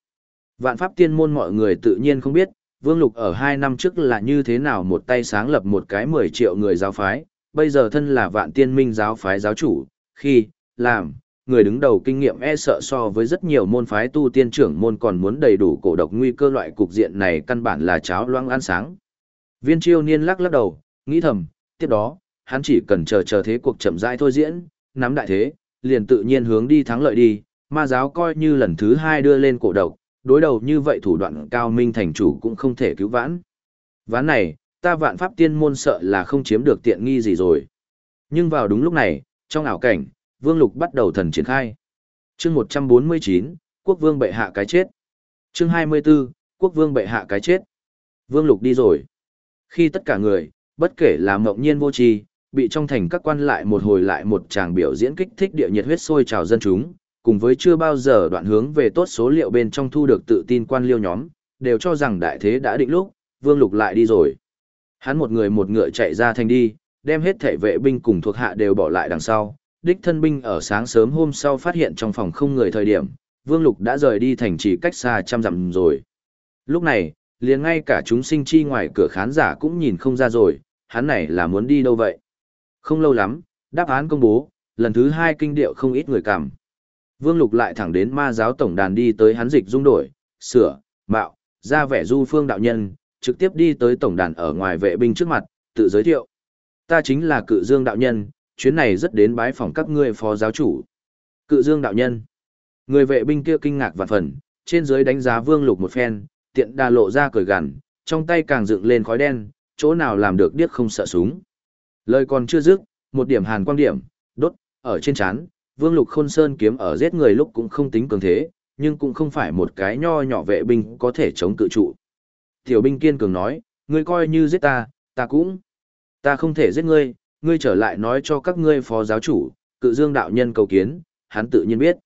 Vạn pháp tiên môn mọi người tự nhiên không biết, Vương Lục ở hai năm trước là như thế nào một tay sáng lập một cái 10 triệu người giáo phái, bây giờ thân là vạn tiên minh giáo phái giáo chủ, khi, làm, người đứng đầu kinh nghiệm e sợ so với rất nhiều môn phái tu tiên trưởng môn còn muốn đầy đủ cổ độc nguy cơ loại cục diện này căn bản là cháo loãng ăn sáng. Viên chiêu niên lắc lắc đầu, nghĩ thầm, tiếp đó, hắn chỉ cần chờ chờ thế cuộc chậm rãi thôi diễn, nắm đại thế, liền tự nhiên hướng đi thắng lợi đi, ma giáo coi như lần thứ hai đưa lên cổ độc, đối đầu như vậy thủ đoạn cao minh thành chủ cũng không thể cứu vãn. Ván này, ta vạn pháp tiên môn sợ là không chiếm được tiện nghi gì rồi. Nhưng vào đúng lúc này, trong ảo cảnh, Vương Lục bắt đầu thần triển khai. Chương 149, Quốc Vương bệ hạ cái chết. Chương 24, Quốc Vương bệ hạ cái chết. Vương Lục đi rồi. Khi tất cả người, bất kể là mộng nhiên vô tri, bị trong thành các quan lại một hồi lại một tràng biểu diễn kích thích địa nhiệt huyết sôi trào dân chúng, cùng với chưa bao giờ đoạn hướng về tốt số liệu bên trong thu được tự tin quan liêu nhóm, đều cho rằng đại thế đã định lúc, Vương Lục lại đi rồi. Hắn một người một ngựa chạy ra thành đi, đem hết thể vệ binh cùng thuộc hạ đều bỏ lại đằng sau, đích thân binh ở sáng sớm hôm sau phát hiện trong phòng không người thời điểm, Vương Lục đã rời đi thành trì cách xa trăm dặm rồi. Lúc này, liền ngay cả chúng sinh chi ngoài cửa khán giả cũng nhìn không ra rồi, hắn này là muốn đi đâu vậy? Không lâu lắm, đáp án công bố, lần thứ hai kinh điệu không ít người cảm. Vương Lục lại thẳng đến ma giáo tổng đàn đi tới hắn dịch dung đổi, sửa, mạo, ra vẻ du phương đạo nhân, trực tiếp đi tới tổng đàn ở ngoài vệ binh trước mặt, tự giới thiệu. Ta chính là cự dương đạo nhân, chuyến này rất đến bái phòng các ngươi phó giáo chủ. Cự dương đạo nhân. Người vệ binh kia kinh ngạc vạn phần, trên dưới đánh giá Vương Lục một phen, tiện đà lộ ra cười gằn, trong tay càng dựng lên khói đen, chỗ nào làm được điếc không sợ súng. Lời còn chưa dứt, một điểm hàn quang điểm, đốt, ở trên chán, Vương Lục Khôn Sơn kiếm ở giết người lúc cũng không tính cường thế, nhưng cũng không phải một cái nho nhỏ vệ binh có thể chống cự trụ. Tiểu binh kiên cường nói, ngươi coi như giết ta, ta cũng. Ta không thể giết ngươi, ngươi trở lại nói cho các ngươi phó giáo chủ, cự dương đạo nhân cầu kiến, hắn tự nhiên biết.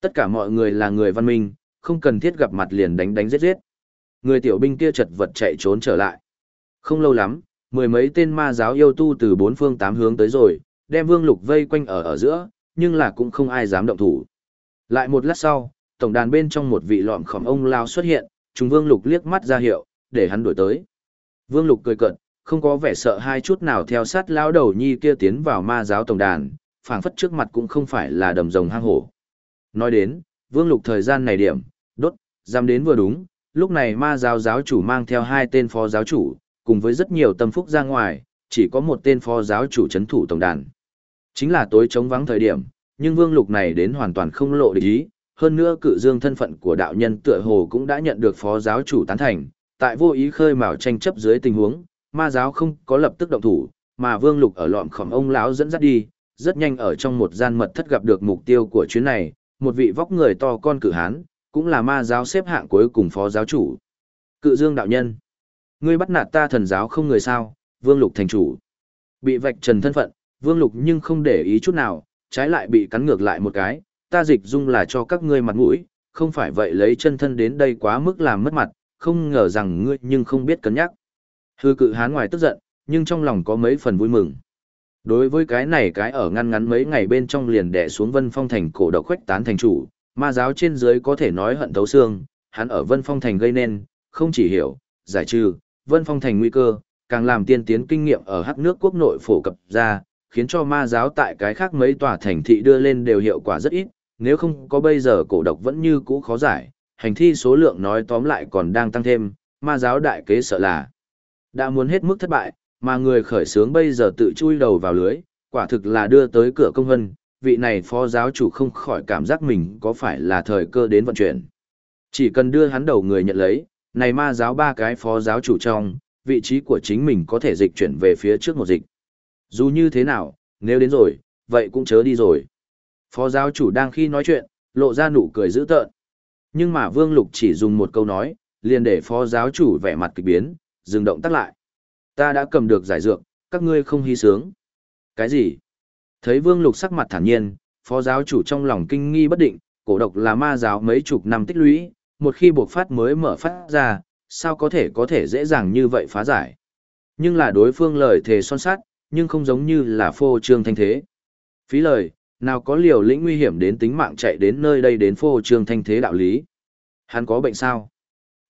Tất cả mọi người là người văn minh, không cần thiết gặp mặt liền đánh đánh giết giết. Người tiểu binh kia chật vật chạy trốn trở lại. Không lâu lắm, mười mấy tên ma giáo yêu tu từ bốn phương tám hướng tới rồi, đem vương lục vây quanh ở ở giữa, nhưng là cũng không ai dám động thủ. Lại một lát sau, tổng đàn bên trong một vị lọm khỏm ông lao xuất hiện, chúng vương lục liếc mắt ra hiệu, để hắn đuổi tới. Vương lục cười cợt không có vẻ sợ hai chút nào theo sát lão đầu nhi kia tiến vào ma giáo tổng đàn, phảng phất trước mặt cũng không phải là đầm rồng hang hổ. Nói đến, vương lục thời gian này điểm, đốt, dám đến vừa đúng, lúc này ma giáo giáo chủ mang theo hai tên phó giáo chủ, cùng với rất nhiều tâm phúc ra ngoài, chỉ có một tên phó giáo chủ chấn thủ tổng đàn. Chính là tối chống vắng thời điểm, nhưng vương lục này đến hoàn toàn không lộ địch ý, hơn nữa cự dương thân phận của đạo nhân tựa hồ cũng đã nhận được phó giáo chủ tán thành, tại vô ý khơi mào tranh chấp dưới tình huống, ma giáo không có lập tức động thủ, mà vương lục ở lọm khỏm ông lão dẫn dắt đi, rất nhanh ở trong một gian mật thất gặp được mục tiêu của chuyến này, một vị vóc người to con cử hán, cũng là ma giáo xếp hạng cuối cùng phó giáo chủ. Cự dương đạo nhân. Ngươi bắt nạt ta thần giáo không người sao, vương lục thành chủ. Bị vạch trần thân phận, vương lục nhưng không để ý chút nào, trái lại bị cắn ngược lại một cái, ta dịch dung là cho các ngươi mặt mũi, không phải vậy lấy chân thân đến đây quá mức làm mất mặt, không ngờ rằng ngươi nhưng không biết cân nhắc. Hư cự hán ngoài tức giận, nhưng trong lòng có mấy phần vui mừng. Đối với cái này cái ở ngăn ngắn mấy ngày bên trong liền đè xuống Vân Phong Thành cổ độc khuếch tán thành chủ, ma giáo trên dưới có thể nói hận thấu xương, hắn ở Vân Phong Thành gây nên, không chỉ hiểu, giải trừ, Vân Phong Thành nguy cơ, càng làm tiên tiến kinh nghiệm ở hắc nước quốc nội phổ cập ra, khiến cho ma giáo tại cái khác mấy tòa thành thị đưa lên đều hiệu quả rất ít, nếu không có bây giờ cổ độc vẫn như cũ khó giải, hành thi số lượng nói tóm lại còn đang tăng thêm, ma giáo đại kế sợ là đã muốn hết mức thất bại, mà người khởi sướng bây giờ tự chui đầu vào lưới, quả thực là đưa tới cửa công vân, vị này phó giáo chủ không khỏi cảm giác mình có phải là thời cơ đến vận chuyển. Chỉ cần đưa hắn đầu người nhận lấy, này ma giáo ba cái phó giáo chủ trong, vị trí của chính mình có thể dịch chuyển về phía trước một dịch. Dù như thế nào, nếu đến rồi, vậy cũng chớ đi rồi. Phó giáo chủ đang khi nói chuyện, lộ ra nụ cười dữ tợn. Nhưng mà Vương Lục chỉ dùng một câu nói, liền để phó giáo chủ vẻ mặt kịch biến, dừng động tác lại. Ta đã cầm được giải dược, các ngươi không hy sướng. Cái gì? Thấy Vương Lục sắc mặt thản nhiên, phó giáo chủ trong lòng kinh nghi bất định, cổ độc là ma giáo mấy chục năm tích lũy, một khi buộc phát mới mở phát ra, sao có thể có thể dễ dàng như vậy phá giải. Nhưng là đối phương lời thề son sát, nhưng không giống như là phô trương thanh thế. Phí lời, nào có liều lĩnh nguy hiểm đến tính mạng chạy đến nơi đây đến phô trương thanh thế đạo lý. Hắn có bệnh sao?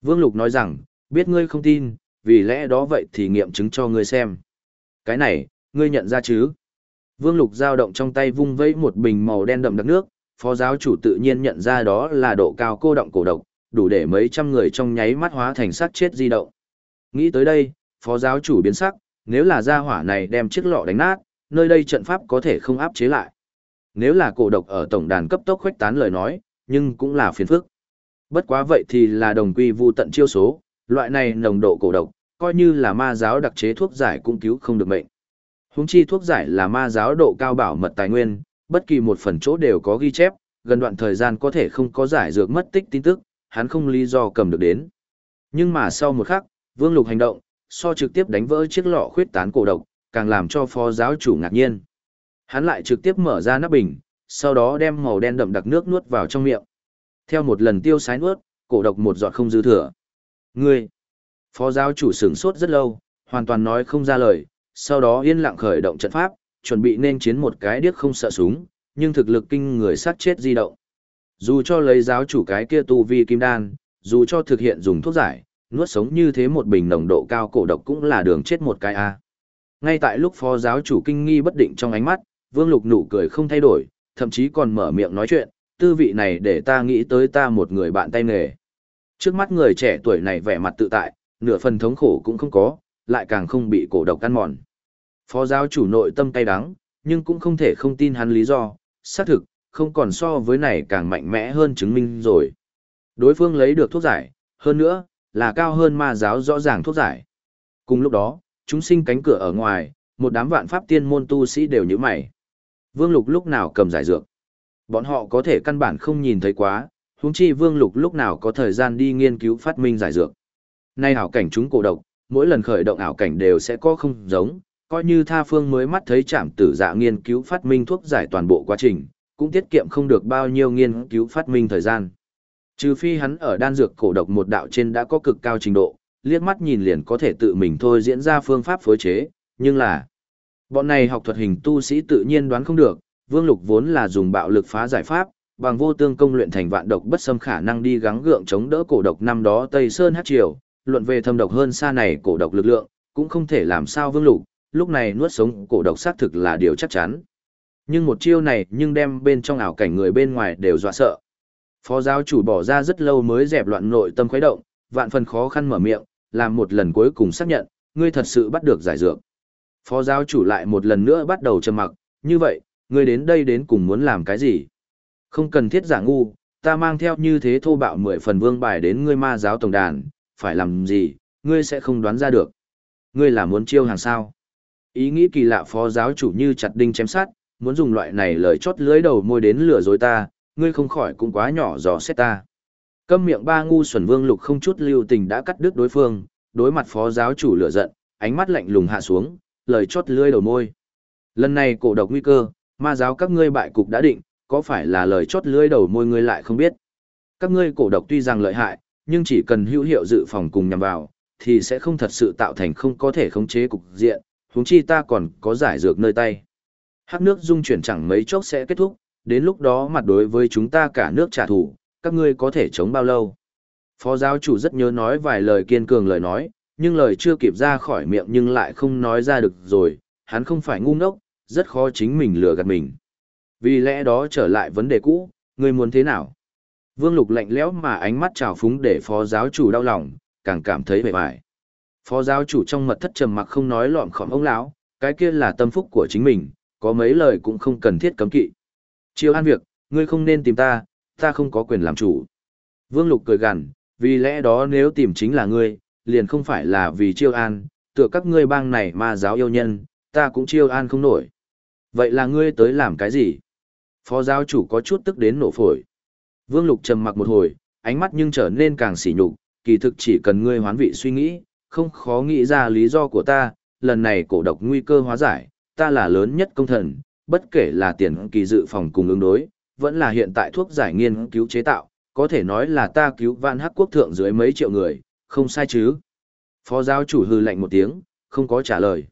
Vương Lục nói rằng, biết ngươi không tin, vì lẽ đó vậy thì nghiệm chứng cho ngươi xem. Cái này, ngươi nhận ra chứ? Vương Lục dao động trong tay vung vẫy một bình màu đen đậm đặc nước, phó giáo chủ tự nhiên nhận ra đó là độ cao cô động cổ độc, đủ để mấy trăm người trong nháy mắt hóa thành sát chết di động. Nghĩ tới đây, phó giáo chủ biến sắc, nếu là gia hỏa này đem chiếc lọ đánh nát, nơi đây trận pháp có thể không áp chế lại. Nếu là cổ độc ở tổng đàn cấp tốc khuếch tán lời nói, nhưng cũng là phiền phức. Bất quá vậy thì là đồng quy vu tận chiêu số, loại này nồng độ cổ độc, coi như là ma giáo đặc chế thuốc giải cũng cứu không được mệnh. Húng chi thuốc giải là ma giáo độ cao bảo mật tài nguyên, bất kỳ một phần chỗ đều có ghi chép, gần đoạn thời gian có thể không có giải dược mất tích tin tức, hắn không lý do cầm được đến. Nhưng mà sau một khắc, Vương Lục hành động, so trực tiếp đánh vỡ chiếc lọ khuyết tán cổ độc, càng làm cho phó giáo chủ ngạc nhiên. Hắn lại trực tiếp mở ra nắp bình, sau đó đem màu đen đậm đặc nước nuốt vào trong miệng. Theo một lần tiêu sái nuốt, cổ độc một giọt không dư thừa. Ngươi! Phó giáo chủ sửng sốt rất lâu, hoàn toàn nói không ra lời, sau đó yên lặng khởi động trận pháp, chuẩn bị nên chiến một cái điếc không sợ súng, nhưng thực lực kinh người sát chết di động. Dù cho lấy giáo chủ cái kia tu vi kim đan, dù cho thực hiện dùng thuốc giải, nuốt sống như thế một bình nồng độ cao cổ độc cũng là đường chết một cái a. Ngay tại lúc phó giáo chủ kinh nghi bất định trong ánh mắt, Vương Lục nụ cười không thay đổi, thậm chí còn mở miệng nói chuyện, tư vị này để ta nghĩ tới ta một người bạn tay nghề. Trước mắt người trẻ tuổi này vẻ mặt tự tại, nửa phần thống khổ cũng không có, lại càng không bị cổ độc ăn mòn. Phó giáo chủ nội tâm cay đắng, nhưng cũng không thể không tin hắn lý do, xác thực, không còn so với này càng mạnh mẽ hơn chứng minh rồi. Đối phương lấy được thuốc giải, hơn nữa, là cao hơn ma giáo rõ ràng thuốc giải. Cùng lúc đó, chúng sinh cánh cửa ở ngoài, một đám vạn pháp tiên môn tu sĩ đều như mày. Vương Lục lúc nào cầm giải dược. Bọn họ có thể căn bản không nhìn thấy quá, huống chi Vương Lục lúc nào có thời gian đi nghiên cứu phát minh giải dược. Nay ảo cảnh chúng cổ độc, mỗi lần khởi động ảo cảnh đều sẽ có không giống, coi như tha phương mới mắt thấy chạm tử dạ nghiên cứu phát minh thuốc giải toàn bộ quá trình, cũng tiết kiệm không được bao nhiêu nghiên cứu phát minh thời gian. Trừ phi hắn ở đan dược cổ độc một đạo trên đã có cực cao trình độ, liếc mắt nhìn liền có thể tự mình thôi diễn ra phương pháp phối chế, nhưng là bọn này học thuật hình tu sĩ tự nhiên đoán không được, Vương Lục vốn là dùng bạo lực phá giải pháp, bằng vô tương công luyện thành vạn độc bất xâm khả năng đi gắng gượng chống đỡ cổ độc năm đó Tây Sơn hát triều, luận về thâm độc hơn xa này cổ độc lực lượng, cũng không thể làm sao Vương Lục, lúc này nuốt sống cổ độc xác thực là điều chắc chắn. Nhưng một chiêu này nhưng đem bên trong ảo cảnh người bên ngoài đều dọa sợ. Phó giáo chủ bỏ ra rất lâu mới dẹp loạn nội tâm khuấy động, vạn phần khó khăn mở miệng, làm một lần cuối cùng xác nhận, ngươi thật sự bắt được giải dược. Phó giáo chủ lại một lần nữa bắt đầu trầm mặc, như vậy, ngươi đến đây đến cùng muốn làm cái gì? Không cần thiết giả ngu, ta mang theo như thế thô bạo mười phần vương bài đến ngươi ma giáo tổng đàn, phải làm gì, ngươi sẽ không đoán ra được. Ngươi là muốn chiêu hàng sao? Ý nghĩ kỳ lạ phó giáo chủ như chặt đinh chém sát, muốn dùng loại này lời chót lưới đầu môi đến lừa dối ta, ngươi không khỏi cũng quá nhỏ dò xét ta. Câm miệng ba ngu xuẩn vương lục không chút lưu tình đã cắt đứt đối phương, đối mặt phó giáo chủ lửa giận, ánh mắt lạnh lùng hạ xuống, lời chót lưới đầu môi. Lần này cổ độc nguy cơ, ma giáo các ngươi bại cục đã định, có phải là lời chót lưới đầu môi ngươi lại không biết. Các ngươi cổ độc tuy rằng lợi hại, nhưng chỉ cần hữu hiệu dự phòng cùng nhằm vào, thì sẽ không thật sự tạo thành không có thể khống chế cục diện, huống chi ta còn có giải dược nơi tay. Hắc nước dung chuyển chẳng mấy chốc sẽ kết thúc, đến lúc đó mặt đối với chúng ta cả nước trả thù, các ngươi có thể chống bao lâu. Phó giáo chủ rất nhớ nói vài lời kiên cường lời nói, nhưng lời chưa kịp ra khỏi miệng nhưng lại không nói ra được rồi, hắn không phải ngu ngốc, rất khó chính mình lừa gạt mình. Vì lẽ đó trở lại vấn đề cũ, ngươi muốn thế nào? Vương Lục lạnh lẽo mà ánh mắt trào phúng để phó giáo chủ đau lòng, càng cảm thấy bề bại. Phó giáo chủ trong mật thất trầm mặc không nói lọm khỏm ông lão, cái kia là tâm phúc của chính mình, có mấy lời cũng không cần thiết cấm kỵ. Chiêu an việc, ngươi không nên tìm ta, ta không có quyền làm chủ. Vương Lục cười gằn, vì lẽ đó nếu tìm chính là ngươi, liền không phải là vì chiêu an, tựa các ngươi bang này mà giáo yêu nhân, ta cũng chiêu an không nổi. Vậy là ngươi tới làm cái gì? Phó giáo chủ có chút tức đến nổ phổi. Vương Lục trầm mặc một hồi, ánh mắt nhưng trở nên càng sỉ nhục, kỳ thực chỉ cần ngươi hoán vị suy nghĩ, không khó nghĩ ra lý do của ta, lần này cổ độc nguy cơ hóa giải, ta là lớn nhất công thần, bất kể là tiền kỳ dự phòng cùng ứng đối, vẫn là hiện tại thuốc giải nghiên cứu chế tạo, có thể nói là ta cứu vạn hắc quốc thượng dưới mấy triệu người, không sai chứ. Phó giáo chủ hư lạnh một tiếng, không có trả lời.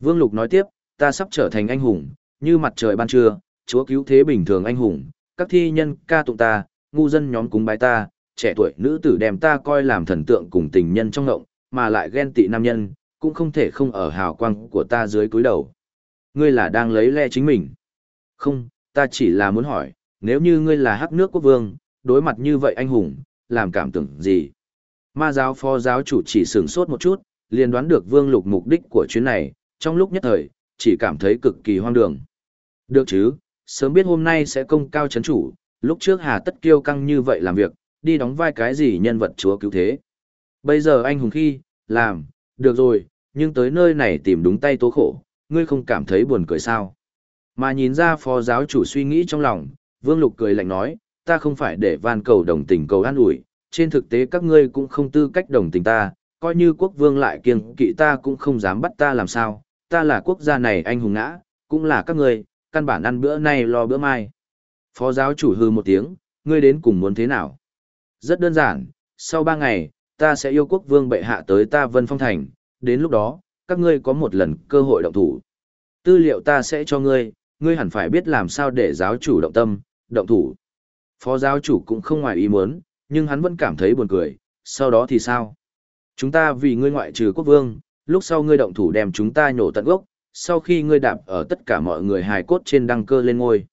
Vương Lục nói tiếp, ta sắp trở thành anh hùng, như mặt trời ban trưa, chúa cứu thế bình thường anh hùng, các thi nhân ca tụng ta, ngu dân nhóm cúng bái ta, trẻ tuổi nữ tử đem ta coi làm thần tượng cùng tình nhân trong ngộng, mà lại ghen tị nam nhân, cũng không thể không ở hào quang của ta dưới cúi đầu. Ngươi là đang lấy le chính mình. Không, ta chỉ là muốn hỏi, nếu như ngươi là hắc nước quốc vương, đối mặt như vậy anh hùng, làm cảm tưởng gì? Ma giáo phó giáo chủ chỉ sửng sốt một chút, liền đoán được vương lục mục đích của chuyến này, trong lúc nhất thời, chỉ cảm thấy cực kỳ hoang đường. Được chứ, sớm biết hôm nay sẽ công cao chấn chủ, lúc trước hà tất kiêu căng như vậy làm việc, đi đóng vai cái gì nhân vật chúa cứu thế. Bây giờ anh hùng khi, làm, được rồi, nhưng tới nơi này tìm đúng tay tố khổ, ngươi không cảm thấy buồn cười sao. Mà nhìn ra phó giáo chủ suy nghĩ trong lòng, Vương Lục cười lạnh nói, ta không phải để van cầu đồng tình cầu an ủi, trên thực tế các ngươi cũng không tư cách đồng tình ta, coi như quốc vương lại kiêng kỵ ta cũng không dám bắt ta làm sao, ta là quốc gia này anh hùng ngã, cũng là các ngươi, căn bản ăn bữa nay lo bữa mai. Phó giáo chủ hư một tiếng, ngươi đến cùng muốn thế nào? Rất đơn giản, sau ba ngày, ta sẽ yêu quốc vương bệ hạ tới ta Vân Phong Thành, đến lúc đó, các ngươi có một lần cơ hội động thủ. Tư liệu ta sẽ cho ngươi, ngươi hẳn phải biết làm sao để giáo chủ động tâm, động thủ. Phó giáo chủ cũng không ngoài ý muốn, nhưng hắn vẫn cảm thấy buồn cười, sau đó thì sao? Chúng ta vì ngươi ngoại trừ quốc vương, lúc sau ngươi động thủ đem chúng ta nhổ tận gốc, sau khi ngươi đạp ở tất cả mọi người hài cốt trên đăng cơ lên ngôi.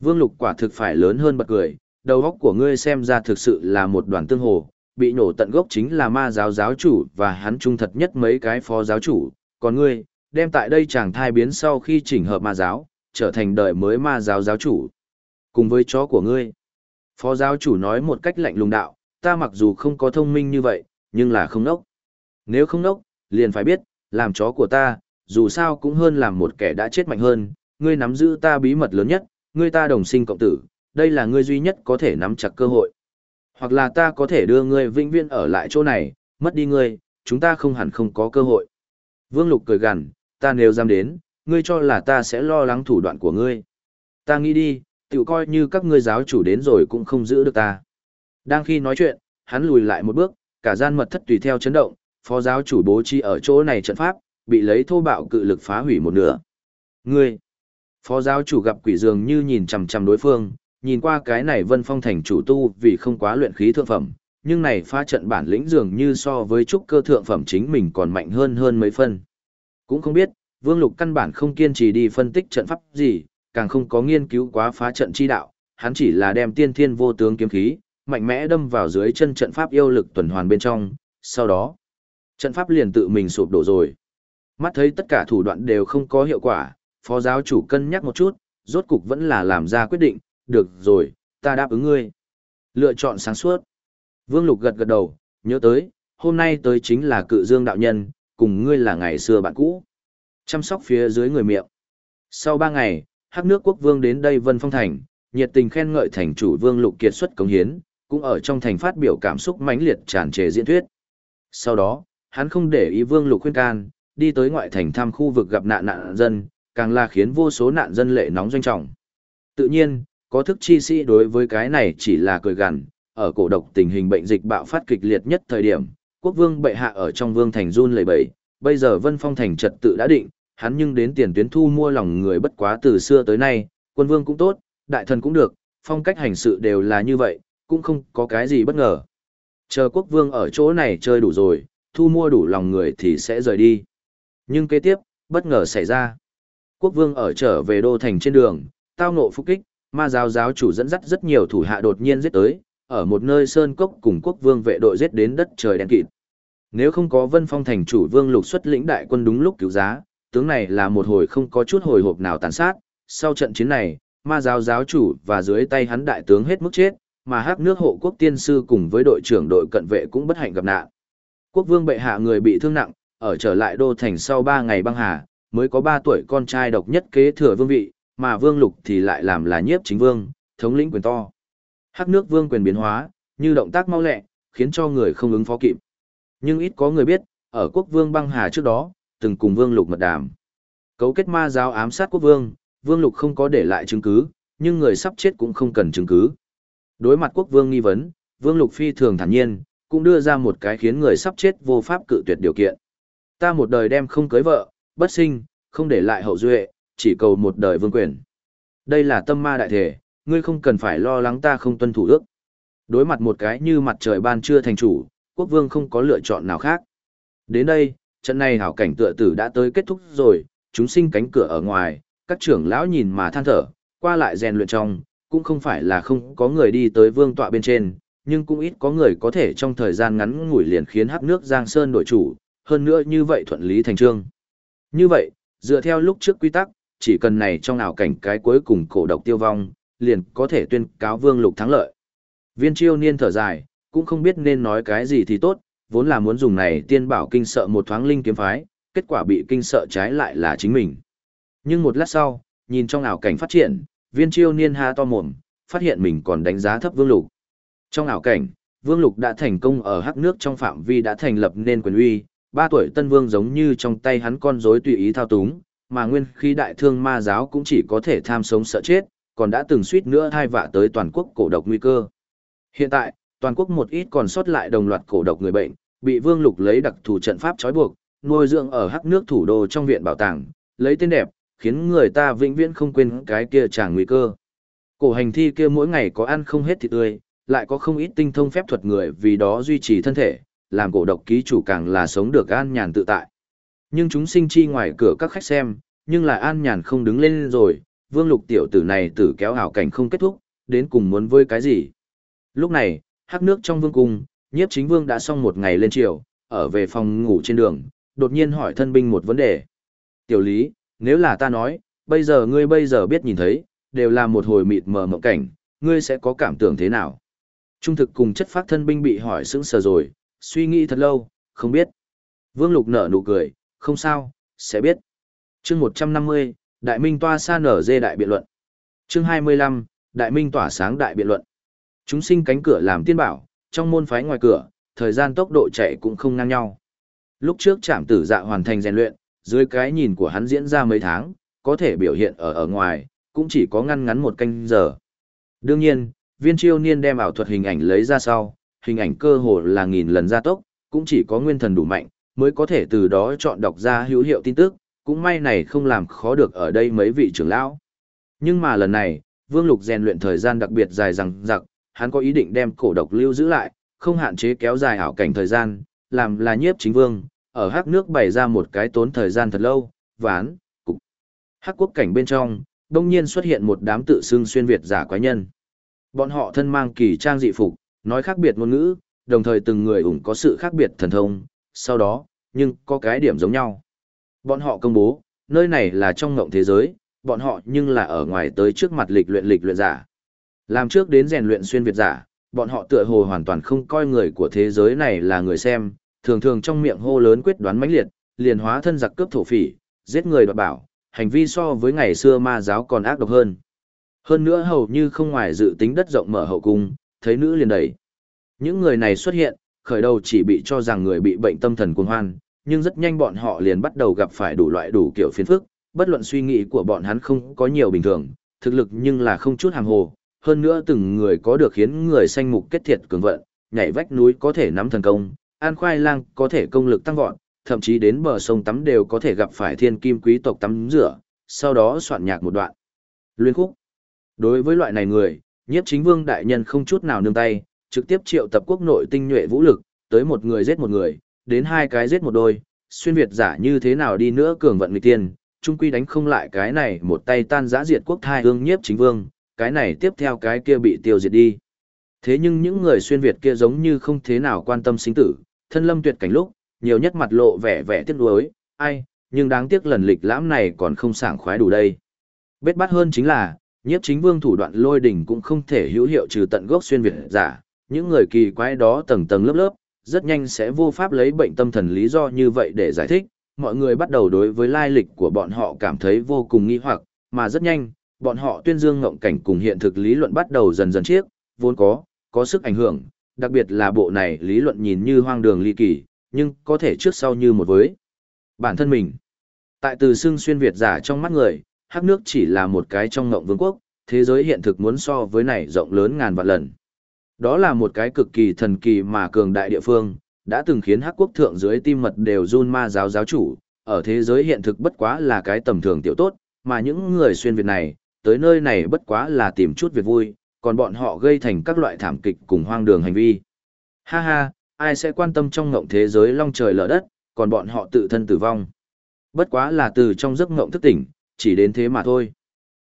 Vương lục quả thực phải lớn hơn bật cười, đầu óc của ngươi xem ra thực sự là một đoàn tương hồ, bị nổ tận gốc chính là ma giáo giáo chủ và hắn trung thật nhất mấy cái phó giáo chủ, còn ngươi, đem tại đây chàng thai biến sau khi chỉnh hợp ma giáo, trở thành đời mới ma giáo giáo chủ. Cùng với chó của ngươi, phó giáo chủ nói một cách lạnh lùng đạo, ta mặc dù không có thông minh như vậy, nhưng là không nốc. Nếu không nốc, liền phải biết, làm chó của ta, dù sao cũng hơn làm một kẻ đã chết mạnh hơn, ngươi nắm giữ ta bí mật lớn nhất, ngươi ta đồng sinh cộng tử, đây là ngươi duy nhất có thể nắm chặt cơ hội. Hoặc là ta có thể đưa ngươi vĩnh viễn ở lại chỗ này, mất đi ngươi, chúng ta không hẳn không có cơ hội. Vương Lục cười gằn, ta nếu dám đến, ngươi cho là ta sẽ lo lắng thủ đoạn của ngươi. Ta nghĩ đi, tự coi như các ngươi giáo chủ đến rồi cũng không giữ được ta. Đang khi nói chuyện, hắn lùi lại một bước, cả gian mật thất tùy theo chấn động, phó giáo chủ bố trí ở chỗ này trận pháp, bị lấy thô bạo cự lực phá hủy một nửa. Ngươi, phó giáo chủ gặp quỷ dường như nhìn chằm chằm đối phương, nhìn qua cái này vân phong thành chủ tu vì không quá luyện khí thượng phẩm, nhưng này phá trận bản lĩnh dường như so với trúc cơ thượng phẩm chính mình còn mạnh hơn hơn mấy phân. Cũng không biết, Vương Lục căn bản không kiên trì đi phân tích trận pháp gì, càng không có nghiên cứu quá phá trận chi đạo, hắn chỉ là đem tiên thiên vô tướng kiếm khí, mạnh mẽ đâm vào dưới chân trận pháp yêu lực tuần hoàn bên trong, sau đó, trận pháp liền tự mình sụp đổ rồi. Mắt thấy tất cả thủ đoạn đều không có hiệu quả, phó giáo chủ cân nhắc một chút, rốt cục vẫn là làm ra quyết định, được rồi, ta đáp ứng ngươi. Lựa chọn sáng suốt. Vương Lục gật gật đầu, nhớ tới, hôm nay tới chính là cự dương đạo nhân, cùng ngươi là ngày xưa bạn cũ. Chăm sóc phía dưới người miệng. Sau ba ngày, hắc nước quốc vương đến đây Vân Phong Thành, nhiệt tình khen ngợi thành chủ Vương Lục kiệt xuất công hiến, cũng ở trong thành phát biểu cảm xúc mãnh liệt tràn trề diễn thuyết. Sau đó, hắn không để ý Vương Lục khuyên can, đi tới ngoại thành thăm khu vực gặp nạn nạn dân, càng là khiến vô số nạn dân lệ nóng doanh trọng. Tự nhiên, có thức chi sĩ đối với cái này chỉ là cười gằn, ở cổ độc tình hình bệnh dịch bạo phát kịch liệt nhất thời điểm, quốc vương bệ hạ ở trong vương thành run lẩy bẩy, bây giờ Vân Phong thành trật tự đã định, hắn nhưng đến tiền tuyến thu mua lòng người bất quá từ xưa tới nay, quân vương cũng tốt, đại thần cũng được, phong cách hành sự đều là như vậy, cũng không có cái gì bất ngờ. Chờ quốc vương ở chỗ này chơi đủ rồi, thu mua đủ lòng người thì sẽ rời đi. Nhưng kế tiếp, bất ngờ xảy ra. Quốc vương ở trở về đô thành trên đường, tao ngộ phục kích, ma giáo giáo chủ dẫn dắt rất nhiều thủ hạ đột nhiên giết tới, ở một nơi sơn cốc cùng quốc vương vệ đội giết đến đất trời đen kịt. Nếu không có Vân Phong thành chủ Vương Lục xuất lĩnh đại quân đúng lúc cứu giá, tướng này là một hồi không có chút hồi hộp nào tàn sát, sau trận chiến này, ma giáo giáo chủ và dưới tay hắn đại tướng hết mức chết, mà hắc nước hộ quốc tiên sư cùng với đội trưởng đội cận vệ cũng bất hạnh gặp nạn. Quốc vương bệ hạ người bị thương nặng, ở trở lại đô thành sau 3 ngày băng hà, mới có 3 tuổi con trai độc nhất kế thừa vương vị, mà vương lục thì lại làm là nhiếp chính vương, thống lĩnh quyền to. Hắc nước vương quyền biến hóa, như động tác mau lẹ, khiến cho người không ứng phó kịp. Nhưng ít có người biết, ở quốc vương băng hà trước đó, từng cùng vương lục mật đàm. Cấu kết ma giáo ám sát quốc vương, vương lục không có để lại chứng cứ, nhưng người sắp chết cũng không cần chứng cứ. Đối mặt quốc vương nghi vấn, vương lục phi thường thản nhiên, cũng đưa ra một cái khiến người sắp chết vô pháp cự tuyệt điều kiện. Ta một đời đem không cưới vợ, bất sinh, không để lại hậu duệ, chỉ cầu một đời vương quyền. Đây là tâm ma đại thể, ngươi không cần phải lo lắng ta không tuân thủ ước. Đối mặt một cái như mặt trời ban trưa thành chủ, quốc vương không có lựa chọn nào khác. Đến đây, trận này hảo cảnh tựa tử đã tới kết thúc rồi, chúng sinh cánh cửa ở ngoài, các trưởng lão nhìn mà than thở, qua lại rèn luyện trong, cũng không phải là không có người đi tới vương tọa bên trên, nhưng cũng ít có người có thể trong thời gian ngắn ngủi liền khiến hắc nước Giang Sơn đổi chủ, hơn nữa như vậy thuận lý thành trương. Như vậy, dựa theo lúc trước quy tắc, chỉ cần này trong ảo cảnh cái cuối cùng cổ độc tiêu vong, liền có thể tuyên cáo vương lục thắng lợi. Viên chiêu niên thở dài, cũng không biết nên nói cái gì thì tốt, vốn là muốn dùng này tiên bảo kinh sợ một thoáng linh kiếm phái, kết quả bị kinh sợ trái lại là chính mình. Nhưng một lát sau, nhìn trong ảo cảnh phát triển, viên chiêu niên ha to mồm, phát hiện mình còn đánh giá thấp vương lục. Trong ảo cảnh, vương lục đã thành công ở hắc nước trong phạm vi đã thành lập nên quyền uy, ba tuổi tân vương giống như trong tay hắn con rối tùy ý thao túng, mà nguyên khi đại thương ma giáo cũng chỉ có thể tham sống sợ chết, còn đã từng suýt nữa thai vạ tới toàn quốc cổ độc nguy cơ. Hiện tại, toàn quốc một ít còn sót lại đồng loạt cổ độc người bệnh, bị Vương Lục lấy đặc thù trận pháp trói buộc, nuôi dưỡng ở hắc nước thủ đô trong viện bảo tàng, lấy tên đẹp, khiến người ta vĩnh viễn không quên cái kia chàng nguy cơ. Cổ hành thi kia mỗi ngày có ăn không hết thịt tươi, lại có không ít tinh thông phép thuật người vì đó duy trì thân thể, làm cổ độc ký chủ càng là sống được an nhàn tự tại. Nhưng chúng sinh chi ngoài cửa các khách xem, nhưng lại an nhàn không đứng lên rồi, vương lục tiểu tử này tử kéo hảo cảnh không kết thúc, đến cùng muốn với cái gì. Lúc này, hắc nước trong vương cung, nhiếp chính vương đã xong một ngày lên triều, ở về phòng ngủ trên đường, đột nhiên hỏi thân binh một vấn đề. Tiểu lý, nếu là ta nói, bây giờ ngươi bây giờ biết nhìn thấy, đều là một hồi mịt mờ mộng cảnh, ngươi sẽ có cảm tưởng thế nào? Trung thực cùng chất phát thân binh bị hỏi sững sờ rồi, suy nghĩ thật lâu, không biết. Vương Lục nở nụ cười, không sao, sẽ biết. chương 150, Đại Minh Toa xa nở dê đại biện luận. chương 25, Đại Minh tỏa sáng đại biện luận. Chúng sinh cánh cửa làm tiên bảo, trong môn phái ngoài cửa, thời gian tốc độ chạy cũng không ngang nhau. Lúc trước trạm tử dạ hoàn thành rèn luyện, dưới cái nhìn của hắn diễn ra mấy tháng, có thể biểu hiện ở ở ngoài, cũng chỉ có ngăn ngắn một canh giờ. Đương nhiên, viên chiêu niên đem ảo thuật hình ảnh lấy ra sau, hình ảnh cơ hồ là nghìn lần gia tốc, cũng chỉ có nguyên thần đủ mạnh, mới có thể từ đó chọn đọc ra hữu hiệu tin tức, cũng may này không làm khó được ở đây mấy vị trưởng lão. Nhưng mà lần này, Vương Lục rèn luyện thời gian đặc biệt dài rằng giặc, hắn có ý định đem cổ độc lưu giữ lại, không hạn chế kéo dài ảo cảnh thời gian, làm là nhiếp chính vương, ở hắc nước bày ra một cái tốn thời gian thật lâu, ván, cục. Hắc quốc cảnh bên trong, đông nhiên xuất hiện một đám tự xưng xuyên Việt giả quái nhân. Bọn họ thân mang kỳ trang dị phục, nói khác biệt ngôn ngữ, đồng thời từng người ủng có sự khác biệt thần thông, sau đó, nhưng có cái điểm giống nhau. Bọn họ công bố, nơi này là trong ngộng thế giới, bọn họ nhưng là ở ngoài tới trước mặt lịch luyện lịch luyện giả. Làm trước đến rèn luyện xuyên Việt giả, bọn họ tựa hồ hoàn toàn không coi người của thế giới này là người xem, thường thường trong miệng hô lớn quyết đoán mãnh liệt, liền hóa thân giặc cướp thổ phỉ, giết người đoạt bảo, hành vi so với ngày xưa ma giáo còn ác độc hơn. Hơn nữa hầu như không ngoài dự tính đất rộng mở hậu cung, thấy nữ liền đẩy. Những người này xuất hiện, khởi đầu chỉ bị cho rằng người bị bệnh tâm thần cuồng hoan, nhưng rất nhanh bọn họ liền bắt đầu gặp phải đủ loại đủ kiểu phiền phức, bất luận suy nghĩ của bọn hắn không có nhiều bình thường, thực lực nhưng là không chút hàng hồ, hơn nữa từng người có được khiến người sanh mục kết thiệt cường vận, nhảy vách núi có thể nắm thần công, an khoai lang có thể công lực tăng vọt, thậm chí đến bờ sông tắm đều có thể gặp phải thiên kim quý tộc tắm rửa, sau đó soạn nhạc một đoạn. Luyên khúc. Đối với loại này người, nhiếp chính vương đại nhân không chút nào nương tay, trực tiếp triệu tập quốc nội tinh nhuệ vũ lực, tới một người giết một người, đến hai cái giết một đôi, xuyên Việt giả như thế nào đi nữa cường vận người tiên, trung quy đánh không lại cái này một tay tan giã diệt quốc thai hương nhiếp chính vương, cái này tiếp theo cái kia bị tiêu diệt đi. Thế nhưng những người xuyên Việt kia giống như không thế nào quan tâm sinh tử, thân lâm tuyệt cảnh lúc, nhiều nhất mặt lộ vẻ vẻ tiếc nuối, ai, nhưng đáng tiếc lần lịch lãm này còn không sảng khoái đủ đây. Bết bát hơn chính là, nhiếp chính vương thủ đoạn lôi đỉnh cũng không thể hữu hiệu trừ tận gốc xuyên Việt giả, những người kỳ quái đó tầng tầng lớp lớp, rất nhanh sẽ vô pháp lấy bệnh tâm thần lý do như vậy để giải thích, mọi người bắt đầu đối với lai lịch của bọn họ cảm thấy vô cùng nghi hoặc, mà rất nhanh, bọn họ tuyên dương ngộng cảnh cùng hiện thực lý luận bắt đầu dần dần chiếc, vốn có, có sức ảnh hưởng, đặc biệt là bộ này lý luận nhìn như hoang đường ly kỳ, nhưng có thể trước sau như một với bản thân mình. Tại từ xương xuyên Việt giả trong mắt người, hắc nước chỉ là một cái trong ngộng vương quốc, thế giới hiện thực muốn so với này rộng lớn ngàn vạn lần. Đó là một cái cực kỳ thần kỳ mà cường đại địa phương, đã từng khiến hắc quốc thượng dưới tim mật đều run ma giáo giáo chủ, ở thế giới hiện thực bất quá là cái tầm thường tiểu tốt, mà những người xuyên Việt này, tới nơi này bất quá là tìm chút việc vui, còn bọn họ gây thành các loại thảm kịch cùng hoang đường hành vi. Ha ha, ai sẽ quan tâm trong ngộng thế giới long trời lở đất, còn bọn họ tự thân tử vong. Bất quá là từ trong giấc ngộng thức tỉnh, chỉ đến thế mà thôi.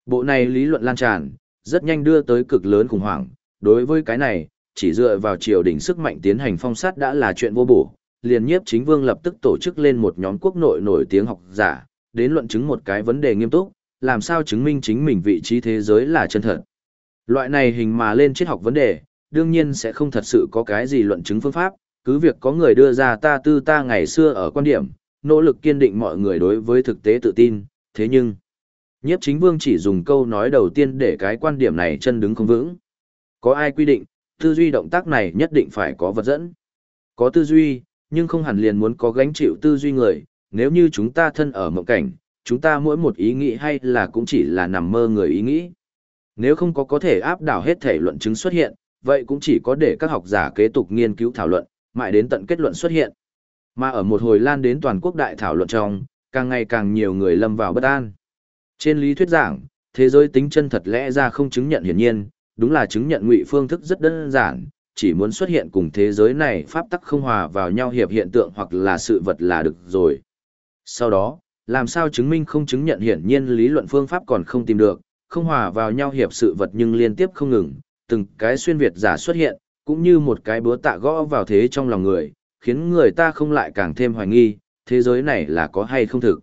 Bộ này lý luận lan tràn, rất nhanh đưa tới cực lớn khủng hoảng, đối với cái này, chỉ dựa vào triều đình sức mạnh tiến hành phong sát đã là chuyện vô bổ, liền nhiếp chính vương lập tức tổ chức lên một nhóm quốc nội nổi tiếng học giả, đến luận chứng một cái vấn đề nghiêm túc, làm sao chứng minh chính mình vị trí thế giới là chân thật. Loại này hình mà lên triết học vấn đề, đương nhiên sẽ không thật sự có cái gì luận chứng phương pháp, cứ việc có người đưa ra ta tư ta ngày xưa ở quan điểm, nỗ lực kiên định mọi người đối với thực tế tự tin, thế nhưng, nhiếp chính vương chỉ dùng câu nói đầu tiên để cái quan điểm này chân đứng không vững. Có ai quy định, tư duy động tác này nhất định phải có vật dẫn. Có tư duy, nhưng không hẳn liền muốn có gánh chịu tư duy người, nếu như chúng ta thân ở mộng cảnh, chúng ta mỗi một ý nghĩ hay là cũng chỉ là nằm mơ người ý nghĩ. Nếu không có có thể áp đảo hết thể luận chứng xuất hiện, vậy cũng chỉ có để các học giả kế tục nghiên cứu thảo luận, mãi đến tận kết luận xuất hiện. Mà ở một hồi lan đến toàn quốc đại thảo luận trong, càng ngày càng nhiều người lâm vào bất an. Trên lý thuyết giảng, thế giới tính chân thật lẽ ra không chứng nhận hiển nhiên, đúng là chứng nhận ngụy phương thức rất đơn giản, chỉ muốn xuất hiện cùng thế giới này pháp tắc không hòa vào nhau hiệp hiện tượng hoặc là sự vật là được rồi. Sau đó, làm sao chứng minh không chứng nhận hiển nhiên lý luận phương pháp còn không tìm được, không hòa vào nhau hiệp sự vật nhưng liên tiếp không ngừng, từng cái xuyên Việt giả xuất hiện, cũng như một cái búa tạ gõ vào thế trong lòng người, khiến người ta không lại càng thêm hoài nghi, thế giới này là có hay không thực.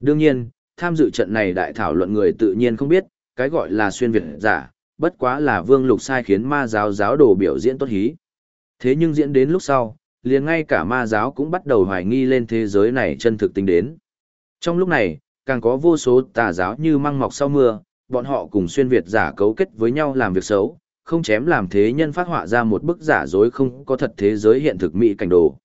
Đương nhiên, tham dự trận này đại thảo luận người tự nhiên không biết, cái gọi là xuyên Việt giả, bất quá là vương lục sai khiến ma giáo giáo đồ biểu diễn tốt hí. Thế nhưng diễn đến lúc sau, liền ngay cả ma giáo cũng bắt đầu hoài nghi lên thế giới này chân thực tính đến. Trong lúc này, càng có vô số tà giáo như măng mọc sau mưa, bọn họ cùng xuyên Việt giả cấu kết với nhau làm việc xấu, không chém làm thế nhân phát họa ra một bức giả dối không có thật thế giới hiện thực mỹ cảnh đồ.